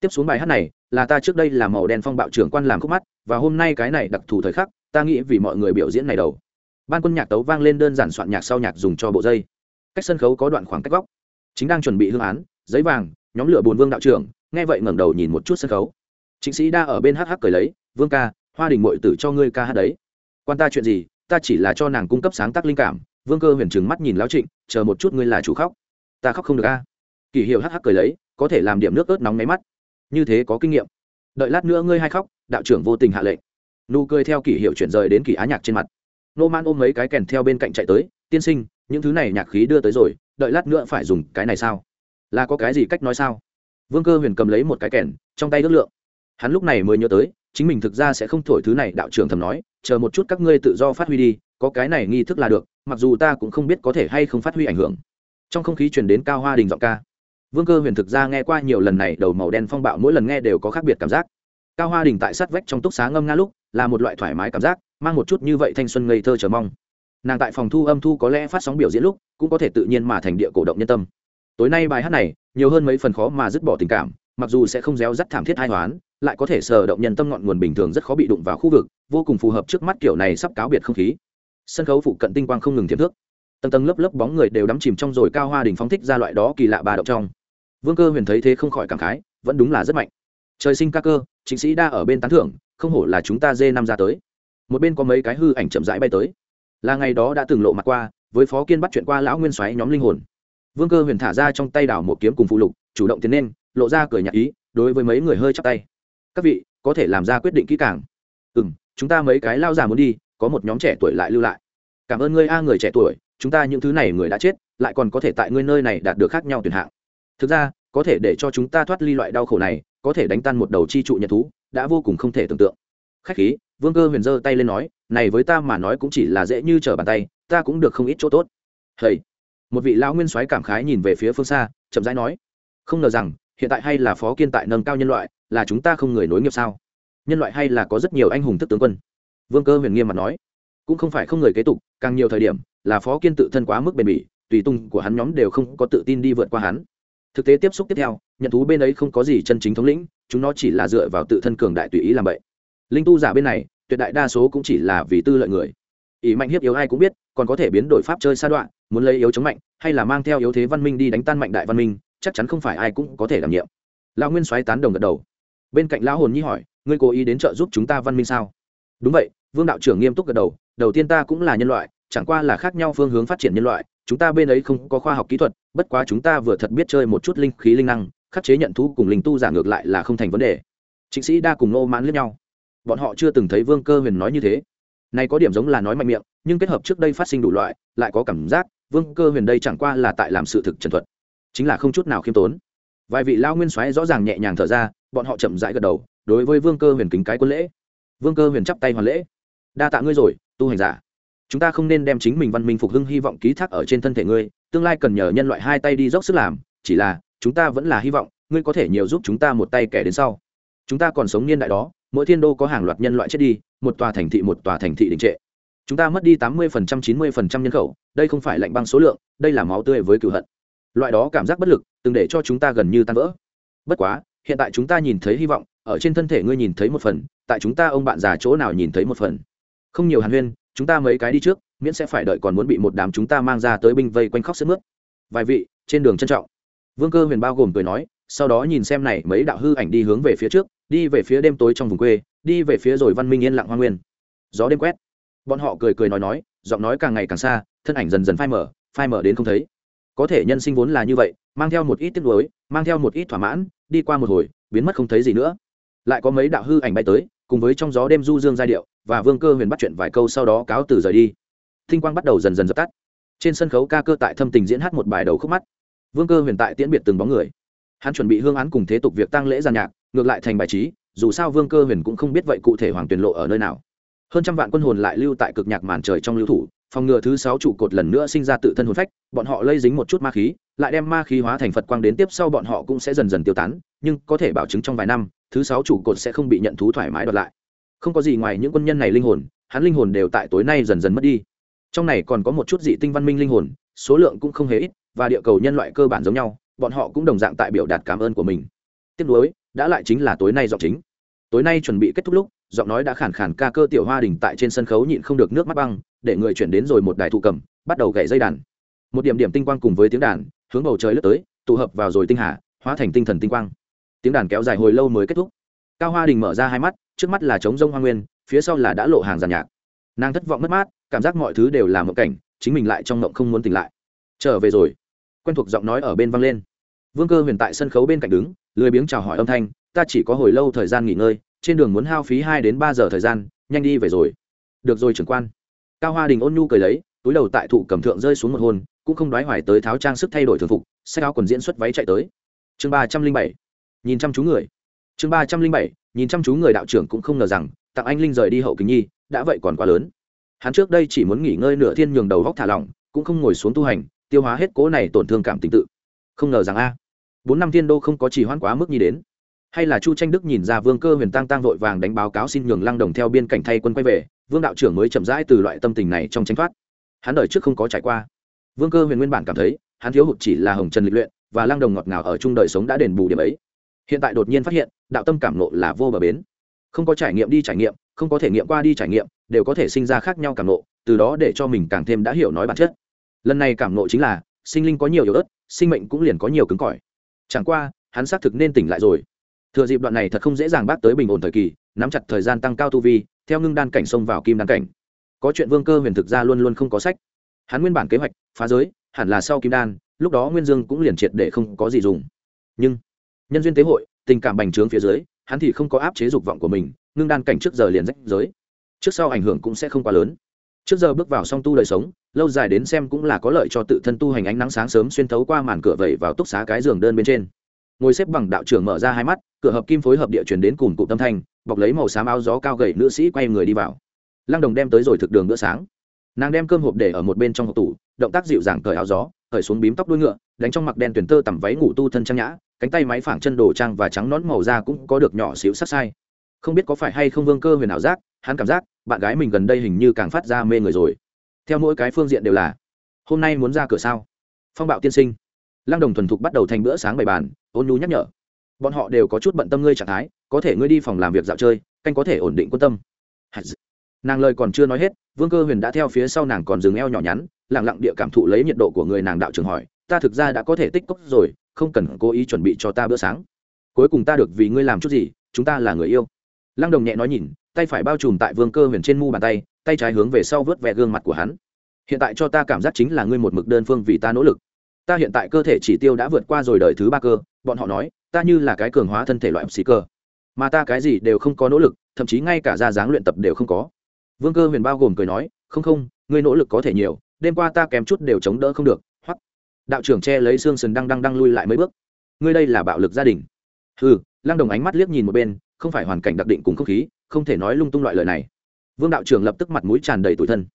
Tiếp xuống bài hát này, là ta trước đây là màu đen phong bạo trưởng quan làm khúc mắt, và hôm nay cái này đặc thù thời khắc, ta nghĩ vì mọi người biểu diễn này đầu. Ban quân nhạc tấu vang lên đơn giản soạn nhạc sau nhạc dùng cho bộ dây. Cách sân khấu có đoạn khoảng cách góc. Chính đang chuẩn bị hương án, giấy vàng, nhóm lửa bồn vương đạo trưởng, nghe vậy ngẩng đầu nhìn một chút sân khấu. Chính sĩ đa ở bên hh cười lấy, vương ca hoa đình mội tử cho ngươi ca hát đấy. Quan ta chuyện gì, ta chỉ là cho nàng cung cấp sáng tác linh cảm. Vương cơ huyền trừng mắt nhìn lão trịnh, chờ một chút ngươi là chủ khóc. Ta khóc không được a. Kỷ hiệu hh cười lấy, có thể làm điểm nước ớt nóng máy mắt. Như thế có kinh nghiệm. Đợi lát nữa ngươi hay khóc, đạo trưởng vô tình hạ lệnh. Nụ cười theo kỷ hiệu chuyển rời đến kỷ á nhạc trên mặt. Nô man ôm mấy cái kèn theo bên cạnh chạy tới, tiên sinh, những thứ này nhạc khí đưa tới rồi, đợi lát nữa phải dùng cái này sao? Là có cái gì cách nói sao? Vương cơ huyền cầm lấy một cái kèn, trong tay ước lượng hắn lúc này mới nhớ tới, chính mình thực ra sẽ không thổi thứ này, đạo trưởng thầm nói, chờ một chút các ngươi tự do phát huy đi, có cái này nghi thức là được, mặc dù ta cũng không biết có thể hay không phát huy ảnh hưởng. Trong không khí truyền đến cao hoa đình giọng ca. Vương cơ huyền thực ra nghe qua nhiều lần này, đầu màu đen phong bạo mỗi lần nghe đều có khác biệt cảm giác. Cao hoa đình tại sát vách trong túc xá ngâm nga lúc, là một loại thoải mái cảm giác, mang một chút như vậy thanh xuân ngây thơ chờ mong. Nàng tại phòng thu âm thu có lẽ phát sóng biểu diễn lúc, cũng có thể tự nhiên mà thành địa cổ động nhân tâm. Tối nay bài hát này, nhiều hơn mấy phần khó mà dứt bỏ tình cảm mặc dù sẽ không réo rắt thảm thiết hai hoán, lại có thể sờ động nhân tâm ngọn nguồn bình thường rất khó bị đụng vào khu vực, vô cùng phù hợp trước mắt kiểu này sắp cáo biệt không khí. Sân khấu phụ cận tinh quang không ngừng thiếp thước. Tầng tầng lớp lớp bóng người đều đắm chìm trong rồi cao hoa đình phóng thích ra loại đó kỳ lạ bà động trong. Vương cơ huyền thấy thế không khỏi cảm khái, vẫn đúng là rất mạnh. Trời sinh ca cơ, chính sĩ đa ở bên tán thưởng, không hổ là chúng ta dê năm ra tới. Một bên có mấy cái hư ảnh chậm rãi bay tới. Là ngày đó đã từng lộ mặt qua, với phó kiên bắt chuyện qua lão nguyên xoáy nhóm linh hồn. Vương cơ huyền thả ra trong tay đảo một kiếm cùng phụ lục, chủ động tiến lên lộ ra cười nhạt ý, đối với mấy người hơi chắp tay. Các vị, có thể làm ra quyết định kỹ càng. Ừ m chúng ta mấy cái lao già muốn đi, có một nhóm trẻ tuổi lại lưu lại. Cảm ơn ngươi a, người trẻ tuổi, chúng ta những thứ này người đã chết, lại còn có thể tại ngươi nơi này đạt được khác nhau tuyển hạng. Thực ra, có thể để cho chúng ta thoát ly loại đau khổ này, có thể đánh tan một đầu chi trụ nhật thú, đã vô cùng không thể tưởng tượng. Khách khí, vương cơ huyền giơ tay lên nói, này với ta mà nói cũng chỉ là dễ như trở bàn tay, ta cũng được không ít chỗ tốt. Hầy. Một vị lão nguyên soái cảm khái nhìn về phía phương xa, chậm rãi nói, không ngờ rằng hiện tại hay là phó kiên tại nâng cao nhân loại, là chúng ta không người nối nghiệp sao? Nhân loại hay là có rất nhiều anh hùng thức tướng quân? Vương cơ huyền nghiêm mặt nói. Cũng không phải không người kế tục, càng nhiều thời điểm, là phó kiên tự thân quá mức bền bỉ, tùy tung của hắn nhóm đều không có tự tin đi vượt qua hắn. Thực tế tiếp xúc tiếp theo, nhận thú bên ấy không có gì chân chính thống lĩnh, chúng nó chỉ là dựa vào tự thân cường đại tùy ý làm vậy. Linh tu giả bên này, tuyệt đại đa số cũng chỉ là vì tư lợi người. Ý mạnh hiếp yếu ai cũng biết, còn có thể biến đổi pháp chơi sa đoạn, muốn lấy yếu chống mạnh, hay là mang theo yếu thế văn minh đi đánh tan mạnh đại văn minh chắc chắn không phải ai cũng có thể đảm nhiệm. Lão nguyên soái tán đồng gật đầu. Bên cạnh lão hồn nhi hỏi, ngươi cố ý đến trợ giúp chúng ta văn minh sao? Đúng vậy, vương đạo trưởng nghiêm túc gật đầu đầu tiên ta cũng là nhân loại, chẳng qua là khác nhau phương hướng phát triển nhân loại, chúng ta bên ấy không có khoa học kỹ thuật, bất quá chúng ta vừa thật biết chơi một chút linh khí linh năng, khắc chế nhận thu cùng linh tu giả ngược lại là không thành vấn đề. Chính sĩ đa cùng nô mãn lẫn nhau. Bọn họ chưa từng thấy vương cơ huyền nói như thế. Này có điểm giống là nói mạnh miệng, nhưng kết hợp trước đây phát sinh đủ loại, lại có cảm giác vương cơ huyền đây chẳng qua là tại làm sự thực trần thuật chính là không chút nào khiêm tốn. Vài vị lao nguyên soái rõ ràng nhẹ nhàng thở ra, bọn họ chậm rãi gật đầu, đối với vương cơ huyền kính cái quân lễ. Vương cơ huyền chắp tay hoàn lễ. Đa tạ ngươi rồi, tu hành giả. Chúng ta không nên đem chính mình văn minh phục hưng hy vọng ký thác ở trên thân thể ngươi, tương lai cần nhờ nhân loại hai tay đi dốc sức làm, chỉ là, chúng ta vẫn là hy vọng, ngươi có thể nhiều giúp chúng ta một tay kẻ đến sau. Chúng ta còn sống niên đại đó, mỗi thiên đô có hàng loạt nhân loại chết đi, một tòa thành thị một tòa thành thị đình trệ. Chúng ta mất đi tám mươi chín mươi nhân khẩu, đây không phải lạnh băng số lượng, đây là máu tươi với cửu hận loại đó cảm giác bất lực, từng để cho chúng ta gần như tan vỡ. Bất quá, hiện tại chúng ta nhìn thấy hy vọng, ở trên thân thể ngươi nhìn thấy một phần, tại chúng ta ông bạn già chỗ nào nhìn thấy một phần. Không nhiều hàn huyên, chúng ta mấy cái đi trước, miễn sẽ phải đợi còn muốn bị một đám chúng ta mang ra tới binh vây quanh khóc sức mướt. Vài vị, trên đường trân trọng. Vương cơ huyền bao gồm cười nói, sau đó nhìn xem này mấy đạo hư ảnh đi hướng về phía trước, đi về phía đêm tối trong vùng quê, đi về phía rồi văn minh yên lặng hoa nguyên. Gió đêm quét. Bọn họ cười cười nói nói, giọng nói càng ngày càng xa, thân ảnh dần dần phai mở phai mở đến không thấy có thể nhân sinh vốn là như vậy, mang theo một ít tiếc nuối, mang theo một ít thỏa mãn, đi qua một hồi, biến mất không thấy gì nữa. Lại có mấy đạo hư ảnh bay tới, cùng với trong gió đêm du dương giai điệu, và vương cơ huyền bắt chuyện vài câu sau đó cáo từ rời đi. Thinh quang bắt đầu dần dần dập tắt. Trên sân khấu ca cơ tại thâm tình diễn hát một bài đầu khúc mắt. Vương cơ huyền tại tiễn biệt từng bóng người. Hắn chuẩn bị hương án cùng thế tục việc tăng lễ giàn nhạc, ngược lại thành bài trí, dù sao vương cơ huyền cũng không biết vậy cụ thể hoàng tuyền lộ ở nơi nào. Hơn trăm vạn quân hồn lại lưu tại cực nhạc màn trời trong lưu thủ phòng ngừa thứ sáu trụ cột lần nữa sinh ra tự thân hồn phách, bọn họ lây dính một chút ma khí, lại đem ma khí hóa thành phật quang đến tiếp sau bọn họ cũng sẽ dần dần tiêu tán, nhưng có thể bảo chứng trong vài năm, thứ sáu trụ cột sẽ không bị nhận thú thoải mái đoạt lại. Không có gì ngoài những quân nhân này linh hồn, hắn linh hồn đều tại tối nay dần dần mất đi. Trong này còn có một chút dị tinh văn minh linh hồn, số lượng cũng không hề ít, và địa cầu nhân loại cơ bản giống nhau, bọn họ cũng đồng dạng tại biểu đạt cảm ơn của mình. Tiếp nối, đã lại chính là tối nay dọc chính tối nay chuẩn bị kết thúc lúc, giọng nói đã khản khản ca cơ tiểu hoa đình tại trên sân khấu nhịn không được nước mắt băng, để người chuyển đến rồi một đài thụ cầm, bắt đầu gậy dây đàn. Một điểm điểm tinh quang cùng với tiếng đàn, hướng bầu trời lướt tới, tụ hợp vào rồi tinh hà, hóa thành tinh thần tinh quang. Tiếng đàn kéo dài hồi lâu mới kết thúc. Cao hoa đình mở ra hai mắt, trước mắt là trống rông hoa nguyên, phía sau là đã lộ hàng giàn nhạc. Nàng thất vọng mất mát, cảm giác mọi thứ đều là mộng cảnh, chính mình lại trong mộng không muốn tỉnh lại. Trở về rồi. Quen thuộc giọng nói ở bên vang lên. Vương cơ huyền tại sân khấu bên cạnh đứng, lười biếng chào hỏi âm thanh ta chỉ có hồi lâu thời gian nghỉ ngơi, trên đường muốn hao phí hai đến ba giờ thời gian, nhanh đi về rồi. Được rồi, trưởng quan. Cao hoa đình ôn nhu cười lấy, túi đầu tại thụ cầm thượng rơi xuống một hôn cũng không đoái hoài tới tháo trang sức thay đổi thường phục sách áo quần diễn xuất váy chạy tới. Chương ba trăm linh bảy, nhìn chăm chú người. Chương ba trăm linh bảy, nhìn chăm chú người đạo trưởng cũng không ngờ rằng, tặng anh linh rời đi hậu kính nhi, đã vậy còn quá lớn. Hắn trước đây chỉ muốn nghỉ ngơi nửa thiên nhường đầu góc thả lỏng, cũng không ngồi xuống tu hành, tiêu hóa hết cố này tổn thương cảm tình tự. Không ngờ rằng a, bốn năm thiên đô không có chỉ hoãn quá mức nhi đến hay là chu tranh đức nhìn ra vương cơ huyền tăng tăng vội vàng đánh báo cáo xin nhường lăng đồng theo biên cảnh thay quân quay về, vương đạo trưởng mới chậm rãi từ loại tâm tình này trong tranh thoát. Hắn đời trước không có trải qua. Vương cơ huyền nguyên bản cảm thấy, hắn thiếu hụt chỉ là hồng trần lịch luyện và lăng đồng ngọt ngào ở chung đời sống đã đền bù điểm ấy. Hiện tại đột nhiên phát hiện, đạo tâm cảm nộ là vô bờ bến. Không có trải nghiệm đi trải nghiệm, không có thể nghiệm qua đi trải nghiệm, đều có thể sinh ra khác nhau cảm nộ từ đó để cho mình càng thêm đã hiểu nói bản chất. Lần này cảm nộ chính là, sinh linh có nhiều yếu ớt, sinh mệnh cũng liền có nhiều cứng cỏi. Chẳng qua, hắn xác thực nên tỉnh lại rồi thừa dịp đoạn này thật không dễ dàng bác tới bình ổn thời kỳ, nắm chặt thời gian tăng cao tu vi, theo ngưng đan cảnh xông vào kim đan cảnh. Có chuyện vương cơ huyền thực ra luôn luôn không có sách. Hắn nguyên bản kế hoạch, phá giới, hẳn là sau kim đan, lúc đó nguyên dương cũng liền triệt để không có gì dùng. Nhưng, nhân duyên tế hội, tình cảm bành trướng phía dưới, hắn thì không có áp chế dục vọng của mình, ngưng đan cảnh trước giờ liền rách giới. Trước sau ảnh hưởng cũng sẽ không quá lớn. Trước giờ bước vào song tu đời sống, lâu dài đến xem cũng là có lợi cho tự thân tu hành ánh nắng sáng sớm xuyên thấu qua màn cửa vẩy vào túc xá cái giường đơn bên trên ngồi xếp bằng đạo trưởng mở ra hai mắt, cửa hợp kim phối hợp địa chuyển đến cùng cụ tâm thanh, bọc lấy màu xám áo gió cao gậy nữ sĩ quay người đi vào. Lăng đồng đem tới rồi thực đường bữa sáng. Nàng đem cơm hộp để ở một bên trong hộp tủ, động tác dịu dàng cởi áo gió, cởi xuống bím tóc đuôi ngựa, đánh trong mặc đen tuyển tơ tằm váy ngủ tu thân trang nhã, cánh tay máy phẳng chân đồ trang và trắng nón màu da cũng có được nhỏ xíu sắc sai. Không biết có phải hay không vương cơ huyền ảo giác, hắn cảm giác, bạn gái mình gần đây hình như càng phát ra mê người rồi. Theo mỗi cái phương diện đều là, hôm nay muốn ra cửa sao? Phong bạo tiên sinh. Lăng đồng thuần thục bắt đầu thành bữa sáng bày bàn ôn nhu nhắc nhở. Bọn họ đều có chút bận tâm ngươi trạng thái, có thể ngươi đi phòng làm việc dạo chơi, canh có thể ổn định quan tâm. Nàng lời còn chưa nói hết, vương cơ huyền đã theo phía sau nàng còn dừng eo nhỏ nhắn lẳng lặng địa cảm thụ lấy nhiệt độ của người nàng đạo trường hỏi, ta thực ra đã có thể tích cốc rồi, không cần cố ý chuẩn bị cho ta bữa sáng. Cuối cùng ta được vì ngươi làm chút gì, chúng ta là người yêu. Lăng đồng nhẹ nói nhìn, tay phải bao trùm tại vương cơ huyền trên mu bàn tay tay trái hướng về sau vớt vẹ gương mặt của hắn. Hiện tại cho ta cảm giác chính là ngươi một mực đơn phương vì ta nỗ lực ta hiện tại cơ thể chỉ tiêu đã vượt qua rồi đời thứ ba cơ, bọn họ nói, ta như là cái cường hóa thân thể loại xì cơ. Mà ta cái gì đều không có nỗ lực, thậm chí ngay cả ra dáng luyện tập đều không có. Vương cơ huyền bao gồm cười nói, không không, ngươi nỗ lực có thể nhiều, đêm qua ta kém chút đều chống đỡ không được, hoặc. Đạo trưởng che lấy xương sần đang đang đang lui lại mấy bước. Ngươi đây là bạo lực gia đình. Ừ lăng đồng ánh mắt liếc nhìn một bên, không phải hoàn cảnh đặc định cùng không khí, không thể nói lung tung loại lời này. Vương đạo trưởng lập tức mặt mũi tràn đầy tủi thân.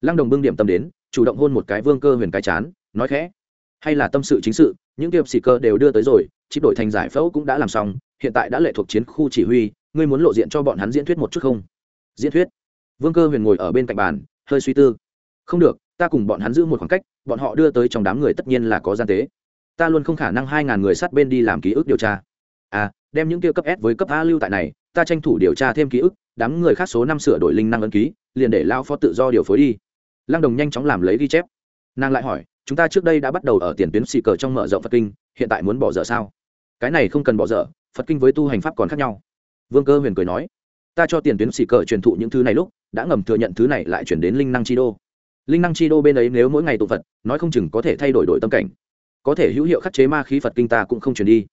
Lăng đồng bưng điểm tâm đến, chủ động hôn một cái vương cơ huyền cái chán, nói khẽ hay là tâm sự chính sự, những kiệp xì cơ đều đưa tới rồi, chip đổi thành giải phẫu cũng đã làm xong, hiện tại đã lệ thuộc chiến khu chỉ huy, ngươi muốn lộ diện cho bọn hắn diễn thuyết một chút không? Diễn thuyết? Vương cơ huyền ngồi ở bên cạnh bàn, hơi suy tư. Không được, ta cùng bọn hắn giữ một khoảng cách, bọn họ đưa tới trong đám người tất nhiên là có gian tế. Ta luôn không khả năng hai ngàn người sát bên đi làm ký ức điều tra. À đem những kia cấp s với cấp a lưu tại này, ta tranh thủ điều tra thêm ký ức, đám người khác số năm sửa đổi linh năng ấn ký, liền để lao phó tự do điều phối đi. Lăng đồng nhanh chóng làm lấy ghi chép. Nàng lại hỏi chúng ta trước đây đã bắt đầu ở tiền tuyến xì cờ trong mở rộng phật kinh, hiện tại muốn bỏ dở sao? Cái này không cần bỏ dở, phật kinh với tu hành pháp còn khác nhau. Vương cơ huyền cười nói, ta cho tiền tuyến xì cờ truyền thụ những thứ này lúc, đã ngầm thừa nhận thứ này lại chuyển đến linh năng chi đô. Linh năng chi đô bên ấy nếu mỗi ngày tụ phật, nói không chừng có thể thay đổi đổi tâm cảnh. Có thể hữu hiệu khắc chế ma khí phật kinh ta cũng không chuyển đi.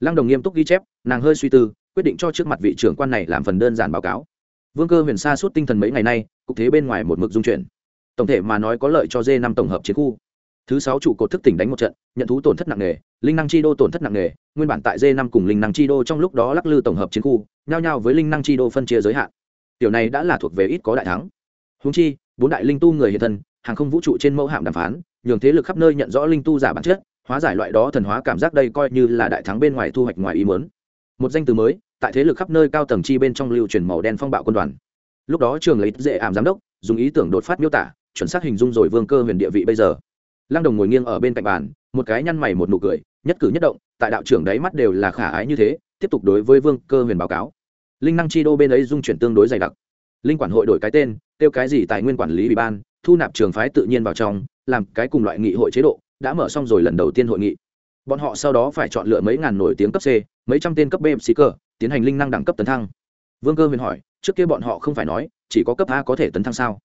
Lăng đồng nghiêm túc ghi chép, nàng hơi suy tư, quyết định cho trước mặt vị trưởng quan này làm phần đơn giản báo cáo. Vương cơ huyền xa suốt tinh thần mấy ngày nay, cục thế bên ngoài một mực dung chuyển. Tổng thể mà nói có lợi cho d năm tổng hợp chiến khu thứ sáu trụ cột thức tỉnh đánh một trận, nhận thú tổn thất nặng nề, linh năng chi đô tổn thất nặng nề, nguyên bản tại d năm cùng linh năng chi đô trong lúc đó lắc lư tổng hợp chiến khu, nhao nhao với linh năng chi đô phân chia giới hạn. Tiểu này đã là thuộc về ít có đại thắng. Húng chi, bốn đại linh tu người hiện thân, hàng không vũ trụ trên mẫu hạm đàm phán, nhường thế lực khắp nơi nhận rõ linh tu giả bản chất, hóa giải loại đó thần hóa cảm giác đây coi như là đại thắng bên ngoài thu hoạch ngoài ý mớn một danh từ mới, tại thế lực khắp nơi cao tầng chi bên trong lưu truyền màu đen phong bạo quân đoàn. Lúc đó trường lấy dễ ảm giám đốc, dùng ý tưởng đột phát miêu tả, chuẩn xác hình dung rồi vương cơ huyền địa vị bây giờ lăng đồng ngồi nghiêng ở bên cạnh bàn, một cái nhăn mày một nụ cười, nhất cử nhất động, tại đạo trưởng đáy mắt đều là khả ái như thế, tiếp tục đối với vương cơ huyền báo cáo. Linh năng chi đô bên ấy dung chuyển tương đối dày đặc. Linh quản hội đổi cái tên tiêu cái gì tài nguyên quản lý ủy ban, thu nạp trường phái tự nhiên vào trong, làm cái cùng loại nghị hội chế độ, đã mở xong rồi lần đầu tiên hội nghị. Bọn họ sau đó phải chọn lựa mấy ngàn nổi tiếng cấp c, mấy trăm tên cấp b sĩ cơ, tiến hành linh năng đẳng cấp tấn thăng. Vương cơ huyền hỏi, trước kia bọn họ không phải nói, chỉ có cấp a có thể tấn thăng sao?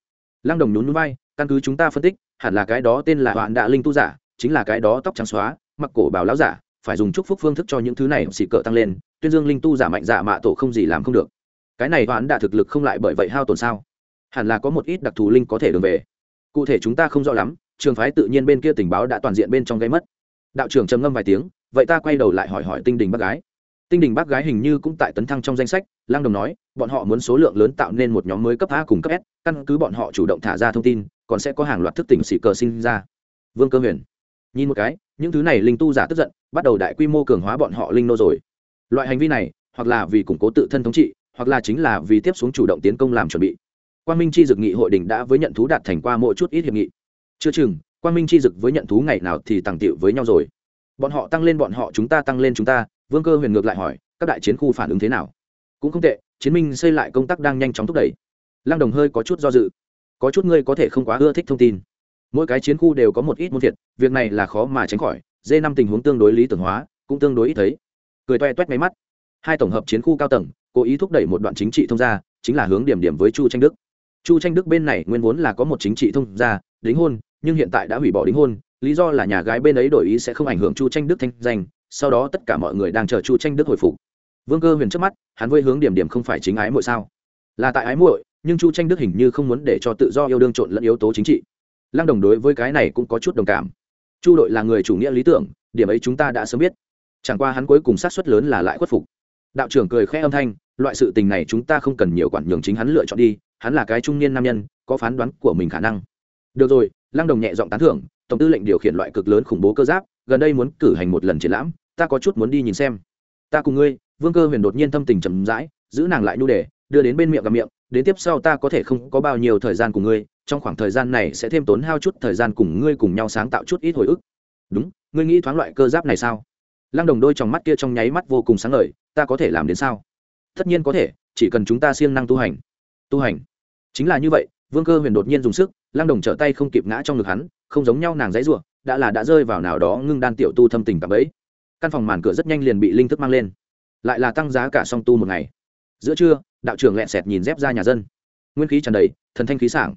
Lăng đồng nhún núi bay căn cứ chúng ta phân tích, hẳn là cái đó tên là hoạn đạ linh tu giả, chính là cái đó tóc trắng xóa, mặc cổ bào lão giả, phải dùng chúc phúc phương thức cho những thứ này xì cỡ tăng lên, tuyên dương linh tu giả mạnh giả mạ tổ không gì làm không được. Cái này hoạn đạ thực lực không lại bởi vậy hao tổn sao? Hẳn là có một ít đặc thù linh có thể đường về. Cụ thể chúng ta không rõ lắm, trường phái tự nhiên bên kia tình báo đã toàn diện bên trong gây mất. Đạo trưởng trầm ngâm vài tiếng, vậy ta quay đầu lại hỏi hỏi tinh đình bác gái. Tinh đình bác gái hình như cũng tại tấn thăng trong danh sách lang đồng nói, bọn họ muốn số lượng lớn tạo nên một nhóm mới cấp a cùng cấp s, căn cứ bọn họ chủ động thả ra thông tin còn sẽ có hàng loạt thức tỉnh xỉ cờ sinh ra. Vương cơ huyền, nhìn một cái, những thứ này linh tu giả tức giận, bắt đầu đại quy mô cường hóa bọn họ linh nô rồi. Loại hành vi này, hoặc là vì củng cố tự thân thống trị, hoặc là chính là vì tiếp xuống chủ động tiến công làm chuẩn bị. Quan minh chi dực nghị hội đình đã với nhận thú đạt thành qua mỗi chút ít hiệp nghị. Chưa chừng quan minh chi dực với nhận thú ngày nào thì tàng tiệu với nhau rồi. Bọn họ tăng lên bọn họ, chúng ta tăng lên chúng ta, vương cơ huyền ngược lại hỏi, các đại chiến khu phản ứng thế nào? Cũng không tệ, chiến minh xây lại công tác đang nhanh chóng thúc đẩy. Lăng đồng hơi có chút do dự có chút ngươi có thể không quá ưa thích thông tin. Mỗi cái chiến khu đều có một ít môn thiệt việc này là khó mà tránh khỏi d năm tình huống tương đối lý tưởng hóa, cũng tương đối ít thấy. Cười toe toét máy mắt. Hai tổng hợp chiến khu cao tầng, cố ý thúc đẩy một đoạn chính trị thông gia, chính là hướng điểm điểm với chu tranh đức. Chu tranh đức bên này nguyên vốn là có một chính trị thông gia, đính hôn, nhưng hiện tại đã hủy bỏ đính hôn, lý do là nhà gái bên ấy đổi ý sẽ không ảnh hưởng chu tranh đức thanh danh, sau đó tất cả mọi người đang chờ chu tranh đức hồi phục. Vương cơ huyền trước mắt, hắn với hướng điểm điểm không phải chính ái muội sao? Là tại ái muội nhưng chu tranh đức hình như không muốn để cho tự do yêu đương trộn lẫn yếu tố chính trị. Lăng đồng đối với cái này cũng có chút đồng cảm. Chu đội là người chủ nghĩa lý tưởng, điểm ấy chúng ta đã sớm biết. Chẳng qua hắn cuối cùng sát xuất lớn là lại khuất phục. Đạo trưởng cười khẽ âm thanh, loại sự tình này chúng ta không cần nhiều quản nhường chính hắn lựa chọn đi, hắn là cái trung niên nam nhân, có phán đoán của mình khả năng. Được rồi, lăng đồng nhẹ giọng tán thưởng, tổng tư lệnh điều khiển loại cực lớn khủng bố cơ giáp, gần đây muốn cử hành một lần triển lãm, ta có chút muốn đi nhìn xem. Ta cùng ngươi, vương cơ huyền đột nhiên thâm tình chậm rãi, giữ nàng lại nhu đề, đưa đến bên miệng gặp miệng đến tiếp sau ta có thể không có bao nhiêu thời gian cùng ngươi, trong khoảng thời gian này sẽ thêm tốn hao chút thời gian cùng ngươi cùng nhau sáng tạo chút ít hồi ức. Đúng, ngươi nghĩ thoáng loại cơ giáp này sao? Lăng đồng đôi trong mắt kia trong nháy mắt vô cùng sáng ngời, ta có thể làm đến sao? Tất nhiên có thể, chỉ cần chúng ta siêng năng tu hành. Tu hành? Chính là như vậy, vương cơ huyền đột nhiên dùng sức, lăng đồng trở tay không kịp ngã trong ngực hắn, không giống nhau nàng dãy ruộng đã là đã rơi vào nào đó ngưng đan tiểu tu thâm tình cả bấy căn phòng màn cửa rất nhanh liền bị linh thức mang lên. Lại là tăng giá cả song tu một ngày. Giữa trưa đạo trưởng lẹn xẹt nhìn dép ra nhà dân. Nguyên khí tràn đầy, thần thanh khí sảng.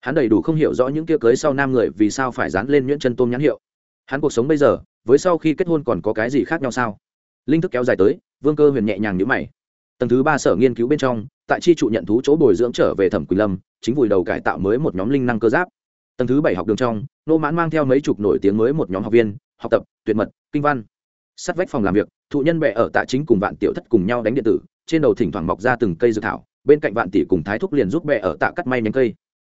Hắn đầy đủ không hiểu rõ những kia cưới sau nam người vì sao phải dán lên nhuyễn chân tôm nhãn hiệu. Hắn cuộc sống bây giờ, với sau khi kết hôn còn có cái gì khác nhau sao? Linh thức kéo dài tới, vương cơ huyền nhẹ nhàng nhữ mày. Tầng thứ ba sở nghiên cứu bên trong, tại chi trụ nhận thú chỗ bồi dưỡng trở về thẩm quỳnh lâm, chính vùi đầu cải tạo mới một nhóm linh năng cơ giáp. Tầng thứ bảy học đường trong, nô mãn mang theo mấy chục nổi tiếng mới một nhóm học viên, học tập, tuyệt mật, kinh văn sắt vách phòng làm việc, thụ nhân bệ ở tạ chính cùng vạn tiểu thất cùng nhau đánh điện tử, trên đầu thỉnh thoảng mọc ra từng cây dược thảo, bên cạnh vạn tỷ cùng thái thúc liền giúp bệ ở tạ cắt may nhánh cây.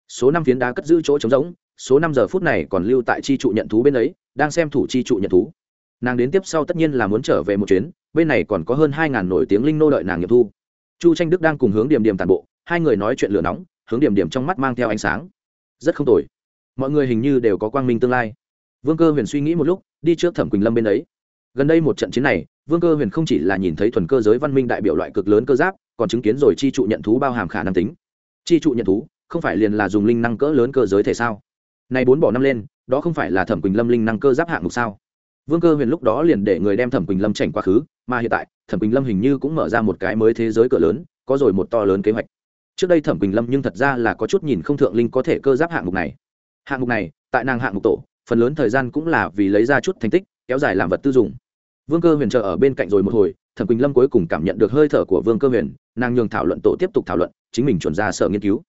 Số năm phiến đá cất giữ chỗ trống rỗng, số năm giờ phút này còn lưu tại chi trụ nhận thú bên ấy, đang xem thủ chi trụ nhận thú. Nàng đến tiếp sau tất nhiên là muốn trở về một chuyến, bên này còn có hơn hai ngàn nổi tiếng linh nô đợi nàng nghiệm thu. Chu tranh đức đang cùng hướng điểm điểm tàn bộ, hai người nói chuyện lửa nóng, hướng điểm điểm trong mắt mang theo ánh sáng. Rất không tồi. Mọi người hình như đều có quang minh tương lai. Vương cơ huyền suy nghĩ một lúc, đi trước thẩm quỳnh lâm bên ấy gần đây một trận chiến này, vương cơ huyền không chỉ là nhìn thấy thuần cơ giới văn minh đại biểu loại cực lớn cơ giáp, còn chứng kiến rồi chi trụ nhận thú bao hàm khả năng tính. Chi trụ nhận thú, không phải liền là dùng linh năng cỡ lớn cơ giới thể sao? Này bốn bỏ năm lên, đó không phải là thẩm quỳnh lâm linh năng cơ giáp hạng mục sao? Vương cơ huyền lúc đó liền để người đem thẩm quỳnh lâm chảnh quá khứ, mà hiện tại, thẩm quỳnh lâm hình như cũng mở ra một cái mới thế giới cỡ lớn, có rồi một to lớn kế hoạch. Trước đây thẩm quỳnh lâm nhưng thật ra là có chút nhìn không thượng linh có thể cơ giáp hạng mục này. Hạng mục này, tại nàng hạng mục tổ, phần lớn thời gian cũng là vì lấy ra chút thành tích, kéo dài làm vật tư dùng vương cơ huyền chờ ở bên cạnh rồi một hồi, thẩm quỳnh lâm cuối cùng cảm nhận được hơi thở của vương cơ huyền, nàng nhường thảo luận tổ tiếp tục thảo luận, chính mình chuẩn ra sở nghiên cứu.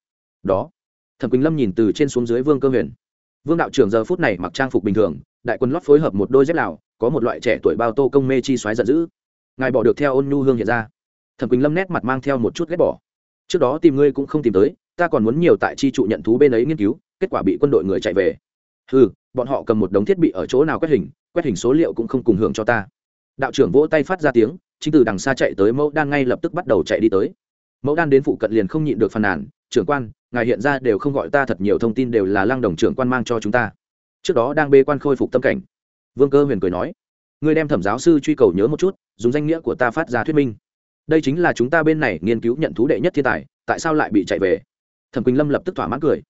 Đó, thẩm quỳnh lâm nhìn từ trên xuống dưới vương cơ huyền. Vương đạo trưởng giờ phút này mặc trang phục bình thường, đại quân lót phối hợp một đôi dép lào, có một loại trẻ tuổi bao tô công mê chi xoáy giận dữ. Ngài bỏ được theo ôn nhu hương hiện ra. Thẩm quỳnh lâm nét mặt mang theo một chút ghét bỏ. Trước đó tìm ngươi cũng không tìm tới, ta còn muốn nhiều tại chi trụ nhận thú bên ấy nghiên cứu, kết quả bị quân đội người chạy về. Ừ bọn họ cầm một đống thiết bị ở chỗ nào quét hình quét hình số liệu cũng không cùng hưởng cho ta đạo trưởng vỗ tay phát ra tiếng, chính từ đằng xa chạy tới mẫu đan ngay lập tức bắt đầu chạy đi tới. Mẫu đan đến phụ cận liền không nhịn được phàn nàn, trưởng quan, ngài hiện ra đều không gọi ta thật nhiều thông tin đều là lăng đồng trưởng quan mang cho chúng ta. Trước đó đang bê quan khôi phục tâm cảnh. Vương cơ huyền cười nói người đem thẩm giáo sư truy cầu nhớ một chút, dùng danh nghĩa của ta phát ra thuyết minh. Đây chính là chúng ta bên này nghiên cứu nhận thú đệ nhất thiên tài, tại sao lại bị chạy về? Thẩm quỳnh lâm lập tức thỏa mãn cười.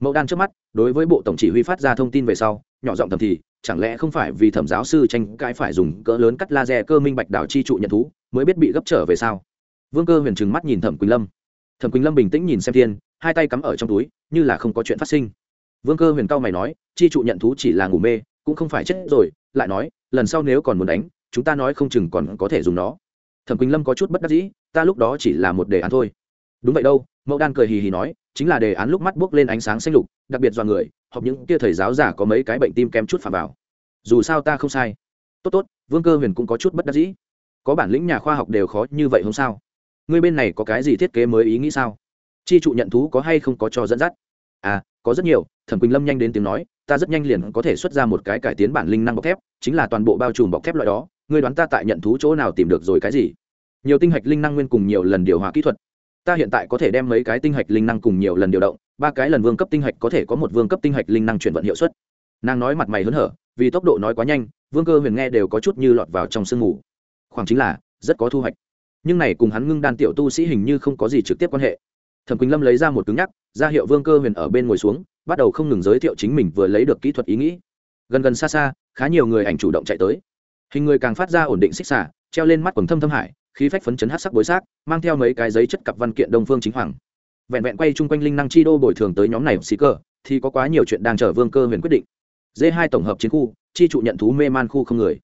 Mẫu đan trước mắt, đối với bộ tổng chỉ huy phát ra thông tin về sau, nhỏ giọng thầm thì chẳng lẽ không phải vì thẩm giáo sư tranh cãi phải dùng cỡ lớn cắt laser cơ minh bạch đảo chi trụ nhận thú, mới biết bị gấp trở về sao? Vương cơ huyền trừng mắt nhìn thẩm quỳnh lâm. Thẩm quỳnh lâm bình tĩnh nhìn xem thiên, hai tay cắm ở trong túi, như là không có chuyện phát sinh. Vương cơ huyền cao mày nói, chi trụ nhận thú chỉ là ngủ mê, cũng không phải chết rồi, lại nói, lần sau nếu còn muốn đánh, chúng ta nói không chừng còn có thể dùng nó. Thẩm quỳnh lâm có chút bất đắc dĩ, ta lúc đó chỉ là một đề án thôi. Đúng vậy đâu mẫu đan cười hì hì nói, chính là đề án lúc mắt buốc lên ánh sáng xanh lục, đặc biệt do người học những kia thầy giáo giả có mấy cái bệnh tim kém chút phạm vào. Dù sao ta không sai. Tốt tốt, vương cơ huyền cũng có chút bất đắc dĩ. Có bản lĩnh nhà khoa học đều khó như vậy không sao. Ngươi bên này có cái gì thiết kế mới ý nghĩ sao? Chi trụ nhận thú có hay không có cho dẫn dắt? À có rất nhiều, thẩm quỳnh lâm nhanh đến tiếng nói, ta rất nhanh liền có thể xuất ra một cái cải tiến bản linh năng bọc thép, chính là toàn bộ bao trùm bọc thép loại đó. Ngươi đoán ta tại nhận thú chỗ nào tìm được rồi cái gì? Nhiều tinh hạch linh năng nguyên cùng nhiều lần điều hòa kỹ thuật. Ta hiện tại có thể đem mấy cái tinh hạch linh năng cùng nhiều lần điều động ba cái lần vương cấp tinh hạch có thể có một vương cấp tinh hạch linh năng chuyển vận hiệu suất. Nàng nói mặt mày hớn hở, vì tốc độ nói quá nhanh, vương cơ huyền nghe đều có chút như lọt vào trong sương mù. Khoảng chính là, rất có thu hoạch. Nhưng này cùng hắn ngưng đan tiểu tu sĩ hình như không có gì trực tiếp quan hệ. Thẩm quỳnh lâm lấy ra một cứng nhắc, ra hiệu vương cơ huyền ở bên ngồi xuống, bắt đầu không ngừng giới thiệu chính mình vừa lấy được kỹ thuật ý nghĩ. Gần gần xa xa, khá nhiều người ảnh chủ động chạy tới. Hình người càng phát ra ổn định xích xả, treo lên mắt quần thâm thâm hải, khí phách phấn chấn hát sắc bối xác, mang theo mấy cái giấy chất cặp văn kiện đông phương chính hoàng vẹn vẹn quay chung quanh linh năng chi đô bồi thường tới nhóm này xì cơ thì có quá nhiều chuyện đang chờ vương cơ huyền quyết định. D hai tổng hợp chiến khu, chi trụ nhận thú mê man khu không người.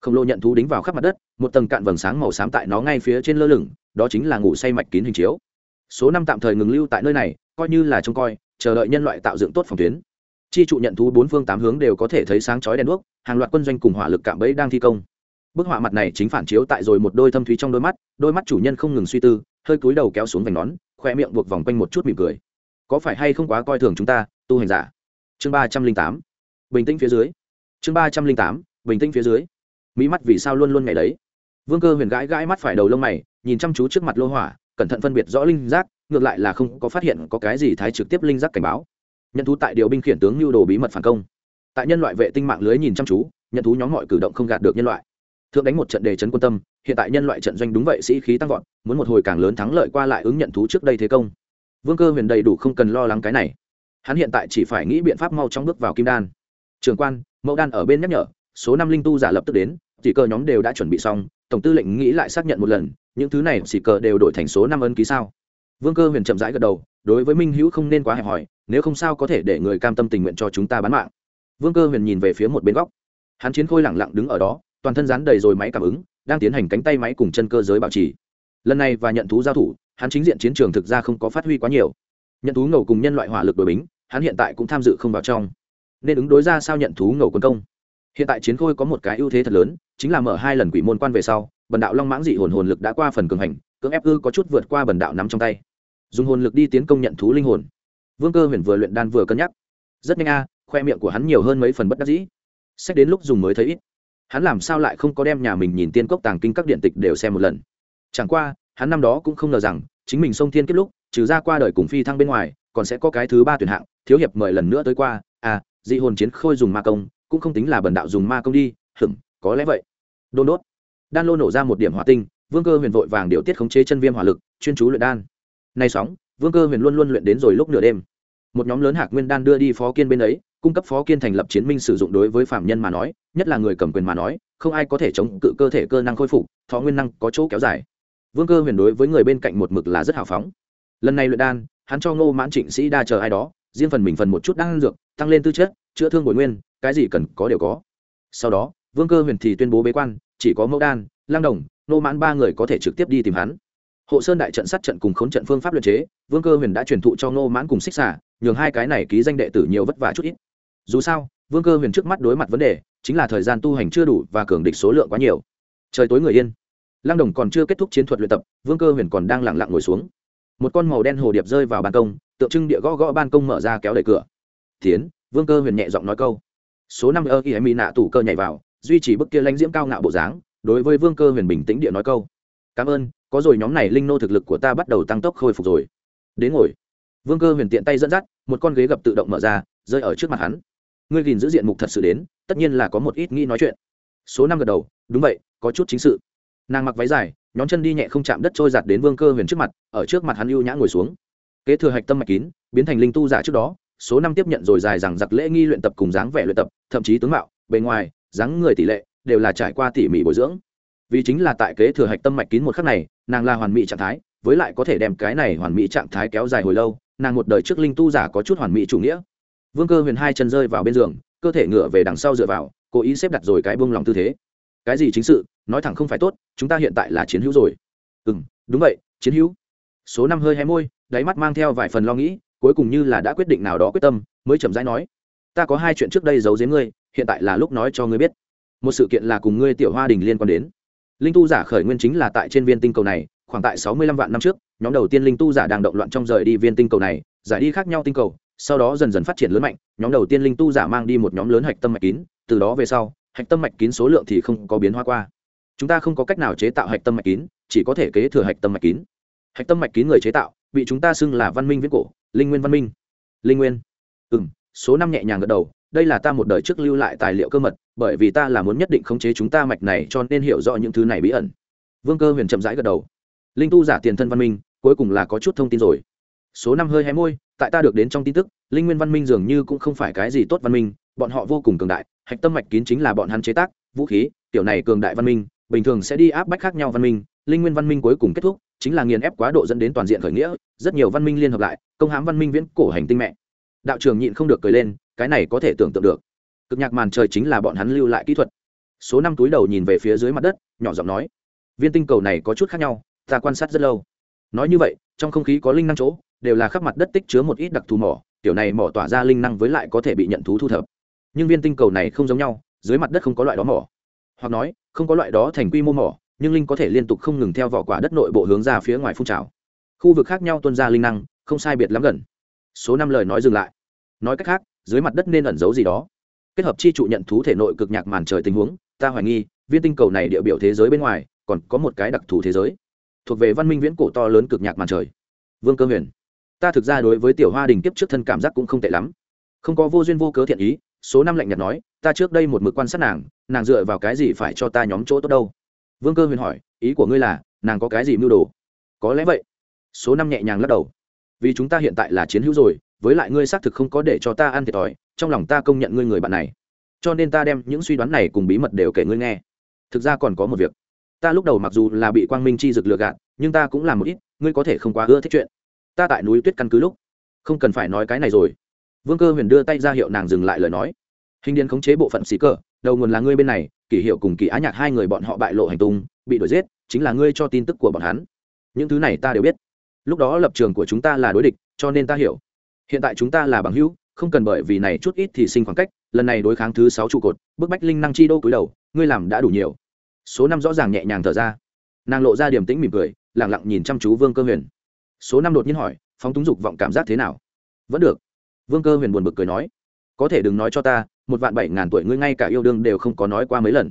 Khổng lồ nhận thú đính vào khắp mặt đất, một tầng cạn vầng sáng màu xám tại nó ngay phía trên lơ lửng, đó chính là ngủ say mạch kín hình chiếu. Số năm tạm thời ngừng lưu tại nơi này, coi như là trông coi, chờ đợi nhân loại tạo dựng tốt phòng tuyến. Chi trụ nhận thú bốn phương tám hướng đều có thể thấy sáng chói đèn đuốc, hàng loạt quân doanh cùng hỏa lực cạm bẫy đang thi công. Bức họa mặt này chính phản chiếu tại rồi một đôi thâm thúy trong đôi mắt đôi mắt chủ nhân không ngừng suy tư hơi cúi đầu kéo xuống vành nón, khoe miệng buộc vòng quanh một chút mỉm cười. Có phải hay không quá coi thường chúng ta, tu hành giả? Chương ba trăm linh tám. Bình tĩnh phía dưới. Chương ba trăm linh tám, bình tĩnh phía dưới. Mỹ mắt vì sao luôn luôn ngày đấy. Vương cơ huyền gãi gãi mắt phải đầu lông mày, nhìn chăm chú trước mặt lô hỏa, cẩn thận phân biệt rõ linh giác, ngược lại là không có phát hiện có cái gì thái trực tiếp linh giác cảnh báo. Nhận thú tại điều binh khiển tướng lưu đồ bí mật phản công. Tại nhân loại vệ tinh mạng lưới nhìn chăm chú, nhận thú nhóm mọi cử động không gạt được nhân loại thượng đánh một trận đề chấn quân tâm, hiện tại nhân loại trận doanh đúng vậy, sĩ khí tăng vọt, muốn một hồi càng lớn thắng lợi qua lại ứng nhận thú trước đây thế công. Vương cơ huyền đầy đủ không cần lo lắng cái này. Hắn hiện tại chỉ phải nghĩ biện pháp mau chóng bước vào kim đan. Trường quan, mẫu đan ở bên nhắc nhở, số năm linh tu giả lập tức đến chỉ cơ nhóm đều đã chuẩn bị xong, tổng tư lệnh nghĩ lại xác nhận một lần, những thứ này chỉ cờ đều đổi thành số năm ân ký sao? Vương cơ huyền chậm rãi gật đầu, đối với minh hữu không nên quá hẹp hòi, nếu không sao có thể để người cam tâm tình nguyện cho chúng ta bán mạng. Vương cơ huyền nhìn về phía một bên góc. Hắn chiến khôi lẳng lặng đứng ở đó toàn thân dán đầy rồi máy cảm ứng, đang tiến hành cánh tay máy cùng chân cơ giới bảo trì. Lần này và nhận thú giao thủ, hắn chính diện chiến trường thực ra không có phát huy quá nhiều. Nhận thú ngầu cùng nhân loại hỏa lực đội bính, hắn hiện tại cũng tham dự không vào trong. Nên ứng đối ra sao nhận thú ngầu quân công? Hiện tại chiến khôi có một cái ưu thế thật lớn, chính là mở hai lần quỷ môn quan về sau, bần đạo long mãng dị hồn hồn lực đã qua phần cường hành, cưỡng ép ư có chút vượt qua bần đạo nắm trong tay. Dùng hồn lực đi tiến công nhận thú linh hồn. Vương cơ huyền vừa luyện đan vừa cân nhắc. Rất nhanh a, khoe miệng của hắn nhiều hơn mấy phần bất đắc dĩ. Xét đến lúc dùng mới thấy ít hắn làm sao lại không có đem nhà mình nhìn tiên cốc tàng kinh các điện tịch đều xem một lần? Chẳng qua, hắn năm đó cũng không ngờ rằng, chính mình sông thiên kết lúc, trừ ra qua đời cùng phi thăng bên ngoài, còn sẽ có cái thứ ba tuyển hạng, thiếu hiệp mời lần nữa tới qua. À dị hồn chiến khôi dùng ma công, cũng không tính là bần đạo dùng ma công đi hửng có lẽ vậy. Đôn đốt. Đan lô nổ ra một điểm hỏa tinh, vương cơ huyền vội vàng điều tiết khống chế chân viêm hỏa lực, chuyên chú luyện đan. Nay sóng, vương cơ huyền luôn luôn luyện đến rồi lúc nửa đêm. Một nhóm lớn hạc nguyên đan đưa đi phó kiên bên ấy cung cấp phó kiên thành lập chiến minh sử dụng đối với phạm nhân mà nói, nhất là người cầm quyền mà nói, không ai có thể chống cự cơ thể cơ năng khôi phục, thọ nguyên năng có chỗ kéo dài. Vương cơ huyền đối với người bên cạnh một mực là rất hào phóng. Lần này luyện đan, hắn cho ngô mãn trịnh sĩ đa chờ ai đó, riêng phần mình phần một chút đan dược, tăng lên tư chất, chữa thương bội nguyên, cái gì cần có đều có. Sau đó, vương cơ huyền thì tuyên bố bế quan, chỉ có mẫu đan lang đồng, ngô mãn ba người có thể trực tiếp đi tìm hắn hộ sơn đại trận sát trận cùng khốn trận phương pháp luyện chế, vương cơ huyền đã truyền thụ cho ngô mãn cùng xích xả nhường hai cái này ký danh đệ tử nhiều vất vả chút ít. Dù sao, vương cơ huyền trước mắt đối mặt vấn đề, chính là thời gian tu hành chưa đủ và cường địch số lượng quá nhiều. Trời tối người yên. Lăng đồng còn chưa kết thúc chiến thuật luyện tập, vương cơ huyền còn đang lẳng lặng ngồi xuống. Một con màu đen hồ điệp rơi vào ban công, tượng trưng địa gõ gõ ban công mở ra kéo đẩy cửa. Tiến, vương cơ huyền nhẹ giọng nói câu. Số năm ơ y mỹ nạ tủ cơ nhảy vào, duy trì bức kia lãnh diễm cao ngạo bộ dáng, đối với vương cơ huyền bình tĩnh địa nói câu. Cảm ơn có rồi, nhóm này linh nô thực lực của ta bắt đầu tăng tốc khôi phục rồi. Đến ngồi. Vương cơ huyền tiện tay dẫn dắt, một con ghế gập tự động mở ra, rơi ở trước mặt hắn. Ngươi gìn giữ diện mục thật sự đến, tất nhiên là có một ít nghĩ nói chuyện. Số năm gật đầu, đúng vậy, có chút chính sự. Nàng mặc váy dài, nhón chân đi nhẹ không chạm đất trôi giặt đến vương cơ huyền trước mặt, ở trước mặt hắn ưu nhã ngồi xuống. Kế thừa hạch tâm mạch kín, biến thành linh tu giả trước đó, số năm tiếp nhận rồi dài rằng giặc lễ nghi luyện tập cùng dáng vẻ luyện tập, thậm chí tướng mạo, bề ngoài, dáng người tỷ lệ, đều là trải qua tỉ mỉ bồi dưỡng vì chính là tại kế thừa hạch tâm mạch kín một khắc này, nàng là hoàn mỹ trạng thái, với lại có thể đem cái này hoàn mỹ trạng thái kéo dài hồi lâu, nàng một đời trước linh tu giả có chút hoàn mỹ chủ nghĩa. Vương cơ huyền hai chân rơi vào bên giường, cơ thể ngựa về đằng sau dựa vào, cố ý xếp đặt rồi cái buông lòng tư thế. Cái gì chính sự, nói thẳng không phải tốt, chúng ta hiện tại là chiến hữu rồi. Ừ n đúng vậy, chiến hữu. Số năm hơi hé môi, đáy mắt mang theo vài phần lo nghĩ, cuối cùng như là đã quyết định nào đó quyết tâm, mới chậm rãi nói. Ta có hai chuyện trước đây giấu giếm ngươi, hiện tại là lúc nói cho ngươi biết. Một sự kiện là cùng ngươi tiểu hoa đình liên quan đến linh tu giả khởi nguyên chính là tại trên viên tinh cầu này, khoảng tại sáu mươi lăm vạn năm trước, nhóm đầu tiên linh tu giả đang động loạn trong rời đi viên tinh cầu này, giải đi khác nhau tinh cầu, sau đó dần dần phát triển lớn mạnh, nhóm đầu tiên linh tu giả mang đi một nhóm lớn hạch tâm mạch kín, từ đó về sau, hạch tâm mạch kín số lượng thì không có biến hóa qua. Chúng ta không có cách nào chế tạo hạch tâm mạch kín, chỉ có thể kế thừa hạch tâm mạch kín. Hạch tâm mạch kín người chế tạo, bị chúng ta xưng là văn minh viễn cổ, linh nguyên văn minh. Linh nguyên. Ừ m số năm nhẹ nhàng gật đầu đây là ta một đời trước lưu lại tài liệu cơ mật, bởi vì ta là muốn nhất định khống chế chúng ta mạch này cho nên hiểu rõ những thứ này bí ẩn. Vương cơ huyền chậm rãi gật đầu. Linh tu giả tiền thân văn minh, cuối cùng là có chút thông tin rồi. Số năm hơi hé môi, tại ta được đến trong tin tức, linh nguyên văn minh dường như cũng không phải cái gì tốt văn minh, bọn họ vô cùng cường đại, hạch tâm mạch kín chính là bọn hắn chế tác, vũ khí tiểu này cường đại văn minh, bình thường sẽ đi áp bách khác nhau văn minh, linh nguyên văn minh cuối cùng kết thúc, chính là nghiền ép quá độ dẫn đến toàn diện khởi nghĩa, rất nhiều văn minh liên hợp lại, công hãm văn minh viễn cổ hành tinh mẹ đạo trường nhịn không được cười lên, cái này có thể tưởng tượng được. Cực nhạc màn trời chính là bọn hắn lưu lại kỹ thuật. Số năm túi đầu nhìn về phía dưới mặt đất, nhỏ giọng nói, viên tinh cầu này có chút khác nhau, ta quan sát rất lâu. Nói như vậy, trong không khí có linh năng chỗ, đều là khắp mặt đất tích chứa một ít đặc thù mỏ kiểu này mỏ tỏa ra linh năng với lại có thể bị nhận thú thu thập. Nhưng viên tinh cầu này không giống nhau, dưới mặt đất không có loại đó mỏ. Hoặc nói, không có loại đó thành quy mô mỏ, nhưng linh có thể liên tục không ngừng theo vỏ quả đất nội bộ hướng ra phía ngoài phun trào. Khu vực khác nhau tuân ra linh năng, không sai biệt lắm gần. Số năm lời nói dừng lại nói cách khác, dưới mặt đất nên ẩn giấu gì đó. Kết hợp chi trụ nhận thú thể nội cực nhạc màn trời tình huống, ta hoài nghi, viên tinh cầu này địa biểu thế giới bên ngoài, còn có một cái đặc thù thế giới. Thuộc về văn minh viễn cổ to lớn cực nhạc màn trời. Vương cơ huyền, ta thực ra đối với tiểu hoa đình kiếp trước thân cảm giác cũng không tệ lắm. Không có vô duyên vô cớ thiện ý, số năm lạnh nhạt nói, ta trước đây một mực quan sát nàng nàng dựa vào cái gì phải cho ta nhóm chỗ tốt đâu? Vương cơ huyền hỏi, ý của ngươi là, nàng có cái gì mưu đồ? Có lẽ vậy. Số năm nhẹ nhàng lắc đầu. Vì chúng ta hiện tại là chiến hữu rồi với lại ngươi xác thực không có để cho ta ăn thiệt thòi, trong lòng ta công nhận ngươi người bạn này. Cho nên ta đem những suy đoán này cùng bí mật đều kể ngươi nghe. Thực ra còn có một việc. Ta lúc đầu mặc dù là bị quang minh chi rực lừa gạt, nhưng ta cũng làm một ít, ngươi có thể không quá ưa thích chuyện. Ta tại núi tuyết căn cứ lúc, không cần phải nói cái này rồi. Vương cơ huyền đưa tay ra hiệu nàng dừng lại lời nói. Hình điền khống chế bộ phận xí cờ, đầu nguồn là ngươi bên này, kỷ hiệu cùng kỳ á nhạc hai người bọn họ bại lộ hành tung, bị đuổi giết, chính là ngươi cho tin tức của bọn hắn. Những thứ này ta đều biết. Lúc đó lập trường của chúng ta là đối địch, cho nên ta hiểu hiện tại chúng ta là bằng hữu, không cần bởi vì này chút ít thì sinh khoảng cách, lần này đối kháng thứ sáu trụ cột, bức bách linh năng chi đô cúi đầu, ngươi làm đã đủ nhiều. Số năm rõ ràng nhẹ nhàng thở ra. Nàng lộ ra điểm tĩnh mỉm cười lẳng lặng nhìn chăm chú vương cơ huyền. Số năm đột nhiên hỏi, phóng túng dục vọng cảm giác thế nào? Vẫn được. Vương cơ huyền buồn bực cười nói, có thể đừng nói cho ta, một vạn bảy ngàn tuổi ngươi ngay cả yêu đương đều không có nói qua mấy lần.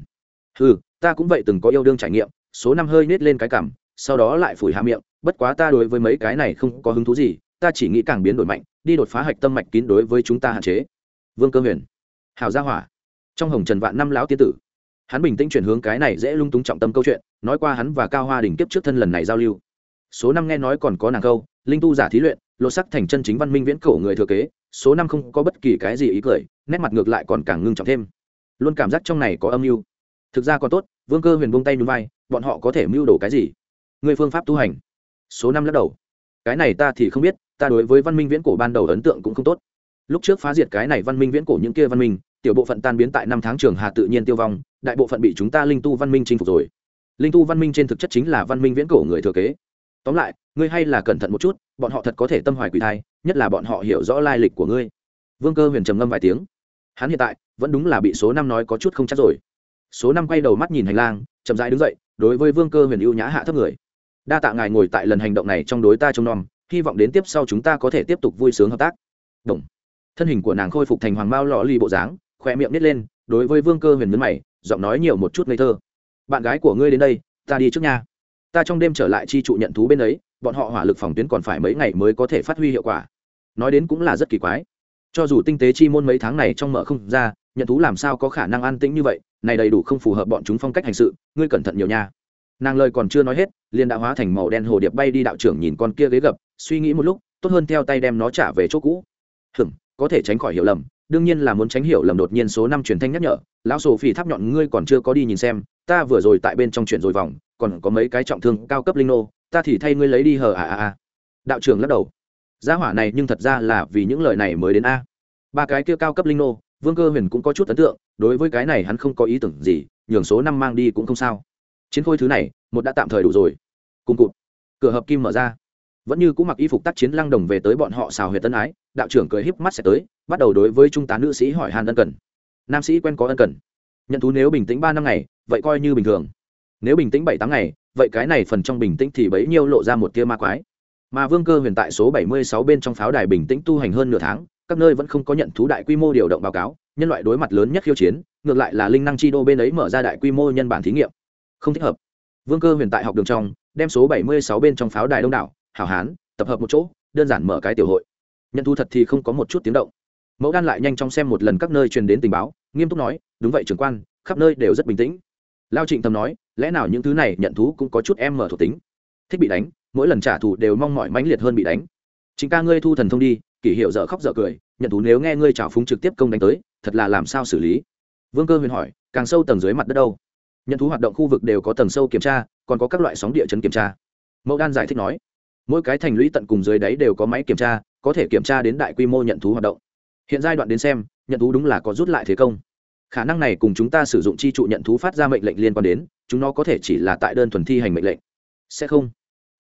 Ừ ta cũng vậy từng có yêu đương trải nghiệm, số năm hơi nết lên cái cảm, sau đó lại phủi hạ miệng, bất quá ta đối với mấy cái này không có hứng thú gì, ta chỉ nghĩ càng biến đổi mạnh đi đột phá hạch tâm mạch kín đối với chúng ta hạn chế. Vương cơ huyền, hào gia hỏa, trong hồng trần vạn năm lão tiên tử, hắn bình tĩnh chuyển hướng cái này dễ lung túng trọng tâm câu chuyện, nói qua hắn và cao hoa đình kiếp trước thân lần này giao lưu. Số năm nghe nói còn có nàng câu, linh tu giả thí luyện, lột sắc thành chân chính văn minh viễn cổ người thừa kế, số năm không có bất kỳ cái gì ý cười, nét mặt ngược lại còn càng ngưng trọng thêm. Luôn cảm giác trong này có âm mưu. Thực ra còn tốt, vương cơ huyền bông tay núi vai, bọn họ có thể mưu đồ cái gì? Người phương pháp tu hành. Số năm lắc đầu. Cái này ta thì không biết ta đối với văn minh viễn cổ ban đầu ấn tượng cũng không tốt. Lúc trước phá diệt cái này văn minh viễn cổ những kia văn minh, tiểu bộ phận tan biến tại năm tháng trường hà tự nhiên tiêu vong, đại bộ phận bị chúng ta linh tu văn minh chinh phục rồi. Linh tu văn minh trên thực chất chính là văn minh viễn cổ người thừa kế. Tóm lại, ngươi hay là cẩn thận một chút, bọn họ thật có thể tâm hoài quỷ thai, nhất là bọn họ hiểu rõ lai lịch của ngươi. Vương cơ huyền trầm ngâm vài tiếng. Hắn hiện tại, vẫn đúng là bị số năm nói có chút không chắc rồi. Số năm quay đầu mắt nhìn hành lang, chậm rãi đứng dậy, đối với vương cơ huyền ưu nhã hạ thấp người. Đa tạ ngài ngồi tại lần hành động này trong đối ta trông nom hy vọng đến tiếp sau chúng ta có thể tiếp tục vui sướng hợp tác. Đồng. thân hình của nàng khôi phục thành hoàng mao lọ ly bộ dáng, khỏe miệng nít lên, đối với vương cơ huyền mướn mày, giọng nói nhiều một chút ngây thơ. Bạn gái của ngươi đến đây, ta đi trước nha. Ta trong đêm trở lại chi trụ nhận thú bên ấy, bọn họ hỏa lực phòng tuyến còn phải mấy ngày mới có thể phát huy hiệu quả. Nói đến cũng là rất kỳ quái. Cho dù tinh tế chi môn mấy tháng này trong mở không ra, nhận thú làm sao có khả năng an tĩnh như vậy, này đầy đủ không phù hợp bọn chúng phong cách hành sự, ngươi cẩn thận nhiều nha. Nàng lời còn chưa nói hết, liền đã hóa thành màu đen hồ điệp bay đi đạo trưởng nhìn con kia ghế gập suy nghĩ một lúc, tốt hơn theo tay đem nó trả về chỗ cũ. Hừm có thể tránh khỏi hiểu lầm, đương nhiên là muốn tránh hiểu lầm đột nhiên số năm truyền thanh nhắc nhở. Lão sổ phỉ tháp nhọn, ngươi còn chưa có đi nhìn xem, ta vừa rồi tại bên trong chuyện rồi vòng, còn có mấy cái trọng thương cao cấp linh nô, ta thì thay ngươi lấy đi hờ à à à. Đạo trưởng lắc đầu. Gia hỏa này nhưng thật ra là vì những lời này mới đến a. Ba cái kia cao cấp linh nô, vương cơ huyền cũng có chút ấn tượng, đối với cái này hắn không có ý tưởng gì, nhường số năm mang đi cũng không sao. Chiến khôi thứ này, một đã tạm thời đủ rồi. Cùng cụt. Cửa hợp kim mở ra vẫn như cũng mặc y phục tác chiến lăng đồng về tới bọn họ xào huyệt tân ái, đạo trưởng cười híp mắt sẽ tới, bắt đầu đối với trung tá nữ sĩ hỏi hàn ân cần. Nam sĩ quen có ân cần. Nhận thú nếu bình tĩnh ba năm ngày, vậy coi như bình thường. Nếu bình tĩnh bảy tám ngày, vậy cái này phần trong bình tĩnh thì bấy nhiêu lộ ra một tia ma quái. Mà vương cơ huyền tại số bảy mươi sáu bên trong pháo đài bình tĩnh tu hành hơn nửa tháng, các nơi vẫn không có nhận thú đại quy mô điều động báo cáo, nhân loại đối mặt lớn nhất khiêu chiến, ngược lại là linh năng chi đô bên ấy mở ra đại quy mô nhân bản thí nghiệm. Không thích hợp. Vương cơ huyền tại học đường trong, đem số bảy mươi sáu bên trong pháo đài đông đảo hảo hán, tập hợp một chỗ, đơn giản mở cái tiểu hội. Nhận thu thật thì không có một chút tiếng động. Mẫu đan lại nhanh chóng xem một lần các nơi truyền đến tình báo, nghiêm túc nói, đúng vậy, trưởng quan, khắp nơi đều rất bình tĩnh. Lao trịnh thầm nói, lẽ nào những thứ này nhận thú cũng có chút em mở thuộc tính? Thích bị đánh, mỗi lần trả thù đều mong mọi mãnh liệt hơn bị đánh. Chính ca ngươi thu thần thông đi, kỷ hiệu dở khóc dở cười, nhận thú nếu nghe ngươi trào phúng trực tiếp công đánh tới, thật là làm sao xử lý? Vương cơ huyền hỏi, càng sâu tầng dưới mặt đất đâu? Nhận thú hoạt động khu vực đều có tầng sâu kiểm tra, còn có các loại sóng địa chấn kiểm tra. Mẫu đan giải thích nói mỗi cái thành lũy tận cùng dưới đáy đều có máy kiểm tra, có thể kiểm tra đến đại quy mô nhận thú hoạt động. Hiện giai đoạn đến xem, nhận thú đúng là có rút lại thế công. Khả năng này cùng chúng ta sử dụng chi trụ nhận thú phát ra mệnh lệnh liên quan đến, chúng nó có thể chỉ là tại đơn thuần thi hành mệnh lệnh. Sẽ không.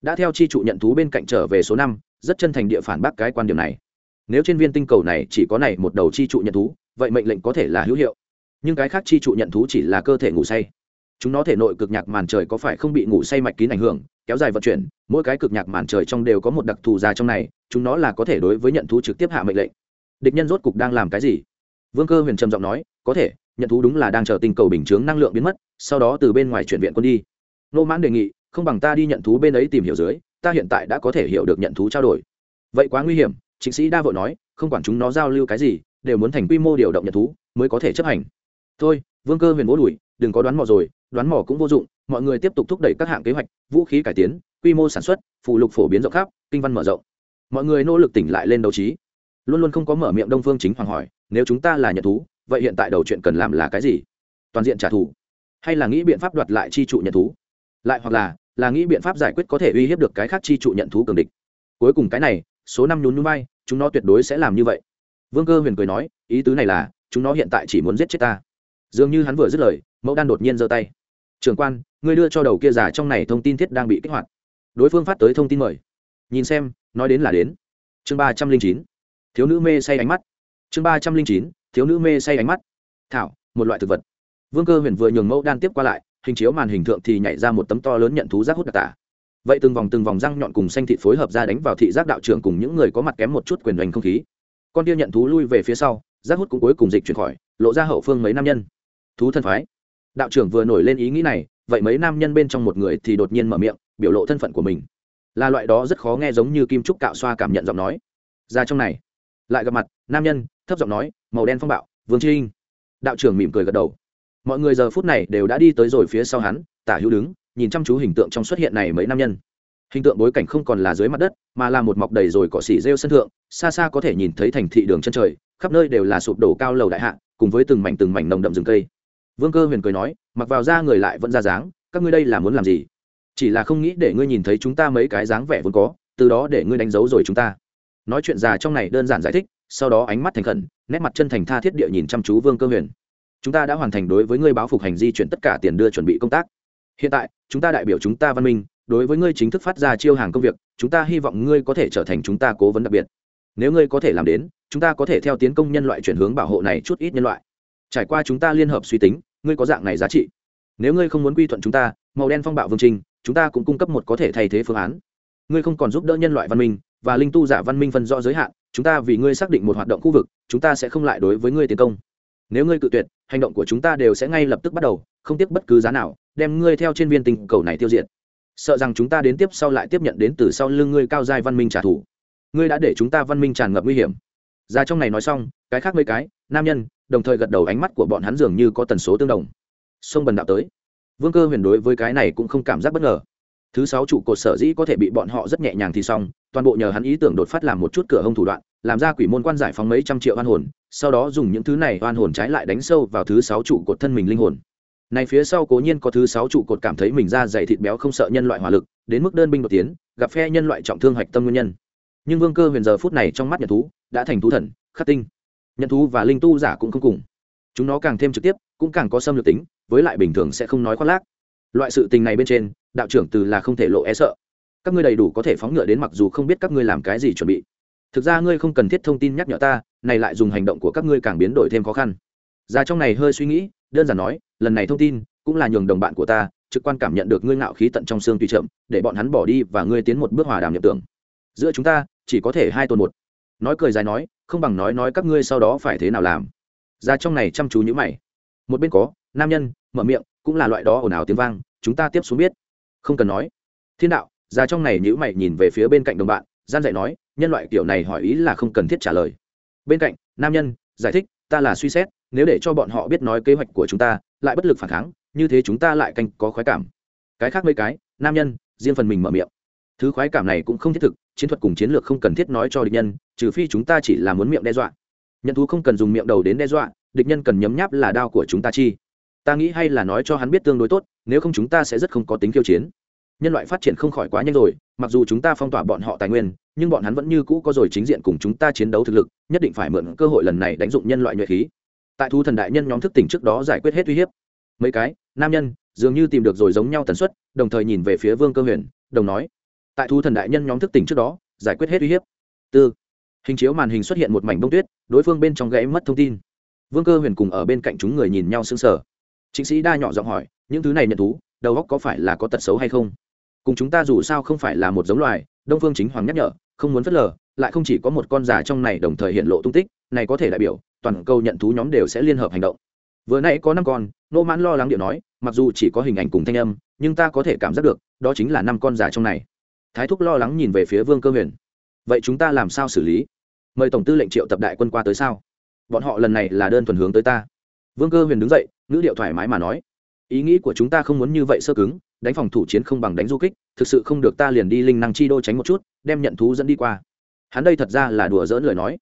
Đã theo chi trụ nhận thú bên cạnh trở về số năm, rất chân thành địa phản bác cái quan điểm này. Nếu trên viên tinh cầu này chỉ có này một đầu chi trụ nhận thú, vậy mệnh lệnh có thể là hữu hiệu. Nhưng cái khác chi trụ nhận thú chỉ là cơ thể ngủ say. Chúng nó thể nội cực nhạc màn trời có phải không bị ngủ say mạch kín ảnh hưởng kéo dài vận chuyển, mỗi cái cực nhạc màn trời trong đều có một đặc thù ra trong này, chúng nó là có thể đối với nhận thú trực tiếp hạ mệnh lệnh. Địch nhân rốt cục đang làm cái gì? Vương cơ huyền trầm giọng nói, có thể, nhận thú đúng là đang chờ tinh cầu bình chướng năng lượng biến mất, sau đó từ bên ngoài chuyển viện quân đi. Nô mãn đề nghị, không bằng ta đi nhận thú bên ấy tìm hiểu dưới, ta hiện tại đã có thể hiểu được nhận thú trao đổi. Vậy quá nguy hiểm chính sĩ đa vội nói, không quản chúng nó giao lưu cái gì, đều muốn thành quy mô điều động nhận thú mới có thể chấp hành. Thôi, vương cơ huyền vỗ đùi, đừng có đoán mò rồi, đoán mò cũng vô dụng mọi người tiếp tục thúc đẩy các hạng kế hoạch, vũ khí cải tiến, quy mô sản xuất, phụ lục phổ biến rộng khắp, kinh văn mở rộng. Mọi người nỗ lực tỉnh lại lên đấu trí. Luôn luôn không có mở miệng đông phương chính hoàng hỏi, nếu chúng ta là nhật thú, vậy hiện tại đầu chuyện cần làm là cái gì? Toàn diện trả thù? Hay là nghĩ biện pháp đoạt lại chi trụ nhận thú? Lại hoặc là là nghĩ biện pháp giải quyết có thể uy hiếp được cái khác chi trụ nhận thú cường địch? Cuối cùng cái này, số năm nhún núi bay chúng nó tuyệt đối sẽ làm như vậy. Vương cơ huyền cười nói, ý tứ này là, chúng nó hiện tại chỉ muốn giết chết ta. Dường như hắn vừa dứt lời, mẫu đan đột nhiên giơ tay. Trường quan ngươi đưa cho đầu kia giả trong này thông tin thiết đang bị kích hoạt. Đối phương phát tới thông tin mời. Nhìn xem, nói đến là đến. Chương ba trăm linh chín. Thiếu nữ mê say ánh mắt. Chương ba trăm linh chín. Thiếu nữ mê say ánh mắt. Thảo, một loại thực vật. Vương cơ huyền vừa nhường mẫu đan tiếp qua lại, hình chiếu màn hình thượng thì nhảy ra một tấm to lớn nhận thú giác hút đặc tả. Vậy từng vòng từng vòng răng nhọn cùng xanh thịt phối hợp ra đánh vào thị giác đạo trưởng cùng những người có mặt kém một chút quyền hoành không khí. Con tia nhận thú lui về phía sau giác hút cũng cuối cùng dịch chuyển khỏi, lộ ra hậu phương mấy nam nhân. Thú thân phái. Đạo trưởng vừa nổi lên ý nghĩ này vậy mấy nam nhân bên trong một người thì đột nhiên mở miệng, biểu lộ thân phận của mình. Là loại đó rất khó nghe giống như kim trúc cạo xoa cảm nhận giọng nói. Ra trong này, lại gặp mặt, nam nhân, thấp giọng nói, màu đen phong bạo, vương trinh đạo trưởng mỉm cười gật đầu. Mọi người giờ phút này đều đã đi tới rồi phía sau hắn, tả hữu đứng, nhìn chăm chú hình tượng trong xuất hiện này mấy nam nhân. Hình tượng bối cảnh không còn là dưới mặt đất, mà là một mọc đầy rồi cỏ xỉ rêu sân thượng, xa xa có thể nhìn thấy thành thị đường chân trời, khắp nơi đều là sụp đổ cao lầu đại hạ, cùng với từng mảnh từng mảnh nồng đậm rừng cây vương cơ huyền cười nói, mặc vào da người lại vẫn ra dáng, các ngươi đây là muốn làm gì? Chỉ là không nghĩ để ngươi nhìn thấy chúng ta mấy cái dáng vẻ vốn có, từ đó để ngươi đánh dấu rồi chúng ta. Nói chuyện già trong này đơn giản giải thích, sau đó ánh mắt thành khẩn, nét mặt chân thành tha thiết địa nhìn chăm chú vương cơ huyền. Chúng ta đã hoàn thành đối với ngươi báo phục hành di chuyển tất cả tiền đưa chuẩn bị công tác. Hiện tại, chúng ta đại biểu chúng ta văn minh, đối với ngươi chính thức phát ra chiêu hàng công việc, chúng ta hy vọng ngươi có thể trở thành chúng ta cố vấn đặc biệt. Nếu ngươi có thể làm đến, chúng ta có thể theo tiến công nhân loại chuyển hướng bảo hộ này chút ít nhân loại. Trải qua chúng ta liên hợp suy tính ngươi có dạng này giá trị. Nếu ngươi không muốn quy thuận chúng ta, màu đen phong bạo vương trình, chúng ta cũng cung cấp một có thể thay thế phương án. Ngươi không còn giúp đỡ nhân loại văn minh và linh tu giả văn minh phân rõ giới hạn, chúng ta vì ngươi xác định một hoạt động khu vực, chúng ta sẽ không lại đối với ngươi tiến công. Nếu ngươi cự tuyệt, hành động của chúng ta đều sẽ ngay lập tức bắt đầu, không tiếp bất cứ giá nào, đem ngươi theo trên viên tình cầu này tiêu diệt. Sợ rằng chúng ta đến tiếp sau lại tiếp nhận đến từ sau lưng ngươi cao giai văn minh trả thù. Ngươi đã để chúng ta văn minh tràn ngập nguy hiểm. Ra trong này nói xong, cái khác mấy cái, nam nhân đồng thời gật đầu ánh mắt của bọn hắn dường như có tần số tương đồng. Sông bần đạo tới. Vương cơ huyền đối với cái này cũng không cảm giác bất ngờ. Thứ sáu trụ cột sở dĩ có thể bị bọn họ rất nhẹ nhàng thì xong, toàn bộ nhờ hắn ý tưởng đột phát làm một chút cửa hông thủ đoạn, làm ra quỷ môn quan giải phóng mấy trăm triệu oan hồn, sau đó dùng những thứ này oan hồn trái lại đánh sâu vào thứ sáu trụ cột thân mình linh hồn. Này phía sau cố nhiên có thứ sáu trụ cột cảm thấy mình ra dày thịt béo không sợ nhân loại hỏa lực, đến mức đơn binh đột tiến, gặp phe nhân loại trọng thương hoạch tâm nguyên nhân. Nhưng vương cơ huyền giờ phút này trong mắt nhật thú, đã thành thú thần, khắc tinh nhận thú và linh tu giả cũng không cùng. Chúng nó càng thêm trực tiếp, cũng càng có xâm lược tính, với lại bình thường sẽ không nói khoác lác. Loại sự tình này bên trên, đạo trưởng từ là không thể lộ e sợ. Các ngươi đầy đủ có thể phóng ngựa đến mặc dù không biết các ngươi làm cái gì chuẩn bị. Thực ra ngươi không cần thiết thông tin nhắc nhở ta, này lại dùng hành động của các ngươi càng biến đổi thêm khó khăn. Ra trong này hơi suy nghĩ, đơn giản nói, lần này thông tin cũng là nhường đồng bạn của ta trực quan cảm nhận được ngươi ngạo khí tận trong xương tùy chậm, để bọn hắn bỏ đi và ngươi tiến một bước hòa đàm nhập tưởng. Giữa chúng ta, chỉ có thể hai tuần một nói cười dài nói, không bằng nói nói các ngươi sau đó phải thế nào làm. Ra trong này chăm chú nhữ mày. Một bên có, nam nhân, mở miệng, cũng là loại đó ồn ào tiếng vang, chúng ta tiếp xuống biết. Không cần nói. Thiên đạo, ra trong này nhữ mày nhìn về phía bên cạnh đồng bạn, gian dạy nói, nhân loại kiểu này hỏi ý là không cần thiết trả lời. Bên cạnh, nam nhân, giải thích, ta là suy xét, nếu để cho bọn họ biết nói kế hoạch của chúng ta, lại bất lực phản kháng, như thế chúng ta lại canh có khoái cảm. Cái khác mấy cái, nam nhân, riêng phần mình mở miệng. Thứ khoái cảm này cũng không thiết thực chiến thuật cùng chiến lược không cần thiết nói cho địch nhân, trừ phi chúng ta chỉ là muốn miệng đe dọa. Nhận thú không cần dùng miệng đầu đến đe dọa, địch nhân cần nhấm nháp là đao của chúng ta chi. Ta nghĩ hay là nói cho hắn biết tương đối tốt, nếu không chúng ta sẽ rất không có tính khiêu chiến. Nhân loại phát triển không khỏi quá nhanh rồi, mặc dù chúng ta phong tỏa bọn họ tài nguyên, nhưng bọn hắn vẫn như cũ có rồi chính diện cùng chúng ta chiến đấu thực lực, nhất định phải mượn cơ hội lần này đánh dụng nhân loại nhuệ khí. Tại thu thần đại nhân nhóm thức tỉnh trước đó giải quyết hết uy hiếp. Mấy cái, nam nhân, dường như tìm được rồi giống nhau tần suất, đồng thời nhìn về phía vương cơ huyền, đồng nói tại thu thần đại nhân nhóm thức tỉnh trước đó, giải quyết hết uy hiếp. Tư. Hình chiếu màn hình xuất hiện một mảnh bông tuyết, đối phương bên trong gãy mất thông tin. Vương cơ huyền cùng ở bên cạnh chúng người nhìn nhau sững sờ. Chính sĩ đa nhỏ giọng hỏi, những thứ này nhận thú, đầu óc có phải là có tật xấu hay không? Cùng chúng ta dù sao không phải là một giống loài, đông phương chính hoàng nhắc nhở, không muốn phớt lờ, lại không chỉ có một con già trong này đồng thời hiện lộ tung tích, này có thể đại biểu, toàn cầu nhận thú nhóm đều sẽ liên hợp hành động. Vừa nãy có năm con, nô mãn lo lắng điệu nói, mặc dù chỉ có hình ảnh cùng thanh âm, nhưng ta có thể cảm giác được, đó chính là năm con già trong này thái thúc lo lắng nhìn về phía vương cơ huyền. Vậy chúng ta làm sao xử lý? Mời tổng tư lệnh triệu tập đại quân qua tới sao? Bọn họ lần này là đơn thuần hướng tới ta. Vương cơ huyền đứng dậy, ngữ điệu thoải mái mà nói. Ý nghĩ của chúng ta không muốn như vậy sơ cứng, đánh phòng thủ chiến không bằng đánh du kích, thực sự không được ta liền đi linh năng chi đô tránh một chút, đem nhận thú dẫn đi qua. Hắn đây thật ra là đùa dỡn lời nói.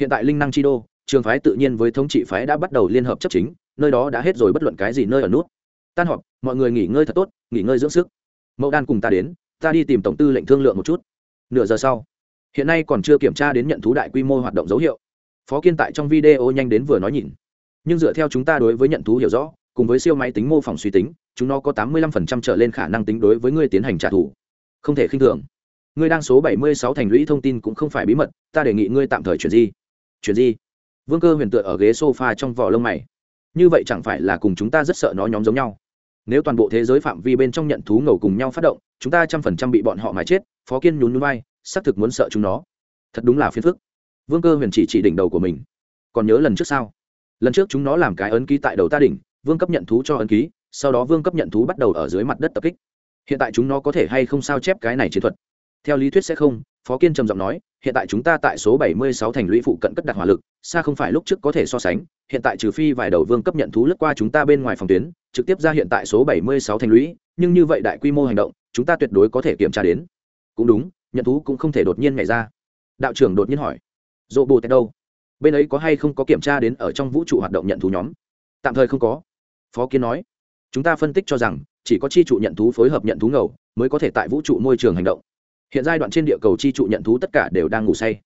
Hiện tại linh năng chi đô, trường phái tự nhiên với thống trị phái đã bắt đầu liên hợp chấp chính, nơi đó đã hết rồi bất luận cái gì nơi ở nút. Tan họp, mọi người nghỉ ngơi thật tốt, nghỉ ngơi dưỡng sức. Mẫu đan cùng ta đến ta đi tìm tổng tư lệnh thương lượng một chút. Nửa giờ sau, hiện nay còn chưa kiểm tra đến nhận thú đại quy mô hoạt động dấu hiệu. Phó kiên tại trong video nhanh đến vừa nói nhìn. Nhưng dựa theo chúng ta đối với nhận thú hiểu rõ, cùng với siêu máy tính mô phỏng suy tính, chúng nó có tám mươi lăm phần trăm trở lên khả năng tính đối với ngươi tiến hành trả thù. Không thể khinh thường. Ngươi đang số bảy mươi sáu thành lũy thông tin cũng không phải bí mật, ta đề nghị ngươi tạm thời chuyển di. Chuyển di. Vương cơ huyền tựa ở ghế sofa trong vỏ lông mày. Như vậy chẳng phải là cùng chúng ta rất sợ nó nhóm giống nhau. Nếu toàn bộ thế giới phạm vi bên trong nhận thú ngầu cùng nhau phát động chúng ta trăm phần trăm bị bọn họ mà chết, phó kiên nhún núi vai, xác thực muốn sợ chúng nó. Thật đúng là phiền phức. Vương cơ huyền chỉ chỉ đỉnh đầu của mình. Còn nhớ lần trước sao? Lần trước chúng nó làm cái ấn ký tại đầu ta đỉnh, vương cấp nhận thú cho ấn ký, sau đó vương cấp nhận thú bắt đầu ở dưới mặt đất tập kích. Hiện tại chúng nó có thể hay không sao chép cái này chiến thuật? Theo lý thuyết sẽ không, phó kiên trầm giọng nói, hiện tại chúng ta tại số 76 thành lũy phụ cận cất đặt hỏa lực, xa không phải lúc trước có thể so sánh, hiện tại trừ phi vài đầu vương cấp nhận thú lướt qua chúng ta bên ngoài phòng tuyến, trực tiếp ra hiện tại số 76 thành lũy, nhưng như vậy đại quy mô hành động chúng ta tuyệt đối có thể kiểm tra đến. Cũng đúng, nhận thú cũng không thể đột nhiên nhảy ra. Đạo trưởng đột nhiên hỏi, dỗ bồ tét đâu? Bên ấy có hay không có kiểm tra đến ở trong vũ trụ hoạt động nhận thú nhóm? Tạm thời không có. Phó kiến nói, chúng ta phân tích cho rằng, chỉ có chi trụ nhận thú phối hợp nhận thú ngầu mới có thể tại vũ trụ môi trường hành động. Hiện giai đoạn trên địa cầu chi trụ nhận thú tất cả đều đang ngủ say.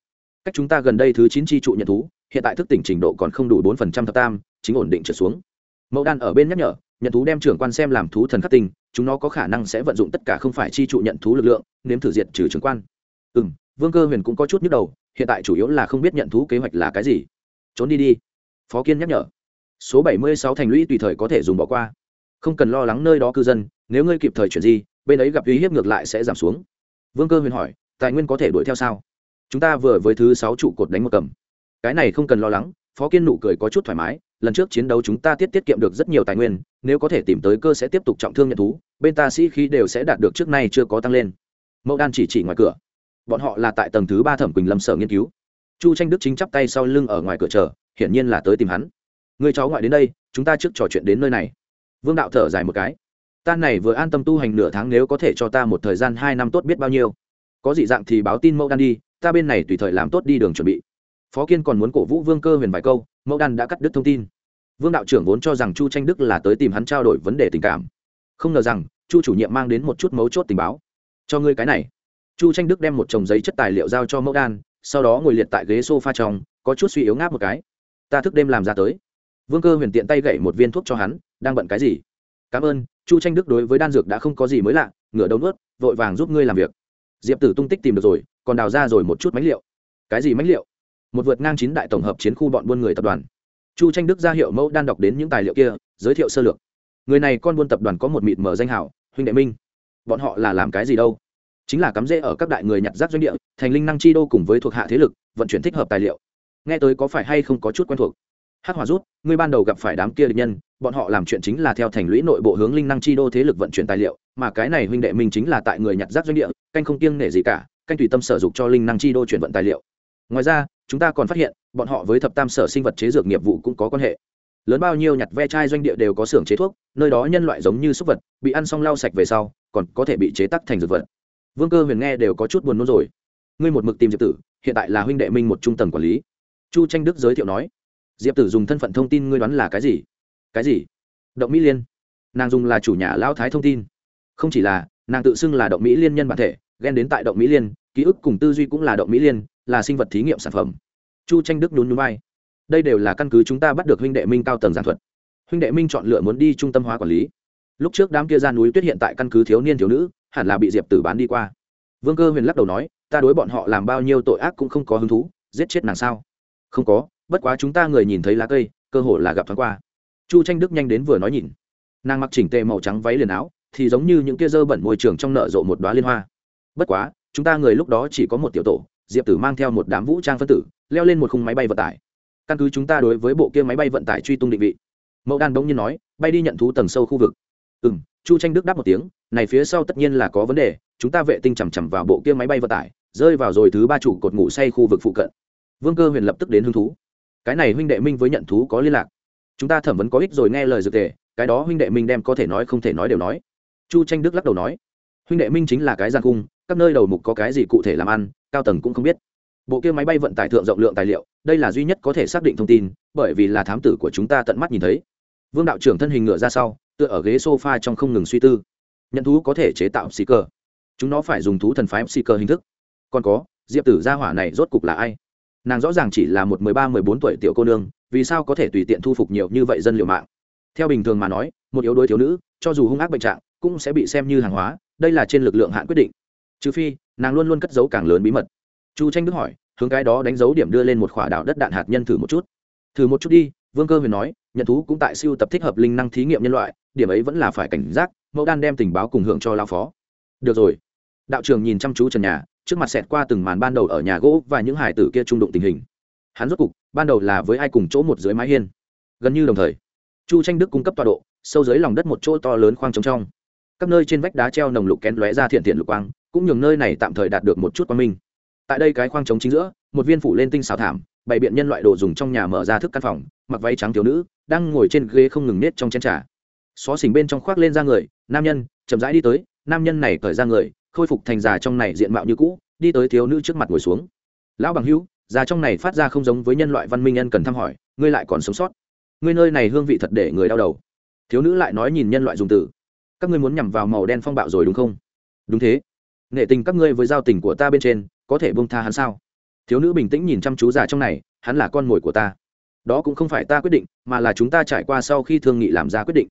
Cách chúng ta gần đây thứ chín chi trụ nhận thú, hiện tại thức tỉnh trình độ còn không đủ bốn phần trăm thập tam, chính ổn định trở xuống. Mẫu đan ở bên nhắc nhở, nhận thú đem trưởng quan xem làm thú thần khắc tinh chúng nó có khả năng sẽ vận dụng tất cả không phải chi trụ nhận thú lực lượng, nếm thử diệt trừ trường quan. Ừ m vương cơ huyền cũng có chút nhức đầu, hiện tại chủ yếu là không biết nhận thú kế hoạch là cái gì. Trốn đi đi. Phó kiên nhắc nhở. Số bảy mươi sáu thành lũy tùy thời có thể dùng bỏ qua. Không cần lo lắng nơi đó cư dân, nếu ngươi kịp thời chuyển gì bên ấy gặp uy hiếp ngược lại sẽ giảm xuống. Vương cơ huyền hỏi, tài nguyên có thể đuổi theo sao? Chúng ta vừa với thứ sáu trụ cột đánh một cầm. Cái này không cần lo lắng, phó kiên nụ cười có chút thoải mái lần trước chiến đấu chúng ta tiết tiết kiệm được rất nhiều tài nguyên, nếu có thể tìm tới cơ sẽ tiếp tục trọng thương nhận thú, bên ta sĩ khí đều sẽ đạt được trước nay chưa có tăng lên. Mẫu đan chỉ chỉ ngoài cửa. Bọn họ là tại tầng thứ ba thẩm quỳnh lâm sở nghiên cứu. Chu tranh đức chính chắp tay sau lưng ở ngoài cửa chờ, hiển nhiên là tới tìm hắn. Người cháu ngoại đến đây, chúng ta trước trò chuyện đến nơi này. Vương đạo thở dài một cái. Ta này vừa an tâm tu hành nửa tháng nếu có thể cho ta một thời gian hai năm tốt biết bao nhiêu. Có dị dạng thì báo tin mẫu đan đi, ta bên này tùy thời làm tốt đi đường chuẩn bị. Phó kiên còn muốn cổ vũ vương cơ huyền vài câu mẫu đan đã cắt đứt thông tin. Vương đạo trưởng vốn cho rằng chu tranh đức là tới tìm hắn trao đổi vấn đề tình cảm. Không ngờ rằng, chu chủ nhiệm mang đến một chút mấu chốt tình báo. Cho ngươi cái này. Chu tranh đức đem một chồng giấy chất tài liệu giao cho mẫu đan, sau đó ngồi liệt tại ghế s o f a trong, có chút suy yếu ngáp một cái. Ta thức đêm làm ra tới. Vương cơ huyền tiện tay gậy một viên thuốc cho hắn, đang bận cái gì? Cảm ơn, chu tranh đức đối với đan dược đã không có gì mới lạ, ngửa đầu nuốt, vội vàng giúp ngươi làm việc. Diệp tử tung tích tìm được rồi, còn đào ra rồi một chút mánh liệu. Cái gì mánh liệu? Một vượt ngang chín đại tổng hợp chiến khu bọn buôn người tập đoàn. Chu tranh đức ra hiệu mẫu đan đọc đến những tài liệu kia, giới thiệu sơ lược. Người này con buôn tập đoàn có một mịt mở danh hảo huynh đệ minh. Bọn họ là làm cái gì đâu? Chính là cắm rễ ở các đại người nhặt rác doanh địa, thành linh năng chi đô cùng với thuộc hạ thế lực, vận chuyển thích hợp tài liệu. Nghe tới có phải hay không có chút quen thuộc? Hắc hòa rút, ngươi ban đầu gặp phải đám kia địch nhân, bọn họ làm chuyện chính là theo thành lũy nội bộ hướng linh năng chi đô thế lực vận chuyển tài liệu, mà cái này huynh đệ minh chính là tại người nhặt rác doanh địa, canh không kiêng nể gì cả, canh tùy tâm sở dục cho linh năng chi đô chuyển vận tài liệu. Ngoài ra chúng ta còn phát hiện, bọn họ với thập tam sở sinh vật chế dược nghiệp vụ cũng có quan hệ. Lớn bao nhiêu nhặt ve chai doanh địa đều có xưởng chế thuốc, nơi đó nhân loại giống như súc vật, bị ăn xong lau sạch về sau, còn có thể bị chế tắc thành dược vật. Vương cơ huyền nghe đều có chút buồn nôn rồi. Ngươi một mực tìm diệp tử, hiện tại là huynh đệ minh một trung tầng quản lý. Chu tranh đức giới thiệu nói, diệp tử dùng thân phận thông tin ngươi đoán là cái gì? Cái gì? Động mỹ liên. Nàng dùng là chủ nhà lao thái thông tin. Không chỉ là, nàng tự xưng là động mỹ liên nhân bản thể ghen đến tại động mỹ liên, ký ức cùng tư duy cũng là động mỹ liên là sinh vật thí nghiệm sản phẩm. Chu tranh đức nhún nhún vai. Đây đều là căn cứ chúng ta bắt được huynh đệ minh cao tầng giàn thuật. Huynh đệ minh chọn lựa muốn đi trung tâm hóa quản lý. Lúc trước đám kia ra núi tuyết hiện tại căn cứ thiếu niên, thiếu nữ, hẳn là bị diệp tử bán đi qua. Vương cơ huyền lắc đầu nói, ta đối bọn họ làm bao nhiêu tội ác cũng không có hứng thú, giết chết nàng sao? Không có, bất quá chúng ta người nhìn thấy lá cây, cơ hội là gặp thoáng qua. Chu tranh đức nhanh đến vừa nói nhìn. Nàng mặc chỉnh tề màu trắng váy liền áo, thì giống như những kia dơ bẩn môi trường trong nợ rộ một đoá liên hoa. Bất quá, chúng ta người lúc đó chỉ có một tiểu tổ diệp tử mang theo một đám vũ trang phân tử, leo lên một khung máy bay vận tải. Căn cứ chúng ta đối với bộ kia máy bay vận tải truy tung định vị. Mẫu đan bỗng nhiên nói, bay đi nhận thú tầng sâu khu vực. Ừ m chu tranh đức đáp một tiếng, này phía sau tất nhiên là có vấn đề, chúng ta vệ tinh chằm chằm vào bộ kia máy bay vận tải, rơi vào rồi thứ ba chủ cột ngủ say khu vực phụ cận. Vương cơ huyền lập tức đến hứng thú. Cái này huynh đệ minh với nhận thú có liên lạc. Chúng ta thẩm vấn có ích rồi nghe lời dược tề, cái đó huynh đệ minh đem có thể nói không thể nói đều nói. Chu tranh đức lắc đầu nói, huynh đệ minh chính là cái gian cung các nơi đầu mục có cái gì cụ thể làm ăn cao tầng cũng không biết. Bộ kia máy bay vận tải thượng rộng lượng tài liệu, đây là duy nhất có thể xác định thông tin, bởi vì là thám tử của chúng ta tận mắt nhìn thấy. Vương đạo trưởng thân hình ngựa ra sau, tựa ở ghế sofa trong không ngừng suy tư. Nhận thú có thể chế tạo xì cơ chúng nó phải dùng thú thần phái xì cơ hình thức. Còn có, diệp tử gia hỏa này rốt cục là ai? Nàng rõ ràng chỉ là một mười ba, mười bốn tuổi tiểu cô nương, vì sao có thể tùy tiện thu phục nhiều như vậy dân liệu mạng? Theo bình thường mà nói, một yếu đuối thiếu nữ, cho dù hung ác bệnh trạng, cũng sẽ bị xem như hàng hóa, đây là trên lực lượng hạn quyết định. Trừ phi nàng luôn luôn cất giấu càng lớn bí mật. Chu tranh đức hỏi, hướng cái đó đánh dấu điểm đưa lên một khỏa đạo đất đạn hạt nhân thử một chút. Thử một chút đi, vương cơ huyền nói, nhận thú cũng tại siêu tập thích hợp linh năng thí nghiệm nhân loại, điểm ấy vẫn là phải cảnh giác, mẫu đan đem tình báo cùng hưởng cho lao phó. Được rồi. Đạo trường nhìn chăm chú trần nhà, trước mặt xẹt qua từng màn ban đầu ở nhà gỗ và những hải tử kia trung đụng tình hình. Hắn rốt cục, ban đầu là với ai cùng chỗ một dưới mái hiên? Gần như đồng thời. Chu tranh đức cung cấp tọa độ, sâu dưới lòng đất một chỗ to lớn khoang trống trong. Các nơi trên vách đá treo nồng lục kén lóe ra thiện thiện lục quang cũng nhường nơi này tạm thời đạt được một chút quan minh. Tại đây cái khoang trống chính giữa, một viên phủ lên tinh xào thảm, bày biện nhân loại đồ dùng trong nhà mở ra thức căn phòng, mặc váy trắng thiếu nữ, đang ngồi trên ghế không ngừng nết trong chén trà. Xó xỉnh bên trong khoác lên ra người, nam nhân, chậm rãi đi tới, nam nhân này cởi ra người, khôi phục thành già trong này diện mạo như cũ, đi tới thiếu nữ trước mặt ngồi xuống. Lão bằng hữu, già trong này phát ra không giống với nhân loại văn minh nhân cần thăm hỏi, ngươi lại còn sống sót. Ngươi nơi này hương vị thật để người đau đầu. Thiếu nữ lại nói nhìn nhân loại dùng từ. Các ngươi muốn nhằm vào màu đen phong bạo rồi đúng không? Đúng thế nghệ tình các ngươi với giao tình của ta bên trên, có thể bông tha hắn sao? Thiếu nữ bình tĩnh nhìn chăm chú già trong này, hắn là con mồi của ta. Đó cũng không phải ta quyết định, mà là chúng ta trải qua sau khi thương nghị làm ra quyết định.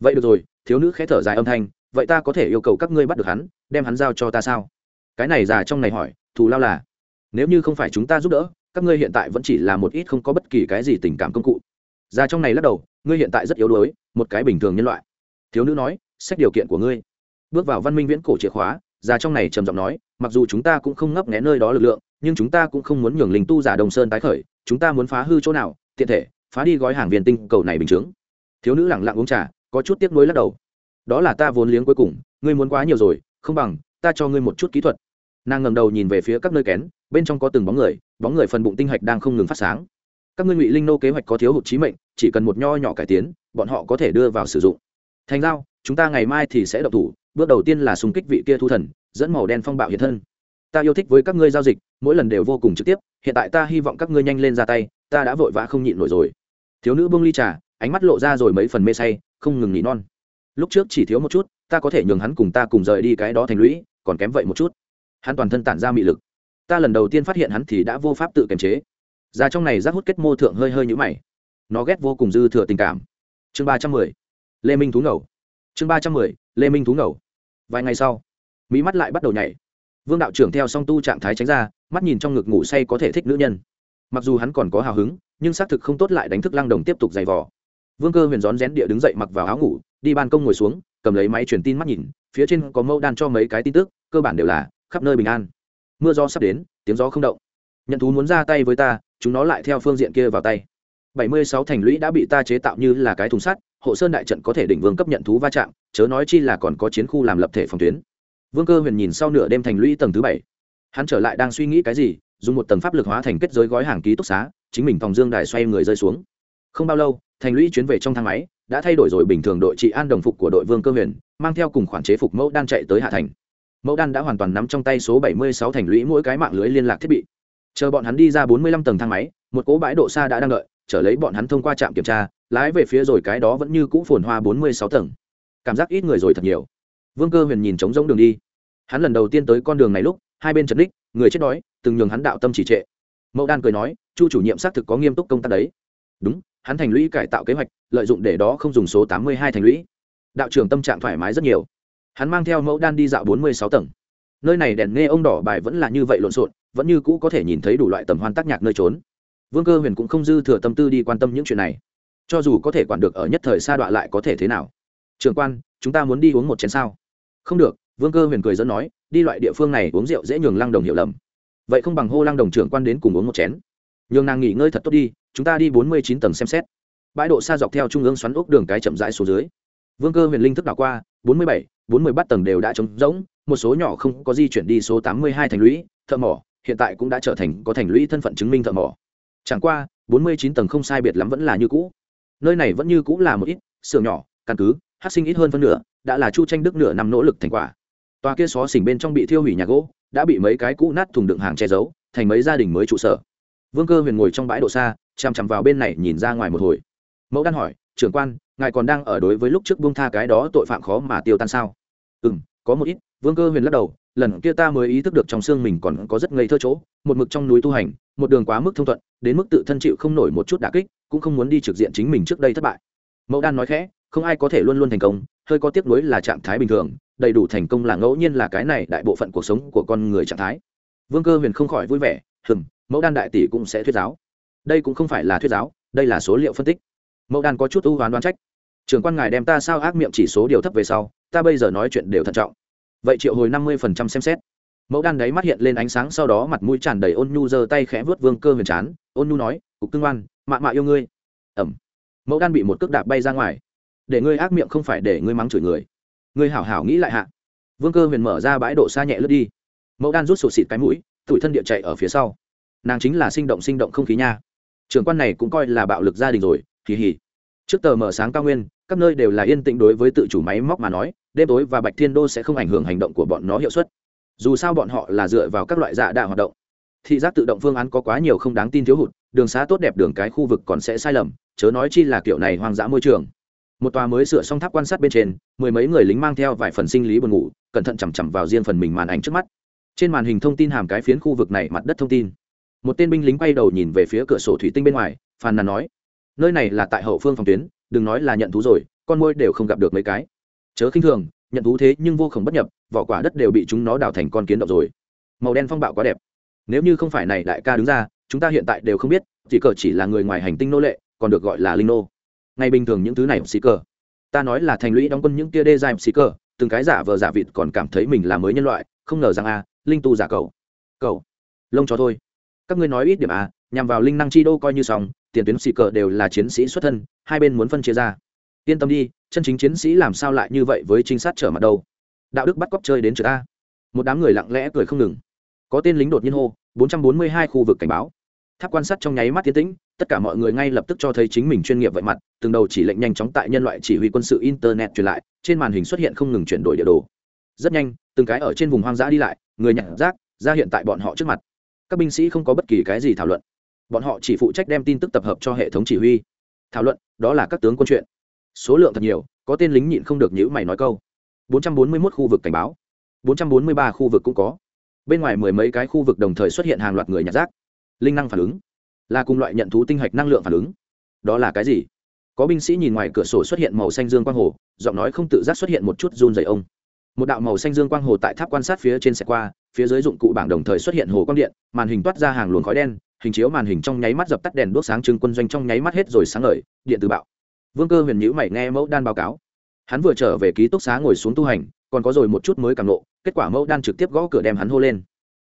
Vậy được rồi, thiếu nữ khẽ thở dài âm thanh, vậy ta có thể yêu cầu các ngươi bắt được hắn, đem hắn giao cho ta sao? Cái này già trong này hỏi, thù lao là, nếu như không phải chúng ta giúp đỡ, các ngươi hiện tại vẫn chỉ là một ít không có bất kỳ cái gì tình cảm công cụ. Già trong này lắc đầu, ngươi hiện tại rất yếu đuối, một cái bình thường nhân loại. Thiếu nữ nói, xét điều kiện của ngươi. Bước vào văn minh viễn cổ chìa khóa già trong này trầm giọng nói, mặc dù chúng ta cũng không ngấp nghé nơi đó lực lượng, nhưng chúng ta cũng không muốn nhường linh tu giả đồng sơn tái khởi, chúng ta muốn phá hư chỗ nào, tiện thể, phá đi gói hàng viên tinh cầu này bình chướng. Thiếu nữ lẳng lặng uống trà, có chút tiếc nuối lắc đầu. Đó là ta vốn liếng cuối cùng, ngươi muốn quá nhiều rồi, không bằng, ta cho ngươi một chút kỹ thuật. Nàng ngầm đầu nhìn về phía các nơi kén, bên trong có từng bóng người bóng người phần bụng tinh hạch đang không ngừng phát sáng. Các ngươi ngụy linh nô kế hoạch có thiếu hụt trí mệnh, chỉ cần một nho nhỏ cải tiến, bọn họ có thể đưa vào sử dụng. Thành giao, chúng ta ngày mai thì sẽ độc thủ bước đầu tiên là xung kích vị kia thu thần, dẫn màu đen phong bạo hiện thân. Ta yêu thích với các ngươi giao dịch, mỗi lần đều vô cùng trực tiếp, hiện tại ta hy vọng các ngươi nhanh lên ra tay, ta đã vội vã không nhịn nổi rồi. Thiếu nữ bông ly trà, ánh mắt lộ ra rồi mấy phần mê say, không ngừng nghỉ non. Lúc trước chỉ thiếu một chút, ta có thể nhường hắn cùng ta cùng rời đi cái đó thành lũy, còn kém vậy một chút. Hắn toàn thân tản ra mị lực. Ta lần đầu tiên phát hiện hắn thì đã vô pháp tự kiềm chế. Ra trong này rác hút kết mô thượng hơi hơi nhũ mày. Nó ghét vô cùng dư thừa tình cảm. Chương ba trăm mười. Lê minh thú ngầu chương ba trăm mười, lê minh thú ngầu. Vài ngày sau mỹ mắt lại bắt đầu nhảy. Vương đạo trưởng theo song tu trạng thái tránh ra, mắt nhìn trong ngực ngủ say có thể thích nữ nhân. Mặc dù hắn còn có hào hứng, nhưng xác thực không tốt lại đánh thức lăng đồng tiếp tục giày vò. Vương cơ huyền rón rén địa đứng dậy mặc vào áo ngủ, đi ban công ngồi xuống, cầm lấy máy truyền tin mắt nhìn, phía trên có mẫu đan cho mấy cái tin tức, cơ bản đều là khắp nơi bình an. Mưa gió sắp đến, tiếng gió không động. Nhận thú muốn ra tay với ta, chúng nó lại theo phương diện kia vào tay. Bảy mươi sáu thành lũy đã bị ta chế tạo như là cái thùng sắt hộ sơn đại trận có thể đỉnh vương cấp nhận thú va chạm, chớ nói chi là còn có chiến khu làm lập thể phòng tuyến. Vương cơ huyền nhìn sau nửa đêm thành lũy tầng thứ bảy. Hắn trở lại đang suy nghĩ cái gì, dùng một tầng pháp lực hóa thành kết giới gói hàng ký túc xá, chính mình phòng dương đài xoay người rơi xuống. Không bao lâu, thành lũy chuyến về trong thang máy, đã thay đổi rồi bình thường đội trị an đồng phục của đội vương cơ huyền, mang theo cùng khoản chế phục mẫu đan chạy tới hạ thành. Mẫu đan đã hoàn toàn nắm trong tay số bảy mươi sáu thành lũy mỗi cái mạng lưới liên lạc thiết bị. Chờ bọn hắn đi ra bốn mươi lăm tầng thang máy, một cỗ bãi độ xa đã đang đợi, trở lấy bọn hắn thông qua trạm kiểm tra lái về phía rồi cái đó vẫn như cũ phồn hoa bốn mươi sáu tầng. Cảm giác ít người rồi thật nhiều. Vương cơ huyền nhìn trống rỗng đường đi. Hắn lần đầu tiên tới con đường này lúc, hai bên trấn đích người chết đói, từng nhường hắn đạo tâm chỉ trệ. Mẫu đan cười nói, chu chủ nhiệm xác thực có nghiêm túc công tác đấy. Đúng, hắn thành lũy cải tạo kế hoạch, lợi dụng để đó không dùng số tám mươi hai thành lũy. Đạo trưởng tâm trạng thoải mái rất nhiều. Hắn mang theo mẫu đan đi dạo bốn mươi sáu tầng. Nơi này đèn nghe ông đỏ bài vẫn là như vậy lộn xộn, vẫn như cũ có thể nhìn thấy đủ loại tầm hoan tác nhạc nơi trốn. Vương cơ huyền cũng không dư thừa tâm tư đi quan tâm những chuyện này cho dù có thể quản được ở nhất thời sa đọa lại có thể thế nào. Trường quan, chúng ta muốn đi uống một chén sao? Không được, vương cơ huyền cười dẫn nói, đi loại địa phương này uống rượu dễ nhường lăng đồng hiểu lầm. Vậy không bằng hô lăng đồng trưởng quan đến cùng uống một chén. Nhường nàng nghỉ ngơi thật tốt đi, chúng ta đi bốn mươi chín tầng xem xét. Bãi độ xa dọc theo trung ương xoắn ốc đường cái chậm rãi xuống dưới. Vương cơ huyền linh thức đảo qua, bốn mươi bảy, bốn mươi bắt tầng đều đã trống rỗng, một số nhỏ không có di chuyển đi số tám mươi hai thành lũy, thợ mỏ, hiện tại cũng đã trở thành có thành lũy thân phận chứng minh thợ mỏ. Chẳng qua, bốn mươi chín tầng không sai biệt lắm vẫn là như cũ nơi này vẫn như cũng là một ít xưởng nhỏ, căn cứ, hát sinh ít hơn phân nửa, đã là chu tranh đức nửa năm nỗ lực thành quả. Tòa kia xó xỉnh bên trong bị thiêu hủy nhà gỗ, đã bị mấy cái cũ nát thùng đựng hàng che giấu, thành mấy gia đình mới trụ sở. Vương cơ huyền ngồi trong bãi độ xa chằm chằm vào bên này nhìn ra ngoài một hồi. Mẫu đan hỏi, trưởng quan, ngài còn đang ở đối với lúc trước buông tha cái đó tội phạm khó mà tiêu tan sao? Ừ m có một ít, vương cơ huyền lắc đầu, lần kia ta mới ý thức được trong xương mình còn có rất ngây thơ chỗ, một mực trong núi tu hành, một đường quá mức thông thuận, đến mức tự thân chịu không nổi một chút đà kích cũng không muốn đi trực diện chính mình trước đây thất bại. Mẫu đan nói khẽ, không ai có thể luôn luôn thành công, hơi có tiếc nuối là trạng thái bình thường, đầy đủ thành công là ngẫu nhiên là cái này đại bộ phận cuộc sống của con người trạng thái. Vương cơ huyền không khỏi vui vẻ, hừm mẫu đan đại tỷ cũng sẽ thuyết giáo. Đây cũng không phải là thuyết giáo, đây là số liệu phân tích. Mẫu đan có chút ưu hoán đoán trách. Trưởng quan ngài đem ta sao ác miệng chỉ số điều thấp về sau, ta bây giờ nói chuyện đều thận trọng. Vậy triệu hồi năm mươi phần trăm xem xét. Mẫu đan đấy mắt hiện lên ánh sáng, sau đó mặt mũi tràn đầy ôn nhu giơ tay khẽ vớt vương cơ huyền chán. Ôn nhu nói cục tương oan, mạ mạ yêu ngươi. Ẩm. Mẫu đan bị một cước đạp bay ra ngoài. Để ngươi ác miệng không phải để ngươi mắng chửi người. Ngươi hảo hảo nghĩ lại hạ. Vương cơ huyền mở ra bãi độ xa nhẹ lướt đi. Mẫu đan rút sụt xịt cái mũi, tủi thân địa chạy ở phía sau. Nàng chính là sinh động sinh động không khí nha. Trưởng quan này cũng coi là bạo lực gia đình rồi kỳ hỉ trước tờ mở sáng cao nguyên, các nơi đều là yên tĩnh đối với tự chủ máy móc mà nói, đêm tối và bạch thiên đô sẽ không ảnh hưởng hành động của bọn nó hiệu suất. Dù sao bọn họ là dựa vào các loại dạ đạ hoạt động. Thị giác tự động phương án có quá nhiều không đáng tin thiếu hụt đường xá tốt đẹp đường cái khu vực còn sẽ sai lầm, chớ nói chi là kiểu này hoang dã môi trường. Một tòa mới sửa xong tháp quan sát bên trên, mười mấy người lính mang theo vài phần sinh lý buồn ngủ, cẩn thận chằm chằm vào riêng phần mình màn ảnh trước mắt. Trên màn hình thông tin hàm cái phiến khu vực này mặt đất thông tin. Một tên binh lính quay đầu nhìn về phía cửa sổ thủy tinh bên ngoài, phàn nàn nói, nơi này là tại hậu phương phòng tuyến, đừng nói là nhận thú rồi, con môi đều không gặp được mấy cái. Chớ khinh thường, nhận thú thế nhưng vô khổng bất nhập, vỏ quả đất đều bị chúng nó đào thành con kiến động rồi. Màu đen phong bạo quá đẹp. Nếu như không phải này đại ca đứng ra chúng ta hiện tại đều không biết, chỉ cờ chỉ là người ngoài hành tinh nô lệ, còn được gọi là linh nô. Ngày bình thường những thứ này xì cờ. Ta nói là thành lũy đóng quân những kia đê dài xì cờ, từng cái giả vờ giả vịt còn cảm thấy mình là mới nhân loại, không ngờ rằng a linh tu giả cầu cầu lông cho thôi. Các ngươi nói ít điểm a nhằm vào linh năng chi đô coi như xong, tiền tuyến xì cờ đều là chiến sĩ xuất thân, hai bên muốn phân chia ra. Yên tâm đi, chân chính chiến sĩ làm sao lại như vậy với trinh sát trở mặt đâu. Đạo đức bắt cóc chơi đến chợ ta. Một đám người lặng lẽ cười không ngừng. Có tên lính đột nhiên hô 442 khu vực cảnh báo. Tháp quan sát trong nháy mắt tiến tĩnh, tất cả mọi người ngay lập tức cho thấy chính mình chuyên nghiệp vậy mặt, từng đầu chỉ lệnh nhanh chóng tại nhân loại chỉ huy quân sự internet truyền lại, trên màn hình xuất hiện không ngừng chuyển đổi địa đồ. Rất nhanh, từng cái ở trên vùng hoang dã đi lại, người nhặt rác, ra hiện tại bọn họ trước mặt. Các binh sĩ không có bất kỳ cái gì thảo luận. Bọn họ chỉ phụ trách đem tin tức tập hợp cho hệ thống chỉ huy. Thảo luận, đó là các tướng quân chuyện. Số lượng thật nhiều, có tên lính nhịn không được nhữ mày nói câu. 441 khu vực cảnh báo. 443 khu vực cũng có bên ngoài mười mấy cái khu vực đồng thời xuất hiện hàng loạt người nhặt rác. Linh năng phản ứng. Là cùng loại nhận thú tinh hạch năng lượng phản ứng. Đó là cái gì? Có binh sĩ nhìn ngoài cửa sổ xuất hiện màu xanh dương quang hồ, giọng nói không tự giác xuất hiện một chút run dày ông. Một đạo màu xanh dương quang hồ tại tháp quan sát phía trên xe qua, phía dưới dụng cụ bảng đồng thời xuất hiện hồ quang điện, màn hình toát ra hàng luồng khói đen, hình chiếu màn hình trong nháy mắt dập tắt đèn đốt sáng trưng quân doanh trong nháy mắt hết rồi sáng ngời, điện từ bạo. Vương cơ huyền nhữ mày nghe mẫu đan báo cáo. Hắn vừa trở về ký túc xá ngồi xuống tu hành, còn có rồi một chút mới càng lộ kết quả mẫu đan trực tiếp gõ cửa đem hắn hô lên.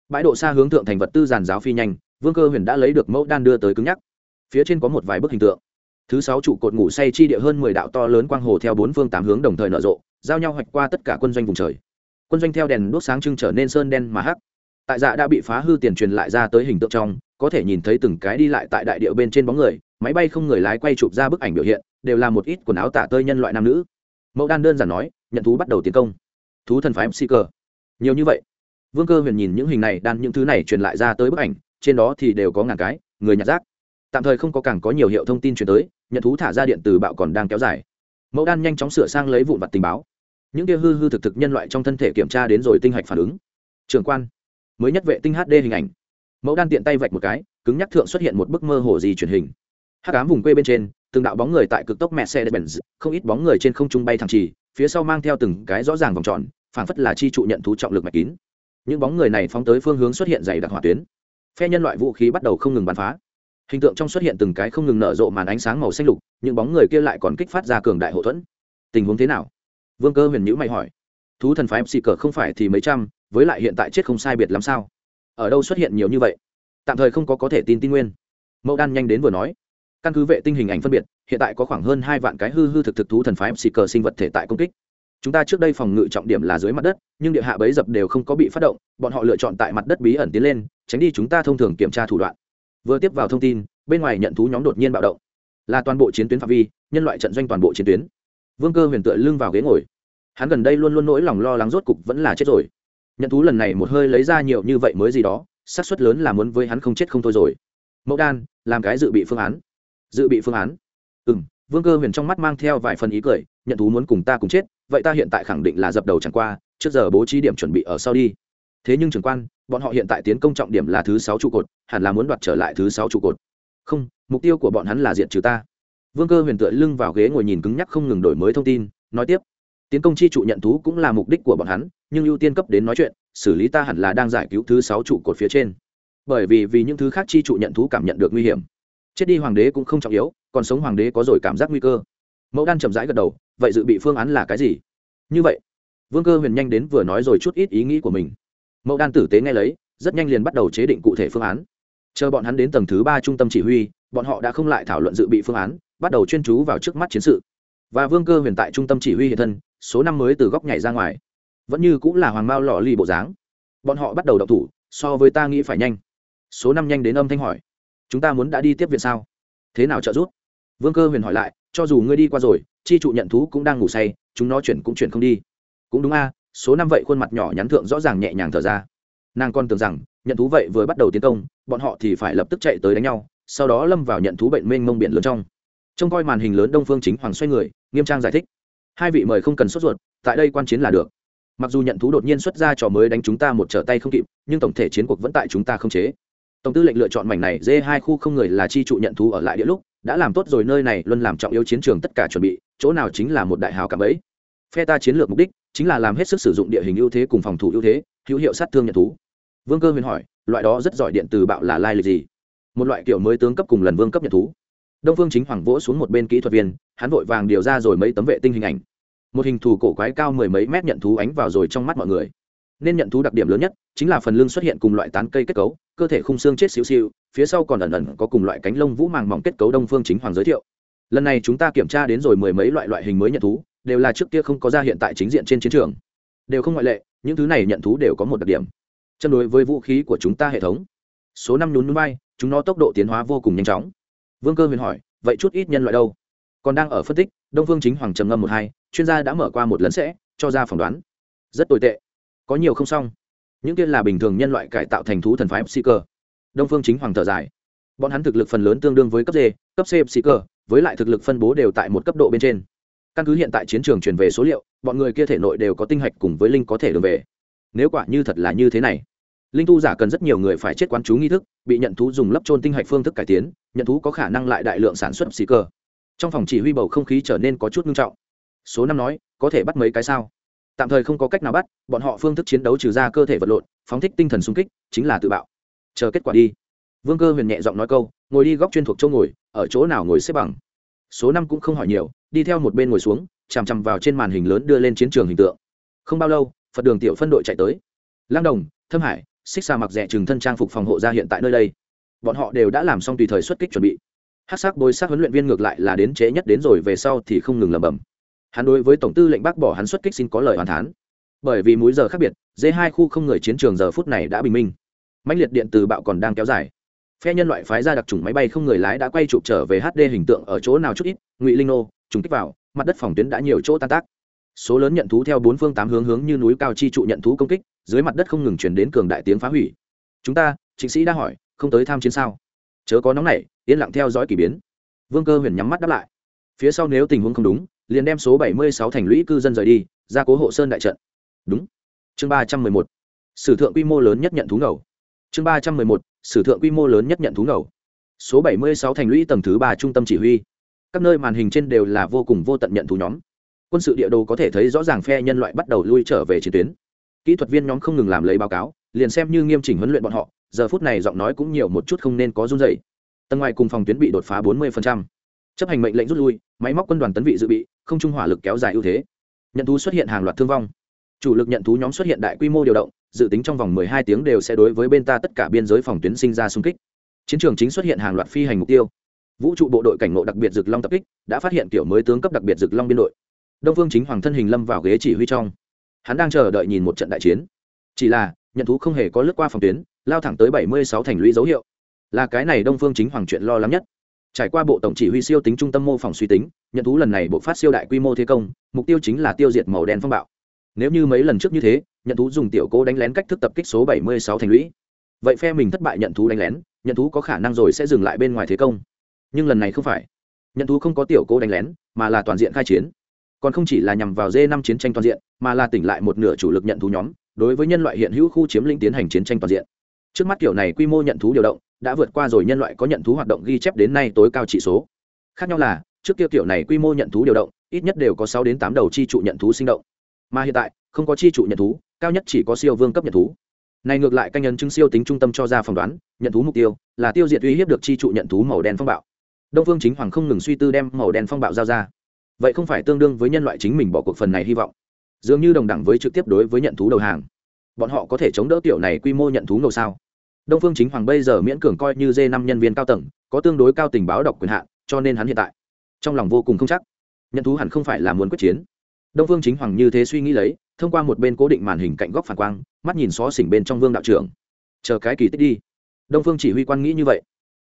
Bãi độ xa hướng thượng thành vật tư giàn giáo phi nhanh, vương cơ huyền đã lấy được mẫu đan đưa tới cứng nhắc. Phía trên có một vài bức hình tượng. Thứ sáu trụ cột ngủ say chi địa hơn mười đạo to lớn quang hồ theo bốn phương tám hướng đồng thời nở rộ, giao nhau hoạch qua tất cả quân doanh vùng trời. Quân doanh theo đèn đốt sáng trưng trở nên sơn đen mà hắc. Tại dạ đã bị phá hư tiền truyền lại ra tới hình tượng trong, có thể nhìn thấy từng cái đi lại tại đại điệu bên trên bóng người, máy bay không người lái quay chụp ra bức ảnh biểu hiện, đều là một ít quần áo tả tơi nhân loại nam nữ. Mẫu đan đơn giản nói, nhận thú bắt đầu tiến công. Thú thần phái mc cờ nhiều như vậy. Vương cơ huyền nhìn những hình này, đan những thứ này truyền lại ra tới bức ảnh, trên đó thì đều có ngàn cái, người nhặt rác. Tạm thời không có càng có nhiều hiệu thông tin truyền tới, nhận thú thả ra điện từ bạo còn đang kéo dài. Mẫu đan nhanh chóng sửa sang lấy vụn vặt tình báo. Những kia hư hư thực thực nhân loại trong thân thể kiểm tra đến rồi tinh hạch phản ứng. Trường quan, mới nhất vệ tinh hd hình ảnh. Mẫu đan tiện tay vạch một cái, cứng nhắc thượng xuất hiện một bức mơ hồ gì truyền hình. Hát cám vùng quê bên trên, từng đạo bóng người tại cực tốc mẹ xe bèn không ít bóng người trên không trung bay thẳng trì, phía sau mang theo từng cái rõ ràng vòng tròn phảng phất là chi trụ nhận thú trọng lực mạch kín. Những bóng người này phóng tới phương hướng xuất hiện dày đặc hỏa tuyến. Phe nhân loại vũ khí bắt đầu không ngừng bắn phá. Hình tượng trong xuất hiện từng cái không ngừng nở rộ màn ánh sáng màu xanh lục, những bóng người kia lại còn kích phát ra cường đại hậu thuẫn. Tình huống thế nào? Vương cơ huyền nhữ mày hỏi. Thú thần phái xì cờ không phải thì mấy trăm, với lại hiện tại chết không sai biệt lắm sao? Ở đâu xuất hiện nhiều như vậy? Tạm thời không có có thể tin tin nguyên. Mẫu đan nhanh đến vừa nói. Căn cứ vệ tinh hình ảnh phân biệt, hiện tại có khoảng hơn hai vạn cái hư hư thực thực thú thần phái xì cờ sinh vật thể tại công kích chúng ta trước đây phòng ngự trọng điểm là dưới mặt đất, nhưng địa hạ bấy dập đều không có bị phát động, bọn họ lựa chọn tại mặt đất bí ẩn tiến lên, tránh đi chúng ta thông thường kiểm tra thủ đoạn. Vừa tiếp vào thông tin, bên ngoài nhận thú nhóm đột nhiên bạo động. Là toàn bộ chiến tuyến phạm vi, nhân loại trận doanh toàn bộ chiến tuyến. Vương cơ huyền tựa lưng vào ghế ngồi. Hắn gần đây luôn luôn nỗi lòng lo lắng rốt cục vẫn là chết rồi. Nhận thú lần này một hơi lấy ra nhiều như vậy mới gì đó, xác suất lớn là muốn với hắn không chết không thôi rồi. Mẫu đan, làm cái dự bị phương án. Dự bị phương án. Ừ m vương cơ huyền trong mắt mang theo vài phần ý cười nhận thú muốn cùng ta cùng chết, vậy ta hiện tại khẳng định là dập đầu chẳng qua, trước giờ bố trí điểm chuẩn bị ở sau đi. Thế nhưng trưởng quan, bọn họ hiện tại tiến công trọng điểm là thứ sáu trụ cột, hẳn là muốn đoạt trở lại thứ sáu trụ cột. Không, mục tiêu của bọn hắn là diệt trừ ta. Vương cơ huyền tựa lưng vào ghế ngồi nhìn cứng nhắc không ngừng đổi mới thông tin, nói tiếp, tiến công chi trụ nhận thú cũng là mục đích của bọn hắn, nhưng ưu tiên cấp đến nói chuyện, xử lý ta hẳn là đang giải cứu thứ sáu trụ cột phía trên. Bởi vì vì những thứ khác chi trụ nhận thú cảm nhận được nguy hiểm. Chết đi hoàng đế cũng không trọng yếu, còn sống hoàng đế có rồi cảm giác nguy cơ. Mẫu đan chậm rãi gật đầu vậy dự bị phương án là cái gì? Như vậy, vương cơ huyền nhanh đến vừa nói rồi chút ít ý nghĩ của mình. Mẫu đan tử tế nghe lấy, rất nhanh liền bắt đầu chế định cụ thể phương án. Chờ bọn hắn đến tầng thứ ba trung tâm chỉ huy, bọn họ đã không lại thảo luận dự bị phương án, bắt đầu chuyên chú vào trước mắt chiến sự. Và vương cơ huyền tại trung tâm chỉ huy hiện thân, số năm mới từ góc nhảy ra ngoài. Vẫn như cũng là hoàng mao lò lì bộ dáng. Bọn họ bắt đầu đọc thủ, so với ta nghĩ phải nhanh. Số năm nhanh đến âm thanh hỏi. Chúng ta muốn đã đi tiếp viện sao? Thế nào trợ giúp? Vương cơ huyền hỏi lại, cho dù ngươi đi qua rồi chi trụ nhận thú cũng đang ngủ say, chúng nó chuyển cũng chuyển không đi. Cũng đúng a, số năm vậy khuôn mặt nhỏ nhắn thượng rõ ràng nhẹ nhàng thở ra. Nàng còn tưởng rằng, nhận thú vậy vừa bắt đầu tiến công, bọn họ thì phải lập tức chạy tới đánh nhau, sau đó lâm vào nhận thú bệnh mênh mông biển lớn trong. Trông coi màn hình lớn đông phương chính hoàng xoay người, nghiêm trang giải thích. Hai vị mời không cần sốt ruột, tại đây quan chiến là được. Mặc dù nhận thú đột nhiên xuất ra trò mới đánh chúng ta một trở tay không kịp, nhưng tổng thể chiến cuộc vẫn tại chúng ta không chế. Tổng tư lệnh lựa chọn mảnh này d hai khu không người là chi trụ nhận thú ở lại địa lúc, đã làm tốt rồi, nơi này luôn làm trọng yếu chiến trường tất cả chuẩn bị chỗ nào chính là một đại hào cảm ấy. Phe ta chiến lược mục đích chính là làm hết sức sử dụng địa hình ưu thế cùng phòng thủ ưu thế, hữu hiệu sát thương nhận thú. Vương cơ huyền hỏi, loại đó rất giỏi điện từ bạo là lai lịch gì? Một loại kiểu mới tướng cấp cùng lần vương cấp nhận thú. Đông phương chính hoàng vỗ xuống một bên kỹ thuật viên, hắn vội vàng điều ra rồi mấy tấm vệ tinh hình ảnh. Một hình thù cổ quái cao mười mấy mét nhận thú ánh vào rồi trong mắt mọi người. Nên nhận thú đặc điểm lớn nhất chính là phần lưng xuất hiện cùng loại tán cây kết cấu, cơ thể khung xương chết xíu xiu phía sau còn ẩn ẩn có cùng loại cánh lông vũ màng mỏng kết cấu đông phương chính hoàng giới thiệu lần này chúng ta kiểm tra đến rồi mười mấy loại loại hình mới nhận thú, đều là trước kia không có ra hiện tại chính diện trên chiến trường. Đều không ngoại lệ, những thứ này nhận thú đều có một đặc điểm. Chân đối với vũ khí của chúng ta hệ thống. Số năm nhún núi bay, chúng nó tốc độ tiến hóa vô cùng nhanh chóng. Vương cơ huyền hỏi, vậy chút ít nhân loại đâu? Còn đang ở phân tích, đông phương chính hoàng trầm ngâm một hai, chuyên gia đã mở qua một lần sẽ, cho ra phỏng đoán. Rất tồi tệ. Có nhiều không xong. Những kia là bình thường nhân loại cải tạo thành thú thần phái psiker đông phương chính hoàng thở dài. Bọn hắn thực lực phần lớn tương đương với cấp d, cấp c psiker với lại thực lực phân bố đều tại một cấp độ bên trên. Căn cứ hiện tại chiến trường truyền về số liệu, bọn người kia thể nội đều có tinh hạch cùng với linh có thể đường về. Nếu quả như thật là như thế này, linh tu giả cần rất nhiều người phải chết quán chú nghi thức, bị nhận thú dùng lấp trôn tinh hạch phương thức cải tiến, nhận thú có khả năng lại đại lượng sản xuất xì cơ trong phòng chỉ huy bầu không khí trở nên có chút nghiêm trọng. Số năm nói, có thể bắt mấy cái sao? Tạm thời không có cách nào bắt, bọn họ phương thức chiến đấu trừ ra cơ thể vật lộn, phóng thích tinh thần sung kích, chính là tự bạo. Chờ kết quả đi vương cơ huyền nhẹ giọng nói câu, ngồi đi góc chuyên thuộc châu ngồi, ở chỗ nào ngồi xếp bằng? Số năm cũng không hỏi nhiều, đi theo một bên ngồi xuống, chằm chằm vào trên màn hình lớn đưa lên chiến trường hình tượng. Không bao lâu, phật đường tiểu phân đội chạy tới. Lang đồng, thâm hải, xích xa mặc rẻ chừng thân trang phục phòng hộ ra hiện tại nơi đây. Bọn họ đều đã làm xong tùy thời xuất kích chuẩn bị. Hát sắc bồi sắc huấn luyện viên ngược lại là đến chế nhất đến rồi, về sau thì không ngừng lầm bầm hắn đối với tổng tư lệnh bác bỏ hắn xuất kích xin có lời hoàn thán. Bởi vì múi giờ khác biệt, dê hai khu không người chiến trường giờ phút này đã bình minh. Mạnh liệt điện từ bạo còn đang kéo dài phe nhân loại phái ra đặc trùng máy bay không người lái đã quay chụp trở về hd hình tượng ở chỗ nào chút ít, ngụy linh nô, trùng kích vào, mặt đất phòng tuyến đã nhiều chỗ tan tác. Số lớn nhận thú theo bốn phương tám hướng hướng như núi cao chi trụ nhận thú công kích, dưới mặt đất không ngừng chuyển đến cường đại tiếng phá hủy. Chúng ta chính sĩ đã hỏi, không tới tham chiến sao? Chớ có nóng này yên lặng theo dõi k ỳ biến. Vương cơ huyền nhắm mắt đáp lại. Phía sau nếu tình huống không đúng, liền đem số bảy mươi sáu thành lũy cư dân rời đi, ra cố hộ sơn đại trận. Đúng. Chương ba trăm mười một. Sử thượng quy mô lớn nhất nhận thú ngầu. Chương ba trăm mười một sử thượng quy mô lớn nhất nhận thú ngầu. Số bảy mươi sáu thành lũy tầng thứ ba trung tâm chỉ huy. Các nơi màn hình trên đều là vô cùng vô tận nhận thú nhóm. Quân sự địa đồ có thể thấy rõ ràng phe nhân loại bắt đầu lui trở về chiến tuyến. Kỹ thuật viên nhóm không ngừng làm lấy báo cáo, liền xem như nghiêm chỉnh huấn luyện bọn họ, giờ phút này giọng nói cũng nhiều một chút không nên có run dày tầng ngoài cùng phòng tuyến bị đột phá 40%. chấp hành mệnh lệnh rút lui, máy móc quân đoàn tấn vị dự bị, không trung hỏa lực kéo dài ưu thế. Nhận thú xuất hiện hàng loạt thương vong chủ lực nhận thú nhóm xuất hiện đại quy mô điều động, dự tính trong vòng 12 tiếng đều sẽ đối với bên ta tất cả biên giới phòng tuyến sinh ra xung kích. Chiến trường chính xuất hiện hàng loạt phi hành mục tiêu. Vũ trụ bộ đội cảnh ngộ đặc biệt rực long tập kích, đã phát hiện tiểu mới tướng cấp đặc biệt rực long biên đội. Đông phương chính hoàng thân hình lâm vào ghế chỉ huy trong. Hắn đang chờ đợi nhìn một trận đại chiến. Chỉ là, nhận thú không hề có lướt qua phòng tuyến, lao thẳng tới bảy mươi sáu thành lũy dấu hiệu. Là cái này đông phương chính hoàng chuyện lo lắng nhất. Trải qua bộ tổng chỉ huy siêu tính trung tâm mô phỏng suy tính, nhận thú lần này bộ phát siêu đại quy mô thế công, mục tiêu chính là tiêu diệt màu đen phong bạo nếu như mấy lần trước như thế, nhận thú dùng tiểu cố đánh lén cách thức tập kích số bảy mươi sáu thành lũy. Vậy phe mình thất bại nhận thú đánh lén, nhận thú có khả năng rồi sẽ dừng lại bên ngoài thế công. Nhưng lần này không phải. Nhận thú không có tiểu cố đánh lén, mà là toàn diện khai chiến. Còn không chỉ là nhằm vào d năm chiến tranh toàn diện, mà là tỉnh lại một nửa chủ lực nhận thú nhóm, đối với nhân loại hiện hữu khu chiếm lĩnh tiến hành chiến tranh toàn diện. Trước mắt kiểu này quy mô nhận thú điều động, đã vượt qua rồi nhân loại có nhận thú hoạt động ghi chép đến nay tối cao chỉ số. Khác nhau là, trước kia kiểu này quy mô nhận thú điều động, ít nhất đều có sáu đến tám đầu chi trụ nhận thú sinh động mà hiện tại, không có chi trụ nhận thú, cao nhất chỉ có siêu vương cấp nhận thú. Này ngược lại canh nhân chứng siêu tính trung tâm cho ra phỏng đoán, nhận thú mục tiêu là tiêu diệt uy hiếp được chi trụ nhận thú màu đen phong bạo. Đông phương chính hoàng không ngừng suy tư đem màu đen phong bạo giao ra. Vậy không phải tương đương với nhân loại chính mình bỏ cuộc phần này hy vọng? Dường như đồng đẳng với trực tiếp đối với nhận thú đầu hàng. Bọn họ có thể chống đỡ tiểu này quy mô nhận thú ngầu sao? Đông phương chính hoàng bây giờ miễn cường coi như dê năm nhân viên cao tầng, có tương đối cao tình báo độc quyền hạn, cho nên hắn hiện tại trong lòng vô cùng không chắc. Nhận thú hẳn không phải là muốn quyết chiến đông phương chính hoàng như thế suy nghĩ lấy, thông qua một bên cố định màn hình cạnh góc phản quang, mắt nhìn xó xỉnh bên trong vương đạo trưởng. Chờ cái kỳ tích đi. Đông phương chỉ huy quan nghĩ như vậy.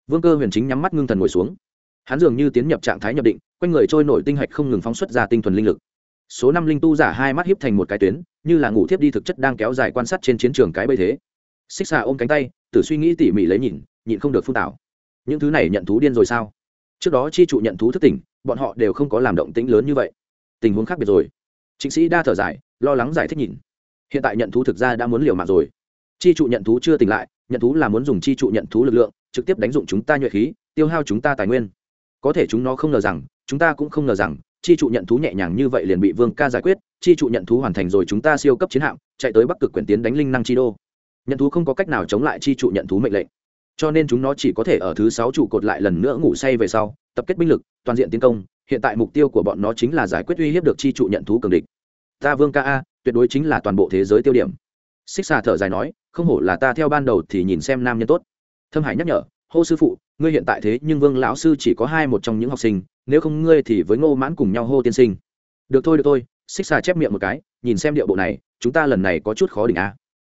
Vương cơ huyền chính nhắm mắt ngưng thần ngồi xuống. Hắn dường như tiến nhập trạng thái nhập định, quanh người trôi nổi tinh hạch không ngừng phóng xuất ra tinh thuần linh lực. Số năm linh tu giả hai mắt hiếp thành một cái tuyến, như là ngủ thiếp đi thực chất đang kéo dài quan sát trên chiến trường cái bây thế. Xích xà ôm cánh tay tử suy nghĩ tỉ mỉ lấy nhìn, nhịn không được phun tảo. Những thứ này nhận thú điên rồi sao? Trước đó chi trụ nhận thú thức tỉnh, bọn họ đều không có làm động tĩnh lớn như vậy tình huống khác biệt rồi. Chính sĩ đa thở dài, lo lắng giải thích nhìn. Hiện tại nhận thú thực ra đã muốn liều mạng rồi. Chi trụ nhận thú chưa tỉnh lại, nhận thú là muốn dùng chi trụ nhận thú lực lượng, trực tiếp đánh dụng chúng ta nhuệ khí, tiêu hao chúng ta tài nguyên. Có thể chúng nó không ngờ rằng, chúng ta cũng không ngờ rằng, chi trụ nhận thú nhẹ nhàng như vậy liền bị vương ca giải quyết, chi trụ nhận thú hoàn thành rồi chúng ta siêu cấp chiến hạm, chạy tới bắc cực quyển tiến đánh linh năng chi đô. Nhận thú không có cách nào chống lại chi trụ nhận thú mệnh lệnh. Cho nên chúng nó chỉ có thể ở thứ sáu trụ cột lại lần nữa ngủ say về sau, tập kết binh lực, toàn diện tiến công hiện tại mục tiêu của bọn nó chính là giải quyết uy hiếp được chi trụ nhận thú cường địch. Ta vương ca a, tuyệt đối chính là toàn bộ thế giới tiêu điểm. Xích xà thở dài nói, không hổ là ta theo ban đầu thì nhìn xem nam nhân tốt. Thâm hải nhắc nhở, hô sư phụ, ngươi hiện tại thế nhưng vương lão sư chỉ có hai một trong những học sinh, nếu không ngươi thì với ngô mãn cùng nhau hô tiên sinh. Được thôi được thôi. Xích xà chép miệng một cái, nhìn xem điệu bộ này, chúng ta lần này có chút khó đỉnh a.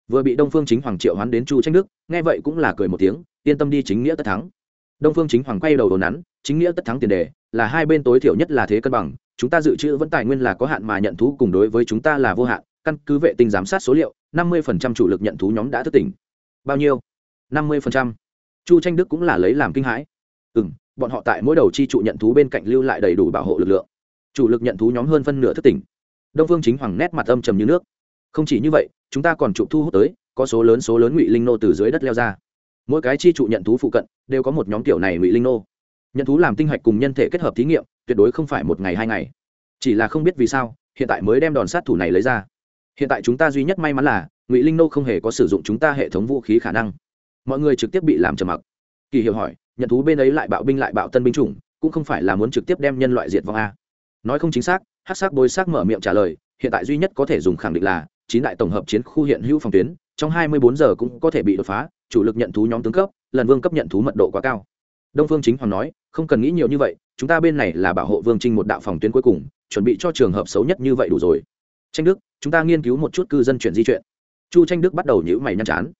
Vừa bị đông phương chính hoàng triệu hoán đến chu tranh đức, nghe vậy cũng là cười một tiếng, yên tâm đi chính nghĩa tất thắng đông phương chính hoàng quay đầu đồn nắn, chính nghĩa tất thắng tiền đề, là hai bên tối thiểu nhất là thế cân bằng, chúng ta dự trữ vẫn tài nguyên là có hạn mà nhận thú cùng đối với chúng ta là vô hạn, căn cứ vệ tinh giám sát số liệu, năm mươi chủ lực nhận thú nhóm đã thức tỉnh. Bao nhiêu? năm mươi chu tranh đức cũng là lấy làm kinh hãi. Ừ m bọn họ tại mỗi đầu chi trụ nhận thú bên cạnh lưu lại đầy đủ bảo hộ lực lượng. Chủ lực nhận thú nhóm hơn phân nửa thức tỉnh. Đông phương chính hoàng nét mặt âm trầm như nước. Không chỉ như vậy, chúng ta còn chụp thu hút tới, có số lớn số lớn ngụy linh nô từ dưới đất leo ra mỗi cái chi trụ nhận thú phụ cận đều có một nhóm kiểu này ngụy linh nô. Nhận thú làm tinh hạch cùng nhân thể kết hợp thí nghiệm, tuyệt đối không phải một ngày hai ngày. Chỉ là không biết vì sao, hiện tại mới đem đòn sát thủ này lấy ra. Hiện tại chúng ta duy nhất may mắn là, ngụy linh nô không hề có sử dụng chúng ta hệ thống vũ khí khả năng. Mọi người trực tiếp bị làm trầm mặc. Kỳ hiểu hỏi, nhận thú bên ấy lại bạo binh lại bạo tân binh chủng, cũng không phải là muốn trực tiếp đem nhân loại diệt vong a? Nói không chính xác hát sắc bôi xác mở miệng trả lời, hiện tại duy nhất có thể dùng khẳng định là, chín đại tổng hợp chiến khu hiện hữu phòng tuyến, trong hai mươi bốn giờ cũng có thể bị đột phá chủ lực nhận thú nhóm tướng cấp, lần vương cấp nhận thú mật độ quá cao. Đông phương chính hoàng nói, không cần nghĩ nhiều như vậy, chúng ta bên này là bảo hộ vương trinh một đạo phòng tuyến cuối cùng, chuẩn bị cho trường hợp xấu nhất như vậy đủ rồi. Tranh đức, chúng ta nghiên cứu một chút cư dân chuyển di chuyển chu tranh đức bắt đầu nhữ mày nhăn chán.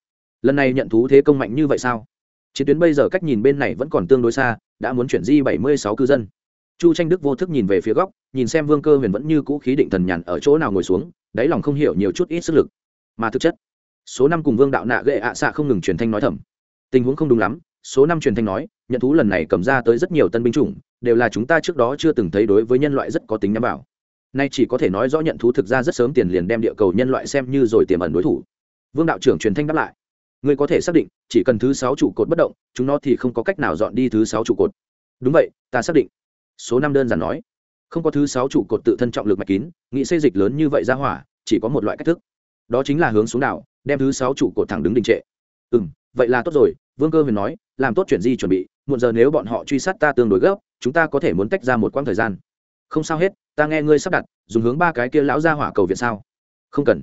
Lần này nhận thú thế công mạnh như vậy sao? Chiến tuyến bây giờ cách nhìn bên này vẫn còn tương đối xa, đã muốn chuyển di bảy mươi sáu cư dân. Chu tranh đức vô thức nhìn về phía góc, nhìn xem vương cơ huyền vẫn như cũ khí định thần nhàn ở chỗ nào ngồi xuống, đáy lòng không hiểu nhiều chút ít sức lực. Mà thực chất số năm cùng vương đạo nạ gệ ạ xạ không ngừng truyền thanh nói thầm. Tình huống không đúng lắm, số năm truyền thanh nói, nhận thú lần này cầm ra tới rất nhiều tân binh chủng, đều là chúng ta trước đó chưa từng thấy đối với nhân loại rất có tính nhắm vào. Nay chỉ có thể nói rõ nhận thú thực ra rất sớm tiền liền đem địa cầu nhân loại xem như rồi tiềm ẩn đối thủ. Vương đạo trưởng truyền thanh đáp lại. Ngươi có thể xác định, chỉ cần thứ sáu trụ cột bất động, chúng nó thì không có cách nào dọn đi thứ sáu trụ cột. Đúng vậy, ta xác định. Số năm đơn giản nói. Không có thứ sáu trụ cột tự thân trọng lực mạch kín nghị xây dịch lớn như vậy ra hỏa, chỉ có một loại cách thức. Đó chính là hướng xuống đảo đem thứ sáu trụ cột thẳng đứng đình trệ. Ừ m vậy là tốt rồi, vương cơ huyền nói, làm tốt chuyện di chuẩn bị, muộn giờ nếu bọn họ truy sát ta tương đối gấp, chúng ta có thể muốn tách ra một quãng thời gian. Không sao hết, ta nghe ngươi sắp đặt, dùng hướng ba cái kia lão ra hỏa cầu viện sao? Không cần.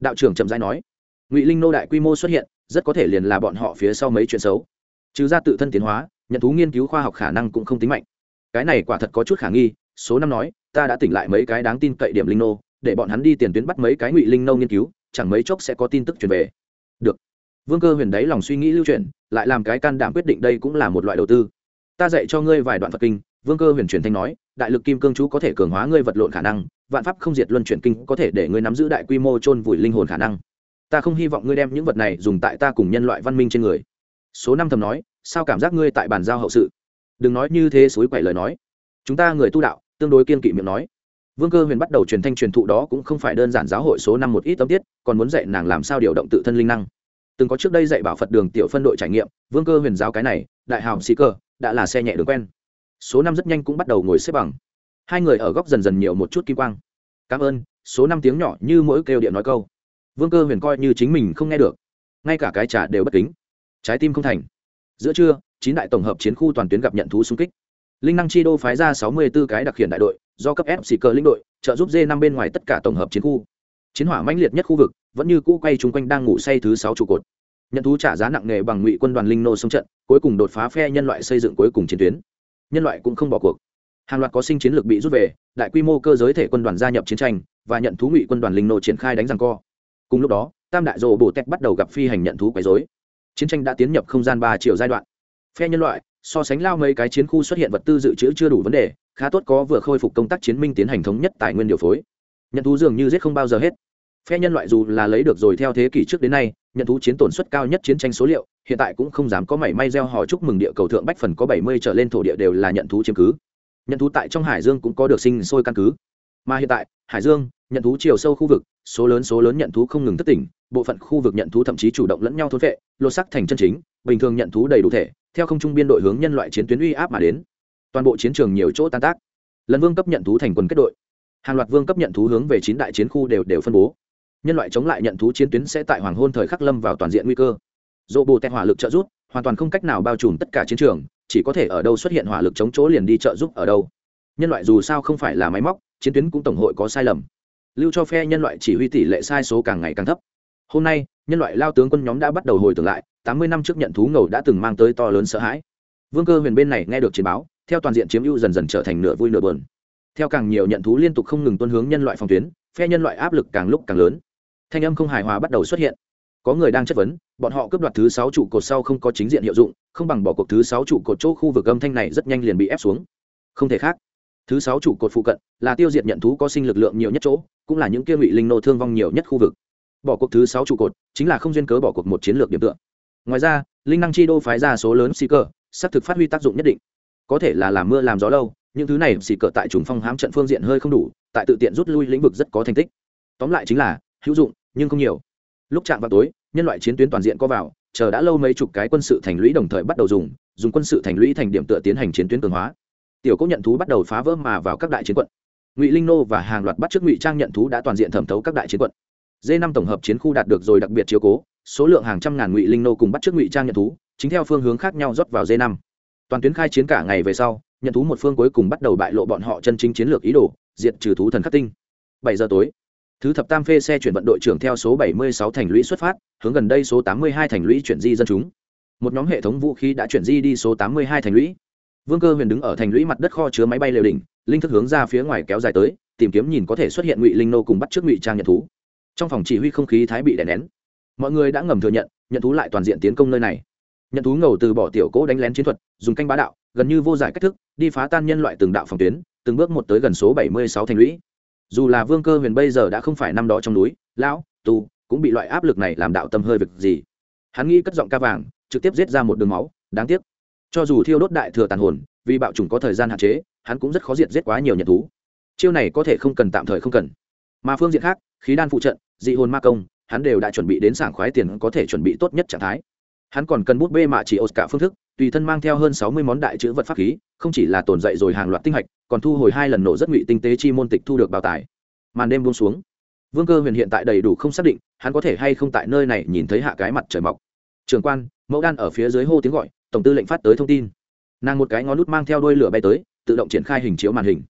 Đạo trưởng chậm rãi nói. Ngụy linh nô đại quy mô xuất hiện, rất có thể liền là bọn họ phía sau mấy chuyện xấu. Trừ ra tự thân tiến hóa, nhận thú nghiên cứu khoa học khả năng cũng không tính mạnh. Cái này quả thật có chút khả nghi, số năm nói, ta đã tỉnh lại mấy cái đáng tin cậy điểm linh nô, để bọn hắn đi tiền tuyến bắt mấy cái ngụy linh nô nghiên cứu chẳng mấy chốc sẽ có tin tức truyền về. Được. Vương cơ huyền đấy lòng suy nghĩ lưu truyền lại làm cái can đảm quyết định đây cũng là một loại đầu tư. Ta dạy cho ngươi vài đoạn phật kinh, vương cơ huyền truyền thanh nói, đại lực kim cương chú có thể cường hóa ngươi vật lộn khả năng, vạn pháp không diệt luân chuyển kinh có thể để ngươi nắm giữ đại quy mô chôn vùi linh hồn khả năng. Ta không hy vọng ngươi đem những vật này dùng tại ta cùng nhân loại văn minh trên người. Số năm thầm nói, sao cảm giác ngươi tại bàn giao hậu sự? Đừng nói như thế suối quậy lời nói. Chúng ta người tu đạo, tương đối kiên kỵ miệng nói vương cơ huyền bắt đầu truyền thanh truyền thụ đó cũng không phải đơn giản giáo hội số năm một ít tâm tiết, còn muốn dạy nàng làm sao điều động tự thân linh năng. Từng có trước đây dạy bảo phật đường tiểu phân đội trải nghiệm, vương cơ huyền giáo cái này, đại hào sĩ cơ, đã là xe nhẹ đường quen. Số năm rất nhanh cũng bắt đầu ngồi xếp bằng. Hai người ở góc dần dần nhiều một chút kim quang. Cảm ơn, số năm tiếng nhỏ như mỗi kêu điện nói câu. Vương cơ huyền coi như chính mình không nghe được. Ngay cả cái trả đều bất kính. Trái tim không thành. Giữa trưa, chín đại tổng hợp chiến khu toàn tuyến gặp nhận thú xung kích. Linh năng chi đô phái ra sáu mươi 64 cái đặc hiện đại đội do cấp f xì cờ lĩnh đội, trợ giúp d năm bên ngoài tất cả tổng hợp chiến khu. Chiến hỏa mãnh liệt nhất khu vực, vẫn như cũ quay chung quanh đang ngủ say thứ sáu trụ cột. Nhận thú trả giá nặng nề bằng ngụy quân đoàn linh nô sông trận, cuối cùng đột phá phe nhân loại xây dựng cuối cùng chiến tuyến. Nhân loại cũng không bỏ cuộc. Hàng loạt có sinh chiến lược bị rút về, đại quy mô cơ giới thể quân đoàn gia nhập chiến tranh và nhận thú ngụy quân đoàn linh nô triển khai đánh răng co. Cùng lúc đó, tam đại rộ bộ tét bắt đầu gặp phi hành nhận thú quấy dối chiến tranh đã tiến nhập không gian ba triệu giai đoạn. Phe nhân loại, so sánh lao mấy cái chiến khu xuất hiện vật tư dự trữ chưa đủ vấn đề khá tốt có vừa khôi phục công tác chiến minh tiến hành thống nhất tài nguyên điều phối. Nhận thú dường như giết không bao giờ hết. Phe nhân loại dù là lấy được rồi theo thế kỷ trước đến nay, nhận thú chiến tổn suất cao nhất chiến tranh số liệu, hiện tại cũng không dám có mảy may gieo hò chúc mừng địa cầu thượng bách phần có bảy mươi trở lên thổ địa đều là nhận thú chiếm cứ. Nhận thú tại trong hải dương cũng có được sinh sôi căn cứ. Mà hiện tại, hải dương, nhận thú chiều sâu khu vực, số lớn số lớn nhận thú không ngừng thất tỉnh, bộ phận khu vực nhận thú thậm chí chủ động lẫn nhau thốn vệ lột sắc thành chân chính, bình thường nhận thú đầy đủ thể, theo không trung biên đội hướng nhân loại chiến tuyến uy áp mà đến toàn bộ chiến trường nhiều chỗ tan tác. Lần vương cấp nhận thú thành quân kết đội. Hàng loạt vương cấp nhận thú hướng về chín đại chiến khu đều đều phân bố. Nhân loại chống lại nhận thú chiến tuyến sẽ tại hoàng hôn thời khắc lâm vào toàn diện nguy cơ. Dỗ bồ tẹt hỏa lực trợ giúp, hoàn toàn không cách nào bao trùm tất cả chiến trường, chỉ có thể ở đâu xuất hiện hỏa lực chống chỗ liền đi trợ giúp ở đâu. Nhân loại dù sao không phải là máy móc, chiến tuyến cũng tổng hội có sai lầm. Lưu cho phe nhân loại chỉ huy tỷ lệ sai số càng ngày càng thấp. Hôm nay, nhân loại lao tướng quân nhóm đã bắt đầu hồi tưởng lại, tám mươi năm trước nhận thú ngầu đã từng mang tới to lớn sợ hãi. Vương cơ huyền bên này nghe được chiến báo theo toàn diện chiếm ưu dần dần trở thành nửa vui nửa buồn. theo càng nhiều nhận thú liên tục không ngừng tuân hướng nhân loại phòng tuyến phe nhân loại áp lực càng lúc càng lớn. Thanh âm không hài hòa bắt đầu xuất hiện. Có người đang chất vấn bọn họ cướp đoạt thứ sáu trụ cột sau không có chính diện hiệu dụng không bằng bỏ cuộc thứ sáu trụ cột chỗ khu vực âm thanh này rất nhanh liền bị ép xuống. Không thể khác. Thứ sáu trụ cột phụ cận là tiêu diệt nhận thú có sinh lực lượng nhiều nhất chỗ cũng là những kia ngụy linh nô thương vong nhiều nhất khu vực. Bỏ cuộc thứ sáu trụ cột chính là không duyên cớ bỏ cuộc một chiến lược điểm tựa. Ngoài ra linh năng chi đô phái ra số lớn xì cơ, xác thực phát huy tác dụng nhất định có thể là làm mưa làm gió lâu, những thứ này xì cờ tại trùng phong hám trận phương diện hơi không đủ, tại tự tiện rút lui lĩnh vực rất có thành tích. Tóm lại chính là, hữu dụng, nhưng không nhiều. Lúc chạm vào tối, nhân loại chiến tuyến toàn diện có vào, chờ đã lâu mấy chục cái quân sự thành lũy đồng thời bắt đầu dùng dùng quân sự thành lũy thành điểm tựa tiến hành chiến tuyến cường hóa. Tiểu cố nhận thú bắt đầu phá vỡ mà vào các đại chiến quận. Ngụy linh nô và hàng loạt bắt trước ngụy trang nhận thú đã toàn diện thẩm thấu các đại chiến quận. D năm tổng hợp chiến khu đạt được rồi đặc biệt chiếu cố, số lượng hàng trăm ngàn ngụy linh nô cùng bắt trước ngụy trang nhận thú, chính theo phương hướng khác nhau rót vào d năm toàn tuyến khai chiến cả ngày về sau, nhận thú một phương cuối cùng bắt đầu bại lộ bọn họ chân chính chiến lược ý đồ, diệt trừ thú thần khắc tinh. Bảy giờ tối, thứ thập tam phê xe chuyển vận đội trưởng theo số 76 thành lũy xuất phát, hướng gần đây số 82 thành lũy chuyển di dân chúng. Một nhóm hệ thống vũ khí đã chuyển di đi số 82 thành lũy. Vương cơ huyền đứng ở thành lũy mặt đất kho chứa máy bay lều đỉnh, linh thức hướng ra phía ngoài kéo dài tới, tìm kiếm nhìn có thể xuất hiện ngụy linh nô cùng bắt trước ngụy trang nhận thú. Trong phòng chỉ huy không khí thái bị đè nén. Mọi người đã ngầm thừa nhận nhận thú lại toàn diện tiến công nơi này nhận thú ngầu từ bỏ tiểu cỗ đánh lén chiến thuật, dùng canh bá đạo, gần như vô giải cách thức, đi phá tan nhân loại từng đạo phòng tuyến, từng bước một tới gần số 76 thành lũy. Dù là vương cơ huyền bây giờ đã không phải năm đó trong núi, lão tu cũng bị loại áp lực này làm đạo tâm hơi việc gì. Hắn nghĩ cất giọng ca vàng, trực tiếp giết ra một đường máu, đáng tiếc. Cho dù thiêu đốt đại thừa tàn hồn, vì bạo chủng có thời gian hạn chế, hắn cũng rất khó diệt giết quá nhiều nhận thú. Chiêu này có thể không cần tạm thời không cần. Mà phương diện khác, khí đan phụ trận, dị hồn ma công, hắn đều đã chuẩn bị đến sảng khoái tiền có thể chuẩn bị tốt nhất trạng thái hắn còn cần bút bê mạ chỉ ột cả phương thức, tùy thân mang theo hơn sáu mươi món đại chữ vật pháp khí, không chỉ là tồn dậy rồi hàng loạt tinh hạch, còn thu hồi hai lần nổ rất ngụy tinh tế chi môn tịch thu được bào tài. Màn đêm buông xuống. Vương cơ huyền hiện tại đầy đủ không xác định, hắn có thể hay không tại nơi này nhìn thấy hạ cái mặt trời mọc. Trường quan, mẫu đan ở phía dưới hô tiếng gọi, tổng tư lệnh phát tới thông tin. Nàng một cái ngón nút mang theo đôi lửa bay tới, tự động triển khai hình chiếu màn hình.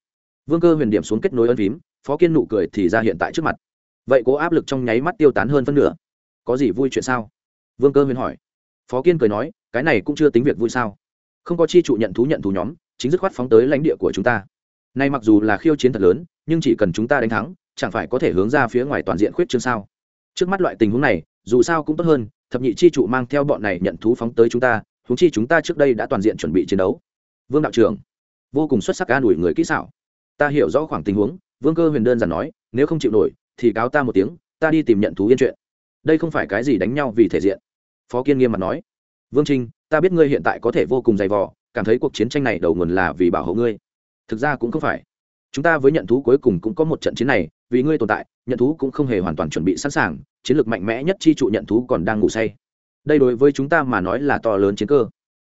Vương cơ huyền điểm xuống kết nối ân phím, phó kiên nụ cười thì ra hiện tại trước mặt. Vậy cố áp lực trong nháy mắt tiêu tán hơn phân nửa. Có gì vui chuyện sao? Vương cơ huyền hỏi phó kiên cười nói, cái này cũng chưa tính việc vui sao? Không có chi trụ nhận thú nhận thú nhóm, chính dứt khoát phóng tới lãnh địa của chúng ta. Nay mặc dù là khiêu chiến thật lớn, nhưng chỉ cần chúng ta đánh thắng, chẳng phải có thể hướng ra phía ngoài toàn diện khuyết chương sao? Trước mắt loại tình huống này, dù sao cũng tốt hơn, thập nhị chi trụ mang theo bọn này nhận thú phóng tới chúng ta húng chi chúng ta trước đây đã toàn diện chuẩn bị chiến đấu. Vương đạo trưởng, vô cùng xuất sắc an ủi người kỹ xảo. Ta hiểu rõ khoảng tình huống, vương cơ huyền đơn giản nói, nếu không chịu nổi, thì cáo ta một tiếng, ta đi tìm nhận thú yên chuyện. Đây không phải cái gì đánh nhau vì thể diện phó kiên nghiêm mặt nói, vương trinh, ta biết ngươi hiện tại có thể vô cùng dày vò, cảm thấy cuộc chiến tranh này đầu nguồn là vì bảo hộ ngươi. Thực ra cũng không phải. Chúng ta với nhận thú cuối cùng cũng có một trận chiến này, vì ngươi tồn tại, nhận thú cũng không hề hoàn toàn chuẩn bị sẵn sàng, chiến lược mạnh mẽ nhất chi trụ nhận thú còn đang ngủ say. Đây đối với chúng ta mà nói là to lớn chiến cơ.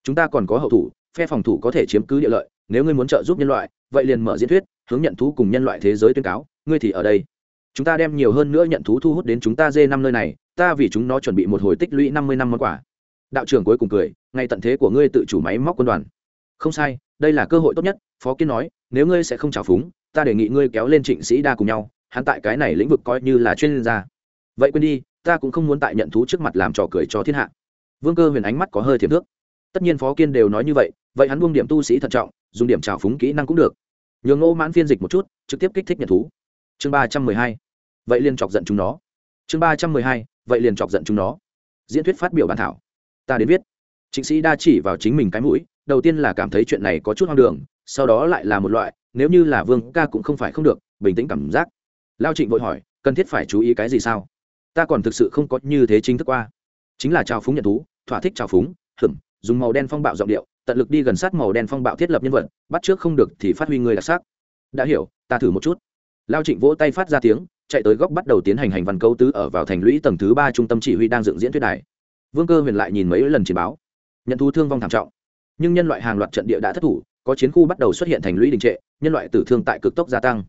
Chúng ta còn có hậu thủ, phe phòng thủ có thể chiếm cứ địa lợi, nếu ngươi muốn trợ giúp nhân loại, vậy liền mở diễn thuyết, hướng nhận thú cùng nhân loại thế giới tuyên cáo, ngươi thì ở đây chúng ta đem nhiều hơn nữa nhận thú thu hút đến chúng ta dê năm nơi này, ta vì chúng nó chuẩn bị một hồi tích lũy năm mươi năm món quà. Đạo trưởng cuối cùng cười, ngay tận thế của ngươi tự chủ máy móc quân đoàn. Không sai, đây là cơ hội tốt nhất, phó kiến nói, nếu ngươi sẽ không trào phúng, ta đề nghị ngươi kéo lên trịnh sĩ đa cùng nhau, hắn tại cái này lĩnh vực coi như là chuyên gia. Vậy quên đi, ta cũng không muốn tại nhận thú trước mặt làm trò cười cho thiên hạ. Vương cơ huyền ánh mắt có hơi thiềm thước. Tất nhiên phó kiên đều nói như vậy vậy hắn buông điểm tu sĩ thận trọng, dùng điểm trào phúng kỹ năng cũng được. Nhường ngô mãn phiên dịch một chút, trực tiếp kích thích nhận thú. Chương ba trăm mười hai vậy liền chọc giận chúng nó. Chương ba trăm mười hai, vậy liền chọc giận chúng nó. Diễn thuyết phát biểu bản thảo. Ta đến viết. Trịnh sĩ đa chỉ vào chính mình cái mũi, đầu tiên là cảm thấy chuyện này có chút hoang đường, sau đó lại là một loại, nếu như là vương ca cũng không phải không được, bình tĩnh cảm giác. Lao trịnh vội hỏi, cần thiết phải chú ý cái gì sao? Ta còn thực sự không có như thế chính thức qua. Chính là trào phúng nhận thú, thỏa thích trào phúng hửng dùng màu đen phong bạo giọng điệu, tận lực đi gần sát màu đen phong bạo thiết lập nhân vật, bắt trước không được thì phát huy người đặc sắc. Đã hiểu, ta thử một chút lao trịnh vỗ tay phát ra tiếng, chạy tới góc bắt đầu tiến hành hành văn câu tứ ở vào thành lũy tầng thứ ba trung tâm chỉ huy đang dựng diễn thuyết đài. Vương cơ huyền lại nhìn mấy lần chiến báo. Nhận thú thương vong thảm trọng. Nhưng nhân loại hàng loạt trận địa đã thất thủ, có chiến khu bắt đầu xuất hiện thành lũy đình trệ, nhân loại tử thương tại cực tốc gia tăng.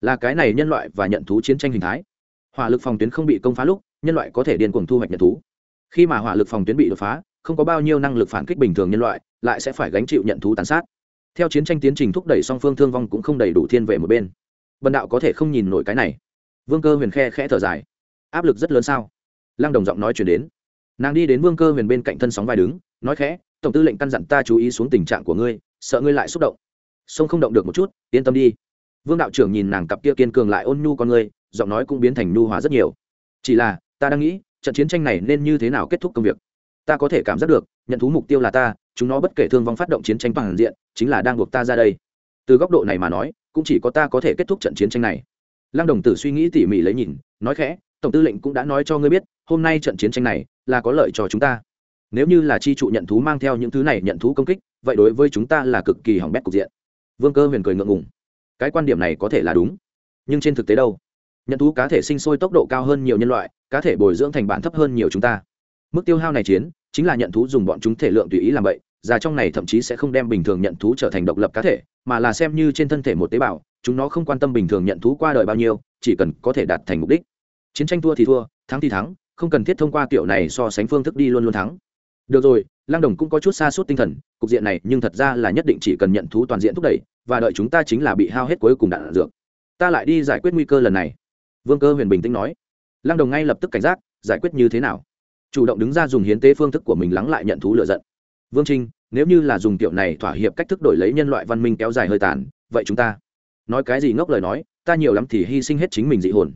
Là cái này nhân loại và nhận thú chiến tranh hình thái. Hỏa lực phòng tuyến không bị công phá lúc, nhân loại có thể điên cuồng thu hoạch nhận thú. Khi mà hỏa lực phòng tuyến bị đột phá, không có bao nhiêu năng lực phản kích bình thường nhân loại, lại sẽ phải gánh chịu nhận thú tàn sát. Theo chiến tranh tiến trình thúc đẩy song phương thương vong cũng không đầy đủ thiên về một bên bần đạo có thể không nhìn nổi cái này. Vương cơ huyền khe khẽ thở dài. Áp lực rất lớn sao? Lăng đồng giọng nói chuyển đến. Nàng đi đến vương cơ huyền bên cạnh thân sóng vai đứng, nói khẽ, tổng tư lệnh căn dặn ta chú ý xuống tình trạng của ngươi, sợ ngươi lại xúc động. Sông không động được một chút, yên tâm đi. Vương đạo trưởng nhìn nàng cặp kia kiên cường lại ôn nhu con ngươi, giọng nói cũng biến thành nhu hòa rất nhiều. Chỉ là, ta đang nghĩ, trận chiến tranh này nên như thế nào kết thúc công việc? Ta có thể cảm giác được, nhận thú mục tiêu là ta, chúng nó bất kể thương vong phát động chiến tranh toàn diện, chính là đang buộc ta ra đây. Từ góc độ này mà nói cũng chỉ có ta có thể kết thúc trận chiến tranh này. Lăng đồng tử suy nghĩ tỉ mỉ lấy nhìn, nói khẽ, tổng tư lệnh cũng đã nói cho ngươi biết, hôm nay trận chiến tranh này là có lợi cho chúng ta. Nếu như là chi trụ nhận thú mang theo những thứ này nhận thú công kích, vậy đối với chúng ta là cực kỳ hỏng bét cục diện. Vương cơ huyền cười ngượng ngùng. Cái quan điểm này có thể là đúng. Nhưng trên thực tế đâu? Nhận thú cá thể sinh sôi tốc độ cao hơn nhiều nhân loại, cá thể bồi dưỡng thành bản thấp hơn nhiều chúng ta. Mức tiêu hao này chiến, chính là nhận thú dùng bọn chúng thể lượng tùy ý làm vậy già trong này thậm chí sẽ không đem bình thường nhận thú trở thành độc lập cá thể, mà là xem như trên thân thể một tế bào, chúng nó không quan tâm bình thường nhận thú qua đời bao nhiêu, chỉ cần có thể đạt thành mục đích. Chiến tranh thua thì thua, thắng thì thắng, không cần thiết thông qua kiểu này so sánh phương thức đi luôn luôn thắng. Được rồi lang đồng cũng có chút xa suốt tinh thần, cục diện này nhưng thật ra là nhất định chỉ cần nhận thú toàn diện thúc đẩy, và đợi chúng ta chính là bị hao hết cuối cùng đạn dược. Ta lại đi giải quyết nguy cơ lần này. Vương cơ huyền bình tĩnh nói. Lang đồng ngay lập tức cảnh giác, giải quyết như thế nào? Chủ động đứng ra dùng hiến tế phương thức của mình lắng lại nhận thú lựa giận vương trinh, nếu như là dùng kiểu này thỏa hiệp cách thức đổi lấy nhân loại văn minh kéo dài hơi tàn, vậy chúng ta nói cái gì ngốc lời nói, ta nhiều lắm thì hy sinh hết chính mình dị hồn.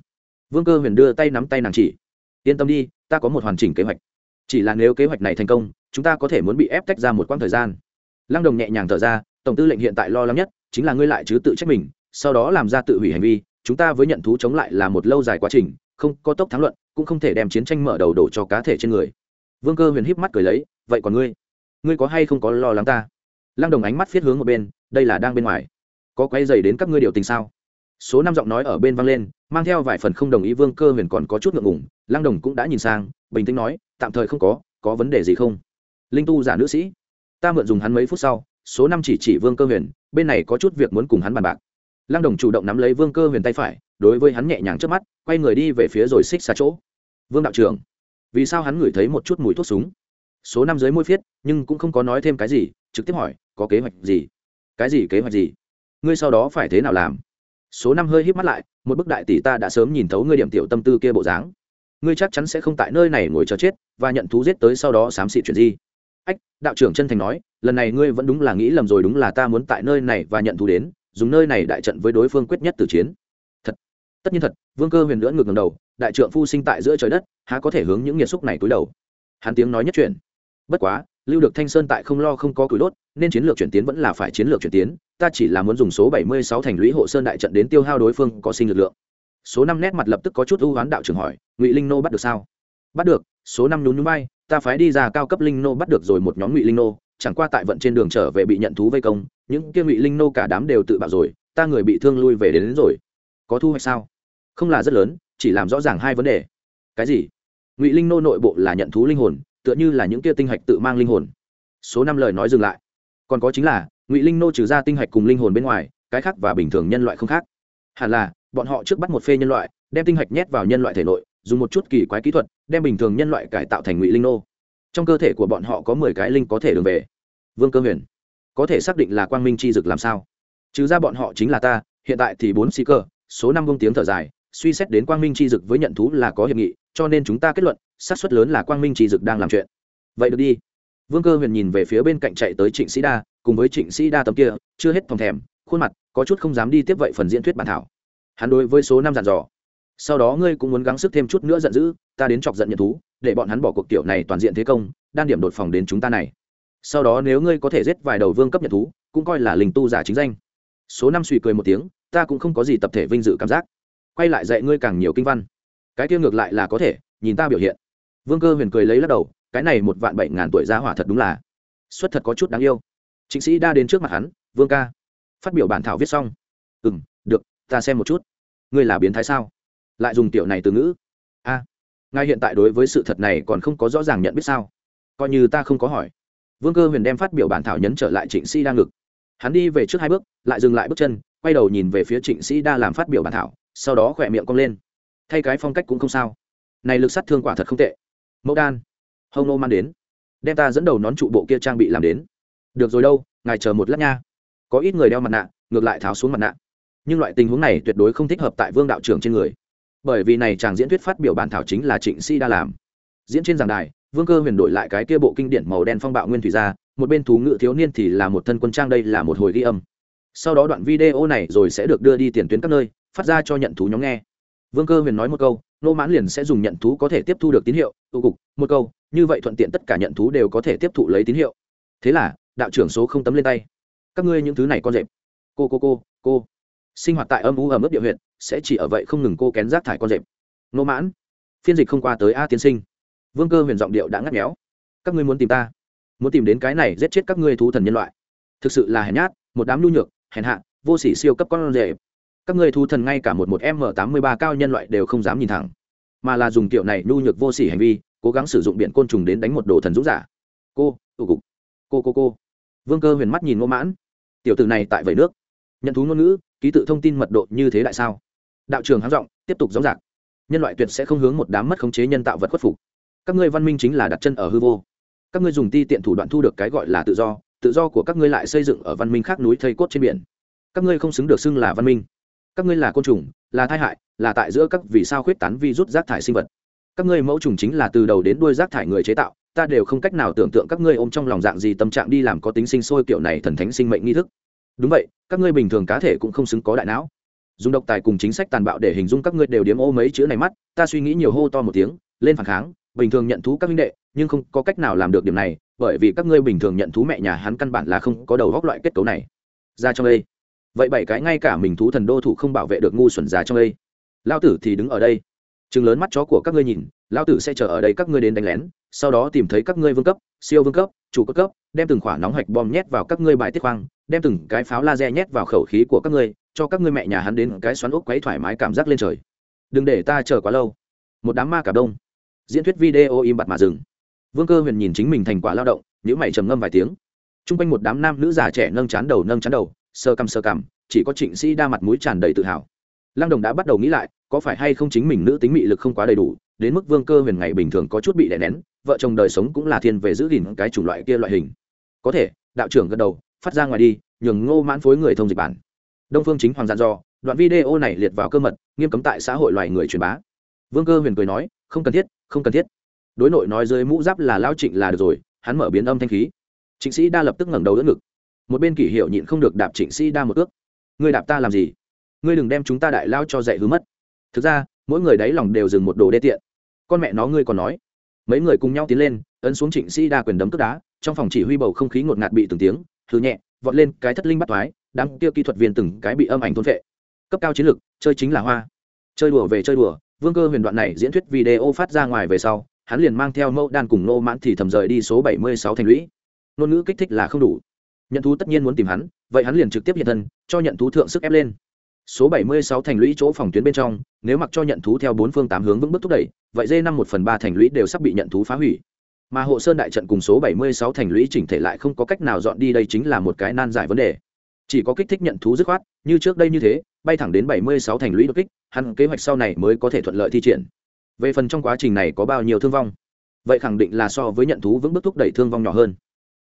Vương cơ huyền đưa tay nắm tay nàng chỉ. Yên tâm đi, ta có một hoàn chỉnh kế hoạch. Chỉ là nếu kế hoạch này thành công, chúng ta có thể muốn bị ép tách ra một quãng thời gian. Lăng đồng nhẹ nhàng thở ra, tổng tư lệnh hiện tại lo lắng nhất chính là ngươi lại chứ tự trách mình, sau đó làm ra tự hủy hành vi, chúng ta với nhận thú chống lại là một lâu dài quá trình, không có tốc thắng luận, cũng không thể đem chiến tranh mở đầu đổ cho cá thể trên người. Vương cơ huyền híp mắt cười lấy, vậy còn ngươi? Ngươi có hay không có lo lắng ta? Lăng đồng ánh mắt viết hướng một bên, đây là đang bên ngoài. Có quay dày đến các ngươi điều tình sao? Số năm giọng nói ở bên vang lên, mang theo vài phần không đồng ý vương cơ huyền còn có chút ngượng ngùng, lăng đồng cũng đã nhìn sang, bình tĩnh nói, tạm thời không có có vấn đề gì không? Linh tu giả nữ sĩ, ta mượn dùng hắn mấy phút sau, số năm chỉ chỉ vương cơ huyền, bên này có chút việc muốn cùng hắn bàn bạc. Lăng đồng chủ động nắm lấy vương cơ huyền tay phải, đối với hắn nhẹ nhàng trước mắt, quay người đi về phía rồi xích xa chỗ. Vương đạo trưởng, vì sao hắn ngửi thấy một chút mùi thuốc súng? Số năm dưới môi phiết, nhưng cũng không có nói thêm cái gì, trực tiếp hỏi, có kế hoạch gì? Cái gì kế hoạch gì? Ngươi sau đó phải thế nào làm? Số năm hơi híp mắt lại, một bức đại tỷ ta đã sớm nhìn thấu ngươi điểm tiểu tâm tư kia bộ dáng. Ngươi chắc chắn sẽ không tại nơi này ngồi chờ chết và nhận thú giết tới sau đó xám xị chuyện gì. Ách, đạo trưởng chân thành nói, lần này ngươi vẫn đúng là nghĩ lầm rồi đúng là ta muốn tại nơi này và nhận thú đến, dùng nơi này đại trận với đối phương quyết nhất từ chiến. Thật, tất nhiên thật, vương cơ huyền lưỡng ngược ngầm đầu, đại trượng phu sinh tại giữa trời đất, há có thể hướng những nhiệt xúc này túi đầu? Hắn tiếng nói nhất truyền bất quá lưu được thanh sơn tại không lo không có cúi đốt nên chiến lược chuyển tiến vẫn là phải chiến lược chuyển tiến ta chỉ là muốn dùng số bảy mươi sáu thành lũy hộ sơn đại trận đến tiêu hao đối phương có sinh lực lượng. Số năm nét mặt lập tức có chút ưu hoán đạo trưởng hỏi ngụy linh nô bắt được sao? Bắt được số năm nhún nhún bay ta phái đi ra cao cấp linh nô bắt được rồi một nhóm ngụy linh nô chẳng qua tại vận trên đường trở về bị nhận thú vây công những kia ngụy linh nô cả đám đều tự bạo rồi ta người bị thương lui về đến, đến rồi. Có thu hoạch sao? Không là rất lớn chỉ làm rõ ràng hai vấn đề. Cái gì? Ngụy linh nô nội bộ là nhận thú linh hồn tựa như là những kia tinh hạch tự mang linh hồn. Số năm lời nói dừng lại. Còn có chính là, ngụy linh nô trừ ra tinh hạch cùng linh hồn bên ngoài, cái khác và bình thường nhân loại không khác. Hẳn là, bọn họ trước bắt một phê nhân loại, đem tinh hạch nhét vào nhân loại thể nội, dùng một chút kỳ quái kỹ thuật, đem bình thường nhân loại cải tạo thành ngụy linh nô. Trong cơ thể của bọn họ có mười cái linh có thể đường về. Vương cơ huyền, có thể xác định là quang minh c h i dực làm sao? Trừ ra bọn họ chính là ta, hiện tại thì bốn sĩ cơ, số năm bông tiếng thở dài suy xét đến quang minh chi dực với nhận thú là có hiệp nghị, cho nên chúng ta kết luận, xác suất lớn là quang minh chi dực đang làm chuyện. Vậy được đi. Vương cơ huyền nhìn về phía bên cạnh chạy tới trịnh sĩ đa, cùng với trịnh sĩ đa tấm kia, chưa hết phòng thèm, khuôn mặt có chút không dám đi tiếp vậy phần diễn thuyết bản thảo. Hắn đối với số năm dàn dò. Sau đó ngươi cũng muốn gắng sức thêm chút nữa giận dữ, ta đến chọc giận nhận thú, để bọn hắn bỏ cuộc tiểu này toàn diện thế công, đan điểm đột phòng đến chúng ta này. Sau đó nếu ngươi có thể giết vài đầu vương cấp nhận thú, cũng coi là linh tu giả chính danh. Số năm suy cười một tiếng, ta cũng không có gì tập thể vinh dự cảm giác quay lại dạy ngươi càng nhiều kinh văn. Cái kia ngược lại là có thể nhìn ta biểu hiện. Vương cơ huyền cười lấy lắc đầu cái này một vạn bảy ngàn tuổi giá hỏa thật đúng là xuất thật có chút đáng yêu. Chính sĩ đa đến trước mặt hắn vương ca phát biểu bản thảo viết xong. Ừ m được ta xem một chút. Ngươi là biến thái sao? Lại dùng tiểu này từ ngữ. A à, hiện tại đối với sự thật này còn không có rõ ràng nhận biết sao? Coi như ta không có hỏi. Vương cơ huyền đem phát biểu bản thảo nhấn trở lại trịnh sĩ đa ngực. Hắn đi về trước hai bước lại dừng lại bước chân quay đầu nhìn về phía trịnh sĩ đa làm phát biểu bản thảo sau đó khỏe miệng cong lên. Thay cái phong cách cũng không sao. Này lực sát thương quả thật không tệ. Mẫu đan hông nô mang đến. Đem ta dẫn đầu nón trụ bộ kia trang bị làm đến. Được rồi đâu, ngài chờ một lát nha. Có ít người đeo mặt nạ, ngược lại tháo xuống mặt nạ. Nhưng loại tình huống này tuyệt đối không thích hợp tại vương đạo trưởng trên người. Bởi vì này chàng diễn thuyết phát biểu bản thảo chính là trịnh si đa làm. Diễn trên giảng đài, vương cơ huyền đổi lại cái kia bộ kinh điển màu đen phong bạo nguyên thủy ra, một bên thú ngự thiếu niên thì là một thân quân trang đây là một hồi ghi âm. Sau đó đoạn video này rồi sẽ được đưa đi tiền tuyến các nơi phát ra cho nhận thú nhóm nghe. Vương cơ huyền nói một câu, nô mãn liền sẽ dùng nhận thú có thể tiếp thu được tín hiệu, tụ cục, một câu, như vậy thuận tiện tất cả nhận thú đều có thể tiếp thụ lấy tín hiệu. Thế là, đạo trưởng số không tấm lên tay. Các ngươi những thứ này con rệp. Cô cô cô cô. Sinh hoạt tại âm u ở mức địa huyện, sẽ chỉ ở vậy không ngừng cô kén rác thải con rệp. Nô mãn, phiên dịch không qua tới a tiên sinh. Vương cơ huyền giọng điệu đã ngắt méo. Các ngươi muốn tìm ta? Muốn tìm đến cái này giết chết các ngươi thú thần nhân loại. Thực sự là hèn nhát, một đám nhu nhược, hèn hạ, vô sỉ siêu cấp con rệp các ngươi thú thần ngay cả một một m tám mươi ba cao nhân loại đều không dám nhìn thẳng, mà là dùng tiểu này nhu nhược vô sỉ hành vi, cố gắng sử dụng biện côn trùng đến đánh một đồ thần dũng giả. Cô, tụ cục cô cô cô. Vương cơ huyền mắt nhìn ngô mãn. Tiểu tử này tại vẩy nước. Nhận thú ngôn ngữ, ký tự thông tin mật độ như thế đại sao? Đạo trường háng giọng, tiếp tục giống giặc nhân loại tuyệt sẽ không hướng một đám mất khống chế nhân tạo vật khuất phục. Các ngươi văn minh chính là đặt chân ở hư vô. Các ngươi dùng ti tiện thủ đoạn thu được cái gọi là tự do tự do của các ngươi lại xây dựng ở văn minh khác núi thây cốt trên biển. Các ngươi không xứng được xưng là văn minh các ngươi là côn trùng, là tai hại, là tại giữa các vì sao khuyết tán vi rút rác thải sinh vật. Các ngươi mẫu trùng chính là từ đầu đến đuôi rác thải người chế tạo, ta đều không cách nào tưởng tượng các ngươi ôm trong lòng dạng gì tâm trạng đi làm có tính sinh sôi kiểu này thần thánh sinh mệnh nghi thức. Đúng vậy, các ngươi bình thường cá thể cũng không xứng có đại não. Dùng độc tài cùng chính sách tàn bạo để hình dung các ngươi đều điếm ô mấy chữ này mắt, ta suy nghĩ nhiều hô to một tiếng, lên phản kháng, bình thường nhận thú các minh đệ, nhưng không có cách nào làm được điểm này, bởi vì các ngươi bình thường nhận thú mẹ nhà hắn căn bản là không có đầu góc loại kết cấu này. Ra trong đây vậy bảy cái ngay cả mình thú thần đô thủ không bảo vệ được ngu xuẩn già trong đây. Lao tử thì đứng ở đây. Chừng lớn mắt chó của các ngươi nhìn lao tử sẽ chờ ở đây các ngươi đến đánh lén, sau đó tìm thấy các ngươi vương cấp, siêu vương cấp, chủ cấp cấp, đem từng khoả nóng hạch bom nhét vào các ngươi bài tiết khoang, đem từng cái pháo laser nhét vào khẩu khí của các ngươi, cho các ngươi mẹ nhà hắn đến cái xoắn ốc quấy thoải mái cảm giác lên trời. Đừng để ta chờ quá lâu. Một đám ma cả đông. Diễn thuyết video im bặt mà dừng. Vương cơ huyền nhìn chính mình thành quả lao động những mày trầm ngâm vài tiếng. T r u n g quanh một đám nam nữ già trẻ nâng chán đầu, nâng chán đầu sơ cằm sơ cằm, chỉ có trịnh sĩ đa mặt mũi tràn đầy tự hào. Lăng đồng đã bắt đầu nghĩ lại, có phải hay không chính mình nữ tính mị lực không quá đầy đủ, đến mức vương cơ huyền ngày bình thường có chút bị đè nén, vợ chồng đời sống cũng là thiên về giữ gìn cái chủng loại kia loại hình. Có thể, đạo trưởng gật đầu, phát ra ngoài đi, nhường ngô mãn phối người thông dịch bản. Đông phương chính hoàng dặn dò, đoạn video này liệt vào cơ mật, nghiêm cấm tại xã hội loài người truyền bá. Vương cơ huyền cười nói, không cần thiết, không cần thiết. Đối nội nói dưới mũ giáp là lao trịnh là được rồi, hắn mở biến âm thanh khí. Trịnh sĩ đa lập tức ngẩng đầu đỡ ngực một bên kỷ hiệu nhịn không được đạp trịnh sĩ đa một ước. Ngươi đạp ta làm gì? Ngươi đừng đem chúng ta đại lao cho dạy hứa mất. Thực ra, mỗi người đáy lòng đều dừng một đồ đê tiện. Con mẹ nó ngươi còn nói. Mấy người cùng nhau tiến lên, ấn xuống trịnh sĩ đa quyền đấm cướp đá, trong phòng chỉ huy bầu không khí ngột ngạt bị từng tiếng thứ nhẹ, vọt lên cái thất linh bắt thoái, đám tiêu kỹ thuật viên từng cái bị âm ảnh thôn vệ cấp cao chiến lược, chơi chính là hoa. Chơi đùa về chơi đùa, vương cơ huyền đoạn này diễn thuyết video phát ra ngoài về sau, hắn liền mang theo mẫu đan cùng nô mãn thì thầm rời đi số bảy mươi sáu thành lũy. Ngôn ngữ kích thích là không đủ nhận thú tất nhiên muốn tìm hắn, vậy hắn liền trực tiếp hiện thân, cho nhận thú thượng sức ép lên. Số bảy mươi sáu thành lũy chỗ phòng tuyến bên trong, nếu mặc cho nhận thú theo bốn phương tám hướng vững bước thúc đẩy, vậy dê năm một phần ba thành lũy đều sắp bị nhận thú phá hủy. Mà hộ sơn đại trận cùng số bảy mươi sáu thành lũy chỉnh thể lại không có cách nào dọn đi đây chính là một cái nan giải vấn đề. Chỉ có kích thích nhận thú dứt khoát, như trước đây như thế, bay thẳng đến bảy mươi sáu thành lũy đột kích, hắn kế hoạch sau này mới có thể thuận lợi thi triển. Về phần trong quá trình này có bao nhiêu thương vong? Vậy khẳng định là so với nhận thú vững bước thúc đẩy thương vong nhỏ hơn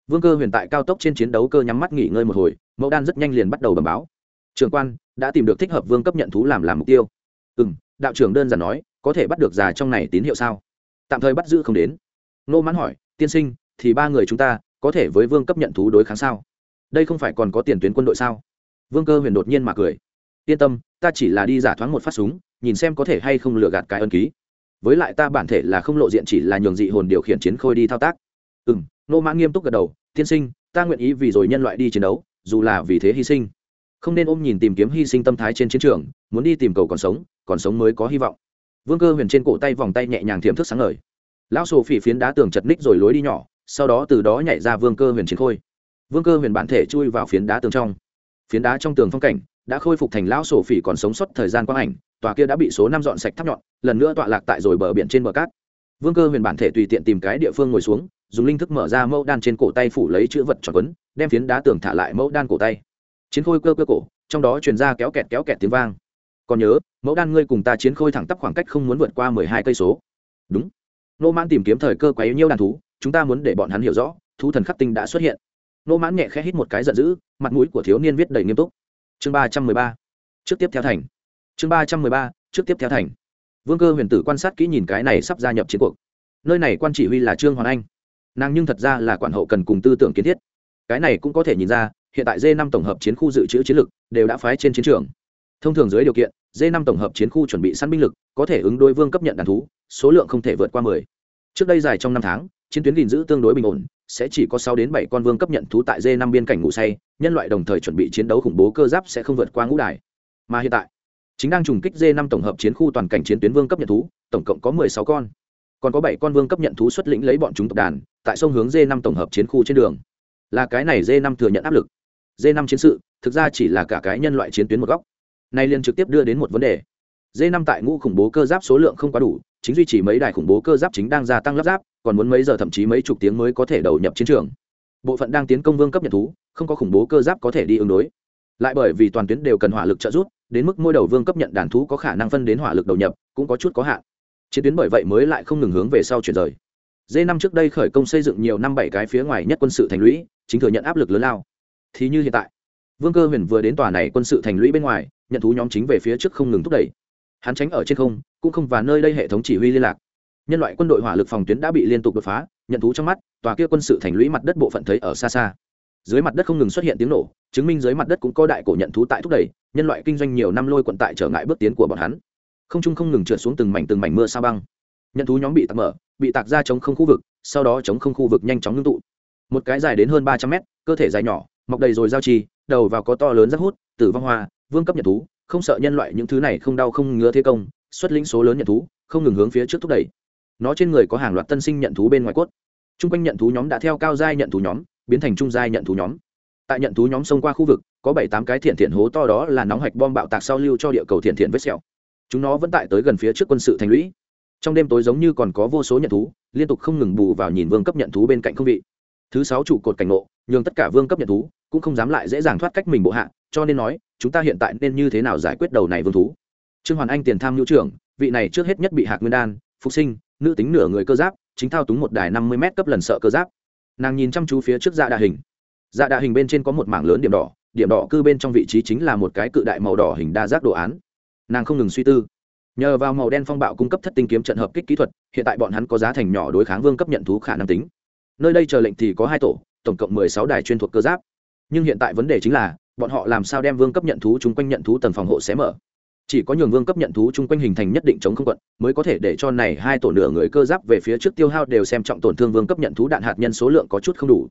vương cơ huyền tại cao tốc trên chiến đấu cơ nhắm mắt nghỉ ngơi một hồi, mẫu đan rất nhanh liền bắt đầu bẩm báo. Trường quan, đã tìm được thích hợp vương cấp nhận thú làm làm mục tiêu. Ừ m đạo trưởng đơn giản nói, có thể bắt được già trong này tín hiệu sao? Tạm thời bắt giữ không đến. Nô mãn hỏi, tiên sinh, thì ba người chúng ta có thể với vương cấp nhận thú đối kháng sao? Đây không phải còn có tiền tuyến quân đội sao? Vương cơ huyền đột nhiên mà cười. Yên tâm, ta chỉ là đi giả thoáng một phát súng, nhìn xem có thể hay không lừa gạt cái ân ký. Với lại ta bản thể là không lộ diện chỉ là nhường dị hồn điều khiển chiến khôi đi thao tác. Ừ m nô mã nghiêm túc gật đầu, tiên sinh, ta nguyện ý vì rồi nhân loại đi chiến đấu, dù là vì thế hy sinh. Không nên ôm nhìn tìm kiếm hy sinh tâm thái trên chiến trường, muốn đi tìm cầu còn sống còn sống mới có hy vọng. Vương cơ huyền trên cổ tay vòng tay nhẹ nhàng thiểm thức sáng ngời. Lão sổ phỉ phiến đá tường chật ních rồi lối đi nhỏ, sau đó từ đó nhảy ra vương cơ huyền chiến khôi. Vương cơ huyền bản thể chui vào phiến đá tường trong. Phiến đá trong tường phong cảnh đã khôi phục thành lão sổ phỉ còn sống sót thời gian quang ảnh, tòa kia đã bị số năm dọn sạch thắp nhọn, lần nữa tọa lạc tại rồi bờ biển trên bờ cát. Vương cơ huyền bản thể tùy tiện tìm cái địa phương ngồi xuống dùng linh thức mở ra mẫu đan trên cổ tay phủ lấy chữ vật tròn quấn, đem phiến đá tường thả lại mẫu đan cổ tay. Chiến khôi cơ cơ cổ, trong đó truyền ra kéo kẹt kéo kẹt tiếng vang. Còn nhớ, mẫu đan ngươi cùng ta chiến khôi thẳng tắp khoảng cách không muốn vượt qua mười hai cây số. Đúng. Nô mãn tìm kiếm thời cơ quấy nhiêu đàn thú, chúng ta muốn để bọn hắn hiểu rõ, thú thần khắc tinh đã xuất hiện. Nô mãn nhẹ khẽ hít một cái giận dữ, mặt mũi của thiếu niên viết đầy nghiêm túc. Chương ba trăm mười ba. Trước tiếp theo thành. Chương ba trăm mười ba, trước tiếp theo thành. Vương cơ huyền tử quan sát kỹ nhìn cái này sắp gia nhập chiến cuộc. Nơi này quan chỉ huy là trương hoàng anh nàng nhưng thật ra là quản hậu cần cùng tư tưởng kiến thiết. Cái này cũng có thể nhìn ra, hiện tại d năm tổng hợp chiến khu dự trữ chiến lực đều đã phái trên chiến trường. Thông thường dưới điều kiện d năm tổng hợp chiến khu chuẩn bị săn binh lực, có thể ứng đối vương cấp nhận đàn thú, số lượng không thể vượt qua mười. Trước đây dài trong năm tháng, chiến tuyến gìn giữ tương đối bình ổn, sẽ chỉ có sáu đến bảy con vương cấp nhận thú tại d năm biên cảnh ngủ say, nhân loại đồng thời chuẩn bị chiến đấu khủng bố cơ giáp sẽ không vượt qua ngũ đài. Mà hiện tại, chính đang trùng kích d năm tổng hợp chiến khu toàn cảnh chiến tuyến vương cấp nhận thú, tổng cộng có mười sáu con còn có bảy con vương cấp nhận thú xuất lĩnh lấy bọn chúng tộc đàn, tại sông hướng d năm tổng hợp chiến khu trên đường. Là cái này d năm thừa nhận áp lực. D năm chiến sự, thực ra chỉ là cả cái nhân loại chiến tuyến một góc. Nay liền trực tiếp đưa đến một vấn đề. D năm tại ngũ khủng bố cơ giáp số lượng không quá đủ, chính duy trì mấy đài khủng bố cơ giáp chính đang gia tăng lắp ráp, còn muốn mấy giờ thậm chí mấy chục tiếng mới có thể đầu nhập chiến trường. Bộ phận đang tiến công vương cấp nhận thú, không có khủng bố cơ giáp có thể đi ứng đối. Lại bởi vì toàn tuyến đều cần hỏa lực trợ giúp, đến mức mỗi đầu vương cấp nhận đàn thú có khả năng phân đến hỏa lực đầu nhập, cũng có chút có hạn chiến tuyến bởi vậy mới lại không ngừng hướng về sau chuyển rời. D năm trước đây khởi công xây dựng nhiều năm bảy cái phía ngoài nhất quân sự thành lũy, chính thừa nhận áp lực lớn lao. Thì như hiện tại, vương cơ huyền vừa đến tòa này quân sự thành lũy bên ngoài, nhận thú nhóm chính về phía trước không ngừng thúc đẩy. Hắn tránh ở trên không, cũng không và nơi đây hệ thống chỉ huy liên lạc. Nhân loại quân đội hỏa lực phòng tuyến đã bị liên tục đột phá, nhận thú trong mắt, tòa kia quân sự thành lũy mặt đất bộ phận thấy ở xa xa. Dưới mặt đất không ngừng xuất hiện tiếng nổ, chứng minh dưới mặt đất cũng có đại cổ nhận thú tại thúc đẩy, nhân loại kinh doanh nhiều năm lôi quận tại trở ngại bước tiến của bọn hắn không trung không ngừng trượt xuống từng mảnh từng mảnh mưa sa băng. Nhận thú nhóm bị tạc mở, bị tạc ra chống không khu vực, sau đó chống không khu vực nhanh chóng ngưng tụ. Một cái dài đến hơn ba trăm mét, cơ thể dài nhỏ, mọc đầy rồi giao trì, đầu vào có to lớn rất hút, tử vong hoa, vương cấp nhận thú, không sợ nhân loại những thứ này không đau không ngứa thế công, xuất lĩnh số lớn nhận thú, không ngừng hướng phía trước thúc đẩy. Nó trên người có hàng loạt tân sinh nhận thú bên ngoài cốt. T r u n g quanh nhận thú nhóm đã theo cao giai nhận thú nhóm, biến thành trung giai nhận thú nhóm. Tại nhận thú nhóm xông qua khu vực, có bảy tám cái thiện thiện hố to đó là nóng hạch bom bạo tạc sau lưu cho địa cầu thiện thiện vết sẹo chúng nó vẫn tại tới gần phía trước quân sự thành lũy. Trong đêm tối giống như còn có vô số nhận thú, liên tục không ngừng bù vào nhìn vương cấp nhận thú bên cạnh không vị. Thứ sáu trụ cột cảnh ngộ, nhường tất cả vương cấp nhận thú cũng không dám lại dễ dàng thoát cách mình bộ hạ, cho nên nói, chúng ta hiện tại nên như thế nào giải quyết đầu này vương thú? Trương hoàn anh tiền tham nhu trưởng, vị này trước hết nhất bị hạc nguyên đan, phục sinh, nữ tính nửa người cơ giáp, chính thao túng một đài năm mươi m cấp lần sợ cơ giáp. Nàng nhìn chăm chú phía trước dạ đà hình. Dạ đà hình bên trên có một mảng lớn điểm đỏ điểm đỏ cư bên trong vị trí chính là một cái cự đại màu đỏ hình đa giác đồ án nàng không ngừng suy tư. Nhờ vào màu đen phong bạo cung cấp thất tinh kiếm trận hợp kích kỹ thuật, hiện tại bọn hắn có giá thành nhỏ đối kháng vương cấp nhận thú khả năng tính. Nơi đây chờ lệnh thì có hai tổ, tổng cộng mười sáu đài chuyên thuộc cơ giáp. Nhưng hiện tại vấn đề chính là, bọn họ làm sao đem vương cấp nhận thú chung quanh nhận thú tầng phòng hộ xé mở? Chỉ có nhường vương cấp nhận thú chung quanh hình thành nhất định chống không quận, mới có thể để cho này hai tổ nửa người cơ giáp về phía trước tiêu hao đều xem trọng tổn thương vương cấp nhận thú đạn hạt nhân số lượng có chút không đủ.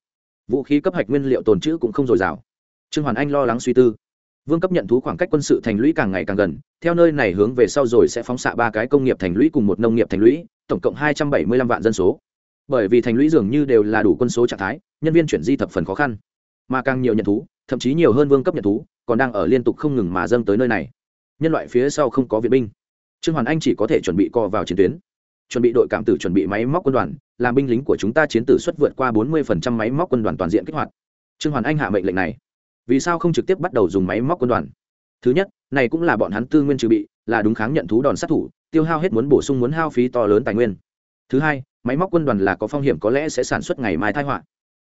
Vũ khí cấp hạch nguyên liệu tồn trữ cũng không dồi dào. Trương hoàn anh lo lắng suy tư vương cấp nhận thú khoảng cách quân sự thành lũy càng ngày càng gần, theo nơi này hướng về sau rồi sẽ phóng xạ ba cái công nghiệp thành lũy cùng một nông nghiệp thành lũy, tổng cộng hai trăm bảy mươi lăm vạn dân số. Bởi vì thành lũy dường như đều là đủ quân số trạng thái, nhân viên chuyển di thập phần khó khăn. Mà càng nhiều nhận thú, thậm chí nhiều hơn vương cấp nhận thú, còn đang ở liên tục không ngừng mà dâng tới nơi này. Nhân loại phía sau không có viện binh. Trương hoàn anh chỉ có thể chuẩn bị co vào chiến tuyến. Chuẩn bị đội cảm tử, chuẩn bị máy móc quân đoàn, làm binh lính của chúng ta chiến tử xuất vượt qua bốn mươi máy móc quân đoàn toàn diện kích hoạt. Trương hoàn anh hạ mệnh lệnh này vì sao không trực tiếp bắt đầu dùng máy móc quân đoàn? Thứ nhất, này cũng là bọn hắn tư nguyên trừ bị, là đúng kháng nhận thú đòn sát thủ, tiêu hao hết muốn bổ sung muốn hao phí to lớn tài nguyên. Thứ hai, máy móc quân đoàn là có phong hiểm có lẽ sẽ sản xuất ngày mai thai họa.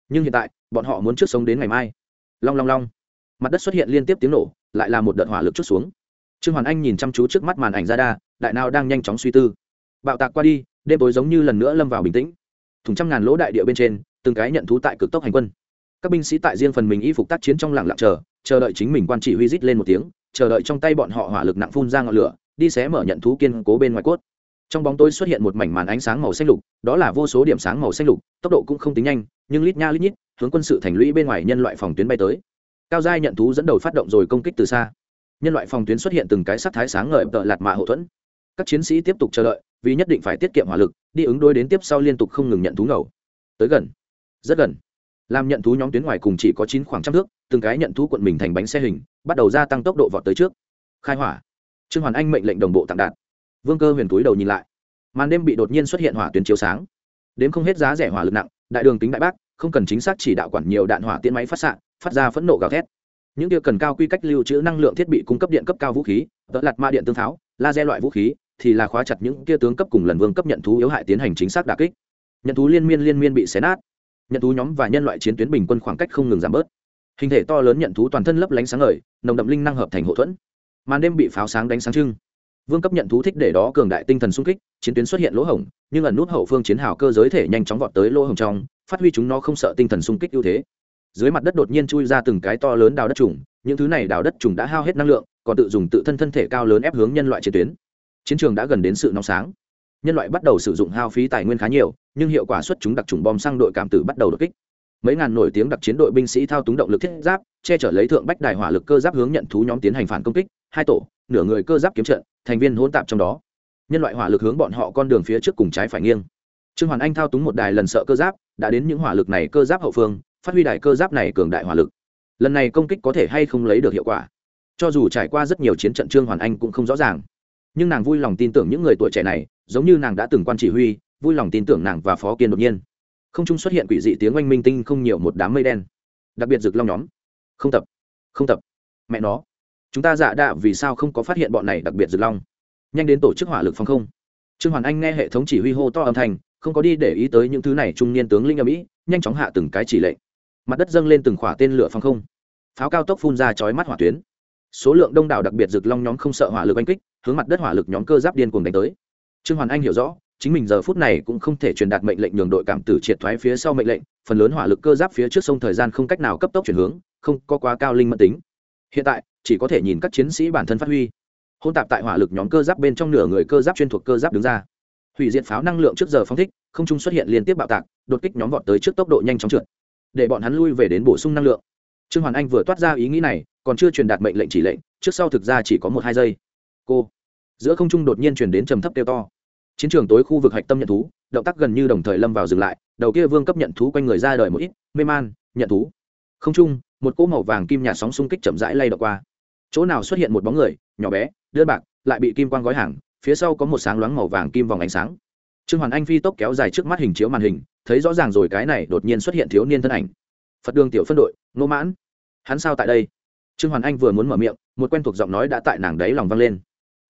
Nhưng hiện tại, bọn họ muốn trước sống đến ngày mai. Long long long. Mặt đất xuất hiện liên tiếp tiếng nổ, lại là một đợt hỏa lực chút xuống. Trương hoàn anh nhìn chăm chú trước mắt màn ảnh ra đa đại nào đang nhanh chóng suy tư. Bạo tạc qua đi, đêm tối giống như lần nữa lâm vào bình tĩnh. Thùng trăm ngàn lỗ đại địa bên trên, từng cái nhận thú tại cực tốc hành quân các binh sĩ tại riêng phần mình y phục tác chiến trong lặng lặng chờ chờ đợi chính mình quan chỉ huy rít lên một tiếng, chờ đợi trong tay bọn họ hỏa lực nặng phun ra ngọn lửa, đi xé mở nhận thú kiên cố bên ngoài cốt. Trong bóng tối xuất hiện một mảnh màn ánh sáng màu xanh lục, đó là vô số điểm sáng màu xanh lục, tốc độ cũng không tính nhanh, nhưng lít nha lít nhít, hướng quân sự thành lũy bên ngoài nhân loại phòng tuyến bay tới. Cao giai nhận thú dẫn đầu phát động rồi công kích từ xa. Nhân loại phòng tuyến xuất hiện từng cái sắc thái sáng ngời, tợ lạt mạ hậu thuẫn. Các chiến sĩ tiếp tục chờ đợi, vì nhất định phải tiết kiệm hỏa lực, đi ứng đối đến tiếp sau liên tục không ngừng nhận thú ngầu. Tới gần. Rất gần làm nhận thú nhóm tuyến ngoài cùng chỉ có chín khoảng trăm thước, từng cái nhận thú quận mình thành bánh xe hình, bắt đầu gia tăng tốc độ vọt tới trước. Khai hỏa. Trương hoàn anh mệnh lệnh đồng bộ tặng đạn. vương cơ huyền túi đầu nhìn lại. Màn đêm bị đột nhiên xuất hiện hỏa tuyến chiếu sáng. Đếm không hết giá rẻ hỏa lực nặng, đại đường tính đại bác, không cần chính xác chỉ đạo quản nhiều đạn hỏa tiến máy phát xạ, phát ra phẫn nộ gào thét. Những điều cần cao quy cách lưu trữ năng lượng thiết bị cung cấp điện cấp cao vũ khí, tợ lạt ma điện tương pháo laser loại vũ khí, thì là khóa chặt những kia tướng cấp cùng lần vương cấp nhận thú yếu hại tiến hành chính xác đà kích. Nhận thú liên miên liên miên bị xé nát nhận thú nhóm và nhân loại chiến tuyến bình quân khoảng cách không ngừng giảm bớt. Hình thể to lớn nhận thú toàn thân lấp lánh sáng ngời, nồng đậm linh năng hợp thành hậu thuẫn. Màn đêm bị pháo sáng đánh sáng trưng. Vương cấp nhận thú thích để đó cường đại tinh thần sung kích, chiến tuyến xuất hiện lỗ hổng, nhưng ẩn nút hậu phương chiến hào cơ giới thể nhanh chóng vọt tới lỗ hổng trong, phát huy chúng nó không sợ tinh thần sung kích ưu thế. Dưới mặt đất đột nhiên chui ra từng cái to lớn đào đất trùng, những thứ này đào đất trùng đã hao hết năng lượng, còn tự dùng tự thân thân thể cao lớn ép hướng nhân loại chiến tuyến. Chiến trường đã gần đến sự nóng sáng nhân loại bắt đầu sử dụng hao phí tài nguyên khá nhiều, nhưng hiệu quả xuất chúng đặc trùng bom xăng đội cảm tử bắt đầu đột kích. Mấy ngàn nổi tiếng đặc chiến đội binh sĩ thao túng động lực thiết giáp, che chở lấy thượng bách đài hỏa lực cơ giáp hướng nhận thú nhóm tiến hành phản công kích, hai tổ, nửa người cơ giáp kiếm trận, thành viên hỗn tạp trong đó. Nhân loại hỏa lực hướng bọn họ con đường phía trước cùng trái phải nghiêng. Trương hoàn anh thao túng một đài lần sợ cơ giáp, đã đến những hỏa lực này cơ giáp hậu phương, phát huy đài cơ giáp này cường đại hỏa lực. Lần này công kích có thể hay không lấy được hiệu quả? Cho dù trải qua rất nhiều chiến trận trương hoàn anh cũng không rõ ràng. Nhưng nàng vui lòng tin tưởng những người tuổi trẻ này giống như nàng đã từng quan chỉ huy, vui lòng tin tưởng nàng và phó kiên đột nhiên. Không trung xuất hiện quỷ dị tiếng oanh minh tinh không nhiều một đám mây đen. Đặc biệt rực long nhóm. Không tập. Không tập. Mẹ nó. Chúng ta dạ đạ vì sao không có phát hiện bọn này đặc biệt rực long? Nhanh đến tổ chức hỏa lực phòng không. Trương hoàn anh nghe hệ thống chỉ huy hô to âm thanh, không có đi để ý tới những thứ này trung niên tướng linh ở mỹ nhanh chóng hạ từng cái chỉ lệnh. Mặt đất dâng lên từng khỏa tên lửa phòng không. Pháo cao tốc phun ra chói mắt hỏa tuyến. Số lượng đông đảo đặc biệt rực long nhóm không sợ hỏa lực oanh kích, hướng mặt đất hỏa lực nhóm cơ giáp điên cuồng đánh tới trương hoàn anh hiểu rõ, chính mình giờ phút này cũng không thể truyền đạt mệnh lệnh nhường đội cảm tử triệt thoái phía sau mệnh lệnh, phần lớn hỏa lực cơ giáp phía trước sông thời gian không cách nào cấp tốc chuyển hướng, không có quá cao linh mẫn tính. Hiện tại, chỉ có thể nhìn các chiến sĩ bản thân phát huy. Hôn tạp tại hỏa lực nhóm cơ giáp bên trong nửa người cơ giáp chuyên thuộc cơ giáp đứng ra. Hủy diệt pháo năng lượng trước giờ phóng thích, không trung xuất hiện liên tiếp bạo tạc, đột kích nhóm vọt tới trước tốc độ nhanh chóng trượt. Để bọn hắn lui về đến bổ sung năng lượng. Trương hoàn anh vừa toát ra ý nghĩ này, còn chưa truyền đạt mệnh lệnh chỉ lệnh, trước sau thực ra chỉ có một hai giây. Cô. Giữa không trung đột nhiên truyền đến trầm thấp kêu to chiến trường tối khu vực hạch tâm nhận thú, động tác gần như đồng thời lâm vào dừng lại, đầu kia vương cấp nhận thú quanh người ra đời một ít, mê man, nhận thú. Không trung, một cỗ màu vàng kim nhạt sóng xung kích chậm rãi lay đọc qua. Chỗ nào xuất hiện một bóng người, nhỏ bé, đơn bạc, lại bị kim quang gói hàng, phía sau có một sáng loáng màu vàng kim vòng ánh sáng. Trương hoàn anh phi tốc kéo dài trước mắt hình chiếu màn hình, thấy rõ ràng rồi cái này đột nhiên xuất hiện thiếu niên thân ảnh. Phật đường tiểu phân đội, ngô mãn. Hắn sao tại đây? Trương hoàn anh vừa muốn mở miệng, một quen thuộc giọng nói đã tại nàng đáy lòng vang lên.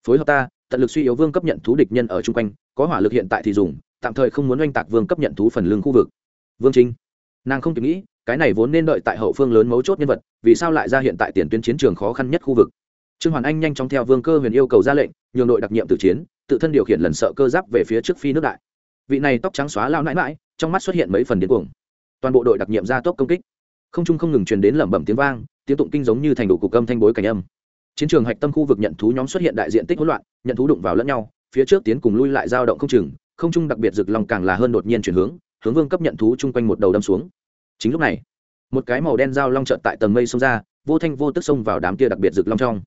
Phối hợp ta tận lực suy yếu vương cấp nhận thú địch nhân ở chung quanh, có hỏa lực hiện tại thì dùng, tạm thời không muốn oanh tạc vương cấp nhận thú phần lương khu vực. Vương trinh nàng không kịp nghĩ, cái này vốn nên đợi tại hậu phương lớn mấu chốt nhân vật, vì sao lại ra hiện tại tiền tuyến chiến trường khó khăn nhất khu vực? Trương hoàn anh nhanh chóng theo vương cơ huyền yêu cầu ra lệnh, nhường đội đặc nhiệm tự chiến, tự thân điều khiển lần sợ cơ giáp về phía trước phi nước đại. Vị này tóc trắng xóa lao nãi mãi trong mắt xuất hiện mấy phần điên cuồng. Toàn bộ đội đặc nhiệm ra tốc công kích. Không trung không ngừng truyền đến lẩm bẩm tiếng vang, tiếng tụng kinh giống như thành đủ cục âm thanh bối cảnh âm chiến trường hạch tâm khu vực nhận thú nhóm xuất hiện đại diện tích hỗn loạn, nhận thú đụng vào lẫn nhau, phía trước tiến cùng lui lại dao động không chừng, không trung đặc biệt rực lòng càng là hơn đột nhiên chuyển hướng hướng vương cấp nhận thú chung quanh một đầu đâm xuống. Chính lúc này, một cái màu đen dao long trợn tại tầng mây xông ra, vô thanh vô tức xông vào đám kia đặc biệt rực long trong.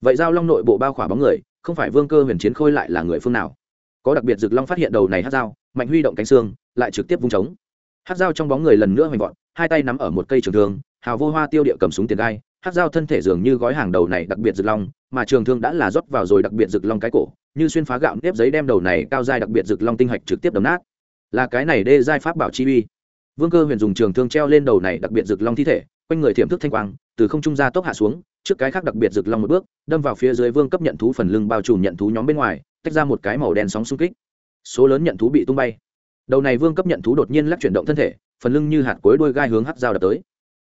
Vậy dao long nội bộ bao khỏa bóng người, không phải vương cơ huyền chiến khôi lại là người phương nào? Có đặc biệt rực long phát hiện đầu này hát dao, mạnh huy động cánh xương, lại trực tiếp vung trống. Hát dao trong bóng người lần nữa hoành vọt, hai tay nắm ở một cây trường thương, hào vô hoa tiêu địa cầm súng tiền gai hát dao thân thể dường như gói hàng đầu này đặc biệt rực long, mà trường thương đã là rót vào rồi đặc biệt rực long cái cổ, như xuyên phá gạo nếp giấy đem đầu này cao dai đặc biệt rực long tinh hạch trực tiếp đấm nát. Là cái này đê giai pháp bảo chi uy. Vương cơ huyền dùng trường thương treo lên đầu này đặc biệt rực long thi thể, quanh người thiểm thức thanh quang, từ không trung ra tốc hạ xuống, trước cái khác đặc biệt rực long một bước, đâm vào phía dưới vương cấp nhận thú phần lưng bao trùm nhận thú nhóm bên ngoài, tách ra một cái màu đen sóng xung kích. Số lớn nhận thú bị tung bay. Đầu này vương cấp nhận thú đột nhiên lắc chuyển động thân thể, phần lưng như hạt cối đôi gai hướng hát dao đập tới.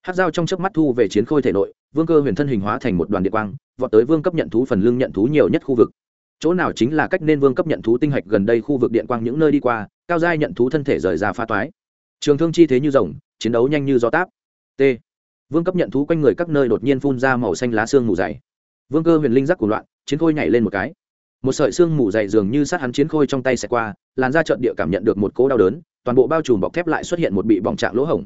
Hát dao trong chớp mắt thu về chiến khôi thể nội vương cơ huyền thân hình hóa thành một đoàn địa quang, vọt tới vương cấp nhận thú phần lưng nhận thú nhiều nhất khu vực. Chỗ nào chính là cách nên vương cấp nhận thú tinh hạch gần đây khu vực điện quang những nơi đi qua, cao giai nhận thú thân thể rời ra pha toái. Trường thương chi thế như rồng, chiến đấu nhanh như gió táp. T. Vương cấp nhận thú quanh người các nơi đột nhiên phun ra màu xanh lá xương mù dày. Vương cơ huyền linh giác của loạn, chiến khôi nhảy lên một cái. Một sợi xương mù dày dường như sát hắn chiến khôi trong tay xẹt qua, làn da trợn địa cảm nhận được một cỗ đau đớn, toàn bộ bao trùm bọc thép lại xuất hiện một bị bỏng trạng lỗ hổng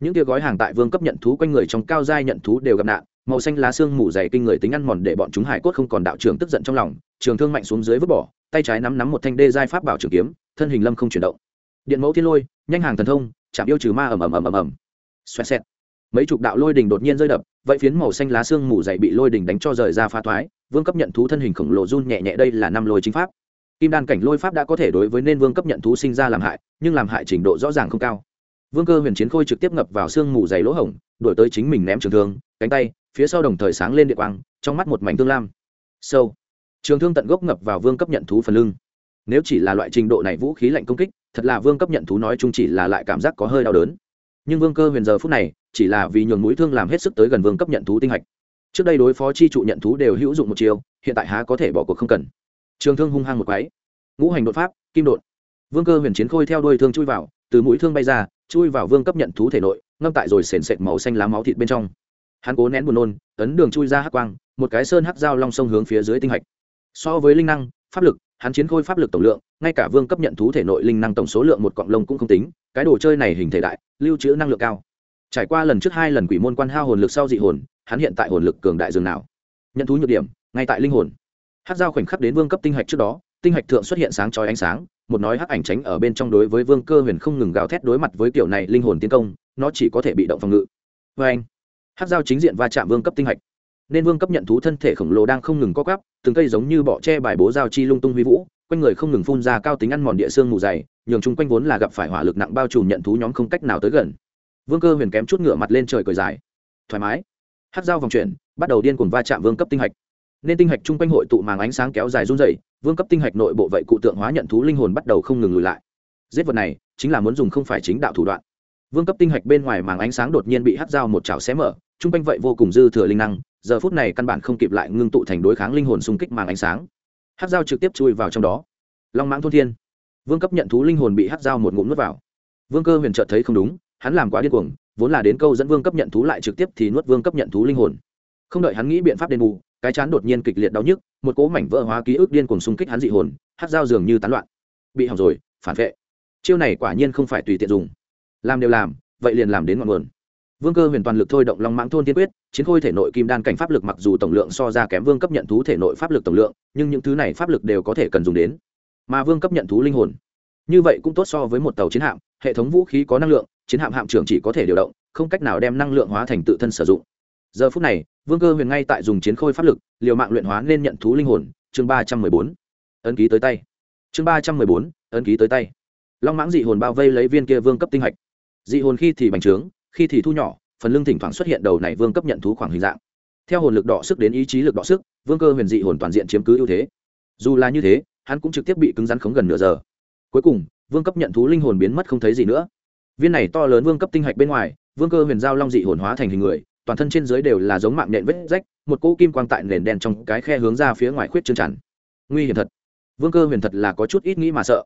những tia gói hàng tại vương cấp nhận thú quanh người trong cao giai nhận thú đều gặp nạn, màu xanh lá xương mủ dày kinh người tính ăn mòn để bọn chúng hải cốt không còn đạo trường tức giận trong lòng, trường thương mạnh xuống dưới vứt bỏ, tay trái nắm nắm một thanh đê giai pháp bảo trường kiếm, thân hình lâm không chuyển động. Điện mẫu thiên lôi, nhanh hàng thần thông, chạm yêu trừ ma ầm ầm ầm ầm ầm. Xoẹt xẹt. Mấy chục đạo lôi đình đột nhiên rơi đập, vậy phiến màu xanh lá xương mù dày bị lôi đình đánh cho rời ra phá thoái, vương cấp nhận thú thân hình khổng lồ run nhẹ nhẹ, đây là năm lôi chính pháp. Kim đan cảnh lôi pháp đã có thể đối với nên vương cấp nhận thú sinh ra làm hại, nhưng làm hại trình độ rõ ràng không cao vương cơ huyền chiến khôi trực tiếp ngập vào xương mù dày lỗ hổng đổi tới chính mình ném trường thương, cánh tay, phía sau đồng thời sáng lên địa quang, trong mắt một mảnh tương lam. Sâu. Trường thương tận gốc ngập vào vương cấp nhận thú phần lưng. Nếu chỉ là loại trình độ này vũ khí lạnh công kích, thật là vương cấp nhận thú nói chung chỉ là lại cảm giác có hơi đau đớn. Nhưng vương cơ huyền giờ phút này, chỉ là vì nhường mũi thương làm hết sức tới gần vương cấp nhận thú tinh hạch. Trước đây đối phó chi trụ nhận thú đều hữu dụng một chiều hiện tại há có thể bỏ cuộc không cần. Trường thương hung hăng một quái. Ngũ hành đột pháp, kim đột. Vương cơ huyền chiến khôi theo đuôi thương chui vào từ mũi thương bay ra, chui vào vương cấp nhận thú thể nội, ngâm tại rồi sền sệt màu xanh lá máu thịt bên trong. Hắn cố nén buồn nôn, ấn đường chui ra hắc quang, một cái sơn hắc dao long sông hướng phía dưới tinh hạch. So với linh năng, pháp lực, hắn chiến khôi pháp lực tổng lượng, ngay cả vương cấp nhận thú thể nội linh năng tổng số lượng một cọng lông cũng không tính, cái đồ chơi này hình thể đại, lưu trữ năng lượng cao. Trải qua lần trước hai lần quỷ môn quan hao hồn lực sau dị hồn, hắn hiện tại hồn lực cường đại dường nào. Nhận thú nhược điểm, ngay tại linh hồn. Hát dao khoảnh khắc đến vương cấp tinh hạch trước đó, tinh hạch thượng xuất hiện sáng trói ánh sáng một nói hắc ảnh tránh ở bên trong đối với vương cơ huyền không ngừng gào thét đối mặt với kiểu này linh hồn tiến công, nó chỉ có thể bị động phòng ngự. Vê anh hát dao chính diện va chạm vương cấp tinh hạch. Nên vương cấp nhận thú thân thể khổng lồ đang không ngừng co cắp từng cây giống như bọ che bài bố dao chi lung tung huy vũ, quanh người không ngừng phun ra cao tính ăn mòn địa xương mù dày, nhường chung quanh vốn là gặp phải hỏa lực nặng bao trùm nhận thú nhóm không cách nào tới gần. Vương cơ huyền kém chút ngựa mặt lên trời cười dài. Thoải mái. Hát dao vòng chuyển, bắt đầu điên cuồng va chạm vương cấp tinh hạch. Nên tinh hạch chung quanh hội tụ màng ánh sáng kéo dài run dày vương cấp tinh hạch nội bộ vậy cụ tượng hóa nhận thú linh hồn bắt đầu không ngừng lùi lại. Giết vật này chính là muốn dùng không phải chính đạo thủ đoạn. Vương cấp tinh hạch bên ngoài màng ánh sáng đột nhiên bị hắt dao một chảo xé mở chung quanh vậy vô cùng dư thừa linh năng, giờ phút này căn bản không kịp lại ngưng tụ thành đối kháng linh hồn xung kích màng ánh sáng. Hắt dao trực tiếp chui vào trong đó. Long mãng thôn thiên. Vương cấp nhận thú linh hồn bị hắt dao một ngụm nuốt vào. Vương cơ huyền chợt thấy không đúng, hắn làm quá điên cuồng, vốn là đến câu dẫn vương cấp nhận thú lại trực tiếp thì nuốt vương cấp nhận thú linh hồn. Không đợi hắn nghĩ biện pháp đền bù cái chán đột nhiên kịch liệt đau nhức, một cố mảnh vỡ hóa ký ức điên cuồng xung kích hắn dị hồn, hát dao dường như tán loạn. Bị hỏng rồi, phản vệ. Chiêu này quả nhiên không phải tùy tiện dùng. Làm đều làm, vậy liền làm đến ngọn nguồn. Vương cơ huyền toàn lực thôi động long mãng thôn tiên quyết, chiến khôi thể nội kim đan cảnh pháp lực mặc dù tổng lượng so ra kém vương cấp nhận thú thể nội pháp lực tổng lượng, nhưng những thứ này pháp lực đều có thể cần dùng đến. Mà vương cấp nhận thú linh hồn. Như vậy cũng tốt so với một tàu chiến hạm, hệ thống vũ khí có năng lượng, chiến hạm hạm trưởng chỉ có thể điều động, không cách nào đem năng lượng hóa thành tự thân sử dụng giờ phút này, vương cơ huyền ngay tại dùng chiến khôi pháp lực, liều mạng luyện hóa nên nhận thú linh hồn. Chương ba trăm mười bốn. Ấn ký tới tay. Chương ba trăm mười bốn, ấn ký tới tay. Long mãng dị hồn bao vây lấy viên kia vương cấp tinh hạch. Dị hồn khi thì bành trướng, khi thì thu nhỏ, phần lưng thỉnh thoảng xuất hiện đầu này vương cấp nhận thú khoảng hình dạng. Theo hồn lực đỏ sức đến ý chí lực đỏ sức, vương cơ huyền dị hồn toàn diện chiếm cứ ưu thế. Dù là như thế, hắn cũng trực tiếp bị cứng rắn khống gần nửa giờ. Cuối cùng, vương cấp nhận thú linh hồn biến mất không thấy gì nữa. Viên này to lớn vương cấp tinh hạch bên ngoài, vương cơ huyền giao long dị hồn hóa thành hình người toàn thân trên dưới đều là giống mạng nện vết rách, một cỗ kim quang tại nền đen trong cái khe hướng ra phía ngoài khuyết trơn tràn. Nguy hiểm thật. Vương cơ huyền thật là có chút ít nghĩ mà sợ.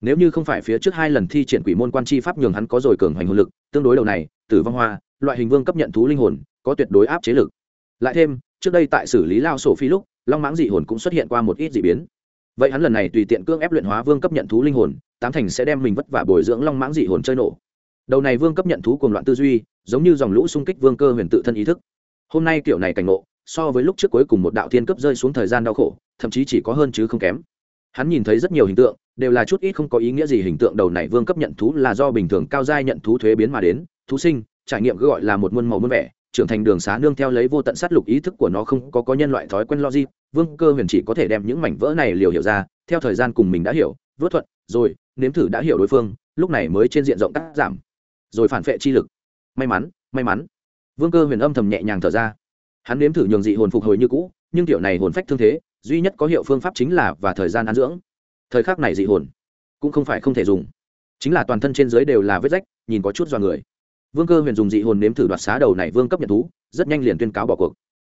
Nếu như không phải phía trước hai lần thi triển quỷ môn quan chi pháp nhường hắn có rồi cường hoành hồn lực, tương đối đầu này, tử vong hoa, loại hình vương cấp nhận thú linh hồn, có tuyệt đối áp chế lực. Lại thêm, trước đây tại xử lý lao sổ phi lúc, long mãng dị hồn cũng xuất hiện qua một ít dị biến. Vậy hắn lần này tùy tiện cưỡng ép luyện hóa vương cấp nhận thú linh hồn, tám thành sẽ đem mình vất vả bồi dưỡng long mãng dị hồn chơi nổ. Đầu này vương cấp nhận thú cùng loạn tư duy giống như dòng lũ xung kích vương cơ huyền tự thân ý thức. Hôm nay kiểu này cảnh ngộ, so với lúc trước cuối cùng một đạo thiên cấp rơi xuống thời gian đau khổ, thậm chí chỉ có hơn chứ không kém. Hắn nhìn thấy rất nhiều hình tượng, đều là chút ít không có ý nghĩa gì hình tượng đầu này vương cấp nhận thú là do bình thường cao giai nhận thú thuế biến mà đến, thú sinh, trải nghiệm cứ gọi là một muôn màu muôn vẻ, trưởng thành đường xá nương theo lấy vô tận sát lục ý thức của nó không có có nhân loại thói quen logic, vương cơ huyền chỉ có thể đem những mảnh vỡ này liều hiểu ra, theo thời gian cùng mình đã hiểu, vớt thuận, rồi, nếm thử đã hiểu đối phương, lúc này mới trên diện rộng cắt giảm, rồi phản vệ chi lực may mắn may mắn. Vương cơ huyền âm thầm nhẹ nhàng thở ra. Hắn nếm thử nhường dị hồn phục hồi như cũ, nhưng kiểu này hồn phách thương thế, duy nhất có hiệu phương pháp chính là và thời gian ăn dưỡng. Thời khắc này dị hồn cũng không phải không thể dùng. Chính là toàn thân trên dưới đều là vết rách, nhìn có chút dọa người. Vương cơ huyền dùng dị hồn nếm thử đoạt xá đầu này vương cấp nhận thú, rất nhanh liền tuyên cáo bỏ cuộc.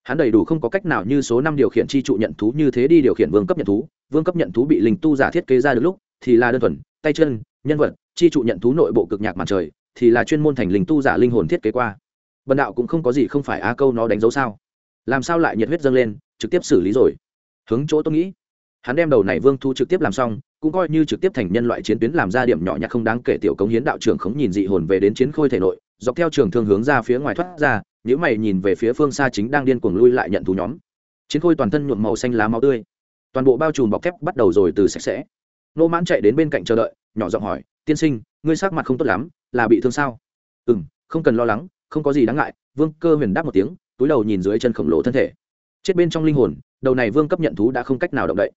Hắn đầy đủ không có cách nào như số năm điều khiển chi trụ nhận thú như thế đi điều khiển vương cấp nhận thú. Vương cấp nhận thú bị linh tu giả thiết kế ra được lúc, thì là đơn thuần, tay chân, nhân vật, chi trụ nhận thú nội bộ cực nhạc màn trời thì là chuyên môn thành linh tu giả linh hồn thiết kế qua. Bần đạo cũng không có gì không phải á câu nó đánh dấu sao. Làm sao lại nhiệt huyết dâng lên, trực tiếp xử lý rồi? Hướng chỗ tôi nghĩ. Hắn đem đầu này vương thu trực tiếp làm xong, cũng coi như trực tiếp thành nhân loại chiến tuyến làm ra điểm nhỏ nhặt không đáng kể tiểu cống hiến đạo trưởng khống nhìn dị hồn về đến chiến khôi thể nội, dọc theo trường thương hướng ra phía ngoài thoát ra nếu mày nhìn về phía phương xa chính đang điên cuồng lui lại nhận thú nhóm. Chiến khôi toàn thân nhuộm màu xanh lá máu tươi. Toàn bộ bao trùm bọc thép bắt đầu rồi từ sạch sẽ. Nô mãn chạy đến bên cạnh chờ đợi, nhỏ giọng hỏi tiên sinh, ngươi sắc mặt không tốt lắm, là bị thương sao? Ừ m không cần lo lắng, không có gì đáng ngại, vương cơ huyền đáp một tiếng, túi đầu nhìn dưới chân khổng lồ thân thể. Chết bên trong linh hồn, đầu này vương cấp nhận thú đã không cách nào động đậy.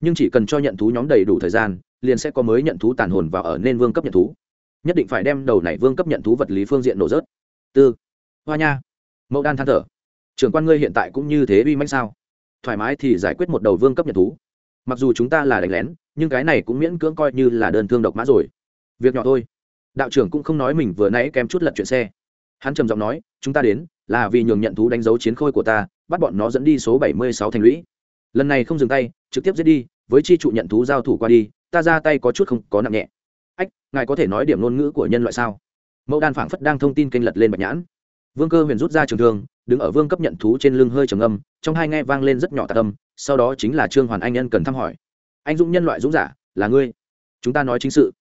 Nhưng chỉ cần cho nhận thú nhóm đầy đủ thời gian, liền sẽ có mới nhận thú tàn hồn vào ở nên vương cấp nhận thú. Nhất định phải đem đầu này vương cấp nhận thú vật lý phương diện nổ rớt. Tư, hoa nha mẫu đan than thở. Trưởng quan ngươi hiện tại cũng như thế uy manh sao? Thoải mái thì giải quyết một đầu vương cấp nhận thú. Mặc dù chúng ta là đánh lén, nhưng cái này cũng miễn cưỡng coi như là đơn thương độc mã rồi việc nhỏ thôi. Đạo trưởng cũng không nói mình vừa nãy kém chút lật chuyện xe. Hắn trầm giọng nói, chúng ta đến là vì nhường nhận thú đánh dấu chiến khôi của ta, bắt bọn nó dẫn đi số bảy mươi sáu thành lũy. Lần này không dừng tay, trực tiếp giết đi, với chi trụ nhận thú giao thủ qua đi, ta ra tay có chút không có nặng nhẹ. Ách, ngài có thể nói điểm ngôn ngữ của nhân loại sao? Mẫu đan phảng phất đang thông tin kênh lật lên bạch nhãn. Vương cơ huyền rút ra trường thương, đứng ở vương cấp nhận thú trên lưng hơi trầm âm trong hai nghe vang lên rất nhỏ tạc âm, sau đó chính là trương hoàn anh nhân cần thăm hỏi. Anh dũng nhân loại dũng giả, là ngươi? Chúng ta nói chính sự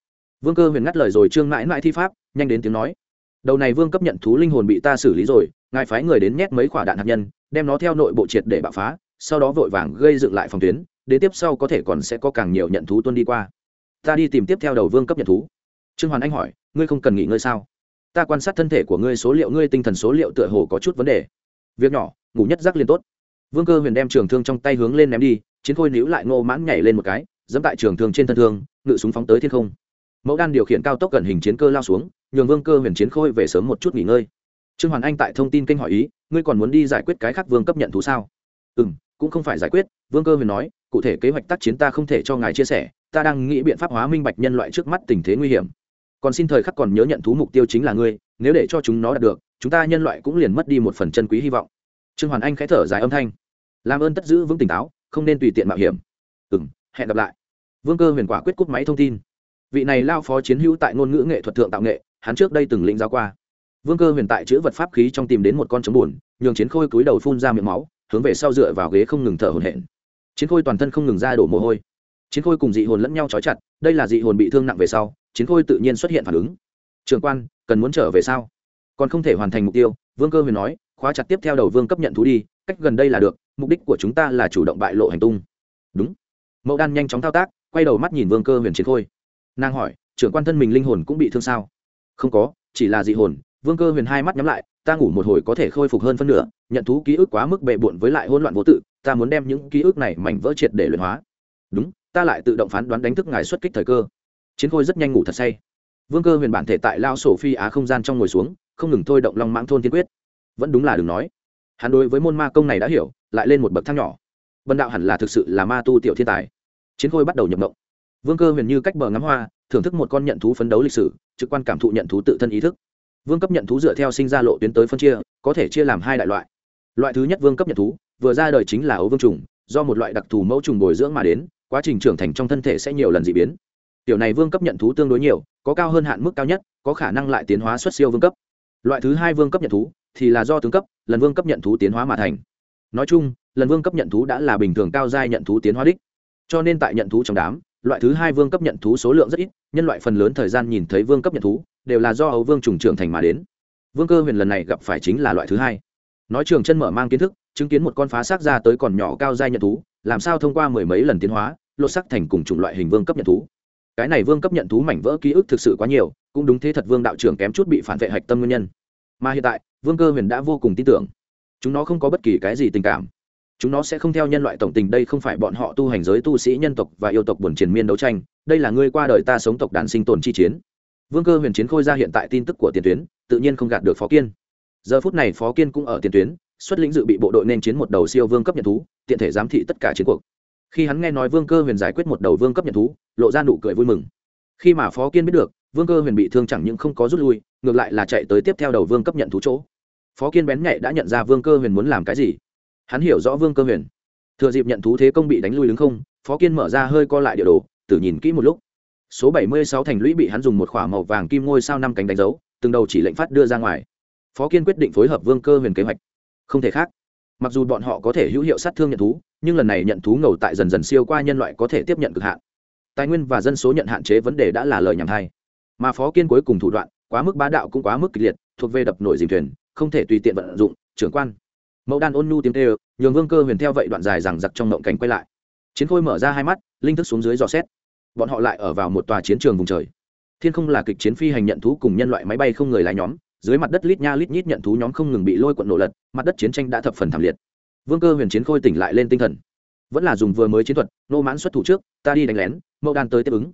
vương cơ huyền ngắt lời rồi trương mãi mãi thi pháp, nhanh đến tiếng nói. Đầu này vương cấp nhận thú linh hồn bị ta xử lý rồi, ngài phái người đến nhét mấy quả đạn hạt nhân, đem nó theo nội bộ triệt để bạo phá, sau đó vội vàng gây dựng lại phòng tuyến, đến tiếp sau có thể còn sẽ có càng nhiều nhận thú tuân đi qua. Ta đi tìm tiếp theo đầu vương cấp nhận thú. Trương hoàn anh hỏi, ngươi không cần nghỉ ngơi sao? Ta quan sát thân thể của ngươi số liệu, ngươi tinh thần số liệu tựa hồ có chút vấn đề. Việc nhỏ, ngủ nhất giác liền tốt. Vương cơ huyền đem trường thương trong tay hướng lên ném đi, chiến khôi níu lại ngô mãn nhảy lên một cái, dẫm tại trường thương trên thân thương, ngự súng phóng tới thiên không mẫu đan điều khiển cao tốc gần hình chiến cơ lao xuống, nhường vương cơ huyền chiến khôi về sớm một chút nghỉ ngơi. Trương hoàn anh tại thông tin kênh hỏi ý, ngươi còn muốn đi giải quyết cái khác vương cấp nhận thú sao? Ừ m cũng không phải giải quyết, vương cơ huyền nói, cụ thể kế hoạch tác chiến ta không thể cho ngài chia sẻ, ta đang nghĩ biện pháp hóa minh bạch nhân loại trước mắt tình thế nguy hiểm. Còn xin thời khắc còn nhớ nhận thú mục tiêu chính là ngươi, nếu để cho chúng nó đạt được, chúng ta nhân loại cũng liền mất đi một phần chân quý hy vọng. Trương hoàn anh khẽ thở dài âm thanh. Làm ơn tất giữ vững tỉnh táo, không nên tùy tiện mạo hiểm. Ừ n hẹn gặp lại. Vương cơ huyền quả quyết cúp máy thông tin vị này lao phó chiến hữu tại ngôn ngữ nghệ thuật thượng tạo nghệ hắn trước đây từng lĩnh giáo qua. Vương cơ huyền tại chữ vật pháp khí trong tìm đến một con trống buồn, nhường chiến khôi cúi đầu phun ra miệng máu hướng về sau dựa vào ghế không ngừng thở hổn hển. Chiến khôi toàn thân không ngừng ra đổ mồ hôi. Chiến khôi cùng dị hồn lẫn nhau trói chặt đây là dị hồn bị thương nặng về sau chiến khôi tự nhiên xuất hiện phản ứng. Trường quan cần muốn trở về sau còn không thể hoàn thành mục tiêu vương cơ huyền nói khóa chặt tiếp theo đầu vương cấp nhận thú đi cách gần đây là được mục đích của chúng ta là chủ động bại lộ hành tung. Đúng. Mẫu đan nhanh chóng thao tác quay đầu mắt nhìn vương cơ huyền chiến khôi nàng hỏi, trưởng quan thân mình linh hồn cũng bị thương sao? Không có, chỉ là dị hồn. Vương cơ huyền hai mắt nhắm lại, ta ngủ một hồi có thể khôi phục hơn phân nửa, nhận thú ký ức quá mức bệ bộn với lại hỗn loạn vô tự, ta muốn đem những ký ức này mảnh vỡ triệt để luyện hóa. Đúng, ta lại tự động phán đoán đánh thức ngài xuất kích thời cơ. Chiến khôi rất nhanh ngủ thật say. Vương cơ huyền bản thể tại lao sổ phi á không gian trong ngồi xuống, không ngừng thôi động long mãng thôn tiên quyết. Vẫn đúng là đừng nói. Hắn đối với môn ma công này đã hiểu, lại lên một bậc thang nhỏ. Vân đạo hẳn là thực sự là ma tu tiểu thiên tài. Chiến khôi bắt đầu nhập động vương cơ huyền như cách bờ ngắm hoa, thưởng thức một con nhận thú phấn đấu lịch sử, trực quan cảm thụ nhận thú tự thân ý thức. Vương cấp nhận thú dựa theo sinh ra lộ tuyến tới phân chia, có thể chia làm hai đại loại. Loại thứ nhất vương cấp nhận thú, vừa ra đời chính là ấu vương trùng, do một loại đặc thù mẫu trùng bồi dưỡng mà đến, quá trình trưởng thành trong thân thể sẽ nhiều lần d ị biến. Tiểu này vương cấp nhận thú tương đối nhiều, có cao hơn hạn mức cao nhất, có khả năng lại tiến hóa xuất siêu vương cấp. Loại thứ hai vương cấp nhận thú thì là do tướng cấp, lần vương cấp nhận thú tiến hóa mà thành. Nói chung, lần vương cấp nhận thú đã là bình thường cao giai nhận thú tiến hóa đích. Cho nên tại nhận thú trong đám loại thứ hai vương cấp nhận thú số lượng rất ít, nhân loại phần lớn thời gian nhìn thấy vương cấp nhận thú, đều là do ấu vương trùng trưởng thành mà đến. Vương cơ huyền lần này gặp phải chính là loại thứ hai. Nói trường chân mở mang kiến thức, chứng kiến một con phá xác ra tới còn nhỏ cao dai nhận thú, làm sao thông qua mười mấy lần tiến hóa, lột sắc thành cùng chủng loại hình vương cấp nhận thú. Cái này vương cấp nhận thú mảnh vỡ ký ức thực sự quá nhiều, cũng đúng thế thật vương đạo trưởng kém chút bị phản vệ hạch tâm nguyên nhân. Mà hiện tại, vương cơ huyền đã vô cùng tin tưởng. Chúng nó không có bất kỳ cái gì tình cảm chúng nó sẽ không theo nhân loại tổng tình, đây không phải bọn họ tu hành giới tu sĩ nhân tộc và yêu tộc buồn triền miên đấu tranh, đây là ngươi qua đời ta sống tộc đàn sinh tồn chi chiến. Vương cơ huyền chiến khôi ra hiện tại tin tức của tiền tuyến, tự nhiên không gạt được phó kiên. Giờ phút này phó kiên cũng ở tiền tuyến, xuất lĩnh dự bị bộ đội nên chiến một đầu siêu vương cấp nhận thú, tiện thể giám thị tất cả chiến cuộc. Khi hắn nghe nói vương cơ huyền giải quyết một đầu vương cấp nhận thú, lộ ra nụ cười vui mừng. Khi mà phó kiên biết được, vương cơ huyền bị thương chẳng những không có rút lui, ngược lại là chạy tới tiếp theo đầu vương cấp nhận thú chỗ. Phó kiên bén nhạy đã nhận ra vương cơ huyền muốn làm cái gì hắn hiểu rõ vương cơ huyền. Thừa dịp nhận thú thế công bị đánh lui đứng không, phó kiên mở ra hơi co lại địa đồ tử nhìn kỹ một lúc. Số bảy mươi sáu thành lũy bị hắn dùng một k h ỏ a màu vàng kim ngôi sao năm cánh đánh dấu, từng đầu chỉ lệnh phát đưa ra ngoài. Phó kiên quyết định phối hợp vương cơ huyền kế hoạch. Không thể khác. Mặc dù bọn họ có thể hữu hiệu sát thương nhận thú, nhưng lần này nhận thú ngầu tại dần dần siêu qua nhân loại có thể tiếp nhận cực hạn. Tài nguyên và dân số nhận hạn chế vấn đề đã là lời nhằm thay mà phó kiên cuối cùng thủ đoạn, quá mức bá đạo cũng quá mức kịch liệt, thuộc về đập nổi dìm thuyền, không thể tùy tiện vận dụng, trưởng quan mẫu đan ôn nhu tiếng tê nhường vương cơ huyền theo vậy đoạn dài rằng giặc trong mộng cảnh quay lại. Chiến khôi mở ra hai mắt, linh thức xuống dưới dò xét. Bọn họ lại ở vào một tòa chiến trường vùng trời. Thiên không là kịch chiến phi hành nhận thú cùng nhân loại máy bay không người lái nhóm, dưới mặt đất lít nha lít nhít nhận thú nhóm không ngừng bị lôi quận nổ lật, mặt đất chiến tranh đã thập phần thảm liệt. Vương cơ huyền chiến khôi tỉnh lại lên tinh thần. Vẫn là dùng vừa mới chiến thuật, nô mãn xuất thủ trước, ta đi đánh lén, mẫu đan tới tiếp ứng.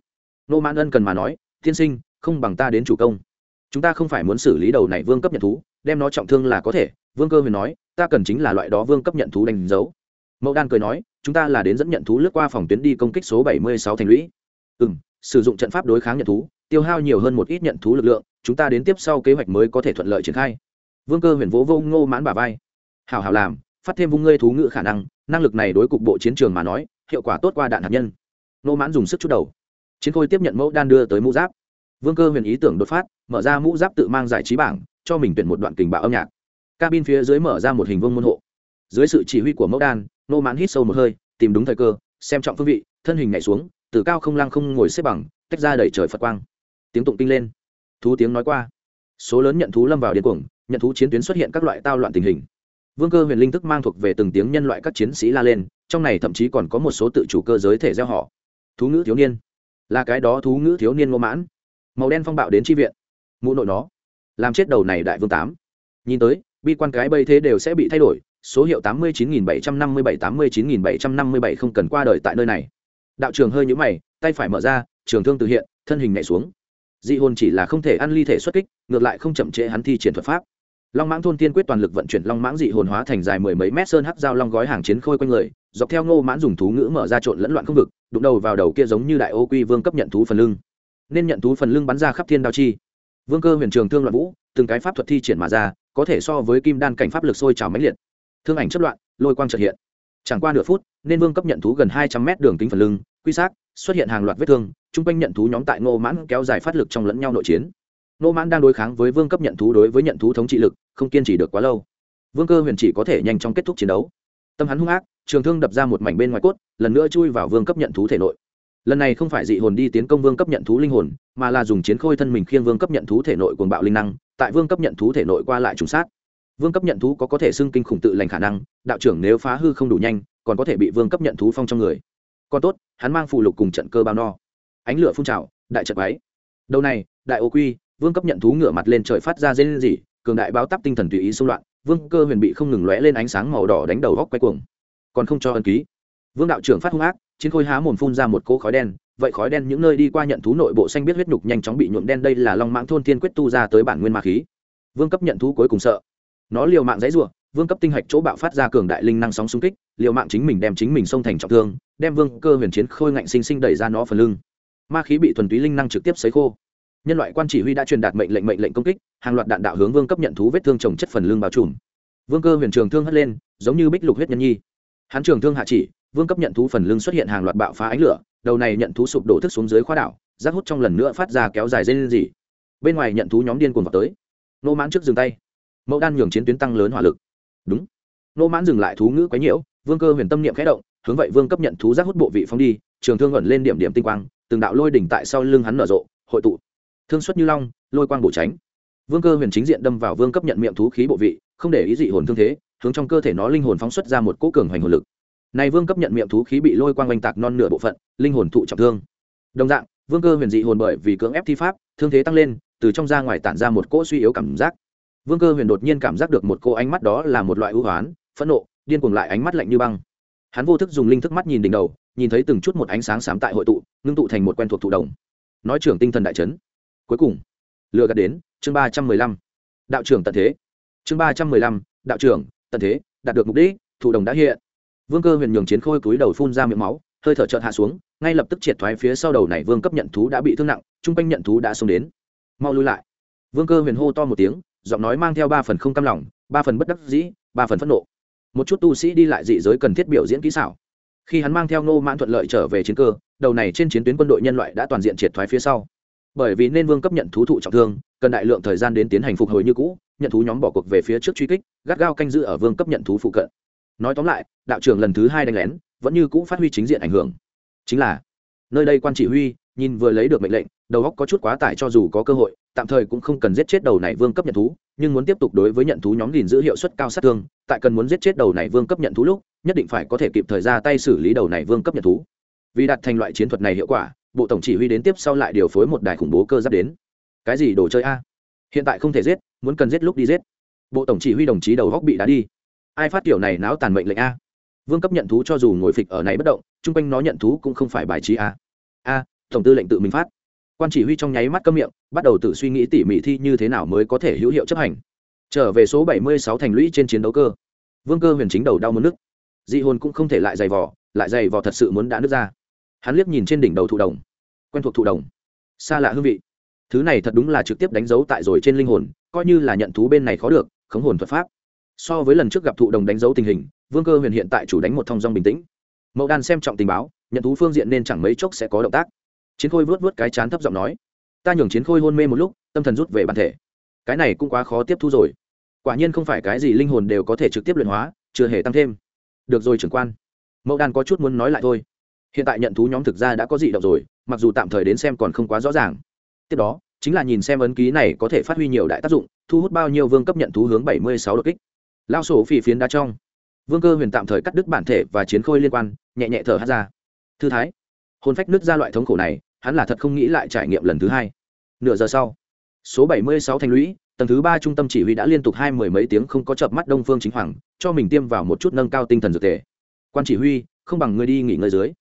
Nô mãn ân cần mà nói, tiên sinh, không bằng ta đến chủ công. Chúng ta không phải muốn xử lý đầu này vương cấp nhận thú, đem nó trọng thương là có thể. Vương cơ huyền nói ta cần chính là loại đó vương cấp nhận thú đánh dấu. Mẫu đan cười nói, chúng ta là đến dẫn nhận thú lướt qua phòng tuyến đi công kích số bảy mươi sáu thành lũy. Ừ m sử dụng trận pháp đối kháng nhận thú, tiêu hao nhiều hơn một ít nhận thú lực lượng, chúng ta đến tiếp sau kế hoạch mới có thể thuận lợi triển khai. Vương cơ huyền vỗ vô ngô mãn bà vai. Hào hào làm, phát thêm vung ngươi thú ngự khả năng năng lực này đối cục bộ chiến trường mà nói, hiệu quả tốt qua đạn hạt nhân. Ngô mãn dùng sức chút đầu. Chiến khôi tiếp nhận mẫu đan đưa tới mũ giáp. Vương cơ huyền ý tưởng đột phát, mở ra mũ giáp tự mang giải trí bảng, cho mình tuyển một đoạn kình bạo âm nhạc cabin phía dưới mở ra một hình vương môn hộ. Dưới sự chỉ huy của mẫu đan, nô mãn hít sâu một hơi, tìm đúng thời cơ, xem trọng phương vị, thân hình nhảy xuống, từ cao không lăng không ngồi xếp bằng, tách ra đẩy trời phật quang. Tiếng tụng kinh lên. Thú tiếng nói qua. Số lớn nhận thú lâm vào điên cuồng, nhận thú chiến tuyến xuất hiện các loại tao loạn tình hình. Vương cơ huyền linh thức mang thuộc về từng tiếng nhân loại các chiến sĩ la lên, trong này thậm chí còn có một số tự chủ cơ giới thể gieo họ. Thú ngữ thiếu niên. Là cái đó thú ngữ thiếu niên ngô mãn. Màu đen phong bạo đến tri viện. Mụ nội nó. Làm chết đầu này đại vương tám. Nhìn tới bi quan cái bây thế đều sẽ bị thay đổi, số hiệu tám mươi chín nghìn bảy trăm năm mươi bảy tám mươi chín nghìn bảy trăm năm mươi bảy không cần qua đời tại nơi này. Đạo trường hơi nhũ mày, tay phải mở ra, trường thương từ hiện, thân hình nhảy xuống. Dị hồn chỉ là không thể ăn ly thể xuất kích, ngược lại không chậm trễ hắn thi triển thuật pháp. Long mãng thôn tiên quyết toàn lực vận chuyển long mãng dị hồn hóa thành dài mười mấy mét sơn hắc dao long gói hàng chiến khôi quanh người, dọc theo ngô mãn dùng thú ngữ mở ra trộn lẫn loạn không vực, đụng đầu vào đầu kia giống như đại ô quy vương cấp nhận thú phần lưng. Nên nhận thú phần lưng bắn ra khắp thiên đao chi. Vương cơ huyền trường thương loạn vũ, từng cái pháp thuật thi triển mà ra có thể so với kim đan cảnh pháp lực sôi trào mãnh liệt. Thương ảnh chất loạn, lôi quang trật hiện. Chẳng qua nửa phút, nên vương cấp nhận thú gần hai trăm mét đường kính phần lưng, quy sát xuất hiện hàng loạt vết thương, chung quanh nhận thú nhóm tại ngô mãn kéo dài phát lực trong lẫn nhau nội chiến. Ngô mãn đang đối kháng với vương cấp nhận thú đối với nhận thú thống trị lực, không kiên trì được quá lâu. Vương cơ huyền chỉ có thể nhanh chóng kết thúc chiến đấu. Tâm hắn hung ác, trường thương đập ra một mảnh bên ngoài cốt, lần nữa chui vào vương cấp nhận thú thể nội. Lần này không phải dị hồn đi tiến công vương cấp nhận thú linh hồn, mà là dùng chiến khôi thân mình khiêng vương cấp nhận thú thể nội cuồng bạo linh năng tại vương cấp nhận thú thể nội qua lại trùng sát. Vương cấp nhận thú có có thể xưng kinh khủng tự lành khả năng, đạo trưởng nếu phá hư không đủ nhanh, còn có thể bị vương cấp nhận thú phong trong người. Còn tốt, hắn mang phù lục cùng trận cơ bao no. Ánh lửa phun trào, đại trận váy đầu này, đại ô quy, vương cấp nhận thú ngửa mặt lên trời phát ra dây lên gì cường đại báo tắp tinh thần tùy ý xung loạn, vương cơ huyền bị không ngừng lóe lên ánh sáng màu đỏ đánh đầu góc quay cuồng. Còn không cho ân ký. Vương đạo trưởng phát hung ác, chiến khôi há mồm phun ra một cỗ khói đen vậy khói đen những nơi đi qua nhận thú nội bộ xanh biết huyết nhục nhanh chóng bị nhuộm đen đây là long mãng thôn thiên quyết tu ra tới bản nguyên ma khí. Vương cấp nhận thú cuối cùng sợ. Nó liều mạng dãy rủa, vương cấp tinh hạch chỗ bạo phát ra cường đại linh năng sóng xung kích, liều mạng chính mình đem chính mình xông thành trọng thương, đem vương cơ huyền chiến khôi ngạnh sinh sinh đẩy ra nó phần lưng. Ma khí bị thuần túy linh năng trực tiếp xấy khô. Nhân loại quan chỉ huy đã truyền đạt mệnh lệnh mệnh lệnh công kích, hàng loạt đạn đạo hướng vương cấp nhận thú vết thương trồng chất phần lưng bao trùm. Vương cơ huyền trường thương hất lên, giống như bích lục huyết nhân nhi. Hắn trường thương hạ chỉ, vương cấp nhận thú phần lưng xuất hiện hàng loạt bạo phá ánh lửa đầu này nhận thú sụp đổ thức xuống dưới khoa đảo, rác hút trong lần nữa phát ra kéo dài dây lên gì bên ngoài nhận thú nhóm điên cuồng vào tới. Nô mãn trước dừng tay. Mẫu đan nhường chiến tuyến tăng lớn hỏa lực. Đúng. Nô mãn dừng lại thú ngữ quấy nhiễu, vương cơ huyền tâm niệm khẽ động, hướng vậy vương cấp nhận thú rác hút bộ vị phóng đi, trường thương ẩn lên điểm điểm tinh quang, từng đạo lôi đỉnh tại sau lưng hắn nở rộ, hội tụ. Thương xuất như long, lôi quang bổ tránh. Vương cơ huyền chính diện đâm vào vương cấp nhận miệng thú khí bộ vị, không để ý dị hồn thương thế, hướng trong cơ thể nó linh hồn phóng xuất ra một cỗ cường hoành hồn lực này vương cấp nhận miệng thú khí bị lôi quang oanh tạc non nửa bộ phận, linh hồn thụ trọng thương. Đồng dạng, vương cơ huyền dị hồn bởi vì cưỡng ép thi pháp, thương thế tăng lên, từ trong ra ngoài tản ra một cỗ suy yếu cảm giác. Vương cơ huyền đột nhiên cảm giác được một cô ánh mắt đó là một loại ưu hoán, phẫn nộ, điên cuồng lại ánh mắt lạnh như băng. Hắn vô thức dùng linh thức mắt nhìn đỉnh đầu, nhìn thấy từng chút một ánh sáng sám tại hội tụ, ngưng tụ thành một quen thuộc thụ đồng nói trưởng tinh thần đại trấn cuối cùng, lừa gạt đến, chương ba trăm mười lăm. Đạo trưởng tận thế. Chương ba trăm mười lăm, đạo trưởng tận thế, đạt được mục đích, thụ đồng đã hiện vương cơ huyền nhường chiến khôi cúi đầu phun ra miệng máu, hơi thở chợt hạ xuống, ngay lập tức triệt thoái phía sau đầu này vương cấp nhận thú đã bị thương nặng chung quanh nhận thú đã xông đến. Mau lui lại. Vương cơ huyền hô to một tiếng, giọng nói mang theo ba phần không cam lòng, ba phần bất đắc dĩ, ba phần phẫn nộ. Một chút tu sĩ đi lại dị giới cần thiết biểu diễn kỹ xảo. Khi hắn mang theo ngô mãn thuận lợi trở về chiến cơ, đầu này trên chiến tuyến quân đội nhân loại đã toàn diện triệt thoái phía sau. Bởi vì nên vương cấp nhận thú thụ trọng thương, cần đại lượng thời gian đến tiến hành phục hồi như cũ, nhận thú nhóm bỏ cuộc về phía trước truy kích, gắt gao canh giữ ở vương cấp nhận thú phụ cận nói tóm lại, đạo trưởng lần thứ hai đánh lén, vẫn như cũ phát huy chính diện ảnh hưởng. Chính là, nơi đây quan chỉ huy, nhìn vừa lấy được mệnh lệnh, đầu góc có chút quá tải cho dù có cơ hội, tạm thời cũng không cần giết chết đầu này vương cấp nhận thú, nhưng muốn tiếp tục đối với nhận thú nhóm gìn giữ hiệu suất cao sát thương, tại cần muốn giết chết đầu này vương cấp nhận thú lúc, nhất định phải có thể kịp thời ra tay xử lý đầu này vương cấp nhận thú. Vì đạt thành loại chiến thuật này hiệu quả, bộ tổng chỉ huy đến tiếp sau lại điều phối một đài khủng bố cơ giáp đến. Cái gì đồ chơi a? Hiện tại không thể giết, muốn cần giết lúc đi giết. Bộ tổng chỉ huy đồng chí đầu góc bị đá đi ai phát tiểu này náo tàn mệnh lệnh a? Vương cấp nhận thú cho dù ngồi phịch ở này bất động, chung quanh nó nhận thú cũng không phải bài trí a. A, tổng tư lệnh tự mình phát. Quan chỉ huy trong nháy mắt câm miệng, bắt đầu tự suy nghĩ tỉ mỉ thi như thế nào mới có thể hữu hiệu chấp hành. Trở về số bảy mươi sáu thành lũy trên chiến đấu cơ. Vương cơ huyền chính đầu đau mất nước dị hồn cũng không thể lại dày vò, lại dày vò thật sự muốn đã nước ra. Hắn liếc nhìn trên đỉnh đầu thụ đồng. Quen thuộc thụ đồng. Xa lạ hương vị. Thứ này thật đúng là trực tiếp đánh dấu tại rồi trên linh hồn, coi như là nhận thú bên này khó được, khống hồn thuật pháp so với lần trước gặp thụ đồng đánh dấu tình hình, vương cơ huyền hiện tại chủ đánh một thong dong bình tĩnh. Mẫu đan xem trọng tình báo, nhận thú phương diện nên chẳng mấy chốc sẽ có động tác. Chiến khôi vớt vớt cái chán thấp giọng nói, ta nhường chiến khôi hôn mê một lúc, tâm thần rút về bản thể. Cái này cũng quá khó tiếp thu rồi. Quả nhiên không phải cái gì linh hồn đều có thể trực tiếp luyện hóa, chưa hề tăng thêm. Được rồi trưởng quan. Mẫu đan có chút muốn nói lại thôi. Hiện tại nhận thú nhóm thực ra đã có dị động rồi, mặc dù tạm thời đến xem còn không quá rõ ràng. Tiếp đó, chính là nhìn xem ấn ký này có thể phát huy nhiều đại tác dụng, thu hút bao nhiêu vương cấp nhận thú hướng bảy mươi sáu đột kích lao sổ phỉ phiến đá trong. Vương cơ huyền tạm thời cắt đứt bản thể và chiến khôi liên quan, nhẹ nhẹ thở hát ra. Thư thái. Hôn phách nứt ra loại thống khổ này, hắn là thật không nghĩ lại trải nghiệm lần thứ hai. Nửa giờ sau, số bảy mươi sáu thành lũy, tầng thứ ba trung tâm chỉ huy đã liên tục hai mười mấy tiếng không có chợp mắt đông phương chính hoàng, cho mình tiêm vào một chút nâng cao tinh thần dược thể. Quan chỉ huy, không bằng ngươi đi nghỉ ngơi dưới.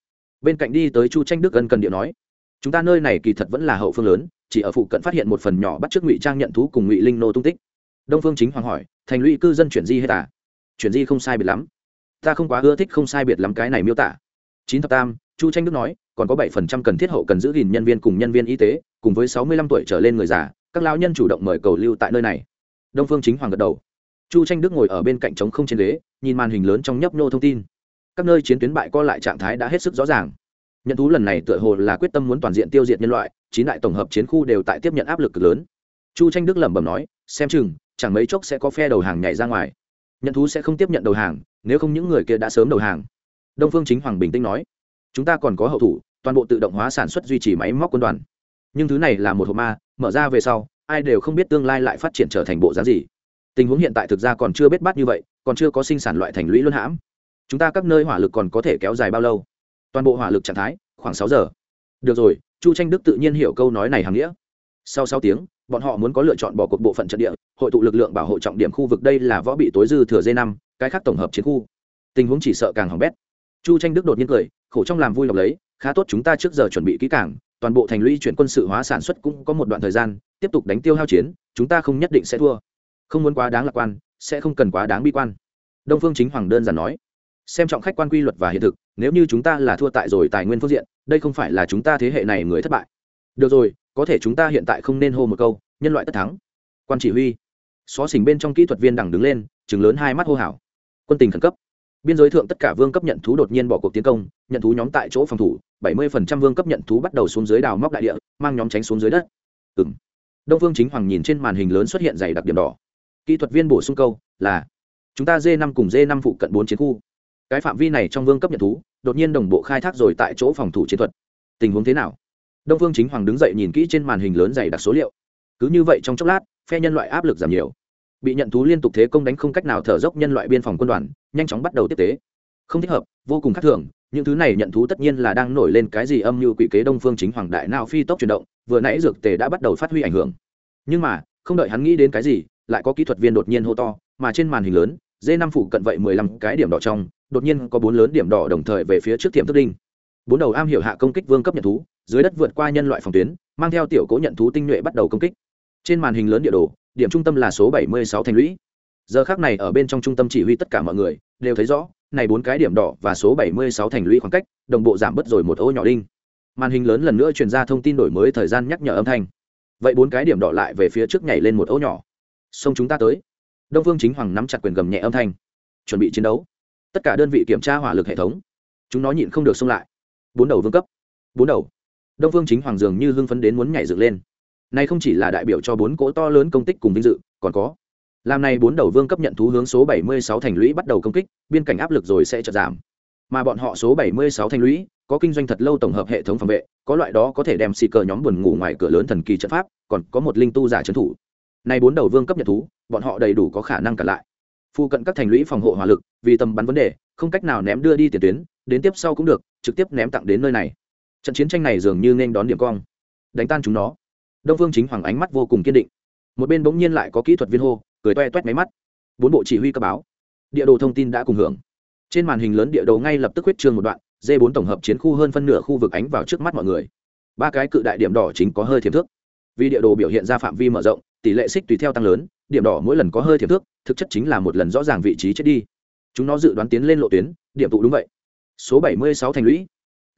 Bên cạnh đi tới chu tranh đức ân cần điệu nói, chúng ta nơi này kỳ thật vẫn là hậu phương lớn, chỉ ở phụ cận phát hiện một phần nhỏ bắt t r ư ớ c ngụy trang nhận thú cùng ngụy linh nô tung tích đông phương chính hoàng hỏi, thành lũy cư dân chuyển di hết à? Chuyển di không sai biệt lắm. Ta không quá ưa thích không sai biệt lắm cái này miêu tả. Chín thập tam, chu tranh đức nói, còn có bảy phần trăm cần thiết hậu cần giữ gìn nhân viên cùng nhân viên y tế, cùng với sáu mươi lăm tuổi trở lên người già, các lao nhân chủ động mời cầu lưu tại nơi này. Đông phương chính hoàng gật đầu. Chu tranh đức ngồi ở bên cạnh trống không trên ghế, nhìn màn hình lớn trong nhấp nô thông tin. Các nơi chiến tuyến bại co lại trạng thái đã hết sức rõ ràng. Nhận thú lần này tựa hồ là quyết tâm muốn toàn diện tiêu diệt nhân loại, chín đại tổng hợp chiến khu đều tại tiếp nhận áp lực cực lớn. Chu tranh đức lẩm bẩm nói, xem chừng chẳng mấy chốc sẽ có phe đầu hàng nhảy ra ngoài. Nhận thú sẽ không tiếp nhận đầu hàng, nếu không những người kia đã sớm đầu hàng. Đông phương chính hoàng bình tĩnh nói. Chúng ta còn có hậu thủ, toàn bộ tự động hóa sản xuất duy trì máy móc quân đoàn. Nhưng thứ này là một hộp ma, mở ra về sau, ai đều không biết tương lai lại phát triển trở thành bộ giá gì. Tình huống hiện tại thực ra còn chưa biết bát như vậy, còn chưa có sinh sản loại thành lũy luân hãm. Chúng ta các nơi hỏa lực còn có thể kéo dài bao lâu? Toàn bộ hỏa lực trạng thái, khoảng sáu giờ. Được rồi, chu tranh đức tự nhiên hiểu câu nói này hàng nghĩa. Sau sáu tiếng bọn họ muốn có lựa chọn bỏ cuộc bộ phận trận địa, hội tụ lực lượng bảo hộ trọng điểm khu vực. Đây là võ bị tối dư thừa d năm, cái khác tổng hợp chiến khu. Tình huống chỉ sợ càng hỏng bét. Chu tranh đức đột nhiên cười, khổ trong làm vui đọc lấy, khá tốt chúng ta trước giờ chuẩn bị kỹ càng, toàn bộ thành lũy chuyển quân sự hóa sản xuất cũng có một đoạn thời gian, tiếp tục đánh tiêu hao chiến, chúng ta không nhất định sẽ thua. Không muốn quá đáng lạc quan, sẽ không cần quá đáng bi quan. Đông phương chính hoàng đơn giản nói, xem trọng khách quan quy luật và hiện thực, nếu như chúng ta là thua tại rồi tài nguyên phương diện, đây không phải là chúng ta thế hệ này người thất bại. Được rồi có thể chúng ta hiện tại không nên hô một câu, nhân loại tất thắng. Quan chỉ huy. Xó xỉnh bên trong kỹ thuật viên đằng đứng lên chừng lớn hai mắt hô hào. Quân tình khẩn cấp. Biên giới thượng tất cả vương cấp nhận thú đột nhiên bỏ cuộc tiến công, nhận thú nhóm tại chỗ phòng thủ, bảy mươi phần trăm vương cấp nhận thú bắt đầu xuống dưới đào móc đại địa, mang nhóm tránh xuống dưới đất. Ừ m đông vương chính hoàng nhìn trên màn hình lớn xuất hiện dày đặc điểm đỏ. Kỹ thuật viên bổ sung câu là, chúng ta d năm cùng d năm phụ cận bốn chiến khu. Cái phạm vi này trong vương cấp nhận thú, đột nhiên đồng bộ khai thác rồi tại chỗ phòng thủ chiến thuật. Tình huống thế nào? Đông vương chính hoàng đứng dậy nhìn kỹ trên màn hình lớn dày đặc số liệu. Cứ như vậy trong chốc lát, phe nhân loại áp lực giảm nhiều. Bị nhận thú liên tục thế công đánh không cách nào thở dốc nhân loại biên phòng quân đoàn, nhanh chóng bắt đầu tiếp tế. Không thích hợp, vô cùng khác thường, những thứ này nhận thú tất nhiên là đang nổi lên cái gì âm mưu quỷ kế đông phương chính hoàng đại nào phi tốc chuyển động, vừa nãy dược tề đã bắt đầu phát huy ảnh hưởng. Nhưng mà, không đợi hắn nghĩ đến cái gì, lại có kỹ thuật viên đột nhiên hô to, mà trên màn hình lớn d năm phụ cận vậy mười lăm cái điểm đỏ trong, đột nhiên có bốn lớn điểm đỏ đồng thời về phía trước tiệm tức đinh. Bốn đầu am hiểu hạ công kích vương cấp nhận thú dưới đất vượt qua nhân loại phòng tuyến, mang theo tiểu cố nhận thú tinh nhuệ bắt đầu công kích. Trên màn hình lớn địa đồ, điểm trung tâm là số bảy mươi sáu thành lũy. Giờ khác này ở bên trong trung tâm chỉ huy tất cả mọi người, đều thấy rõ, này bốn cái điểm đỏ và số bảy mươi sáu thành lũy khoảng cách, đồng bộ giảm bớt rồi một ô nhỏ đinh. Màn hình lớn lần nữa truyền ra thông tin đổi mới thời gian nhắc nhở âm thanh. Vậy bốn cái điểm đỏ lại về phía trước nhảy lên một ô nhỏ. Sông chúng ta tới. Đông phương chính hoàng nắm chặt quyền gầm nhẹ âm thanh. Chuẩn bị chiến đấu. Tất cả đơn vị kiểm tra hỏa lực hệ thống. Chúng nó nhịn không được xông lại. Bốn đầu vương cấp. Bốn đầu đông phương chính hoàng dường như hưng phấn đến muốn nhảy dựng lên. Này không chỉ là đại biểu cho bốn cỗ to lớn công tích cùng vinh dự, còn có. Làm này bốn đầu vương cấp nhận thú hướng số 76 thành lũy bắt đầu công kích, biên cảnh áp lực rồi sẽ chợt giảm. Mà bọn họ số 76 thành lũy, có kinh doanh thật lâu tổng hợp hệ thống phòng vệ, có loại đó có thể đem xì cờ nhóm buồn ngủ ngoài cửa lớn thần kỳ trận pháp, còn có một linh tu giả trấn thủ. Nay bốn đầu vương cấp nhận thú, bọn họ đầy đủ có khả năng cả lại. Phụ cận các thành lũy phòng hộ hỏa lực, vì tầm bắn vấn đề, không cách nào ném đưa đi tiền tuyến, đến tiếp sau cũng được, trực tiếp ném tặng đến nơi này trận chiến tranh này dường như nên đón điểm cong. Đánh tan chúng nó. Đông vương chính hoàng ánh mắt vô cùng kiên định. Một bên bỗng nhiên lại có kỹ thuật viên hô, cười toe toét máy mắt. Bốn bộ chỉ huy cấp báo. Địa đồ thông tin đã cùng hưởng. Trên màn hình lớn địa đồ ngay lập tức huyết trương một đoạn d 4 tổng hợp chiến khu hơn phân nửa khu vực ánh vào trước mắt mọi người. Ba cái cự đại điểm đỏ chính có hơi thiềm thước. Vì địa đồ biểu hiện ra phạm vi mở rộng, tỷ lệ xích tùy theo tăng lớn, điểm đỏ mỗi lần có hơi thiềm thước, thực chất chính là một lần rõ ràng vị trí chết đi. Chúng nó dự đoán tiến lên lộ tuyến, điểm tụ đúng vậy. Số 76 thành lũy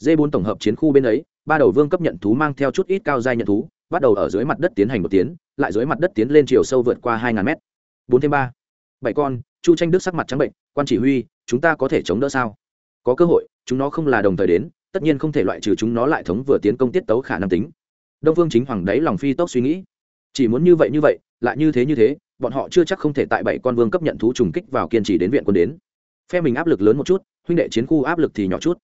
d 4 tổng hợp chiến khu bên ấy, ba đầu vương cấp nhận thú mang theo chút ít cao giai nhận thú, bắt đầu ở dưới mặt đất tiến hành một tiến, lại dưới mặt đất tiến lên chiều sâu vượt qua hai ngàn mét. Bốn thêm ba. Bảy con, chu tranh đức sắc mặt trắng bệnh, quan chỉ huy, chúng ta có thể chống đỡ sao? Có cơ hội, chúng nó không là đồng thời đến, tất nhiên không thể loại trừ chúng nó lại thống vừa tiến công tiết tấu khả năng tính. Đông phương chính hoàng đáy lòng phi tốc suy nghĩ. Chỉ muốn như vậy như vậy, lại như thế như thế, bọn họ chưa chắc không thể tại bảy con vương cấp nhận thú trùng kích vào kiên trì đến viện quân đến. Phe mình áp lực lớn một chút, huynh đệ chiến khu áp lực thì nhỏ chút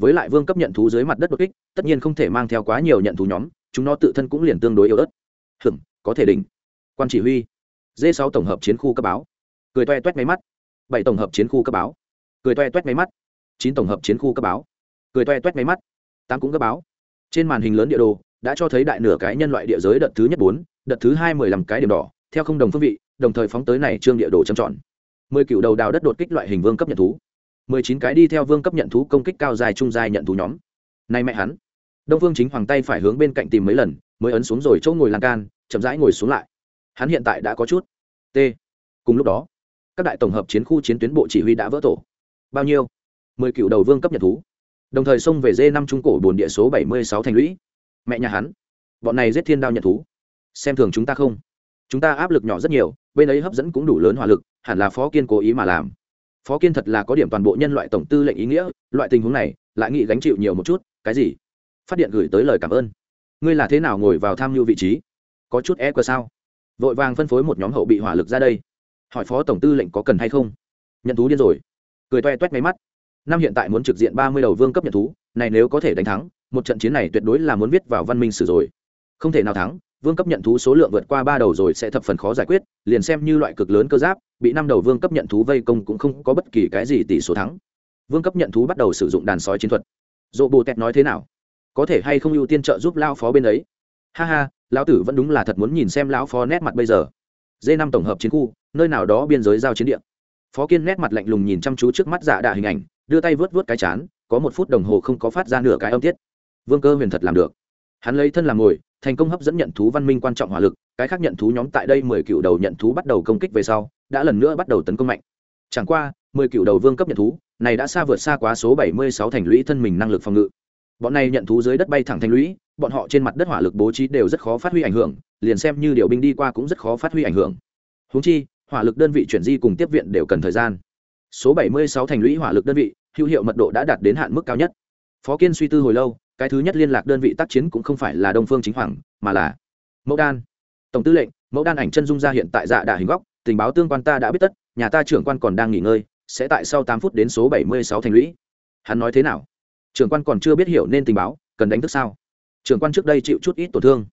với lại vương cấp nhận thú dưới mặt đất đột kích, tất nhiên không thể mang theo quá nhiều nhận thú nhóm, chúng nó tự thân cũng liền tương đối yếu ớt. Hửng có thể đỉnh. Quan chỉ huy. D sáu tổng hợp chiến khu cấp báo. Cười toe toét máy mắt. Bảy tổng hợp chiến khu cấp báo. Cười toe toét máy mắt. Chín tổng hợp chiến khu cấp báo. Cười toe toét máy mắt. Tám cũng cấp báo. Trên màn hình lớn địa đồ, đã cho thấy đại nửa cái nhân loại địa giới đợt thứ nhất bốn, đợt thứ hai mười lăm cái điểm đỏ, theo không đồng phương vị, đồng thời phóng tới này trương địa đồ trầm tròn mười cựu đầu đào đất đột kích loại hình vương cấp nhận thú mười chín cái đi theo vương cấp nhận thú công kích cao dài trung dài nhận thú nhóm. Nay mẹ hắn. Đông vương chính hoàng tay phải hướng bên cạnh tìm mấy lần, mới ấn xuống rồi chỗ ngồi lan can, chậm rãi ngồi xuống lại. Hắn hiện tại đã có chút t. Cùng lúc đó, các đại tổng hợp chiến khu chiến tuyến bộ chỉ huy đã vỡ tổ. Bao nhiêu? mười cựu đầu vương cấp nhận thú. Đồng thời xông về dê năm trung cổ bồn địa số bảy mươi sáu thành lũy. Mẹ nhà hắn. Bọn này giết thiên đao nhận thú. Xem thường chúng ta không? Chúng ta áp lực nhỏ rất nhiều, bên ấy hấp dẫn cũng đủ lớn hỏa lực, hẳn là phó kiên cố ý mà làm phó kiên thật là có điểm toàn bộ nhân loại tổng tư lệnh ý nghĩa, loại tình huống này, lại nghĩ gánh chịu nhiều một chút, cái gì? Phát điện gửi tới lời cảm ơn. Ngươi là thế nào ngồi vào tham mưu vị trí? Có chút e cơ sao? Vội vàng phân phối một nhóm hậu bị hỏa lực ra đây. Hỏi phó tổng tư lệnh có cần hay không? Nhận thú điên rồi. Cười toe toét máy mắt. Năm hiện tại muốn trực diện ba mươi đầu vương cấp nhận thú, này nếu có thể đánh thắng, một trận chiến này tuyệt đối là muốn viết vào văn minh sử rồi. Không thể nào thắng, vương cấp nhận thú số lượng vượt qua ba đầu rồi sẽ thập phần khó giải quyết, liền xem như loại cực lớn cơ giáp bị năm đầu vương cấp nhận thú vây công cũng không có bất kỳ cái gì tỷ số thắng. Vương cấp nhận thú bắt đầu sử dụng đàn sói chiến thuật. Dỗ bồ tẹt nói thế nào? Có thể hay không ưu tiên trợ giúp lao phó bên ấy? Ha ha, lão tử vẫn đúng là thật muốn nhìn xem lão phó nét mặt bây giờ. D năm tổng hợp chiến khu, nơi nào đó biên giới giao chiến địa. Phó kiên nét mặt lạnh lùng nhìn chăm chú trước mắt giả đạ hình ảnh, đưa tay vớt vớt cái chán, có một phút đồng hồ không có phát ra nửa cái âm tiết. Vương cơ huyền thật làm được. Hắn lấy thân làm ngồi, thành công hấp dẫn nhận thú văn minh quan trọng hỏa lực, cái khác nhận thú nhóm tại đây mười cựu đầu nhận thú bắt đầu công kích về sau đã lần nữa bắt đầu tấn công mạnh. Chẳng qua, mười cựu đầu vương cấp nhận thú, này đã xa vượt xa quá số bảy mươi sáu thành lũy thân mình năng lực phòng ngự. Bọn này nhận thú dưới đất bay thẳng thành lũy, bọn họ trên mặt đất hỏa lực bố trí đều rất khó phát huy ảnh hưởng, liền xem như điều binh đi qua cũng rất khó phát huy ảnh hưởng. Húng chi, hỏa lực đơn vị chuyển di cùng tiếp viện đều cần thời gian. Số 76 thành lũy hỏa lực đơn vị, hữu hiệu mật độ đã đạt đến hạn mức cao nhất. Phó kiên suy tư hồi lâu, cái thứ nhất liên lạc đơn vị tác chiến cũng không phải là đông phương chính hoàng, mà là mẫu đan. Tổng tư lệnh, mẫu đan ảnh chân dung ra hiện tại dạ đà hình góc tình báo tương quan ta đã biết tất, nhà ta trưởng quan còn đang nghỉ ngơi, sẽ tại sau tám phút đến số 76 thành lũy. Hắn nói thế nào? Trưởng quan còn chưa biết hiểu nên tình báo, cần đánh thức sao? Trưởng quan trước đây chịu chút ít tổn thương.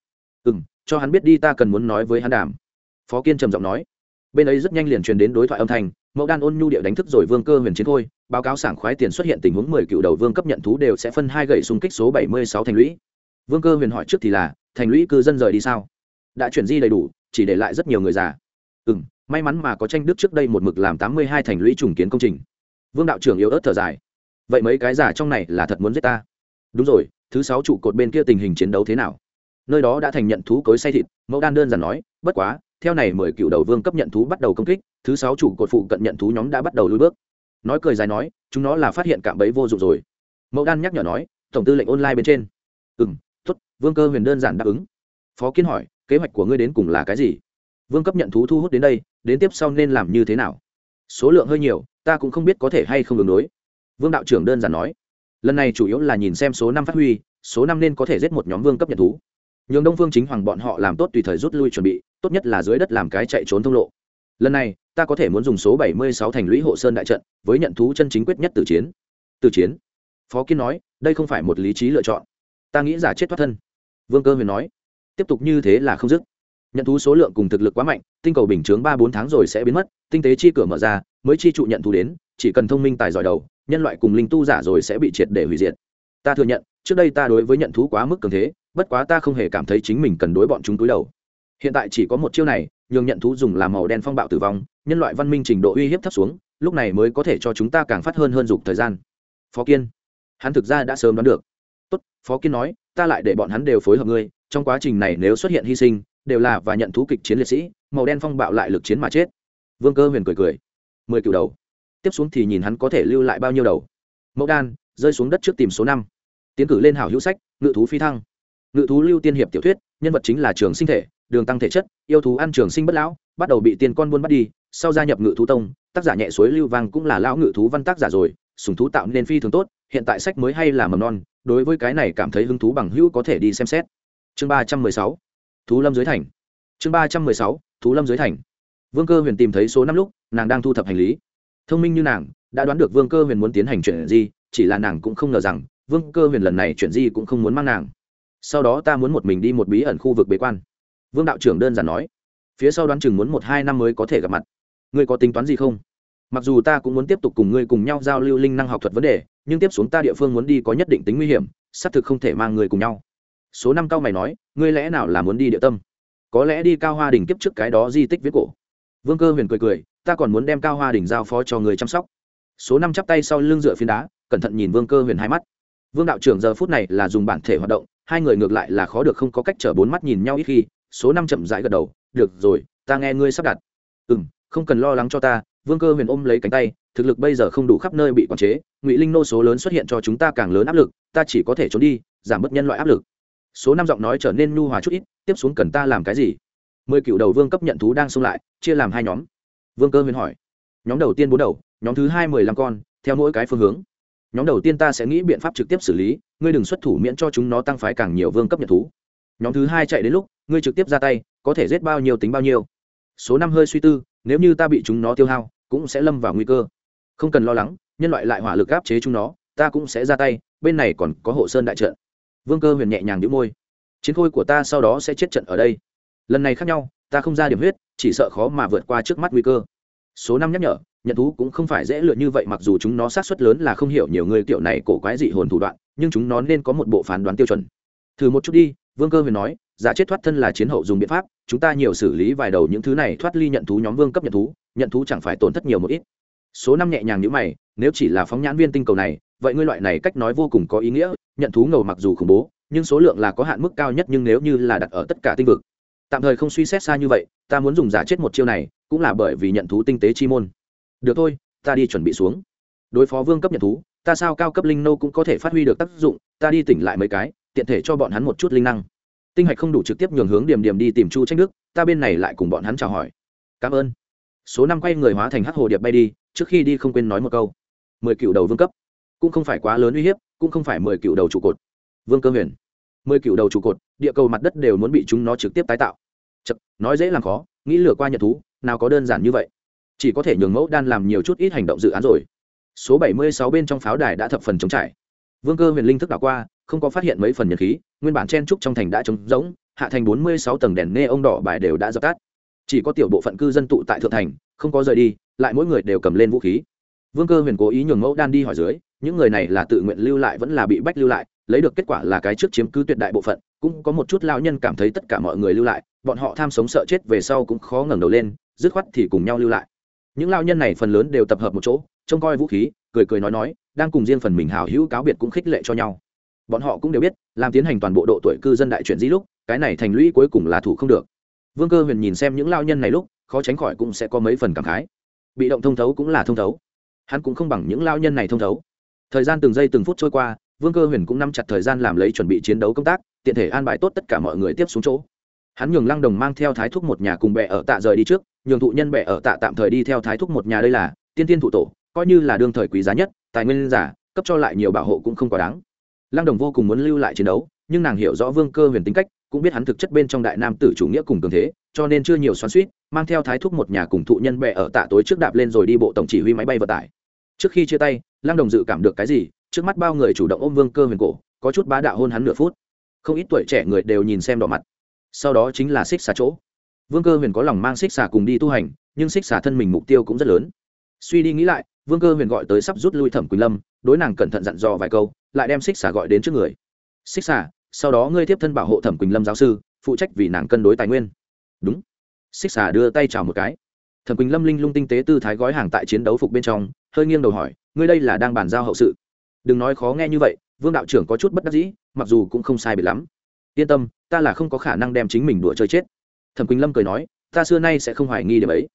Ừ m cho hắn biết đi, ta cần muốn nói với hắn đàm. Phó kiên trầm giọng nói. Bên ấy rất nhanh liền truyền đến đối thoại âm thanh, mẫu đan ôn nhu điệu đánh thức rồi vương cơ huyền chiến thôi, báo cáo sảng khoái tiền xuất hiện tình huống mười cựu đầu vương cấp nhận thú đều sẽ phân hai gậy xung kích số bảy mươi sáu thành lũy. Vương cơ huyền hỏi trước thì là, thành lũy cư dân rời đi sao? Đã chuyển di đầy đủ, chỉ để lại rất nhiều người già. Ừ m may mắn mà có tranh đức trước đây một mực làm tám mươi hai thành lũy trùng kiến công trình. Vương đạo trưởng yếu ớt thở dài. Vậy mấy cái giả trong này là thật muốn giết ta? Đúng rồi, thứ sáu trụ cột bên kia tình hình chiến đấu thế nào? Nơi đó đã thành nhận thú cối say thịt, mẫu đan đơn giản nói, bất quá, theo này mười cựu đầu vương cấp nhận thú bắt đầu công kích, thứ sáu trụ cột phụ cận nhận thú nhóm đã bắt đầu lui bước. Nói cười dài nói, chúng nó là phát hiện cạm bẫy vô dụng rồi. Mẫu đan nhắc nhở nói, tổng tư lệnh online bên trên. Ừ m t ố t vương cơ huyền đơn giản đáp ứng. Phó kiến hỏi, kế hoạch của ngươi đến cùng là cái gì? Vương cấp nhận thú thu hút đến đây, đến tiếp sau nên làm như thế nào? Số lượng hơi nhiều, ta cũng không biết có thể hay không đường đối. Vương đạo trưởng đơn giản nói. Lần này chủ yếu là nhìn xem số năm phát huy, số năm nên có thể giết một nhóm vương cấp nhận thú. Nhường đông Vương chính hoàng bọn họ làm tốt tùy thời rút lui chuẩn bị, tốt nhất là dưới đất làm cái chạy trốn thông lộ. Lần này, ta có thể muốn dùng số bảy mươi sáu thành lũy hộ sơn đại trận, với nhận thú chân chính quyết nhất từ chiến. Từ chiến? Phó kiên nói, đây không phải một lý trí lựa chọn. Ta nghĩ giả chết thoát thân. Vương cơ huyền nói. Tiếp tục như thế là không dứt nhận thú số lượng cùng thực lực quá mạnh, tinh cầu bình chướng ba bốn tháng rồi sẽ biến mất, tinh tế chi cửa mở ra, mới chi trụ nhận thú đến, chỉ cần thông minh tài giỏi đầu, nhân loại cùng linh tu giả rồi sẽ bị triệt để hủy diệt. Ta thừa nhận, trước đây ta đối với nhận thú quá mức cường thế, bất quá ta không hề cảm thấy chính mình cần đối bọn chúng túi đầu. Hiện tại chỉ có một chiêu này, nhường nhận thú dùng làm màu đen phong bạo tử vong, nhân loại văn minh trình độ uy hiếp thấp xuống, lúc này mới có thể cho chúng ta càng phát hơn hơn dục thời gian. Phó kiên, hắn thực ra đã sớm đoán được. Tốt, phó kiên nói, ta lại để bọn hắn đều phối hợp ngươi, trong quá trình này nếu xuất hiện hy sinh đều là và nhận thú kịch chiến liệt sĩ, màu đen phong bạo lại lực chiến mà chết. Vương cơ huyền cười cười. Mười cựu đầu. Tiếp xuống thì nhìn hắn có thể lưu lại bao nhiêu đầu. Mẫu đan, rơi xuống đất trước tìm số năm. Tiến cử lên hảo hữu sách, ngự thú phi thăng. Ngự thú lưu tiên hiệp tiểu thuyết, nhân vật chính là trường sinh thể, đường tăng thể chất, yêu thú ăn trường sinh bất lão, bắt đầu bị tiên con buôn bắt đi, sau gia nhập ngự thú tông, tác giả nhẹ suối lưu vang cũng là lão ngự thú văn tác giả rồi, sùng thú tạo nên phi thường tốt, hiện tại sách mới hay là mầm non, đối với cái này cảm thấy hứng thú bằng hữu có thể đi xem xét. Chương ba trăm mười sáu thú lâm dưới thành. Chương ba trăm mười sáu, thú lâm dưới thành. Vương cơ huyền tìm thấy số năm lúc, nàng đang thu thập hành lý. Thông minh như nàng, đã đoán được vương cơ huyền muốn tiến hành chuyện gì, chỉ là nàng cũng không ngờ rằng, vương cơ huyền lần này chuyện gì cũng không muốn mang nàng. Sau đó ta muốn một mình đi một bí ẩn khu vực bế quan. Vương đạo trưởng đơn giản nói. Phía sau đoán chừng muốn một hai năm mới có thể gặp mặt. Ngươi có tính toán gì không? Mặc dù ta cũng muốn tiếp tục cùng ngươi cùng nhau giao lưu linh năng học thuật vấn đề, nhưng tiếp xuống ta địa phương muốn đi có nhất định tính nguy hiểm, xác thực không thể mang người cùng nhau số năm cao mày nói, ngươi lẽ nào là muốn đi địa tâm? Có lẽ đi cao hoa đình kiếp trước cái đó di tích viết cổ. Vương cơ huyền cười cười, ta còn muốn đem cao hoa đình giao phó cho người chăm sóc. Số năm chắp tay sau lưng dựa phiến đá, cẩn thận nhìn vương cơ huyền hai mắt. Vương đạo trưởng giờ phút này là dùng bản thể hoạt động, hai người ngược lại là khó được không có cách chở bốn mắt nhìn nhau ít khi, số năm chậm rãi gật đầu, được rồi, ta nghe ngươi sắp đặt. Ừ m không cần lo lắng cho ta. Vương cơ huyền ôm lấy cánh tay, thực lực bây giờ không đủ khắp nơi bị quản chế, ngụy linh nô số lớn xuất hiện cho chúng ta càng lớn áp lực, ta chỉ có thể trốn đi, giảm bớt nhân loại áp lực số năm giọng nói trở nên nhu hòa chút ít, tiếp xuống cần ta làm cái gì? Mười cựu đầu vương cấp nhận thú đang xông lại, chia làm hai nhóm. Vương cơ huyền hỏi. Nhóm đầu tiên bốn đầu, nhóm thứ hai mười lăm con, theo mỗi cái phương hướng. Nhóm đầu tiên ta sẽ nghĩ biện pháp trực tiếp xử lý, ngươi đừng xuất thủ miễn cho chúng nó tăng phái càng nhiều vương cấp nhận thú. Nhóm thứ hai chạy đến lúc, ngươi trực tiếp ra tay, có thể giết bao nhiêu tính bao nhiêu. Số năm hơi suy tư, nếu như ta bị chúng nó tiêu hao, cũng sẽ lâm vào nguy cơ. Không cần lo lắng, nhân loại lại hỏa lực áp chế chúng nó, ta cũng sẽ ra tay, bên này còn có hộ sơn đại trận vương cơ huyền nhẹ nhàng đĩu môi. Chiến khôi của ta sau đó sẽ chết trận ở đây. Lần này khác nhau, ta không ra điểm huyết, chỉ sợ khó mà vượt qua trước mắt nguy cơ. Số năm nhắc nhở, nhận thú cũng không phải dễ lựa như vậy mặc dù chúng nó sát xuất lớn là không hiểu nhiều người kiểu này cổ quái dị hồn thủ đoạn, nhưng chúng nó nên có một bộ phán đoán tiêu chuẩn. Thử một chút đi, vương cơ huyền nói, giả chết thoát thân là chiến hậu dùng biện pháp, chúng ta nhiều xử lý vài đầu những thứ này thoát ly nhận thú nhóm vương cấp nhận thú nhận thú chẳng phải tổn thất nhiều một ít. Số năm nhẹ nhàng như mày, nếu chỉ là phóng nhãn viên tinh cầu này vậy ngươi loại này cách nói vô cùng có ý nghĩa, nhận thú ngầu mặc dù khủng bố, nhưng số lượng là có hạn mức cao nhất nhưng nếu như là đặt ở tất cả tinh vực, tạm thời không suy xét xa như vậy, ta muốn dùng giả chết một chiêu này, cũng là bởi vì nhận thú tinh tế chi môn. Được thôi, ta đi chuẩn bị xuống. Đối phó vương cấp nhận thú, ta sao cao cấp linh nô cũng có thể phát huy được tác dụng, ta đi tỉnh lại mấy cái, tiện thể cho bọn hắn một chút linh năng. Tinh hạch không đủ trực tiếp nhường hướng điểm điểm đi tìm chu tranh đức, ta bên này lại cùng bọn hắn chào hỏi. Cảm ơn. Số năm quay người hóa thành hắc hồ điệp bay đi, trước khi đi không quên nói một câu. Mười cựu đầu vương cấp cũng không phải quá lớn uy hiếp cũng không phải mười cựu đầu trụ cột. Vương cơ huyền mười cựu đầu trụ cột địa cầu mặt đất đều muốn bị chúng nó trực tiếp tái tạo. Chật, nói dễ làm khó nghĩ lừa qua nhận thú nào có đơn giản như vậy. Chỉ có thể nhường mẫu đan làm nhiều chút ít hành động dự án rồi. Số bảy mươi sáu bên trong pháo đài đã thập phần chống trải. Vương cơ huyền linh thức đảo qua không có phát hiện mấy phần nhật khí nguyên bản chen trúc trong thành đã trống rỗng hạ thành bốn mươi sáu tầng đèn nê ông đỏ bài đều đã dập tắt. Chỉ có tiểu bộ phận cư dân tụ tại thượng thành không có rời đi lại mỗi người đều cầm lên vũ khí vương cơ huyền cố ý nhường mẫu đan đi hỏi dưới, những người này là tự nguyện lưu lại vẫn là bị bách lưu lại, lấy được kết quả là cái trước chiếm cứ tuyệt đại bộ phận, cũng có một chút lao nhân cảm thấy tất cả mọi người lưu lại, bọn họ tham sống sợ chết về sau cũng khó ngẩng đầu lên, dứt khoát thì cùng nhau lưu lại. Những lao nhân này phần lớn đều tập hợp một chỗ, trông coi vũ khí, cười cười nói nói, đang cùng riêng phần mình hào hữu cáo biệt cũng khích lệ cho nhau. Bọn họ cũng đều biết, làm tiến hành toàn bộ độ tuổi cư dân đại chuyển di lúc, cái này thành lũy cuối cùng là thủ không được. Vương cơ huyền nhìn xem những lao nhân này lúc, khó tránh khỏi cũng sẽ có mấy phần cảm khái. Bị động thông thấu cũng là thông thấu hắn cũng không bằng những lao nhân này thông thấu. Thời gian từng giây từng phút trôi qua, vương cơ huyền cũng nắm chặt thời gian làm lấy chuẩn bị chiến đấu công tác, tiện thể an bài tốt tất cả mọi người tiếp xuống chỗ. Hắn nhường lăng đồng mang theo thái thúc một nhà cùng bệ ở tạ rời đi trước, nhường thụ nhân bệ ở tạ tạm thời đi theo thái thúc một nhà đây là, tiên tiên thụ tổ, coi như là đương thời quý giá nhất, tài nguyên giả, cấp cho lại nhiều bảo hộ cũng không quá đáng. Lăng đồng vô cùng muốn lưu lại chiến đấu, nhưng nàng hiểu rõ vương cơ huyền tính cách, cũng biết hắn thực chất bên trong đại nam tử chủ nghĩa cùng cường thế, cho nên chưa nhiều xoắn suýt mang theo thái thúc một nhà cùng thụ nhân bệ ở tạ tối trước đạp lên rồi đi bộ tổng chỉ huy máy bay vận tải trước khi chia tay, lăng đồng dự cảm được cái gì, trước mắt bao người chủ động ôm vương cơ huyền cổ, có chút bá đạo hôn hắn nửa phút. Không ít tuổi trẻ người đều nhìn xem đỏ mặt. Sau đó chính là xích xà chỗ. Vương cơ huyền có lòng mang xích xà cùng đi tu hành, nhưng xích xà thân mình mục tiêu cũng rất lớn. Suy đi nghĩ lại, vương cơ huyền gọi tới sắp rút lui thẩm quỳnh lâm, đối nàng cẩn thận dặn dò vài câu, lại đem xích xà gọi đến trước người. Xích xà, sau đó ngươi tiếp thân bảo hộ thẩm quỳnh lâm giáo sư, phụ trách vì nàng cân đối tài nguyên. Đúng. Xích xà đưa tay chào một cái. Thẩm quỳnh lâm linh lung tinh tế tư thái gói hàng tại chiến đấu phục bên trong hơi nghiêng đầu hỏi, ngươi đây là đang bàn giao hậu sự? Đừng nói khó nghe như vậy, vương đạo trưởng có chút bất đắc dĩ, mặc dù cũng không sai biệt lắm. Yên tâm, ta là không có khả năng đem chính mình đùa chơi chết. Thẩm quỳnh lâm cười nói, ta xưa nay sẽ không hoài nghi điểm ấy.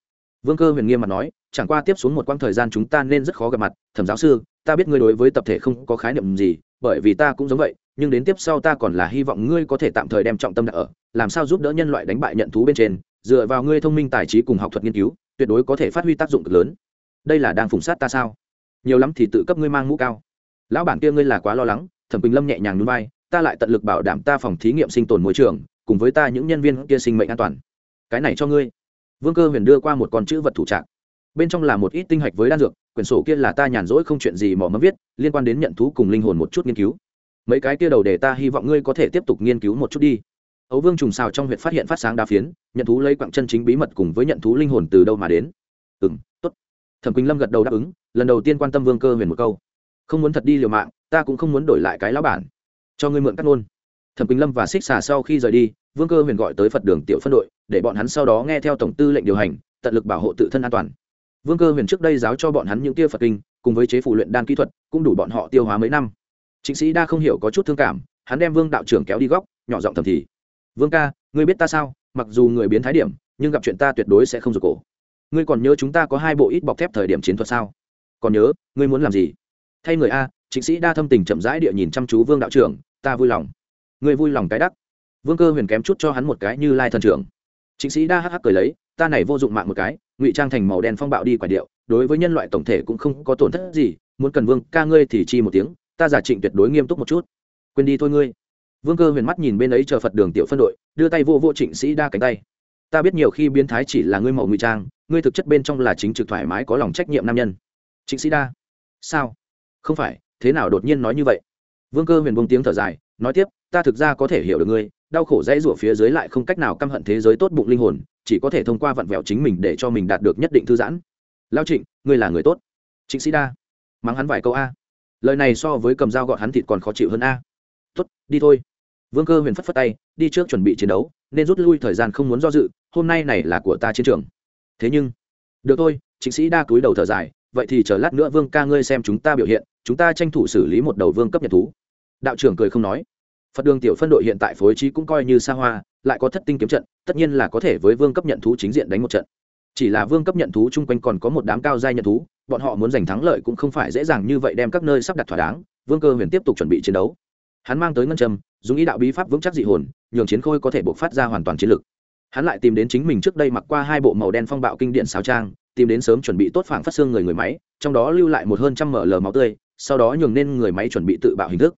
Vương cơ huyền nghiêm mặt nói, chẳng qua tiếp xuống một quãng thời gian chúng ta nên rất khó gặp mặt, thẩm giáo sư, ta biết ngươi đối với tập thể không có khái niệm gì, bởi vì ta cũng giống vậy, nhưng đến tiếp sau ta còn là hy vọng ngươi có thể tạm thời đem trọng tâm đặt ở, làm sao giúp đỡ nhân loại đánh bại nhận thú bên trên, dựa vào ngươi thông minh tài trí cùng học thuật nghiên cứu, tuyệt đối có thể phát huy tác dụng cực lớn đây là đang phùng sát ta sao? Nhiều lắm thì tự cấp ngươi mang mũ cao. Lão bản kia ngươi là quá lo lắng, thẩm quỳnh lâm nhẹ nhàng núi vai, ta lại tận lực bảo đảm ta phòng thí nghiệm sinh tồn môi trường, cùng với ta những nhân viên kia sinh mệnh an toàn. Cái này cho ngươi. Vương cơ huyền đưa qua một con chữ vật thủ trạng bên trong là một ít tinh hạch với đan dược, quyển sổ kia là ta nhàn rỗi không chuyện gì mỏ mẫm viết, liên quan đến nhận thú cùng linh hồn một chút nghiên cứu. Mấy cái kia đầu để ta hy vọng ngươi có thể tiếp tục nghiên cứu một chút đi. Ấu vương trùng xào trong huyện phát hiện phát sáng đa phiến, nhận thú lấy quặng chân chính bí mật cùng với nhận thú linh hồn từ đâu mà đến? Ừ m thẩm quỳnh lâm gật đầu đáp ứng, lần đầu tiên quan tâm vương cơ huyền một câu. Không muốn thật đi liều mạng, ta cũng không muốn đổi lại cái lão bản. Cho ngươi mượn cắt ngôn. Thẩm quỳnh lâm và xích xà sau khi rời đi, vương cơ huyền gọi tới phật đường tiểu phân đội, để bọn hắn sau đó nghe theo tổng tư lệnh điều hành, tận lực bảo hộ tự thân an toàn. Vương cơ huyền trước đây giáo cho bọn hắn những tia phật kinh, cùng với chế phủ luyện đan kỹ thuật, cũng đủ bọn họ tiêu hóa mấy năm. Chính sĩ đa không hiểu có chút thương cảm, hắn đem vương đạo trưởng kéo đi góc, nhỏ giọng thầm thì. Vương ca, ngươi biết ta sao? Mặc dù người biến thái điểm, nhưng gặp chuyện ta tuyệt đối sẽ không rụt cổ ngươi còn nhớ chúng ta có hai bộ ít bọc thép thời điểm chiến thuật sao? Còn nhớ, ngươi muốn làm gì? Thay người a chính sĩ đa thâm tình chậm rãi địa nhìn chăm chú vương đạo trưởng, ta vui lòng. Ngươi vui lòng cái đắc. Vương cơ huyền kém chút cho hắn một cái như lai thần trưởng. Chính sĩ đa hắc hắc cười lấy, ta này vô dụng mạng một cái, ngụy trang thành màu đen phong bạo đi quả điệu, đối với nhân loại tổng thể cũng không có tổn thất gì, muốn cần vương ca ngươi thì chi một tiếng, ta giả trịnh tuyệt đối nghiêm túc một chút. Quên đi thôi ngươi. Vương cơ huyền mắt nhìn bên ấy chờ phật đường tiểu phân đội, đưa tay vô vô trịnh sĩ đa cánh tay ta biết nhiều khi biến thái chỉ là ngươi màu ngụy trang, ngươi thực chất bên trong là chính trực thoải mái có lòng trách nhiệm nam nhân. Trịnh sĩ đa. Sao? Không phải, thế nào đột nhiên nói như vậy? Vương cơ huyền bông tiếng thở dài, nói tiếp, ta thực ra có thể hiểu được ngươi, đau khổ dãy rủa phía dưới lại không cách nào căm hận thế giới tốt bụng linh hồn, chỉ có thể thông qua vặn vẹo chính mình để cho mình đạt được nhất định thư giãn. Lao trịnh, ngươi là người tốt. Trịnh sĩ đa. Mắng hắn vài câu a. Lời này so với cầm dao gọt hắn thịt còn khó chịu hơn a. Tốt, đi thôi. Vương cơ huyền phất phất tay, đi trước chuẩn bị chiến đấu nên rút lui thời gian không muốn do dự, hôm nay này là của ta chiến trường. Thế nhưng, được thôi chính sĩ đa cúi đầu thở dài, vậy thì chờ lát nữa vương ca ngươi xem chúng ta biểu hiện, chúng ta tranh thủ xử lý một đầu vương cấp nhật thú. Đạo trưởng cười không nói. Phật đường tiểu phân đội hiện tại phối trí cũng coi như xa hoa, lại có thất tinh kiếm trận, tất nhiên là có thể với vương cấp nhận thú chính diện đánh một trận. Chỉ là vương cấp nhận thú chung quanh còn có một đám cao giai nhận thú, bọn họ muốn giành thắng lợi cũng không phải dễ dàng như vậy đem các nơi sắp đặt thỏa đáng, vương cơ huyền tiếp tục chuẩn bị chiến đấu. Hắn mang tới ngân châm, dùng ý đạo bí pháp vững chắc dị hồn nhường chiến khôi có thể buộc phát ra hoàn toàn chiến lực. Hắn lại tìm đến chính mình trước đây mặc qua hai bộ màu đen phong bạo kinh điện sáo trang, tìm đến sớm chuẩn bị tốt phảng phát xương người người máy, trong đó lưu lại một hơn trăm mở lờ máu tươi, sau đó nhường nên người máy chuẩn bị tự bạo hình thức.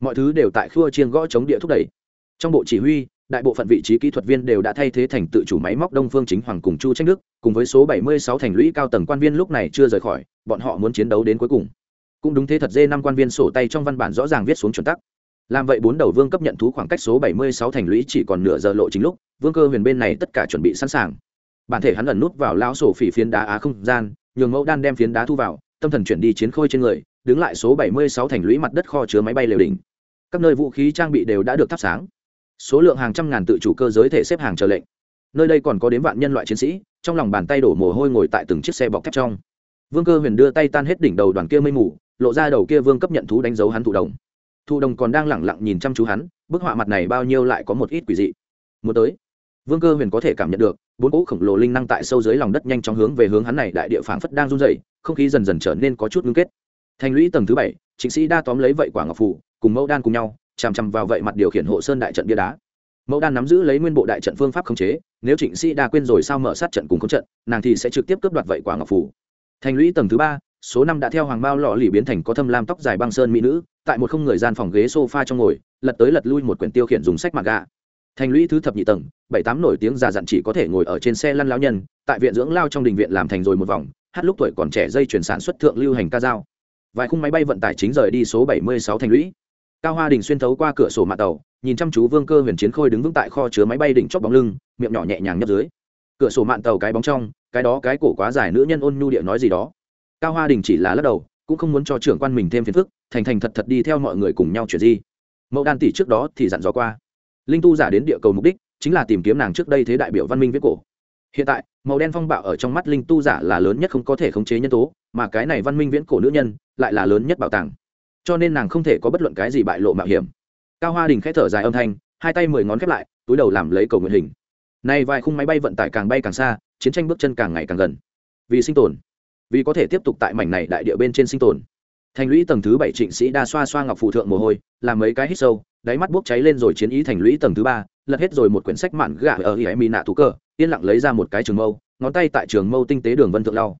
Mọi thứ đều tại khua chiên gõ chống địa thúc đẩy. Trong bộ chỉ huy, đại bộ phận vị trí kỹ thuật viên đều đã thay thế thành tự chủ máy móc đông phương chính hoàng cùng chu tranh đức, cùng với số 76 thành lũy cao tầng quan viên lúc này chưa rời khỏi, bọn họ muốn chiến đấu đến cuối cùng. Cũng đúng thế thật dê năm quan viên sổ tay trong văn bản rõ ràng viết xuống chuẩn tắc làm vậy bốn đầu vương cấp nhận thú khoảng cách số 76 thành lũy chỉ còn nửa giờ lộ chính lúc, vương cơ huyền bên này tất cả chuẩn bị sẵn sàng. Bản thể hắn ẩn nút vào lão sổ phỉ phiến đá á không gian, nhường mẫu đan đem phiến đá thu vào, tâm thần chuyển đi chiến khôi trên người, đứng lại số 76 thành lũy mặt đất kho chứa máy bay lều đỉnh. Các nơi vũ khí trang bị đều đã được thắp sáng. Số lượng hàng trăm ngàn tự chủ cơ giới thể xếp hàng chờ lệnh. Nơi đây còn có đến vạn nhân loại chiến sĩ, trong lòng bàn tay đổ mồ hôi ngồi tại từng chiếc xe bọc thép trong. Vương cơ huyền đưa tay tan hết đỉnh đầu đoàn kia mây mù, lộ ra đầu kia vương cấp nhận thú đánh dấu hắn thụ động thụ đồng còn đang lẳng lặng nhìn chăm chú hắn, bức họa mặt này bao nhiêu lại có một ít quỷ dị. Muốn tới, vương cơ huyền có thể cảm nhận được, bốn cỗ khổng lồ linh năng tại sâu dưới lòng đất nhanh chóng hướng về hướng hắn này đại địa phảng phất đang run dày không khí dần dần trở nên có chút ngưng kết. Thành lũy tầng thứ bảy, chính sĩ đa tóm lấy vậy quả ngọc phủ cùng mẫu đan cùng nhau, chằm chằm vào vậy mặt điều khiển hộ sơn đại trận bia đá. Mẫu đan nắm giữ lấy nguyên bộ đại trận phương pháp khống chế, nếu trịnh sĩ đa quên rồi sao mở sát trận cùng khống trận, nàng thì sẽ trực tiếp cướp đoạt vậy quả ngọc phủ thành lũy tầng thứ ba, số năm đã theo hoàng bao lọ lì biến thành có thâm lam tóc dài băng sơn mỹ nữ tại một không người gian phòng ghế sofa trong ngồi, lật tới lật lui một quyển tiêu khiển dùng sách mà gạ. thành lũy thứ thập nhị tầng, bảy tám nổi tiếng già dặn chỉ có thể ngồi ở trên xe lăn lão nhân, tại viện dưỡng lao trong đình viện làm thành rồi một vòng, hát lúc tuổi còn trẻ dây chuyển sản xuất thượng lưu hành ca dao. Vài khung máy bay vận tải chính rời đi số bảy mươi sáu thành lũy. Cao hoa đình xuyên thấu qua cửa sổ mạn tàu, nhìn chăm chú vương cơ huyền chiến khôi đứng vững tại kho chứa máy bay đỉnh chóp bóng lưng, miệng nhỏ nhẹ nhàng nhấp dưới. Cửa sổ mạn tàu cái bóng trong, cái đó cái cổ quá dài nữ nhân ôn nhu địa nói gì đó. Cao hoa đình chỉ là lắc đầu cũng không muốn cho trưởng quan mình thêm phiền phức, thành thành thật thật đi theo mọi người cùng nhau chuyện gì mẫu đan tỷ trước đó thì dặn dò qua. Linh tu giả đến địa cầu mục đích chính là tìm kiếm nàng trước đây thế đại biểu văn minh viết cổ. Hiện tại, màu đen phong bạo ở trong mắt linh tu giả là lớn nhất không có thể khống chế nhân tố, mà cái này văn minh viễn cổ nữ nhân lại là lớn nhất bảo tàng. Cho nên nàng không thể có bất luận cái gì bại lộ mạo hiểm. Cao hoa đình k h ẽ thở dài âm thanh, hai tay mười ngón khép lại, túi đầu làm lấy cầu nguyện hình. Nay vài khung máy bay vận tải càng bay càng xa, chiến tranh bước chân càng ngày càng gần. Vì sinh tồn vì có thể tiếp tục tại mảnh này đại địa bên trên sinh tồn. Thành lũy tầng thứ bảy trịnh sĩ đa xoa xoa ngọc phụ thượng mồ hôi, làm mấy cái hít sâu, đáy mắt bốc cháy lên rồi chiến ý thành lũy tầng thứ ba, lật hết rồi một quyển sách mạn gà ở hiểm mỹ nạ tú cơ, yên lặng lấy ra một cái trường mâu, ngón tay tại trường mâu tinh tế đường vân thượng lau.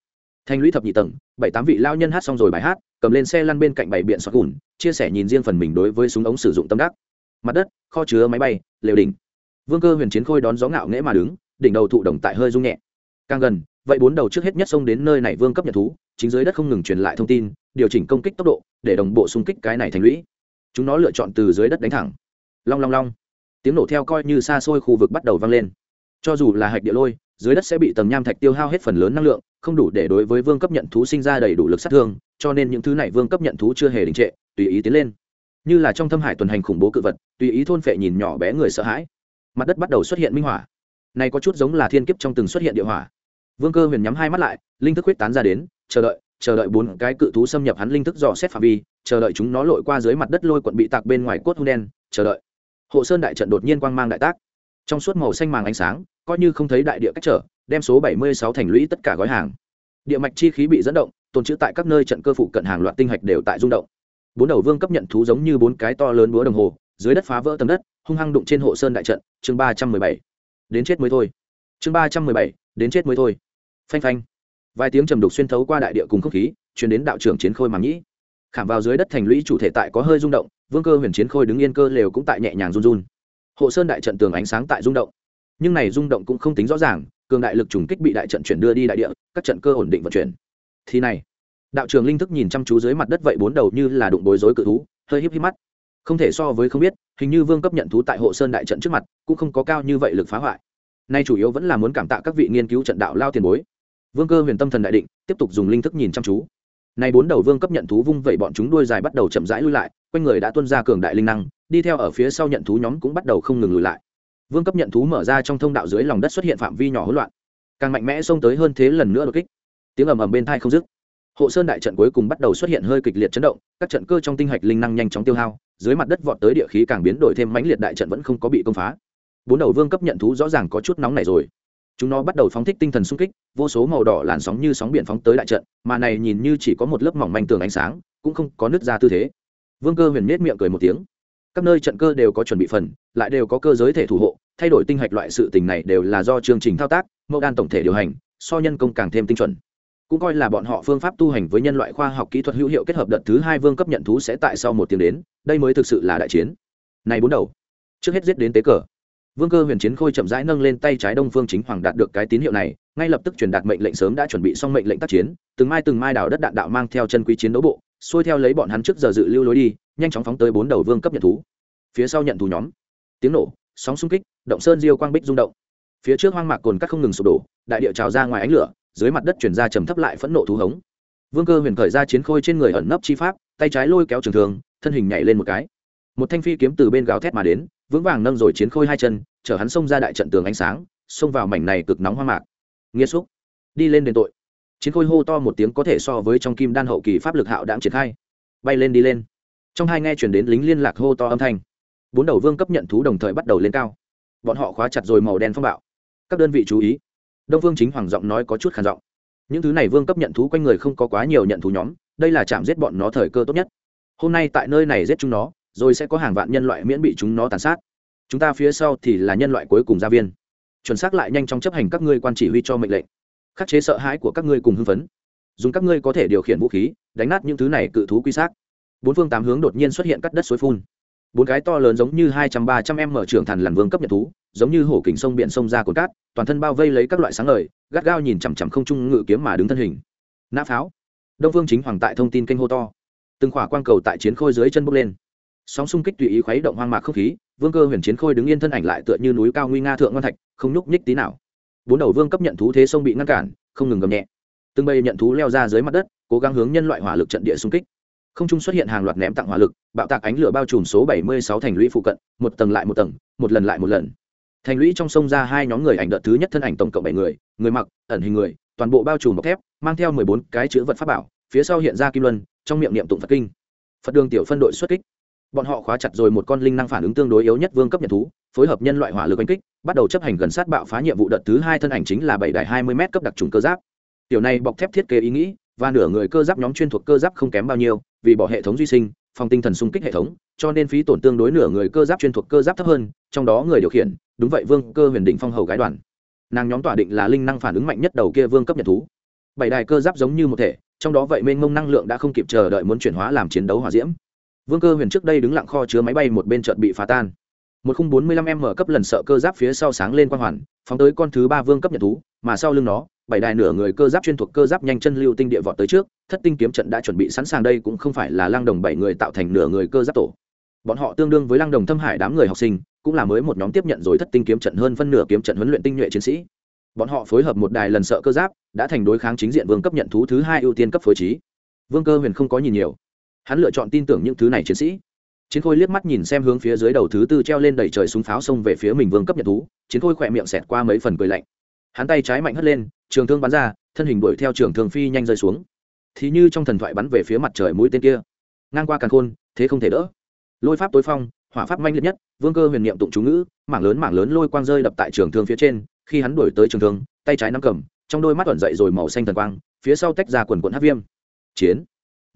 Thành lũy thập nhị tầng, bảy tám vị lao nhân hát xong rồi bài hát, cầm lên xe lăn bên cạnh bảy biện xoát gùn, chia sẻ nhìn riêng phần mình đối với súng ống sử dụng tâm đắc. Mặt đất, kho chứa máy bay, lều đỉnh. Vương cơ huyền chiến khôi đón gió ngạo nghễ mà đứng, đỉnh đầu thụ đồng tại hơi rung nhẹ. Càng gần vậy bốn đầu trước hết nhất xông đến nơi này vương cấp nhật thú, chính dưới đất không ngừng truyền lại thông tin, điều chỉnh công kích tốc độ, để đồng bộ xung kích cái này thành lũy. Chúng nó lựa chọn từ dưới đất đánh thẳng. Long long long. Tiếng nổ theo coi như xa xôi khu vực bắt đầu vang lên. Cho dù là hạch địa lôi, dưới đất sẽ bị tầng nham thạch tiêu hao hết phần lớn năng lượng, không đủ để đối với vương cấp nhận thú sinh ra đầy đủ lực sát thương, cho nên những thứ này vương cấp nhận thú chưa hề đình trệ, tùy ý tiến lên. Như là trong thâm hải tuần hành khủng bố cự vật, tùy ý thôn phệ nhìn nhỏ bé người sợ hãi. Mặt đất bắt đầu xuất hiện minh hỏa này có chút giống là thiên kiếp trong từng xuất hiện địa hỏa vương cơ huyền nhắm hai mắt lại, linh thức huyết tán ra đến, chờ đợi chờ đợi bốn cái cự thú xâm nhập hắn linh thức dò xét phạm vi, chờ đợi chúng nó lội qua dưới mặt đất lôi quận bị tạc bên ngoài cốt hung đen, chờ đợi. Hộ sơn đại trận đột nhiên quang mang đại tác. Trong suốt màu xanh màng ánh sáng, coi như không thấy đại địa cách trở, đem số bảy mươi sáu thành lũy tất cả gói hàng. Địa mạch chi khí bị dẫn động, tồn trữ tại các nơi trận cơ phụ cận hàng loạt tinh hạch đều tại rung động. Bốn đầu vương cấp nhận thú giống như bốn cái to lớn búa đồng hồ, dưới đất phá vỡ tầng đất, hung hăng đụng trên hộ sơn đại trận, chương ba trăm mười bảy. Đến chết mới thôi. Chương ba trăm mười bảy, đến chết mới thôi phanh phanh. Vài tiếng trầm đục xuyên thấu qua đại địa cùng không khí chuyển đến đạo trưởng chiến khôi màng nhĩ. Khảm vào dưới đất thành lũy chủ thể tại có hơi rung động, vương cơ huyền chiến khôi đứng yên cơ lều cũng tại nhẹ nhàng run run. Hộ sơn đại trận tường ánh sáng tại rung động. Nhưng này rung động cũng không tính rõ ràng, cường đại lực trùng kích bị đại trận chuyển đưa đi đại địa, các trận cơ ổn định vận chuyển. Thì này, đạo trường linh thức nhìn chăm chú dưới mặt đất vậy bốn đầu như là đụng bối rối cự thú, hơi híp híp mắt. Không thể so với không biết, hình như vương cấp nhận thú tại hộ sơn đại trận trước mặt, cũng không có cao như vậy lực phá hoại. Nay chủ yếu vẫn là muốn cảm tạ các vị nghiên cứu trận đạo lao tiền bối vương cơ huyền tâm thần đại định, tiếp tục dùng linh thức nhìn chăm chú. Nay bốn đầu vương cấp nhận thú vung vẩy bọn chúng đuôi dài bắt đầu chậm rãi lui lại, quanh người đã tuân ra cường đại linh năng, đi theo ở phía sau nhận thú nhóm cũng bắt đầu không ngừng lùi lại. Vương cấp nhận thú mở ra trong thông đạo dưới lòng đất xuất hiện phạm vi nhỏ hỗn loạn. Càng mạnh mẽ xông tới hơn thế lần nữa đột kích. Tiếng ầm ầm bên thai không dứt. Hộ sơn đại trận cuối cùng bắt đầu xuất hiện hơi kịch liệt chấn động, các trận cơ trong tinh hạch linh năng nhanh chóng tiêu hao, dưới mặt đất vọt tới địa khí càng biến đổi thêm mãnh liệt đại trận vẫn không có bị công phá. Bốn đầu vương cấp nhận thú rõ ràng có chút nóng này rồi chúng nó bắt đầu phóng thích tinh thần xung kích, vô số màu đỏ làn sóng như sóng biển phóng tới đại trận, mà này nhìn như chỉ có một lớp mỏng manh tường ánh sáng, cũng không có nứt ra tư thế. Vương cơ huyền nết miệng cười một tiếng. Các nơi trận cơ đều có chuẩn bị phần, lại đều có cơ giới thể thủ hộ, thay đổi tinh hạch loại sự tình này đều là do chương trình thao tác, mẫu đan tổng thể điều hành, so nhân công càng thêm tinh chuẩn. Cũng coi là bọn họ phương pháp tu hành với nhân loại khoa học kỹ thuật hữu hiệu kết hợp đợt thứ hai vương cấp nhận thú sẽ tại sau một tiếng đến, đây mới thực sự là đại chiến. Này bốn đầu. Trước hết giết đến tế cờ vương cơ huyền chiến khôi chậm rãi nâng lên tay trái đông phương chính hoàng đạt được cái tín hiệu này, ngay lập tức truyền đạt mệnh lệnh sớm đã chuẩn bị xong mệnh lệnh tác chiến, từng mai từng mai đảo đất đạn đạo mang theo chân quý chiến đấu bộ, xuôi theo lấy bọn hắn trước giờ dự lưu lối đi, nhanh chóng phóng tới bốn đầu vương cấp nhận thú. Phía sau nhận thú nhóm, tiếng nổ, sóng xung kích, động sơn diêu quang bích rung động. Phía trước hoang mạc cồn cắt không ngừng sụp đổ, đại địa trào ra ngoài ánh lửa, dưới mặt đất truyền ra trầm thấp lại phẫn nộ thú hống. Vương cơ huyền khởi ra chiến khôi trên người ẩn nấp chi pháp, tay trái lôi kéo trường thường thân hình nhảy lên một cái. Một thanh phi kiếm từ bên gào thét mà đến vững vàng nâng rồi chiến khôi hai chân, chở hắn xông ra đại trận tường ánh sáng, xông vào mảnh này cực nóng hoang mạc. Nghĩa xúc. Đi lên đền tội. Chiến khôi hô to một tiếng có thể so với trong kim đan hậu kỳ pháp lực hạo đạm triển khai. Bay lên đi lên. Trong hai nghe chuyển đến lính liên lạc hô to âm thanh. Bốn đầu vương cấp nhận thú đồng thời bắt đầu lên cao. Bọn họ khóa chặt rồi màu đen phong bạo. Các đơn vị chú ý. Đông vương chính hoàng giọng nói có chút khản giọng. Những thứ này vương cấp nhận thú quanh người không có quá nhiều nhận thú nhóm, đây là chạm giết bọn nó thời cơ tốt nhất. Hôm nay tại nơi này giết chúng nó rồi sẽ có hàng vạn nhân loại miễn bị chúng nó tàn sát. Chúng ta phía sau thì là nhân loại cuối cùng gia viên. Chuẩn xác lại nhanh chóng chấp hành các ngươi quan chỉ huy cho mệnh lệnh. Khắc chế sợ hãi của các ngươi cùng hưng phấn. Dùng các ngươi có thể điều khiển vũ khí, đánh nát những thứ này cự thú quy xác. Bốn phương tám hướng đột nhiên xuất hiện cắt đất suối phun. Bốn cái to lớn giống như hai trăm ba trăm em mở trưởng thần làn vương cấp nhật thú, giống như hổ kình sông biển sông ra cồn cát, toàn thân bao vây lấy các loại sáng ngời, gắt gao nhìn chằm chằm không trung ngự kiếm mà đứng thân hình. Nã pháo. Đông vương chính hoàng tại thông tin kênh hô to. Từng khỏa quang cầu tại chiến khôi dưới chân bốc lên sóng xung kích tùy ý khuấy động hoang mạc không khí, vương cơ huyền chiến khôi đứng yên thân ảnh lại tựa như núi cao nguy nga thượng ngon thạch, không nhúc nhích tí nào. Bốn đầu vương cấp nhận thú thế sông bị ngăn cản, không ngừng gầm nhẹ. Từng bầy nhận thú leo ra dưới mặt đất, cố gắng hướng nhân loại hỏa lực trận địa xung kích. Không trung xuất hiện hàng loạt ném tặng hỏa lực, bạo tạc ánh lửa bao trùm số 76 thành lũy phụ cận, một tầng lại một tầng, một lần lại một lần. Thành lũy trong sông ra hai nhóm người ảnh đợt thứ nhất thân ảnh tổng cộng bảy người người mặc, ẩn hình người, toàn bộ bao trùm bọc thép, mang theo 14 cái chữ vật pháp bảo, phía sau hiện ra kim luân, trong miệng niệm tụng phật kinh. Phật đường tiểu phân đội xuất kích bọn họ khóa chặt rồi một con linh năng phản ứng tương đối yếu nhất vương cấp nhật thú, phối hợp nhân loại hỏa lực oanh kích, bắt đầu chấp hành gần sát bạo phá nhiệm vụ đợt thứ hai thân ảnh chính là bảy đài hai mươi m cấp đặc trùng cơ giáp. Tiểu này bọc thép thiết kế ý nghĩ, và nửa người cơ giáp nhóm chuyên thuộc cơ giáp không kém bao nhiêu, vì bỏ hệ thống duy sinh, phòng tinh thần xung kích hệ thống, cho nên phí tổn tương đối nửa người cơ giáp chuyên thuộc cơ giáp thấp hơn, trong đó người điều khiển, đúng vậy vương cơ huyền định phong hầu gái đoàn. Nàng nhóm tỏa định là linh năng phản ứng mạnh nhất đầu kia vương cấp nhật thú. Bảy đài cơ giáp giống như một thể, trong đó vậy mênh mông năng lượng đã không kịp chờ đợi muốn chuyển hóa làm chiến đấu hỏa diễm vương cơ huyền trước đây đứng lặng kho chứa máy bay một bên chợt bị phá tan. Một khung bốn mươi lăm m cấp lần sợ cơ giáp phía sau sáng lên quang hoàn, phóng tới con thứ ba vương cấp nhật thú, mà sau lưng nó, bảy đài nửa người cơ giáp chuyên thuộc cơ giáp nhanh chân lưu tinh địa vọt tới trước, thất tinh kiếm trận đã chuẩn bị sẵn sàng đây cũng không phải là lăng đồng bảy người tạo thành nửa người cơ giáp tổ. Bọn họ tương đương với lăng đồng thâm hải đám người học sinh, cũng là mới một nhóm tiếp nhận rồi thất tinh kiếm trận hơn phân nửa kiếm trận huấn luyện tinh nhuệ chiến sĩ. Bọn họ phối hợp một đài lần sợ cơ giáp, đã thành đối kháng chính diện vương cấp nhận thú thứ hai ưu tiên cấp phối trí. Vương cơ huyền không có nhìn nhiều hắn lựa chọn tin tưởng những thứ này chiến sĩ. Chiến khôi liếc mắt nhìn xem hướng phía dưới đầu thứ tư treo lên đẩy trời súng pháo xông về phía mình vương cấp nhật thú, chiến khôi khỏe miệng xẹt qua mấy phần cười lạnh. Hắn tay trái mạnh hất lên, trường thương bắn ra, thân hình đuổi theo trường thương phi nhanh rơi xuống. Thì như trong thần thoại bắn về phía mặt trời mũi tên kia. Ngang qua càn khôn, thế không thể đỡ. Lôi pháp tối phong, hỏa pháp manh liệt nhất, vương cơ huyền niệm tụng chú ngữ, mảng lớn mảng lớn lôi quang rơi đập tại trường thương phía trên, khi hắn đuổi tới trường thương, tay trái nắm cầm, trong đôi mắt tuẩn dậy rồi màu xanh thần quang, phía sau tách ra quần quận hát viêm. Chiến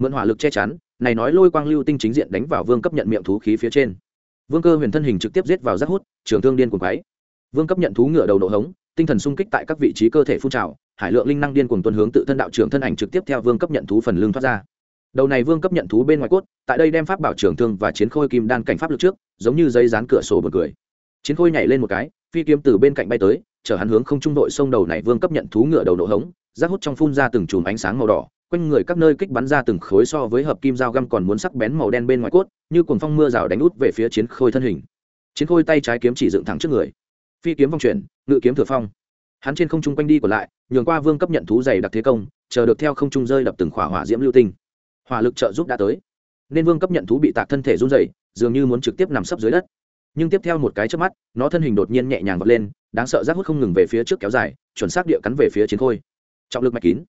mượn hỏa lực che chắn, này nói lôi quang lưu tinh chính diện đánh vào vương cấp nhận miệng thú khí phía trên. Vương cơ huyền thân hình trực tiếp giết vào rác hút, trường thương điên cuồng quái vương cấp nhận thú ngựa đầu nổ hống, tinh thần sung kích tại các vị trí cơ thể phun trào, hải lượng linh năng điên cuồng tuân hướng tự thân đạo trưởng thân ảnh trực tiếp theo vương cấp nhận thú phần lưng thoát ra. Đầu này vương cấp nhận thú bên ngoài cốt, tại đây đem pháp bảo trưởng thương và chiến khôi kim đan cảnh pháp lực trước, giống như dây dán cửa sổ bật cười. Chiến khôi nhảy lên một cái, phi kiếm từ bên cạnh bay tới, chở hắn hướng không trung đội sông đầu này vương cấp nhận thú ngựa đầu nổ hống rác hút trong phun ra từng chùm ánh sáng màu đỏ quanh người các nơi kích bắn ra từng khối so với hợp kim dao găm còn muốn sắc bén màu đen bên ngoài cốt, như cuồng phong mưa rào đánh út về phía chiến khôi thân hình. Chiến khôi tay trái kiếm chỉ dựng thẳng trước người. Phi kiếm vòng chuyển, ngự kiếm thừa phong. Hắn trên không trung quanh đi còn lại, nhường qua vương cấp nhận thú dày đặc thế công, chờ được theo không trung rơi đập từng khỏa hỏa diễm lưu tinh. Hỏa lực trợ giúp đã tới. Nên vương cấp nhận thú bị tạc thân thể run dày dường như muốn trực tiếp nằm sấp dưới đất. Nhưng tiếp theo một cái trước mắt, nó thân hình đột nhiên nhẹ nhàng vọt lên, đáng sợ rác hút không ngừng về phía trước kéo dài, chuẩn xác địa cắn về phía chiến khôi. Trọng lực mạch kín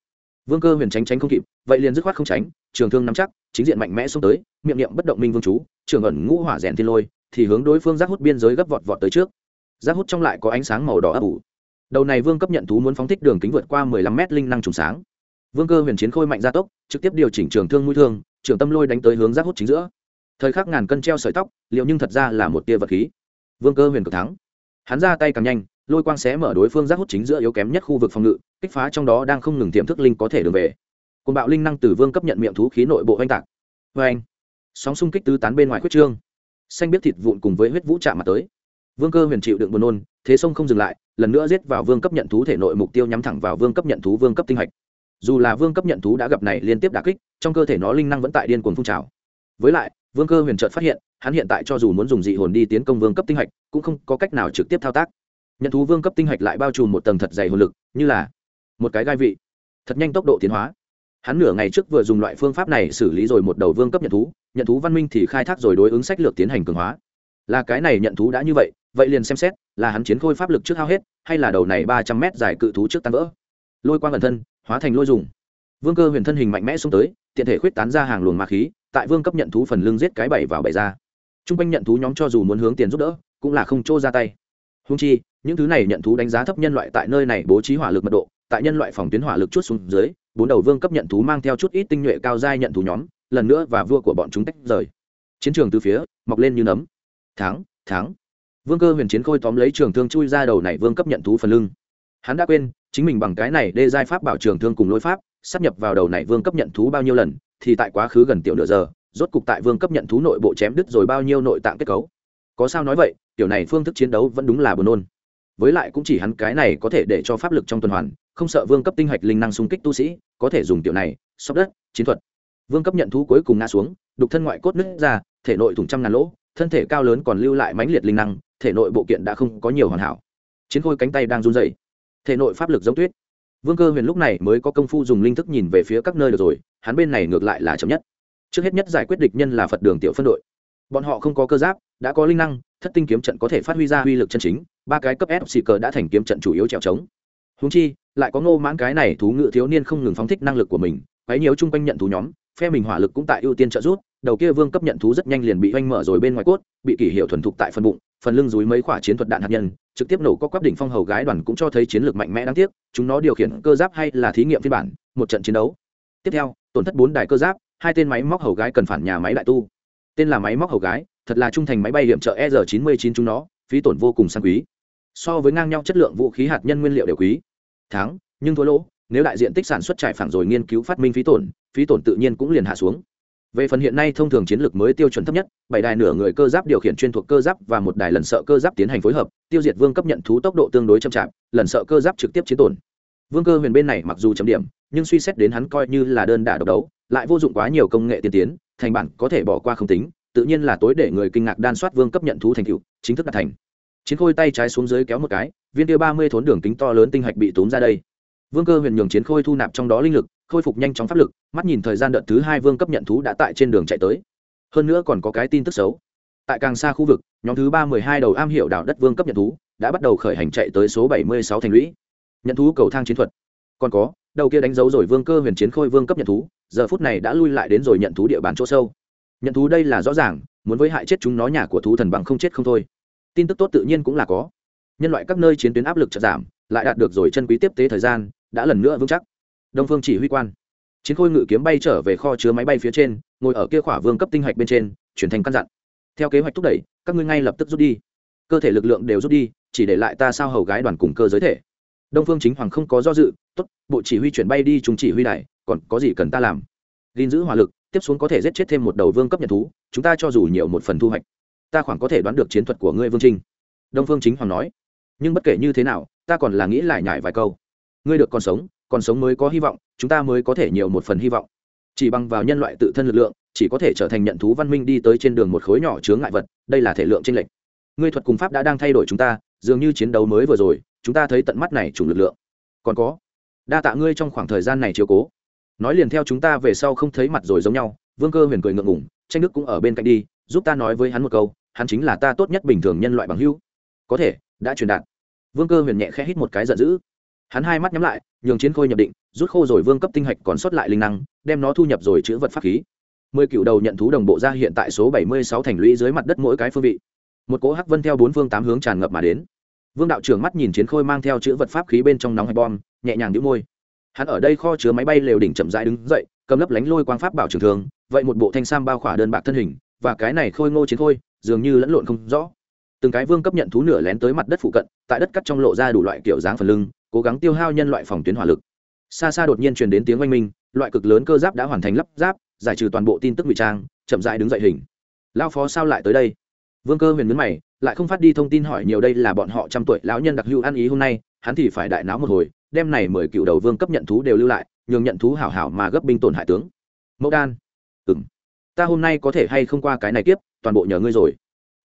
vương cơ huyền tránh tránh không kịp, vậy liền dứt khoát không tránh, trường thương nắm chắc, chính diện mạnh mẽ xông tới, miệng niệm bất động minh vương chú, trường ẩn ngũ hỏa rèn thiên lôi, thì hướng đối phương giác hút biên giới gấp vọt vọt tới trước. Giác hút trong lại có ánh sáng màu đỏ ấp ủ. Đầu này vương cấp nhận thú muốn phóng thích đường kính vượt qua mười lăm mét linh năng trùng sáng. Vương cơ huyền chiến khôi mạnh gia tốc, trực tiếp điều chỉnh trường thương mũi thương, trường tâm lôi đánh tới hướng giác hút chính giữa. Thời khắc ngàn cân treo sợi tóc, liệu nhưng thật ra là một tia vật khí. Vương cơ huyền cực thắng. Hắn ra tay càng nhanh lôi quang xé mở đối phương giác hút chính giữa yếu kém nhất khu vực phòng ngự, kích phá trong đó đang không ngừng tiềm thức linh có thể đường về. Côn bạo linh năng từ vương cấp nhận miệng thú khí nội bộ oanh tạc. Vê anh sóng xung kích tứ tán bên ngoài khuyết trương. Xanh biết thịt vụn cùng với huyết vũ chạm mặt tới. Vương cơ huyền chịu đựng buồn nôn, thế sông không dừng lại, lần nữa giết vào vương cấp nhận thú thể nội mục tiêu nhắm thẳng vào vương cấp nhận thú vương cấp tinh hạch. Dù là vương cấp nhận thú đã gặp này liên tiếp đà kích, trong cơ thể nó linh năng vẫn tại điên cuồng phun trào. Với lại, vương cơ huyền trợt phát hiện, hắn hiện tại cho dù muốn dùng dị hồn đi tiến công vương cấp tinh hạch, cũng không có cách nào trực tiếp thao tác nhận thú vương cấp tinh hạch lại bao trùm một tầng thật dày hồn lực, như là một cái gai vị. Thật nhanh tốc độ tiến hóa. Hắn nửa ngày trước vừa dùng loại phương pháp này xử lý rồi một đầu vương cấp nhận thú nhận thú văn minh thì khai thác rồi đối ứng sách lược tiến hành cường hóa. Là cái này nhận thú đã như vậy vậy liền xem xét, là hắn chiến khôi pháp lực trước hao hết, hay là đầu này ba trăm mét dài cự thú trước tan vỡ. Lôi quang ẩn thân, hóa thành lôi dùng. Vương cơ huyền thân hình mạnh mẽ xuống tới, tiện thể khuyết tán ra hàng luồng ma khí, tại vương cấp nhận thú phần lưng giết cái bảy vào bảy ra. T r u n g quanh nhận thú nhóm cho dù muốn hướng tiền giúp đỡ, cũng là không trô ra tay. Húng chi những thứ này nhận thú đánh giá thấp nhân loại tại nơi này bố trí hỏa lực mật độ, tại nhân loại phòng tuyến hỏa lực chút xuống dưới, bốn đầu vương cấp nhận thú mang theo chút ít tinh nhuệ cao giai nhận thú nhóm, lần nữa và vua của bọn chúng tách rời. Chiến trường từ phía, mọc lên như nấm. Tháng tháng vương cơ huyền chiến khôi tóm lấy trường thương chui ra đầu này vương cấp nhận thú phần lưng. Hắn đã quên, chính mình bằng cái này đê giai pháp bảo trường thương cùng lôi pháp, sắp nhập vào đầu này vương cấp nhận thú bao nhiêu lần, thì tại quá khứ gần tiểu nửa giờ, rốt cục tại vương cấp nhận thú nội bộ chém đứt rồi bao nhiêu nội tạng kết cấu. Có sao nói vậy kiểu này phương thức chiến đấu vẫn đúng là buồn nôn với lại cũng chỉ hắn cái này có thể để cho pháp lực trong tuần hoàn, không sợ vương cấp tinh hạch linh năng xung kích tu sĩ, có thể dùng tiểu này, sóc đất, chiến thuật. Vương cấp nhận thú cuối cùng ngã xuống, đục thân ngoại cốt nứt ra, thể nội thủng trăm ngàn lỗ, thân thể cao lớn còn lưu lại mãnh liệt linh năng, thể nội bộ kiện đã không có nhiều hoàn hảo. Chiến khôi cánh tay đang run dày thể nội pháp lực giống tuyết. Vương cơ huyền lúc này mới có công phu dùng linh thức nhìn về phía các nơi được rồi, hắn bên này ngược lại là chậm nhất. Trước hết nhất giải quyết địch nhân là phật đường tiểu phân đội bọn họ không có cơ giáp, đã có linh năng, thất tinh kiếm trận có thể phát huy ra uy lực chân chính, ba cái cấp s xì cờ đã thành kiếm trận chủ yếu trèo trống. Húng chi, lại có ngô mãn cái này thú ngự thiếu niên không ngừng phóng thích năng lực của mình, quấy nhiều chung quanh nhận thú nhóm, phe mình hỏa lực cũng tại ưu tiên trợ giúp, đầu kia vương cấp nhận thú rất nhanh liền bị oanh mở rồi bên ngoài cốt, bị kỷ hiệu thuần thục tại phần bụng, phần lưng dưới mấy quả chiến thuật đạn hạt nhân, trực tiếp nổ có quắp đỉnh phong hầu gái đoàn cũng cho thấy chiến lược mạnh mẽ đáng tiếc, chúng nó điều khiển cơ giáp hay là thí nghiệm phiên bản, một trận chiến đấu. Tiếp theo, tổn thất bốn đài cơ giáp, hai tên máy móc hầu gái cần phản nhà máy đại tu tên là máy móc hầu gái thật là trung thành máy bay hiểm trợ e r 99 chúng nó phí tổn vô cùng sang quý. So với ngang nhau chất lượng vũ khí hạt nhân nguyên liệu đều quý. Tháng, nhưng thua lỗ nếu đại diện tích sản xuất trải phẳng rồi nghiên cứu phát minh phí tổn phí tổn tự nhiên cũng liền hạ xuống. Về phần hiện nay thông thường chiến lược mới tiêu chuẩn thấp nhất bảy đài nửa người cơ giáp điều khiển chuyên thuộc cơ giáp và một đài lần sợ cơ giáp tiến hành phối hợp tiêu diệt vương cấp nhận thú tốc độ tương đối chậm chạp lần sợ cơ giáp trực tiếp chiến tổn vương cơ huyền bên này mặc dù chấm điểm, nhưng suy xét đến hắn coi như là đơn đả độc đấu, lại vô dụng quá nhiều công nghệ tiên tiến, thành bản có thể bỏ qua không tính, tự nhiên là tối để người kinh ngạc đan soát vương cấp nhận thú thành cựu chính thức đạt thành. Chiến khôi tay trái xuống dưới kéo một cái, viên tiêu ba mươi thốn đường kính to lớn tinh hạch bị tốn ra đây. Vương cơ huyền nhường chiến khôi thu nạp trong đó linh lực, khôi phục nhanh chóng pháp lực, mắt nhìn thời gian đợt thứ hai vương cấp nhận thú đã tại trên đường chạy tới. Hơn nữa còn có cái tin tức xấu. Tại càng xa khu vực, nhóm thứ ba mười hai đầu am hiệu đảo đất vương cấp nhận thú đã bắt đầu khởi hành chạy tới số bảy mươi sáu thành lũy nhận thú cầu thang chiến thuật. Còn có, đầu kia đánh dấu rồi vương cơ huyền chiến khôi vương cấp nhận thú, giờ phút này đã lui lại đến rồi nhận thú địa bàn chỗ sâu. Nhận thú đây là rõ ràng, muốn với hại chết chúng nó nhà của thú thần bằng không chết không thôi. Tin tức tốt tự nhiên cũng là có. Nhân loại các nơi chiến tuyến áp lực chợt giảm, lại đạt được rồi chân quý tiếp tế thời gian, đã lần nữa vững chắc. Đông phương chỉ huy quan. Chiến khôi ngự kiếm bay trở về kho chứa máy bay phía trên, ngồi ở kia khỏa vương cấp tinh hạch bên trên, chuyển thành căn dặn. Theo kế hoạch thúc đẩy, các ngươi ngay lập tức rút đi. Cơ thể lực lượng đều rút đi, chỉ để lại ta sao hầu gái đoàn cùng cơ giới thể đông phương chính hoàng không có do dự, tốt, bộ chỉ huy chuyển bay đi chúng chỉ huy đại còn có gì cần ta làm? Gìn giữ hỏa lực, tiếp xuống có thể giết chết thêm một đầu vương cấp nhật thú, chúng ta cho dù nhiều một phần thu hoạch, ta khoảng có thể đoán được chiến thuật của ngươi, vương trinh. Đông phương chính hoàng nói. Nhưng bất kể như thế nào, ta còn là nghĩ lại nhải vài câu. Ngươi được còn sống còn sống mới có hy vọng, chúng ta mới có thể nhiều một phần hy vọng. Chỉ bằng vào nhân loại tự thân lực lượng, chỉ có thể trở thành nhận thú văn minh đi tới trên đường một khối nhỏ chướng ngại vật, đây là thể lượng tranh lệch. Ngươi thuật cùng pháp đã đang thay đổi chúng ta, dường như chiến đấu mới vừa rồi chúng ta thấy tận mắt này chủng lực lượng. Còn có, đa tạ ngươi trong khoảng thời gian này chiếu cố. Nói liền theo chúng ta về sau không thấy mặt rồi giống nhau, vương cơ huyền cười ngượng ngủng tranh đức cũng ở bên cạnh đi, giúp ta nói với hắn một câu, hắn chính là ta tốt nhất bình thường nhân loại bằng hữu. Có thể, đã truyền đạt. Vương cơ huyền nhẹ khẽ hít một cái giận dữ. Hắn hai mắt nhắm lại, nhường chiến khôi nhập định, rút khô rồi vương cấp tinh hạch còn sót lại linh năng, đem nó thu nhập rồi chữ vật pháp khí. Mười cựu đầu nhận thú đồng bộ ra hiện tại số bảy mươi sáu thành lũy dưới mặt đất mỗi cái phương vị. Một cỗ hắc vân theo bốn phương tám hướng tràn ngập mà đến vương đạo trưởng mắt nhìn chiến khôi mang theo chữ vật pháp khí bên trong nóng hay bom, nhẹ nhàng đĩu môi. Hắn ở đây kho chứa máy bay lều đỉnh chậm rãi đứng dậy, cầm lấp lánh lôi quang pháp bảo trường thường, vậy một bộ thanh sam bao khỏa đơn bạc thân hình, và cái này khôi ngô chiến khôi, dường như lẫn lộn không rõ. Từng cái vương cấp nhận thú nửa lén tới mặt đất phụ cận, tại đất cắt trong lộ ra đủ loại kiểu dáng phần lưng, cố gắng tiêu hao nhân loại phòng tuyến hỏa lực. Xa xa đột nhiên truyền đến tiếng oanh minh, loại cực lớn cơ giáp đã hoàn thành lắp giáp giải trừ toàn bộ tin tức ngụy trang, chậm rãi đứng dậy hình. Lao phó sao lại tới đây? Vương cơ huyền mướn mày lại không phát đi thông tin hỏi nhiều đây là bọn họ trăm tuổi lão nhân đặc hữu ăn ý hôm nay, hắn thì phải đại náo một hồi đem này mười cựu đầu vương cấp nhận thú đều lưu lại, nhường nhận thú hảo hảo mà gấp binh tổn hại tướng. Mẫu đan. Ừ m ta hôm nay có thể hay không qua cái này tiếp, toàn bộ nhờ ngươi rồi.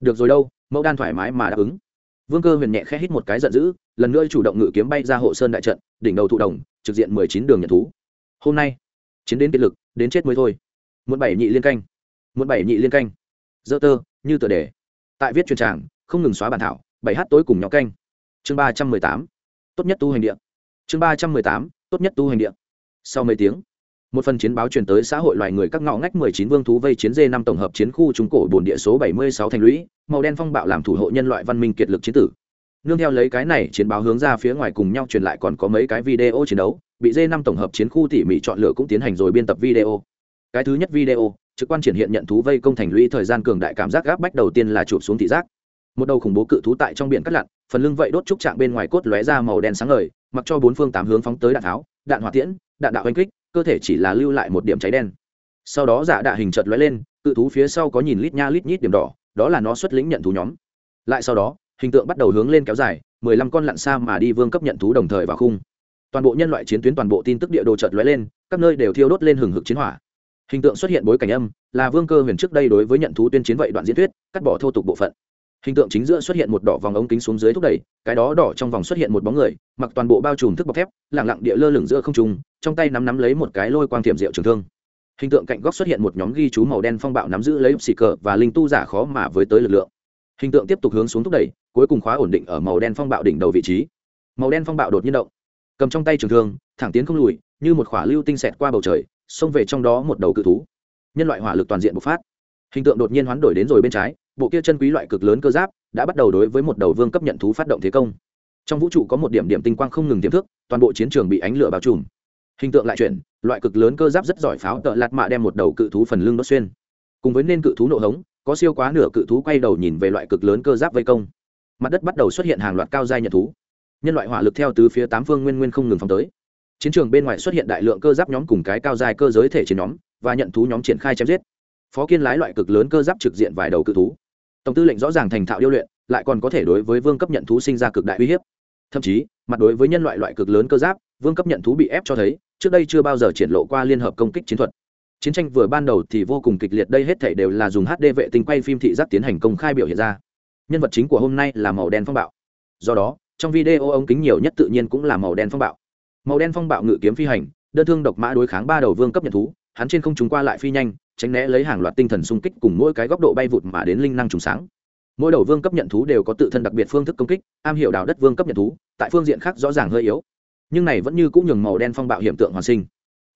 Được rồi đâu, mẫu đan thoải mái mà đáp ứng. Vương cơ huyền nhẹ khẽ hít một cái giận dữ, lần nữa chủ động ngự kiếm bay ra hộ sơn đại trận, đỉnh đầu thụ đồng, trực diện mười chín đường nhận thú. Hôm nay, chiến đến kiệt lực, đến chết mới thôi. Muốn bảy nhị liên canh. Muốn bảy nhị liên canh. Dơ tơ, như tựa đề tại viết truyền tràng, không ngừng xóa bản thảo, bảy hát tối cùng nhóm canh. Chương ba trăm mười tám, tốt nhất tu hành điện chương ba trăm mười tám, tốt nhất tu hành điện sau mấy tiếng, một phần chiến báo truyền tới xã hội loài người các ngõ ngách mười chín vương thú vây chiến dê năm tổng hợp chiến khu trung cổ bồn địa số bảy mươi sáu thành lũy, màu đen phong bạo làm thủ hộ nhân loại văn minh kiệt lực chiến tử. Nương theo lấy cái này, chiến báo hướng ra phía ngoài cùng nhau truyền lại còn có mấy cái video chiến đấu, bị dê năm tổng hợp chiến khu tỉ mỉ chọn lựa cũng tiến hành rồi biên tập video. Cái thứ nhất video trực quan triển hiện nhận thú vây công thành lũy thời gian cường đại cảm giác gáp bách đầu tiên là chụp xuống thị giác. Một đầu khủng bố cự thú tại trong biển cắt lặn, phần lưng vậy đốt trúc trạng bên ngoài cốt lóe ra màu đen sáng ngời, mặc cho bốn phương tám hướng phóng tới đạn tháo, đạn hỏa tiễn, đạn đạo oanh kích, cơ thể chỉ là lưu lại một điểm cháy đen. Sau đó giả đạ hình chợt lóe lên, cự thú phía sau có nhìn lít nha lít nhít điểm đỏ, đó là nó xuất lĩnh nhận thú nhóm. Lại sau đó, hình tượng bắt đầu hướng lên kéo dài, mười lăm con lặn xa mà đi vương cấp nhận thú đồng thời vào khung. Toàn bộ nhân loại chiến tuyến toàn bộ tin tức địa đồ chợt lóe lên các nơi đều thiêu đốt lên hừng hực chiến hỏa hình tượng xuất hiện bối cảnh âm, là vương cơ huyền trước đây đối với nhận thú tuyên chiến vậy đoạn diễn thuyết, cắt bỏ thô tục bộ phận. Hình tượng chính giữa xuất hiện một đỏ vòng ống kính xuống dưới thúc đẩy, cái đó đỏ trong vòng xuất hiện một bóng người, mặc toàn bộ bao trùm thức bọc thép lẳng lặng địa lơ lửng giữa không trung, trong tay nắm nắm lấy một cái lôi quang tiệm rượu trường thương. Hình tượng cạnh góc xuất hiện một nhóm ghi chú màu đen phong bạo nắm giữ lấy xì cờ và linh tu giả khó mà với tới lực lượng. Hình tượng tiếp tục hướng xuống thúc đẩy, cuối cùng khóa ổn định ở màu đen phong bạo đỉnh đầu vị trí. Màu đen phong bạo đột nhiên động. Cầm trong tay trường thương, thẳng tiến không lùi, như một khỏa lưu tinh xẹt qua bầu trời xông về trong đó một đầu cự thú. Nhân loại hỏa lực toàn diện bộc phát. Hình tượng đột nhiên hoán đổi đến rồi bên trái, bộ kia chân quý loại cực lớn cơ giáp đã bắt đầu đối với một đầu vương cấp nhận thú phát động thế công. Trong vũ trụ có một điểm điểm tinh quang không ngừng tiềm thức, toàn bộ chiến trường bị ánh lửa bao trùm. Hình tượng lại chuyển, loại cực lớn cơ giáp rất giỏi pháo tợ lạt mạ đem một đầu cự thú phần lưng đốt xuyên. Cùng với nên cự thú nộ hống, có siêu quá nửa cự thú quay đầu nhìn về loại cực lớn cơ giáp vây công. Mặt đất bắt đầu xuất hiện hàng loạt cao giai nhận thú. Nhân loại hỏa lực theo từ phía tám phương nguyên nguyên không ngừng phóng tới chiến trường bên ngoài xuất hiện đại lượng cơ giáp nhóm cùng cái cao dài cơ giới thể chiến nhóm, và nhận thú nhóm triển khai chém giết. Phó kiên lái loại cực lớn cơ giáp trực diện vài đầu cự thú. Tổng tư lệnh rõ ràng thành thạo điêu luyện, lại còn có thể đối với vương cấp nhận thú sinh ra cực đại uy hiếp. Thậm chí, mặt đối với nhân loại loại cực lớn cơ giáp, vương cấp nhận thú bị ép cho thấy, trước đây chưa bao giờ triển lộ qua liên hợp công kích chiến thuật. Chiến tranh vừa ban đầu thì vô cùng kịch liệt, đây hết thảy đều là dùng hd vệ tinh quay phim thị giác tiến hành công khai biểu hiện ra. Nhân vật chính của hôm nay là màu đen phong bạo. Do đó, trong video ống kính nhiều nhất tự nhiên cũng là màu đen phong bạo màu đen phong bạo ngự kiếm phi hành, đơn thương độc mã đối kháng ba đầu vương cấp nhận thú, hắn trên không chúng qua lại phi nhanh, tránh né lấy hàng loạt tinh thần xung kích cùng mỗi cái góc độ bay vụt mà đến linh năng trùng sáng. Mỗi đầu vương cấp nhận thú đều có tự thân đặc biệt phương thức công kích, am hiểu đào đất vương cấp nhận thú, tại phương diện khác rõ ràng hơi yếu. Nhưng này vẫn như cũng nhường màu đen phong bạo hiện tượng hoàn sinh.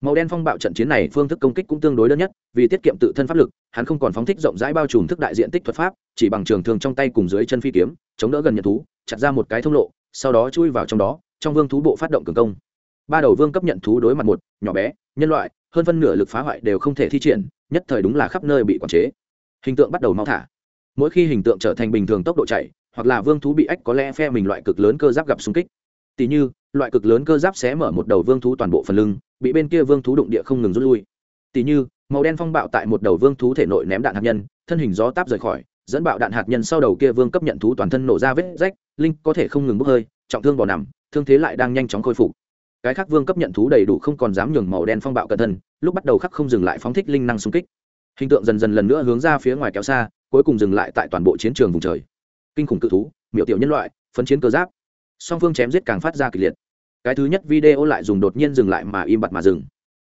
Màu đen phong bạo trận chiến này phương thức công kích cũng tương đối đơn nhất, vì tiết kiệm tự thân pháp lực, hắn không còn phóng thích rộng rãi bao trùm thức đại diện tích thuật pháp, chỉ bằng trường thường trong tay cùng dưới chân phi kiếm, chống đỡ gần nhận thú, chặt ra một cái thông lộ, sau đó chui vào trong đó, trong vương thú bộ phát động cường công ba đầu vương cấp nhận thú đối mặt một, nhỏ bé, nhân loại, hơn phân nửa lực phá hoại đều không thể thi triển, nhất thời đúng là khắp nơi bị quản chế. Hình tượng bắt đầu mau thả. Mỗi khi hình tượng trở thành bình thường tốc độ chạy, hoặc là vương thú bị ách có lẽ phe mình loại cực lớn cơ giáp gặp xung kích. Tỉ như, loại cực lớn cơ giáp sẽ mở một đầu vương thú toàn bộ phần lưng, bị bên kia vương thú đụng địa không ngừng rút lui. Tỉ như, màu đen phong bạo tại một đầu vương thú thể nội ném đạn hạt nhân, thân hình gió táp rời khỏi, dẫn bạo đạn hạt nhân sau đầu kia vương cấp nhận thú toàn thân nổ ra vết rách, linh có thể không ngừng bốc hơi, trọng thương bỏ nằm, thương thế lại đang nhanh chóng khôi phục cái khác vương cấp nhận thú đầy đủ không còn dám nhường màu đen phong bạo cẩn thân, lúc bắt đầu khắc không dừng lại phóng thích linh năng xung kích. Hình tượng dần dần lần nữa hướng ra phía ngoài kéo xa, cuối cùng dừng lại tại toàn bộ chiến trường vùng trời. Kinh khủng cự thú, miểu tiểu nhân loại, phấn chiến cơ giáp. Song phương chém giết càng phát ra kịch liệt. Cái thứ nhất video lại dùng đột nhiên dừng lại mà im bặt mà dừng.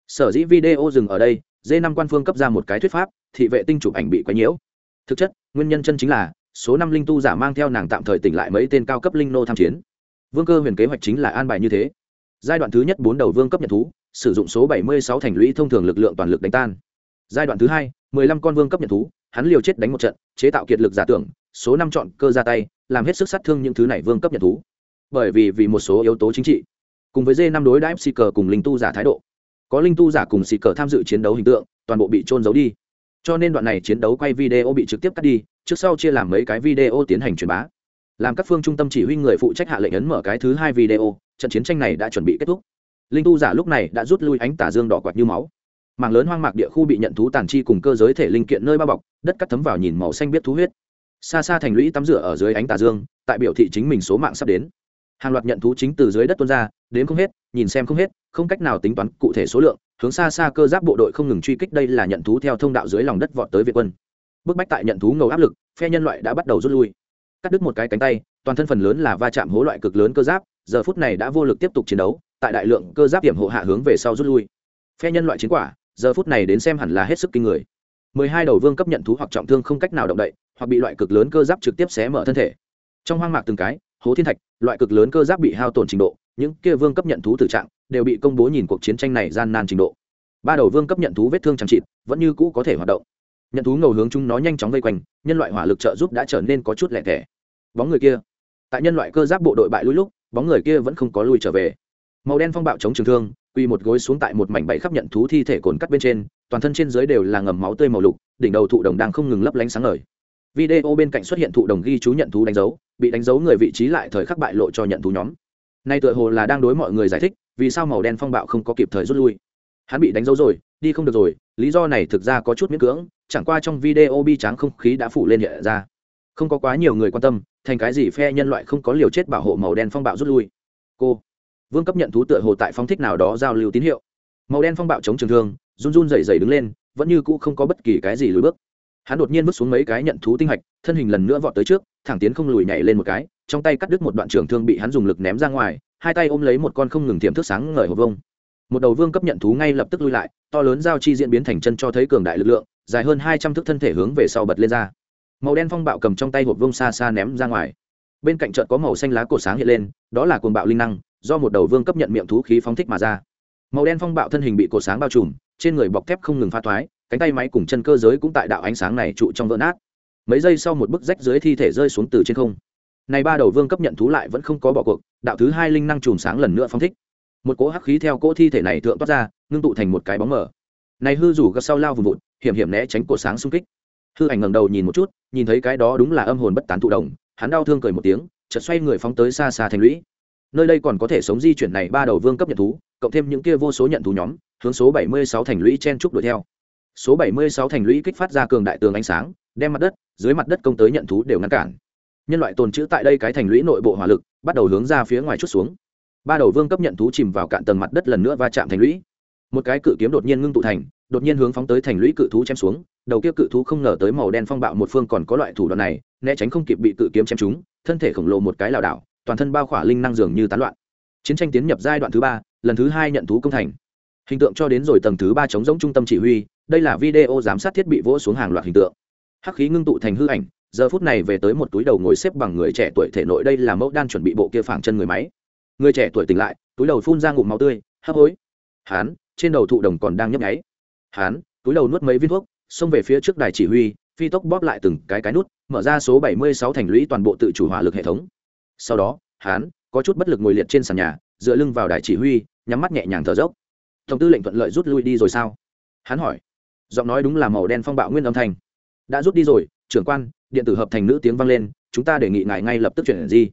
Sở dĩ video dừng ở đây d năm quan phương cấp ra một cái thuyết pháp, thị vệ tinh chụp ảnh bị quấy nhiễu. Thực chất, nguyên nhân chân chính là, số năm linh tu giả mang theo nàng tạm thời tỉnh lại mấy tên cao cấp linh nô tham chiến. Vương cơ huyền kế hoạch chính là an bài như thế giai đoạn thứ nhất bốn đầu vương cấp nhận thú, sử dụng số bảy mươi sáu thành lũy thông thường lực lượng toàn lực đánh tan. Giai đoạn thứ hai, mười lăm con vương cấp nhận thú, hắn liều chết đánh một trận, chế tạo kiệt lực giả tưởng, số năm chọn cơ ra tay, làm hết sức sát thương những thứ này vương cấp nhận thú. Bởi vì vì một số yếu tố chính trị, cùng với d năm đối đãi xì cờ cùng linh tu giả thái độ, có linh tu giả cùng xì cờ tham dự chiến đấu hình tượng, toàn bộ bị trôn giấu đi. Cho nên đoạn này chiến đấu quay video bị trực tiếp cắt đi, trước sau chia làm mấy cái video tiến hành truyền bá làm các phương trung tâm chỉ huy người phụ trách hạ lệnh ấn mở cái thứ hai video, trận chiến tranh này đã chuẩn bị kết thúc. Linh tu giả lúc này đã rút lui ánh tà dương đỏ quạt như máu. Mảng lớn hoang mạc địa khu bị nhận thú tàn chi cùng cơ giới thể linh kiện nơi bao bọc, đất cắt thấm vào nhìn màu xanh biết thú huyết. Xa xa thành lũy tắm rửa ở dưới ánh tà dương, tại biểu thị chính mình số mạng sắp đến. Hàng loạt nhận thú chính từ dưới đất tuôn ra, đến không hết, nhìn xem không hết, không cách nào tính toán cụ thể số lượng, hướng xa xa cơ giáp bộ đội không ngừng truy kích đây là nhận thú theo thông đạo dưới lòng đất vọt tới việt quân. Bức bách tại nhận thú ngầu áp lực, phe nhân loại đã bắt đầu rút lui cắt đứt một cái cánh tay, toàn thân phần lớn là va chạm hố loại cực lớn cơ giáp, giờ phút này đã vô lực tiếp tục chiến đấu, tại đại lượng cơ giáp điểm hộ hạ hướng về sau rút lui. Phe nhân loại chiến quả, giờ phút này đến xem hẳn là hết sức kinh người. Mười hai đầu vương cấp nhận thú hoặc trọng thương không cách nào động đậy, hoặc bị loại cực lớn cơ giáp trực tiếp xé mở thân thể. Trong hoang mạc từng cái, hố thiên thạch, loại cực lớn cơ giáp bị hao tổn trình độ, những kia vương cấp nhận thú tử trạng đều bị công bố nhìn cuộc chiến tranh này gian nan trình độ. Ba đầu vương cấp nhận thú vết thương chẳng trịt vẫn như cũ có thể hoạt động. Nhận thú ngầu hướng chúng nó nhanh chóng vây quanh, nhân loại hỏa lực trợ giúp đã trở nên có chút lẻ tẻ bóng người kia. Tại nhân loại cơ giáp bộ đội bại lui lúc, bóng người kia vẫn không có lui trở về. Màu đen phong bạo chống trường thương quy một gối xuống tại một mảnh bẫy khắp nhận thú thi thể cồn cắt bên trên, toàn thân trên dưới đều là ngầm máu tươi màu lục, đỉnh đầu thụ đồng đang không ngừng lấp lánh sáng ngời. Video bên cạnh xuất hiện thụ đồng ghi chú nhận thú đánh dấu, bị đánh dấu người vị trí lại thời khắc bại lộ cho nhận thú nhóm. Nay tựa hồ là đang đối mọi người giải thích, vì sao màu đen phong bạo không có kịp thời rút lui. Hắn bị đánh dấu rồi, đi không được rồi, lý do này thực ra có chút miễn cưỡng, chẳng qua trong video bi tráng không khí đã phủ lên hiện ra. Không có quá nhiều người quan tâm thành cái gì phe nhân loại không có liều chết bảo hộ màu đen phong bạo rút lui? Cô, vương cấp nhận thú tựa hồ tại phong thích nào đó giao lưu tín hiệu. Màu đen phong bạo chống trường thương, run run dày dày đứng lên, vẫn như cũ không có bất kỳ cái gì lùi bước. Hắn đột nhiên bước xuống mấy cái nhận thú tinh hạch, thân hình lần nữa vọt tới trước, thẳng tiến không lùi nhảy lên một cái, trong tay cắt đứt một đoạn trường thương bị hắn dùng lực ném ra ngoài, hai tay ôm lấy một con không ngừng tiềm thức sáng ngời hộp vông. Một đầu vương cấp nhận thú ngay lập tức lui lại, to lớn giao chi diễn biến thành chân cho thấy cường đại lực lượng, dài hơn hai trăm thước thân thể hướng về sau bật lên ra màu đen phong bạo cầm trong tay hộp vông xa xa ném ra ngoài. Bên cạnh trận có màu xanh lá cột sáng hiện lên, đó là cuồng bạo linh năng, do một đầu vương cấp nhận miệng thú khí phóng thích mà ra. Màu đen phong bạo thân hình bị cột sáng bao trùm, trên người bọc thép không ngừng pha thoái, cánh tay máy cùng chân cơ giới cũng tại đạo ánh sáng này trụ trong vỡ nát. Mấy giây sau một bức rách dưới thi thể rơi xuống từ trên không. Này ba đầu vương cấp nhận thú lại vẫn không có bỏ cuộc, đạo thứ hai linh năng chùm sáng lần nữa phóng thích. Một cỗ hắc khí theo cỗ thi thể này thượng toát ra, ngưng tụ thành một cái bóng mờ. Này hư rủ gấp sau lao vùng vụt, hiểm hiểm né tránh cột sáng xung kích hư ảnh ngẩng đầu nhìn một chút, nhìn thấy cái đó đúng là âm hồn bất tán thụ động, hắn đau thương cười một tiếng, chợt xoay người phóng tới xa xa thành lũy. Nơi đây còn có thể sống di chuyển này ba đầu vương cấp nhận thú, cộng thêm những kia vô số nhận thú nhóm, hướng số 76 thành lũy chen trúc đuổi theo. Số 76 thành lũy kích phát ra cường đại tường ánh sáng, đem mặt đất, dưới mặt đất công tới nhận thú đều ngăn cản. Nhân loại tồn trữ tại đây cái thành lũy nội bộ hỏa lực, bắt đầu hướng ra phía ngoài chút xuống. Ba đầu vương cấp nhận thú chìm vào cạn tầng mặt đất lần nữa va chạm thành lũy. Một cái cự kiếm đột nhiên ngưng tụ thành đột nhiên hướng phóng tới thành lũy cự thú chém xuống, đầu kia cự thú không ngờ tới màu đen phong bạo một phương còn có loại thủ đoạn này, né tránh không kịp bị cự kiếm chém trúng, thân thể khổng lồ một cái lảo đảo, toàn thân bao khỏa linh năng dường như tán loạn. Chiến tranh tiến nhập giai đoạn thứ ba, lần thứ hai nhận thú công thành. Hình tượng cho đến rồi tầng thứ ba chống giống trung tâm chỉ huy, đây là video giám sát thiết bị vỗ xuống hàng loạt hình tượng. Hắc khí ngưng tụ thành hư ảnh, giờ phút này về tới một túi đầu ngồi xếp bằng người trẻ tuổi thể nội đây là mẫu đan chuẩn bị bộ kia phảng chân người máy. Người trẻ tuổi tỉnh lại, túi đầu phun ra ngụm máu tươi, hấp hối. Hán, trên đầu thụ đồng còn đang nhấp nháy hán, túi đầu nuốt mấy viên thuốc, xông về phía trước đài chỉ huy, phi tốc bóp lại từng cái cái nút, mở ra số 76 thành lũy toàn bộ tự chủ hỏa lực hệ thống. Sau đó, hán, có chút bất lực ngồi liệt trên sàn nhà, dựa lưng vào đài chỉ huy, nhắm mắt nhẹ nhàng thở dốc. Tổng tư lệnh thuận lợi rút lui đi rồi sao? Hắn hỏi. Giọng nói đúng là màu đen phong bạo nguyên âm thanh. Đã rút đi rồi, trưởng quan, điện tử hợp thành nữ tiếng vang lên, chúng ta đề nghị ngài ngay lập tức chuyển gì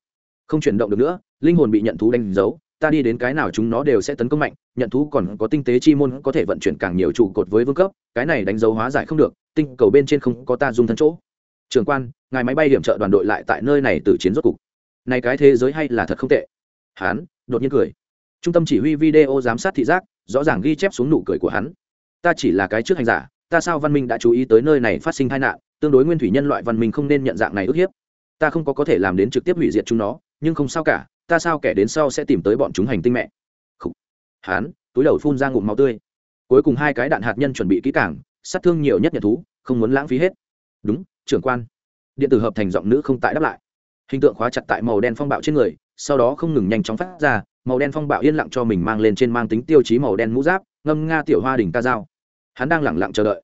không chuyển động được nữa, linh hồn bị nhận thú đánh dấu ta đi đến cái nào chúng nó đều sẽ tấn công mạnh, nhận thú còn có tinh tế chi môn có thể vận chuyển càng nhiều trụ cột với vương cấp, cái này đánh dấu hóa giải không được, tinh cầu bên trên không có ta dùng thân chỗ. Trường quan, ngài máy bay điểm trợ đoàn đội lại tại nơi này từ chiến rốt cục. Này cái thế giới hay là thật không tệ. Hán, đột nhiên cười. Trung tâm chỉ huy video giám sát thị giác, rõ ràng ghi chép xuống nụ cười của hắn. Ta chỉ là cái trước hành giả, ta sao văn minh đã chú ý tới nơi này phát sinh tai nạn, tương đối nguyên thủy nhân loại văn minh không nên nhận dạng này ức hiếp. Ta không có có thể làm đến trực tiếp hủy diệt chúng nó, nhưng không sao cả ta sao kẻ đến sau sẽ tìm tới bọn chúng hành tinh mẹ? Khủ. hán, túi đầu phun ra ngụm máu tươi. Cuối cùng hai cái đạn hạt nhân chuẩn bị kỹ càng, sát thương nhiều nhất nhận thú, không muốn lãng phí hết. Đúng, trưởng quan. Điện tử hợp thành giọng nữ không tại đáp lại. Hình tượng khóa chặt tại màu đen phong bạo trên người, sau đó không ngừng nhanh chóng phát ra, màu đen phong bạo yên lặng cho mình mang lên trên mang tính tiêu chí màu đen mũ giáp, ngâm nga tiểu hoa đỉnh ca dao. Hắn đang lẳng lặng chờ đợi.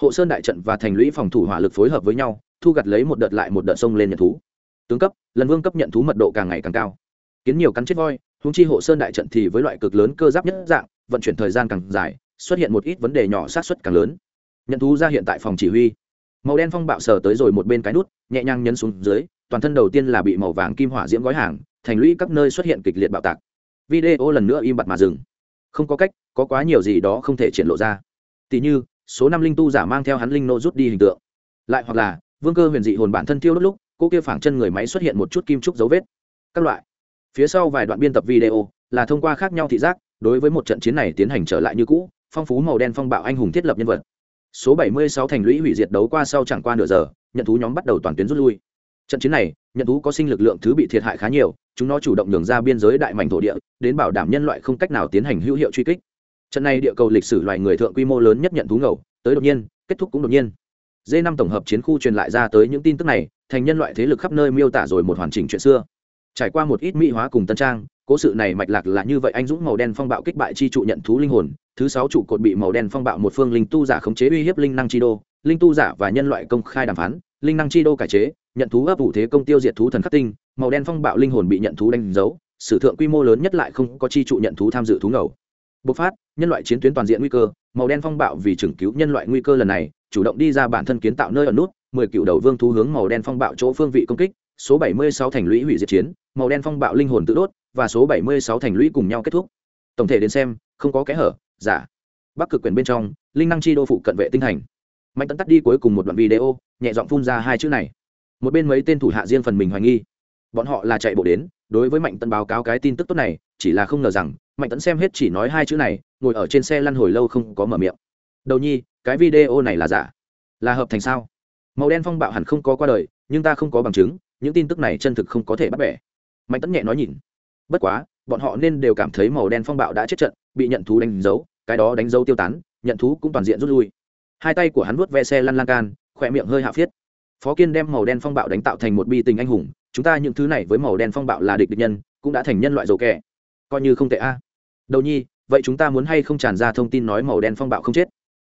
Hộ sơn đại trận và thành lũy phòng thủ hỏa lực phối hợp với nhau, thu gặt lấy một đợt lại một đợt sông lên nhận thú. Tướng cấp, lần vương cấp nhận thú mật độ càng ngày càng cao kiến nhiều cắn chết voi húng chi hộ sơn đại trận thì với loại cực lớn cơ giáp nhất dạng, vận chuyển thời gian càng dài, xuất hiện một ít vấn đề nhỏ sát xuất càng lớn. Nhận thú ra hiện tại phòng chỉ huy. Màu đen phong bạo sờ tới rồi một bên cái nút, nhẹ nhàng nhấn xuống dưới, toàn thân đầu tiên là bị màu vàng kim hỏa diễm gói hàng, thành lũy các nơi xuất hiện kịch liệt bạo tạc. Video lần nữa im bặt mà dừng. Không có cách, có quá nhiều gì đó không thể triển lộ ra. Tỷ như, số năm linh tu giả mang theo hắn linh nô rút đi hình tượng. Lại hoặc là, vương cơ huyền dị hồn bản thân thiêu đốt lúc, cô kia phảng chân người máy xuất hiện một chút kim trúc dấu vết. Các loại phía sau vài đoạn biên tập video là thông qua khác nhau thị giác, đối với một trận chiến này tiến hành trở lại như cũ, phong phú màu đen phong bạo anh hùng thiết lập nhân vật. Số 76 thành lũy hủy diệt đấu qua sau chẳng qua nửa giờ, nhận thú nhóm bắt đầu toàn tuyến rút lui. Trận chiến này, nhận thú có sinh lực lượng thứ bị thiệt hại khá nhiều, chúng nó chủ động nhường ra biên giới đại mảnh thổ địa, đến bảo đảm nhân loại không cách nào tiến hành hữu hiệu truy kích. Trận này địa cầu lịch sử loài người thượng quy mô lớn nhất nhận thú ngầu, tới đột nhiên, kết thúc cũng đột nhiên. D năm tổng hợp chiến khu truyền lại ra tới những tin tức này, thành nhân loại thế lực khắp nơi miêu tả rồi một hoàn chỉnh chuyện xưa trải qua một ít mỹ hóa cùng tân trang, cố sự này mạch lạc là như vậy, anh dũng màu đen phong bạo kích bại chi trụ nhận thú linh hồn, thứ sáu trụ cột bị màu đen phong bạo một phương linh tu giả khống chế uy hiếp linh năng chi đô, linh tu giả và nhân loại công khai đàm phán, linh năng chi đô cải chế, nhận thú ấp ủ thế công tiêu diệt thú thần khắc tinh, màu đen phong bạo linh hồn bị nhận thú đánh dấu, sử thượng quy mô lớn nhất lại không có chi trụ nhận thú tham dự thú ngầu. Bộc phát, nhân loại chiến tuyến toàn diện nguy cơ, màu đen phong bạo vì chừng cứu nhân loại nguy cơ lần này, chủ động đi ra bản thân kiến tạo nơi ở nút, mười cựu đầu vương thú hướng màu đen phong bạo chỗ phương vị công kích, số bảy mươi sáu thành lũy hủy diệt chiến màu đen phong bạo linh hồn tự đốt, và số bảy mươi sáu thành lũy cùng nhau kết thúc. Tổng thể đến xem, không có kẽ hở, giả. Bắc cực quyền bên trong, linh năng chi đô phụ cận vệ tinh thành mạnh tấn tắt đi cuối cùng một đoạn video, nhẹ giọng phun ra hai chữ này. Một bên mấy tên thủ hạ riêng phần mình hoài nghi. Bọn họ là chạy bộ đến, đối với mạnh tấn báo cáo cái tin tức tốt này, chỉ là không ngờ rằng, mạnh tấn xem hết chỉ nói hai chữ này, ngồi ở trên xe lăn hồi lâu không có mở miệng. Đầu nhi, cái video này là giả? Là hợp thành sao? Màu đen phong bạo hẳn không có qua đời, nhưng ta không có bằng chứng, những tin tức này chân thực không có thể bắt bẻ mạnh tấn nhẹ nói nhìn. Bất quá, bọn họ nên đều cảm thấy màu đen phong bạo đã chết trận, bị nhận thú đánh dấu, cái đó đánh dấu tiêu tán, nhận thú cũng toàn diện rút lui. Hai tay của hắn vuốt ve xe lăn lan can, khỏe miệng hơi hạ phiết. Phó kiên đem màu đen phong bạo đánh tạo thành một bi tình anh hùng, chúng ta những thứ này với màu đen phong bạo là địch địch nhân, cũng đã thành nhân loại dầu kẻ. Coi như không tệ a. Đầu nhi, vậy chúng ta muốn hay không tràn ra thông tin nói màu đen phong bạo không chết?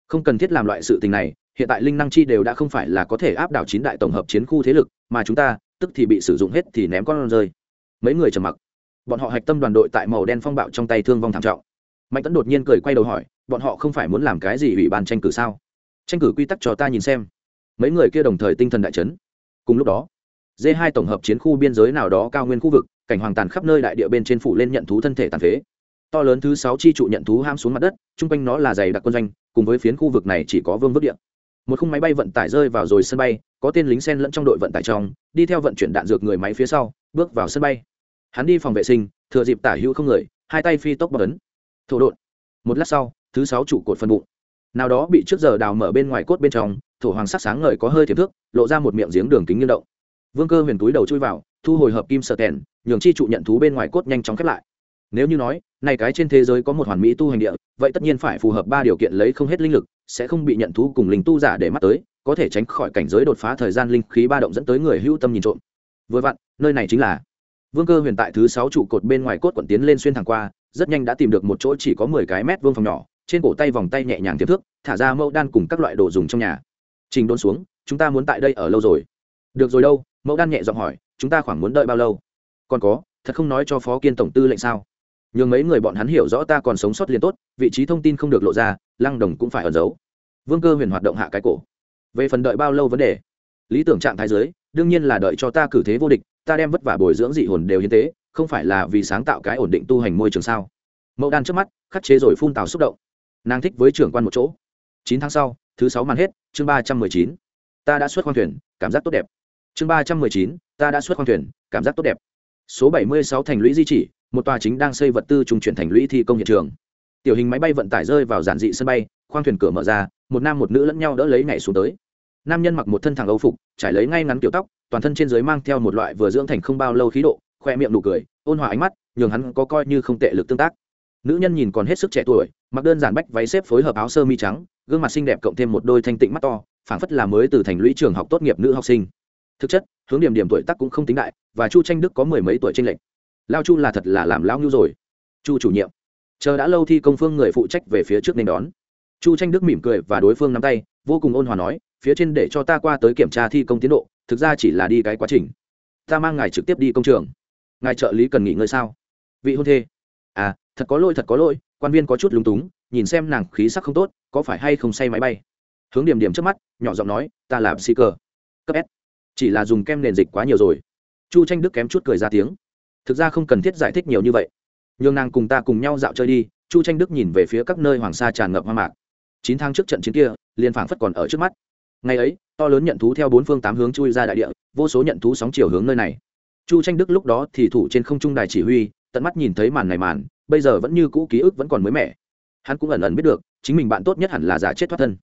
Không cần thiết làm loại sự tình này, hiện tại linh năng chi đều đã không phải là có thể áp đảo chín đại tổng hợp chiến khu thế lực, mà chúng ta, tức thì bị sử dụng hết thì ném con rơi mấy người trầm mặc. Bọn họ hạch tâm đoàn đội tại màu đen phong bạo trong tay thương vong thảm trọng. Mạnh tấn đột nhiên cười quay đầu hỏi, bọn họ không phải muốn làm cái gì ủy ban tranh cử sao? Tranh cử quy tắc cho ta nhìn xem. Mấy người kia đồng thời tinh thần đại chấn. Cùng lúc đó d hai tổng hợp chiến khu biên giới nào đó cao nguyên khu vực, cảnh hoàng tàn khắp nơi đại địa bên trên phủ lên nhận thú thân thể tàn phế. To lớn thứ sáu chi trụ nhận thú ham xuống mặt đất, chung quanh nó là dày đặc quân doanh, cùng với phiến khu vực này chỉ có vương vức điện một khung máy bay vận tải rơi vào rồi sân bay, có tên lính sen lẫn trong đội vận tải trong, đi theo vận chuyển đạn dược người máy phía sau, bước vào sân bay. Hắn đi phòng vệ sinh, thừa dịp tả hữu không người, hai tay phi tốc bọc ấn. Thổ đột một lát sau, thứ sáu trụ cột phân bụng. Nào đó bị trước giờ đào mở bên ngoài cốt bên trong, thổ hoàng sắc sáng ngời có hơi thiệp thước, lộ ra một miệng giếng đường kính nghiêng động. Vương cơ huyền túi đầu chui vào, thu hồi hợp kim sợ kèn nhường chi trụ nhận thú bên ngoài cốt nhanh chóng khép lại. Nếu như nói, này cái trên thế giới có một hoàn mỹ tu hành địa, vậy tất nhiên phải phù hợp ba điều kiện lấy không hết linh lực sẽ không bị nhận thú cùng linh tu giả để mắt tới, có thể tránh khỏi cảnh giới đột phá thời gian linh khí ba động dẫn tới người hữu tâm nhìn trộm. Vừa vặn, nơi này chính là vương cơ huyền tại thứ sáu trụ cột bên ngoài cốt quận tiến lên xuyên thẳng qua, rất nhanh đã tìm được một chỗ chỉ có mười cái mét vuông phòng nhỏ, trên cổ tay vòng tay nhẹ nhàng tiếp thước, thả ra mẫu đan cùng các loại đồ dùng trong nhà. Trình đốn xuống, chúng ta muốn tại đây ở lâu rồi. Được rồi đâu. Mẫu đan nhẹ giọng hỏi, chúng ta khoảng muốn đợi bao lâu? Còn có, thật không nói cho phó kiên tổng tư lệnh sao? Nhường mấy người bọn hắn hiểu rõ ta còn sống sót liền tốt, vị trí thông tin không được lộ ra, lăng đồng cũng phải ẩn giấu. Vương cơ huyền hoạt động hạ cái cổ. Về phần đợi bao lâu vấn đề? Lý tưởng trạng thái giới, đương nhiên là đợi cho ta cử thế vô địch, ta đem vất vả bồi dưỡng dị hồn đều hiến tế, không phải là vì sáng tạo cái ổn định tu hành môi trường sao? Mẫu đan trước mắt, khắc chế rồi phun tào xúc động. Nàng thích với trưởng quan một chỗ. Chín tháng sau, thứ sáu màn hết, chương ba trăm mười chín. Ta đã xuất khoang thuyền, cảm giác tốt đẹp. Chương ba trăm mười chín, ta đã xuất khoang thuyền, cảm giác tốt đẹp. Số bảy mươi sáu thành lũy di chỉ một tòa chính đang xây vật tư trung chuyển thành lũy thi công hiện trường. Tiểu hình máy bay vận tải rơi vào giản dị sân bay, khoang thuyền cửa mở ra, một nam một nữ lẫn nhau đỡ lấy nhảy xuống tới. Nam nhân mặc một thân thẳng âu phục, trải lấy ngay ngắn kiểu tóc, toàn thân trên dưới mang theo một loại vừa dưỡng thành không bao lâu khí độ, khoe miệng nụ cười, ôn hòa ánh mắt, nhường hắn có coi như không tệ lực tương tác. Nữ nhân nhìn còn hết sức trẻ tuổi, mặc đơn giản bách váy xếp phối hợp áo sơ mi trắng, gương mặt xinh đẹp cộng thêm một đôi thanh tịnh mắt to, phảng phất là mới từ thành lũy trường học tốt nghiệp nữ học sinh. Thực chất, hướng điểm điểm tuổi tác cũng không tính đại, và chu tranh đức có mười mấy tuổi tranh lệch lao chu là thật là làm lao nhu rồi. Chu chủ nhiệm. Chờ đã lâu thi công phương người phụ trách về phía trước nên đón. Chu tranh đức mỉm cười và đối phương nắm tay, vô cùng ôn hòa nói, phía trên để cho ta qua tới kiểm tra thi công tiến độ, thực ra chỉ là đi cái quá trình. Ta mang ngài trực tiếp đi công trường. Ngài trợ lý cần nghỉ ngơi sao? Vị hôn thê. À thật có lỗi, thật có lỗi, quan viên có chút lúng túng, nhìn xem nàng khí sắc không tốt, có phải hay không say máy bay? Hướng điểm điểm trước mắt, nhỏ giọng nói, ta là psi cơ. Cấp s. Chỉ là dùng kem nền dịch quá nhiều rồi. Chu tranh đức kém chút cười ra tiếng thực ra không cần thiết giải thích nhiều như vậy. Nhường nàng cùng ta cùng nhau dạo chơi đi, chu tranh đức nhìn về phía các nơi hoàng sa tràn ngập hoang mạc. Chín tháng trước trận chiến kia, liền phảng phất còn ở trước mắt. Ngày ấy, to lớn nhận thú theo bốn phương tám hướng chui ra đại địa, vô số nhận thú sóng chiều hướng nơi này. Chu tranh đức lúc đó thì thủ trên không trung đài chỉ huy, tận mắt nhìn thấy màn này màn, bây giờ vẫn như cũ ký ức vẫn còn mới mẻ. Hắn cũng ẩn ẩn biết được, chính mình bạn tốt nhất hẳn là giả chết thoát thân.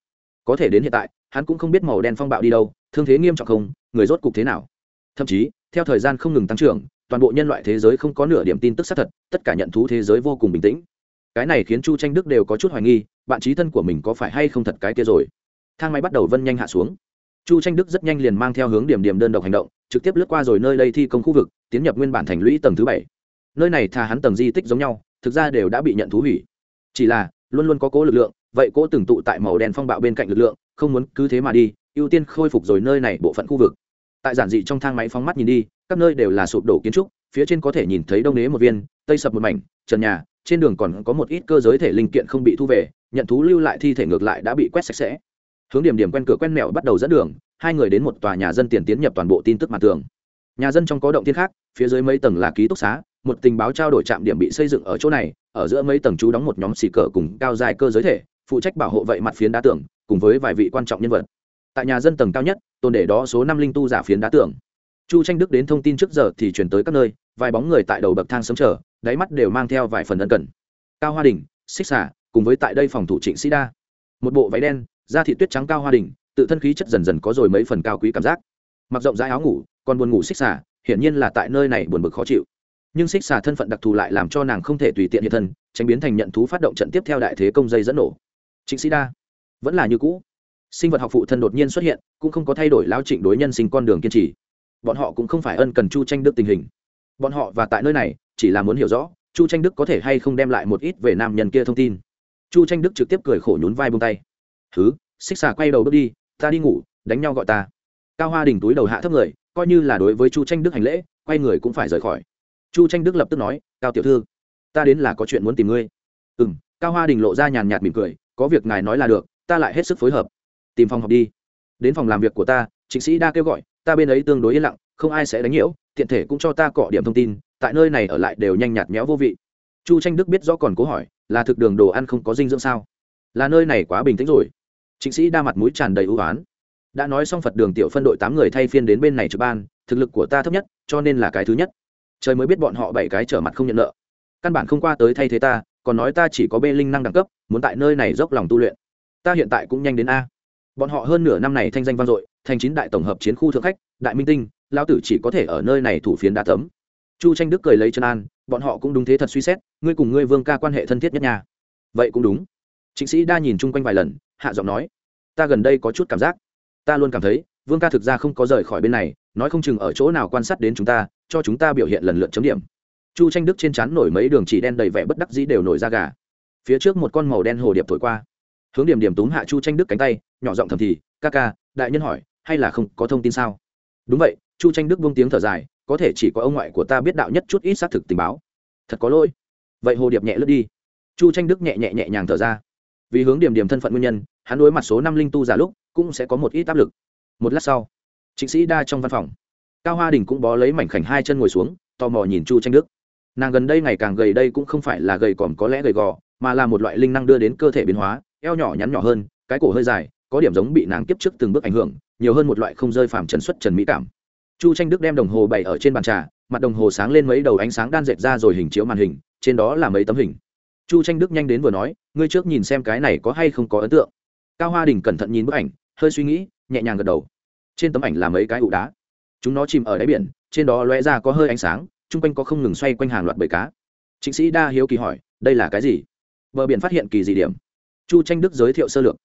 Có thể đến hiện tại, hắn cũng không biết màu đen phong bạo đi đâu, thương thế nghiêm trọng không, người rốt cục thế nào. Thậm chí, theo thời gian không ngừng tăng trưởng toàn bộ nhân loại thế giới không có nửa điểm tin tức xác thật, tất cả nhận thú thế giới vô cùng bình tĩnh. Cái này khiến chu tranh đức đều có chút hoài nghi, bạn trí thân của mình có phải hay không thật cái kia rồi? Thang máy bắt đầu vân nhanh hạ xuống. Chu tranh đức rất nhanh liền mang theo hướng điểm điểm đơn độc hành động, trực tiếp lướt qua rồi nơi đây thi công khu vực, tiến nhập nguyên bản thành lũy tầng thứ bảy. Nơi này thà hắn tầng di tích giống nhau, thực ra đều đã bị nhận thú hủy. Chỉ là, luôn luôn có cố lực lượng, vậy cố từng tụ tại màu đen phong bạo bên cạnh lực lượng, không muốn cứ thế mà đi, ưu tiên khôi phục rồi nơi này bộ phận khu vực. Tại giản dị trong thang máy phóng mắt nhìn đi các nơi đều là sụp đổ kiến trúc, phía trên có thể nhìn thấy đông nế một viên, tây sập một mảnh, trần nhà, trên đường còn có một ít cơ giới thể linh kiện không bị thu về, nhận thú lưu lại thi thể ngược lại đã bị quét sạch sẽ. Hướng điểm điểm quen cửa quen mẹo bắt đầu dẫn đường, hai người đến một tòa nhà dân tiền tiến nhập toàn bộ tin tức mặt tường. Nhà dân trong có động tiên khác, phía dưới mấy tầng là ký túc xá, một tình báo trao đổi trạm điểm bị xây dựng ở chỗ này, ở giữa mấy tầng chú đóng một nhóm xì cờ cùng cao dài cơ giới thể, phụ trách bảo hộ vậy mặt phiến đá tường, cùng với vài vị quan trọng nhân vật. Tại nhà dân tầng cao nhất tồn để đó số năm linh tu giả phiến đá tường chu tranh đức đến thông tin trước giờ thì chuyển tới các nơi, vài bóng người tại đầu bậc thang sống chờ, đáy mắt đều mang theo vài phần ân cần. Cao hoa đình, xích xả cùng với tại đây phòng thủ trịnh sĩ đa. Một bộ váy đen, da thị tuyết trắng cao hoa đình, tự thân khí chất dần dần có rồi mấy phần cao quý cảm giác. Mặc rộng rãi áo ngủ, còn buồn ngủ xích xả hiển nhiên là tại nơi này buồn bực khó chịu. Nhưng xích xà thân phận đặc thù lại làm cho nàng không thể tùy tiện hiện thân, tránh biến thành nhận thú phát động trận tiếp theo đại thế công dây dẫn nổ. Trịnh sĩ đa, vẫn là như cũ. Sinh vật học phụ thân đột nhiên xuất hiện, cũng không có thay đổi lao trịnh đối nhân sinh con đường kiên trì bọn họ cũng không phải ân cần chu tranh đức tình hình. Bọn họ và tại nơi này, chỉ là muốn hiểu rõ, chu tranh đức có thể hay không đem lại một ít về nam nhân kia thông tin. Chu tranh đức trực tiếp cười khổ nhún vai bông tay. Thứ xích xà quay đầu bước đi, ta đi ngủ, đánh nhau gọi ta. Cao hoa đình túi đầu hạ thấp người, coi như là đối với chu tranh đức hành lễ, quay người cũng phải rời khỏi. Chu tranh đức lập tức nói, cao tiểu thư, ta đến là có chuyện muốn tìm ngươi. Ừ m cao hoa đình lộ ra nhàn nhạt mỉm cười, có việc ngài nói là được, ta lại hết sức phối hợp. Tìm phòng học đi. Đến phòng làm việc của ta chính sĩ đa kêu gọi ta bên ấy tương đối yên lặng, không ai sẽ đánh nhiễu, tiện thể cũng cho ta cọ điểm thông tin, tại nơi này ở lại đều nhanh nhạt méo vô vị. Chu tranh đức biết rõ còn cố hỏi, là thực đường đồ ăn không có dinh dưỡng sao? Là nơi này quá bình tĩnh rồi. Chính sĩ đa mặt mũi tràn đầy ưu oán. Đã nói xong phật đường tiểu phân đội tám người thay phiên đến bên này trực ban, thực lực của ta thấp nhất, cho nên là cái thứ nhất. Trời mới biết bọn họ bảy cái trở mặt không nhận nợ. Căn bản không qua tới thay thế ta, còn nói ta chỉ có bê linh năng đẳng cấp, muốn tại nơi này dốc lòng tu luyện. Ta hiện tại cũng nhanh đến a bọn họ hơn nửa năm này thanh danh vang dội, thành chín đại tổng hợp chiến khu thượng khách, đại minh tinh lao tử chỉ có thể ở nơi này thủ phiến đá tấm. Chu tranh đức cười lấy chân an, bọn họ cũng đúng thế thật suy xét, ngươi cùng ngươi vương ca quan hệ thân thiết nhất nhà vậy cũng đúng. Chính sĩ đa nhìn chung quanh vài lần, hạ giọng nói, ta gần đây có chút cảm giác. Ta luôn cảm thấy, vương ca thực ra không có rời khỏi bên này, nói không chừng ở chỗ nào quan sát đến chúng ta, cho chúng ta biểu hiện lần lượt chấm điểm. Chu tranh đức trên chắn nổi mấy đường chỉ đen đầy vẻ bất đắc dĩ đều nổi ra gà. Phía trước một con màu đen hồ điệp thổi qua hướng điểm điểm túm hạ chu tranh đức cánh tay, nhỏ giọng thầm thì, ca ca, đại nhân hỏi, hay là không có thông tin sao? Đúng vậy. Chu tranh đức buông tiếng thở dài, có thể chỉ có ông ngoại của ta biết đạo nhất chút ít xác thực tình báo. Thật có lỗi. Vậy hồ điệp nhẹ lướt đi. Chu tranh đức nhẹ nhẹ nhẹ nhàng thở ra. Vì hướng điểm điểm thân phận nguyên nhân, hắn đối mặt số năm linh tu giả lúc cũng sẽ có một ít áp lực. Một lát sau, trịnh sĩ đa trong văn phòng, cao hoa đình cũng bó lấy mảnh khảnh hai chân ngồi xuống, tò mò nhìn chu tranh đức. Nàng gần đây ngày càng gầy đây cũng không phải là gầy còm có lẽ gầy gò, mà là một loại linh năng đưa đến cơ thể biến hóa eo nhỏ nhắn nhỏ hơn, cái cổ hơi dài, có điểm giống bị nàng kiếp trước từng bước ảnh hưởng, nhiều hơn một loại không rơi phàm trần xuất trần mỹ cảm. Chu tranh đức đem đồng hồ bày ở trên bàn trà, mặt đồng hồ sáng lên mấy đầu ánh sáng đan dệt ra rồi hình chiếu màn hình, trên đó là mấy tấm hình. Chu tranh đức nhanh đến vừa nói, ngươi trước nhìn xem cái này có hay không có ấn tượng. Cao hoa đình cẩn thận nhìn bức ảnh, hơi suy nghĩ, nhẹ nhàng gật đầu. Trên tấm ảnh là mấy cái ụ đá. Chúng nó chìm ở đáy biển, trên đó lóe ra có hơi ánh sáng, chung quanh có không ngừng xoay quanh hàng loạt bầy cá. Chính sĩ đa hiếu kỳ hỏi, đây là cái gì? Bờ biển phát hiện kỳ gì điểm chu tranh đức giới thiệu sơ lược.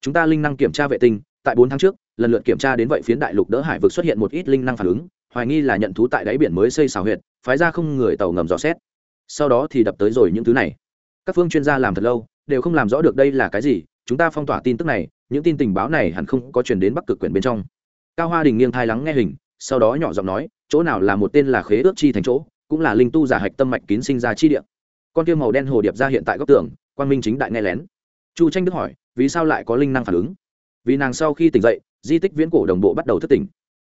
Chúng ta linh năng kiểm tra vệ tinh, tại bốn tháng trước, lần lượt kiểm tra đến vậy phiến đại lục đỡ hải vực xuất hiện một ít linh năng phản ứng, hoài nghi là nhận thú tại đáy biển mới xây xào huyệt, phái ra không người tàu ngầm dò xét. Sau đó thì đập tới rồi những thứ này. Các phương chuyên gia làm thật lâu, đều không làm rõ được đây là cái gì, chúng ta phong tỏa tin tức này, những tin tình báo này hẳn không có truyền đến bắc cực quyển bên trong. Cao hoa đình nghiêng thai lắng nghe hình, sau đó nhỏ giọng nói, chỗ nào là một tên là khế ước chi thành chỗ, cũng là linh tu giả hạch tâm mạch kín sinh ra chi địa. Con kia màu đen hồ điệp ra hiện tại góc tường quan minh chính đại nghe lén chu tranh đức hỏi, vì sao lại có linh năng phản ứng? Vì nàng sau khi tỉnh dậy, di tích viễn cổ đồng bộ bắt đầu thất tỉnh.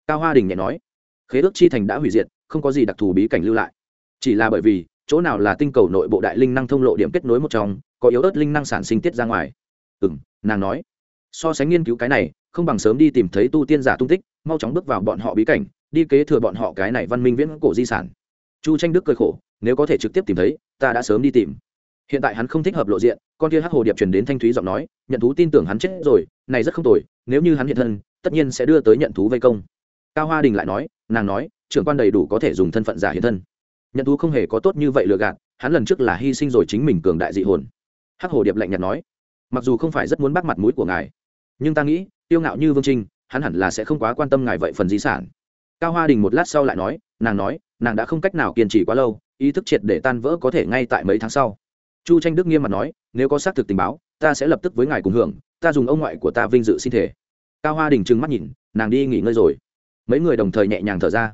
Cao hoa đình nhẹ nói, khế ước chi thành đã hủy diệt, không có gì đặc thù bí cảnh lưu lại. Chỉ là bởi vì, chỗ nào là tinh cầu nội bộ đại linh năng thông lộ điểm kết nối một trong, có yếu ớt linh năng sản sinh tiết ra ngoài. Ừ m nàng nói. So sánh nghiên cứu cái này, không bằng sớm đi tìm thấy tu tiên giả tung tích, mau chóng bước vào bọn họ bí cảnh, đi kế thừa bọn họ cái này văn minh viễn cổ di sản. Chu tranh đức cười khổ, nếu có thể trực tiếp tìm thấy, ta đã sớm đi tìm hiện tại hắn không thích hợp lộ diện, con kia hắc hồ điệp truyền đến thanh thúy giọng nói, nhận thú tin tưởng hắn chết rồi, này rất không tồi, nếu như hắn hiện thân, tất nhiên sẽ đưa tới nhận thú vây công. Cao hoa đình lại nói, nàng nói, trưởng quan đầy đủ có thể dùng thân phận giả hiện thân. Nhận thú không hề có tốt như vậy lừa gạt, hắn lần trước là hy sinh rồi chính mình cường đại dị hồn. Hắc hồ điệp lạnh nhạt nói, mặc dù không phải rất muốn bắt mặt mũi của ngài, nhưng ta nghĩ, tiêu ngạo như vương trinh, hắn hẳn là sẽ không quá quan tâm ngài vậy phần di sản. Cao hoa đình một lát sau lại nói, nàng nói, nàng đã không cách nào kiên trì quá lâu, ý thức triệt để tan vỡ có thể ngay tại mấy tháng sau chu tranh đức nghiêm mặt nói, nếu có xác thực tình báo, ta sẽ lập tức với ngài cùng hưởng, ta dùng ông ngoại của ta vinh dự xin thể cao hoa đình trừng mắt nhìn, nàng đi nghỉ ngơi rồi. Mấy người đồng thời nhẹ nhàng thở ra.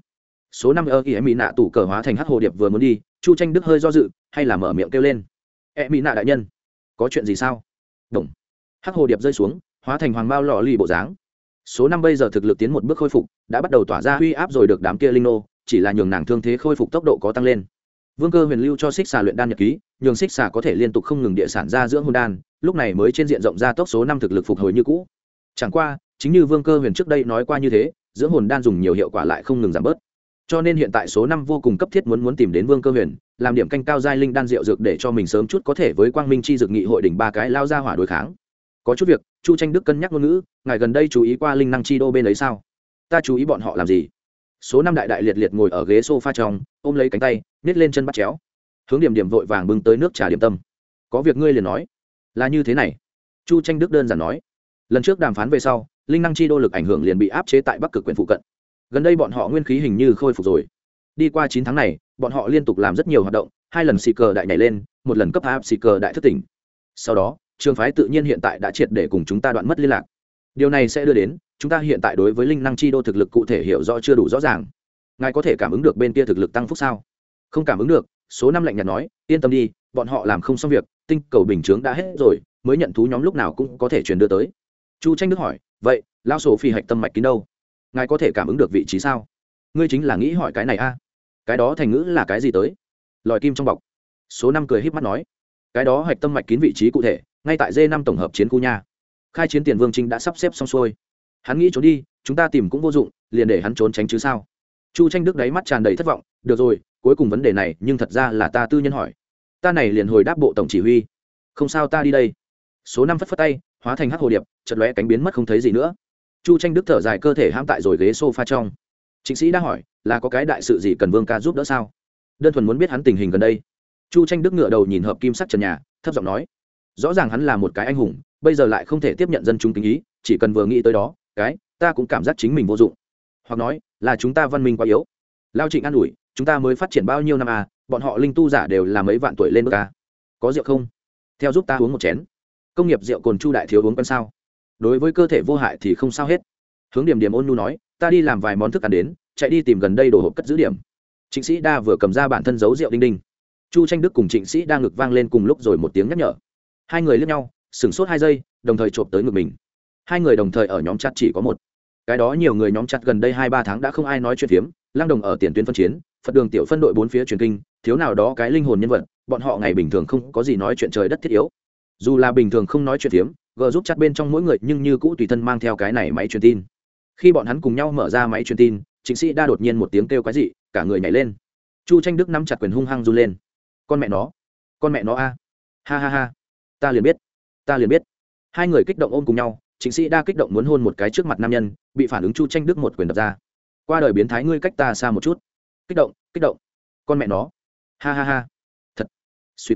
Số năm ơ kỳ em mỹ nạ tủ cờ hóa thành hát hồ điệp vừa muốn đi, chu tranh đức hơi do dự, hay là mở miệng kêu lên. Em mỹ nạ đại nhân, có chuyện gì sao? Đồng. Hắc hồ điệp rơi xuống, hóa thành hoàng bao lò lì bộ dáng. Số năm bây giờ thực lực tiến một bước khôi phục, đã bắt đầu tỏa ra uy áp rồi được đám kia linh nô, chỉ là nhường nàng thương thế khôi phục tốc độ có tăng lên. Vương cơ huyền lưu cho xích xà luyện đan nhật ký nhường xích xà có thể liên tục không ngừng địa sản ra dưỡng hồn đan, lúc này mới trên diện rộng ra tốc số năm thực lực phục hồi như cũ. Chẳng qua, chính như vương cơ huyền trước đây nói qua như thế, dưỡng hồn đan dùng nhiều hiệu quả lại không ngừng giảm bớt. Cho nên hiện tại số năm vô cùng cấp thiết muốn muốn tìm đến vương cơ huyền, làm điểm canh cao giai linh đan rượu dược để cho mình sớm chút có thể với quang minh chi dược nghị hội đỉnh ba cái lao ra hỏa đối kháng. Có chút việc, chu tranh đức cân nhắc ngôn ngữ, ngài gần đây chú ý qua linh năng chi đô bên ấy sao? Ta chú ý bọn họ làm gì? Số năm đại đại liệt liệt ngồi ở ghế s o f a trong, ôm lấy cánh tay nhét lên chân bắt chéo hướng điểm điểm vội vàng bưng tới nước trà điểm tâm. Có việc ngươi liền nói. Là như thế này. Chu tranh đức đơn giản nói. Lần trước đàm phán về sau, linh năng chi đô lực ảnh hưởng liền bị áp chế tại bắc cực quyền phụ cận. Gần đây bọn họ nguyên khí hình như khôi phục rồi. Đi qua chín tháng này, bọn họ liên tục làm rất nhiều hoạt động, hai lần xì cờ đại nhảy lên, một lần cấp áp xì cờ đại thất tỉnh. Sau đó, trường phái tự nhiên hiện tại đã triệt để cùng chúng ta đoạn mất liên lạc. Điều này sẽ đưa đến, chúng ta hiện tại đối với linh năng chi đô thực lực cụ thể hiểu rõ chưa đủ rõ ràng. Ngài có thể cảm ứng được bên kia thực lực tăng phúc sao? Không cảm ứng được số năm lạnh nhạt nói, yên tâm đi, bọn họ làm không xong việc, tinh cầu bình chướng đã hết rồi, mới nhận thú nhóm lúc nào cũng có thể truyền đưa tới. Chu tranh đức hỏi, vậy lao sổ phi hạch tâm mạch kín đâu? Ngài có thể cảm ứng được vị trí sao? Ngươi chính là nghĩ hỏi cái này a cái đó thành ngữ là cái gì tới? Lòi kim trong bọc. Số năm cười híp mắt nói, cái đó hạch tâm mạch kín vị trí cụ thể, ngay tại d năm tổng hợp chiến khu nha. Khai chiến tiền vương trinh đã sắp xếp xong xuôi. Hắn nghĩ trốn đi, chúng ta tìm cũng vô dụng, liền để hắn trốn tránh chứ sao? Chu tranh đức đáy mắt tràn đầy thất vọng được rồi, cuối cùng vấn đề này, nhưng thật ra là ta tư nhân hỏi. Ta này liền hồi đáp bộ tổng chỉ huy. Không sao, ta đi đây. Số năm phất phất tay, hóa thành hắc hồ điệp chật lóe cánh biến mất không thấy gì nữa. Chu tranh đức thở dài cơ thể ham tại rồi ghế s o f a trong. Chính sĩ đã hỏi, là có cái đại sự gì cần vương ca giúp đỡ sao? Đơn thuần muốn biết hắn tình hình gần đây. Chu tranh đức ngựa đầu nhìn hợp kim sắc trần nhà, thấp giọng nói, rõ ràng hắn là một cái anh hùng, bây giờ lại không thể tiếp nhận dân chúng tình ý, chỉ cần vừa nghĩ tới đó, cái, ta cũng cảm giác chính mình vô dụng. Hoặc nói, là chúng ta văn minh quá yếu. Lao trịnh an ủi chúng ta mới phát triển bao nhiêu năm à bọn họ linh tu giả đều là mấy vạn tuổi lên bước à. có rượu không? Theo giúp ta uống một chén. Công nghiệp rượu cồn chu đại thiếu uống quen sao? Đối với cơ thể vô hại thì không sao hết. Hướng điểm điểm ôn nu nói, ta đi làm vài món thức ăn đến, chạy đi tìm gần đây đồ hộp cất giữ điểm. Trịnh sĩ đa vừa cầm ra bản thân giấu rượu đinh đinh. Chu tranh đức cùng trịnh sĩ đa ngực vang lên cùng lúc rồi một tiếng nhắc nhở. Hai người lướt nhau, sửng sốt hai giây, đồng thời trộm tới ngực mình. Hai người đồng thời ở nhóm chặt chỉ có một. Cái đó nhiều người nhóm chặt gần đây hai ba tháng đã không ai nói chuyện phiếm lang đồng ở tiền tuyến phân chiến phật đường tiểu phân đội bốn phía truyền kinh, thiếu nào đó cái linh hồn nhân vật, bọn họ ngày bình thường không có gì nói chuyện trời đất thiết yếu. Dù là bình thường không nói chuyện tiếm gờ giúp chặt bên trong mỗi người nhưng như cũ tùy thân mang theo cái này máy truyền tin. Khi bọn hắn cùng nhau mở ra máy truyền tin chính sĩ đa đột nhiên một tiếng kêu cái gì cả người nhảy lên. Chu tranh đức nắm chặt quyền hung hăng run lên. Con mẹ nó, con mẹ nó a. Ha ha ha, ta liền biết, ta liền biết. Hai người kích động ôm cùng nhau chính sĩ đa kích động muốn hôn một cái trước mặt nam nhân, bị phản ứng chu tranh đức một quyền đập ra. Qua đời biến thái ngươi cách ta xa một chút kích động kích động. Con mẹ nó. Ha ha ha. Thật. Suýt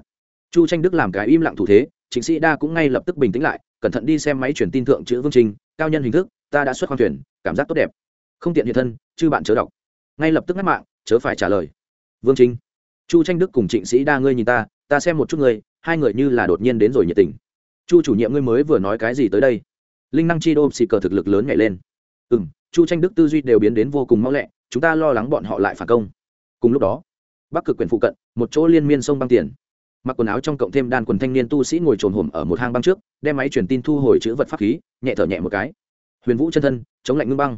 chu tranh đức làm cái im lặng thủ thế, chính sĩ đa cũng ngay lập tức bình tĩnh lại, cẩn thận đi xem máy truyền tin thượng chữ vương trình, cao nhân hình thức, ta đã xuất khoang thuyền, cảm giác tốt đẹp. Không tiện hiện thân chứ bạn chớ đọc. Ngay lập tức ngắt mạng, chớ phải trả lời. Vương trinh chu tranh đức cùng trịnh sĩ đa ngươi nhìn ta ta xem một chút ngươi, hai người như là đột nhiên đến rồi nhiệt tình. Chu chủ nhiệm ngươi mới vừa nói cái gì tới đây? Linh năng chi đô xì cờ thực lực lớn nhảy lên. Ừ m chu tranh đức tư duy đều biến đến vô cùng mau lẹ chúng ta lo lắng bọn họ lại phản công. Cùng lúc đó, bắc cực quyền phụ cận, một chỗ liên miên sông băng tiền. Mặc quần áo trong cộng thêm đan quần thanh niên tu sĩ ngồi trồn hổm ở một hang băng trước, đem máy truyền tin thu hồi chữ vật pháp khí, nhẹ thở nhẹ một cái. Huyền vũ chân thân, chống lạnh ngưng băng.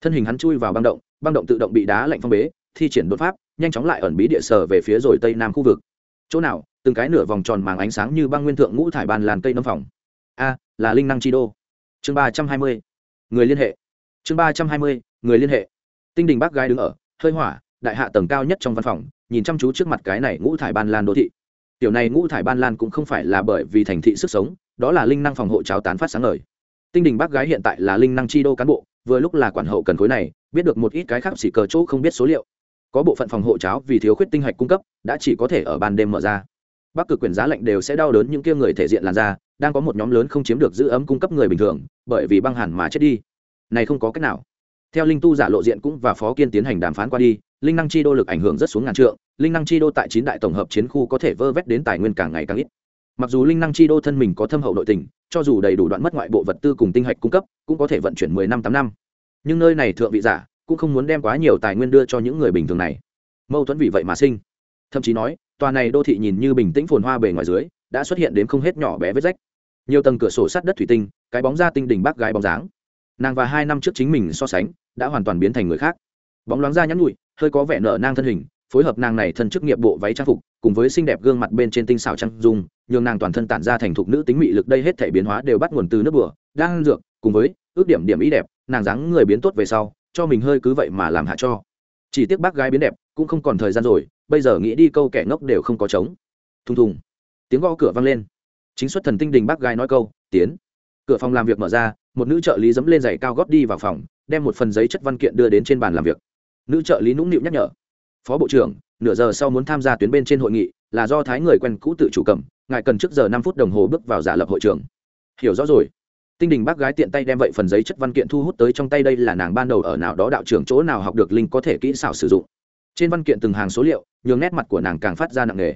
Thân hình hắn chui vào băng động băng động tự động bị đá lạnh phong bế, thi triển đột pháp, nhanh chóng lại ẩn bí địa sở về phía rồi tây nam khu vực. Chỗ nào, từng cái nửa vòng tròn màng ánh sáng như băng nguyên thượng ngũ thải bàn làn cây nấm phòng a, là linh năng chi đô. Chương ba trăm hai mươi, người liên hệ. Chương ba trăm hai mươi, người liên hệ tinh đình bác gái đứng ở, hơi hỏa, đại hạ tầng cao nhất trong văn phòng, nhìn chăm chú trước mặt cái này ngũ thải ban lan đô thị. Tiểu này ngũ thải ban lan cũng không phải là bởi vì thành thị sức sống, đó là linh năng phòng hộ cháo tán phát sáng ngời. Tinh đình bác gái hiện tại là linh năng chi đô cán bộ, vừa lúc là quản hậu cần khối này, biết được một ít cái khác xỉ cờ chỗ không biết số liệu. Có bộ phận phòng hộ cháo vì thiếu khuyết tinh hạch cung cấp, đã chỉ có thể ở ban đêm mở ra. Bắc cực quyền giá lạnh đều sẽ đau đớn những kia người thể diện làn da, đang có một nhóm lớn không chiếm được giữ ấm cung cấp người bình thường, bởi vì băng hẳn mà chết đi. Này không có cách nào theo linh tu giả lộ diện cũng và phó kiên tiến hành đàm phán qua đi, linh năng chi đô lực ảnh hưởng rất xuống ngàn trượng, linh năng chi đô tại chín đại tổng hợp chiến khu có thể vơ vét đến tài nguyên càng ngày càng ít. Mặc dù linh năng chi đô thân mình có thâm hậu nội tình, cho dù đầy đủ đoạn mất ngoại bộ vật tư cùng tinh hạch cung cấp, cũng có thể vận chuyển mười năm tám năm. Nhưng nơi này thượng vị giả cũng không muốn đem quá nhiều tài nguyên đưa cho những người bình thường này. Mâu thuẫn vì vậy mà sinh. Thậm chí nói, tòa này đô thị nhìn như bình tĩnh phồn hoa bề ngoài dưới, đã xuất hiện đến không hết nhỏ bé vết rách. Nhiều tầng cửa sổ sắt đất thủy tinh, cái bóng da tinh đỉnh bác gái bóng dáng nàng và hai năm trước chính mình so sánh, đã hoàn toàn biến thành người khác. Bóng loáng da nhắn nhụi, hơi có vẻ nở nang thân hình, phối hợp nàng này thân chức nghiệp bộ váy trang phục, cùng với xinh đẹp gương mặt bên trên tinh xảo trang dung, nhường nàng toàn thân tản ra thành thục nữ tính mị lực đây hết thể biến hóa đều bắt nguồn từ nước bừa, đang dược, cùng với ước điểm điểm ý đẹp, nàng dáng người biến tốt về sau, cho mình hơi cứ vậy mà làm hạ cho. Chỉ tiếc bác gái biến đẹp, cũng không còn thời gian rồi, bây giờ nghĩ đi câu kẻ ngốc đều không có trống. Thùng thùng, tiếng gõ cửa vang lên. Chính xuất thần tinh đình bác gái nói câu, tiến. Cửa phòng làm việc mở ra một nữ trợ lý dẫm lên giày cao gót đi vào phòng, đem một phần giấy chất văn kiện đưa đến trên bàn làm việc. Nữ trợ lý nũng nịu nhắc nhở. Phó bộ trưởng, nửa giờ sau muốn tham gia tuyến bên trên hội nghị, là do thái người quen cũ tự chủ cầm, ngài cần trước giờ năm phút đồng hồ bước vào giả lập hội trường. hiểu rõ rồi. Tinh đình bác gái tiện tay đem vậy phần giấy chất văn kiện thu hút tới trong tay, đây là nàng ban đầu ở nào đó đạo trưởng chỗ nào học được linh có thể kỹ xảo sử dụng. Trên văn kiện từng hàng số liệu, nhường nét mặt của nàng càng phát ra nặng nề.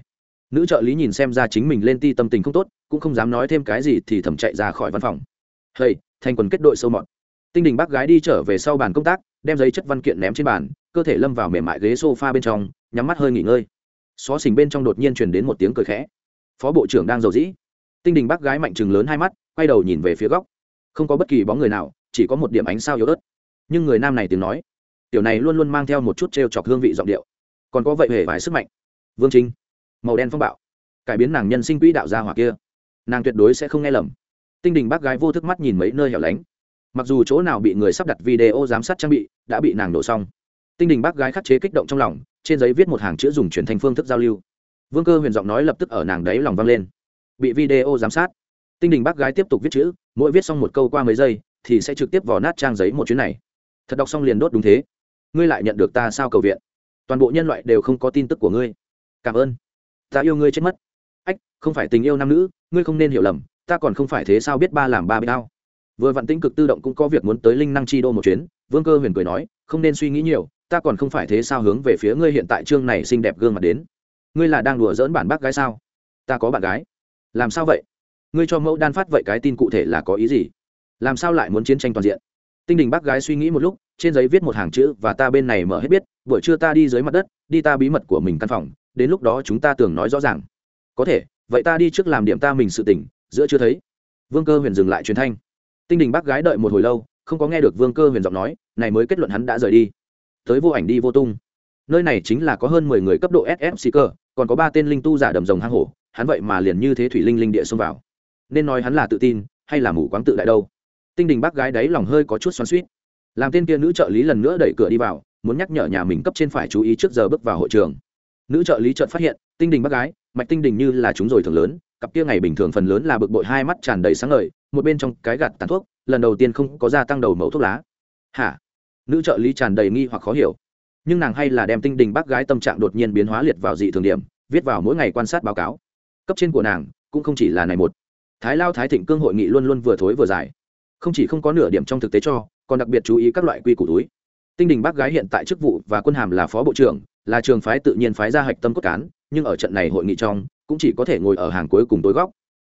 Nữ trợ lý nhìn xem ra chính mình lên ti tâm tình không tốt, cũng không dám nói thêm cái gì thì thầm chạy ra khỏi văn phòng. Hey thành quần kết đội sâu mọt. Tinh đình bác gái đi trở về sau bàn công tác, đem giấy chất văn kiện ném trên bàn, cơ thể lâm vào mềm mại ghế s o f a bên trong, nhắm mắt hơi nghỉ ngơi. Xó xỉnh bên trong đột nhiên truyền đến một tiếng cười khẽ. Phó bộ trưởng đang giàu dĩ. Tinh đình bác gái mạnh chừng lớn hai mắt, quay đầu nhìn về phía góc. Không có bất kỳ bóng người nào, chỉ có một điểm ánh sao yếu ớt. Nhưng người nam này tiếng nói, tiểu này luôn luôn mang theo một chút t r e o chọc hương vị giọng điệu. Còn có vậy hề vài sức mạnh. Vương trinh, màu đen phong bạo. Cải biến nàng nhân sinh quỹ đạo gia hỏa kia. Nàng tuyệt đối sẽ không nghe lầm tinh đình bác gái vô thức mắt nhìn mấy nơi hẻo lánh. Mặc dù chỗ nào bị người sắp đặt video giám sát trang bị, đã bị nàng đổ xong. Tinh đình bác gái khắc chế kích động trong lòng, trên giấy viết một hàng chữ dùng truyền thành phương thức giao lưu. Vương cơ huyền giọng nói lập tức ở nàng đấy lòng vang lên. Bị video giám sát. Tinh đình bác gái tiếp tục viết chữ, mỗi viết xong một câu qua mấy giây, thì sẽ trực tiếp vò nát trang giấy một chuyến này. Thật đọc xong liền đốt đúng thế. Ngươi lại nhận được ta sao cầu viện? Toàn bộ nhân loại đều không có tin tức của ngươi. Cảm ơn. Ta yêu ngươi chết mất. Ách, không phải tình yêu nam nữ, ngươi không nên hiểu lầm ta còn không phải thế sao biết ba làm ba biết tao vừa vạn tĩnh cực tự động cũng có việc muốn tới linh năng chi đô một chuyến, vương cơ huyền cười nói, không nên suy nghĩ nhiều, ta còn không phải thế sao hướng về phía ngươi hiện tại chương này xinh đẹp gương mặt đến. Ngươi là đang đùa dỡn bản bác gái sao? Ta có bạn gái. Làm sao vậy? Ngươi cho mẫu đan phát vậy cái tin cụ thể là có ý gì? Làm sao lại muốn chiến tranh toàn diện? Tinh đình bác gái suy nghĩ một lúc, trên giấy viết một hàng chữ và ta bên này mở hết biết, buổi trưa ta đi dưới mặt đất, đi ta bí mật của mình căn phòng, đến lúc đó chúng ta tưởng nói rõ ràng. Có thể, vậy ta đi trước làm điểm ta mình sự tỉnh giữa chưa thấy. Vương cơ huyền dừng lại truyền thanh. Tinh đình bác gái đợi một hồi lâu, không có nghe được vương cơ huyền giọng nói, này mới kết luận hắn đã rời đi. Tới vô ảnh đi vô tung. Nơi này chính là có hơn mười người cấp độ sf cơ, còn có ba tên linh tu giả đầm rồng hang hổ, hắn vậy mà liền như thế thủy linh linh địa xông vào. Nên nói hắn là tự tin, hay là mù quáng tự đại đâu? Tinh đình bác gái đấy lòng hơi có chút xoắn suýt làm tên kia nữ trợ lý lần nữa đẩy cửa đi vào, muốn nhắc nhở nhà mình cấp trên phải chú ý trước giờ bước vào hội trường. Nữ trợ lý chợt phát hiện, tinh đình bác gái, mạch tinh đình như là chúng rồi thường lớn cặp kia ngày bình thường phần lớn là bực bội hai mắt tràn đầy sáng ngời, một bên trong cái gạt tàn thuốc, lần đầu tiên không có gia tăng đầu mẫu thuốc lá. Hả? Nữ trợ lý tràn đầy nghi hoặc khó hiểu. Nhưng nàng hay là đem tinh đình bác gái tâm trạng đột nhiên biến hóa liệt vào dị thường điểm, viết vào mỗi ngày quan sát báo cáo. Cấp trên của nàng, cũng không chỉ là này một. Thái lao thái thịnh cương hội nghị luôn luôn vừa thối vừa dài. Không chỉ không có nửa điểm trong thực tế cho, còn đặc biệt chú ý các loại quy củ túi tinh đình bác gái hiện tại chức vụ và quân hàm là phó bộ trưởng, là trường phái tự nhiên phái ra hạch tâm cốt cán, nhưng ở trận này hội nghị trong, cũng chỉ có thể ngồi ở hàng cuối cùng tối góc.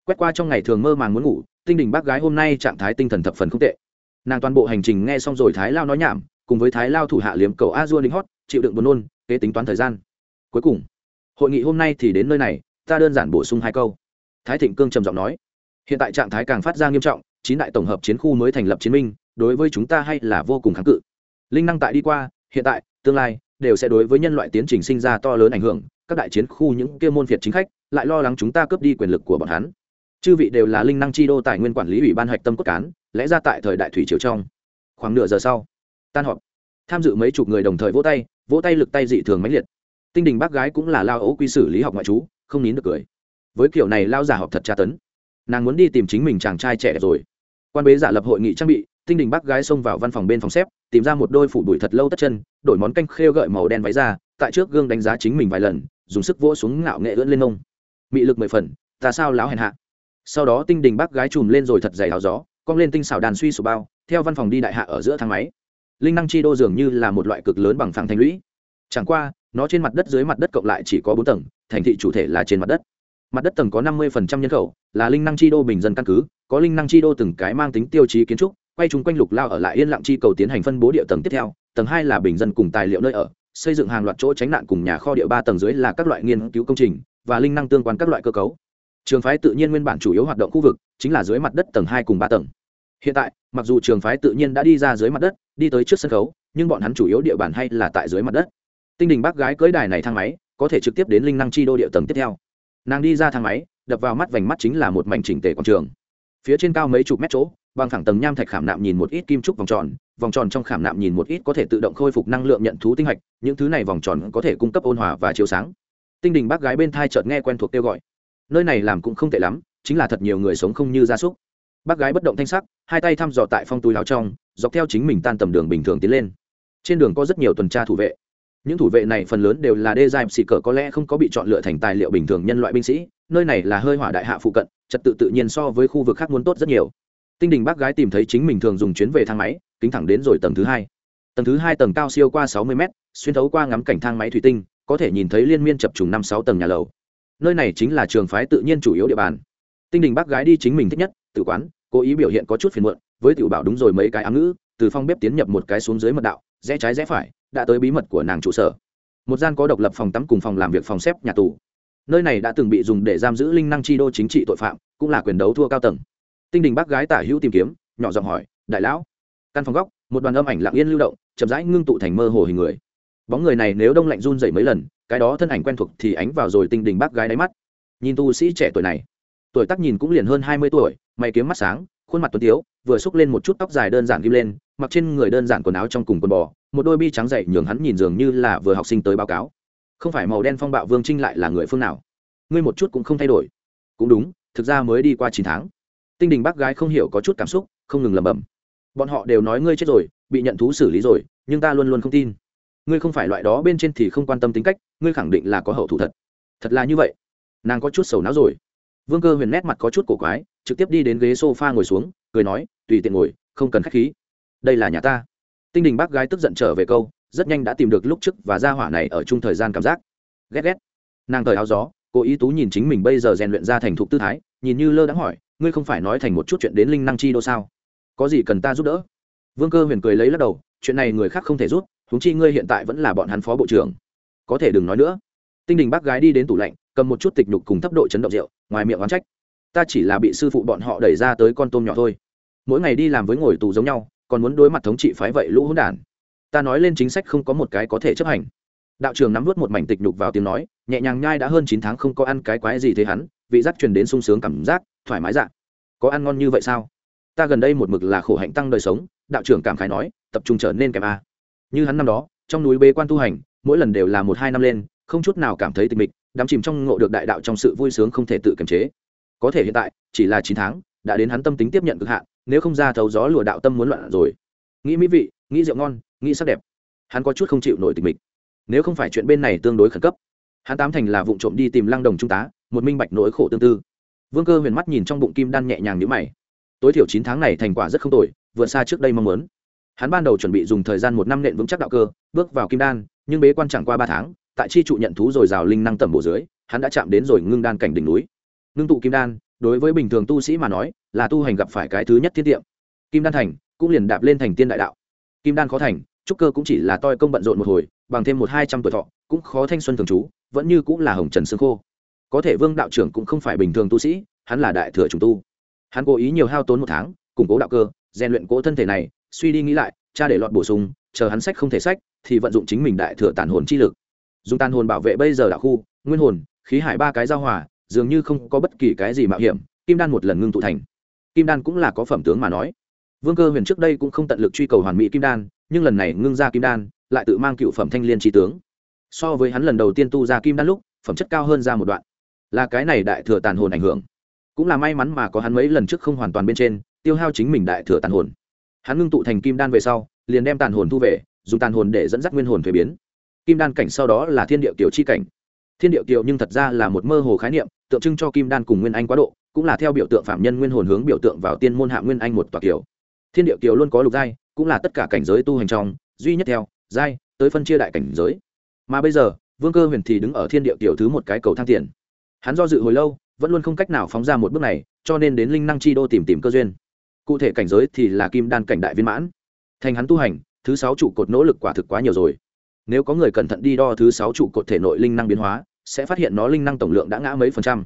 Quét qua trong ngày thường mơ màng muốn ngủ, tinh đình bác gái hôm nay trạng thái tinh thần thập phần không tệ. Nàng toàn bộ hành trình nghe xong rồi thái lao nói nhảm, cùng với thái lao thủ hạ liếm cầu a dua linh hót, chịu đựng buồn nôn, kế tính toán thời gian. Cuối cùng, hội nghị hôm nay thì đến nơi này, ta đơn giản bổ sung hai câu. Thái thịnh cương trầm giọng nói, hiện tại trạng thái càng phát ra nghiêm trọng, chín đại tổng hợp chiến khu mới thành lập chiến minh đối với chúng ta hay là vô cùng kháng cự linh năng tại đi qua, hiện tại, tương lai, đều sẽ đối với nhân loại tiến trình sinh ra to lớn ảnh hưởng, các đại chiến khu những kia môn phiệt chính khách lại lo lắng chúng ta cướp đi quyền lực của bọn hắn. Chư vị đều là linh năng chi đô tài nguyên quản lý ủy ban hạch tâm cốt cán, lẽ ra tại thời đại thủy triều trong. Khoảng nửa giờ sau, tan họp. Tham dự mấy chục người đồng thời vỗ tay vỗ tay lực tay dị thường mãnh liệt. Tinh đình bác gái cũng là lao ấu quy xử lý học ngoại trú, không nín được cười. Với kiểu này lao giả học thật tra tấn. Nàng muốn đi tìm chính mình chàng trai trẻ rồi. Quan bế giả lập hội nghị trang bị tinh đình bác gái xông vào văn phòng bên phòng xếp tìm ra một đôi phủ đuổi thật lâu tất chân đổi món canh khêu gợi màu đen váy ra tại trước gương đánh giá chính mình vài lần dùng sức vỗ xuống ngạo nghệ ưỡn lên ông, mị lực mười phần ta sao láo hèn hạ? Sau đó tinh đình bác gái chùm lên rồi thật dày áo gió cong lên tinh xảo đàn suy sụp bao theo văn phòng đi đại hạ ở giữa thang máy. Linh năng chi đô dường như là một loại cực lớn bằng phẳng thành lũy. Chẳng qua nó trên mặt đất dưới mặt đất cộng lại chỉ có bốn tầng thành thị chủ thể là trên mặt đất. Mặt đất tầng có năm mươi nhân khẩu là linh năng chi đô bình dân căn cứ có linh năng chi đô từng cái mang tính tiêu chí kiến trúc quay chung quanh lục lao ở lại yên lặng chi cầu tiến hành phân bố địa tầng tiếp theo, tầng hai là bình dân cùng tài liệu nơi ở, xây dựng hàng loạt chỗ tránh nạn cùng nhà kho địa ba tầng dưới là các loại nghiên cứu công trình và linh năng tương quan các loại cơ cấu. Trường phái tự nhiên nguyên bản chủ yếu hoạt động khu vực chính là dưới mặt đất tầng hai cùng ba tầng. Hiện tại, mặc dù trường phái tự nhiên đã đi ra dưới mặt đất, đi tới trước sân khấu, nhưng bọn hắn chủ yếu địa bàn hay là tại dưới mặt đất. Tinh đình bác gái cưới đài này thang máy, có thể trực tiếp đến linh năng chi đô địa tầng tiếp theo. Nàng đi ra thang máy, đập vào mắt vành mắt chính là một mảnh chỉnh tề quảng trường. Phía trên cao mấy chục mét chỗ bằng thẳng tầng nham thạch khảm nạm nhìn một ít kim trúc vòng tròn vòng tròn trong khảm nạm nhìn một ít có thể tự động khôi phục năng lượng nhận thú tinh hạch, những thứ này vòng tròn có thể cung cấp ôn hòa và chiếu sáng. Tinh đình bác gái bên thai chợt nghe quen thuộc kêu gọi. Nơi này làm cũng không tệ lắm, chính là thật nhiều người sống không như gia súc. Bác gái bất động thanh sắc, hai tay thăm dò tại phong túi láo trong, dọc theo chính mình tan tầm đường bình thường tiến lên. Trên đường có rất nhiều tuần tra thủ vệ. Những thủ vệ này phần lớn đều là đê giai xì cờ có lẽ không có bị chọn lựa thành tài liệu bình thường nhân loại binh sĩ, nơi này là hơi hỏa đại hạ phụ cận, trật tự tự nhiên so với khu vực khác muốn tốt rất nhiều tinh đình bác gái tìm thấy chính mình thường dùng chuyến về thang máy, kính thẳng đến rồi tầng thứ hai. Tầng thứ hai tầng cao siêu qua sáu mươi mét, xuyên thấu qua ngắm cảnh thang máy thủy tinh, có thể nhìn thấy liên miên chập trùng năm sáu tầng nhà lầu. Nơi này chính là trường phái tự nhiên chủ yếu địa bàn. Tinh đình bác gái đi chính mình thích nhất, tự quán, cố ý biểu hiện có chút phiền muộn, với tiểu bảo đúng rồi mấy cái ám ngữ, từ phong bếp tiến nhập một cái xuống dưới mật đạo, rẽ trái rẽ phải, đã tới bí mật của nàng trụ sở. Một gian có độc lập phòng tắm cùng phòng làm việc phòng xếp nhà tù. Nơi này đã từng bị dùng để giam giữ linh năng chi đô chính trị tội phạm, cũng là quyền đấu thua cao tầng tinh đình bác gái tả hữu tìm kiếm, nhỏ giọng hỏi, đại lão. Căn phòng góc, một đoàn âm ảnh lặng yên lưu động, chậm rãi ngưng tụ thành mơ hồ hình người. Bóng người này nếu đông lạnh run dậy mấy lần, cái đó thân ảnh quen thuộc thì ánh vào rồi tinh đình bác gái đáy mắt. Nhìn tu sĩ trẻ tuổi này, tuổi tác nhìn cũng liền hơn hai mươi tuổi, mày kiếm mắt sáng, khuôn mặt tuấn tiếu, vừa xúc lên một chút tóc dài đơn giản kim lên, mặc trên người đơn giản quần áo trong cùng quần bò, một đôi bi trắng dậy nhường hắn nhìn dường như là vừa học sinh tới báo cáo. Không phải màu đen phong bạo vương trinh lại là người phương nào? Ngươi một chút cũng không thay đổi. Cũng đúng, thực ra mới đi qua chín tháng tinh đình bác gái không hiểu có chút cảm xúc, không ngừng lẩm bẩm. Bọn họ đều nói ngươi chết rồi, bị nhận thú xử lý rồi, nhưng ta luôn luôn không tin. Ngươi không phải loại đó bên trên thì không quan tâm tính cách, ngươi khẳng định là có hậu thủ thật. Thật là như vậy. Nàng có chút sầu não rồi. Vương cơ huyền nét mặt có chút cổ quái, trực tiếp đi đến ghế s o f a ngồi xuống, cười nói, tùy tiện ngồi, không cần k h á c h khí. Đây là nhà ta. Tinh đình bác gái tức giận trở về câu, rất nhanh đã tìm được lúc trước và ra hỏa này ở chung thời gian cảm giác. Ghét ghét. Nàng thời áo gió, cố ý tú nhìn chính mình bây giờ rèn luyện ra thành thục tư thái, nhìn như lơ đãng hỏi ngươi không phải nói thành một chút chuyện đến linh năng chi đô sao? Có gì cần ta giúp đỡ? Vương cơ huyền cười lấy lắc đầu, chuyện này người khác không thể giúp, huống chi ngươi hiện tại vẫn là bọn hắn phó bộ trưởng. Có thể đừng nói nữa. Tinh đình bác gái đi đến tủ lạnh, cầm một chút tịch nhục cùng thấp độ chấn động rượu, ngoài miệng oán trách. Ta chỉ là bị sư phụ bọn họ đẩy ra tới con tôm nhỏ thôi. Mỗi ngày đi làm với ngồi tù giống nhau, còn muốn đối mặt thống trị phái vậy lũ hỗn đản. Ta nói lên chính sách không có một cái có thể chấp hành. Đạo trường nắm vớt một mảnh tịch nhục vào tiếng nói, nhẹ nhàng nhai đã hơn chín tháng không có ăn cái quái gì thế hắn, vị giác truyền đến sung sướng cảm giác thoải mái dạ. Có ăn ngon như vậy sao? Ta gần đây một mực là khổ hạnh tăng đời sống, đạo trưởng cảm khái nói, tập trung trở nên kèm a. Như hắn năm đó, trong núi bế quan tu hành, mỗi lần đều là một hai năm lên, không chút nào cảm thấy tịch mịch, đắm chìm trong ngộ được đại đạo trong sự vui sướng không thể tự kiềm chế. Có thể hiện tại, chỉ là chín tháng, đã đến hắn tâm tính tiếp nhận cực hạn, nếu không ra thấu gió lùa đạo tâm muốn loạn rồi. Nghĩ mỹ vị, nghĩ rượu ngon, nghĩ sắc đẹp, hắn có chút không chịu nổi tịch mịch. Nếu không phải chuyện bên này tương đối khẩn cấp, hắn tám thành là vụ trộm đi tìm lăng đồng trung tá, một minh bạch nỗi khổ tương tư vương cơ huyền mắt nhìn trong bụng kim đan nhẹ nhàng nhữ mày. Tối thiểu chín tháng này thành quả rất không tồi, vượt xa trước đây mong muốn. Hắn ban đầu chuẩn bị dùng thời gian một năm nện vững chắc đạo cơ, bước vào kim đan, nhưng bế quan chẳng qua ba tháng, tại chi trụ nhận thú rồi rào linh năng tầm bổ dưới, hắn đã chạm đến rồi ngưng đan cảnh đỉnh núi. Ngưng tụ kim đan, đối với bình thường tu sĩ mà nói, là tu hành gặp phải cái thứ nhất thiết tiệm kim đan thành, cũng liền đạp lên thành tiên đại đạo. Kim đan khó thành, trúc cơ cũng chỉ là toi công bận rộn một hồi, bằng thêm một hai trăm tuổi thọ, cũng khó thanh xuân thường trú, vẫn như cũng là hồng trần xương khô có thể vương đạo trưởng cũng không phải bình thường tu sĩ, hắn là đại thừa trùng tu. Hắn cố ý nhiều hao tốn một tháng, củng cố đạo cơ, rèn luyện cố thân thể này, suy đi nghĩ lại, cha để lọt bổ sung, chờ hắn sách không thể sách, thì vận dụng chính mình đại thừa tàn hồn chi lực. Dùng tàn hồn bảo vệ bây giờ đạo khu, nguyên hồn, khí hải ba cái giao hòa, dường như không có bất kỳ cái gì mạo hiểm, kim đan một lần ngưng tụ thành. Kim đan cũng là có phẩm tướng mà nói. Vương cơ huyền trước đây cũng không tận lực truy cầu hoàn mỹ kim đan, nhưng lần này ngưng ra kim đan, lại tự mang cựu phẩm thanh liên trí tướng. So với hắn lần đầu tiên tu ra kim đan lúc, phẩm chất cao hơn ra một đoạn là cái này đại thừa tàn hồn ảnh hưởng. Cũng là may mắn mà có hắn mấy lần trước không hoàn toàn bên trên, tiêu hao chính mình đại thừa tàn hồn. Hắn ngưng tụ thành kim đan về sau, liền đem tàn hồn thu về, dùng tàn hồn để dẫn dắt nguyên hồn thuế biến. Kim đan cảnh sau đó là thiên địa kiều chi cảnh. Thiên địa kiều nhưng thật ra là một mơ hồ khái niệm, tượng trưng cho kim đan cùng nguyên anh quá độ, cũng là theo biểu tượng phạm nhân nguyên hồn hướng biểu tượng vào tiên môn hạ nguyên anh một tòa kiều. Thiên địa kiều luôn có lục giai, cũng là tất cả cảnh giới tu hành trong, duy nhất theo, giai, tới phân chia đại cảnh giới. Mà bây giờ, vương cơ huyền thì đứng ở thiên địa kiều thứ một cái cầu thang tiền hắn do dự hồi lâu, vẫn luôn không cách nào phóng ra một bước này, cho nên đến linh năng chi đô tìm tìm cơ duyên. Cụ thể cảnh giới thì là kim đan cảnh đại viên mãn. Thành hắn tu hành, thứ sáu trụ cột nỗ lực quả thực quá nhiều rồi. Nếu có người cẩn thận đi đo thứ sáu trụ cột thể nội linh năng biến hóa, sẽ phát hiện nó linh năng tổng lượng đã ngã mấy phần trăm.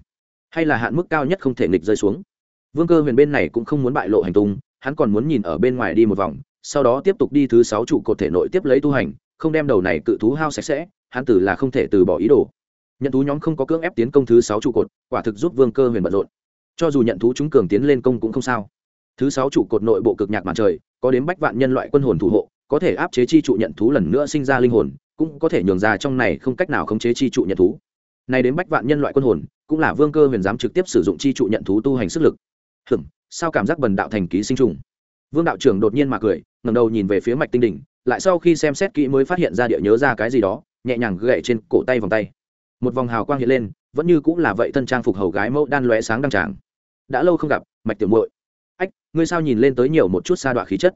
Hay là hạn mức cao nhất không thể nghịch rơi xuống. Vương cơ huyền bên này cũng không muốn bại lộ hành tung, hắn còn muốn nhìn ở bên ngoài đi một vòng, sau đó tiếp tục đi thứ sáu trụ cột thể nội tiếp lấy tu hành, không đem đầu này cự thú hao sạch sẽ, hắn tử là không thể từ bỏ ý đồ nhận thú nhóm không có cưỡng ép tiến công thứ sáu trụ cột, quả thực giúp vương cơ huyền bận rộn. Cho dù nhận thú chúng cường tiến lên công cũng không sao. Thứ sáu trụ cột nội bộ cực nhạc màn trời, có đến bách vạn nhân loại quân hồn thủ hộ, có thể áp chế chi trụ nhận thú lần nữa sinh ra linh hồn, cũng có thể nhường ra trong này không cách nào khống chế chi trụ nhận thú. Này đến bách vạn nhân loại quân hồn, cũng là vương cơ huyền dám trực tiếp sử dụng chi trụ nhận thú tu hành sức lực. Hừm sao cảm giác bần đạo thành ký sinh trùng? Vương đạo trưởng đột nhiên mà cười ngầm đầu nhìn về phía mạch tinh đỉnh, lại sau khi xem xét kỹ mới phát hiện ra địa nhớ ra cái gì đó, nhẹ nhàng gậy trên cổ tay vòng tay một vòng hào quang hiện lên, vẫn như cũng là vậy thân trang phục hầu gái mẫu đan lóe sáng đăng tràng. Đã lâu không gặp, mạch tiểu muội. Ách, ngươi sao nhìn lên tới nhiều một chút xa đoạn khí chất?